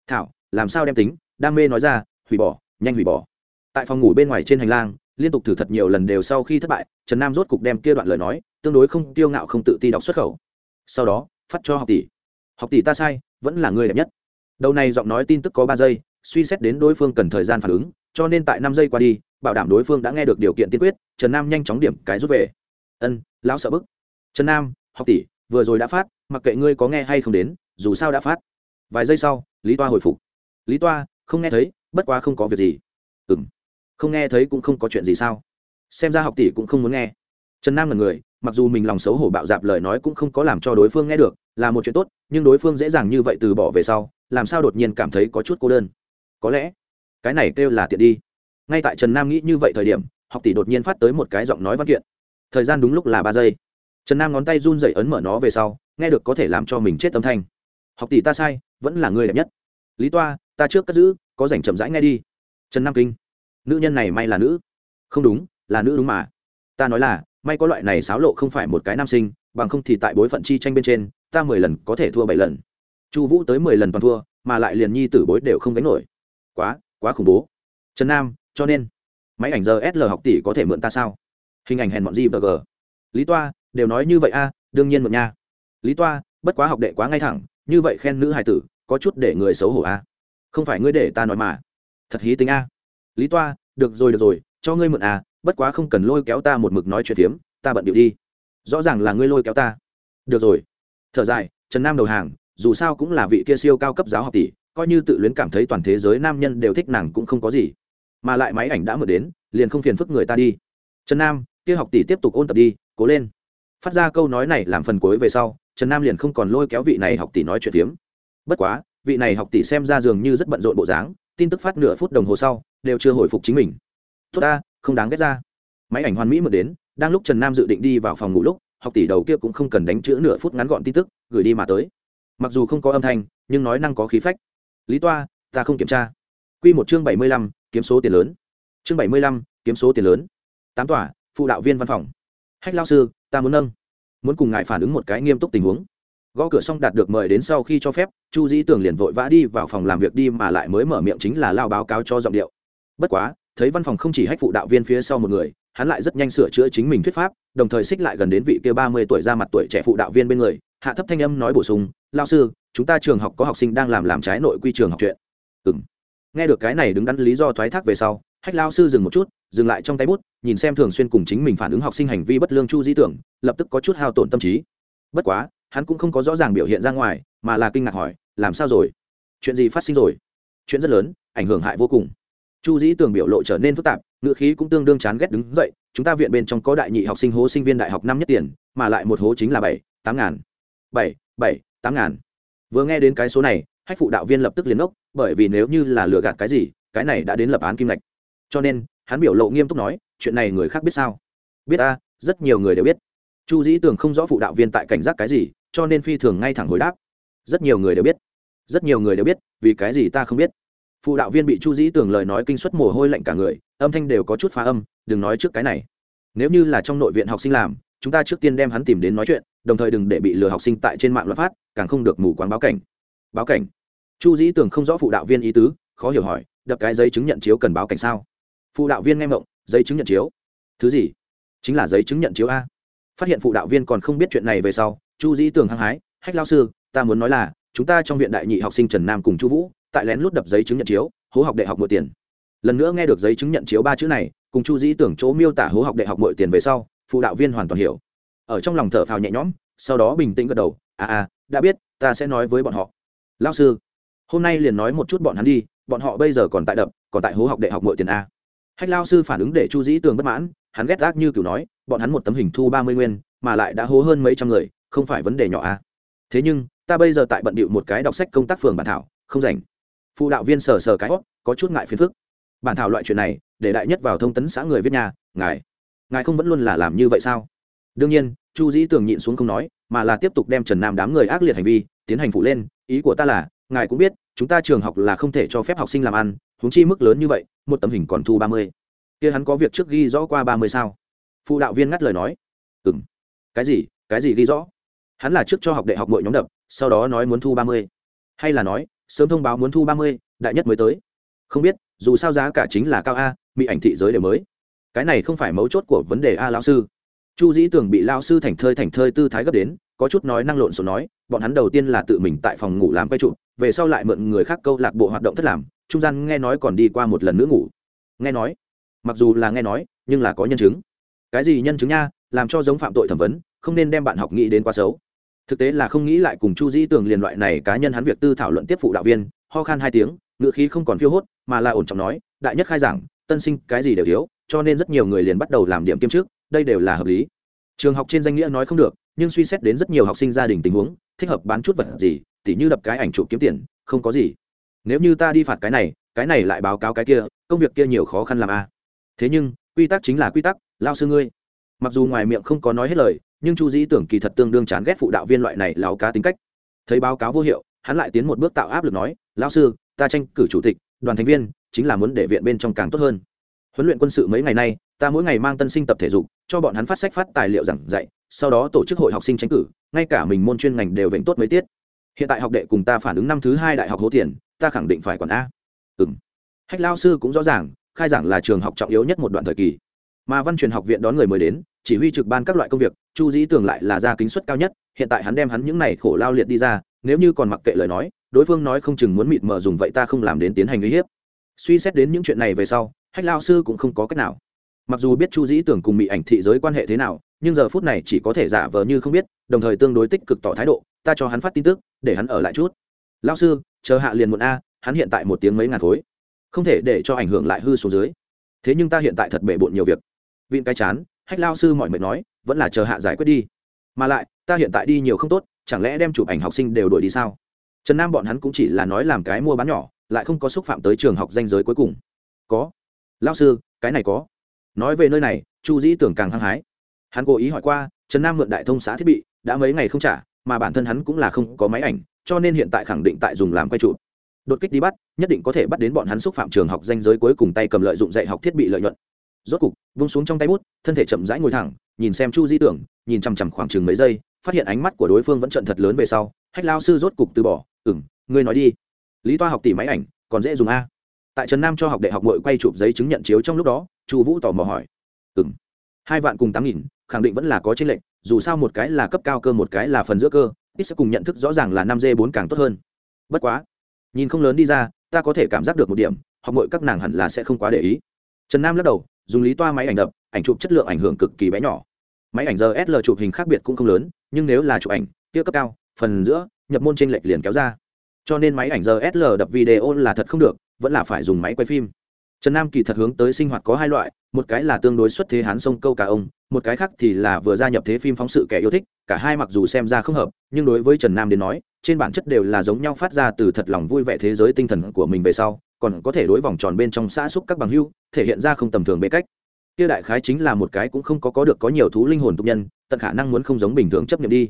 Thảo, làm sao đem tính, đam mê nói ra, hủy bỏ, nhanh hủy bỏ. Tại phòng ngủ bên ngoài trên hành lang, liên tục thử thật nhiều lần đều sau khi thất bại, trần nam rốt cục đem kia đoạn lời nói, tương đối không tiêu ngạo không tự ti đọc xuất khẩu. Sau đó, phát cho học tỷ. Học tỷ ta sai, vẫn là người đẹp nhất. Đầu này giọng nói tin tức có ba giây, suy xét đến đối phương cần thời gian phản ứng, cho nên tại năm giây qua đi, bảo đảm đối phương đã nghe được điều kiện tiên quyết, trần nam nhanh chóng điểm cái rút về. Ân, lão sợ bức. Trần nam, học tỷ vừa rồi đã phát, mặc kệ ngươi có nghe hay không đến, dù sao đã phát. Vài giây sau, lý toa hồi phục. Lý toa, không nghe thấy, bất quá không có việc gì. Ừ m không nghe thấy cũng không có chuyện gì sao? Xem ra học tỷ cũng không muốn nghe. Trần nam là người, mặc dù mình lòng xấu hổ bạo dạp lời nói cũng không có làm cho đối phương nghe được, là một chuyện tốt, nhưng đối phương dễ dàng như vậy từ bỏ về sau, làm sao đột nhiên cảm thấy có chút cô đơn? Có lẽ, cái này kêu là tiện đi. Ngay tại trần nam nghĩ như vậy thời điểm, học tỷ đột nhiên phát tới một cái giọng nói văn kiện. Thời gian đúng lúc là ba giây trần nam ngón tay run dậy ấn mở nó về sau, nghe được có thể làm cho mình chết âm thanh. Học tỷ ta sai, vẫn là người đẹp nhất. Lý toa, ta trước cất giữ, có rảnh chậm rãi nghe đi. Trần nam kinh, nữ nhân này may là nữ. Không đúng, là nữ đúng mà. Ta nói là, may có loại này xáo lộ không phải một cái nam sinh, bằng không thì tại bối phận chi tranh bên trên, ta mười lần có thể thua bảy lần. Chu vũ tới mười lần toàn thua, mà lại liền nhi tử bối đều không gánh nổi. Quá quá khủng bố. Trần nam, cho nên, máy ảnh giờ sl học tỷ có thể mượn ta sao? Hình ảnh hèn bọn gì bờ g. Lý toa đều nói như vậy a, đương nhiên mượn nha. Lý toa, bất quá học đệ quá ngay thẳng, như vậy khen nữ hài tử, có chút để người xấu hổ a. Không phải ngươi để ta nói mà. Thật hí tính a. Lý toa, được rồi được rồi, cho ngươi mượn a, bất quá không cần lôi kéo ta một mực nói chuyện phiếm, ta bận điệu đi. Rõ ràng là ngươi lôi kéo ta. Được rồi. Thở dài, trần nam đầu hàng, dù sao cũng là vị kia siêu cao cấp giáo học tỷ, coi như tự luyến cảm thấy toàn thế giới nam nhân đều thích nàng cũng không có gì. Mà lại máy ảnh đã mở đến, liền không phiền phức người ta đi. Trần nam, kia học tỷ tiếp tục ôn tập đi, cố lên phát ra câu nói này làm phần cuối về sau, trần nam liền không còn lôi kéo vị này học tỷ nói chuyện phiếm. Bất quá, vị này học tỷ xem ra dường như rất bận rộn bộ dáng, tin tức phát nửa phút đồng hồ sau, đều chưa hồi phục chính mình. Tốt ta, không đáng ghét ra. Máy ảnh hoàn mỹ mượn đến, đang lúc trần nam dự định đi vào phòng ngủ lúc, học tỷ đầu kia cũng không cần đánh chữ nửa phút ngắn gọn tin tức, gửi đi mà tới. Mặc dù không có âm thanh, nhưng nói năng có khí phách. Lý toa, ta không kiểm tra. Q một chương bảy mươi lăm, kiếm số tiền lớn. Chương bảy mươi lăm, kiếm số tiền lớn. Tám tỏa phụ đạo viên văn phòng. Hách lao sư ta muốn nâng. Muốn cùng ngài phản ứng một cái nghiêm túc tình huống. Gõ cửa xong đạt được mời đến sau khi cho phép, chu dĩ tưởng liền vội vã đi vào phòng làm việc đi mà lại mới mở miệng chính là lao báo cáo cho giọng điệu. Bất quá, thấy văn phòng không chỉ hách phụ đạo viên phía sau một người, hắn lại rất nhanh sửa chữa chính mình thuyết pháp, đồng thời xích lại gần đến vị kia ba mươi tuổi ra mặt tuổi trẻ phụ đạo viên bên người, hạ thấp thanh âm nói bổ sung, lao sư, chúng ta trường học có học sinh đang làm làm trái nội quy trường học chuyện. Ừ m nghe được cái này đứng đắn lý do thoái thác về sau, hách lao sư dừng một chút, dừng lại trong tay bút, nhìn xem thường xuyên cùng chính mình phản ứng học sinh hành vi bất lương chu di tưởng, lập tức có chút hao tổn tâm trí. Bất quá, hắn cũng không có rõ ràng biểu hiện ra ngoài, mà là kinh ngạc hỏi, làm sao rồi? Chuyện gì phát sinh rồi? Chuyện rất lớn, ảnh hưởng hại vô cùng. Chu dĩ tường biểu lộ trở nên phức tạp ngựa khí cũng tương đương chán ghét đứng dậy, chúng ta viện bên trong có đại nhị học sinh hố sinh viên đại học năm nhất tiền, mà lại một hố chính là bảy, tám ngàn. Bảy bảy, tám ngàn. Vừa nghe đến cái số này hách phụ đạo viên lập tức liền ốc, bởi vì nếu như là lừa gạt cái gì, cái này đã đến lập án kim lạch cho nên, hắn biểu lộ nghiêm túc nói, chuyện này người khác biết sao? Biết ta rất nhiều người đều biết. Chu dĩ tường không rõ phụ đạo viên tại cảnh giác cái gì, cho nên phi thường ngay thẳng hồi đáp. Rất nhiều người đều biết. Rất nhiều người đều biết, vì cái gì ta không biết? Phụ đạo viên bị chu dĩ tường lời nói kinh suất mồ hôi lạnh cả người, âm thanh đều có chút phá âm, đừng nói trước cái này. Nếu như là trong nội viện học sinh làm, chúng ta trước tiên đem hắn tìm đến nói chuyện, đồng thời đừng để bị lừa học sinh tại trên mạng luật phát, càng không được mù quáng báo cảnh. Báo cảnh? Chu dĩ Tưởng không rõ phụ đạo viên ý tứ, khó hiểu hỏi, đập cái giấy chứng nhận chiếu cần báo cảnh sao? Phụ đạo viên nghe mộng giấy chứng nhận chiếu. Thứ gì? Chính là giấy chứng nhận chiếu a. Phát hiện phụ đạo viên còn không biết chuyện này về sau, chu dĩ Tưởng hăng hái, hách lao sư, ta muốn nói là, chúng ta trong viện đại nhị học sinh trần nam cùng chu vũ, tại lén lút đập giấy chứng nhận chiếu, hố học đại học mượn tiền. Lần nữa nghe được giấy chứng nhận chiếu ba chữ này, cùng chu dĩ tưởng chỗ miêu tả hố học đại học mượn tiền về sau, phụ đạo viên hoàn toàn hiểu. Ở trong lòng thở phào nhẹ nhõm, sau đó bình tĩnh gật đầu à à đã biết, ta sẽ nói với bọn họ. Lao sư hôm nay liền nói một chút bọn hắn đi, bọn họ bây giờ còn tại đập, còn tại hố học đại học mọi tiền a. Hách lao sư phản ứng để chu dĩ tường bất mãn, hắn ghét gác như kiểu nói, bọn hắn một tấm hình thu ba mươi nguyên, mà lại đã hố hơn mấy trăm người, không phải vấn đề nhỏ a. Thế nhưng, ta bây giờ tại bận bịu một cái đọc sách công tác phường bản thảo, không rảnh. Phụ đạo viên sờ sờ cái hót có chút ngại phiền phức. Bản thảo loại chuyện này, để đại nhất vào thông tấn xã người viết nhà, ngài ngài không vẫn luôn là làm như vậy sao? Đương nhiên, chu dĩ tường nhịn xuống không nói, mà là tiếp tục đem trần nam đám người ác liệt hành vi, tiến hành phụ lên, ý của ta là ngài cũng biết, chúng ta trường học là không thể cho phép học sinh làm ăn, huống chi mức lớn như vậy, một tấm hình còn thu ba mươi. Kia hắn có việc trước ghi rõ qua ba mươi sao? Phụ đạo viên ngắt lời nói. Ừ m cái gì? Cái gì ghi rõ? Hắn là trước cho học đại học mọi nhóm đập, sau đó nói muốn thu ba mươi. Hay là nói, sớm thông báo muốn thu ba mươi, đại nhất mới tới. Không biết, dù sao giá cả chính là cao a, bị ảnh thị giới đều mới. Cái này không phải mấu chốt của vấn đề a lão sư. Chu dĩ tưởng bị lao sư thành thơi thành thơi tư thái gấp đến có chút nói năng lộn xộn nói, bọn hắn đầu tiên là tự mình tại phòng ngủ làm quay trụ, về sau lại mượn người khác câu lạc bộ hoạt động thất làm, trung gian nghe nói còn đi qua một lần nữa ngủ. Nghe nói, mặc dù là nghe nói, nhưng là có nhân chứng. Cái gì nhân chứng nha, làm cho giống phạm tội thẩm vấn, không nên đem bạn học nghĩ đến quá xấu. Thực tế là không nghĩ lại cùng chu dĩ tường liền loại này cá nhân hắn việc tư thảo luận tiếp phụ đạo viên, ho khan hai tiếng ngựa khí không còn phiêu hốt, mà là ổn trọng nói, đại nhất khai giảng, tân sinh cái gì đều thiếu, cho nên rất nhiều người liền bắt đầu làm điểm kiêm trước đây đều là hợp lý. Trường học trên danh nghĩa nói không được nhưng suy xét đến rất nhiều học sinh gia đình tình huống, thích hợp bán chút vật gì, tỉ như đập cái ảnh chụp kiếm tiền, không có gì. Nếu như ta đi phạt cái này cái này lại báo cáo cái kia, công việc kia nhiều khó khăn làm a à. thế nhưng, quy tắc chính là quy tắc, lao sư ngươi. Mặc dù ngoài miệng không có nói hết lời, nhưng chu dĩ tưởng kỳ thật tương đương chán ghét phụ đạo viên loại này láo cá tính cách. Thấy báo cáo vô hiệu, hắn lại tiến một bước tạo áp lực nói lao sư, ta tranh cử chủ tịch, đoàn thành viên, chính là muốn để viện bên trong càng tốt hơn. Huấn luyện quân sự mấy ngày nay, ta mỗi ngày mang tân sinh tập thể dục, cho bọn hắn phát sách phát tài liệu giảng dạy sau đó tổ chức hội học sinh tranh cử, ngay cả mình môn chuyên ngành đều vệnh tốt mấy tiết. Hiện tại học đệ cùng ta phản ứng năm thứ hai đại học hố tiền, ta khẳng định phải còn a. Ừ hách lao sư cũng rõ ràng, khai giảng là trường học trọng yếu nhất một đoạn thời kỳ. Mà văn truyền học viện đón người mới đến, chỉ huy trực ban các loại công việc, chu dĩ tưởng lại là ra kính suất cao nhất, hiện tại hắn đem hắn những này khổ lao liệt đi ra, nếu như còn mặc kệ lời nói, đối phương nói không chừng muốn mịt mờ dùng vậy ta không làm đến tiến hành uy hiếp. Suy xét đến những chuyện này về sau, hách lao sư cũng không có cách nào. Mặc dù biết chu dĩ tưởng cùng mỹ ảnh thị giới quan hệ thế nào nhưng giờ phút này chỉ có thể giả vờ như không biết, đồng thời tương đối tích cực tỏ thái độ, ta cho hắn phát tin tức, để hắn ở lại chút. Lao sư, chờ hạ liền một a, hắn hiện tại một tiếng mấy ngàn khối, không thể để cho ảnh hưởng lại hư xuống dưới. Thế nhưng ta hiện tại thật bể bộn nhiều việc. Vịn cái chán, hách lao sư mọi mệt nói, vẫn là chờ hạ giải quyết đi. Mà lại, ta hiện tại đi nhiều không tốt, chẳng lẽ đem chụp ảnh học sinh đều đuổi đi sao? Trần nam bọn hắn cũng chỉ là nói làm cái mua bán nhỏ, lại không có xúc phạm tới trường học danh giới cuối cùng. Có. Lao sư, cái này có. Nói về nơi này, chu dĩ tưởng càng hăng hái hắn cố ý hỏi qua, trần nam mượn đại thông xã thiết bị, đã mấy ngày không trả, mà bản thân hắn cũng là không có máy ảnh, cho nên hiện tại khẳng định tại dùng làm quay trụ đột kích đi bắt, nhất định có thể bắt đến bọn hắn xúc phạm trường học danh giới cuối cùng tay cầm lợi dụng dạy học thiết bị lợi nhuận. Rốt cục, vung xuống trong tay bút, thân thể chậm rãi ngồi thẳng, nhìn xem chu di tưởng, nhìn chằm chằm khoảng chừng mấy giây, phát hiện ánh mắt của đối phương vẫn trận thật lớn về sau, hách lao sư rốt cục từ bỏ ừ m ngươi nói đi. Lý toa học tỷ máy ảnh, còn dễ dùng a. Tại trần nam cho học đại học mội quay chụp giấy chứng nhận chiếu trong lúc đó, chu vũ tò mò hỏi ừ m hai vạn cùng tám nghìn khẳng định vẫn là có chênh lệch, dù sao một cái là cấp cao cơ, một cái là phần giữa cơ, ít sẽ cùng nhận thức rõ ràng là năm d bốn càng tốt hơn. Bất quá, nhìn không lớn đi ra, ta có thể cảm giác được một điểm, học mọi các nàng hẳn là sẽ không quá để ý. Trần nam lắc đầu, dùng lý toa máy ảnh đập, ảnh chụp chất lượng ảnh hưởng cực kỳ bé nhỏ. Máy ảnh rsl chụp hình khác biệt cũng không lớn, nhưng nếu là chụp ảnh, kia cấp cao, phần giữa, nhập môn chênh lệch liền kéo ra. Cho nên máy ảnh rsl đập video là thật không được, vẫn là phải dùng máy quay phim trần nam kỳ thật hướng tới sinh hoạt có hai loại, một cái là tương đối xuất thế hán sông câu cả ông, một cái khác thì là vừa gia nhập thế phim phóng sự kẻ yêu thích, cả hai mặc dù xem ra không hợp, nhưng đối với trần nam đến nói, trên bản chất đều là giống nhau phát ra từ thật lòng vui vẻ thế giới tinh thần của mình về sau, còn có thể đối vòng tròn bên trong xã xúc các bằng hưu thể hiện ra không tầm thường bế cách. Kia đại khái chính là một cái cũng không có có được có nhiều thú linh hồn tục nhân, tận khả năng muốn không giống bình thường chấp nhận đi.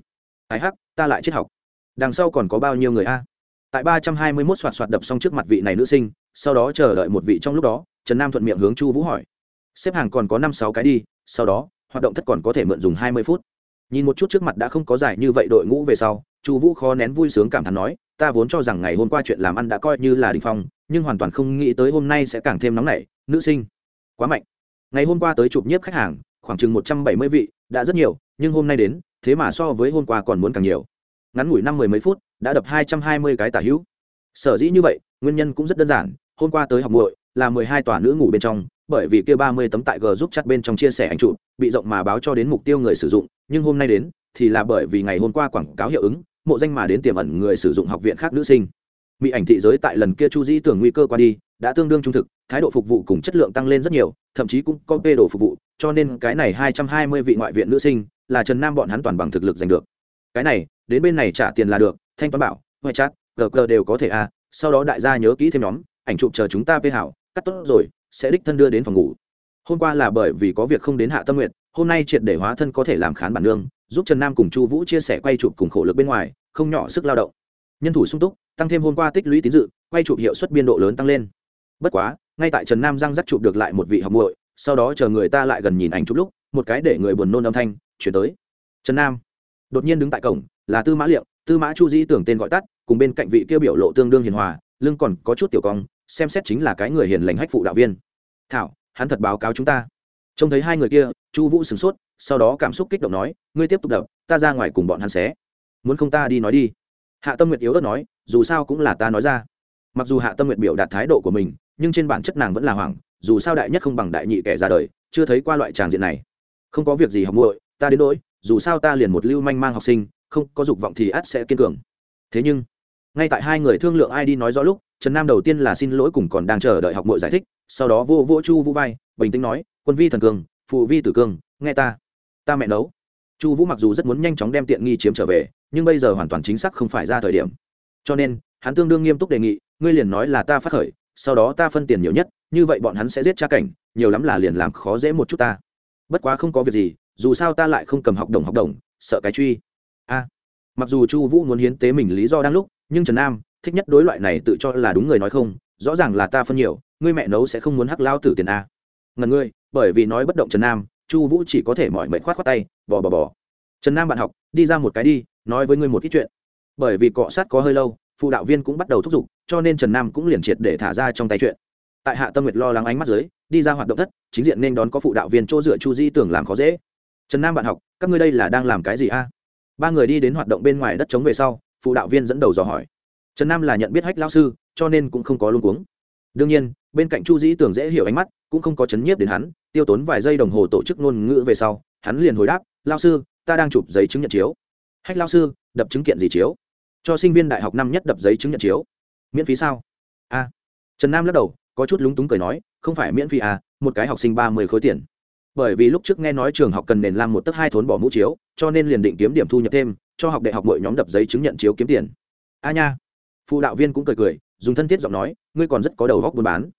Ái hắc, ta lại triết học. Đằng sau còn có bao nhiêu người a? Tại ba trăm hai mươi mốt soạt soạt đập xong trước mặt vị này nữ sinh sau đó chờ đợi một vị trong lúc đó, trần nam thuận miệng hướng chu vũ hỏi. Xếp hàng còn có năm sáu cái đi, sau đó, hoạt động thất còn có thể mượn dùng hai mươi phút. Nhìn một chút trước mặt đã không có giải như vậy đội ngũ về sau, chu vũ khó nén vui sướng cảm thán nói, ta vốn cho rằng ngày hôm qua chuyện làm ăn đã coi như là đình phong, nhưng hoàn toàn không nghĩ tới hôm nay sẽ càng thêm nóng nảy, nữ sinh, quá mạnh. Ngày hôm qua tới chụp nhiếp khách hàng, khoảng chừng một trăm bảy mươi vị, đã rất nhiều, nhưng hôm nay đến, thế mà so với hôm qua còn muốn càng nhiều. Ngắn ngủi năm mười mấy phút, đã đập hai trăm hai mươi cái tả hữu. Sở dĩ như vậy, nguyên nhân cũng rất đơn giản hôm qua tới học muội là mười hai tòa nữ ngủ bên trong bởi vì kia ba mươi tấm tại g giúp chặt bên trong chia sẻ ảnh chụp bị rộng mà báo cho đến mục tiêu người sử dụng nhưng hôm nay đến thì là bởi vì ngày hôm qua quảng cáo hiệu ứng mộ danh mà đến tiềm ẩn người sử dụng học viện khác nữ sinh. Mỹ ảnh thị giới tại lần kia chu dĩ tưởng nguy cơ qua đi đã tương đương trung thực thái độ phục vụ cùng chất lượng tăng lên rất nhiều thậm chí cũng có bê đồ phục vụ cho nên cái này hai trăm hai mươi vị ngoại viện nữ sinh là trần nam bọn hắn toàn bằng thực lực giành được. Cái này đến bên này trả tiền là được thanh toán bảo ngoại chat gờ đều có thể a à, sau đó đại gia nhớ kỹ thêm nhóm ảnh chụp chờ chúng ta phê hảo cắt tốt rồi sẽ đích thân đưa đến phòng ngủ. Hôm qua là bởi vì có việc không đến hạ tâm nguyện hôm nay triệt để hóa thân có thể làm khán bản nương giúp trần nam cùng chu vũ chia sẻ quay chụp cùng khổ lực bên ngoài không nhỏ sức lao động. Nhân thủ sung túc tăng thêm hôm qua tích lũy tín dự quay chụp hiệu suất biên độ lớn tăng lên. Bất quá ngay tại trần nam răng rắc chụp được lại một vị học muội sau đó chờ người ta lại gần nhìn ảnh chụp lúc một cái để người buồn nôn âm thanh chuyển tới. Trần nam đột nhiên đứng tại cổng là tư mã Liệu, tư mã chu dĩ tưởng tên gọi tắt cùng bên cạnh vị kia biểu lộ tương đương hiền hòa lưng còn có chút tiểu cong, xem xét chính là cái người hiền lành hách phụ đạo viên. Thảo, hắn thật báo cáo chúng ta. Trông thấy hai người kia, chu vũ sửng sốt, sau đó cảm xúc kích động nói, ngươi tiếp tục đập, ta ra ngoài cùng bọn hắn xé. Muốn không ta đi nói đi. Hạ tâm nguyệt yếu ớt nói, dù sao cũng là ta nói ra. Mặc dù hạ tâm nguyệt biểu đạt thái độ của mình, nhưng trên bản chất nàng vẫn là hoảng, dù sao đại nhất không bằng đại nhị kẻ ra đời, chưa thấy qua loại tràng diện này. Không có việc gì học muội, ta đến đỗi dù sao ta liền một lưu manh mang học sinh, không có dục vọng thì ắt sẽ kiên cường. Thế nhưng ngay tại hai người thương lượng ai đi nói rõ lúc, trần nam đầu tiên là xin lỗi cùng còn đang chờ đợi học muội giải thích, sau đó vô vô chu vũ vai, bình tĩnh nói, quân vi thần cường, phụ vi tử cường, nghe ta ta mẹ nấu. Chu vũ mặc dù rất muốn nhanh chóng đem tiện nghi chiếm trở về, nhưng bây giờ hoàn toàn chính xác không phải ra thời điểm. Cho nên, hắn tương đương nghiêm túc đề nghị, ngươi liền nói là ta phát khởi, sau đó ta phân tiền nhiều nhất, như vậy bọn hắn sẽ giết cha cảnh, nhiều lắm là liền làm khó dễ một chút ta. Bất quá không có việc gì, dù sao ta lại không cầm học đồng học đồng, sợ cái truy. A, mặc dù chu vũ muốn hiến tế mình lý do đang lúc nhưng trần nam thích nhất đối loại này tự cho là đúng người nói không, rõ ràng là ta phân nhiều, ngươi mẹ nấu sẽ không muốn hắc lao tử tiền a. Ngần ngươi, bởi vì nói bất động trần nam, chu vũ chỉ có thể mỏi mệt khoát khoát tay, bò bò bò. Trần nam bạn học, đi ra một cái đi, nói với ngươi một ít chuyện. Bởi vì cọ sát có hơi lâu, phụ đạo viên cũng bắt đầu thúc giục, cho nên trần nam cũng liền triệt để thả ra trong tay chuyện. Tại hạ tâm nguyệt lo lắng ánh mắt dưới, đi ra hoạt động thất, chính diện nên đón có phụ đạo viên chỗ dựa chu di tưởng làm khó dễ. Trần nam bạn học, các ngươi đây là đang làm cái gì a? Ba người đi đến hoạt động bên ngoài đất trống về sau phụ đạo viên dẫn đầu dò hỏi. Trần nam là nhận biết hách lao sư, cho nên cũng không có luôn cuống. Đương nhiên, bên cạnh chu dĩ tưởng dễ hiểu ánh mắt, cũng không có chấn nhiếp đến hắn, tiêu tốn vài giây đồng hồ tổ chức ngôn ngữ về sau, hắn liền hồi đáp lao sư, ta đang chụp giấy chứng nhận chiếu. Hách lao sư, đập chứng kiện gì chiếu? Cho sinh viên đại học năm nhất đập giấy chứng nhận chiếu. Miễn phí sao? A. Trần nam lắc đầu, có chút lúng túng cười nói, không phải miễn phí à một cái học sinh ba mươi khối tiền. Bởi vì lúc trước nghe nói trường học cần nền làm một tấc hai thốn bỏ mũ chiếu, cho nên liền định kiếm điểm thu nhập thêm cho học đại học mỗi nhóm đập giấy chứng nhận chiếu kiếm tiền. A nha. Phụ đạo viên cũng cười cười, dùng thân thiết giọng nói, ngươi còn rất có đầu góc buôn bán.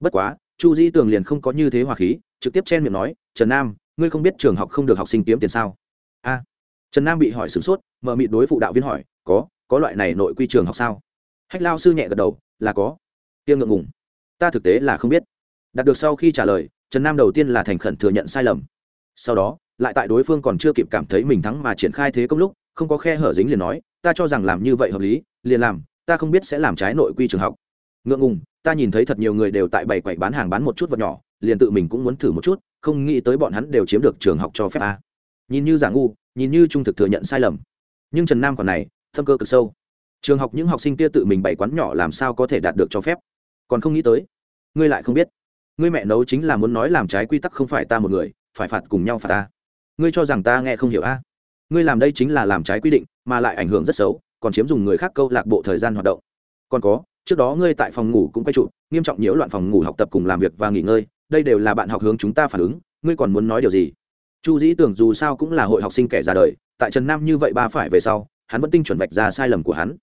Bất quá, chu di tường liền không có như thế hòa khí, trực tiếp chen miệng nói, trần nam, ngươi không biết trường học không được học sinh kiếm tiền sao? A. Trần nam bị hỏi sửng sốt mờ mịt đối phụ đạo viên hỏi, có có loại này nội quy trường học sao? Hách lao sư nhẹ gật đầu, là có. Tiêm ngượng ngùng, ta thực tế là không biết. Đạt được sau khi trả lời, trần nam đầu tiên là thành khẩn thừa nhận sai lầm. Sau đó, lại tại đối phương còn chưa kịp cảm thấy mình thắng mà triển khai thế công lúc không có khe hở dính liền nói, ta cho rằng làm như vậy hợp lý, liền làm, ta không biết sẽ làm trái nội quy trường học. Ngượng ngùng, ta nhìn thấy thật nhiều người đều tại bảy quầy bán hàng bán một chút vật nhỏ, liền tự mình cũng muốn thử một chút, không nghĩ tới bọn hắn đều chiếm được trường học cho phép a. Nhìn như giả ngu, nhìn như trung thực thừa nhận sai lầm. Nhưng trần nam còn này thâm cơ cực sâu. Trường học những học sinh kia tự mình bày quán nhỏ làm sao có thể đạt được cho phép? Còn không nghĩ tới, ngươi lại không biết. Ngươi mẹ nấu chính là muốn nói làm trái quy tắc không phải ta một người, phải phạt cùng nhau phạt ta. Ngươi cho rằng ta nghe không hiểu a? Ngươi làm đây chính là làm trái quy định, mà lại ảnh hưởng rất xấu, còn chiếm dùng người khác câu lạc bộ thời gian hoạt động. Còn có, trước đó ngươi tại phòng ngủ cũng quay trụ, nghiêm trọng nhiễu loạn phòng ngủ học tập cùng làm việc và nghỉ ngơi, đây đều là bạn học hướng chúng ta phản ứng, ngươi còn muốn nói điều gì? Chu dĩ tưởng dù sao cũng là hội học sinh kẻ ra đời, tại trần nam như vậy ba phải về sau, hắn vẫn tinh chuẩn vạch ra sai lầm của hắn.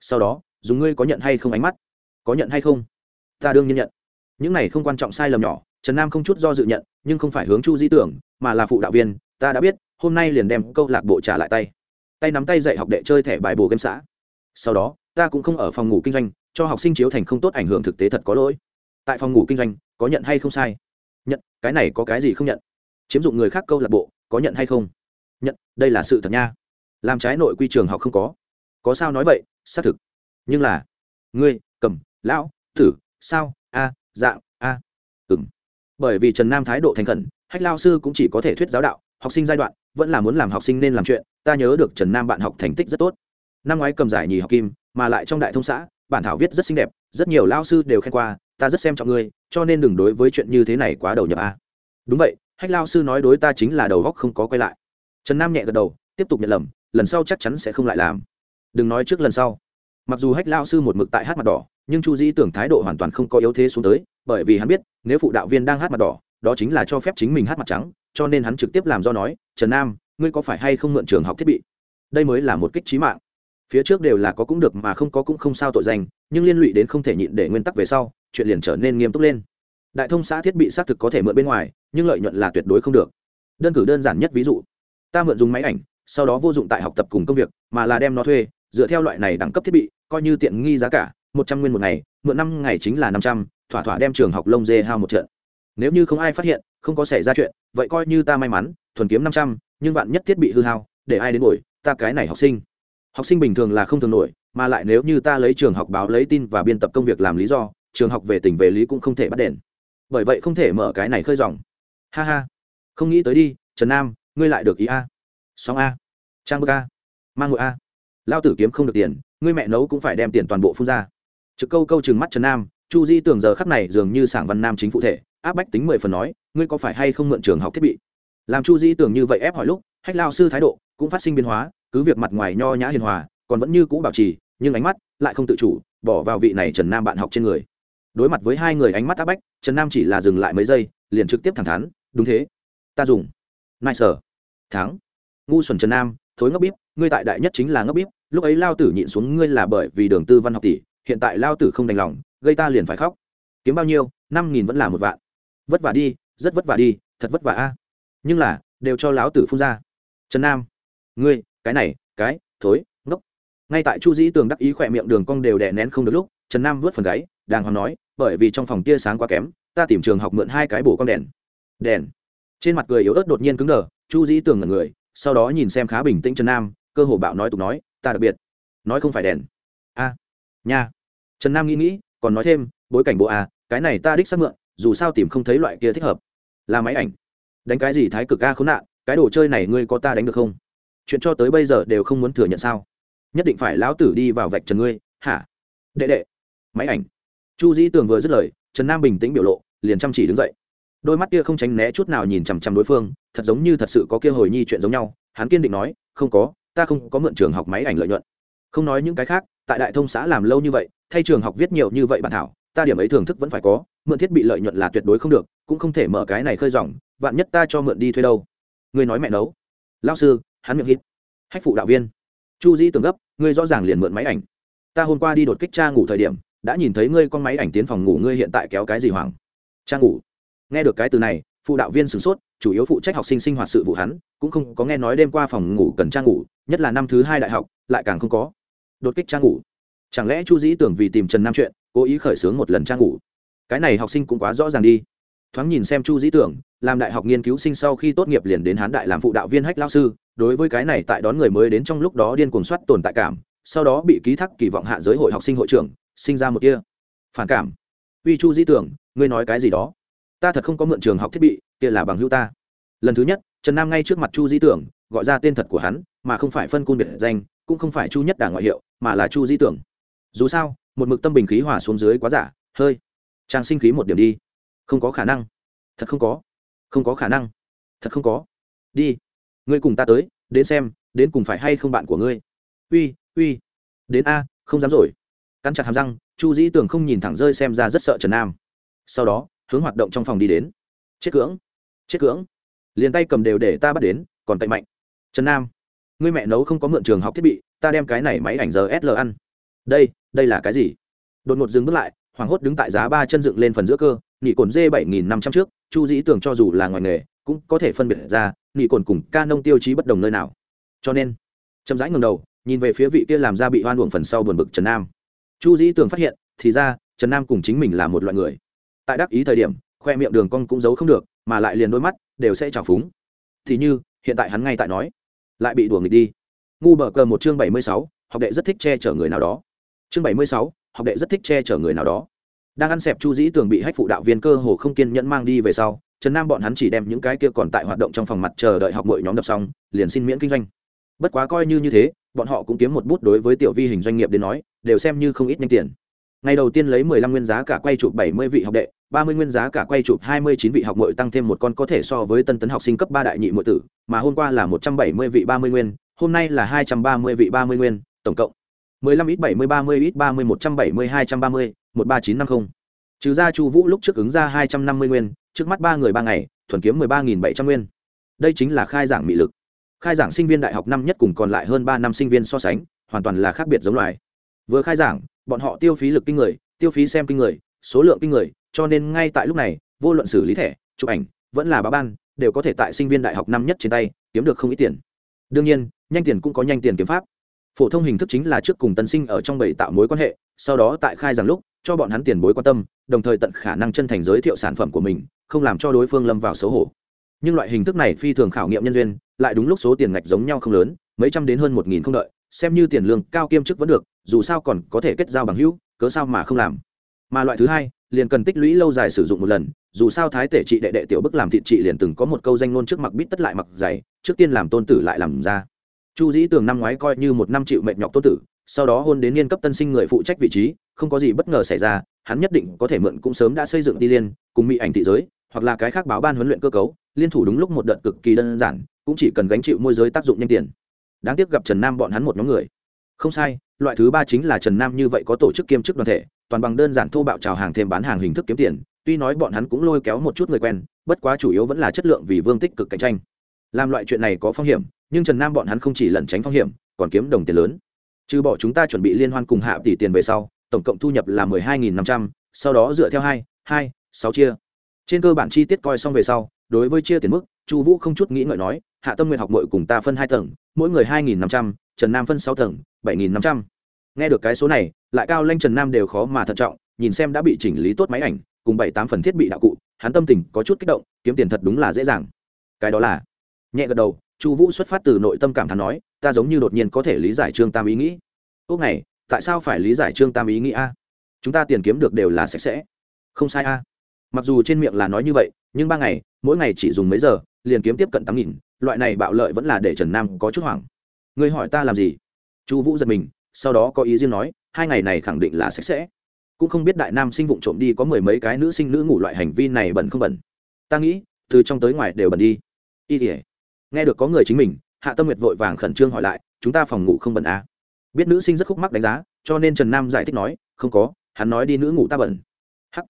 Sau đó dùng ngươi có nhận hay không ánh mắt, có nhận hay không, ta đương nhiên nhận. Những này không quan trọng sai lầm nhỏ, trần nam không chút do dự nhận nhưng không phải hướng chu di tưởng, mà là phụ đạo viên, ta đã biết, hôm nay liền đem câu lạc bộ trả lại tay. Tay nắm tay dạy học đệ chơi thẻ bài bồ game xã. Sau đó, ta cũng không ở phòng ngủ kinh doanh, cho học sinh chiếu thành không tốt ảnh hưởng thực tế thật có lỗi. Tại phòng ngủ kinh doanh, có nhận hay không sai? Nhận, cái này có cái gì không nhận? Chiếm dụng người khác câu lạc bộ, có nhận hay không? Nhận, đây là sự thật nha. Làm trái nội quy trường học không có. Có sao nói vậy, xác thực. Nhưng là, ngươi, cầm, lão, tử, sao, a, dạng, a. à bởi vì trần nam thái độ thành khẩn, hách lao sư cũng chỉ có thể thuyết giáo đạo, học sinh giai đoạn, vẫn là muốn làm học sinh nên làm chuyện, ta nhớ được trần nam bạn học thành tích rất tốt. Năm ngoái cầm giải nhì học kim, mà lại trong đại thông xã, bản thảo viết rất xinh đẹp, rất nhiều lao sư đều khen qua, ta rất xem trọng ngươi, cho nên đừng đối với chuyện như thế này quá đầu nhập a. Đúng vậy, hách lao sư nói đối ta chính là đầu góc không có quay lại. Trần nam nhẹ gật đầu, tiếp tục nhận lầm, lần sau chắc chắn sẽ không lại làm. Đừng nói trước lần sau. Mặc dù hách lao sư một mực tại hát mặt đỏ nhưng chu dĩ tưởng thái độ hoàn toàn không có yếu thế xuống tới, bởi vì hắn biết, nếu phụ đạo viên đang hát mặt đỏ, đó chính là cho phép chính mình hát mặt trắng, cho nên hắn trực tiếp làm do nói, trần nam, ngươi có phải hay không mượn trường học thiết bị? Đây mới là một kích trí mạng. Phía trước đều là có cũng được mà không có cũng không sao tội danh, nhưng liên lụy đến không thể nhịn để nguyên tắc về sau, chuyện liền trở nên nghiêm túc lên. Đại thông xã thiết bị xác thực có thể mượn bên ngoài, nhưng lợi nhuận là tuyệt đối không được. Đơn cử đơn giản nhất ví dụ, ta mượn dùng máy ảnh, sau đó vô dụng tại học tập cùng công việc, mà là đem nó thuê, dựa theo loại này đẳng cấp thiết bị, coi như tiện nghi giá cả một trăm nguyên một ngày, mượn năm ngày chính là năm trăm, thỏa thỏa đem trường học lông dê hao một trận. Nếu như không ai phát hiện, không có xảy ra chuyện, vậy coi như ta may mắn, thuần kiếm năm trăm, nhưng bạn nhất thiết bị hư hao, để ai đến ngồi, ta cái này học sinh. Học sinh bình thường là không thường nổi, mà lại nếu như ta lấy trường học báo lấy tin và biên tập công việc làm lý do, trường học về tỉnh về lý cũng không thể bắt đền. Bởi vậy không thể mở cái này khơi dòng. Ha ha. Không nghĩ tới đi, trần nam, ngươi lại được ý a. Sóng a. Trang bức a. Mang ngội a. Lao tử kiếm không được tiền, ngươi mẹ nấu cũng phải đem tiền toàn bộ phun ra trực câu câu chừng mắt trần nam, chu di tưởng giờ khắc này dường như sảng văn nam chính phụ thể, áp bách tính mười phần nói, ngươi có phải hay không mượn trường học thiết bị? Làm chu di tưởng như vậy ép hỏi lúc, hách lao sư thái độ cũng phát sinh biến hóa, cứ việc mặt ngoài nho nhã hiền hòa, còn vẫn như cũ bảo trì, nhưng ánh mắt lại không tự chủ, bỏ vào vị này trần nam bạn học trên người. Đối mặt với hai người ánh mắt áp bách, trần nam chỉ là dừng lại mấy giây, liền trực tiếp thẳng thắn, đúng thế, ta dùng. Nai sở thắng. Ngu xuẩn trần nam, thối ngốc bíp, ngươi tại đại nhất chính là ngốc bíp, lúc ấy lao tử nhịn xuống ngươi là bởi vì đường tư văn học tỷ hiện tại lao tử không đành lòng, gây ta liền phải khóc. Kiếm bao nhiêu, năm nghìn vẫn là một vạn. Vất vả đi, rất vất vả đi, thật vất vả a. Nhưng là, đều cho lão tử phun ra. Trần nam, ngươi, cái này, cái, thối, ngốc. Ngay tại chu dĩ tường đắc ý khỏe miệng đường cong đều đè nén không được lúc, trần nam vớt phần gáy, đàng hoàng nói, bởi vì trong phòng tia sáng quá kém, ta tìm trường học mượn hai cái bổ con đèn. Đèn. Trên mặt cười yếu ớt đột nhiên cứng đờ, chu dĩ tường ngẩn người, sau đó nhìn xem khá bình tĩnh trần nam, cơ hồ bạo nói tục nói, ta đặc biệt. Nói không phải đèn nha. Trần nam nghĩ nghĩ còn nói thêm bối cảnh bộ à, cái này ta đích xác mượn dù sao tìm không thấy loại kia thích hợp. Là máy ảnh. Đánh cái gì thái cực a khốn nạn cái đồ chơi này ngươi có ta đánh được không? Chuyện cho tới bây giờ đều không muốn thừa nhận sao? Nhất định phải lão tử đi vào vạch trần ngươi hả? Đệ đệ. Máy ảnh. Chu dĩ tường vừa dứt lời trần nam bình tĩnh biểu lộ liền chăm chỉ đứng dậy. Đôi mắt kia không tránh né chút nào nhìn chằm chằm đối phương thật giống như thật sự có kia hồi nhi chuyện giống nhau hắn kiên định nói không có ta không có mượn trường học máy ảnh lợi nhuận. Không nói những cái khác tại đại thông xã làm lâu như vậy, thay trường học viết nhiều như vậy bản thảo, ta điểm ấy thưởng thức vẫn phải có, mượn thiết bị lợi nhuận là tuyệt đối không được, cũng không thể mở cái này khơi dòng, vạn nhất ta cho mượn đi thuê đâu. Ngươi nói mẹ nấu. Lao sư, hắn miệng hít. Hách phụ đạo viên. Chu dĩ tường gấp, ngươi rõ ràng liền mượn máy ảnh. Ta hôm qua đi đột kích cha ngủ thời điểm, đã nhìn thấy ngươi con máy ảnh tiến phòng ngủ ngươi hiện tại kéo cái gì hoàng cha ngủ. Nghe được cái từ này, phụ đạo viên sửng sốt, chủ yếu phụ trách học sinh sinh hoạt sự vụ hắn, cũng không có nghe nói đêm qua phòng ngủ cần trang ngủ, nhất là năm thứ hai đại học, lại càng không có đột kích trang ngủ. Chẳng lẽ chu dĩ tưởng vì tìm trần nam chuyện, cố ý khởi xướng một lần trang ngủ? Cái này học sinh cũng quá rõ ràng đi. Thoáng nhìn xem chu dĩ tưởng, làm đại học nghiên cứu sinh sau khi tốt nghiệp liền đến hán đại làm phụ đạo viên hách lao sư, đối với cái này tại đón người mới đến trong lúc đó điên cuồng soát tồn tại cảm, sau đó bị ký thác kỳ vọng hạ giới hội học sinh hội trưởng, sinh ra một kia phản cảm. Uy chu dĩ tưởng, ngươi nói cái gì đó? Ta thật không có mượn trường học thiết bị, kia là bằng hữu ta. Lần thứ nhất, trần nam ngay trước mặt chu di tưởng, gọi ra tên thật của hắn, mà không phải phân cung biệt danh cũng không phải chu nhất đả ngoại hiệu, mà là chu di tưởng. Dù sao, một mực tâm bình khí hỏa xuống dưới quá giả, hơi. Trang sinh khí một điểm đi. Không có khả năng. Thật không có. Không có khả năng. Thật không có. Đi. Ngươi cùng ta tới, đến xem, đến cùng phải hay không bạn của ngươi. Uy uy. Đến a, không dám rồi. Cắn chặt hàm răng, chu dĩ tưởng không nhìn thẳng rơi xem ra rất sợ trần nam. Sau đó, hướng hoạt động trong phòng đi đến. Chết cưỡng. Chết cưỡng. Liền tay cầm đều để ta bắt đến, còn tay mạnh. Trần nam ngươi mẹ nấu không có mượn trường học thiết bị, ta đem cái này máy ảnh giờ sl ăn. Đây đây là cái gì? Đột ngột dừng bước lại, hoảng hốt đứng tại giá ba chân dựng lên phần giữa cơ nghỉ cồn dê bảy nghìn năm trăm trước, chu dĩ tưởng cho dù là ngoài nghề, cũng có thể phân biệt ra nghỉ cồn cùng ca nông tiêu chí bất đồng nơi nào. Cho nên, chậm rãi ngầm đầu, nhìn về phía vị kia làm ra bị hoan uổng phần sau buồn bực trần nam. Chu dĩ tưởng phát hiện, thì ra, trần nam cùng chính mình là một loại người. Tại đắc ý thời điểm, khoe miệng đường cong cũng giấu không được, mà lại liền đôi mắt đều sẽ trào phúng. Thì như, hiện tại hắn ngay tại nói lại bị đùa nghịch đi. Ngu bờ cờ một chương bảy mươi sáu, học đệ rất thích che chở người nào đó. Chương bảy mươi sáu, học đệ rất thích che chở người nào đó. Đang ăn xẹp chu dĩ tường bị hách phụ đạo viên cơ hồ không kiên nhẫn mang đi về sau, trần nam bọn hắn chỉ đem những cái kia còn tại hoạt động trong phòng mặt chờ đợi học mọi nhóm đập xong, liền xin miễn kinh doanh. Bất quá coi như như thế, bọn họ cũng kiếm một bút đối với tiểu vi hình doanh nghiệp đến nói, đều xem như không ít nhanh tiền ngày đầu tiên lấy 15 nguyên giá cả quay chụp 70 vị học đệ 30 nguyên giá cả quay chụp 29 vị học muội tăng thêm một con có thể so với tân tấn học sinh cấp ba đại nhị muội tử, mà hôm qua là 170 vị 30 nguyên, hôm nay là 230 vị 30 nguyên, tổng cộng 15 ít 70 30 ít 30 170 230 13950 trừ ra chu vũ lúc trước ứng ra 250 nguyên, trước mắt ba người ba ngày, thuần kiếm 13.700 nguyên. Đây chính là khai giảng mỹ lực. Khai giảng sinh viên đại học năm nhất cùng còn lại hơn ba năm sinh viên so sánh, hoàn toàn là khác biệt giống loài. Vừa khai giảng bọn họ tiêu phí lực kinh người, tiêu phí xem kinh người, số lượng kinh người, cho nên ngay tại lúc này, vô luận xử lý thẻ, chụp ảnh, vẫn là báo ban, đều có thể tại sinh viên đại học năm nhất trên tay, kiếm được không ít tiền. Đương nhiên, nhanh tiền cũng có nhanh tiền kiếm pháp. Phổ thông hình thức chính là trước cùng tân sinh ở trong bảy tạo mối quan hệ, sau đó tại khai rằng lúc, cho bọn hắn tiền bối quan tâm, đồng thời tận khả năng chân thành giới thiệu sản phẩm của mình, không làm cho đối phương lâm vào xấu hổ. Nhưng loại hình thức này phi thường khảo nghiệm nhân duyên, lại đúng lúc số tiền ngạch giống nhau không lớn, mấy trăm đến hơn một nghìn không đợi, xem như tiền lương cao kiêm chức vẫn được dù sao còn có thể kết giao bằng hữu, cớ sao mà không làm? Mà loại thứ hai, liền cần tích lũy lâu dài sử dụng một lần, dù sao thái tể trị đệ đệ tiểu bức làm thịt trị liền từng có một câu danh ngôn trước mặc bít tất lại mặc dày, trước tiên làm tôn tử lại làm ra. Chu dĩ tường năm ngoái coi như một năm chịu mệt nhọc tôn tử, sau đó hôn đến niên cấp tân sinh người phụ trách vị trí, không có gì bất ngờ xảy ra, hắn nhất định có thể mượn cũng sớm đã xây dựng đi liên, cùng mỹ ảnh thị giới, hoặc là cái khác báo ban huấn luyện cơ cấu, liên thủ đúng lúc một đợt cực kỳ đơn giản, cũng chỉ cần gánh chịu môi giới tác dụng nhanh tiền. Đáng tiếc gặp trần nam bọn hắn một nhóm người. Không sai loại thứ ba chính là trần nam như vậy có tổ chức kiêm chức đoàn thể, toàn bằng đơn giản thô bạo trào hàng thêm bán hàng hình thức kiếm tiền, tuy nói bọn hắn cũng lôi kéo một chút người quen, bất quá chủ yếu vẫn là chất lượng vì vương tích cực cạnh tranh. Làm loại chuyện này có phong hiểm, nhưng trần nam bọn hắn không chỉ lẩn tránh phong hiểm, còn kiếm đồng tiền lớn. Trừ bỏ chúng ta chuẩn bị liên hoan cùng hạ tỷ tiền về sau, tổng cộng thu nhập là mười hai nghìn năm trăm, sau đó dựa theo hai hai, sáu chia. Trên cơ bản chi tiết coi xong về sau, đối với chia tiền mức, chu vũ không chút nghĩ ngợi nói, hạ tâm nguyện học mội cùng ta phân hai tầng, mỗi người hai nghìn năm trăm, trần nam phân sáu tầng, bảy nghìn năm trăm nghe được cái số này, lại cao lanh trần nam đều khó mà thận trọng, nhìn xem đã bị chỉnh lý tốt máy ảnh, cùng bảy tám phần thiết bị đạo cụ, hắn tâm tình có chút kích động, kiếm tiền thật đúng là dễ dàng. Cái đó là, nhẹ gật đầu, chu vũ xuất phát từ nội tâm cảm thán nói, ta giống như đột nhiên có thể lý giải trương tam ý nghĩ. Ốc này, tại sao phải lý giải trương tam ý nghĩ a? Chúng ta tiền kiếm được đều là sạch sẽ. Không sai a. Mặc dù trên miệng là nói như vậy, nhưng ba ngày, mỗi ngày chỉ dùng mấy giờ, liền kiếm tiếp cận tám nghìn, loại này bạo lợi vẫn là để trần nam có chút hoảng. Người hỏi ta làm gì? Chu vũ giật mình sau đó có ý riêng nói, hai ngày này khẳng định là sạch sẽ. Cũng không biết đại nam sinh vụng trộm đi có mười mấy cái nữ sinh nữ ngủ loại hành vi này bẩn không bẩn. Ta nghĩ, từ trong tới ngoài đều bẩn đi. Y tỉa nghe được có người chính mình, hạ tâm nguyệt vội vàng khẩn trương hỏi lại, chúng ta phòng ngủ không bẩn à? biết nữ sinh rất khúc mắc đánh giá, cho nên trần nam giải thích nói, không có, hắn nói đi nữ ngủ ta bẩn. Hắc.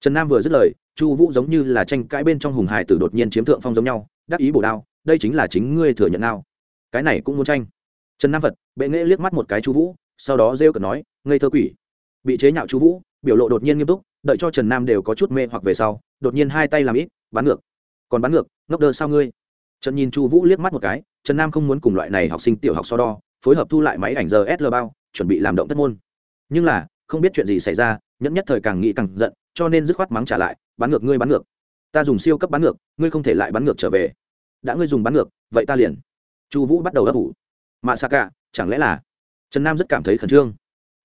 Trần nam vừa dứt lời, chu vũ giống như là tranh cãi bên trong hùng hải tử đột nhiên chiếm thượng phong giống nhau, đắc ý bổ đao, đây chính là chính ngươi thừa nhận nào cái này cũng muốn tranh trần nam vật bệ nghệ liếc mắt một cái chu vũ, sau đó rêu cợt nói, ngây thơ quỷ. Bị chế nhạo chu vũ, biểu lộ đột nhiên nghiêm túc, đợi cho trần nam đều có chút mê hoặc về sau, đột nhiên hai tay làm ít bắn ngược. Còn bắn ngược, ngốc đơ sao ngươi? Trần nhìn chu vũ liếc mắt một cái, trần nam không muốn cùng loại này học sinh tiểu học so đo, phối hợp thu lại máy ảnh giờ sl bao, chuẩn bị làm động tất môn. Nhưng là, không biết chuyện gì xảy ra, nhẫn nhất thời càng nghĩ càng giận, cho nên dứt khoát mắng trả lại bắn ngược, ngươi bắn ngược. Ta dùng siêu cấp bắn ngược, ngươi không thể lại bắn ngược trở về. Đã ngươi dùng bắn ngược, vậy ta liền. Chu vũ bắt đầu ấp ủ mạ xạ cả chẳng lẽ là? Trần nam rất cảm thấy khẩn trương.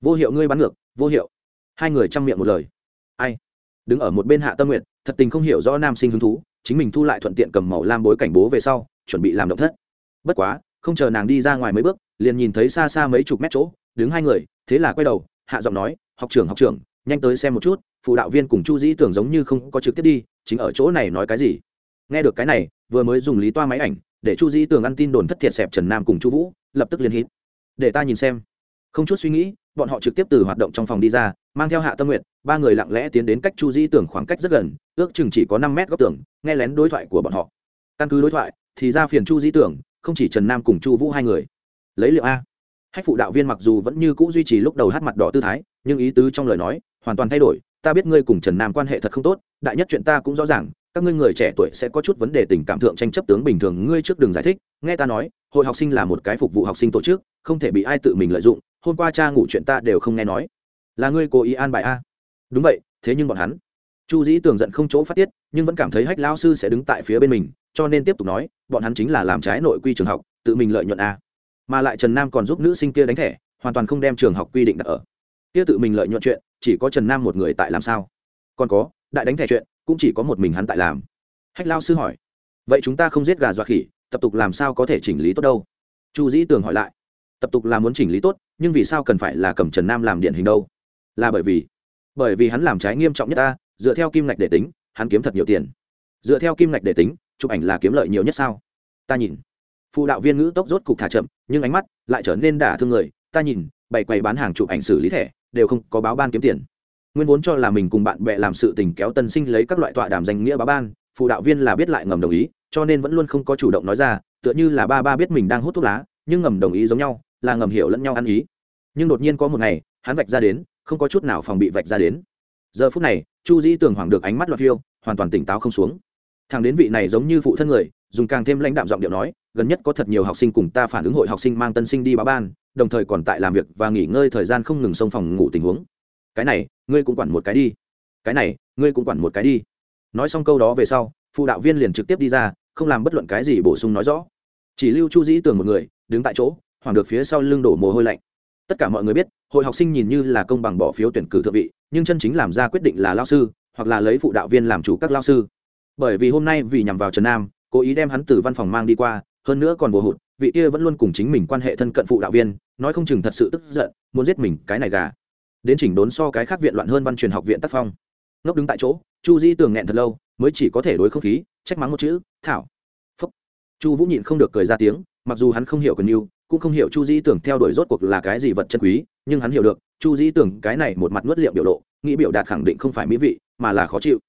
Vô hiệu ngươi bắn ngược, vô hiệu. Hai người chăm miệng một lời. Ai? Đứng ở một bên hạ tâm nguyện thật tình không hiểu rõ nam sinh hứng thú, chính mình thu lại thuận tiện cầm màu lam bối cảnh bố về sau, chuẩn bị làm động thất. Bất quá, không chờ nàng đi ra ngoài mấy bước, liền nhìn thấy xa xa mấy chục mét chỗ, đứng hai người, thế là quay đầu, hạ giọng nói, học trưởng học trưởng, nhanh tới xem một chút, phụ đạo viên cùng chu dĩ tưởng giống như không có trực tiếp đi, chính ở chỗ này nói cái gì? Nghe được cái này, vừa mới dùng lý toa máy ảnh để chu dĩ tường ăn tin đồn thất thiệt xẹp trần nam cùng chu vũ, lập tức liên hít. Để ta nhìn xem. Không chút suy nghĩ, bọn họ trực tiếp từ hoạt động trong phòng đi ra, mang theo hạ tâm nguyện ba người lặng lẽ tiến đến cách chu dĩ tường khoảng cách rất gần, ước chừng chỉ có năm mét góc tường, nghe lén đối thoại của bọn họ. Căn cứ đối thoại, thì ra phiền chu dĩ tường, không chỉ trần nam cùng chu vũ hai người. Lấy liệu a. Hách phụ đạo viên mặc dù vẫn như cũ duy trì lúc đầu hát mặt đỏ tư thái, nhưng ý tứ trong lời nói hoàn toàn thay đổi. Ta biết ngươi cùng trần nam quan hệ thật không tốt, đại nhất chuyện ta cũng rõ ràng các ngươi người trẻ tuổi sẽ có chút vấn đề tình cảm thượng tranh chấp tướng bình thường, ngươi trước đường giải thích. Nghe ta nói, hội học sinh là một cái phục vụ học sinh tổ chức, không thể bị ai tự mình lợi dụng. Hôm qua cha ngủ chuyện ta đều không nghe nói. Là ngươi cố ý an bài a? Đúng vậy, thế nhưng bọn hắn. Chu dĩ tường giận không chỗ phát tiết, nhưng vẫn cảm thấy hách lao sư sẽ đứng tại phía bên mình, cho nên tiếp tục nói, bọn hắn chính là làm trái nội quy trường học, tự mình lợi nhuận a. Mà lại trần nam còn giúp nữ sinh kia đánh thẻ, hoàn toàn không đem trường học quy định đặt ở. Kia tự mình lợi nhuận chuyện, chỉ có trần nam một người tại làm sao? Còn có, đại đánh thẻ chuyện cũng chỉ có một mình hắn tại làm. Hách lao sư hỏi, vậy chúng ta không giết gà dọa khỉ, tập tục làm sao có thể chỉnh lý tốt đâu? Chu dĩ tường hỏi lại, tập tục là muốn chỉnh lý tốt, nhưng vì sao cần phải là cầm trần nam làm điển hình đâu? Là bởi vì bởi vì hắn làm trái nghiêm trọng nhất ta, dựa theo kim ngạch để tính, hắn kiếm thật nhiều tiền. Dựa theo kim ngạch để tính, chụp ảnh là kiếm lợi nhiều nhất sao? Ta nhìn. Phụ đạo viên ngữ tốc rốt cục thả chậm, nhưng ánh mắt lại trở nên đả thương người. Ta nhìn, bày quầy bán hàng chụp ảnh xử lý thẻ, đều không có báo ban kiếm tiền nguyên vốn cho là mình cùng bạn bè làm sự tình kéo tân sinh lấy các loại tọa đàm danh nghĩa báo ban, phụ đạo viên là biết lại ngầm đồng ý, cho nên vẫn luôn không có chủ động nói ra, tựa như là ba ba biết mình đang hút thuốc lá, nhưng ngầm đồng ý giống nhau, là ngầm hiểu lẫn nhau ăn ý. Nhưng đột nhiên có một ngày, hắn vạch ra đến, không có chút nào phòng bị vạch ra đến. Giờ phút này, chu dĩ tường hoảng được ánh mắt loạt phiêu, hoàn toàn tỉnh táo không xuống. Thằng đến vị này giống như phụ thân người, dùng càng thêm lãnh đạm giọng điệu nói, gần nhất có thật nhiều học sinh cùng ta phản ứng hội học sinh mang tân sinh đi báo ban, đồng thời còn tại làm việc và nghỉ ngơi thời gian không ngừng xông phòng ngủ tình huống cái này, ngươi cũng quản một cái đi. Cái này, ngươi cũng quản một cái đi. Nói xong câu đó về sau, phụ đạo viên liền trực tiếp đi ra, không làm bất luận cái gì bổ sung nói rõ. Chỉ lưu chu dĩ tường một người, đứng tại chỗ hoàng được phía sau lưng đổ mồ hôi lạnh. Tất cả mọi người biết, hội học sinh nhìn như là công bằng bỏ phiếu tuyển cử thượng vị, nhưng chân chính làm ra quyết định là lao sư, hoặc là lấy phụ đạo viên làm chủ các lao sư. Bởi vì hôm nay vì nhằm vào trần nam, cố ý đem hắn từ văn phòng mang đi qua, hơn nữa còn vô hụt, vị kia vẫn luôn cùng chính mình quan hệ thân cận phụ đạo viên, nói không chừng thật sự tức giận, muốn giết mình cái này gà đến chỉnh đốn so cái khác viện loạn hơn văn truyền học viện tác phong. Ngốc đứng tại chỗ, chu Di tường nghẹn thật lâu, mới chỉ có thể đối không khí, trách mắng một chữ, thảo. Phúc. Chu vũ nhịn không được cười ra tiếng, mặc dù hắn không hiểu cần yêu cũng không hiểu chu Di tưởng theo đuổi rốt cuộc là cái gì vật chân quý, nhưng hắn hiểu được, chu Di tưởng cái này một mặt nuốt liệm biểu lộ, nghĩ biểu đạt khẳng định không phải mỹ vị, mà là khó chịu.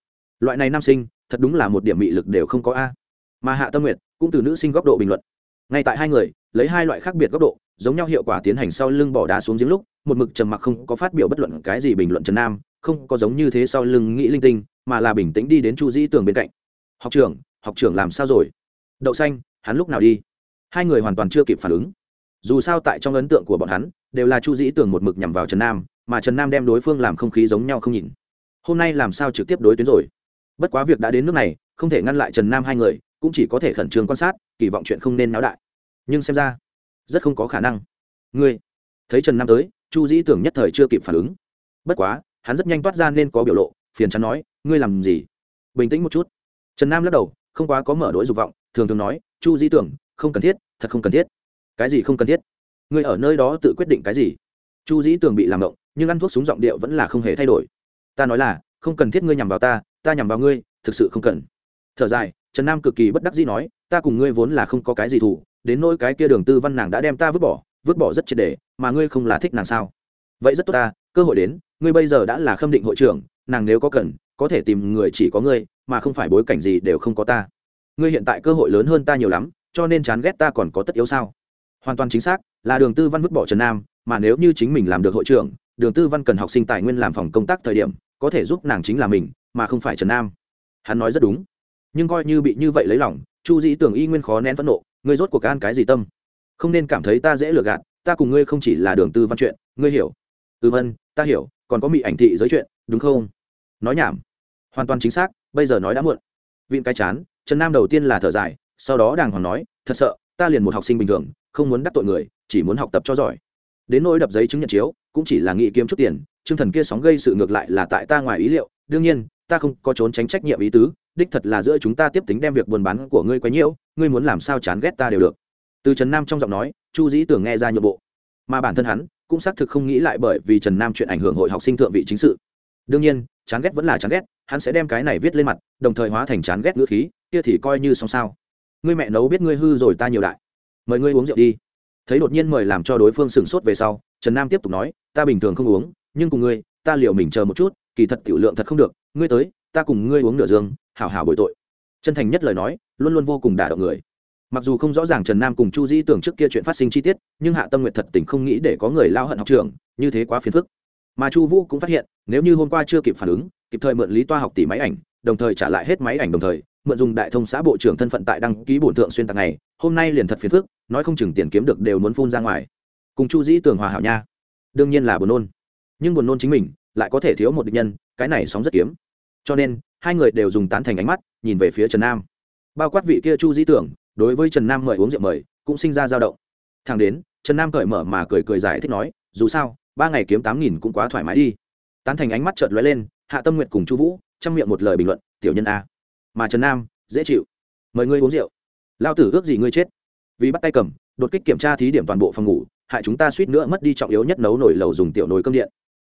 Loại này nam sinh, thật đúng là một điểm mị lực đều không có a. Mà hạ tâm nguyệt, cũng từ nữ sinh góc độ bình luận. Ngay tại hai người, lấy hai loại khác biệt góc độ, giống nhau hiệu quả tiến hành sau lưng bỏ đá xuống giếng lúc một mực trầm mặc không có phát biểu bất luận cái gì bình luận trần nam, không có giống như thế sau lưng nghĩ linh tinh, mà là bình tĩnh đi đến chu dĩ tường bên cạnh. Học trưởng học trưởng làm sao rồi? Đậu xanh, hắn lúc nào đi? Hai người hoàn toàn chưa kịp phản ứng. Dù sao tại trong ấn tượng của bọn hắn, đều là chu dĩ tường một mực nhằm vào trần nam, mà trần nam đem đối phương làm không khí giống nhau không nhìn. Hôm nay làm sao trực tiếp đối tuyến rồi? Bất quá việc đã đến nước này, không thể ngăn lại trần nam hai người, cũng chỉ có thể khẩn trương quan sát, kỳ vọng chuyện không nên náo đại. Nhưng xem ra, rất không có khả năng. Ngươi, thấy trần nam tới chu dĩ tưởng nhất thời chưa kịp phản ứng. Bất quá, hắn rất nhanh toát ra nên có biểu lộ, phiền chắn nói, ngươi làm gì? Bình tĩnh một chút. Trần nam lắc đầu, không quá có mở đ ố i dục vọng, thường thường nói, chu dĩ tưởng, không cần thiết, thật không cần thiết. Cái gì không cần thiết? Ngươi ở nơi đó tự quyết định cái gì? Chu dĩ tưởng bị làm động, nhưng ăn thuốc súng giọng điệu vẫn là không hề thay đổi. Ta nói là, không cần thiết ngươi nhằm vào ta ta nhằm vào ngươi, thực sự không cần. Thở dài, trần nam cực kỳ bất đắc dĩ nói, ta cùng ngươi vốn là không có cái gì thủ đến nỗi cái kia đường tư văn nàng đã đem ta vứt bỏ vứt bỏ rất triệt để mà ngươi không là thích nàng sao? Vậy rất tốt ta, cơ hội đến, ngươi bây giờ đã là khâm định hội trưởng, nàng nếu có cần, có thể tìm người chỉ có ngươi, mà không phải bối cảnh gì đều không có ta. Ngươi hiện tại cơ hội lớn hơn ta nhiều lắm, cho nên chán ghét ta còn có tất yếu sao? Hoàn toàn chính xác, là đường tư văn vứt bỏ trần nam, mà nếu như chính mình làm được hội trưởng, đường tư văn cần học sinh tài nguyên làm phòng công tác thời điểm, có thể giúp nàng chính là mình, mà không phải trần nam. Hắn nói rất đúng. Nhưng coi như bị như vậy lấy lòng, chu dĩ tưởng y nguyên khó nén phẫn nộ, ngươi rốt cuộc an cái gì tâm? Không nên cảm thấy ta dễ lừa gạt, ta cùng ngươi không chỉ là đường tư văn chuyện, ngươi hiểu. Ừ vân, ta hiểu, còn có mị ảnh thị giới chuyện, đúng không? Nói nhảm. Hoàn toàn chính xác, bây giờ nói đã muộn. Vịn cái chán, trần nam đầu tiên là thở dài, sau đó đàng hoàng nói, thật sợ, ta liền một học sinh bình thường, không muốn đắc tội người, chỉ muốn học tập cho giỏi. Đến nỗi đập giấy chứng nhận chiếu, cũng chỉ là nghị kiếm chút tiền chương thần kia sóng gây sự ngược lại là tại ta ngoài ý liệu, đương nhiên, ta không có trốn tránh trách nhiệm ý tứ, đích thật là giữa chúng ta tiếp tính đem việc buôn bán của ngươi quấy nhiễu ngươi muốn làm sao chán ghét ta đều được từ trần nam trong giọng nói, chu dĩ tưởng nghe ra nhượng bộ. Mà bản thân hắn cũng xác thực không nghĩ lại bởi vì trần nam chuyện ảnh hưởng hội học sinh thượng vị chính sự. Đương nhiên, chán ghét vẫn là chán ghét, hắn sẽ đem cái này viết lên mặt, đồng thời hóa thành chán ghét ngữ khí, kia thì coi như xong sao. Ngươi mẹ nấu biết ngươi hư rồi ta nhiều đại. Mời ngươi uống rượu đi. Thấy đột nhiên mời làm cho đối phương sửng sốt về sau, trần nam tiếp tục nói, ta bình thường không uống, nhưng cùng ngươi, ta liệu mình chờ một chút, kỳ thật tiểu lượng thật không được, ngươi tới, ta cùng ngươi uống nửa dương, hảo hảo bồi tội. Chân thành nhất lời nói, luôn luôn vô cùng đả động người mặc dù không rõ ràng trần nam cùng chu dĩ tưởng trước kia chuyện phát sinh chi tiết, nhưng hạ tâm nguyện thật tình không nghĩ để có người lao hận học trường, như thế quá phiền phức. Mà chu vũ cũng phát hiện, nếu như hôm qua chưa kịp phản ứng, kịp thời mượn lý toa học tỷ máy ảnh, đồng thời trả lại hết máy ảnh đồng thời, mượn dùng đại thông xã bộ trưởng thân phận tại đăng ký bổn thượng xuyên tạc này, hôm nay liền thật phiền phức, nói không chừng tiền kiếm được đều muốn phun ra ngoài. Cùng chu dĩ tường hòa hảo nha. Đương nhiên là buồn nôn. Nhưng buồn nôn chính mình, lại có thể thiếu một định nhân, cái này sóng rất kiếm. Cho nên, hai người đều dùng tán thành ánh mắt, nhìn về phía trần nam. Bao quát vị kia chu dĩ tưởng đối với trần nam mời uống rượu mời, cũng sinh ra dao động. Thằng đến, trần nam cởi mở mà cười cười giải thích nói, dù sao, ba ngày kiếm tám nghìn cũng quá thoải mái đi. Tán thành ánh mắt chợt lóe lên, hạ tâm nguyện cùng chu vũ, chăm miệng một lời bình luận, tiểu nhân a, mà trần nam, dễ chịu. Mời ngươi uống rượu. Lao tử ước gì ngươi chết. Vì bắt tay cầm, đột kích kiểm tra thí điểm toàn bộ phòng ngủ, hại chúng ta suýt nữa mất đi trọng yếu nhất nấu nổi lầu dùng tiểu nồi cơm điện.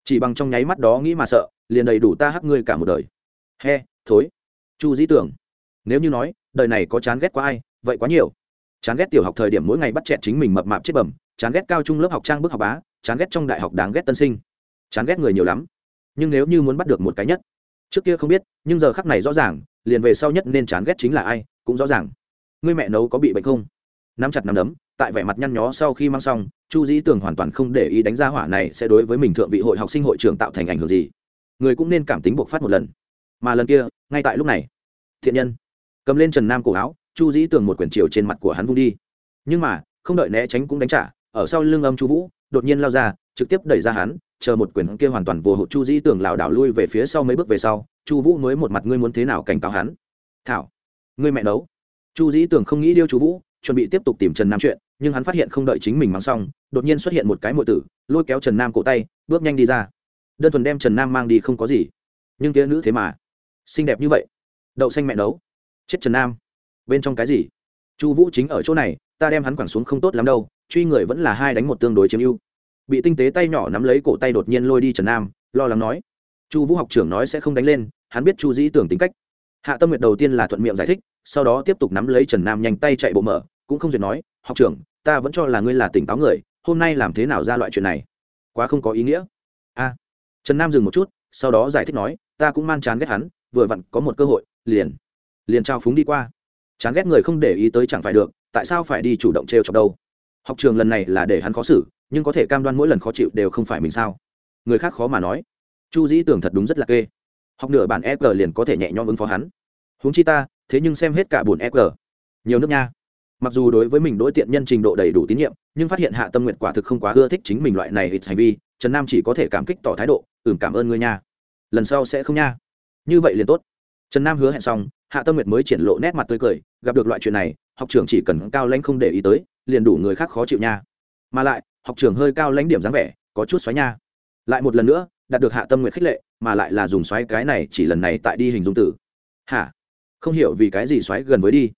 Chỉ bằng trong nháy mắt đó nghĩ mà sợ, liền đầy đủ ta hắc ngươi cả một đời. He, thối. Chu dĩ tưởng, nếu như nói, đời này có chán ghét qua ai vậy quá nhiều. Chán ghét tiểu học thời điểm mỗi ngày bắt chẹt chính mình mập mạp chết bẩm chán ghét cao trung lớp học trang bức học bá, chán ghét trong đại học đáng ghét tân sinh. Chán ghét người nhiều lắm. Nhưng nếu như muốn bắt được một cái nhất, trước kia không biết, nhưng giờ khắc này rõ ràng, liền về sau nhất nên chán ghét chính là ai, cũng rõ ràng. Người mẹ nấu có bị bệnh không? Nắm chặt nắm đấm, tại vẻ mặt nhăn nhó sau khi mang xong, chu dĩ tường hoàn toàn không để ý đánh giá hỏa này sẽ đối với mình thượng vị hội học sinh hội trưởng tạo thành ảnh hưởng gì. Người cũng nên cảm tính buộc phát một lần. Mà lần kia, ngay tại lúc này, thiện nhân cầm lên trần nam cổ áo chu dĩ tường một quyển chiều trên mặt của hắn vung đi. Nhưng mà, không đợi né tránh cũng đánh trả, ở sau lưng âm chu vũ, đột nhiên lao ra, trực tiếp đẩy ra hắn, chờ một quyển kia hoàn toàn vô hộ chu dĩ tường lảo đảo lui về phía sau mấy bước về sau, chu vũ mới một mặt ngươi muốn thế nào cảnh cáo hắn. Thảo, ngươi mẹ nấu. Chu dĩ tường không nghĩ điêu chu vũ, chuẩn bị tiếp tục tìm trần nam chuyện, nhưng hắn phát hiện không đợi chính mình mắng xong, đột nhiên xuất hiện một cái mộ tử, lôi kéo trần nam cổ tay, bước nhanh đi ra. Đơn thuần đem trần nam mang đi không có gì. Nhưng kia nữ thế mà, xinh đẹp như vậy. Đậu xanh mẹ nấu. Chết trần nam bên trong cái gì? Chu vũ chính ở chỗ này, ta đem hắn quẳng xuống không tốt lắm đâu, truy người vẫn là hai đánh một tương đối chiếm ưu. Bị tinh tế tay nhỏ nắm lấy cổ tay đột nhiên lôi đi trần nam, lo lắng nói. Chu vũ học trưởng nói sẽ không đánh lên, hắn biết chu dĩ tưởng tính cách. Hạ tâm nguyệt đầu tiên là thuận miệng giải thích, sau đó tiếp tục nắm lấy trần nam nhanh tay chạy bộ mở, cũng không duyệt nói, học trưởng, ta vẫn cho là ngươi là tỉnh táo người, hôm nay làm thế nào ra loại chuyện này? Quá không có ý nghĩa. A. Trần nam dừng một chút, sau đó giải thích nói, ta cũng man chán ghét hắn, vừa vặn có một cơ hội, liền liền trao phúng đi qua chán ghét người không để ý tới chẳng phải được, tại sao phải đi chủ động t r e o chọc đâu? Học trường lần này là để hắn khó xử, nhưng có thể cam đoan mỗi lần khó chịu đều không phải mình sao? Người khác khó mà nói. Chu dĩ tưởng thật đúng rất là kê. Học nửa bản e g liền có thể nhẹ nhõm ứng phó hắn. Huống chi ta, thế nhưng xem hết cả bồn e g. Nhiều nước nha. Mặc dù đối với mình đối tiện nhân trình độ đầy đủ tín nhiệm, nhưng phát hiện hạ tâm nguyện quả thực không quá ưa thích chính mình loại này ít hành vi, trần nam chỉ có thể cảm kích tỏ thái độ, ừm, cảm ơn ngươi nha. Lần sau sẽ không nha. Như vậy liền tốt. Trần nam hứa hẹn xong, hạ tâm nguyệt mới triển lộ nét mặt tươi cười gặp được loại chuyện này, học trưởng chỉ cần cao lãnh không để ý tới, liền đủ người khác khó chịu nha. Mà lại, học trưởng hơi cao lãnh điểm dáng vẻ, có chút xoáy nha. Lại một lần nữa, đạt được hạ tâm nguyện khích lệ, mà lại là dùng xoáy cái này chỉ lần này tại đi hình dung tử. Hả? Không hiểu vì cái gì xoáy gần với đi.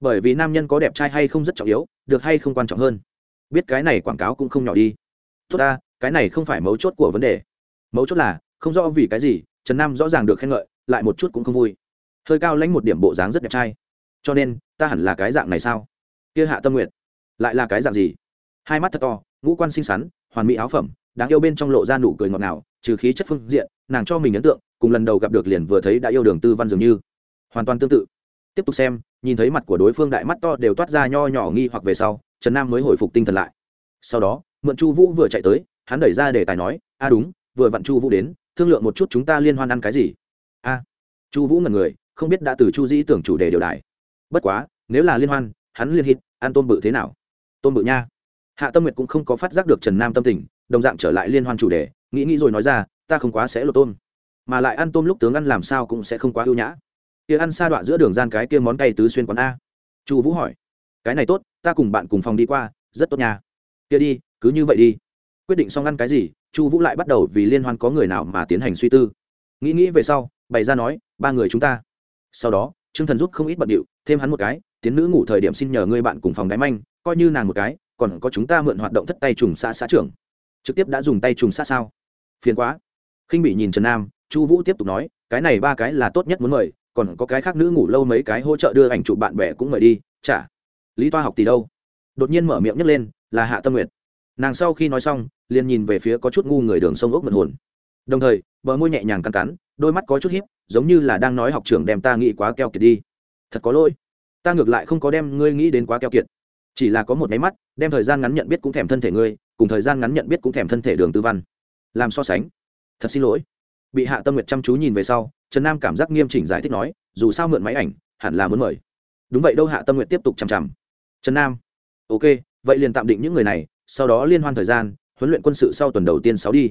Bởi vì nam nhân có đẹp trai hay không rất trọng yếu, được hay không quan trọng hơn. Biết cái này quảng cáo cũng không nhỏ đi. Tốt ta, cái này không phải mấu chốt của vấn đề. Mấu chốt là, không rõ vì cái gì, trần nam rõ ràng được khen ngợi, lại một chút cũng không vui. Hơi cao lãnh một điểm bộ dáng rất đẹp trai cho nên ta hẳn là cái dạng này sao? Kia hạ tâm nguyện lại là cái dạng gì? Hai mắt thật to, ngũ quan xinh xắn, hoàn mỹ áo phẩm, đáng yêu bên trong lộ ra nụ cười ngọt ngào, trừ khí chất phương diện, nàng cho mình ấn tượng, cùng lần đầu gặp được liền vừa thấy đã yêu đường tư văn dường như. Hoàn toàn tương tự. Tiếp tục xem, nhìn thấy mặt của đối phương đại mắt to đều toát ra nho nhỏ nghi hoặc về sau, trần nam mới hồi phục tinh thần lại. Sau đó, mượn chu vũ vừa chạy tới, hắn đẩy ra để tài nói, a đúng, vừa vặn chu vũ đến, thương lượng một chút chúng ta liên hoan ăn cái gì? A. Chu vũ ngần người, không biết đã từ chu dĩ tưởng chủ đề điều đài bất quá, nếu là liên hoan, hắn liên hít, ăn tôm bự thế nào? Tôm bự nha. Hạ tâm nguyệt cũng không có phát giác được trần nam tâm tình, đồng dạng trở lại liên hoan chủ đề, nghĩ nghĩ rồi nói ra, ta không quá sẽ lột tôm, mà lại ăn tôm lúc tướng ăn làm sao cũng sẽ không quá ưu nhã. Kia ăn xa đoạn giữa đường gian cái kia món cay tứ xuyên quán a. Chu vũ hỏi. Cái này tốt, ta cùng bạn cùng phòng đi qua, rất tốt nha. Kia đi, cứ như vậy đi. Quyết định xong ăn cái gì, chu vũ lại bắt đầu vì liên hoan có người nào mà tiến hành suy tư. Nghĩ nghĩ về sau, bày ra nói, ba người chúng ta. Sau đó trương thần giúp không ít bận điệu, thêm hắn một cái, tiến nữ ngủ thời điểm xin nhờ ngươi bạn cùng phòng đáy manh, coi như nàng một cái, còn có chúng ta mượn hoạt động thất tay trùng xã xã trưởng. Trực tiếp đã dùng tay trùng xã sao? Phiền quá. Khinh bị nhìn trần nam, chu vũ tiếp tục nói, cái này ba cái là tốt nhất muốn mời, còn có cái khác nữ ngủ lâu mấy cái hỗ trợ đưa ảnh chụp bạn bè cũng mời đi, chả. Lý toa học tỷ đâu? Đột nhiên mở miệng nhấc lên, là hạ tâm nguyệt. Nàng sau khi nói xong, liền nhìn về phía có chút ngu người đường sông ốc mật hồn. Đồng thời bờ môi nhẹ nhàng cắn cắn, đôi mắt có chút hiếp giống như là đang nói học trưởng đem ta nghĩ quá keo kiệt đi. Thật có lỗi. Ta ngược lại không có đem ngươi nghĩ đến quá keo kiệt. Chỉ là có một máy mắt, đem thời gian ngắn nhận biết cũng thèm thân thể ngươi, cùng thời gian ngắn nhận biết cũng thèm thân thể đường tư văn. Làm so sánh. Thật xin lỗi. Bị hạ tâm nguyệt chăm chú nhìn về sau, trần nam cảm giác nghiêm chỉnh giải thích nói, dù sao mượn máy ảnh, hẳn là muốn mời. Đúng vậy đâu hạ tâm nguyện tiếp tục chằm chằm. Trần nam. Ok, vậy liền tạm định những người này, sau đó liên hoan thời gian, huấn luyện quân sự sau tuần đầu tiên sáu đi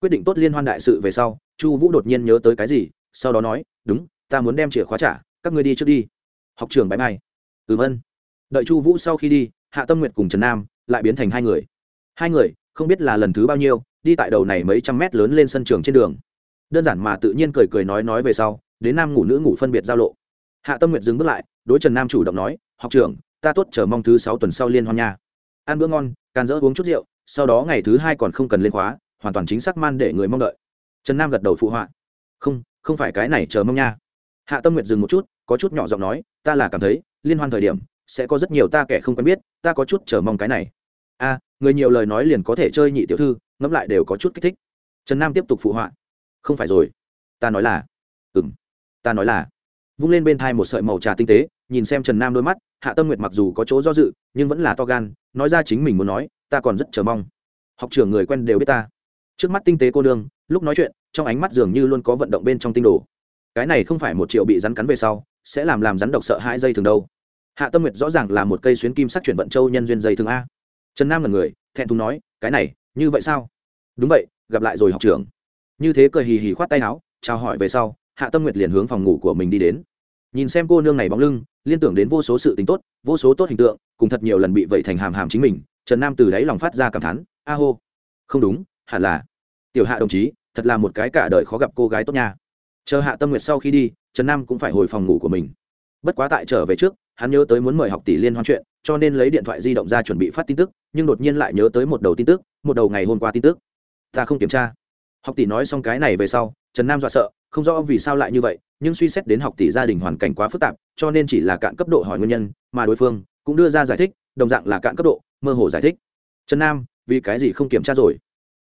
quyết định tốt liên hoan đại sự về sau, chu vũ đột nhiên nhớ tới cái gì, sau đó nói, đúng, ta muốn đem chìa khóa trả, các ngươi đi trước đi. Học trường bãi mai. Ừ ân đợi chu vũ sau khi đi, hạ tâm nguyện cùng trần nam lại biến thành hai người. Hai người, không biết là lần thứ bao nhiêu, đi tại đầu này mấy trăm mét lớn lên sân trường trên đường. Đơn giản mà tự nhiên cười cười nói nói về sau, đến nam ngủ nữ ngủ phân biệt giao lộ. Hạ tâm nguyệt dừng bước lại, đối trần nam chủ động nói, học trưởng, ta tốt chờ mong thứ sáu tuần sau liên hoan nha. Ăn bữa ngon can dỡ uống chút rượu, sau đó ngày thứ hai còn không cần lên khóa hoàn toàn chính xác man để người mong đợi. Trần nam gật đầu phụ họa. Không không phải cái này chờ mong nha. Hạ tâm nguyệt dừng một chút, có chút nhỏ giọng nói, ta là cảm thấy, liên hoan thời điểm, sẽ có rất nhiều ta kẻ không quen biết, ta có chút chờ mong cái này. A à, người nhiều lời nói liền có thể chơi nhị tiểu thư, ngẫm lại đều có chút kích thích. Trần nam tiếp tục phụ họa. Không phải rồi. Ta nói là ừ m ta nói là. Vung lên bên thai một sợi màu trà tinh tế, nhìn xem trần nam đôi mắt, hạ tâm nguyệt mặc dù có chỗ do dự, nhưng vẫn là to gan, nói ra chính mình muốn nói, ta còn rất chờ mong. Học trưởng người quen đều biết ta trước mắt tinh tế cô đương lúc nói chuyện, trong ánh mắt dường như luôn có vận động bên trong tinh đồ. Cái này không phải một triệu bị rắn cắn về sau, sẽ làm làm rắn độc sợ hai dây thường đâu. Hạ tâm nguyệt rõ ràng là một cây xuyến kim sắc chuyển vận châu nhân duyên dây thường a. Trần nam là người, thẹn thùng nói, cái này, như vậy sao? Đúng vậy, gặp lại rồi học trưởng. Như thế cười hì hì khoát tay áo, chào hỏi về sau, hạ tâm nguyệt liền hướng phòng ngủ của mình đi đến. Nhìn xem cô nương này bóng lưng, liên tưởng đến vô số sự tính tốt, vô số tốt hình tượng, cùng thật nhiều lần bị vẩy thành hàm hàm chính mình, trần nam từ đáy lòng phát ra cảm thán, a hô, không đúng, hẳn là tiểu hạ đồng chí, thật là một cái cả đời khó gặp cô gái tốt nha. Chờ hạ tâm nguyệt sau khi đi, trần nam cũng phải hồi phòng ngủ của mình. Bất quá tại trở về trước, hắn nhớ tới muốn mời học tỷ liên hoan chuyện, cho nên lấy điện thoại di động ra chuẩn bị phát tin tức, nhưng đột nhiên lại nhớ tới một đầu tin tức, một đầu ngày hôm qua tin tức. Ta không kiểm tra. Học tỷ nói xong cái này về sau, trần nam dọa sợ, không rõ vì sao lại như vậy, nhưng suy xét đến học tỷ gia đình hoàn cảnh quá phức tạp, cho nên chỉ là cạn cấp độ hỏi nguyên nhân, mà đối phương cũng đưa ra giải thích, đồng dạng là cạn cấp độ, mơ hồ giải thích. Trần nam, vì cái gì không kiểm tra rồi?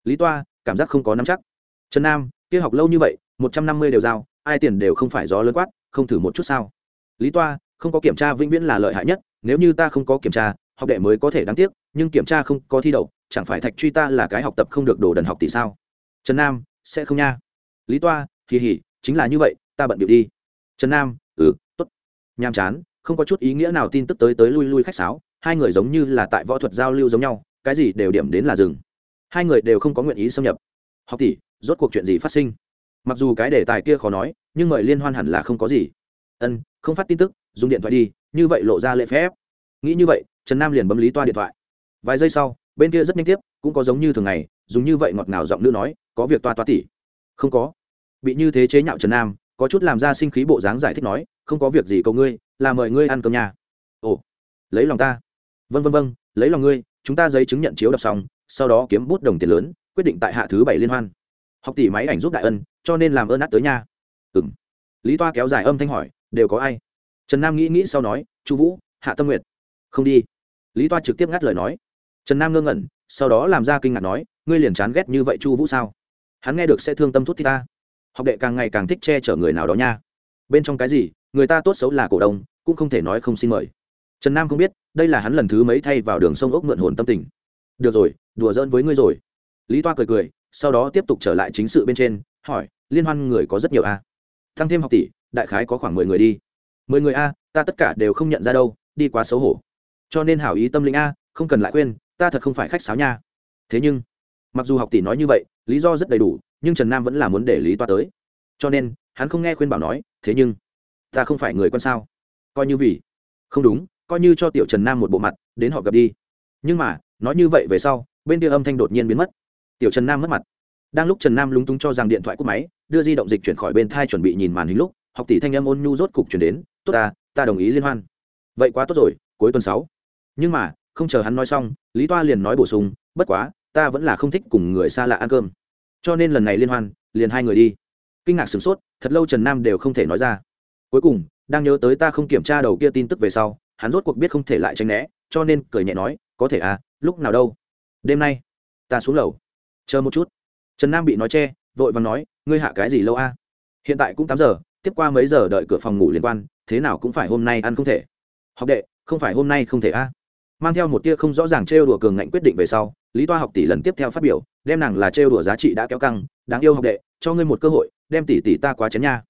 Lý toa cảm giác không có nắm chắc. Trần nam, kia học lâu như vậy, một trăm năm mươi đều giao, ai tiền đều không phải gió lớn quát, không thử một chút sao? Lý toa, không có kiểm tra vĩnh viễn là lợi hại nhất, nếu như ta không có kiểm tra, học đệ mới có thể đáng tiếc, nhưng kiểm tra không có thi đậu, chẳng phải thạch truy ta là cái học tập không được đồ đần học tỷ sao? Trần nam, sẽ không nha. Lý toa kỳ hỉ chính là như vậy, ta bận điệu đi. Trần nam ừ t ố t nhàm chán, không có chút ý nghĩa nào tin tức tới tới lui lui khách sáo, hai người giống như là tại võ thuật giao lưu giống nhau, cái gì đều điểm đến là rừng hai người đều không có nguyện ý xâm nhập. Học tỷ, rốt cuộc chuyện gì phát sinh? Mặc dù cái đề tài kia khó nói, nhưng mời liên hoan hẳn là không có gì. Ân, không phát tin tức, dùng điện thoại đi, như vậy lộ ra lễ phép. Nghĩ như vậy, trần nam liền bấm lý toa điện thoại. Vài giây sau, bên kia rất nhanh tiếp, cũng có giống như thường ngày, dùng như vậy ngọt ngào giọng nữ nói, có việc toa toa tỉ không có. Bị như thế chế nhạo trần nam, có chút làm ra sinh khí bộ dáng giải thích nói, không có việc gì cầu ngươi, là mời ngươi ăn cơm nhà. Ồ, lấy lòng ta. Vân vân vân lấy lòng ngươi, chúng ta giấy chứng nhận chiếu đọc xong sau đó kiếm bút đồng tiền lớn quyết định tại hạ thứ bảy liên hoan. Học tỷ máy ảnh giúp đại ân cho nên làm ơn nát tới nhà Ừm, lý toa kéo dài âm thanh hỏi đều có ai? Trần nam nghĩ nghĩ sau nói chu vũ hạ tâm nguyệt. Không đi. Lý toa trực tiếp ngắt lời nói. Trần nam ngơ ngẩn sau đó làm ra kinh ngạc nói ngươi liền chán ghét như vậy chu vũ sao? Hắn nghe được sẽ thương tâm thút thì ta. Học đệ càng ngày càng thích che chở người nào đó nha. Bên trong cái gì người ta tốt xấu là cổ đông cũng không thể nói không xin mời. Trần nam không biết đây là hắn lần thứ mấy thay vào đường sông ốc mượn hồn tâm tình được rồi, đùa giỡn với ngươi rồi. Lý toa cười cười, sau đó tiếp tục trở lại chính sự bên trên, hỏi, liên hoan người có rất nhiều a? Tăng thêm học tỷ, đại khái có khoảng mười người đi. Mười người a, ta tất cả đều không nhận ra đâu, đi quá xấu hổ. Cho nên hảo ý tâm linh a, không cần lại khuyên, ta thật không phải khách sáo nha. Thế nhưng, mặc dù học tỷ nói như vậy, lý do rất đầy đủ, nhưng trần nam vẫn là muốn để lý toa tới. Cho nên, hắn không nghe khuyên bảo nói, thế nhưng, ta không phải người con sao? Coi như vì. Không đúng, coi như cho tiểu trần nam một bộ mặt, đến họ gặp đi. Nhưng mà nói như vậy về sau, bên kia âm thanh đột nhiên biến mất. Tiểu trần nam mất mặt. Đang lúc trần nam lúng túng cho rằng điện thoại cúp máy, đưa di động dịch chuyển khỏi bên thai chuẩn bị nhìn màn hình lúc, học tỷ thanh âm ôn nhu rốt cục chuyển đến, tốt ta ta đồng ý liên hoan. Vậy quá tốt rồi, cuối tuần sáu. Nhưng mà, không chờ hắn nói xong, lý toa liền nói bổ sung, bất quá, ta vẫn là không thích cùng người xa lạ ăn cơm. Cho nên lần này liên hoan, liền hai người đi. Kinh ngạc sửng sốt, thật lâu trần nam đều không thể nói ra. Cuối cùng, đang nhớ tới ta không kiểm tra đầu kia tin tức về sau, hắn rốt cuộc biết không thể lại tranh né, cho nên cười nhẹ nói có thể à lúc nào đâu. Đêm nay, ta xuống lầu. Chờ một chút. Trần nam bị nói che, vội vàng nói, ngươi hạ cái gì lâu a? Hiện tại cũng tám giờ, tiếp qua mấy giờ đợi cửa phòng ngủ liên quan, thế nào cũng phải hôm nay ăn không thể. Học đệ, không phải hôm nay không thể a? Mang theo một tia không rõ ràng trêu đùa cường ngạnh quyết định về sau, lý toa học tỷ lần tiếp theo phát biểu, đem nàng là trêu đùa giá trị đã kéo căng, đáng yêu học đệ, cho ngươi một cơ hội, đem tỷ tỷ ta quá chén nha.